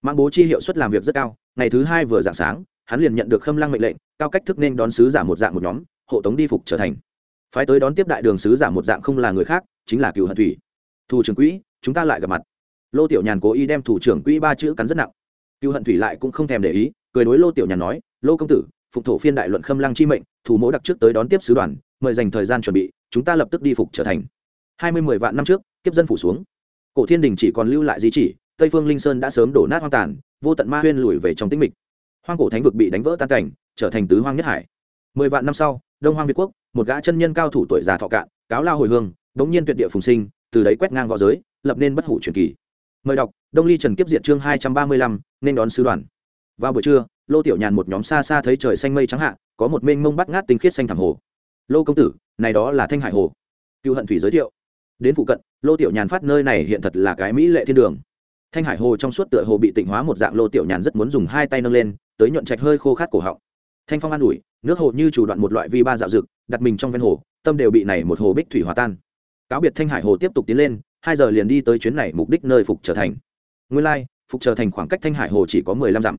Mang bố chi hiệu suất làm việc rất cao, ngày thứ hai vừa dạng sáng, hắn liền nhận được khâm lăng mệnh lệnh, cao cách thức nên đón sứ giả một dạng một nhóm, hộ tống đi phục trở thành. Phái tới đón tiếp đại đường sứ giả một dạng không là người khác, chính là cựu hận thủy. Thủ trưởng quỹ, chúng ta lại gặp mặt. Lô tiểu nhàn cố ý đem thủ trưởng quỹ ba chữ cắn rất nặng. Cựu hận thủy lại cũng không thèm để ý, cười đối lô tiểu nhàn nói, lô công tử phục thổ phiên đại luận khâm lăng chi mệnh, thủ mẫu đặc trước tới đón tiếp sứ đoàn, mời dành thời gian chuẩn bị, chúng ta lập tức đi phục trở thành. Hai mươi mười vạn năm trước, kiếp dân phủ xuống. Cổ thiên đình chỉ còn lưu lại di chỉ, tây phương linh sơn đã sớm đổ nát hoang tàn, vô tận ma huyên lùi về trong tĩnh mịch. Hoang cổ thánh vực bị đánh vỡ tan cảnh, trở thành tứ hoang nhất hải. Mười vạn năm sau, đông hoang việt quốc, một gã chân nhân cao thủ tuổi già thọ cạn, cáo lao hồi hương, bỗng nhiên tuyệt địa phùng sinh, từ đấy quét ngang v õ giới, lập nên bất hủ truyền kỳ. Mời đọc, đông ly trần kiếp diệt chương hai trăm ba mươi lăm, nên đón sứ đoàn. Vào buổi trưa lô tiểu nhàn một nhóm xa xa thấy trời xanh mây trắng hạ, có một mênh mông bắt ngát tinh khiết xanh thẳm hồ. Lô công tử, này đó là thanh hải hồ. Cựu hận thủy giới thiệu. Đến phụ cận, lô tiểu nhàn phát nơi này hiện thật là cái mỹ lệ thiên đường. Thanh hải hồ trong suốt tựa hồ bị tịnh hóa một dạng, lô tiểu nhàn rất muốn dùng hai tay nâng lên, tới nhuận trạch hơi khô khát cổ họng. Thanh phong an ủi, nước hồ như chủ đoạn một loại vi ba dạo dực, đặt mình trong ven hồ, tâm đều bị này một hồ bích thủy hòa tan. Cáo biệt thanh hải hồ tiếp tục tiến lên, hai giờ liền đi tới chuyến này mục đích nơi phục trở thành. Nguyên lai, phục trở thành khoảng cách thanh hải hồ chỉ có mười lăm dặm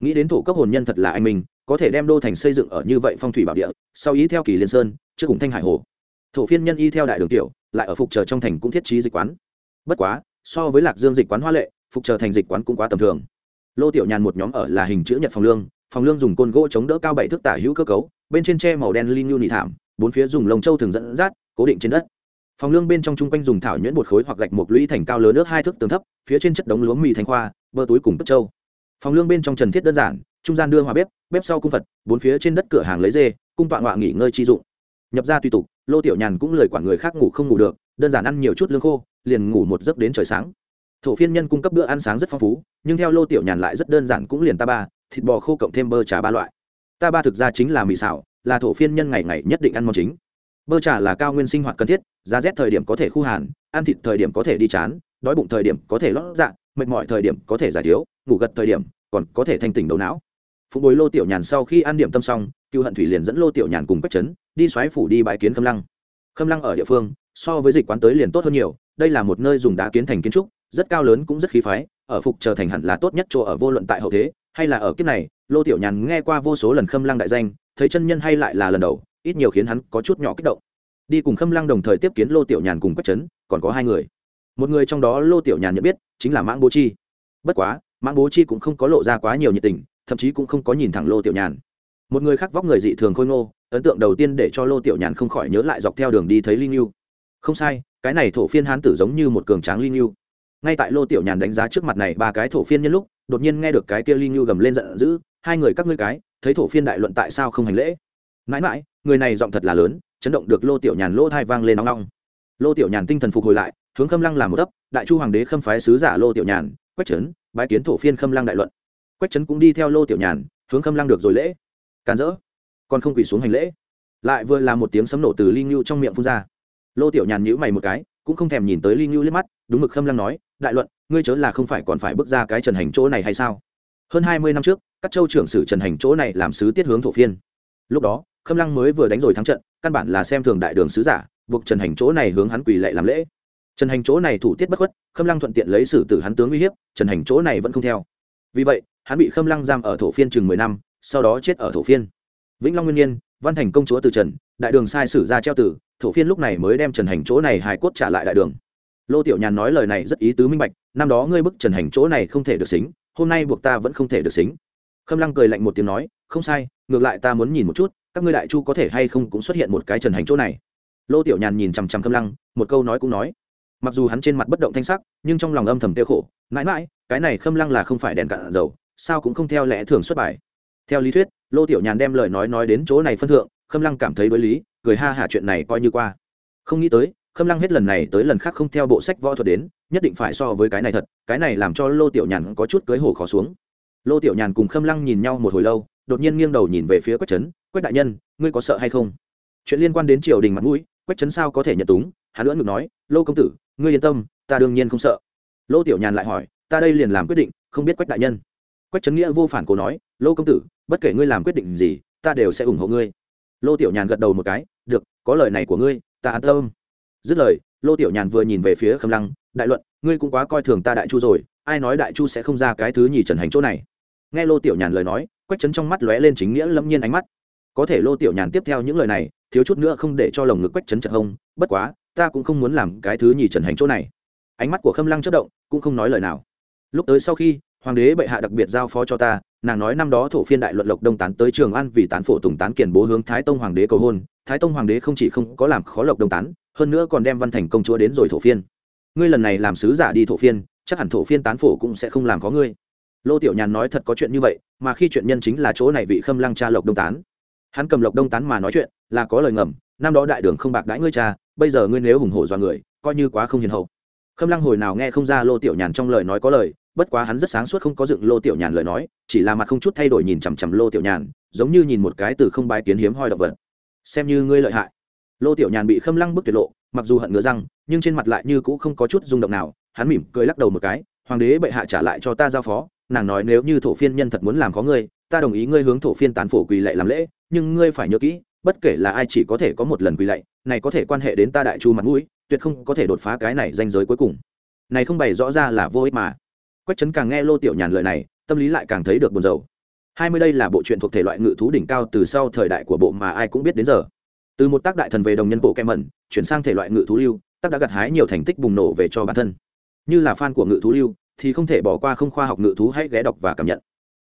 nghĩ đến thổ cấp hồn nhân thật là anh minh, có thể đem đô thành xây dựng ở như vậy phong thủy bảo địa sau ý theo kỳ liên sơn trước cùng thanh hải hồ. Thổ phiên nhân y theo đại đường tiểu lại ở phục chờ trong thành cũng thiết trí dịch quán. Bất quá so với lạc dương dịch quán hoa lệ phục chờ thành dịch quán cũng quá tầm thường. Lô tiểu nhàn một nhóm ở là hình chữ nhật phòng lương phòng lương dùng côn gỗ chống đỡ cao bảy thước tả hữu cơ cấu bên trên tre màu đen linh nhu nị thảm bốn phía dùng lồng châu thường dẫn dắt cố định trên đất. Phòng lương bên trong chung quanh dùng thảo nhuyễn bột khối hoặc gạch một lũy thành cao lớn nước hai thước tường thấp phía trên chất đống lúa mì thành khoa bơ túi cùng tức châu phòng lương bên trong trần thiết đơn giản, trung gian đưa hòa bếp bếp sau cung phật, bốn phía trên đất cửa hàng lấy dê, cung tọa ngọa nghỉ ngơi chi dụng. Nhập ra tùy tục, lô tiểu nhàn cũng lời quản người khác ngủ không ngủ được, đơn giản ăn nhiều chút lương khô, liền ngủ một giấc đến trời sáng. Thổ phiên nhân cung cấp bữa ăn sáng rất phong phú, nhưng theo lô tiểu nhàn lại rất đơn giản cũng liền ta ba, thịt bò khô cộng thêm bơ trà ba loại. Ta ba thực ra chính là mì xào, là thổ phiên nhân ngày ngày nhất định ăn món chính. Bơ trà là cao nguyên sinh hoạt cần thiết, giá rét thời điểm có thể khu hàn, ăn thịt thời điểm có thể đi chán, đói bụng thời điểm có thể lót dạ mệt mỏi thời điểm có thể giải thiếu ngủ gật thời điểm, còn có thể thanh tỉnh đầu não. Phụ bối lô tiểu nhàn sau khi ăn điểm tâm xong, cựu hận thủy liền dẫn lô tiểu nhàn cùng quách trấn đi xoáy phủ đi bãi kiến khâm lăng. Khâm lăng ở địa phương, so với dịch quán tới liền tốt hơn nhiều, đây là một nơi dùng đá kiến thành kiến trúc, rất cao lớn cũng rất khí phái, ở phục trở thành hẳn là tốt nhất chỗ ở vô luận tại hậu thế, hay là ở kiếp này, lô tiểu nhàn nghe qua vô số lần khâm lăng đại danh, thấy chân nhân hay lại là lần đầu, ít nhiều khiến hắn có chút nhỏ kích động. Đi cùng khâm lăng đồng thời tiếp kiến lô tiểu nhàn cùng quách trấn, còn có hai người. Một người trong đó lô tiểu nhàn nhận biết, chính là mãng bố chi. Bất quá mãng bố chi cũng không có lộ ra quá nhiều nhiệt tình, thậm chí cũng không có nhìn thẳng lô tiểu nhàn. Một người khác vóc người dị thường khôi ngô, ấn tượng đầu tiên để cho lô tiểu nhàn không khỏi nhớ lại dọc theo đường đi thấy linh yêu không sai, cái này thổ phiên hán tử giống như một cường tráng linh yêu ngay tại lô tiểu nhàn đánh giá trước mặt này ba cái thổ phiên nhân lúc, đột nhiên nghe được cái kia linh yêu gầm lên giận dữ, hai người các ngươi cái, thấy thổ phiên đại luận tại sao không hành lễ? Mãi mãi, người này giọng thật là lớn, chấn động được lô tiểu nhàn lỗ thai vang lên nóng nóng lô tiểu nhàn tinh thần phục hồi lại, hướng khâm lăng làm một tấp đại chu hoàng đế khâm phái sứ giả lô tiểu nhàn, quách trấn bái kiến thổ phiên khâm lăng đại luận. Quách trấn cũng đi theo lô tiểu nhàn, hướng khâm lăng được rồi lễ. Càn rỡ, còn không quỳ xuống hành lễ. Lại vừa là một tiếng sấm nổ từ ly ngưu trong miệng phun ra. Lô tiểu nhàn nhíu mày một cái, cũng không thèm nhìn tới ly ngưu liếc mắt, đúng mực khâm lăng nói, đại luận, ngươi chớ là không phải còn phải bước ra cái trần hành chỗ này hay sao? Hơn hai mươi năm trước, các châu trưởng sử trần hành chỗ này làm sứ tiết hướng thổ phiên. Lúc đó, khâm lăng mới vừa đánh rồi thắng trận, căn bản là xem thường đại đường sứ giả, buộc trần hành chỗ này hướng hắn quỳ lệ làm lễ trần hành chỗ này thủ tiết bất khuất, khâm lăng thuận tiện lấy xử tử hắn tướng uy hiếp, trần hành chỗ này vẫn không theo. Vì vậy, hắn bị khâm lăng giam ở thổ phiên chừng mười năm, sau đó chết ở thổ phiên. Vĩnh long nguyên nhiên, văn thành công chúa từ trần, đại đường sai sử ra treo tử, thổ phiên lúc này mới đem trần hành chỗ này hài cốt trả lại đại đường. Lô tiểu nhàn nói lời này rất ý tứ minh bạch, năm đó ngươi bức trần hành chỗ này không thể được xính, hôm nay buộc ta vẫn không thể được xính. Khâm lăng cười lạnh một tiếng nói, không sai, ngược lại ta muốn nhìn một chút, các ngươi đại chu có thể hay không cũng xuất hiện một cái trần hành chỗ này. Lô tiểu nhàn nhìn chằm chằm khâm lăng, một câu nói cũng nói mặc dù hắn trên mặt bất động thanh sắc, nhưng trong lòng âm thầm tiêu khổ, mãi mãi, cái này khâm lăng là không phải đèn cạn dầu, sao cũng không theo lẽ thường xuất bài. Theo lý thuyết, lô tiểu nhàn đem lời nói nói đến chỗ này phân thượng, khâm lăng cảm thấy đối lý, cười ha hả chuyện này coi như qua. Không nghĩ tới, khâm lăng hết lần này tới lần khác không theo bộ sách võ thuật đến, nhất định phải so với cái này thật, cái này làm cho lô tiểu nhàn có chút cưới hổ khó xuống. Lô tiểu nhàn cùng khâm lăng nhìn nhau một hồi lâu, đột nhiên nghiêng đầu nhìn về phía quách trấn quách đại nhân, ngươi có sợ hay không? Chuyện liên quan đến triều đình mặt mũi, quách trấn sao có thể nhận túng, hắn lưỡng ngực nói, lô công tử ngươi yên tâm, ta đương nhiên không sợ. Lô tiểu nhàn lại hỏi, ta đây liền làm quyết định, không biết quách đại nhân. Quách trấn nghĩa vô phản cố nói, lô công tử, bất kể ngươi làm quyết định gì, ta đều sẽ ủng hộ ngươi. Lô tiểu nhàn gật đầu một cái, được, có lời này của ngươi, ta an tâm. Dứt lời, lô tiểu nhàn vừa nhìn về phía khâm lăng, đại luận, ngươi cũng quá coi thường ta đại chu rồi, ai nói đại chu sẽ không ra cái thứ nhì trần hành chỗ này? Nghe lô tiểu nhàn lời nói, quách trấn trong mắt lóe lên chính nghĩa lâm nhiên ánh mắt. Có thể lô tiểu nhàn tiếp theo những lời này, thiếu chút nữa không để cho lồng ngực quách trấn chật hông, bất quá ta cũng không muốn làm cái thứ nhì trần hành chỗ này. Ánh mắt của khâm lăng chất động, cũng không nói lời nào. Lúc tới sau khi, hoàng đế bệ hạ đặc biệt giao phó cho ta, nàng nói năm đó thổ phiên đại luận lộc đông tán tới trường an vì tán phổ tùng tán kiền bố hướng thái tông hoàng đế cầu hôn, thái tông hoàng đế không chỉ không có làm khó lộc đông tán, hơn nữa còn đem văn thành công chúa đến rồi thổ phiên. Ngươi lần này làm sứ giả đi thổ phiên, chắc hẳn thổ phiên tán phổ cũng sẽ không làm có ngươi. Lô tiểu nhàn nói thật có chuyện như vậy, mà khi chuyện nhân chính là chỗ này vị khâm lăng cha lộc đông tán. Hắn cầm lộc đông tán mà nói chuyện, là có lời ngầm, năm đó đại đường không bạc đãi ngươi cha bây giờ ngươi nếu hùng hổ do người, coi như quá không hiền hậu. Khâm lăng hồi nào nghe không ra lô tiểu nhàn trong lời nói có lời, bất quá hắn rất sáng suốt không có dựng lô tiểu nhàn lời nói, chỉ là mặt không chút thay đổi nhìn chằm chằm lô tiểu nhàn, giống như nhìn một cái từ không bái kiến hiếm hoi động vật. Xem như ngươi lợi hại. Lô tiểu nhàn bị khâm lăng bức tuyệt lộ, mặc dù hận ngứa răng, nhưng trên mặt lại như cũ không có chút rung động nào, hắn mỉm cười lắc đầu một cái, hoàng đế bệ hạ trả lại cho ta giao phó, nàng nói nếu như thổ phiên nhân thật muốn làm có ngươi, ta đồng ý ngươi hướng thổ phiên tán phổ quỳ lệ làm lễ, nhưng ngươi phải nhớ kỹ, bất kể là ai chỉ có thể có một lần quỳ lạy này có thể quan hệ đến ta đại chu mặt mũi, tuyệt không có thể đột phá cái này danh giới cuối cùng. Này không bày rõ ra là vô ích mà. Quách trấn càng nghe lô tiểu nhàn lời này, tâm lý lại càng thấy được buồn rầu. Hai mươi đây là bộ truyện thuộc thể loại ngự thú đỉnh cao từ sau thời đại của bộ mà ai cũng biết đến giờ. Từ một tác đại thần về đồng nhân bộ kem mẩn chuyển sang thể loại ngự thú lưu, tác đã gặt hái nhiều thành tích bùng nổ về cho bản thân. Như là fan của ngự thú lưu, thì không thể bỏ qua không khoa học ngự thú hãy ghé đọc và cảm nhận.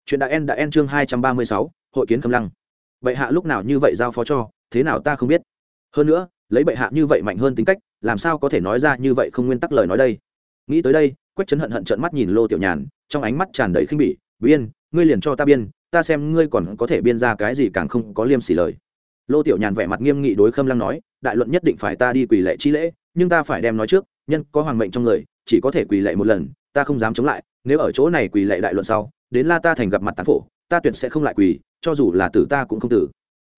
Chuyện đã en đã en chương hai trăm ba mươi sáu, hội kiến khâm lăng. Bệ hạ lúc nào như vậy giao phó cho, thế nào ta không biết hơn nữa, lấy bệ hạ như vậy mạnh hơn tính cách, làm sao có thể nói ra như vậy không nguyên tắc lời nói đây? Nghĩ tới đây, quách trấn hận hận trợn mắt nhìn lô tiểu nhàn, trong ánh mắt tràn đầy khinh bỉ. Biên, ngươi liền cho ta biên, ta xem ngươi còn có thể biên ra cái gì càng không có liêm sỉ lời. Lô tiểu nhàn vẻ mặt nghiêm nghị đối khâm lăng nói, đại luận nhất định phải ta đi quỳ lệ chi lễ, nhưng ta phải đem nói trước, nhân có hoàng mệnh trong người, chỉ có thể quỳ lệ một lần, ta không dám chống lại, nếu ở chỗ này quỳ lệ đại luận sau, đến la ta thành gặp mặt tán phổ, ta tuyệt sẽ không lại quỳ, cho dù là tử ta cũng không tử.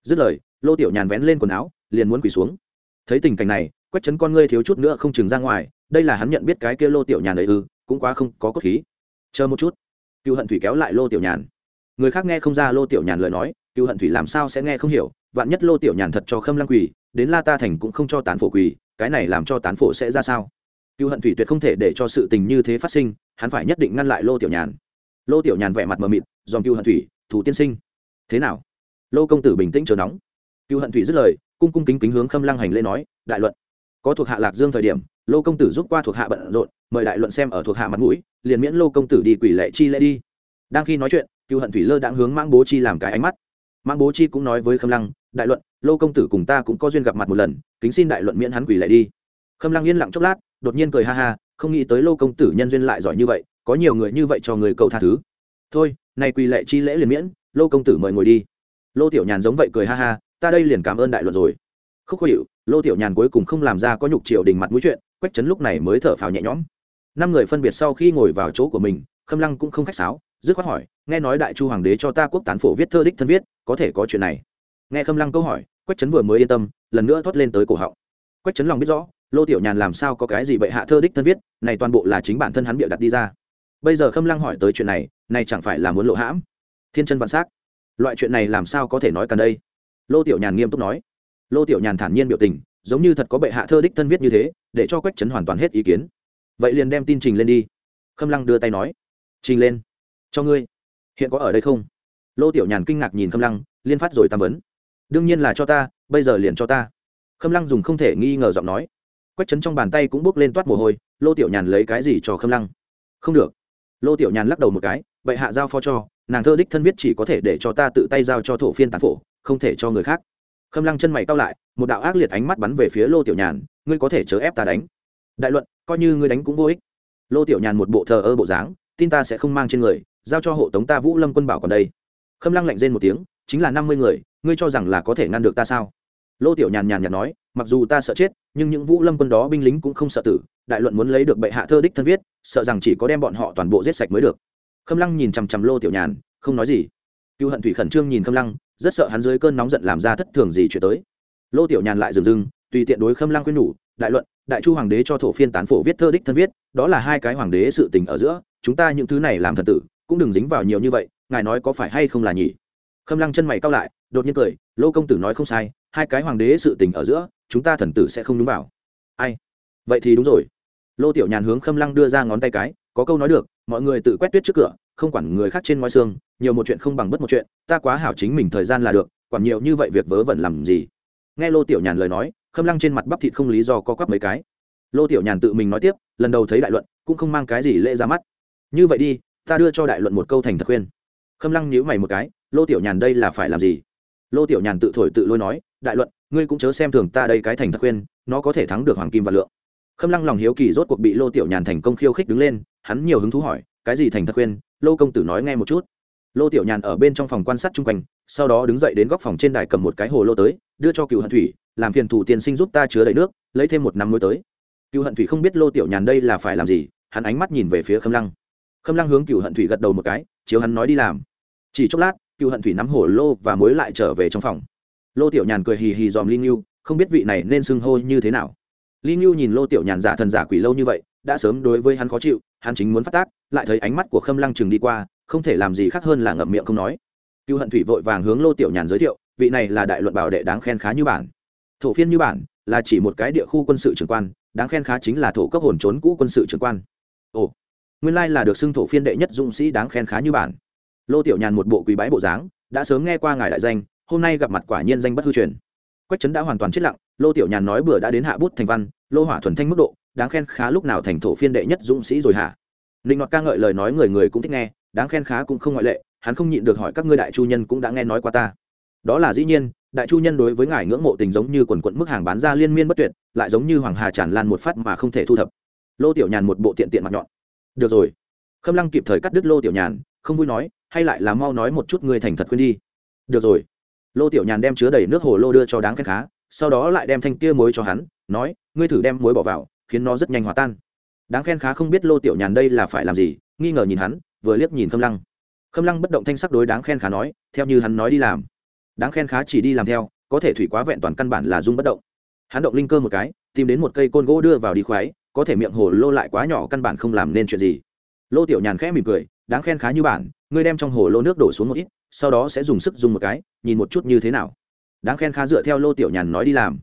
Dứt lời, lô tiểu nhàn vén lên quần áo liền muốn quỳ xuống. Thấy tình cảnh này, quách chấn con ngươi thiếu chút nữa không chừng ra ngoài, đây là hắn nhận biết cái kia lô tiểu nhàn ấy ư, cũng quá không có cốt khí. Chờ một chút. Cựu hận thủy kéo lại lô tiểu nhàn. Người khác nghe không ra lô tiểu nhàn lời nói, cựu hận thủy làm sao sẽ nghe không hiểu, vạn nhất lô tiểu nhàn thật cho khâm lăng quỳ, đến la ta thành cũng không cho tán phổ quỳ, cái này làm cho tán phổ sẽ ra sao? Cựu hận thủy tuyệt không thể để cho sự tình như thế phát sinh, hắn phải nhất định ngăn lại lô tiểu nhàn. Lô tiểu nhàn vẻ mặt mờ mịt, dòm cựu hận thủy, thủ tiên sinh, thế nào? Lô công tử bình tĩnh chờ nóng. Cựu hận thủy dứt lời cung cung kính kính hướng khâm lăng hành lễ nói, đại luận, có thuộc hạ lạc dương thời điểm, lô công tử giúp qua thuộc hạ bận rộn, mời đại luận xem ở thuộc hạ mặt mũi, liền miễn lô công tử đi quỷ lệ chi lễ đi. Đang khi nói chuyện, cựu hận thủy lơ đã hướng mang bố chi làm cái ánh mắt. Mang bố chi cũng nói với khâm lăng, đại luận, lô công tử cùng ta cũng có duyên gặp mặt một lần, kính xin đại luận miễn hắn quỷ lệ đi. Khâm lăng yên lặng chốc lát, đột nhiên cười ha ha, không nghĩ tới lô công tử nhân duyên lại giỏi như vậy, có nhiều người như vậy cho người cầu tha thứ. Thôi nay quỳ lệ chi lễ liền miễn, lô công tử mời ngồi đi. Lô tiểu nhàn giống vậy cười ha ha ta đây liền cảm ơn đại luận rồi. Khúc hữu, lô tiểu nhàn cuối cùng không làm ra có nhục triều đình mặt mũi chuyện, quách trấn lúc này mới thở phào nhẹ nhõm. Năm người phân biệt sau khi ngồi vào chỗ của mình, khâm lăng cũng không khách sáo, dứt khoát hỏi, nghe nói đại chu hoàng đế cho ta quốc tán phổ viết thơ đích thân viết, có thể có chuyện này? Nghe khâm lăng câu hỏi, quách trấn vừa mới yên tâm, lần nữa thoát lên tới cổ họng. Quách trấn lòng biết rõ, lô tiểu nhàn làm sao có cái gì bệ hạ thơ đích thân viết, này toàn bộ là chính bản thân hắn bịa đặt đi ra. Bây giờ khâm lăng hỏi tới chuyện này này chẳng phải là muốn lộ hãm? Thiên chân vạn s á c loại chuyện này làm sao có thể nói cần đây? Lô tiểu nhàn nghiêm túc nói. Lô tiểu nhàn thản nhiên biểu tình, giống như thật có bệ hạ thơ đích thân viết như thế, để cho quách trấn hoàn toàn hết ý kiến. Vậy liền đem tin trình lên đi. Khâm lăng đưa tay nói. Trình lên. Cho ngươi. Hiện có ở đây không? Lô tiểu nhàn kinh ngạc nhìn khâm lăng, liên phát rồi tam vấn. Đương nhiên là cho ta, bây giờ liền cho ta. Khâm lăng dùng không thể nghi ngờ giọng nói. Quách trấn trong bàn tay cũng bốc lên toát mồ hôi, lô tiểu nhàn lấy cái gì cho khâm lăng? Không được. Lô tiểu nhàn lắc đầu một cái, bệ hạ giao phó cho, nàng thơ đích thân viết chỉ có thể để cho ta tự tay giao cho thổ phiên tán phổ không thể cho người khác. Khâm lăng chân mày cao lại, một đạo ác liệt ánh mắt bắn về phía lô tiểu nhàn, ngươi có thể chớ ép ta đánh. Đại luận, coi như ngươi đánh cũng vô ích. Lô tiểu nhàn một bộ thờ ơ bộ dáng, tin ta sẽ không mang trên người, giao cho hộ tống ta vũ lâm quân bảo còn đây. Khâm lăng lạnh rên một tiếng, chính là năm mươi người, ngươi cho rằng là có thể ngăn được ta sao? Lô tiểu nhàn nhàn nhạt nói, mặc dù ta sợ chết, nhưng những vũ lâm quân đó binh lính cũng không sợ tử, đại luận muốn lấy được bệ hạ thơ đích thân viết, sợ rằng chỉ có đem bọn họ toàn bộ giết sạch mới được. Khâm lăng nhìn chằm chằm lô tiểu nhàn, không nói gì. Cựu hận thủy khẩn trương nhìn khâm lăng rất sợ hắn dưới cơn nóng giận làm ra thất thường gì chuyện tới. Lô tiểu nhàn lại dừng dừng, tùy tiện đối khâm lăng quyên nhủ đại luận đại chu hoàng đế cho thổ phiên tán phổ viết thơ đích thân viết đó là hai cái hoàng đế sự tình ở giữa chúng ta những thứ này làm thần tử cũng đừng dính vào nhiều như vậy ngài nói có phải hay không là nhỉ? Khâm lăng chân mày cao lại đột nhiên cười lô công tử nói không sai hai cái hoàng đế sự tình ở giữa chúng ta thần tử sẽ không đúng vào. Ai? Vậy thì đúng rồi. Lô tiểu nhàn hướng khâm lăng đưa ra ngón tay cái có câu nói được mọi người tự quét tuyết trước cửa không quản người khác trên ngôi xương nhiều một chuyện không bằng bất một chuyện, ta quá hảo chính mình thời gian là được, quản nhiều như vậy việc vớ vẩn làm gì? Nghe lô tiểu nhàn lời nói, khâm lăng trên mặt bắp thịt không lý do co quắp mấy cái. Lô tiểu nhàn tự mình nói tiếp, lần đầu thấy đại luận, cũng không mang cái gì lễ ra mắt. Như vậy đi, ta đưa cho đại luận một câu thành thật khuyên. Khâm lăng nhíu mày một cái, lô tiểu nhàn đây là phải làm gì? Lô tiểu nhàn tự thổi tự lôi nói, đại luận, ngươi cũng chớ xem thường ta đây cái thành thật khuyên, nó có thể thắng được hoàng kim và lượng. Khâm lăng lòng hiếu kỳ rốt cuộc bị lô tiểu nhàn thành công khiêu khích đứng lên, hắn nhiều hứng thú hỏi, cái gì thành thật khuyên? Lô công tử nói nghe một chút lô tiểu nhàn ở bên trong phòng quan sát chung quanh, sau đó đứng dậy đến góc phòng trên đài cầm một cái hồ lô tới, đưa cho cựu hận thủy, làm phiền thủ tiên sinh giúp ta chứa đầy nước, lấy thêm một năm mới tới. Cựu hận thủy không biết lô tiểu nhàn đây là phải làm gì, hắn ánh mắt nhìn về phía khâm lăng. Khâm lăng hướng cựu hận thủy gật đầu một cái, chiếu hắn nói đi làm. Chỉ chốc lát cựu hận thủy nắm hồ lô và mối lại trở về trong phòng. Lô tiểu nhàn cười hì hì dòm linh yêu không biết vị này nên xưng hô như thế nào. Linh yêu nhìn lô tiểu nhàn giả thần giả quỷ lâu như vậy, đã sớm đối với hắn khó chịu, hắn chính muốn phát tác, lại thấy ánh mắt của khâm lăng chừng đi qua không thể làm gì khác hơn là ngậm miệng không nói. Cựu hận thủy vội vàng hướng lô tiểu nhàn giới thiệu, vị này là đại luận bảo đệ đáng khen khá như bản. Thổ phiên như bản, là chỉ một cái địa khu quân sự trưởng quan, đáng khen khá chính là thổ cấp hồn trốn cũ quân sự trưởng quan. Ồ, nguyên lai là được xưng thổ phiên đệ nhất dũng sĩ đáng khen khá như bản. Lô tiểu nhàn một bộ quý bái bộ dáng, đã sớm nghe qua ngài đại danh, hôm nay gặp mặt quả nhiên danh bất hư truyền. Quách trấn đã hoàn toàn chết lặng, lô tiểu nhàn nói bừa đã đến hạ bút thành văn, lô hỏa thuần thanh mức độ, đáng khen khá lúc nào thành thổ phiên đệ nhất dũng sĩ rồi hả? Linh ngọt ca ngợi lời nói người người cũng thích nghe đáng khen khá cũng không ngoại lệ, hắn không nhịn được hỏi các ngươi đại chu nhân cũng đã nghe nói qua ta. Đó là dĩ nhiên, đại chu nhân đối với ngài ngưỡng mộ tình giống như quần quận mức hàng bán ra liên miên bất tuyệt, lại giống như hoàng hà tràn lan một phát mà không thể thu thập. Lô tiểu nhàn một bộ tiện tiện mặt nhọn. Được rồi. Khâm lăng kịp thời cắt đứt lô tiểu nhàn, không vui nói, hay lại là mau nói một chút ngươi thành thật khuyên đi. Được rồi. Lô tiểu nhàn đem chứa đầy nước hồ lô đưa cho đáng khen khá, sau đó lại đem thanh tia muối cho hắn, nói, ngươi thử đem muối bỏ vào, khiến nó rất nhanh hòa tan. Đáng khen khá không biết lô tiểu nhàn đây là phải làm gì, nghi ngờ nhìn hắn vừa liếc nhìn khâm lăng. Khâm lăng bất động thanh sắc đối đáng khen khá nói, theo như hắn nói đi làm. Đáng khen khá chỉ đi làm theo, có thể thủy quá vẹn toàn căn bản là dung bất động. Hắn động linh cơ một cái, tìm đến một cây côn gỗ đưa vào đi khoái, có thể miệng hồ lô lại quá nhỏ căn bản không làm nên chuyện gì. Lô tiểu nhàn khẽ mỉm cười, đáng khen khá như bản, ngươi đem trong hồ lô nước đổ xuống một ít, sau đó sẽ dùng sức dùng một cái, nhìn một chút như thế nào. Đáng khen khá dựa theo lô tiểu nhàn nói đi làm.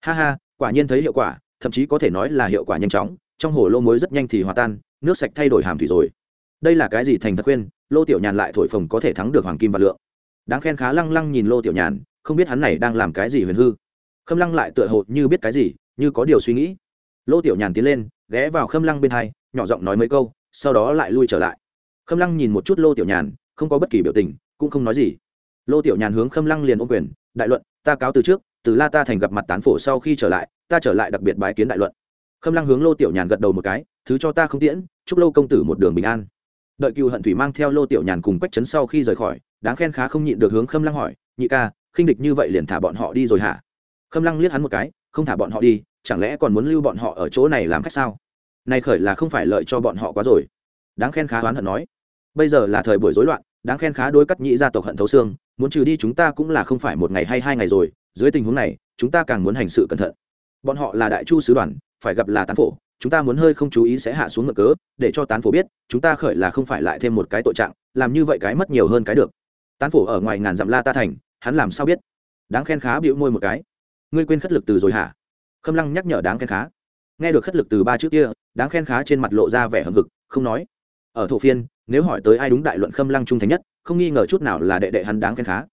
Ha ha, quả nhiên thấy hiệu quả, thậm chí có thể nói là hiệu quả nhanh chóng, trong hồ lô muối rất nhanh thì hòa tan, nước sạch thay đổi hàm thủy rồi đây là cái gì thành thật khuyên, lô tiểu nhàn lại thổi phồng có thể thắng được hoàng kim và lượng. Đáng khen khá lăng lăng nhìn lô tiểu nhàn, không biết hắn này đang làm cái gì huyền hư. Khâm lăng lại tựa hồ như biết cái gì, như có điều suy nghĩ. Lô tiểu nhàn tiến lên, ghé vào khâm lăng bên hai, nhỏ giọng nói mấy câu, sau đó lại lui trở lại. Khâm lăng nhìn một chút lô tiểu nhàn, không có bất kỳ biểu tình, cũng không nói gì. Lô tiểu nhàn hướng khâm lăng liền ô quyền, đại luận, ta cáo từ trước, từ la ta thành gặp mặt tán phổ sau khi trở lại, ta trở lại đặc biệt bái kiến đại luận. Khâm lăng hướng lô tiểu nhàn gật đầu một cái, thứ cho ta không tiễn, chúc lô công tử một đường bình an đợi cựu hận thủy mang theo lô tiểu nhàn cùng quách trấn sau khi rời khỏi, đáng khen khá không nhịn được hướng khâm lăng hỏi, nhị ca, khinh địch như vậy liền thả bọn họ đi rồi hả? Khâm lăng liếc hắn một cái, không thả bọn họ đi, chẳng lẽ còn muốn lưu bọn họ ở chỗ này làm khách sao? Này khởi là không phải lợi cho bọn họ quá rồi. Đáng khen khá oán hận nói, bây giờ là thời buổi rối loạn, đáng khen khá đôi cắt nhị gia tộc hận thấu xương, muốn trừ đi chúng ta cũng là không phải một ngày hay hai ngày rồi, dưới tình huống này, chúng ta càng muốn hành sự cẩn thận. Bọn họ là đại chu sứ đoàn, phải gặp là tán phổ chúng ta muốn hơi không chú ý sẽ hạ xuống ngựa cớ, để cho tán phổ biết, chúng ta khởi là không phải lại thêm một cái tội trạng, làm như vậy cái mất nhiều hơn cái được. Tán phổ ở ngoài ngàn dặm la ta thành, hắn làm sao biết? Đáng khen khá bịu môi một cái. Ngươi quên khất lực từ rồi hả? Khâm lăng nhắc nhở đáng khen khá. Nghe được khất lực từ ba trước kia, đáng khen khá trên mặt lộ ra vẻ hầm hực, không nói. Ở thổ phiên, nếu hỏi tới ai đúng đại luận khâm lăng trung thành nhất, không nghi ngờ chút nào là đệ đệ hắn đáng khen khá.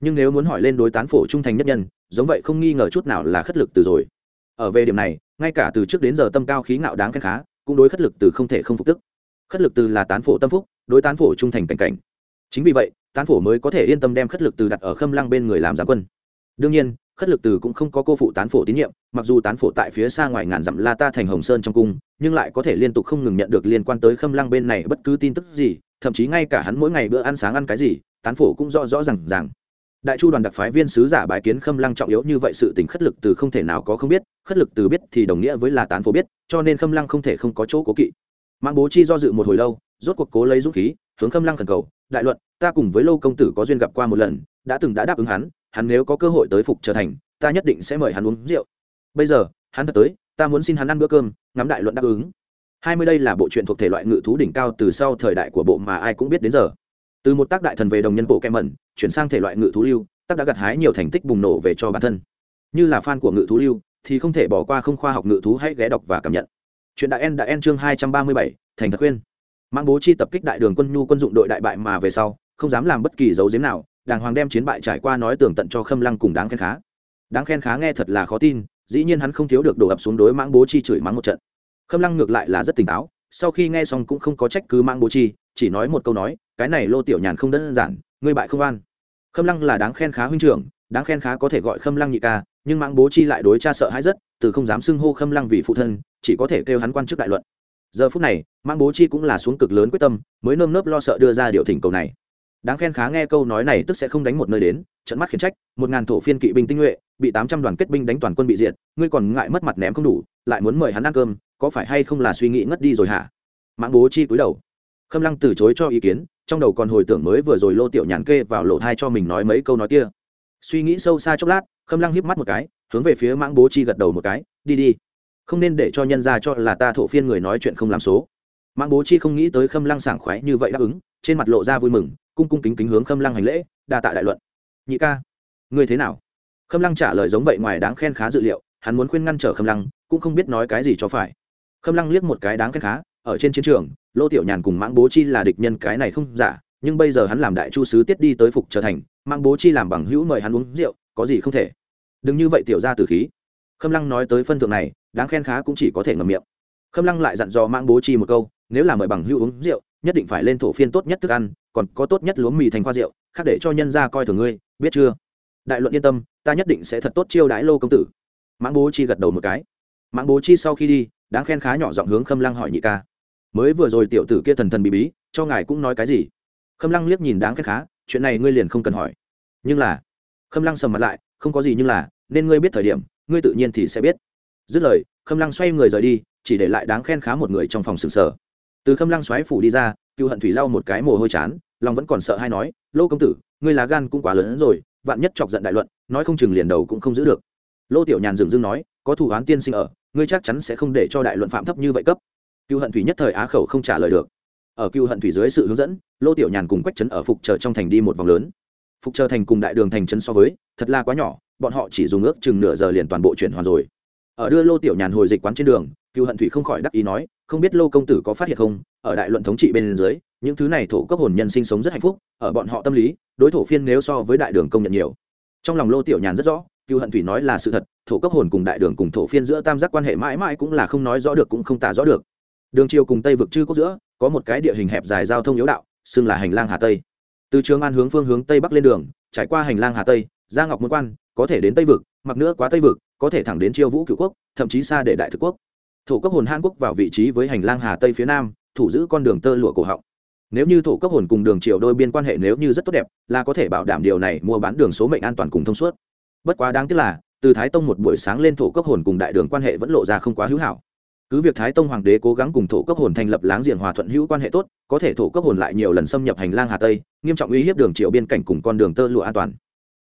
Nhưng nếu muốn hỏi lên đối tán phổ trung thành nhất nhân, giống vậy không nghi ngờ chút nào là khất lực từ rồi. Ở về điểm này ngay cả từ trước đến giờ tâm cao khí ngạo đáng khen khá, cũng đối khất lực từ không thể không phục tức. Khất lực từ là tán phổ tâm phúc, đối tán phổ trung thành cảnh cảnh. Chính vì vậy, tán phổ mới có thể yên tâm đem khất lực từ đặt ở khâm lăng bên người làm giám quân. Đương nhiên, khất lực từ cũng không có cô phụ tán phổ tín nhiệm, mặc dù tán phổ tại phía xa ngoài ngàn dặm la ta thành hồng sơn trong cung, nhưng lại có thể liên tục không ngừng nhận được liên quan tới khâm lăng bên này bất cứ tin tức gì, thậm chí ngay cả hắn mỗi ngày bữa ăn sáng ăn cái gì, tán phổ cũng rõ rõ r à n g rằng đại chu đoàn đặc phái viên sứ giả bái kiến khâm lăng trọng yếu như vậy sự tình khất lực từ không thể nào có không biết, khất lực từ biết thì đồng nghĩa với là tán phổ biết, cho nên khâm lăng không thể không có chỗ cố kỵ. Mạng bố chi do dự một hồi lâu, rốt cuộc cố lấy dũng khí, hướng khâm lăng khẩn cầu, đại luận, ta cùng với lâu công tử có duyên gặp qua một lần, đã từng đã đáp ứng hắn hắn nếu có cơ hội tới phục trở thành, ta nhất định sẽ mời hắn uống rượu. Bây giờ, hắn thật tới, ta muốn xin hắn ăn bữa cơm, ngắm đại luận đáp ứng. Hai mươi đây là bộ truyện thuộc thể loại ngự thú đỉnh cao từ sau thời đại của bộ mà ai cũng biết đến giờ từ một tác đại thần về đồng nhân bộ kem mẩn, chuyển sang thể loại ngự thú lưu, tác đã gặt hái nhiều thành tích bùng nổ về cho bản thân. Như là fan của ngự thú lưu, thì không thể bỏ qua không khoa học ngự thú hãy ghé đọc và cảm nhận. Chuyện đại en đã en chương hai trăm ba mươi bảy, thành thật khuyên. Mang bố chi tập kích đại đường quân nhu quân dụng đội đại bại mà về sau, không dám làm bất kỳ dấu giếm nào, đàng hoàng đem chiến bại trải qua nói tường tận cho khâm lăng cùng đáng khen khá. Đáng khen khá nghe thật là khó tin, dĩ nhiên hắn không thiếu được đổ ập xuống đối mãng bố chi chửi mắng một trận. Khâm lăng ngược lại là rất tỉnh táo, sau khi nghe xong cũng không có trách cứ mãng bố chi chỉ nói một câu nói, cái này lô tiểu nhàn không đơn giản, ngươi bại không an. Khâm lăng là đáng khen khá huynh trưởng, đáng khen khá có thể gọi khâm lăng nhị ca, nhưng mãng bố chi lại đối cha sợ hãi rất, từ không dám xưng hô khâm lăng vì phụ thân, chỉ có thể kêu hắn quan chức đại luận. Giờ phút này, Mãng bố chi cũng là xuống cực lớn quyết tâm, mới nơm nớp lo sợ đưa ra điều thỉnh cầu này. Đáng khen khá nghe câu nói này tức sẽ không đánh một nơi đến, trận mắt khiển trách, một ngàn thổ phiên kỵ binh tinh nhuệ, bị tám trăm đoàn kết binh đánh toàn quân bị diệt, ngươi còn ngại mất mặt ném không đủ, lại muốn mời hắn ăn cơm, có phải hay không là suy nghĩ ngất đi rồi hả? Mãng bố chi cúi đầu khâm lăng từ chối cho ý kiến, trong đầu còn hồi tưởng mới vừa rồi lô tiểu nhàn kê vào lộ thai cho mình nói mấy câu nói kia. Suy nghĩ sâu xa chốc lát, khâm lăng hiếp mắt một cái, hướng về phía mãng bố chi gật đầu một cái, đi đi, không nên để cho nhân ra cho là ta thổ phiên người nói chuyện không làm số. Mãng bố chi không nghĩ tới khâm lăng sảng khoái như vậy đáp ứng, trên mặt lộ ra vui mừng, cung cung kính kính hướng khâm lăng hành lễ, đa tạ đại luận. Nhị ca, ngươi thế nào? Khâm lăng trả lời giống vậy ngoài đáng khen khá dự liệu, hắn muốn khuyên ngăn trở khâm lăng, cũng không biết nói cái gì cho phải. Khâm lăng liếc một cái đáng khen khá ở trên chiến trường, lô tiểu nhàn cùng mãng bố chi là địch nhân cái này không giả, nhưng bây giờ hắn làm đại chu sứ tiết đi tới phục trở thành, mãng bố chi làm bằng hữu mời hắn uống rượu, có gì không thể. Đừng như vậy tiểu ra từ khí. Khâm lăng nói tới phân thượng này, đáng khen khá cũng chỉ có thể ngầm miệng. Khâm lăng lại dặn dò mãng bố chi một câu, nếu là mời bằng hữu uống rượu, nhất định phải lên thổ phiên tốt nhất thức ăn, còn có tốt nhất lúa mì thành khoa rượu, khác để cho nhân ra coi thường ngươi, biết chưa? Đại luận yên tâm, ta nhất định sẽ thật tốt chiêu đãi lô công tử. Mãng bố chi gật đầu một cái. Mãng bố chi sau khi đi, đáng khen khá nhỏ giọng hướng khâm lăng hỏi nhị ca mới vừa rồi tiểu tử kia thần thần bí bí, cho ngài cũng nói cái gì? Khâm lăng liếc nhìn đáng khen khá, chuyện này ngươi liền không cần hỏi. Nhưng là, khâm lăng sầm mặt lại, không có gì nhưng là, nên ngươi biết thời điểm, ngươi tự nhiên thì sẽ biết. Dứt lời, khâm lăng xoay người rời đi, chỉ để lại đáng khen khá một người trong phòng sừng sờ. Từ khâm lăng xoáy phủ đi ra, cựu hận thủy lau một cái mồ hôi chán, lòng vẫn còn sợ hay nói, lô công tử, ngươi lá gan cũng quá lớn hơn rồi, vạn nhất chọc giận đại luận, nói không chừng liền đầu cũng không giữ được. Lô tiểu nhàn dừng dưng nói, có thủ án tiên sinh ở, ngươi chắc chắn sẽ không để cho đại luận phạm thấp như vậy cấp cựu hận thủy nhất thời á khẩu không trả lời được. Ở cựu hận thủy dưới sự hướng dẫn, lô tiểu nhàn cùng quách trấn ở phục chờ trong thành đi một vòng lớn. Phục chờ thành cùng đại đường thành trấn so với, thật là quá nhỏ, bọn họ chỉ dùng ước chừng nửa giờ liền toàn bộ chuyển hoàn rồi. Ở đưa lô tiểu nhàn hồi dịch quán trên đường, cựu hận thủy không khỏi đắc ý nói, không biết lô công tử có phát hiện không? Ở đại luận thống trị bên dưới, những thứ này thổ cấp hồn nhân sinh sống rất hạnh phúc, ở bọn họ tâm lý, đối thổ phiên nếu so với đại đường công nhận nhiều. Trong lòng lô tiểu nhàn rất rõ, cựu hận thủy nói là sự thật, thổ cấp hồn cùng đại đường cùng thổ phiên giữa tam giác quan hệ mãi mãi cũng là không nói rõ được cũng không tả rõ được đường triều cùng tây vực chư quốc giữa, có một cái địa hình hẹp dài giao thông yếu đạo, xưng là hành lang hà tây. Từ trường an hướng phương hướng tây bắc lên đường, trải qua hành lang hà tây ra ngọc muốn quan, có thể đến tây vực, mặc nữa quá tây vực, có thể thẳng đến chiêu vũ cựu quốc, thậm chí xa để đại thực quốc. Thổ cấp hồn hàn quốc vào vị trí với hành lang hà tây phía nam, thủ giữ con đường tơ lụa cổ họng. Nếu như thổ cấp hồn cùng đường triều đôi biên quan hệ nếu như rất tốt đẹp, là có thể bảo đảm điều này mua bán đường số mệnh an toàn cùng thông suốt. Bất quá đáng tiếc là, từ thái tông một buổi sáng lên thổ cấp hồn cùng đại đường quan hệ vẫn lộ ra không quá hữu hảo cứ việc thái tông hoàng đế cố gắng cùng thổ cấp hồn thành lập láng giềng hòa thuận hữu quan hệ tốt, có thể thổ cấp hồn lại nhiều lần xâm nhập hành lang hà tây, nghiêm trọng uy hiếp đường triều biên cảnh cùng con đường tơ lụa an toàn.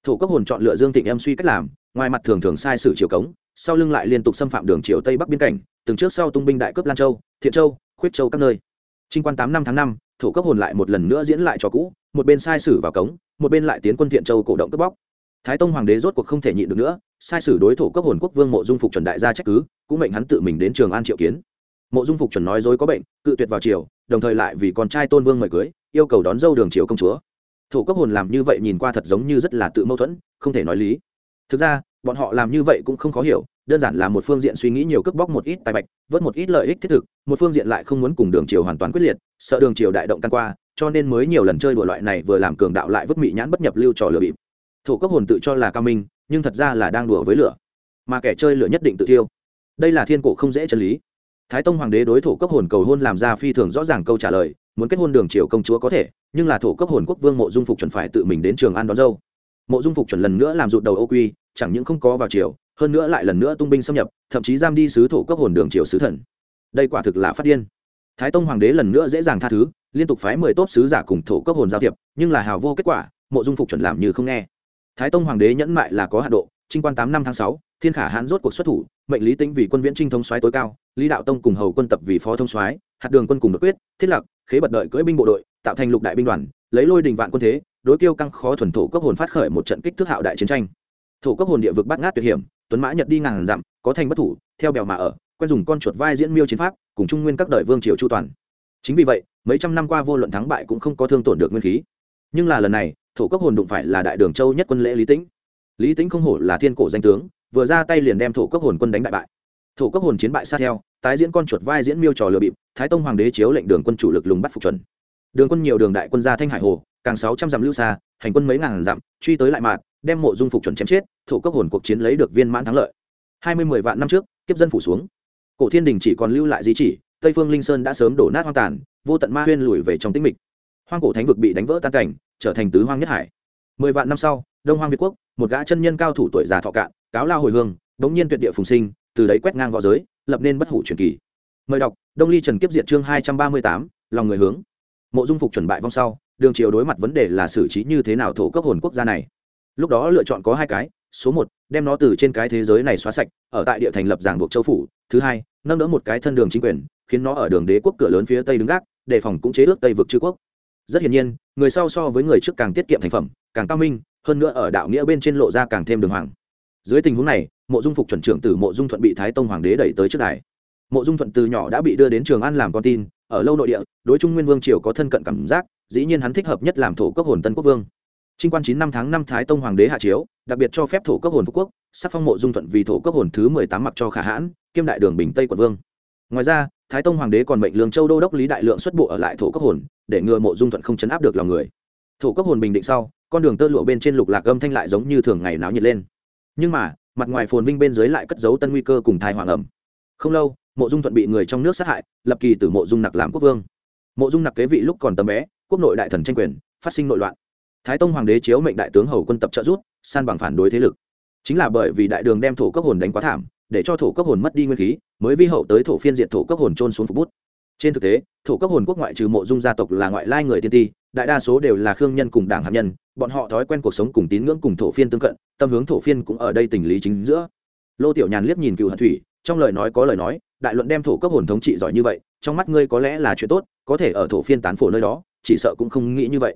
Thổ cấp hồn chọn lựa dương Thịnh em suy cách làm, ngoài mặt thường thường sai sử triều cống, sau lưng lại liên tục xâm phạm đường triều tây bắc biên cảnh, từng trước sau tung binh đại cướp lan châu, thiện châu, khuyết châu các nơi. Trinh quan tám năm tháng năm, thổ cấp hồn lại một lần nữa diễn lại cho cũ, một bên sai sử vào cống, một bên lại tiến quân thiện châu cổ động cướp bóc thái tông hoàng đế rốt cuộc không thể nhịn được nữa, sai sử đối thủ cấp hồn quốc vương mộ dung phục chuẩn đại gia trách cứ, cũng mệnh hắn tự mình đến trường an triệu kiến. Mộ dung phục chuẩn nói dối có bệnh, cự tuyệt vào triều, đồng thời lại vì con trai tôn vương mời cưới, yêu cầu đón dâu đường triều công chúa. Thủ cấp hồn làm như vậy nhìn qua thật giống như rất là tự mâu thuẫn, không thể nói lý. Thực ra, bọn họ làm như vậy cũng không khó hiểu, đơn giản là một phương diện suy nghĩ nhiều cướp bóc một ít tài bạch, vớt một ít lợi ích thiết thực, một phương diện lại không muốn cùng đường triều hoàn toàn quyết liệt, sợ đường triều đại động tan qua, cho nên mới nhiều lần chơi đùa loại này vừa làm cường đạo lại vứt mị nhãn bất nhập lưu trò lừa bịp thủ cấp hồn tự cho là cao minh, nhưng thật ra là đang đùa với lửa. Mà kẻ chơi lửa nhất định tự tiêu đây là thiên cổ không dễ chân lý. Thái tông hoàng đế đối thủ cấp hồn cầu hôn làm ra phi thường rõ ràng câu trả lời, muốn kết hôn đường triều công chúa có thể, nhưng là thủ cấp hồn quốc vương mộ dung phục chuẩn phải tự mình đến trường an đón dâu. Mộ dung phục chuẩn lần nữa làm rụt đầu ô quy, chẳng những không có vào triều, hơn nữa lại lần nữa tung binh xâm nhập, thậm chí giam đi sứ thổ cấp hồn đường triều sứ thần. Đây quả thực là phát điên. Thái tông hoàng đế lần nữa dễ dàng tha thứ, liên tục phái mười tốt sứ giả cùng thổ cấp hồn giao thiệp, nhưng là hào vô kết quả, mộ dung phục chuẩn làm như không nghe thái tông hoàng đế nhẫn mại là có hạ độ, trinh quan tám năm tháng sáu, thiên khả hãn rốt cuộc xuất thủ, mệnh lý tĩnh vì quân viễn trinh thống soái tối cao, lý đạo tông cùng hầu quân tập vì phó thông soái, hạt đường quân cùng đột quyết, thiết lập, khế bật đợi cưỡi binh bộ đội, tạo thành lục đại binh đoàn, lấy lôi đình vạn quân thế, đối tiêu căng khó thuần thổ cấp hồn phát khởi một trận kích thước hạo đại chiến tranh. Thổ cấp hồn địa vực bắt ngát tuyệt hiểm, tuấn mã nhật đi ngàn dặm, có thành bất thủ, theo bèo mà ở, quen dùng con chuột vai diễn miêu chiến pháp, cùng trung nguyên các đời vương triều chu toàn. Chính vì vậy, mấy trăm năm qua vô luận thắng bại cũng không có thương tổn được nguyên khí. Nhưng là lần này thổ cốc hồn đụng phải là đại đường châu nhất quân lễ lý tĩnh. Lý tĩnh không hổ là thiên cổ danh tướng, vừa ra tay liền đem thổ cốc hồn quân đánh bại bại. Thổ cốc hồn chiến bại sát theo, tái diễn con chuột vai diễn miêu trò lừa bịp, thái tông hoàng đế chiếu lệnh đường quân chủ lực lùng bắt phục chuẩn. Đường quân nhiều đường đại quân ra thanh hải hồ, càng sáu trăm dặm lưu xa, hành quân mấy ngàn dặm, truy tới lại mạn đem mộ dung phục chuẩn chém chết, thổ cốc hồn cuộc chiến lấy được viên mãn thắng lợi. Hai mươi mười vạn năm trước, kiếp dân phủ xuống. Cổ thiên đình chỉ còn lưu lại di chỉ, tây phương linh sơn đã sớm đổ nát hoang tàn, vô tận ma huyên lùi về trong tĩnh mịch hoang cổ thánh vực bị đánh vỡ tan cảnh, trở thành tứ hoang nhất hải. Mười vạn năm sau, đông hoang việt quốc, một gã chân nhân cao thủ tuổi già thọ cạn, cáo lao hồi hương bỗng nhiên tuyệt địa phùng sinh, từ đấy quét ngang v õ giới, lập nên bất hủ truyền kỳ. Mời đọc, đông ly trần kiếp diệt chương hai trăm ba mươi tám, lòng người hướng. Mộ dung phục chuẩn bại vong sau, đường triều đối mặt vấn đề là xử trí như thế nào thổ cấp hồn quốc gia này. Lúc đó lựa chọn có hai cái, số một, đem nó từ trên cái thế giới này xóa sạch, ở tại địa thành lập giảng buộc châu phủ, thứ hai, nâng đỡ một cái thân đường chính quyền, khiến nó ở đường đế quốc cửa lớn phía tây đứng gác, đề phòng cũng chế ước tây vực chư quốc rất hiển nhiên, người sau so với người trước càng tiết kiệm thành phẩm, càng cao minh, hơn nữa ở đạo nghĩa bên trên lộ ra càng thêm đường hoàng. Dưới tình huống này, mộ dung phục chuẩn trưởng từ mộ dung thuận bị thái tông hoàng đế đẩy tới trước đài. Mộ dung thuận từ nhỏ đã bị đưa đến trường an làm con tin, ở lâu nội địa, đối trung nguyên vương triều có thân cận cảm giác, dĩ nhiên hắn thích hợp nhất làm thổ cấp hồn tân quốc vương. Trinh quan chín năm tháng năm thái tông hoàng đế hạ chiếu, đặc biệt cho phép thổ cấp hồn phú quốc, sắc phong mộ dung thuận vì thổ cấp hồn thứ mười tám mặc cho khả hãn, kiêm đại đường bình tây quận vương. Ngoài ra, thái tông hoàng đế còn mệnh lương châu đô đốc lý đại lượng xuất bộ ở lại thổ cấp hồn để ngừa mộ dung thuận không chấn áp được lòng người. Thổ cấp hồn bình định sau, con đường tơ lụa bên trên lục lạc âm thanh lại giống như thường ngày náo nhiệt lên. Nhưng mà, mặt ngoài phồn vinh bên dưới lại cất giấu tân nguy cơ cùng thai hoàng ẩm. Không lâu, mộ dung thuận bị người trong nước sát hại, lập kỳ từ mộ dung nặc làm quốc vương. Mộ dung nặc kế vị lúc còn tầm bé, quốc nội đại thần tranh quyền, phát sinh nội loạn. Thái tông hoàng đế chiếu mệnh đại tướng hầu quân tập trợ rút san bằng phản đối thế lực. Chính là bởi vì đại đường đem thổ cấp hồn đánh quá thảm, để cho thổ cấp hồn mất đi nguyên khí, mới vi hậu tới thổ phiên diệt thổ cấp hồn trôn xuống phục bút trên thực tế, thổ cấp hồn quốc ngoại trừ mộ dung gia tộc là ngoại lai người tiên ti, đại đa số đều là khương nhân cùng đảng hạt nhân, bọn họ thói quen cuộc sống cùng tín ngưỡng cùng thổ phiên tương cận, tâm hướng thổ phiên cũng ở đây tình lý chính giữa. Lô tiểu nhàn liếc nhìn cựu hận thủy, trong lời nói có lời nói, đại luận đem thổ cấp hồn thống trị giỏi như vậy, trong mắt ngươi có lẽ là chuyện tốt, có thể ở thổ phiên tán phổ nơi đó, chỉ sợ cũng không nghĩ như vậy.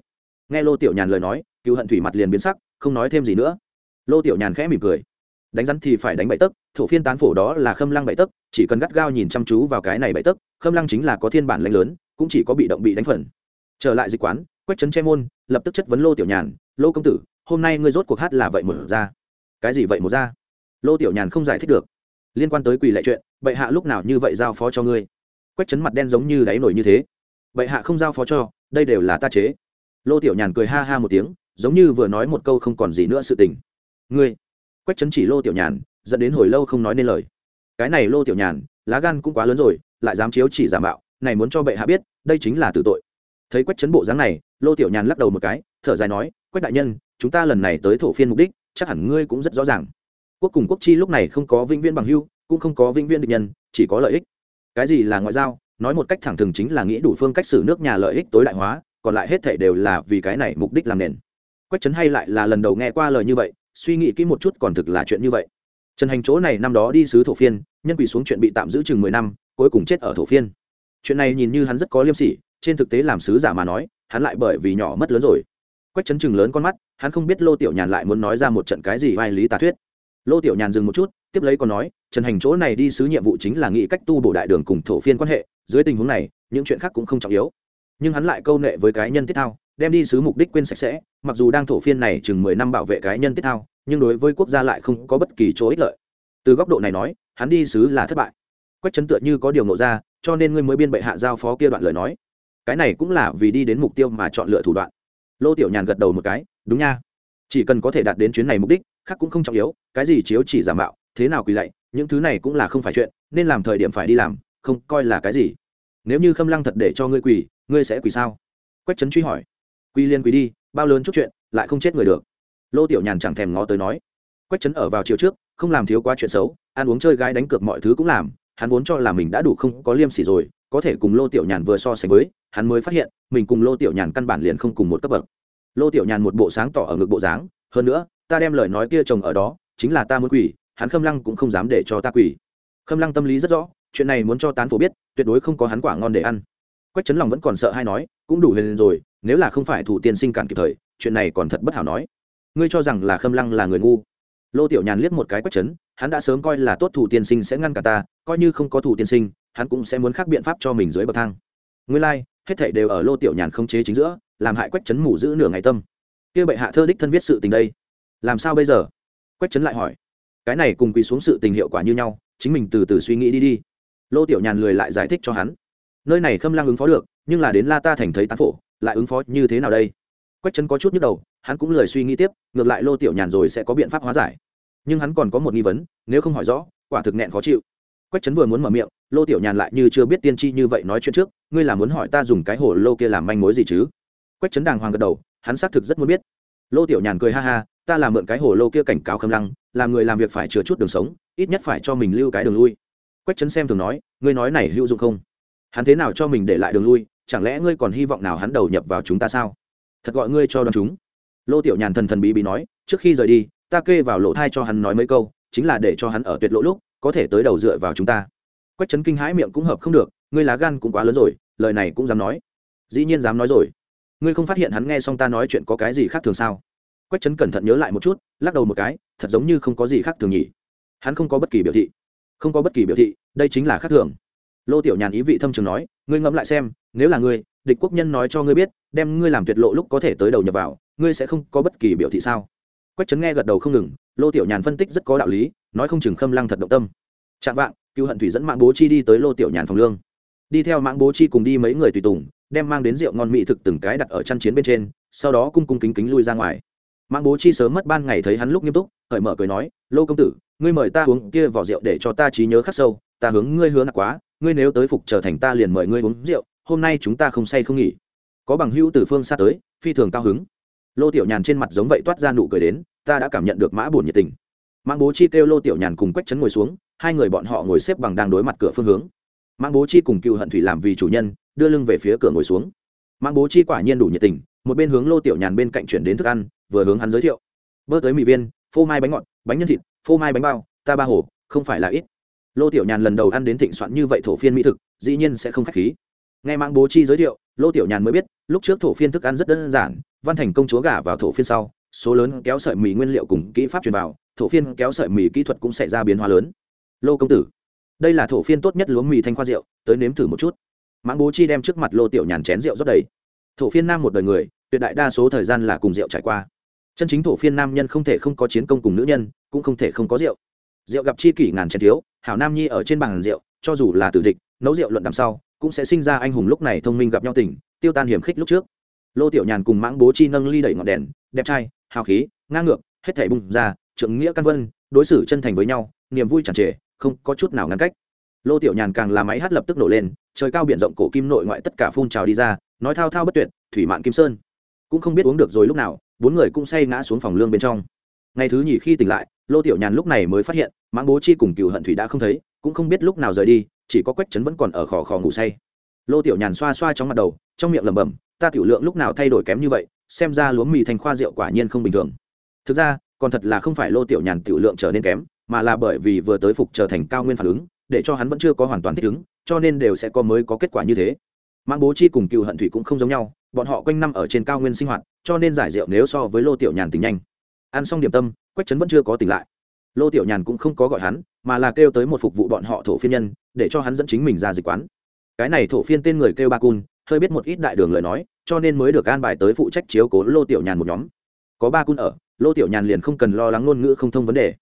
Nghe lô tiểu nhàn lời nói, cựu hận thủy mặt liền biến sắc, không nói thêm gì nữa. Lô tiểu nhàn khẽ mỉm cười đánh rắn thì phải đánh bậy tấc, thổ phiên tán phổ đó là khâm lăng bậy tấc, chỉ cần gắt gao nhìn chăm chú vào cái này bậy tấc, khâm lăng chính là có thiên bản lãnh lớn, cũng chỉ có bị động bị đánh phần. Trở lại dịch quán, quách trấn che môn, lập tức chất vấn lô tiểu nhàn, lô công tử, hôm nay ngươi rốt cuộc hát là vậy một ra? Cái gì vậy một ra? Lô tiểu nhàn không giải thích được. Liên quan tới quỳ lệ chuyện, bệ hạ lúc nào như vậy giao phó cho ngươi? Quách trấn mặt đen giống như đáy nổi như thế. Bệ hạ không giao phó cho, đây đều là ta chế. Lô tiểu nhàn cười ha ha một tiếng, giống như vừa nói một câu không còn gì nữa sự tình. Ngươi quách trấn chỉ lô tiểu nhàn, dẫn đến hồi lâu không nói nên lời. Cái này lô tiểu nhàn, lá gan cũng quá lớn rồi, lại dám chiếu chỉ giả mạo, này muốn cho bệ hạ biết, đây chính là tử tội. Thấy quách trấn bộ dáng này, lô tiểu nhàn lắc đầu một cái, thở dài nói, quách đại nhân, chúng ta lần này tới thổ phiên mục đích, chắc hẳn ngươi cũng rất rõ ràng. Quốc cùng quốc chi lúc này không có vĩnh viễn bằng hưu, cũng không có vĩnh viễn địch nhân, chỉ có lợi ích. Cái gì là ngoại giao? Nói một cách thẳng thừng chính là nghĩ đủ phương cách xử nước nhà lợi ích tối đại hóa, còn lại hết thể đều là vì cái này mục đích làm nền. Quách trấn hay lại là lần đầu nghe qua lời như vậy suy nghĩ kỹ một chút còn thực là chuyện như vậy. Trần hành chỗ này năm đó đi sứ thổ phiên, nhân quỳ xuống chuyện bị tạm giữ chừng mười năm, cuối cùng chết ở thổ phiên. Chuyện này nhìn như hắn rất có liêm sỉ, trên thực tế làm sứ giả mà nói, hắn lại bởi vì nhỏ mất lớn rồi. Quách chấn chừng lớn con mắt, hắn không biết lô tiểu nhàn lại muốn nói ra một trận cái gì vai lý tà thuyết. Lô tiểu nhàn dừng một chút, tiếp lấy còn nói, trần hành chỗ này đi sứ nhiệm vụ chính là nghĩ cách tu bổ đại đường cùng thổ phiên quan hệ, dưới tình huống này, những chuyện khác cũng không trọng yếu. Nhưng hắn lại câu nệ với cái nhân tiết thao đem đi sứ mục đích quên sạch sẽ, mặc dù đang thổ phiên này chừng mười năm bảo vệ cái nhân tiết thao, nhưng đối với quốc gia lại không có bất kỳ chỗ ích lợi. Từ góc độ này nói, hắn đi sứ là thất bại. Quách chấn tựa như có điều ngộ ra, cho nên ngươi mới biên bệ hạ giao phó kia đoạn lời nói. Cái này cũng là vì đi đến mục tiêu mà chọn lựa thủ đoạn. Lô tiểu nhàn gật đầu một cái, đúng nha. Chỉ cần có thể đạt đến chuyến này mục đích, khác cũng không trọng yếu, cái gì chiếu chỉ giả mạo, thế nào quỳ lạy, những thứ này cũng là không phải chuyện, nên làm thời điểm phải đi làm, không coi là cái gì. Nếu như khâm lăng thật để cho ngươi quỳ, ngươi sẽ quỳ sao? Quách trấn truy hỏi. Quy liên quý đi, bao lớn chút chuyện, lại không chết người được. Lô tiểu nhàn chẳng thèm ngó tới nói. Quách trấn ở vào chiều trước, không làm thiếu quá chuyện xấu, ăn uống chơi gái đánh cược mọi thứ cũng làm, hắn vốn cho là mình đã đủ không có liêm sỉ rồi, có thể cùng lô tiểu nhàn vừa so sánh với, hắn mới phát hiện, mình cùng lô tiểu nhàn căn bản liền không cùng một cấp bậc. Lô tiểu nhàn một bộ sáng tỏ ở ngực bộ dáng, hơn nữa, ta đem lời nói kia chồng ở đó, chính là ta muốn quỷ, hắn khâm lăng cũng không dám để cho ta quỷ. Khâm lăng tâm lý rất rõ, chuyện này muốn cho tán phổ biết, tuyệt đối không có hắn quả ngon để ăn. Quách chấn lòng vẫn còn sợ hay nói, cũng đủ huyền rồi nếu là không phải thủ tiên sinh cản kịp thời chuyện này còn thật bất hảo nói. Ngươi cho rằng là khâm lăng là người ngu? Lô tiểu nhàn liếc một cái quách chấn hắn đã sớm coi là tốt thủ tiên sinh sẽ ngăn cả ta coi như không có thủ tiên sinh hắn cũng sẽ muốn khác biện pháp cho mình dưới bậc thang. Ngươi lai、like, hết thảy đều ở lô tiểu nhàn không chế chính giữa làm hại quách chấn mủ giữ nửa ngày tâm. Kia bệ hạ thơ đích thân viết sự tình đây. Làm sao bây giờ? Quách chấn lại hỏi. Cái này cùng quỳ xuống sự tình hiệu quả như nhau chính mình từ từ suy nghĩ đi đi. Lô tiểu nhàn lười lại giải thích cho hắn. Nơi này khâm lăng ứng phó được nhưng là đến la ta thành thấy tán phổ lại ứng phó như thế nào đây? Quách chấn có chút nhức đầu, hắn cũng lười suy nghĩ tiếp, ngược lại lô tiểu nhàn rồi sẽ có biện pháp hóa giải. Nhưng hắn còn có một nghi vấn, nếu không hỏi rõ, quả thực nghẹn khó chịu. Quách chấn vừa muốn mở miệng, lô tiểu nhàn lại như chưa biết tiên tri như vậy nói chuyện trước, ngươi là muốn hỏi ta dùng cái hồ lô kia làm manh mối gì chứ? Quách trấn đàng hoàng gật đầu, hắn xác thực rất muốn biết. Lô tiểu nhàn cười ha ha, ta làm mượn cái hồ lô kia cảnh cáo khâm lăng, làm người làm việc phải chừa chút đường sống, ít nhất phải cho mình lưu cái đường lui. Quách trấn xem thường nói, ngươi nói này hữu dụng không? Hắn thế nào cho mình để lại đường lui chẳng lẽ ngươi còn hy vọng nào hắn đầu nhập vào chúng ta sao? Thật gọi ngươi cho đón chúng. Lô tiểu nhàn thần thần bí bí nói, trước khi rời đi, ta kê vào lỗ thai cho hắn nói mấy câu, chính là để cho hắn ở tuyệt lỗ lúc, có thể tới đầu dựa vào chúng ta. Quách trấn kinh hãi miệng cũng hợp không được, ngươi lá gan cũng quá lớn rồi, lời này cũng dám nói. Dĩ nhiên dám nói rồi. Ngươi không phát hiện hắn nghe xong ta nói chuyện có cái gì khác thường sao? Quách trấn cẩn thận nhớ lại một chút, lắc đầu một cái, thật giống như không có gì khác thường nhỉ. Hắn không có bất kỳ biểu thị. Không có bất kỳ biểu thị, đây chính là khác thường. Lô tiểu nhàn ý vị thâm trường nói, ngươi ngẫm lại xem nếu là ngươi, địch quốc nhân nói cho ngươi biết, đem ngươi làm tuyệt lộ lúc có thể tới đầu nhập vào, ngươi sẽ không có bất kỳ biểu thị sao? Quách trấn nghe gật đầu không ngừng, lô tiểu nhàn phân tích rất có đạo lý, nói không chừng khâm lăng thật động tâm. Chạm vạng cựu hận thủy dẫn mạng bố chi đi tới lô tiểu nhàn phòng lương. Đi theo mạng bố chi cùng đi mấy người tùy tùng, đem mang đến rượu ngon mỹ thực từng cái đặt ở chăn chiến bên trên, sau đó cung cung kính kính lui ra ngoài. Mạng bố chi sớm mất ban ngày thấy hắn lúc nghiêm túc, cởi mở cười nói, lô công tử, ngươi mời ta uống kia vỏ rượu để cho ta trí nhớ khắc sâu, ta hướng ngươi hứa nặng quá, ngươi nếu tới phục trở thành ta liền mời ngươi uống rượu hôm nay chúng ta không say không nghỉ. Có bằng hữu từ phương xa tới, phi thường cao hứng. Lô tiểu nhàn trên mặt giống vậy toát ra nụ cười đến, ta đã cảm nhận được mã buồn nhiệt tình. Mang bố chi kêu lô tiểu nhàn cùng quách trấn ngồi xuống, hai người bọn họ ngồi xếp bằng đang đối mặt cửa phương hướng. Mang bố chi cùng cựu hận thủy làm vì chủ nhân, đưa lưng về phía cửa ngồi xuống. Mang bố chi quả nhiên đủ nhiệt tình, một bên hướng lô tiểu nhàn bên cạnh chuyển đến thức ăn, vừa hướng hắn giới thiệu. Bơ tới mì viên, phô mai bánh ngọt, bánh nhân thịt, phô mai bánh bao, ta ba hồ không phải là ít. Lô tiểu nhàn lần đầu ăn đến thịnh soạn như vậy thổ phiên mỹ thực, dĩ nhiên sẽ không k h á c h khí nghe mạng bố chi giới thiệu, lô tiểu nhàn mới biết, lúc trước thổ phiên thức ăn rất đơn giản, văn thành công chúa gả vào thổ phiên sau, số lớn kéo sợi mì nguyên liệu cùng kỹ pháp truyền vào, thổ phiên kéo sợi mì kỹ thuật cũng xảy ra biến hóa lớn. Lô công tử, đây là thổ phiên tốt nhất lúa mì thanh khoa rượu, tới nếm thử một chút. Mãng bố chi đem trước mặt lô tiểu nhàn chén rượu rất đầy. Thổ phiên nam một đời người, tuyệt đại đa số thời gian là cùng rượu trải qua. Chân chính thổ phiên nam nhân không thể không có chiến công cùng nữ nhân, cũng không thể không có rượu. Rượu gặp chi kỷ ngàn chén thiếu, hảo nam nhi ở trên bàn rượu, cho dù là tử địch, nấu rượu luận đằng sau cũng sẽ sinh ra anh hùng lúc này thông minh gặp nhau tỉnh tiêu tan hiểm khích lúc trước. Lô tiểu nhàn cùng mãng bố chi nâng ly đẩy ngọn đèn, đẹp trai, hào khí, ngang ngược, hết thảy bùng ra trượng nghĩa căn vân, đối xử chân thành với nhau, niềm vui tràn trề, không có chút nào ngăn cách. Lô tiểu nhàn càng là máy hát lập tức nổ lên, trời cao biển rộng cổ kim nội ngoại tất cả phun trào đi ra, nói thao thao bất tuyệt, thủy mạn kim sơn. Cũng không biết uống được rồi lúc nào, bốn người cũng say ngã xuống phòng lương bên trong. Ngày thứ nhì khi tỉnh lại, lô tiểu nhàn lúc này mới phát hiện, mãng bố chi cùng cựu hận thủy đã không thấy, cũng không biết lúc nào rời đi chỉ có quách trấn vẫn còn ở khò khò ngủ say. Lô tiểu nhàn xoa xoa trong mặt đầu, trong miệng lẩm bẩm, ta tiểu lượng lúc nào thay đổi kém như vậy, xem ra lúa mì thành khoa rượu quả nhiên không bình thường. Thực ra, còn thật là không phải lô tiểu nhàn tiểu lượng trở nên kém, mà là bởi vì vừa tới phục trở thành cao nguyên phản ứng, để cho hắn vẫn chưa có hoàn toàn thích ứng, cho nên đều sẽ có mới có kết quả như thế. Mang bố chi cùng cựu hận thủy cũng không giống nhau, bọn họ quanh năm ở trên cao nguyên sinh hoạt, cho nên giải rượu nếu so với lô tiểu nhàn tỉnh nhanh. Ăn xong điểm tâm, quách trấn vẫn chưa có tỉnh lại lô tiểu nhàn cũng không có gọi hắn, mà là kêu tới một phục vụ bọn họ thổ phiên nhân, để cho hắn dẫn chính mình ra dịch quán. Cái này thổ phiên tên người kêu ba cun, hơi biết một ít đại đường lời nói, cho nên mới được an bài tới phụ trách chiếu cố lô tiểu nhàn một nhóm. Có ba cun ở, lô tiểu nhàn liền không cần lo lắng ngôn ngữ không thông vấn đề.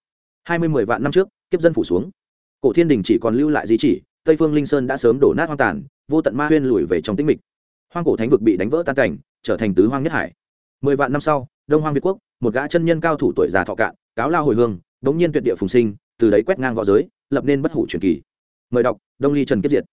Hai mươi mười vạn năm trước, kiếp dân phủ xuống. Cổ thiên đình chỉ còn lưu lại di chỉ, tây phương linh sơn đã sớm đổ nát hoang tàn, vô tận ma huyên lùi về trong tĩnh mịch. Hoang cổ thánh vực bị đánh vỡ tan cảnh, trở thành tứ hoang nhất hải. Mười vạn năm sau, đông hoang việt quốc, một gã chân nhân cao thủ tuổi già thọ cạn, cáo lao hồi hương đống nhiên tuyệt địa phùng sinh, từ đấy quét ngang võ giới, lập nên bất hủ truyền kỳ. Mời đọc, đông ly trần kiếp diệt.